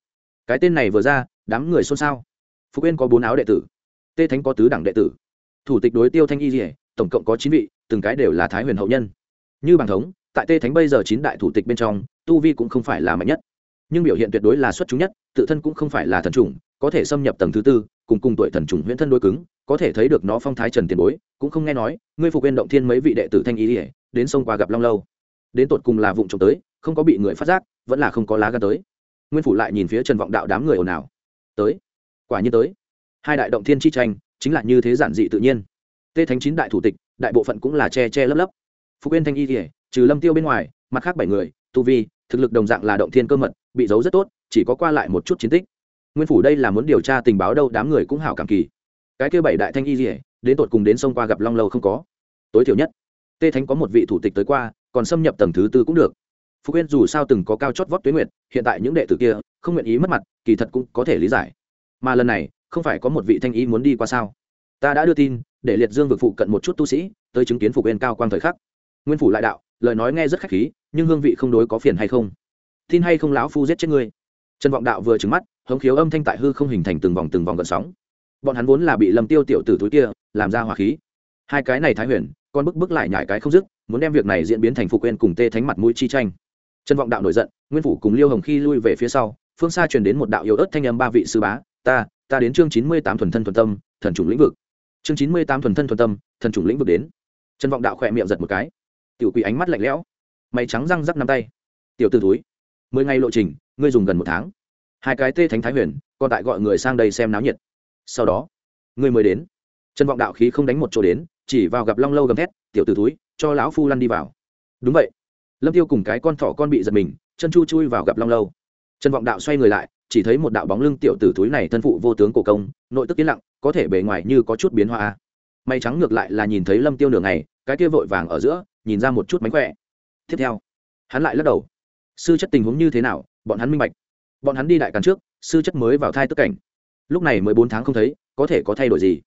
S1: Cái tên này vừa ra, đám người xôn xao. Phục quên có bốn áo đệ tử, tê thánh có tứ đẳng đệ tử. Thủ tịch đối tiêu thanh y dỉa tổng cộng có chín vị, từng cái đều là thái huyền hậu nhân. Như bàng thống, tại tê thánh bây giờ chín đại thủ tịch bên trong, tu vi cũng không phải là mạnh nhất. Nhưng biểu hiện tuyệt đối là xuất chúng nhất, tự thân cũng không phải là thần trùng có thể xâm nhập tầng thứ tư, cùng cùng tuổi thần trùng huyễn thân đối cứng, có thể thấy được nó phong thái trần tiền bối, cũng không nghe nói, ngươi phục viên động thiên mấy vị đệ tử thanh ý ỉa đến sông qua gặp long lâu. Đến tột cùng là vụng trộm tới, không có bị người phát giác, vẫn là không có lá gan tới nguyên phủ lại nhìn phía trần vọng đạo đám người ồn ào. Tới. Quả nhiên tới. Hai đại động thiên chi tranh, chính là như thế giản dị tự nhiên. Tê thánh chín đại thủ tịch, đại bộ phận cũng là che che lấp lấp. Phục yên thanh y kỉa trừ lâm tiêu bên ngoài, mặt khác bảy người, tu vi, thực lực đồng dạng là động thiên cơ mật, bị giấu rất tốt, chỉ có qua lại một chút chiến tích. Nguyên phủ đây là muốn điều tra tình báo đâu, đám người cũng hảo cảm kỳ. Cái kia bảy đại thanh y kỉa đến tột cùng đến sông qua gặp long lâu không có. Tối thiểu nhất, tê thánh có một vị thủ tịch tới qua, còn xâm nhập tầng thứ tư cũng được phục yên dù sao từng có cao chót vót tuyến nguyệt, hiện tại những đệ tử kia không nguyện ý mất mặt, kỳ thật cũng có thể lý giải. Mà lần này, không phải có một vị thanh ý muốn đi qua sao? Ta đã đưa tin, để liệt dương vực phụ cận một chút tu sĩ, tới chứng kiến phục yên cao quang thời khắc. Nguyên phủ lại đạo, lời nói nghe rất khách khí, nhưng hương vị không đối có phiền hay không? Tin hay không lão phu giết chết ngươi? Trần vọng đạo vừa trứng mắt, hống khiếu âm thanh tại hư không hình thành từng vòng từng vòng gợn sóng. Bọn hắn vốn là bị lầm tiêu tiểu tử túi kia làm ra hỏa khí. Hai cái này thái huyền con bức bức lại nhải cái không dứt, muốn đem việc này diễn biến thành phục quên cùng tê thánh mặt mũi chi tranh trần vọng đạo nổi giận, nguyên phủ cùng liêu hồng khi lui về phía sau, phương xa truyền đến một đạo yếu ớt thanh âm ba vị sư bá, ta ta đến chương chín mươi tám thuần thân thuần tâm, thần chủng lĩnh vực. Chương chín mươi tám thuần thân thuần tâm, thần chủng lĩnh vực đến. Trần vọng đạo khỏe miệng giật một cái. Tiểu quỷ ánh mắt lạnh lẽo, mày trắng răng rắc năm tay. Tiểu t ử túi mười ngày lộ trình, ngươi dùng gần một tháng. Hai cái tê thánh thái huyền, còn tại gọi người sang đây xem náo nhiệt. Sau đó, ngươi mới đến. Trần vọng đạo khí không đánh một chỗ đến, chỉ vào gặp long lâu gầm thét, tiểu t ử túi cho lão phu lăn đi vào. Đúng vậy lâm tiêu cùng cái con thỏ con bị giật mình, chân chu chui vào gặp long lâu. Trần vọng đạo xoay người lại, chỉ thấy một đạo bóng lưng tiểu tử túi này thân phụ vô tướng cổ công, nội tức yên lặng, có thể bề ngoài như có chút biến hoa may trắng ngược lại là nhìn thấy lâm tiêu nửa ngày, cái kia vội vàng ở giữa, nhìn ra một chút mánh khỏe. Tiếp theo, hắn lại lắc đầu. Sư chất tình huống như thế nào, bọn hắn minh bạch. Bọn hắn đi đại càn trước, sư chất mới vào thai tức cảnh. Lúc này mới bốn tháng không thấy, có thể có thay đổi gì?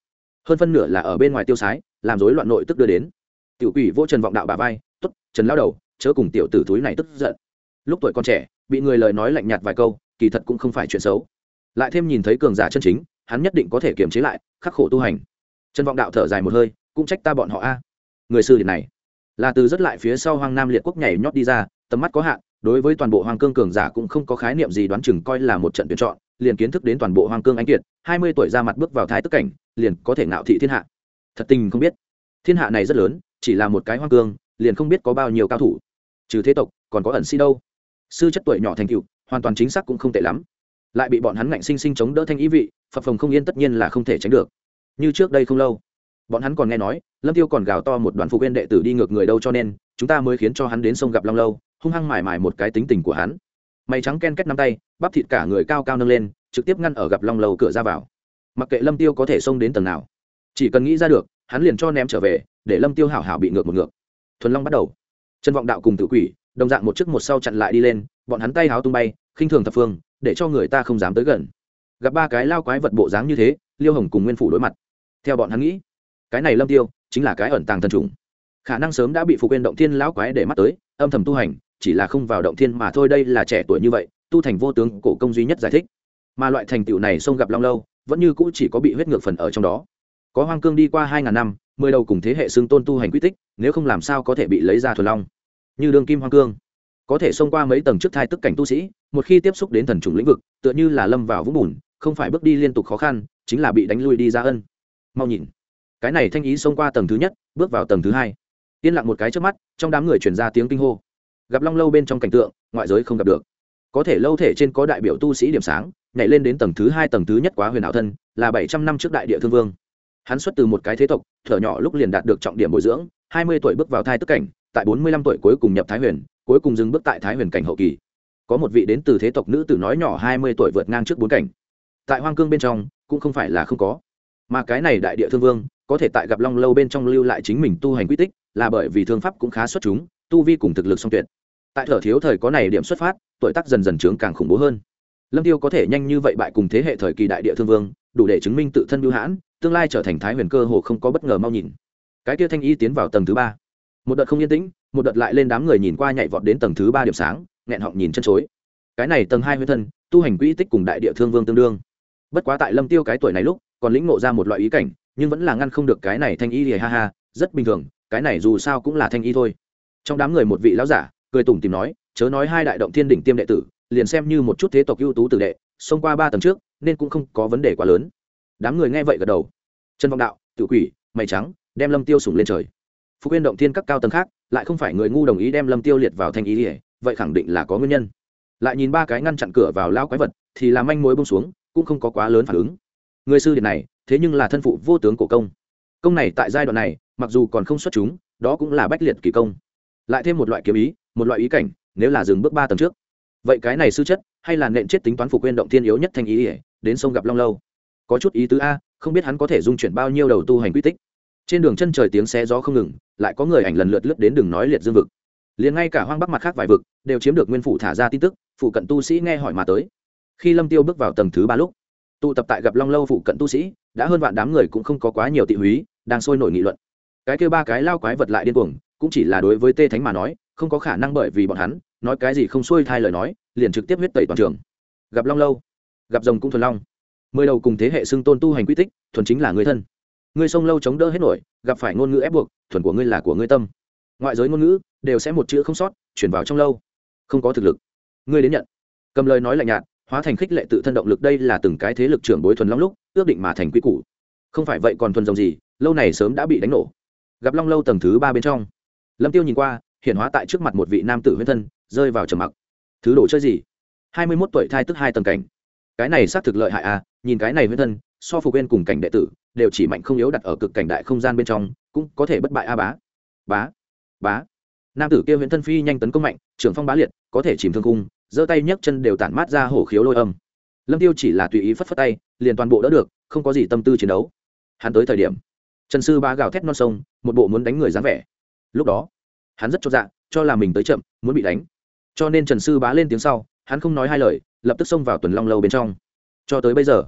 S1: Hơn phân nửa là ở bên ngoài tiêu sái, làm rối loạn nội tức đưa đến. Tiểu quỷ vô trần vọng đạo bà vai t ố t trần lao đầu chớ cùng tiểu tử túi này tức giận. Lúc tuổi còn trẻ, bị người lời nói lạnh nhạt vài câu, kỳ thật cũng không phải chuyện xấu. Lại thêm nhìn thấy cường giả chân chính, hắn nhất định có thể kiềm chế lại, khắc khổ tu hành. Trần vọng đạo thở dài một hơi, cũng trách ta bọn họ a. Người sư điện này, là từ rất lại phía sau hoang nam liệt quốc nhảy nhót đi ra, tầm mắt có hạn, đối với toàn bộ hoàng cương cường giả cũng không có khái niệm gì đoán chừng coi là một trận tuyển chọn, liền kiến thức đến toàn bộ hoàng cương anh kiệt, hai mươi tuổi ra mặt bước vào thái tức cảnh, liền có thể ngạo thị thiên hạ. Thật tình không biết. Thiên hạ này rất lớn, chỉ là một cái Hoang cương, liền không biết có bao nhiêu cao thủ trừ thế tộc, còn có ẩn si đâu. Sư chất tuổi nhỏ thành cựu hoàn toàn chính xác cũng không tệ lắm. Lại bị bọn hắn ngạnh sinh sinh chống đỡ thanh ý vị phập phồng không yên tất nhiên là không thể tránh được. Như trước đây không lâu, bọn hắn còn nghe nói, lâm tiêu còn gào to một đoàn phụ viên đệ tử đi ngược người đâu cho nên, chúng ta mới khiến cho hắn đến sông gặp long lâu, hung hăng mải mải một cái tính tình của hắn. Mày trắng ken kết năm tay, bắp thịt cả người cao cao nâng lên, trực tiếp ngăn ở gặp long lâu cửa ra vào. Mặc kệ lâm tiêu có thể xông đến tầng nào, chỉ cần nghĩ ra được, hắn liền cho ném trở về, để lâm tiêu hảo hảo bị ngược một ngược. Thuần long bắt đầu trần vọng đạo cùng tự quỷ, đồng dạng một trước một sau chặn lại đi lên, bọn hắn tay háo tung bay, khinh thường thập phương, để cho người ta không dám tới gần. Gặp ba cái lao quái vật bộ dáng như thế, liêu hồng cùng nguyên phủ đối mặt. Theo bọn hắn nghĩ, cái này lâm tiêu chính là cái ẩn tàng thần trùng. Khả năng sớm đã bị phục quên động thiên lão quái để mắt tới, âm thầm tu hành, chỉ là không vào động thiên mà thôi, đây là trẻ tuổi như vậy, tu thành vô tướng, cổ công duy nhất giải thích. Mà loại thành tựu này xông gặp long lâu, vẫn như cũ chỉ có bị huyết ngược phần ở trong đó có hoang cương đi qua hai ngàn năm, mười đầu cùng thế hệ xương tôn tu hành quy tích, nếu không làm sao có thể bị lấy ra thuần long? Như đương kim hoang cương, có thể xông qua mấy tầng trước thai tức cảnh tu sĩ, một khi tiếp xúc đến thần trùng lĩnh vực, tựa như là lâm vào vũng bùn, không phải bước đi liên tục khó khăn, chính là bị đánh lui đi ra ân. Mau nhìn. Cái này thanh ý xông qua tầng thứ nhất, bước vào tầng thứ hai. Yên lặng một cái trước mắt, trong đám người chuyển ra tiếng kinh hô. Gặp long lâu bên trong cảnh tượng, ngoại giới không gặp được. Có thể lâu thể trên có đại biểu tu sĩ điểm sáng, nhảy lên đến tầng thứ hai tầng thứ nhất quá huyền ảo thân, là bảy trăm năm trước đại địa thương vương hắn xuất từ một cái thế tộc, thở nhỏ lúc liền đạt được trọng điểm bồi dưỡng, hai mươi tuổi bước vào thai tức cảnh, tại bốn mươi lăm tuổi cuối cùng nhập thái huyền, cuối cùng dừng bước tại thái huyền cảnh hậu kỳ. Có một vị đến từ thế tộc nữ tử nói nhỏ hai mươi tuổi vượt ngang trước bốn cảnh. Tại hoang cương bên trong, cũng không phải là không có. Mà cái này đại địa thương vương, có thể tại gặp long lâu bên trong lưu lại chính mình tu hành quy tích, là bởi vì thương pháp cũng khá xuất chúng, tu vi cùng thực lực song tuyệt. Tại thở thiếu thời có này điểm xuất phát, tuổi tác dần dần trướng càng khủng bố hơn. Lâm tiêu có thể nhanh như vậy bại cùng thế hệ thời kỳ đại địa thương vương, đủ để chứng minh tự thân bưu hãn tương lai trở thành thái huyền cơ hồ không có bất ngờ mau nhìn. Cái kia thanh y tiến vào tầng thứ ba. Một đợt không yên tĩnh, một đợt lại lên đám người nhìn qua nhảy vọt đến tầng thứ ba điểm sáng, nghẹn họng nhìn chân chối. Cái này tầng hai huyết thân, tu hành quỹ tích cùng đại địa thương vương tương đương. Bất quá tại lâm tiêu cái tuổi này lúc, còn lĩnh ngộ ra một loại ý cảnh, nhưng vẫn là ngăn không được cái này thanh y thì ha ha, rất bình thường, cái này dù sao cũng là thanh y thôi. Trong đám người một vị lão giả, cười tủm tìm nói, chớ nói hai đại động thiên đỉnh tiêm đệ tử, liền xem như một chút thế tộc ưu tú tử đệ, xông qua ba tầng trước, nên cũng không có vấn đề quá lớn đám người nghe vậy gật đầu. Trần vọng đạo tự quỷ, mày trắng, đem lâm tiêu sủng lên trời. Phú quyên động thiên các cao tầng khác, lại không phải người ngu đồng ý đem lâm tiêu liệt vào thanh ý ỉa vậy khẳng định là có nguyên nhân. Lại nhìn ba cái ngăn chặn cửa vào lao quái vật, thì làm manh mối bông xuống, cũng không có quá lớn phản ứng. Người sư điện này, thế nhưng là thân phụ vô tướng cổ công. Công này tại giai đoạn này, mặc dù còn không xuất chúng, đó cũng là bách liệt kỳ công. Lại thêm một loại kiếm ý, một loại ý cảnh, nếu là dừng bước ba tầng trước. Vậy cái này sư chất, hay là nện chết tính toán phục Quyên động thiên yếu nhất Thanh ý ỉa đến sông gặp long lâu có chút ý tứ a, không biết hắn có thể dung chuyển bao nhiêu đầu tu hành quy tích. Trên đường chân trời tiếng xe gió không ngừng, lại có người ảnh lần lượt lướt đến đường nói liệt dương vực. Liền ngay cả hoang bắc mặt khác vài vực, đều chiếm được nguyên phủ thả ra tin tức, phụ cận tu sĩ nghe hỏi mà tới. Khi lâm tiêu bước vào tầng thứ ba lúc, tụ tập tại gặp long lâu phụ cận tu sĩ, đã hơn vạn đám người cũng không có quá nhiều tị húy, đang sôi nổi nghị luận. Cái kêu ba cái lao quái vật lại điên cuồng, cũng chỉ là đối với tê thánh mà nói, không có khả năng bởi vì bọn hắn, nói cái gì không xuôi thai lời nói, liền trực tiếp huyết tẩy toàn trường. Gặp long lâu, gặp rồng cũng thuần long mười đầu cùng thế hệ xưng tôn tu hành quy tích, thuần chính là người thân. Ngươi sông lâu chống đỡ hết nổi, gặp phải ngôn ngữ ép buộc, thuần của ngươi là của ngươi tâm. Ngoại giới ngôn ngữ, đều sẽ một chữ không sót chuyển vào trong lâu. Không có thực lực. Ngươi đến nhận. Cầm lời nói lạnh nhạt, hóa thành khích lệ tự thân động lực đây là từng cái thế lực trưởng bối thuần long lúc, ước định mà thành quy củ. Không phải vậy còn thuần dòng gì, lâu này sớm đã bị đánh nổ. Gặp long lâu tầng thứ ba bên trong. Lâm tiêu nhìn qua, hiện hóa tại trước mặt một vị nam tử huyết thân, rơi vào trầm mặc. Thứ đồ chơi gì? Hai mươi 21 tuổi thai tức hai tầng cảnh cái này xác thực lợi hại à nhìn cái này huyết thân, so phục bên cùng cảnh đệ tử, đều chỉ mạnh không yếu đặt ở cực cảnh đại không gian bên trong, cũng có thể bất bại a bá. Bá bá. Nam tử kia huyễn thân phi nhanh tấn công mạnh trưởng phong bá liệt, có thể chìm thương cung giơ tay nhấc chân đều tản mát ra hổ khiếu lôi âm. Lâm tiêu chỉ là tùy ý phất phất tay, liền toàn bộ đỡ được, không có gì tâm tư chiến đấu. Hắn tới thời điểm, trần sư ba gào thét non sông, một bộ muốn đánh người dáng vẻ. Lúc đó, hắn rất cho dạ cho là mình tới chậm, muốn bị đánh. Cho nên trần sư bá lên tiếng sau, hắn không nói hai lời lập tức xông vào tuần long lâu bên trong. Cho tới bây giờ,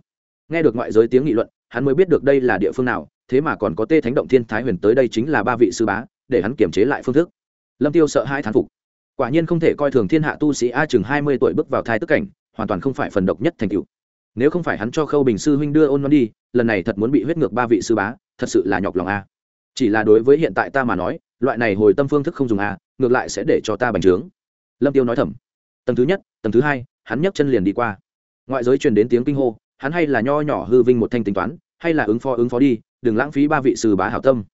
S1: nghe được ngoại giới tiếng nghị luận, hắn mới biết được đây là địa phương nào, thế mà còn có tê thánh động thiên thái huyền tới đây chính là ba vị sư bá, để hắn kiềm chế lại phương thức. Lâm tiêu sợ hai thán phục. Quả nhiên không thể coi thường thiên hạ tu sĩ a chừng hai mươi tuổi bước vào thai tức cảnh, hoàn toàn không phải phần độc nhất thành cựu nếu không phải hắn cho khâu bình sư huynh đưa ôn nó đi, lần này thật muốn bị huyết ngược ba vị sư bá, thật sự là nhọc lòng a. Chỉ là đối với hiện tại ta mà nói, loại này hồi tâm phương thức không dùng a, ngược lại sẽ để cho ta bành trướng. Lâm tiêu nói thầm. Tầng thứ nhất, tầng thứ hai hắn nhấc chân liền đi qua. Ngoại giới truyền đến tiếng kinh hô, hắn hay là nho nhỏ hư vinh một thanh tính toán, hay là ứng phó ứng phó đi, đừng lãng phí ba vị sư bá hảo tâm.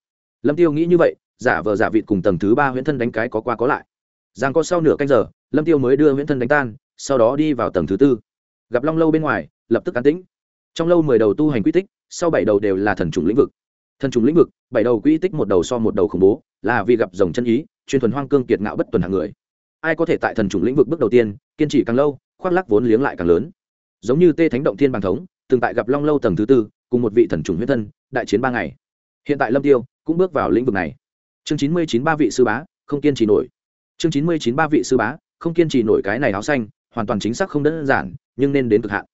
S1: Lâm tiêu nghĩ như vậy, giả vờ giả vị cùng tầng thứ ba huyễn thân đánh cái có qua có lại. Giang có sau nửa canh giờ, lâm tiêu mới đưa huyễn thân đánh tan, sau đó đi vào tầng thứ tư. Gặp long lâu bên ngoài, lập tức an tĩnh. Trong lâu mười đầu tu hành quy tích, sau bảy đầu đều là thần trùng lĩnh vực. Thần trùng lĩnh vực, bảy đầu quy tích một đầu so một đầu khủng bố, là vì gặp dòng chân ý, chuyên thuần hoang cương kiệt ngạo bất tuần hàng người. Ai có thể tại thần trùng lĩnh vực bước đầu tiên, kiên trì càng lâu khoác lắc vốn liếng lại càng lớn. Giống như tê thánh động thiên bằng thống, từng tại gặp long lâu tầng thứ tư, cùng một vị thần trùng huyết thân, đại chiến ba ngày. Hiện tại lâm tiêu cũng bước vào lĩnh vực này. Chương chín mươi chín ba vị sư bá, không kiên trì nổi. Chương chín mươi chín ba vị sư bá, không kiên trì nổi cái này áo xanh, hoàn toàn chính xác không đơn giản, nhưng nên đến cực hạn.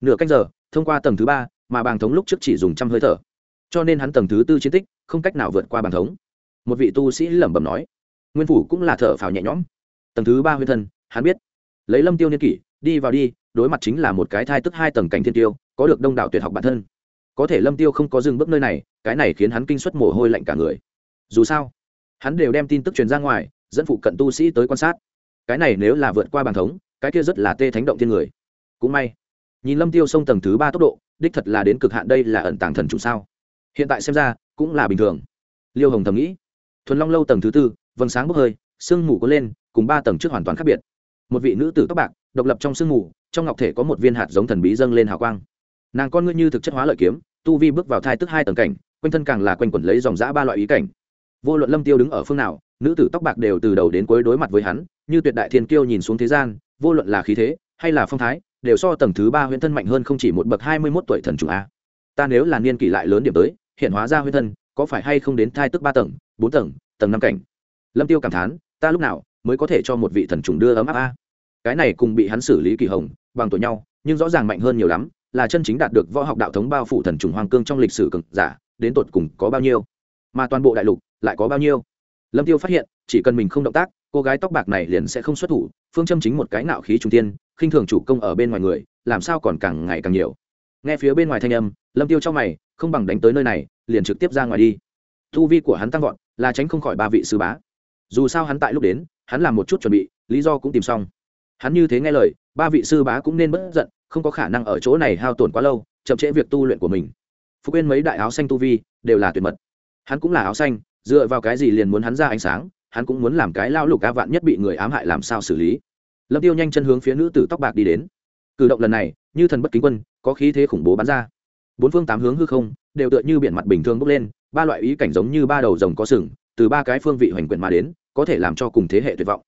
S1: Nửa canh giờ, thông qua tầng thứ ba, mà bàng thống lúc trước chỉ dùng trăm hơi thở. Cho nên hắn tầng thứ tư chiến tích, không cách nào vượt qua bàng thống. Một vị tu sĩ lẩm bẩm nói, nguyên phủ cũng là thở phào nhẹ nhõm. Tầng thứ ba huyết thân, hắn biết. Lấy lâm tiêu niên kỷ đi vào đi, đối mặt chính là một cái thai tức hai tầng cảnh thiên tiêu, có được đông đảo tuyệt học bản thân. Có thể lâm tiêu không có dừng bước nơi này, cái này khiến hắn kinh suất mồ hôi lạnh cả người. Dù sao, hắn đều đem tin tức truyền ra ngoài, dẫn phụ cận tu sĩ tới quan sát. Cái này nếu là vượt qua bàn thống, cái kia rất là tê thánh động thiên người. Cũng may, nhìn lâm tiêu sông tầng thứ ba tốc độ, đích thật là đến cực hạn đây là ẩn tàng thần chủ sao. Hiện tại xem ra, cũng là bình thường. Liêu hồng thầm nghĩ. Thuần long lâu tầng thứ tư, vầng sáng bốc hơi, sương mù có lên, cùng ba tầng trước hoàn toàn khác biệt. Một vị nữ tử tóc bạc độc lập trong sương mù, trong ngọc thể có một viên hạt giống thần bí dâng lên hào quang. Nàng con ngươi như thực chất hóa lợi kiếm, tu vi bước vào thai tức hai tầng cảnh, quanh thân càng là quanh quẩn lấy dòng giã ba loại ý cảnh. Vô luận lâm tiêu đứng ở phương nào, nữ tử tóc bạc đều từ đầu đến cuối đối mặt với hắn, như tuyệt đại thiên kiêu nhìn xuống thế gian, vô luận là khí thế hay là phong thái, đều so tầng thứ ba huyễn thân mạnh hơn không chỉ một bậc hai mươi 21 tuổi thần chủ a. Ta nếu là niên kỷ lại lớn điểm tới, hiện hóa ra huyễn thân, có phải hay không đến thai tức ba tầng, bốn tầng tầng năm cảnh? Lâm tiêu cảm thán, ta lúc nào mới có thể cho một vị thần trùng đưa ấm áp a? Cái này cùng bị hắn xử lý kỳ hồng, bằng tuổi nhau, nhưng rõ ràng mạnh hơn nhiều lắm, là chân chính đạt được võ học đạo thống bao phủ thần trùng hoàng cương trong lịch sử cực giả, đến tột cùng có bao nhiêu. Mà toàn bộ đại lục lại có bao nhiêu? Lâm tiêu phát hiện, chỉ cần mình không động tác, cô gái tóc bạc này liền sẽ không xuất thủ, phương châm chính một cái nạo khí trung tiên, khinh thường chủ công ở bên ngoài người, làm sao còn càng ngày càng nhiều. Nghe phía bên ngoài thanh âm, lâm tiêu cho mày, không bằng đánh tới nơi này, liền trực tiếp ra ngoài đi. Thu vi của hắn tăng vọt, là tránh không khỏi ba vị sư bá. Dù sao hắn tại lúc đến, hắn làm một chút chuẩn bị, lý do cũng tìm xong hắn như thế nghe lời, ba vị sư bá cũng nên bất giận, không có khả năng ở chỗ này hao tổn quá lâu, chậm trễ việc tu luyện của mình. Phục quên mấy đại áo xanh tu vi, đều là tuyệt mật. Hắn cũng là áo xanh, dựa vào cái gì liền muốn hắn ra ánh sáng, hắn cũng muốn làm cái lao lục ca vạn nhất bị người ám hại làm sao xử lý. Lâm tiêu nhanh chân hướng phía nữ tử tóc bạc đi đến. Cử động lần này, như thần bất kính quân, có khí thế khủng bố bắn ra. Bốn phương tám hướng hư không, đều tựa như biển mặt bình thường bốc lên, ba loại ý cảnh giống như ba đầu rồng có sừng, từ ba cái phương vị hoành quyển mà đến, có thể làm cho cùng thế hệ tuyệt vọng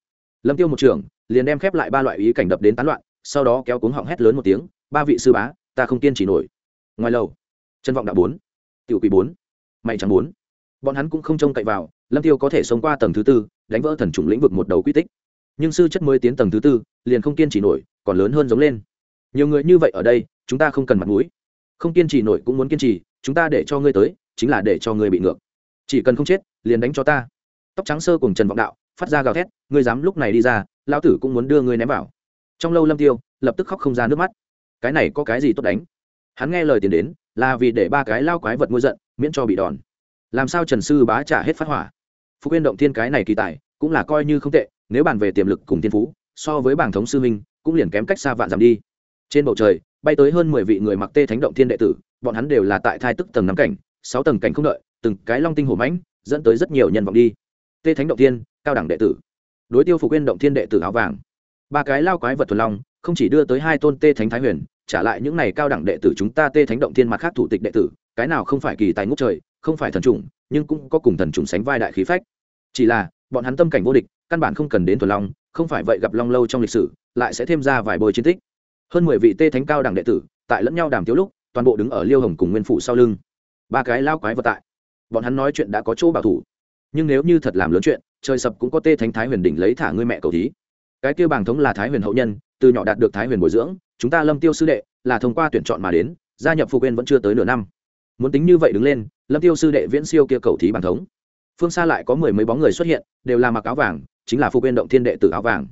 S1: lâm tiêu một trưởng liền đem khép lại ba loại ý cảnh đập đến tán loạn, sau đó kéo cuống họng hét lớn một tiếng, ba vị sư bá, ta không kiên trì nổi. Ngoài lầu chân vọng đạo bốn, tiểu quỷ bốn mày chẳng bốn. Bọn hắn cũng không trông cậy vào, lâm tiêu có thể sống qua tầng thứ tư, đánh vỡ thần trùng lĩnh vực một đầu quy tích. Nhưng sư chất mới tiến tầng thứ tư, liền không kiên trì nổi, còn lớn hơn giống lên. Nhiều người như vậy ở đây, chúng ta không cần mặt mũi. Không kiên trì nổi cũng muốn kiên trì, chúng ta để cho ngươi tới, chính là để cho ngươi bị ngược. Chỉ cần không chết, liền đánh cho ta. Tóc trắng sơ cùng trần vọng đạo phát ra gào thét, ngươi dám lúc này đi ra, lão tử cũng muốn đưa ngươi ném vào. Trong lâu lâm tiêu lập tức khóc không ra nước mắt. Cái này có cái gì tốt đánh? Hắn nghe lời tiền đến, là vì để ba cái lao quái vật ngôi giận, miễn cho bị đòn. Làm sao trần sư bá trả hết phát hỏa? Phú quyên động thiên cái này kỳ tài, cũng là coi như không tệ, nếu bàn về tiềm lực cùng thiên phú, so với bảng thống sư minh cũng liền kém cách xa vạn giảm đi. Trên bầu trời, bay tới hơn mười vị người mặc tê thánh động thiên đệ tử, bọn hắn đều là tại thai tức tầng năm cảnh, sáu tầng cảnh không đợi, từng cái long tinh hổ mãnh, dẫn tới rất nhiều nhân vọng đi. Tê thánh động thiên cao đẳng đệ tử. Đối tiêu phục quyên động thiên đệ tử áo vàng. Ba cái lao quái vật thuần long, không chỉ đưa tới hai tôn tê thánh thái huyền, trả lại những này cao đẳng đệ tử chúng ta tê thánh động thiên mặt khác thủ tịch đệ tử, cái nào không phải kỳ tài ngút trời, không phải thần trùng, nhưng cũng có cùng thần trùng sánh vai đại khí phách. Chỉ là, bọn hắn tâm cảnh vô địch, căn bản không cần đến thuần long, không phải vậy gặp long lâu trong lịch sử, lại sẽ thêm ra vài bồi chiến tích. Hơn mười vị tê thánh cao đẳng đệ tử, tại lẫn nhau đàm tiếu lúc, toàn bộ đứng ở liêu hồng cùng nguyên phụ sau lưng. Ba cái lao quái vật tại. Bọn hắn nói chuyện đã có chỗ bảo thủ nhưng nếu như thật làm lớn chuyện, trời sập cũng có tê thánh thái huyền đỉnh lấy thả ngươi mẹ cầu thí. Cái kia bàng thống là thái huyền hậu nhân, từ nhỏ đạt được thái huyền bồi dưỡng, chúng ta lâm tiêu sư đệ là thông qua tuyển chọn mà đến, gia nhập phục quên vẫn chưa tới nửa năm. Muốn tính như vậy đứng lên, lâm tiêu sư đệ viễn siêu kia cầu thí bàng thống. Phương xa lại có mười mấy bóng người xuất hiện, đều là mặc áo vàng, chính là phục quên động thiên đệ tử áo vàng.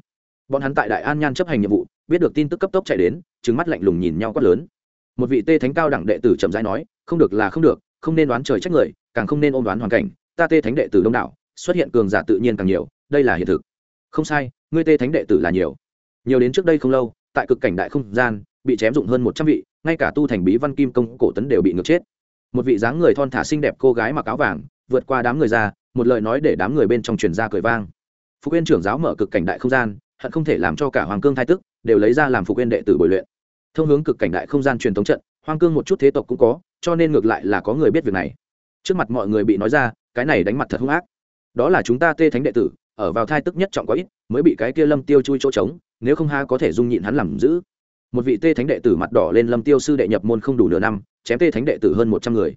S1: Bọn hắn tại đại an nhan chấp hành nhiệm vụ, biết được tin tức cấp tốc chạy đến trứng mắt lạnh lùng nhìn nhau quát lớn. Một vị tê thánh cao đẳng đệ tử chậm rãi nói, không được là không được, không nên đoán trời trách người, càng không nên ôm đoán hoàn cảnh ta tê thánh đệ tử đông đảo, xuất hiện cường giả tự nhiên càng nhiều, đây là hiện thực. Không sai, ngươi tê thánh đệ tử là nhiều. Nhiều đến trước đây không lâu, tại cực cảnh đại không gian, bị chém dụng hơn một trăm vị, ngay cả tu thành bí văn kim công cổ tấn đều bị ngược chết. Một vị dáng người thon thả xinh đẹp cô gái mặc áo vàng, vượt qua đám người ra, một lời nói để đám người bên trong truyền ra cười vang. Phục viên trưởng giáo mở cực cảnh đại không gian, hận không thể làm cho cả hoàng cương thay tức, đều lấy ra làm phục viên đệ tử bồi luyện. Thông hướng cực cảnh đại không gian truyền thống trận, hoàng cương một chút thế tộc cũng có, cho nên ngược lại là có người biết việc này. Trước mặt mọi người bị nói ra cái này đánh mặt thật hung ác. Đó là chúng ta tê thánh đệ tử, ở vào thai tức nhất trọng có ít, mới bị cái kia lâm tiêu chui chỗ trống, nếu không ha có thể dung nhịn hắn làm giữ một vị tê thánh đệ tử mặt đỏ lên lâm tiêu sư đệ nhập môn không đủ nửa năm, chém tê thánh đệ tử hơn một trăm người.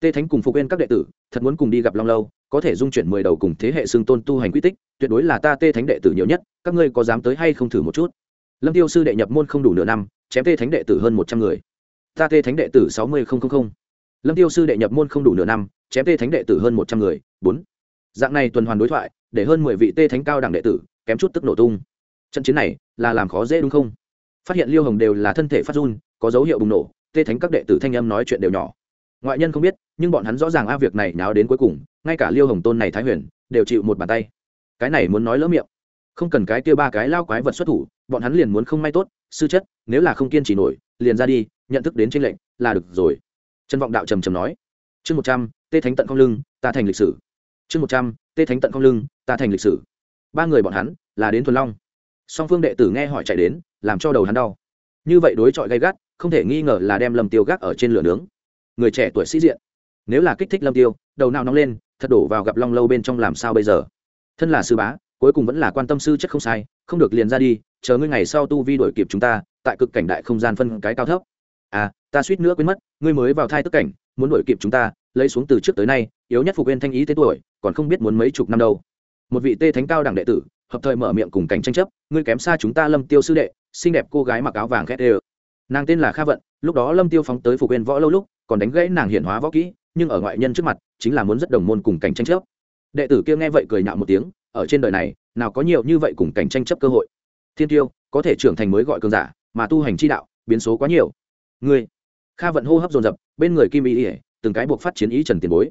S1: Tê thánh cùng phục quên các đệ tử, thật muốn cùng đi gặp long lâu, có thể dung chuyển mười đầu cùng thế hệ xương tôn tu hành quy tích, tuyệt đối là ta tê thánh đệ tử nhiều nhất, các ngươi có dám tới hay không thử một chút? Lâm tiêu sư đệ nhập môn không đủ nửa năm, chém tê thánh đệ tử hơn một trăm người. Ta tê thánh đệ tử sáu mươi lâm tiêu sư đệ nhập môn không đủ nửa năm chém tê thánh đệ tử hơn một trăm người, bốn. Dạng này tuần hoàn đối thoại, để hơn mười vị tê thánh cao đẳng đệ tử kém chút tức nổ tung. Trận chiến này là làm khó dễ đúng không? Phát hiện liêu hồng đều là thân thể phát run, có dấu hiệu bùng nổ, tê thánh các đệ tử thanh âm nói chuyện đều nhỏ. Ngoại nhân không biết, nhưng bọn hắn rõ ràng a việc này nháo đến cuối cùng, ngay cả liêu hồng tôn này thái huyền đều chịu một bàn tay. Cái này muốn nói lỡ miệng. Không cần cái kia ba cái lao quái vật xuất thủ, bọn hắn liền muốn không may tốt, sư chất, nếu là không kiên trì nổi, liền ra đi, nhận thức đến tranh lệnh là được rồi. Trân vọng đạo trầm trầm nói chương một trăm, tê thánh tận không lưng, ta thành lịch sử. Chương một trăm, tê thánh tận không lưng, ta thành lịch sử. Ba người bọn hắn là đến thuần long. Song phương đệ tử nghe hỏi chạy đến, làm cho đầu hắn đau. Như vậy đối chọi gay gắt, không thể nghi ngờ là đem lâm tiêu gác ở trên lửa nướng. Người trẻ tuổi sĩ diện. Nếu là kích thích lâm tiêu, đầu nào nóng lên, thật đổ vào gặp long lâu bên trong làm sao bây giờ? Thân là sư bá, cuối cùng vẫn là quan tâm sư chất không sai, không được liền ra đi, chờ ngươi ngày sau tu vi đổi kịp chúng ta, tại cực cảnh đại không gian phân cái cao thấp. À ta suýt nữa quên mất, ngươi mới vào thai tức cảnh muốn đuổi kịp chúng ta, lấy xuống từ trước tới nay, yếu nhất phục viên thanh ý tên tuổi, còn không biết muốn mấy chục năm đâu. Một vị tê thánh cao đẳng đệ tử, hợp thời mở miệng cùng cảnh tranh chấp, ngươi kém xa chúng ta lâm tiêu sư đệ, xinh đẹp cô gái mặc áo vàng khét ê nàng tên là kha vận, lúc đó lâm tiêu phóng tới phục viên võ lâu lúc, còn đánh gãy nàng hiện hóa võ kỹ, nhưng ở ngoại nhân trước mặt, chính là muốn rất đồng môn cùng cảnh tranh chấp. Đệ tử kia nghe vậy cười nhạo một tiếng, ở trên đời này, nào có nhiều như vậy cùng cảnh tranh chấp cơ hội. Thiên tiêu, có thể trưởng thành mới gọi cường giả, mà tu hành chi đạo, biến số quá nhiều. Ngươi kha vận hô hấp dồn dập, bên người kim ý ỉa từng cái buộc phát chiến ý trần tiền bối.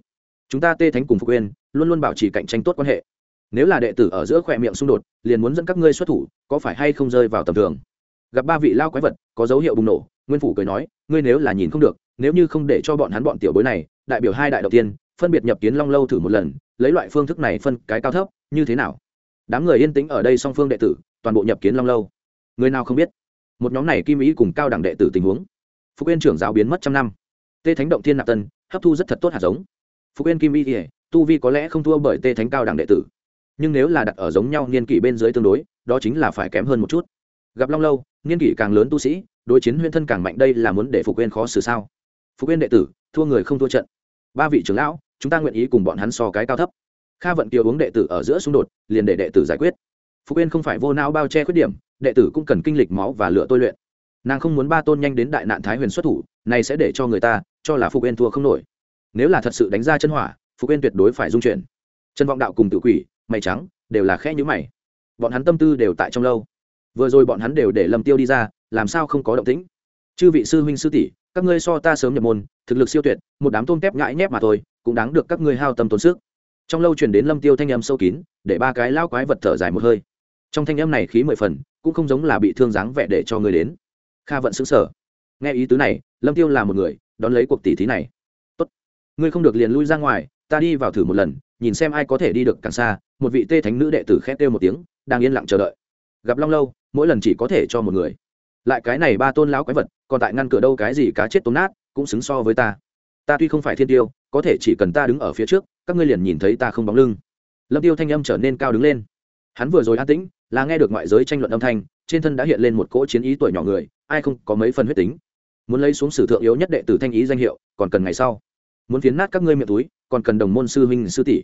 S1: Chúng ta tê thánh cùng phục quên luôn luôn bảo trì cạnh tranh tốt quan hệ. Nếu là đệ tử ở giữa khỏe miệng xung đột, liền muốn dẫn các ngươi xuất thủ, có phải hay không rơi vào tầm thường? Gặp ba vị lao quái vật, có dấu hiệu bùng nổ, nguyên phủ cười nói, ngươi nếu là nhìn không được, nếu như không để cho bọn hắn bọn tiểu bối này, đại biểu hai đại đầu tiên, phân biệt nhập kiến long lâu thử một lần, lấy loại phương thức này phân cái cao thấp, như thế nào? Đám người yên tĩnh ở đây song phương đệ tử, toàn bộ nhập kiến long lâu. Người nào không biết? Một nhóm này kim ý cùng cao đẳng đệ tử tình huống phục yên trưởng giáo biến mất trăm năm. Tê thánh động thiên nạp tân, hấp thu rất thật tốt hạt giống. Phục yên kim y thì tu vi có lẽ không thua bởi tê thánh cao đẳng đệ tử. Nhưng nếu là đặt ở giống nhau niên kỷ bên dưới tương đối, đó chính là phải kém hơn một chút. Gặp long lâu, niên kỷ càng lớn tu sĩ, đối chiến huyên thân càng mạnh, đây là muốn để phục yên khó xử sao? Phục yên đệ tử, thua người không thua trận. Ba vị trưởng lão, chúng ta nguyện ý cùng bọn hắn so cái cao thấp. Kha vận kiều uống đệ tử ở giữa xung đột, liền để đệ tử giải quyết. Phục yên không phải vô não bao che khuyết điểm, đệ tử cũng cần kinh lịch máu và lửa tôi luyện nàng không muốn ba tôn nhanh đến đại nạn thái huyền xuất thủ, này sẽ để cho người ta cho là phục yên thua không nổi. Nếu là thật sự đánh ra chân hỏa, phục yên tuyệt đối phải dung chuyển. Chân vọng đạo cùng tự quỷ, mày trắng, đều là khẽ nhữ mày. Bọn hắn tâm tư đều tại trong lâu. Vừa rồi bọn hắn đều để lâm tiêu đi ra, làm sao không có động tĩnh? Chư vị sư huynh sư tỷ, các ngươi so ta sớm nhập môn, thực lực siêu tuyệt, một đám tôm tép ngãi nhép mà thôi, cũng đáng được các ngươi hao tâm tốn sức. Trong lâu truyền đến lâm tiêu thanh âm sâu kín, để ba cái lao quái vật thở dài một hơi. Trong thanh âm này khí mười phần, cũng không giống là bị thương dáng vẻ để cho người đến kha vận xứng sở nghe ý tứ này, lâm tiêu là một người, đón lấy cuộc tỷ thí này. Tốt, ngươi không được liền lui ra ngoài, ta đi vào thử một lần, nhìn xem ai có thể đi được càng xa. Một vị tê thánh nữ đệ tử khét kêu một tiếng, đang yên lặng chờ đợi. Gặp long lâu, mỗi lần chỉ có thể cho một người. Lại cái này ba tôn lão quái vật, còn tại ngăn cửa đâu cái gì cá chết tốn nát, cũng xứng so với ta. Ta tuy không phải thiên tiêu, có thể chỉ cần ta đứng ở phía trước, các ngươi liền nhìn thấy ta không bóng lưng. Lâm tiêu thanh âm trở nên cao đứng lên. Hắn vừa rồi an tĩnh, là nghe được ngoại giới tranh luận âm thanh trên thân đã hiện lên một cỗ chiến ý tuổi nhỏ người, ai không có mấy phần huyết tính. Muốn lấy xuống sử thượng yếu nhất đệ tử thanh ý danh hiệu, còn cần ngày sau. Muốn phiến nát các ngươi miệng túi, còn cần đồng môn sư huynh sư tỷ.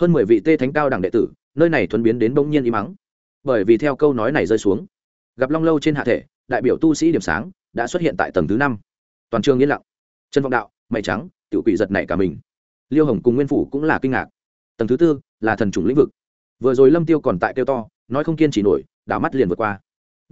S1: Hơn mười vị tê thánh cao đẳng đệ tử, nơi này thuần biến đến bỗng nhiên im mắng bởi vì theo câu nói này rơi xuống, gặp long lâu trên hạ thể, đại biểu tu sĩ điểm sáng, đã xuất hiện tại tầng thứ năm. Toàn trường yên lặng. Chân vọng đạo, mày trắng, tiểu quỷ giật này cả mình. Liêu hồng cùng nguyên phủ cũng là kinh ngạc. Tầng thứ tư là thần chủng lĩnh vực. Vừa rồi lâm tiêu còn tại kêu to, nói không kiên trì nổi, đảo mắt liền vượt qua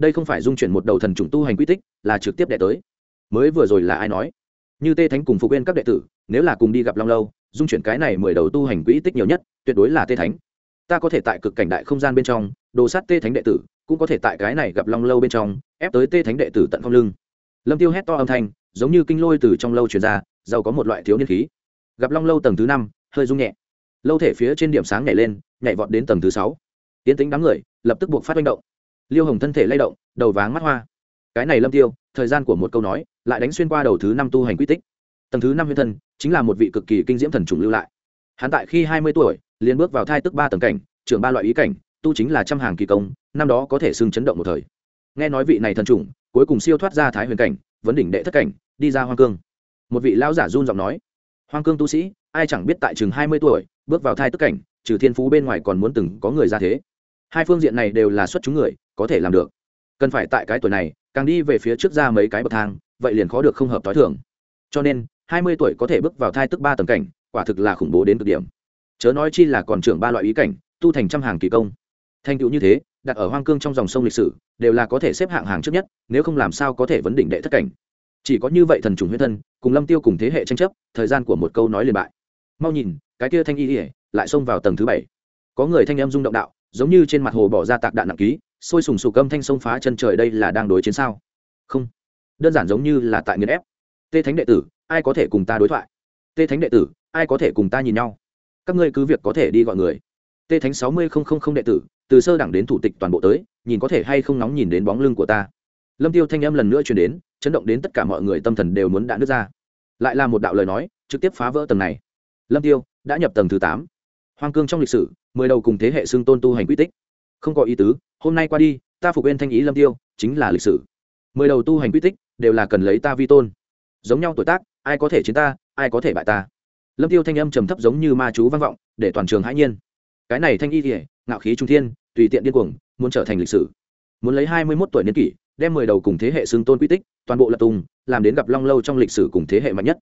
S1: đây không phải dung chuyển một đầu thần trùng tu hành quy tích, là trực tiếp đệ tới. Mới vừa rồi là ai nói? Như tê thánh cùng phục quên các đệ tử, nếu là cùng đi gặp long lâu, dung chuyển cái này mười đầu tu hành quỹ tích nhiều nhất, tuyệt đối là tê thánh. Ta có thể tại cực cảnh đại không gian bên trong, đồ sát tê thánh đệ tử, cũng có thể tại cái này gặp long lâu bên trong, ép tới tê thánh đệ tử tận không lưng. Lâm tiêu hét to âm thanh, giống như kinh lôi từ trong lâu truyền ra, giàu có một loại thiếu niên khí. Gặp long lâu tầng thứ năm, hơi rung nhẹ. Lâu thể phía trên điểm sáng nhảy lên, nhảy vọt đến tầng thứ sáu. Tiến tính đám người, lập tức buộc phát manh động liêu hồng thân thể lay động, đầu váng mắt hoa. Cái này lâm tiêu, thời gian của một câu nói, lại đánh xuyên qua đầu thứ năm tu hành quy tích. Tầng thứ năm huyên thân chính là một vị cực kỳ kinh diễm thần trùng lưu lại. Hắn tại khi hai mươi tuổi, liền bước vào thai tức ba tầng cảnh, trưởng ba loại ý cảnh, tu chính là trăm hàng kỳ công, năm đó có thể xưng chấn động một thời. Nghe nói vị này thần trùng cuối cùng siêu thoát ra thái huyền cảnh, vấn đỉnh đệ thất cảnh, đi ra hoang cương. Một vị lão giả run giọng nói, hoang cương tu sĩ, ai chẳng biết tại chừng hai mươi tuổi, bước vào thai tức cảnh, trừ thiên phú bên ngoài còn muốn từng có người ra thế. Hai phương diện này đều là xuất chúng người có thể làm được. Cần phải tại cái tuổi này, càng đi về phía trước ra mấy cái bậc thang, vậy liền khó được không hợp t h o i thường. Cho nên, hai mươi tuổi có thể bước vào thai tức ba tầng cảnh, quả thực là khủng bố đến cực điểm. Chớ nói chi là còn trưởng ba loại ý cảnh, tu thành trăm hàng kỳ công. Thành tựu như thế, đặt ở hoang cương trong dòng sông lịch sử, đều là có thể xếp hạng hàng trước nhất, nếu không làm sao có thể vấn đỉnh đệ thất cảnh. Chỉ có như vậy thần trùng huyết thân, cùng lâm tiêu cùng thế hệ tranh chấp, thời gian của một câu nói liền bại. Mau nhìn, cái kia thanh y ỉa lại xông vào tầng thứ bảy. Có người thanh em rung động đạo, giống như trên mặt hồ bỏ ra tạc đạn nặng ký sôi sùng sục âm thanh sông phá chân trời đây là đang đối chiến sao? Không. Đơn giản giống như là tại nghiền ép. Tê thánh đệ tử, ai có thể cùng ta đối thoại? Tê thánh đệ tử, ai có thể cùng ta nhìn nhau? Các ngươi cứ việc có thể đi gọi người. Tê thánh sáu mươi không không không đệ tử, từ sơ đẳng đến thủ tịch toàn bộ tới, nhìn có thể hay không nóng nhìn đến bóng lưng của ta. Lâm tiêu thanh âm lần nữa truyền đến, chấn động đến tất cả mọi người tâm thần đều muốn đã nứt ra. Lại là một đạo lời nói, trực tiếp phá vỡ tầng này. Lâm tiêu, đã nhập tầng thứ tám. Hoang cương trong lịch sử, mười đầu cùng thế hệ xương tôn tu hành quy tích không có ý tứ, hôm nay qua đi, ta phục bên thanh ý lâm tiêu, chính là lịch sử. Mười đầu tu hành quy tích, đều là cần lấy ta vi tôn. Giống nhau tuổi tác, ai có thể chiến ta, ai có thể bại ta. Lâm tiêu thanh âm trầm thấp giống như ma chú vang vọng, để toàn trường hãi nhiên. Cái này thanh y thể ngạo khí trung thiên, tùy tiện điên cuồng, muốn trở thành lịch sử. Muốn lấy hai mươi 21 tuổi niên kỷ, đem mười đầu cùng thế hệ xương tôn quy tích, toàn bộ lập tung làm đến gặp long lâu trong lịch sử cùng thế hệ mạnh nhất.